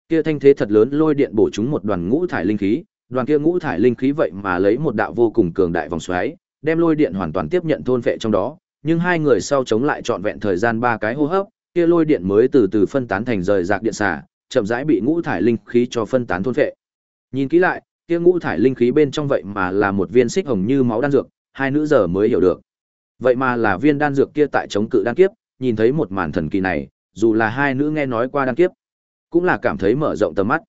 kia thanh thế thật lớn lôi điện bổ chúng một đoàn ngũ thải linh khí, đoàn kia ngũ thải linh khí vậy mà lấy một đạo vô cùng cường đại vòng xoáy, đem lôi điện hoàn toàn tiếp nhận thôn vệ trong đó, nhưng hai người sau chống lại trọn vẹn thời gian ba cái hô hấp, kia lôi điện mới từ từ phân tán thành rời rạc điện xả, chậm rãi bị ngũ thải linh khí cho phân tán thôn vệ Nhìn kỹ lại, kia ngũ thải linh khí bên trong vậy mà là một viên xích hồng như máu đan dược, hai nữ giờ mới hiểu được. Vậy mà là viên đan dược kia tại chống cự đan kiếp, nhìn thấy một màn thần kỳ này, dù là hai nữ nghe nói qua đan kiếp, cũng là cảm thấy mở rộng tầm mắt.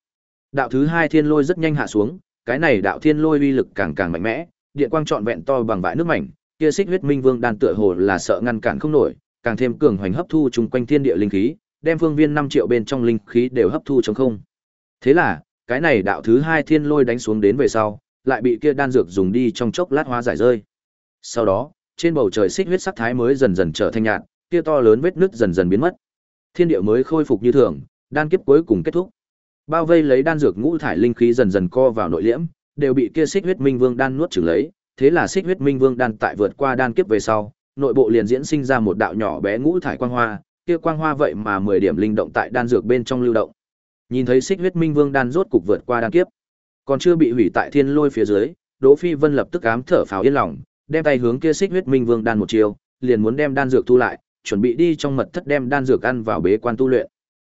Đạo thứ hai thiên lôi rất nhanh hạ xuống, cái này đạo thiên lôi uy lực càng càng mạnh mẽ, điện quang trọn vẹn to bằng vại nước mảnh, kia xích huyết minh vương đan tựa hồ là sợ ngăn cản không nổi, càng thêm cường hoành hấp thu chung quanh thiên địa linh khí, đem phương viên 5 triệu bên trong linh khí đều hấp thu trong không. Thế là, cái này đạo thứ hai thiên lôi đánh xuống đến về sau, lại bị kia đan dược dùng đi trong chốc lát hóa giải rơi. Sau đó, trên bầu trời xích huyết sắc thái mới dần dần trở thành nhạt, kia to lớn vết nứt dần dần biến mất. Thiên địa mới khôi phục như thường, đan kiếp cuối cùng kết thúc. Bao vây lấy đan dược ngũ thải linh khí dần dần co vào nội liễm, đều bị kia xích huyết minh vương đan nuốt chửng lấy, thế là xích huyết minh vương đan tại vượt qua đan kiếp về sau, nội bộ liền diễn sinh ra một đạo nhỏ bé ngũ thải quang hoa, kia quang hoa vậy mà 10 điểm linh động tại đan dược bên trong lưu động. Nhìn thấy xích huyết minh vương đan rốt cục vượt qua đan kiếp, còn chưa bị hủy tại thiên lôi phía dưới, Đỗ Phi Vân lập tức ám thở phào yên lòng, đem tay hướng kia xích huyết minh vương đan một chiều, liền muốn đem đan dược thu lại, chuẩn bị đi trong mật thất đem đan dược ăn vào bế quan tu luyện.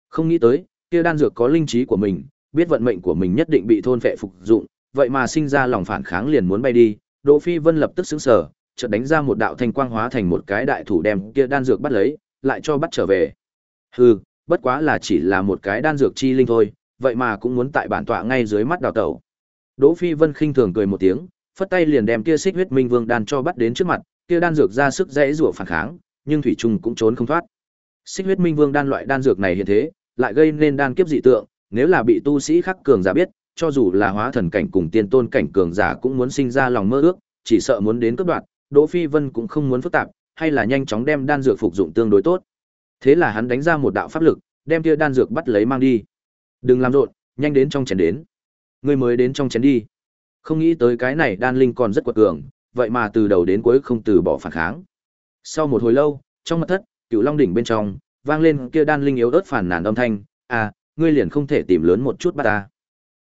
Không nghĩ tới, kia đan dược có linh trí của mình, biết vận mệnh của mình nhất định bị thôn phệ phục dụng, vậy mà sinh ra lòng phản kháng liền muốn bay đi, Đỗ Phi Vân lập tức sững sờ, chợt đánh ra một đạo thanh quang hóa thành một cái đại thủ đem kia đan dược bắt lấy, lại cho bắt trở về. Hừ, bất quá là chỉ là một cái đan dược chi linh thôi, vậy mà cũng muốn tại bản tọa ngay dưới mắt đào tẩu. Đỗ Phi Vân khinh thường cười một tiếng, phất tay liền đem kia xích huyết minh vương đan cho bắt đến trước mặt, kia đan dược ra sức dễ rủa phản kháng, nhưng thủy trùng cũng trốn không thoát. Xích huyết minh vương đan loại đan dược này hiện thế, lại gây nên đan kiếp dị tượng, nếu là bị tu sĩ khắc cường giả biết, cho dù là hóa thần cảnh cùng tiên tôn cảnh cường giả cũng muốn sinh ra lòng mơ ước, chỉ sợ muốn đến cấp đoạn, Đỗ Phi Vân cũng không muốn phức tạp, hay là nhanh chóng đem đan dược phục dụng tương đối tốt. Thế là hắn đánh ra một đạo pháp lực, đem kia đan dược bắt lấy mang đi. Đừng làm rộn, nhanh đến trong chén đến. Ngươi mới đến trong chén đi. Không nghĩ tới cái này đan linh còn rất quật cường, vậy mà từ đầu đến cuối không từ bỏ phản kháng. Sau một hồi lâu, trong mật thất, cựu long đỉnh bên trong, vang lên kia đan linh yếu ớt phản nàn âm thanh, à, ngươi liền không thể tìm lớn một chút bắt ta.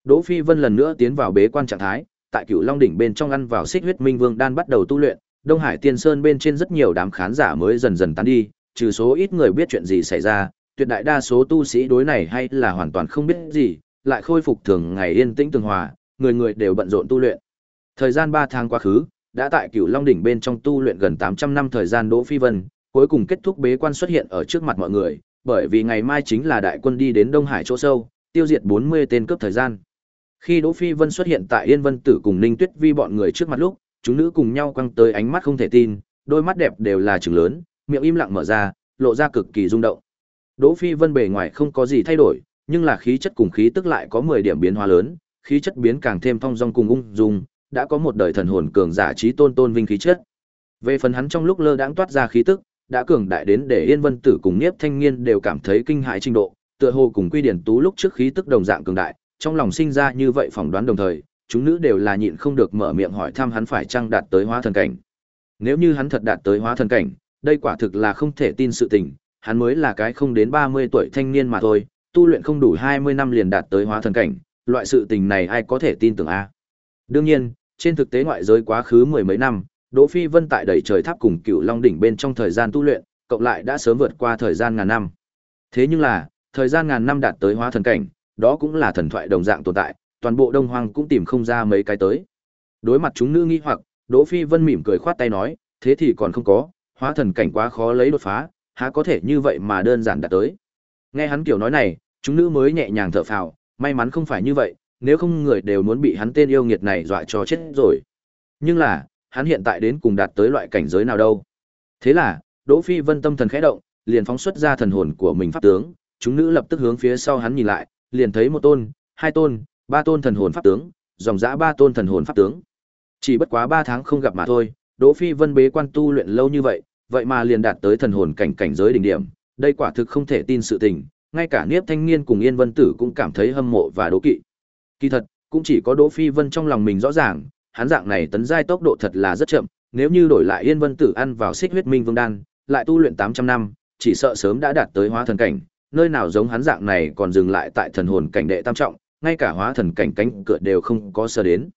Đỗ Phi Vân lần nữa tiến vào bế quan trạng thái, tại cựu long đỉnh bên trong ăn vào xích huyết minh vương đan bắt đầu tu luyện, Đông Hải Tiên Sơn bên trên rất nhiều đám khán giả mới dần dần tán đi, trừ số ít người biết chuyện gì xảy ra, tuyệt đại đa số tu sĩ đối này hay là hoàn toàn không biết gì, lại khôi phục thường ngày yên tĩnh tường hòa, người người đều bận rộn tu luyện. Thời gian 3 tháng quá khứ, đã tại Cửu Long đỉnh bên trong tu luyện gần 800 năm thời gian Đỗ Phi Vân, cuối cùng kết thúc bế quan xuất hiện ở trước mặt mọi người, bởi vì ngày mai chính là đại quân đi đến Đông Hải chỗ sâu, tiêu diệt 40 tên cướp thời gian. Khi Đỗ Phi Vân xuất hiện tại Yên Vân Tử cùng Ninh Tuyết Vi bọn người trước mặt lúc, chúng nữ cùng nhau quăng tới ánh mắt không thể tin, đôi mắt đẹp đều là trừng lớn, miệng im lặng mở ra, lộ ra cực kỳ rung động. Đỗ Phi Vân bề ngoài không có gì thay đổi, nhưng là khí chất cùng khí tức lại có 10 điểm biến hóa lớn, khí chất biến càng thêm phong dong cùng ung dung, đã có một đời thần hồn cường giả trí tôn tôn vinh khí chất. Về phần hắn trong lúc lơ đãng toát ra khí tức, đã cường đại đến để Yên Vân Tử cùng Niếp Thanh Nghiên đều cảm thấy kinh hãi trình độ, tựa hồ cùng Quy Điển Tú lúc trước khí tức đồng dạng cường đại, trong lòng sinh ra như vậy phỏng đoán đồng thời, chúng nữ đều là nhịn không được mở miệng hỏi thăm hắn phải chăng đạt tới hóa thần cảnh. Nếu như hắn thật đạt tới hóa thần cảnh, đây quả thực là không thể tin sự tình, hắn mới là cái không đến 30 tuổi thanh niên mà thôi, tu luyện không đủ 20 năm liền đạt tới hóa thần cảnh, loại sự tình này ai có thể tin tưởng a? Đương nhiên, trên thực tế ngoại giới quá khứ mười mấy năm, Đỗ Phi Vân tại đầy trời tháp cùng Cựu Long đỉnh bên trong thời gian tu luyện, cộng lại đã sớm vượt qua thời gian ngàn năm. Thế nhưng là, thời gian ngàn năm đạt tới hóa thần cảnh, đó cũng là thần thoại đồng dạng tồn tại, toàn bộ Đông Hoang cũng tìm không ra mấy cái tới. Đối mặt chúng nữ nghi hoặc, Đỗ Phi Vân mỉm cười khoát tay nói, thế thì còn không có, hóa thần cảnh quá khó lấy đột phá, há có thể như vậy mà đơn giản đạt tới. Nghe hắn kiểu nói này, chúng nữ mới nhẹ nhàng thở phào, may mắn không phải như vậy, nếu không người đều muốn bị hắn tên yêu nghiệt này dọa cho chết rồi. Nhưng là, hắn hiện tại đến cùng đạt tới loại cảnh giới nào đâu. Thế là, Đỗ Phi Vân tâm thần khẽ động, liền phóng xuất ra thần hồn của mình pháp tướng, chúng nữ lập tức hướng phía sau hắn nhìn lại, liền thấy một tôn, hai tôn, ba tôn thần hồn pháp tướng, dòng dã ba tôn thần hồn pháp tướng. Chỉ bất quá ba tháng không gặp mà thôi, Đỗ Phi Vân bế quan tu luyện lâu như vậy, vậy mà liền đạt tới thần hồn cảnh cảnh giới đỉnh điểm, đây quả thực không thể tin sự tình, ngay cả Niếp Thanh Niên cùng Yên Vân Tử cũng cảm thấy hâm mộ và đố kỵ. Kỳ thật, cũng chỉ có Đỗ Phi Vân trong lòng mình rõ ràng, hắn dạng này tấn giai tốc độ thật là rất chậm, nếu như đổi lại Yên Vân Tử ăn vào Xích Huyết Minh Vương đan, lại tu luyện 800 năm, chỉ sợ sớm đã đạt tới hóa thần cảnh, nơi nào giống hắn dạng này còn dừng lại tại thần hồn cảnh đệ tam trọng, ngay cả hóa thần cảnh cánh cửa đều không có sơ đến.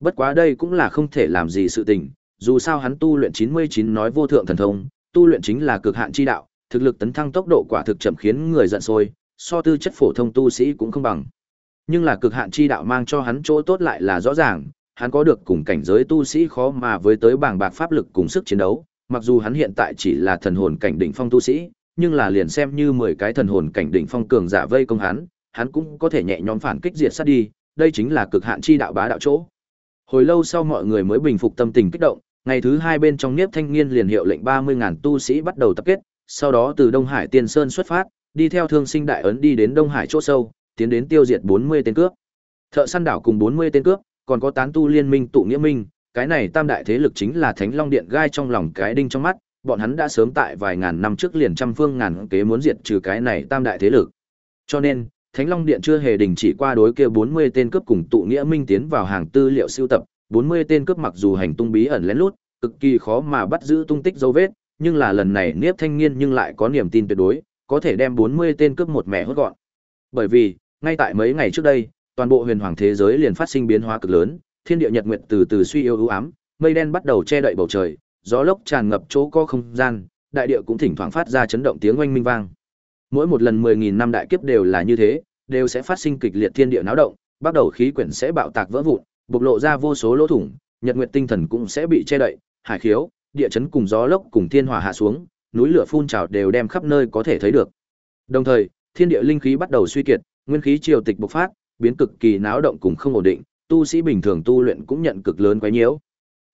Bất quá đây cũng là không thể làm gì sự tình, dù sao hắn tu luyện 99 nói vô thượng thần thông, tu luyện chính là cực hạn chi đạo, thực lực tấn thăng tốc độ quả thực chậm khiến người giận sôi, so tư chất phổ thông tu sĩ cũng không bằng. Nhưng là cực hạn chi đạo mang cho hắn chỗ tốt lại là rõ ràng, hắn có được cùng cảnh giới tu sĩ khó mà với tới bảng bạc pháp lực cùng sức chiến đấu, mặc dù hắn hiện tại chỉ là thần hồn cảnh đỉnh phong tu sĩ, nhưng là liền xem như 10 cái thần hồn cảnh đỉnh phong cường giả vây công hắn, hắn cũng có thể nhẹ nhõm phản kích diệt sát đi, đây chính là cực hạn chi đạo bá đạo chỗ. Hồi lâu sau mọi người mới bình phục tâm tình kích động, ngày thứ hai bên trong Niếp Thanh Nghiên liền hiệu lệnh 30.000 tu sĩ bắt đầu tập kết, sau đó từ Đông Hải Tiên Sơn xuất phát, đi theo Thương Sinh Đại ấn đi đến Đông Hải chỗ sâu, tiến đến tiêu diệt 40 tên cướp. Thợ săn đảo cùng 40 tên cướp, còn có tán tu liên minh tụ nghĩa minh, cái này tam đại thế lực chính là Thánh Long Điện gai trong lòng cái đinh trong mắt, bọn hắn đã sớm tại vài ngàn năm trước liền trăm phương ngàn kế muốn diệt trừ cái này tam đại thế lực. Cho nên, Thánh Long Điện chưa hề đình chỉ qua đối kia 40 tên cướp cùng tụ nghĩa minh tiến vào hàng tư liệu siêu tập, 40 tên cướp mặc dù hành tung bí ẩn lén lút, cực kỳ khó mà bắt giữ tung tích dấu vết, nhưng là lần này Niếp Thanh Niên nhưng lại có niềm tin tuyệt đối, có thể đem 40 tên cướp một mẹ hốt gọn. Bởi vì, ngay tại mấy ngày trước đây, toàn bộ huyền hoàng thế giới liền phát sinh biến hóa cực lớn, thiên địa nhật nguyệt từ từ suy yếu u ám, mây đen bắt đầu che đậy bầu trời, gió lốc tràn ngập chỗ có không gian, đại địa cũng thỉnh thoảng phát ra chấn động tiếng oanh minh vang. Mỗi một lần 10000 năm đại kiếp đều là như thế, đều sẽ phát sinh kịch liệt thiên địa náo động, bắt đầu khí quyển sẽ bạo tạc vỡ vụn, bộc lộ ra vô số lỗ thủng, nhật nguyệt tinh thần cũng sẽ bị che đậy, hải khiếu, địa chấn cùng gió lốc cùng thiên hỏa hạ xuống, núi lửa phun trào đều đem khắp nơi có thể thấy được. Đồng thời, thiên địa linh khí bắt đầu suy kiệt, nguyên khí triều tịch bộc phát, biến cực kỳ náo động cùng không ổn định, tu sĩ bình thường tu luyện cũng nhận cực lớn quấy nhiễu.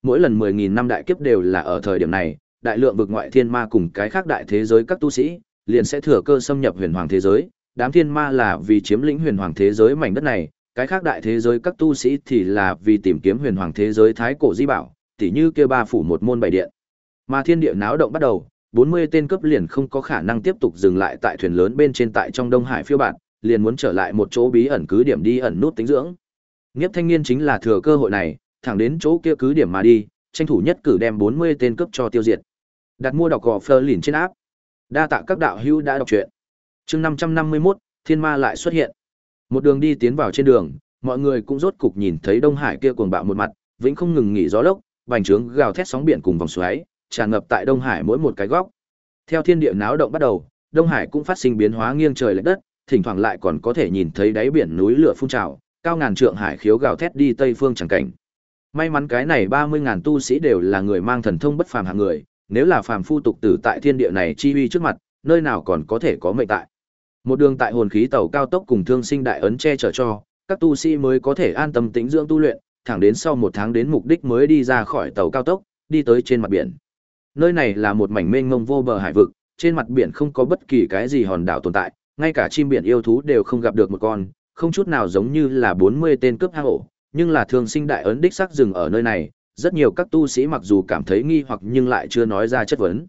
Mỗi lần 10000 năm đại kiếp đều là ở thời điểm này, đại lượng vực ngoại thiên ma cùng cái khác đại thế giới các tu sĩ, liền sẽ thừa cơ xâm nhập huyền hoàng thế giới, đám thiên ma là vì chiếm lĩnh huyền hoàng thế giới mảnh đất này, cái khác đại thế giới các tu sĩ thì là vì tìm kiếm huyền hoàng thế giới thái cổ di bảo, tỉ như kia ba phủ một môn bảy điện. Mà thiên địa náo động bắt đầu, 40 tên cướp liền không có khả năng tiếp tục dừng lại tại thuyền lớn bên trên tại trong Đông Hải phiêu bạt, liền muốn trở lại một chỗ bí ẩn cứ điểm đi ẩn nút tính dưỡng. Nghiệp thanh niên chính là thừa cơ hội này, thẳng đến chỗ kia cứ điểm mà đi, tranh thủ nhất cử đem 40 tên cướp cho tiêu diệt. Đặt mua đọc gò Fleur liền trên áp. Đa tạ các đạo hữu đã đọc truyện. Chương 551, Thiên Ma lại xuất hiện. Một đường đi tiến vào trên đường, mọi người cũng rốt cục nhìn thấy Đông Hải kia cuồng bạo một mặt, vĩnh không ngừng nghỉ gió lốc, bành trướng gào thét sóng biển cùng vòng xoáy, tràn ngập tại Đông Hải mỗi một cái góc. Theo thiên địa náo động bắt đầu, Đông Hải cũng phát sinh biến hóa nghiêng trời lệch đất, thỉnh thoảng lại còn có thể nhìn thấy đáy biển núi lửa phun trào, cao ngàn trượng hải khiếu gào thét đi tây phương chẳng cảnh. May mắn cái này 30.000 tu sĩ đều là người mang thần thông bất phàm hạng người, nếu là phàm phu tục tử tại thiên địa này chi uy trước mặt, nơi nào còn có thể có mệnh tại. Một đường tại hồn khí tàu cao tốc cùng thương sinh đại ấn che chở cho, các tu sĩ mới có thể an tâm tĩnh dưỡng tu luyện, thẳng đến sau một tháng đến mục đích mới đi ra khỏi tàu cao tốc, đi tới trên mặt biển. Nơi này là một mảnh mênh mông vô bờ hải vực, trên mặt biển không có bất kỳ cái gì hòn đảo tồn tại, ngay cả chim biển yêu thú đều không gặp được một con, không chút nào giống như là 40 tên cướp hang ổ, nhưng là thường sinh đại ấn đích xác dừng ở nơi này, rất nhiều các tu sĩ mặc dù cảm thấy nghi hoặc nhưng lại chưa nói ra chất vấn.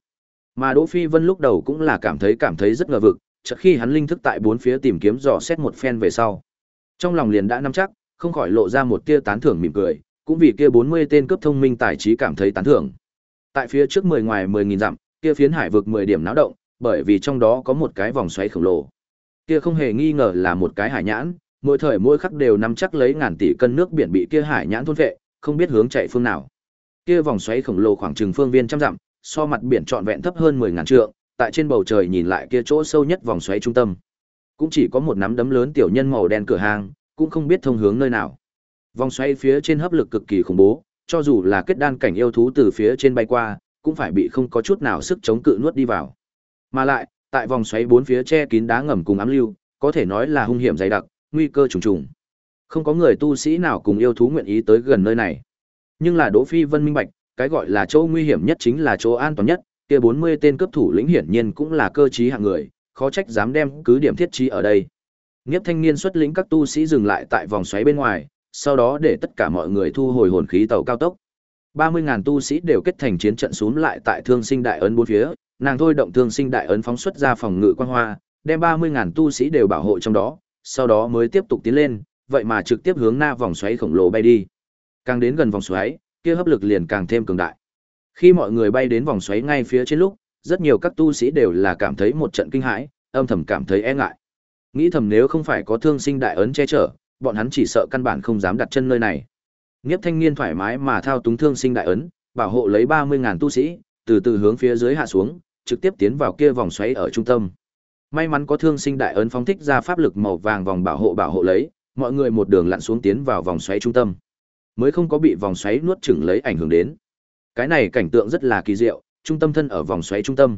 Mà Đỗ Phi Vân lúc đầu cũng là cảm thấy cảm thấy rất ngờ vực, chợt khi hắn linh thức tại bốn phía tìm kiếm dò xét một phen về sau. Trong lòng liền đã nắm chắc, không khỏi lộ ra một tia tán thưởng mỉm cười, cũng vì kia 40 tên cấp thông minh tài trí cảm thấy tán thưởng. Tại phía trước 10 ngoài 10000 dặm, kia phiến hải vực 10 điểm náo động, bởi vì trong đó có một cái vòng xoáy khổng lồ. Kia không hề nghi ngờ là một cái hải nhãn, mỗi thời mỗi khắc đều nắm chắc lấy ngàn tỷ cân nước biển bị kia hải nhãn thôn vệ, không biết hướng chạy phương nào. Kia vòng xoáy khổng lồ khoảng chừng phương viên trăm dặm, so mặt biển trọn vẹn thấp hơn 10 ngàn trượng, tại trên bầu trời nhìn lại kia chỗ sâu nhất vòng xoáy trung tâm. Cũng chỉ có một nắm đấm lớn tiểu nhân màu đen cửa hàng, cũng không biết thông hướng nơi nào. Vòng xoay phía trên hấp lực cực kỳ khủng bố, cho dù là kết đan cảnh yêu thú từ phía trên bay qua, cũng phải bị không có chút nào sức chống cự nuốt đi vào. Mà lại, tại vòng xoáy bốn phía che kín đá ngầm cùng ám lưu, có thể nói là hung hiểm dày đặc, nguy cơ trùng trùng. Không có người tu sĩ nào cùng yêu thú nguyện ý tới gần nơi này. Nhưng là Đỗ Phi Vân minh bạch, cái gọi là chỗ nguy hiểm nhất chính là chỗ an toàn nhất, kia 40 tên cấp thủ lĩnh hiển nhiên cũng là cơ trí hạng người, khó trách dám đem cứ điểm thiết trí ở đây. Nghiếp thanh niên xuất lĩnh các tu sĩ dừng lại tại vòng xoáy bên ngoài, sau đó để tất cả mọi người thu hồi hồn khí tàu cao tốc. 30.000 tu sĩ đều kết thành chiến trận xuống lại tại thương sinh đại ấn bốn phía, nàng thôi động thương sinh đại ấn phóng xuất ra phòng ngự quang hoa, đem 30.000 tu sĩ đều bảo hộ trong đó, sau đó mới tiếp tục tiến lên, vậy mà trực tiếp hướng na vòng xoáy khổng lồ bay đi. Càng đến gần vòng xoáy, kia hấp lực liền càng thêm cường đại. Khi mọi người bay đến vòng xoáy ngay phía trên lúc, rất nhiều các tu sĩ đều là cảm thấy một trận kinh hãi, âm thầm cảm thấy e ngại. Nghĩ thầm nếu không phải có thương sinh đại ấn che chở, bọn hắn chỉ sợ căn bản không dám đặt chân nơi này. Nghiếp thanh niên thoải mái mà thao túng thương sinh đại ấn, bảo hộ lấy 30.000 tu sĩ, từ từ hướng phía dưới hạ xuống, trực tiếp tiến vào kia vòng xoáy ở trung tâm. May mắn có thương sinh đại ấn phóng thích ra pháp lực màu vàng vòng bảo hộ bảo hộ lấy, mọi người một đường lặn xuống tiến vào vòng xoáy trung tâm. Mới không có bị vòng xoáy nuốt chửng lấy ảnh hưởng đến. Cái này cảnh tượng rất là kỳ diệu, trung tâm thân ở vòng xoáy trung tâm.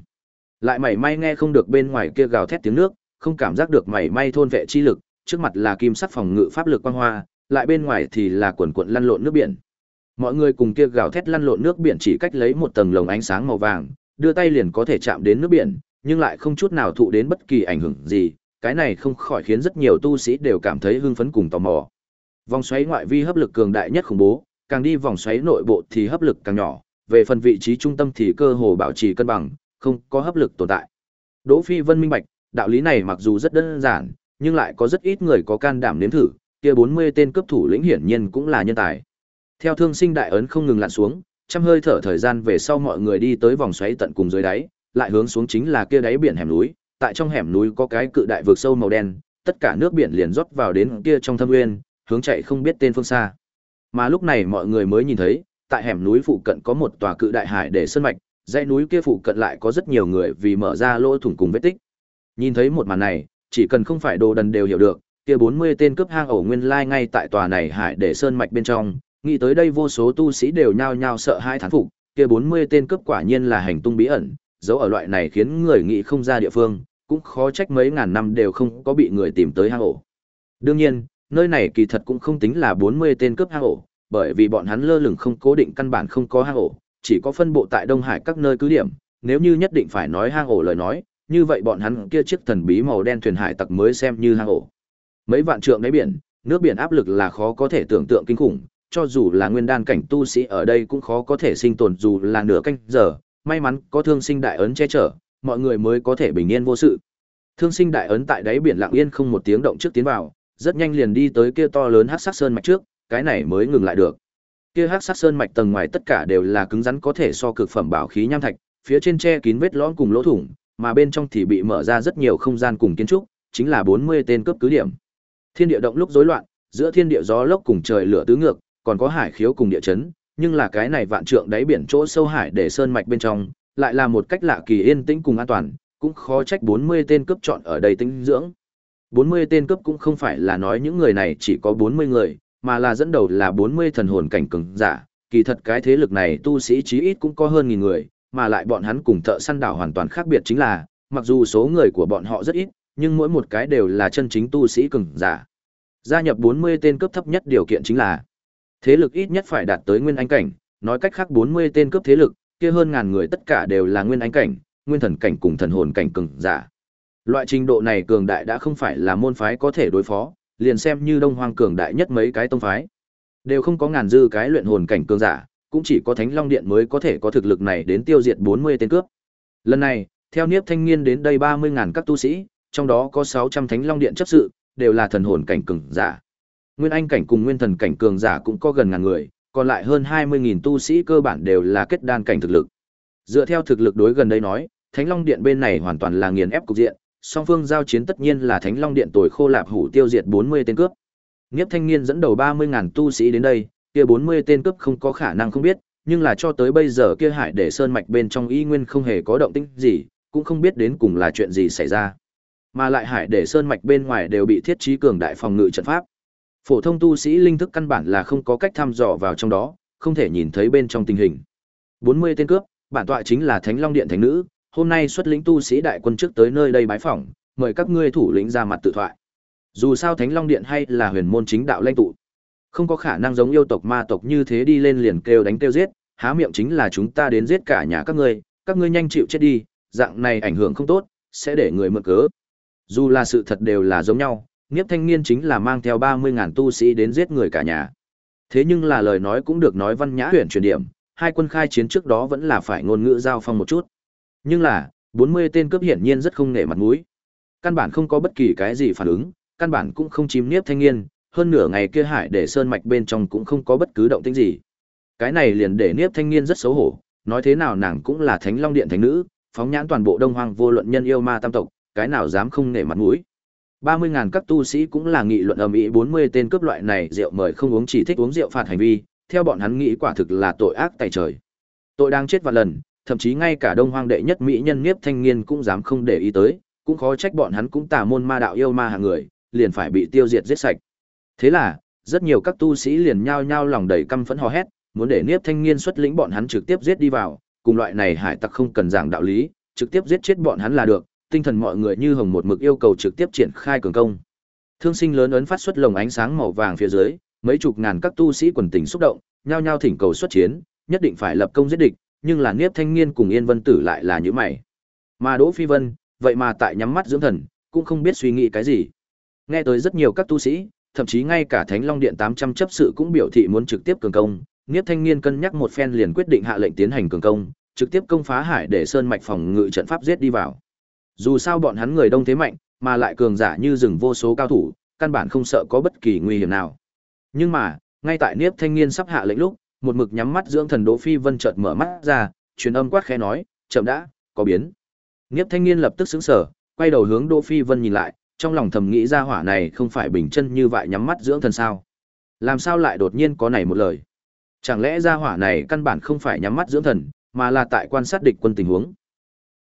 Lại mảy may nghe không được bên ngoài kia gào thét tiếng nước, không cảm giác được mảy may thôn vệ chi lực, trước mặt là kim sắc phòng ngự pháp lực quang hoa, lại bên ngoài thì là quần quần lăn lộn nước biển. Mọi người cùng kia gào thét lăn lộn nước biển chỉ cách lấy một tầng lồng ánh sáng màu vàng, đưa tay liền có thể chạm đến nước biển, nhưng lại không chút nào thụ đến bất kỳ ảnh hưởng gì, cái này không khỏi khiến rất nhiều tu sĩ đều cảm thấy hưng phấn cùng tò mò. Vòng xoáy ngoại vi hấp lực cường đại nhất khủng bố, càng đi vòng xoáy nội bộ thì hấp lực càng nhỏ, về phần vị trí trung tâm thì cơ hồ bảo trì cân bằng, không có hấp lực tồn tại. Đỗ Phi Vân minh bạch, đạo lý này mặc dù rất đơn giản, nhưng lại có rất ít người có can đảm nếm thử, kia 40 tên cấp thủ lĩnh hiển nhiên cũng là nhân tài. Theo thương sinh đại ấn không ngừng lặn xuống, trăm hơi thở thời gian về sau mọi người đi tới vòng xoáy tận cùng dưới đáy, lại hướng xuống chính là kia đáy biển hẻm núi, tại trong hẻm núi có cái cự đại vực sâu màu đen, tất cả nước biển liền rót vào đến kia trong thâm nguyên, hướng chạy không biết tên phương xa. Mà lúc này mọi người mới nhìn thấy, tại hẻm núi phụ cận có một tòa cự đại hải để sơn mạch, dãy núi kia phụ cận lại có rất nhiều người vì mở ra lỗ thủng cùng vết tích. Nhìn thấy một màn này, chỉ cần không phải đồ đần đều hiểu được, kia 40 tên cướp hang ổ nguyên lai ngay tại tòa này hải để sơn mạch bên trong, nghĩ tới đây vô số tu sĩ đều nhao nhao sợ hai thán phục, kia 40 tên cướp quả nhiên là hành tung bí ẩn, dấu ở loại này khiến người nghĩ không ra địa phương, cũng khó trách mấy ngàn năm đều không có bị người tìm tới hang ổ. Đương nhiên, nơi này kỳ thật cũng không tính là 40 tên cướp hang ổ, bởi vì bọn hắn lơ lửng không cố định căn bản không có hang ổ, chỉ có phân bộ tại Đông Hải các nơi cứ điểm, nếu như nhất định phải nói hang ổ lời nói, như vậy bọn hắn kia chiếc thần bí màu đen thuyền hải tặc mới xem như hang ổ. Mấy vạn trượng đáy biển, nước biển áp lực là khó có thể tưởng tượng kinh khủng, cho dù là nguyên đan cảnh tu sĩ ở đây cũng khó có thể sinh tồn dù là nửa canh giờ, may mắn có thương sinh đại ấn che chở, mọi người mới có thể bình yên vô sự. Thương sinh đại ấn tại đáy biển lặng yên không một tiếng động trước tiến vào, rất nhanh liền đi tới kia to lớn hắc sắc sơn mạch trước, cái này mới ngừng lại được. Kia hắc sắc sơn mạch tầng ngoài tất cả đều là cứng rắn có thể so cực phẩm bảo khí nham thạch, phía trên che kín vết lõm cùng lỗ thủng, mà bên trong thì bị mở ra rất nhiều không gian cùng kiến trúc, chính là 40 tên cấp cứ điểm. Thiên địa động lúc rối loạn, giữa thiên địa gió lốc cùng trời lửa tứ ngược, còn có hải khiếu cùng địa chấn, nhưng là cái này vạn trượng đáy biển chỗ sâu hải để sơn mạch bên trong, lại là một cách lạ kỳ yên tĩnh cùng an toàn, cũng khó trách 40 tên cấp chọn ở đây tinh dưỡng. 40 tên cấp cũng không phải là nói những người này chỉ có 40 người, mà là dẫn đầu là 40 thần hồn cảnh cường giả, kỳ thật cái thế lực này tu sĩ chí ít cũng có hơn nghìn người, mà lại bọn hắn cùng thợ săn đảo hoàn toàn khác biệt chính là, mặc dù số người của bọn họ rất ít, nhưng mỗi một cái đều là chân chính tu sĩ cường giả. Gia nhập 40 tên cấp thấp nhất điều kiện chính là thế lực ít nhất phải đạt tới nguyên anh cảnh, nói cách khác 40 tên cấp thế lực, kia hơn ngàn người tất cả đều là nguyên anh cảnh, nguyên thần cảnh cùng thần hồn cảnh cường giả. Loại trình độ này cường đại đã không phải là môn phái có thể đối phó, liền xem như Đông Hoang cường đại nhất mấy cái tông phái, đều không có ngàn dư cái luyện hồn cảnh cường giả, cũng chỉ có Thánh Long Điện mới có thể có thực lực này đến tiêu diệt 40 tên cướp. Lần này, theo Niếp Thanh Nghiên đến đây 30 ngàn các tu sĩ, trong đó có 600 Thánh Long Điện chấp sự, đều là thần hồn cảnh cường giả. Nguyên Anh cảnh cùng Nguyên Thần cảnh cường giả cũng có gần ngàn người, còn lại hơn 20.000 tu sĩ cơ bản đều là kết đan cảnh thực lực. Dựa theo thực lực đối gần đây nói, Thánh Long Điện bên này hoàn toàn là nghiền ép cục diện, song phương giao chiến tất nhiên là Thánh Long Điện tồi khô lạp hủ tiêu diệt 40 tên cướp. Niếp Thanh Niên dẫn đầu 30.000 tu sĩ đến đây, kia 40 tên cướp không có khả năng không biết, nhưng là cho tới bây giờ kia hải để sơn mạch bên trong y nguyên không hề có động tĩnh gì, cũng không biết đến cùng là chuyện gì xảy ra. Mà lại hải để sơn mạch bên ngoài đều bị thiết trí cường đại phòng ngự trận pháp. Phổ thông tu sĩ linh thức căn bản là không có cách thăm dò vào trong đó, không thể nhìn thấy bên trong tình hình. 40 tên cướp, bản tọa chính là Thánh Long Điện thánh nữ, hôm nay xuất lĩnh tu sĩ đại quân trước tới nơi đây bái phỏng, mời các ngươi thủ lĩnh ra mặt tự thoại. Dù sao Thánh Long Điện hay là huyền môn chính đạo lãnh tụ, không có khả năng giống yêu tộc ma tộc như thế đi lên liền kêu đánh kêu giết, há miệng chính là chúng ta đến giết cả nhà các ngươi, các ngươi nhanh chịu chết đi, dạng này ảnh hưởng không tốt, sẽ để người mượn cớ. Dù là sự thật đều là giống nhau, Niếp Thanh Niên chính là mang theo 30.000 tu sĩ đến giết người cả nhà. Thế nhưng là lời nói cũng được nói văn nhã huyền truyền điểm, hai quân khai chiến trước đó vẫn là phải ngôn ngữ giao phong một chút. Nhưng là, 40 tên cướp hiển nhiên rất không nể mặt mũi. Căn bản không có bất kỳ cái gì phản ứng, căn bản cũng không chìm Niếp Thanh Niên, hơn nửa ngày kia hải để sơn mạch bên trong cũng không có bất cứ động tĩnh gì. Cái này liền để Niếp Thanh Niên rất xấu hổ, nói thế nào nàng cũng là Thánh Long Điện thánh nữ, phóng nhãn toàn bộ Đông Hoang vô luận nhân yêu ma tam tộc, cái nào dám không nể mặt mũi. 30.000 các tu sĩ cũng là nghị luận ầm ĩ 40 tên cướp loại này rượu mời không uống chỉ thích uống rượu phạt hành vi, theo bọn hắn nghĩ quả thực là tội ác tày trời. Tội đang chết vạn lần, thậm chí ngay cả Đông Hoang đệ nhất mỹ nhân Niếp Thanh Niên cũng dám không để ý tới, cũng khó trách bọn hắn cũng tà môn ma đạo yêu ma hàng người, liền phải bị tiêu diệt giết sạch. Thế là, rất nhiều các tu sĩ liền nhao nhao lòng đầy căm phẫn hò hét, muốn để Niếp Thanh Niên xuất lĩnh bọn hắn trực tiếp giết đi vào, cùng loại này hải tặc không cần giảng đạo lý, trực tiếp giết chết bọn hắn là được, tinh thần mọi người như hồng một mực yêu cầu trực tiếp triển khai cường công. Thương sinh lớn ấn phát xuất lồng ánh sáng màu vàng phía dưới, mấy chục ngàn các tu sĩ quần tình xúc động, nhao nhao thỉnh cầu xuất chiến, nhất định phải lập công giết địch, nhưng là Niếp Thanh Niên cùng Yên Vân Tử lại là như mày. Mà Đỗ Phi Vân, vậy mà tại nhắm mắt dưỡng thần, cũng không biết suy nghĩ cái gì. Nghe tới rất nhiều các tu sĩ, thậm chí ngay cả Thánh Long Điện 800 chấp sự cũng biểu thị muốn trực tiếp cường công, Niếp Thanh Niên cân nhắc một phen liền quyết định hạ lệnh tiến hành cường công, trực tiếp công phá hải để sơn mạch phòng ngự trận pháp giết đi vào. Dù sao bọn hắn người đông thế mạnh, mà lại cường giả như rừng vô số cao thủ, căn bản không sợ có bất kỳ nguy hiểm nào. Nhưng mà, ngay tại Niếp Thanh Niên sắp hạ lệnh lúc, một mực nhắm mắt dưỡng thần Đỗ Phi Vân chợt mở mắt ra, truyền âm quát khẽ nói, "Chậm đã, có biến." Niếp Thanh Niên lập tức sững sờ, quay đầu hướng Đỗ Phi Vân nhìn lại, trong lòng thầm nghĩ ra hỏa này không phải bình chân như vậy nhắm mắt dưỡng thần sao? Làm sao lại đột nhiên có này một lời? Chẳng lẽ ra hỏa này căn bản không phải nhắm mắt dưỡng thần, mà là tại quan sát địch quân tình huống?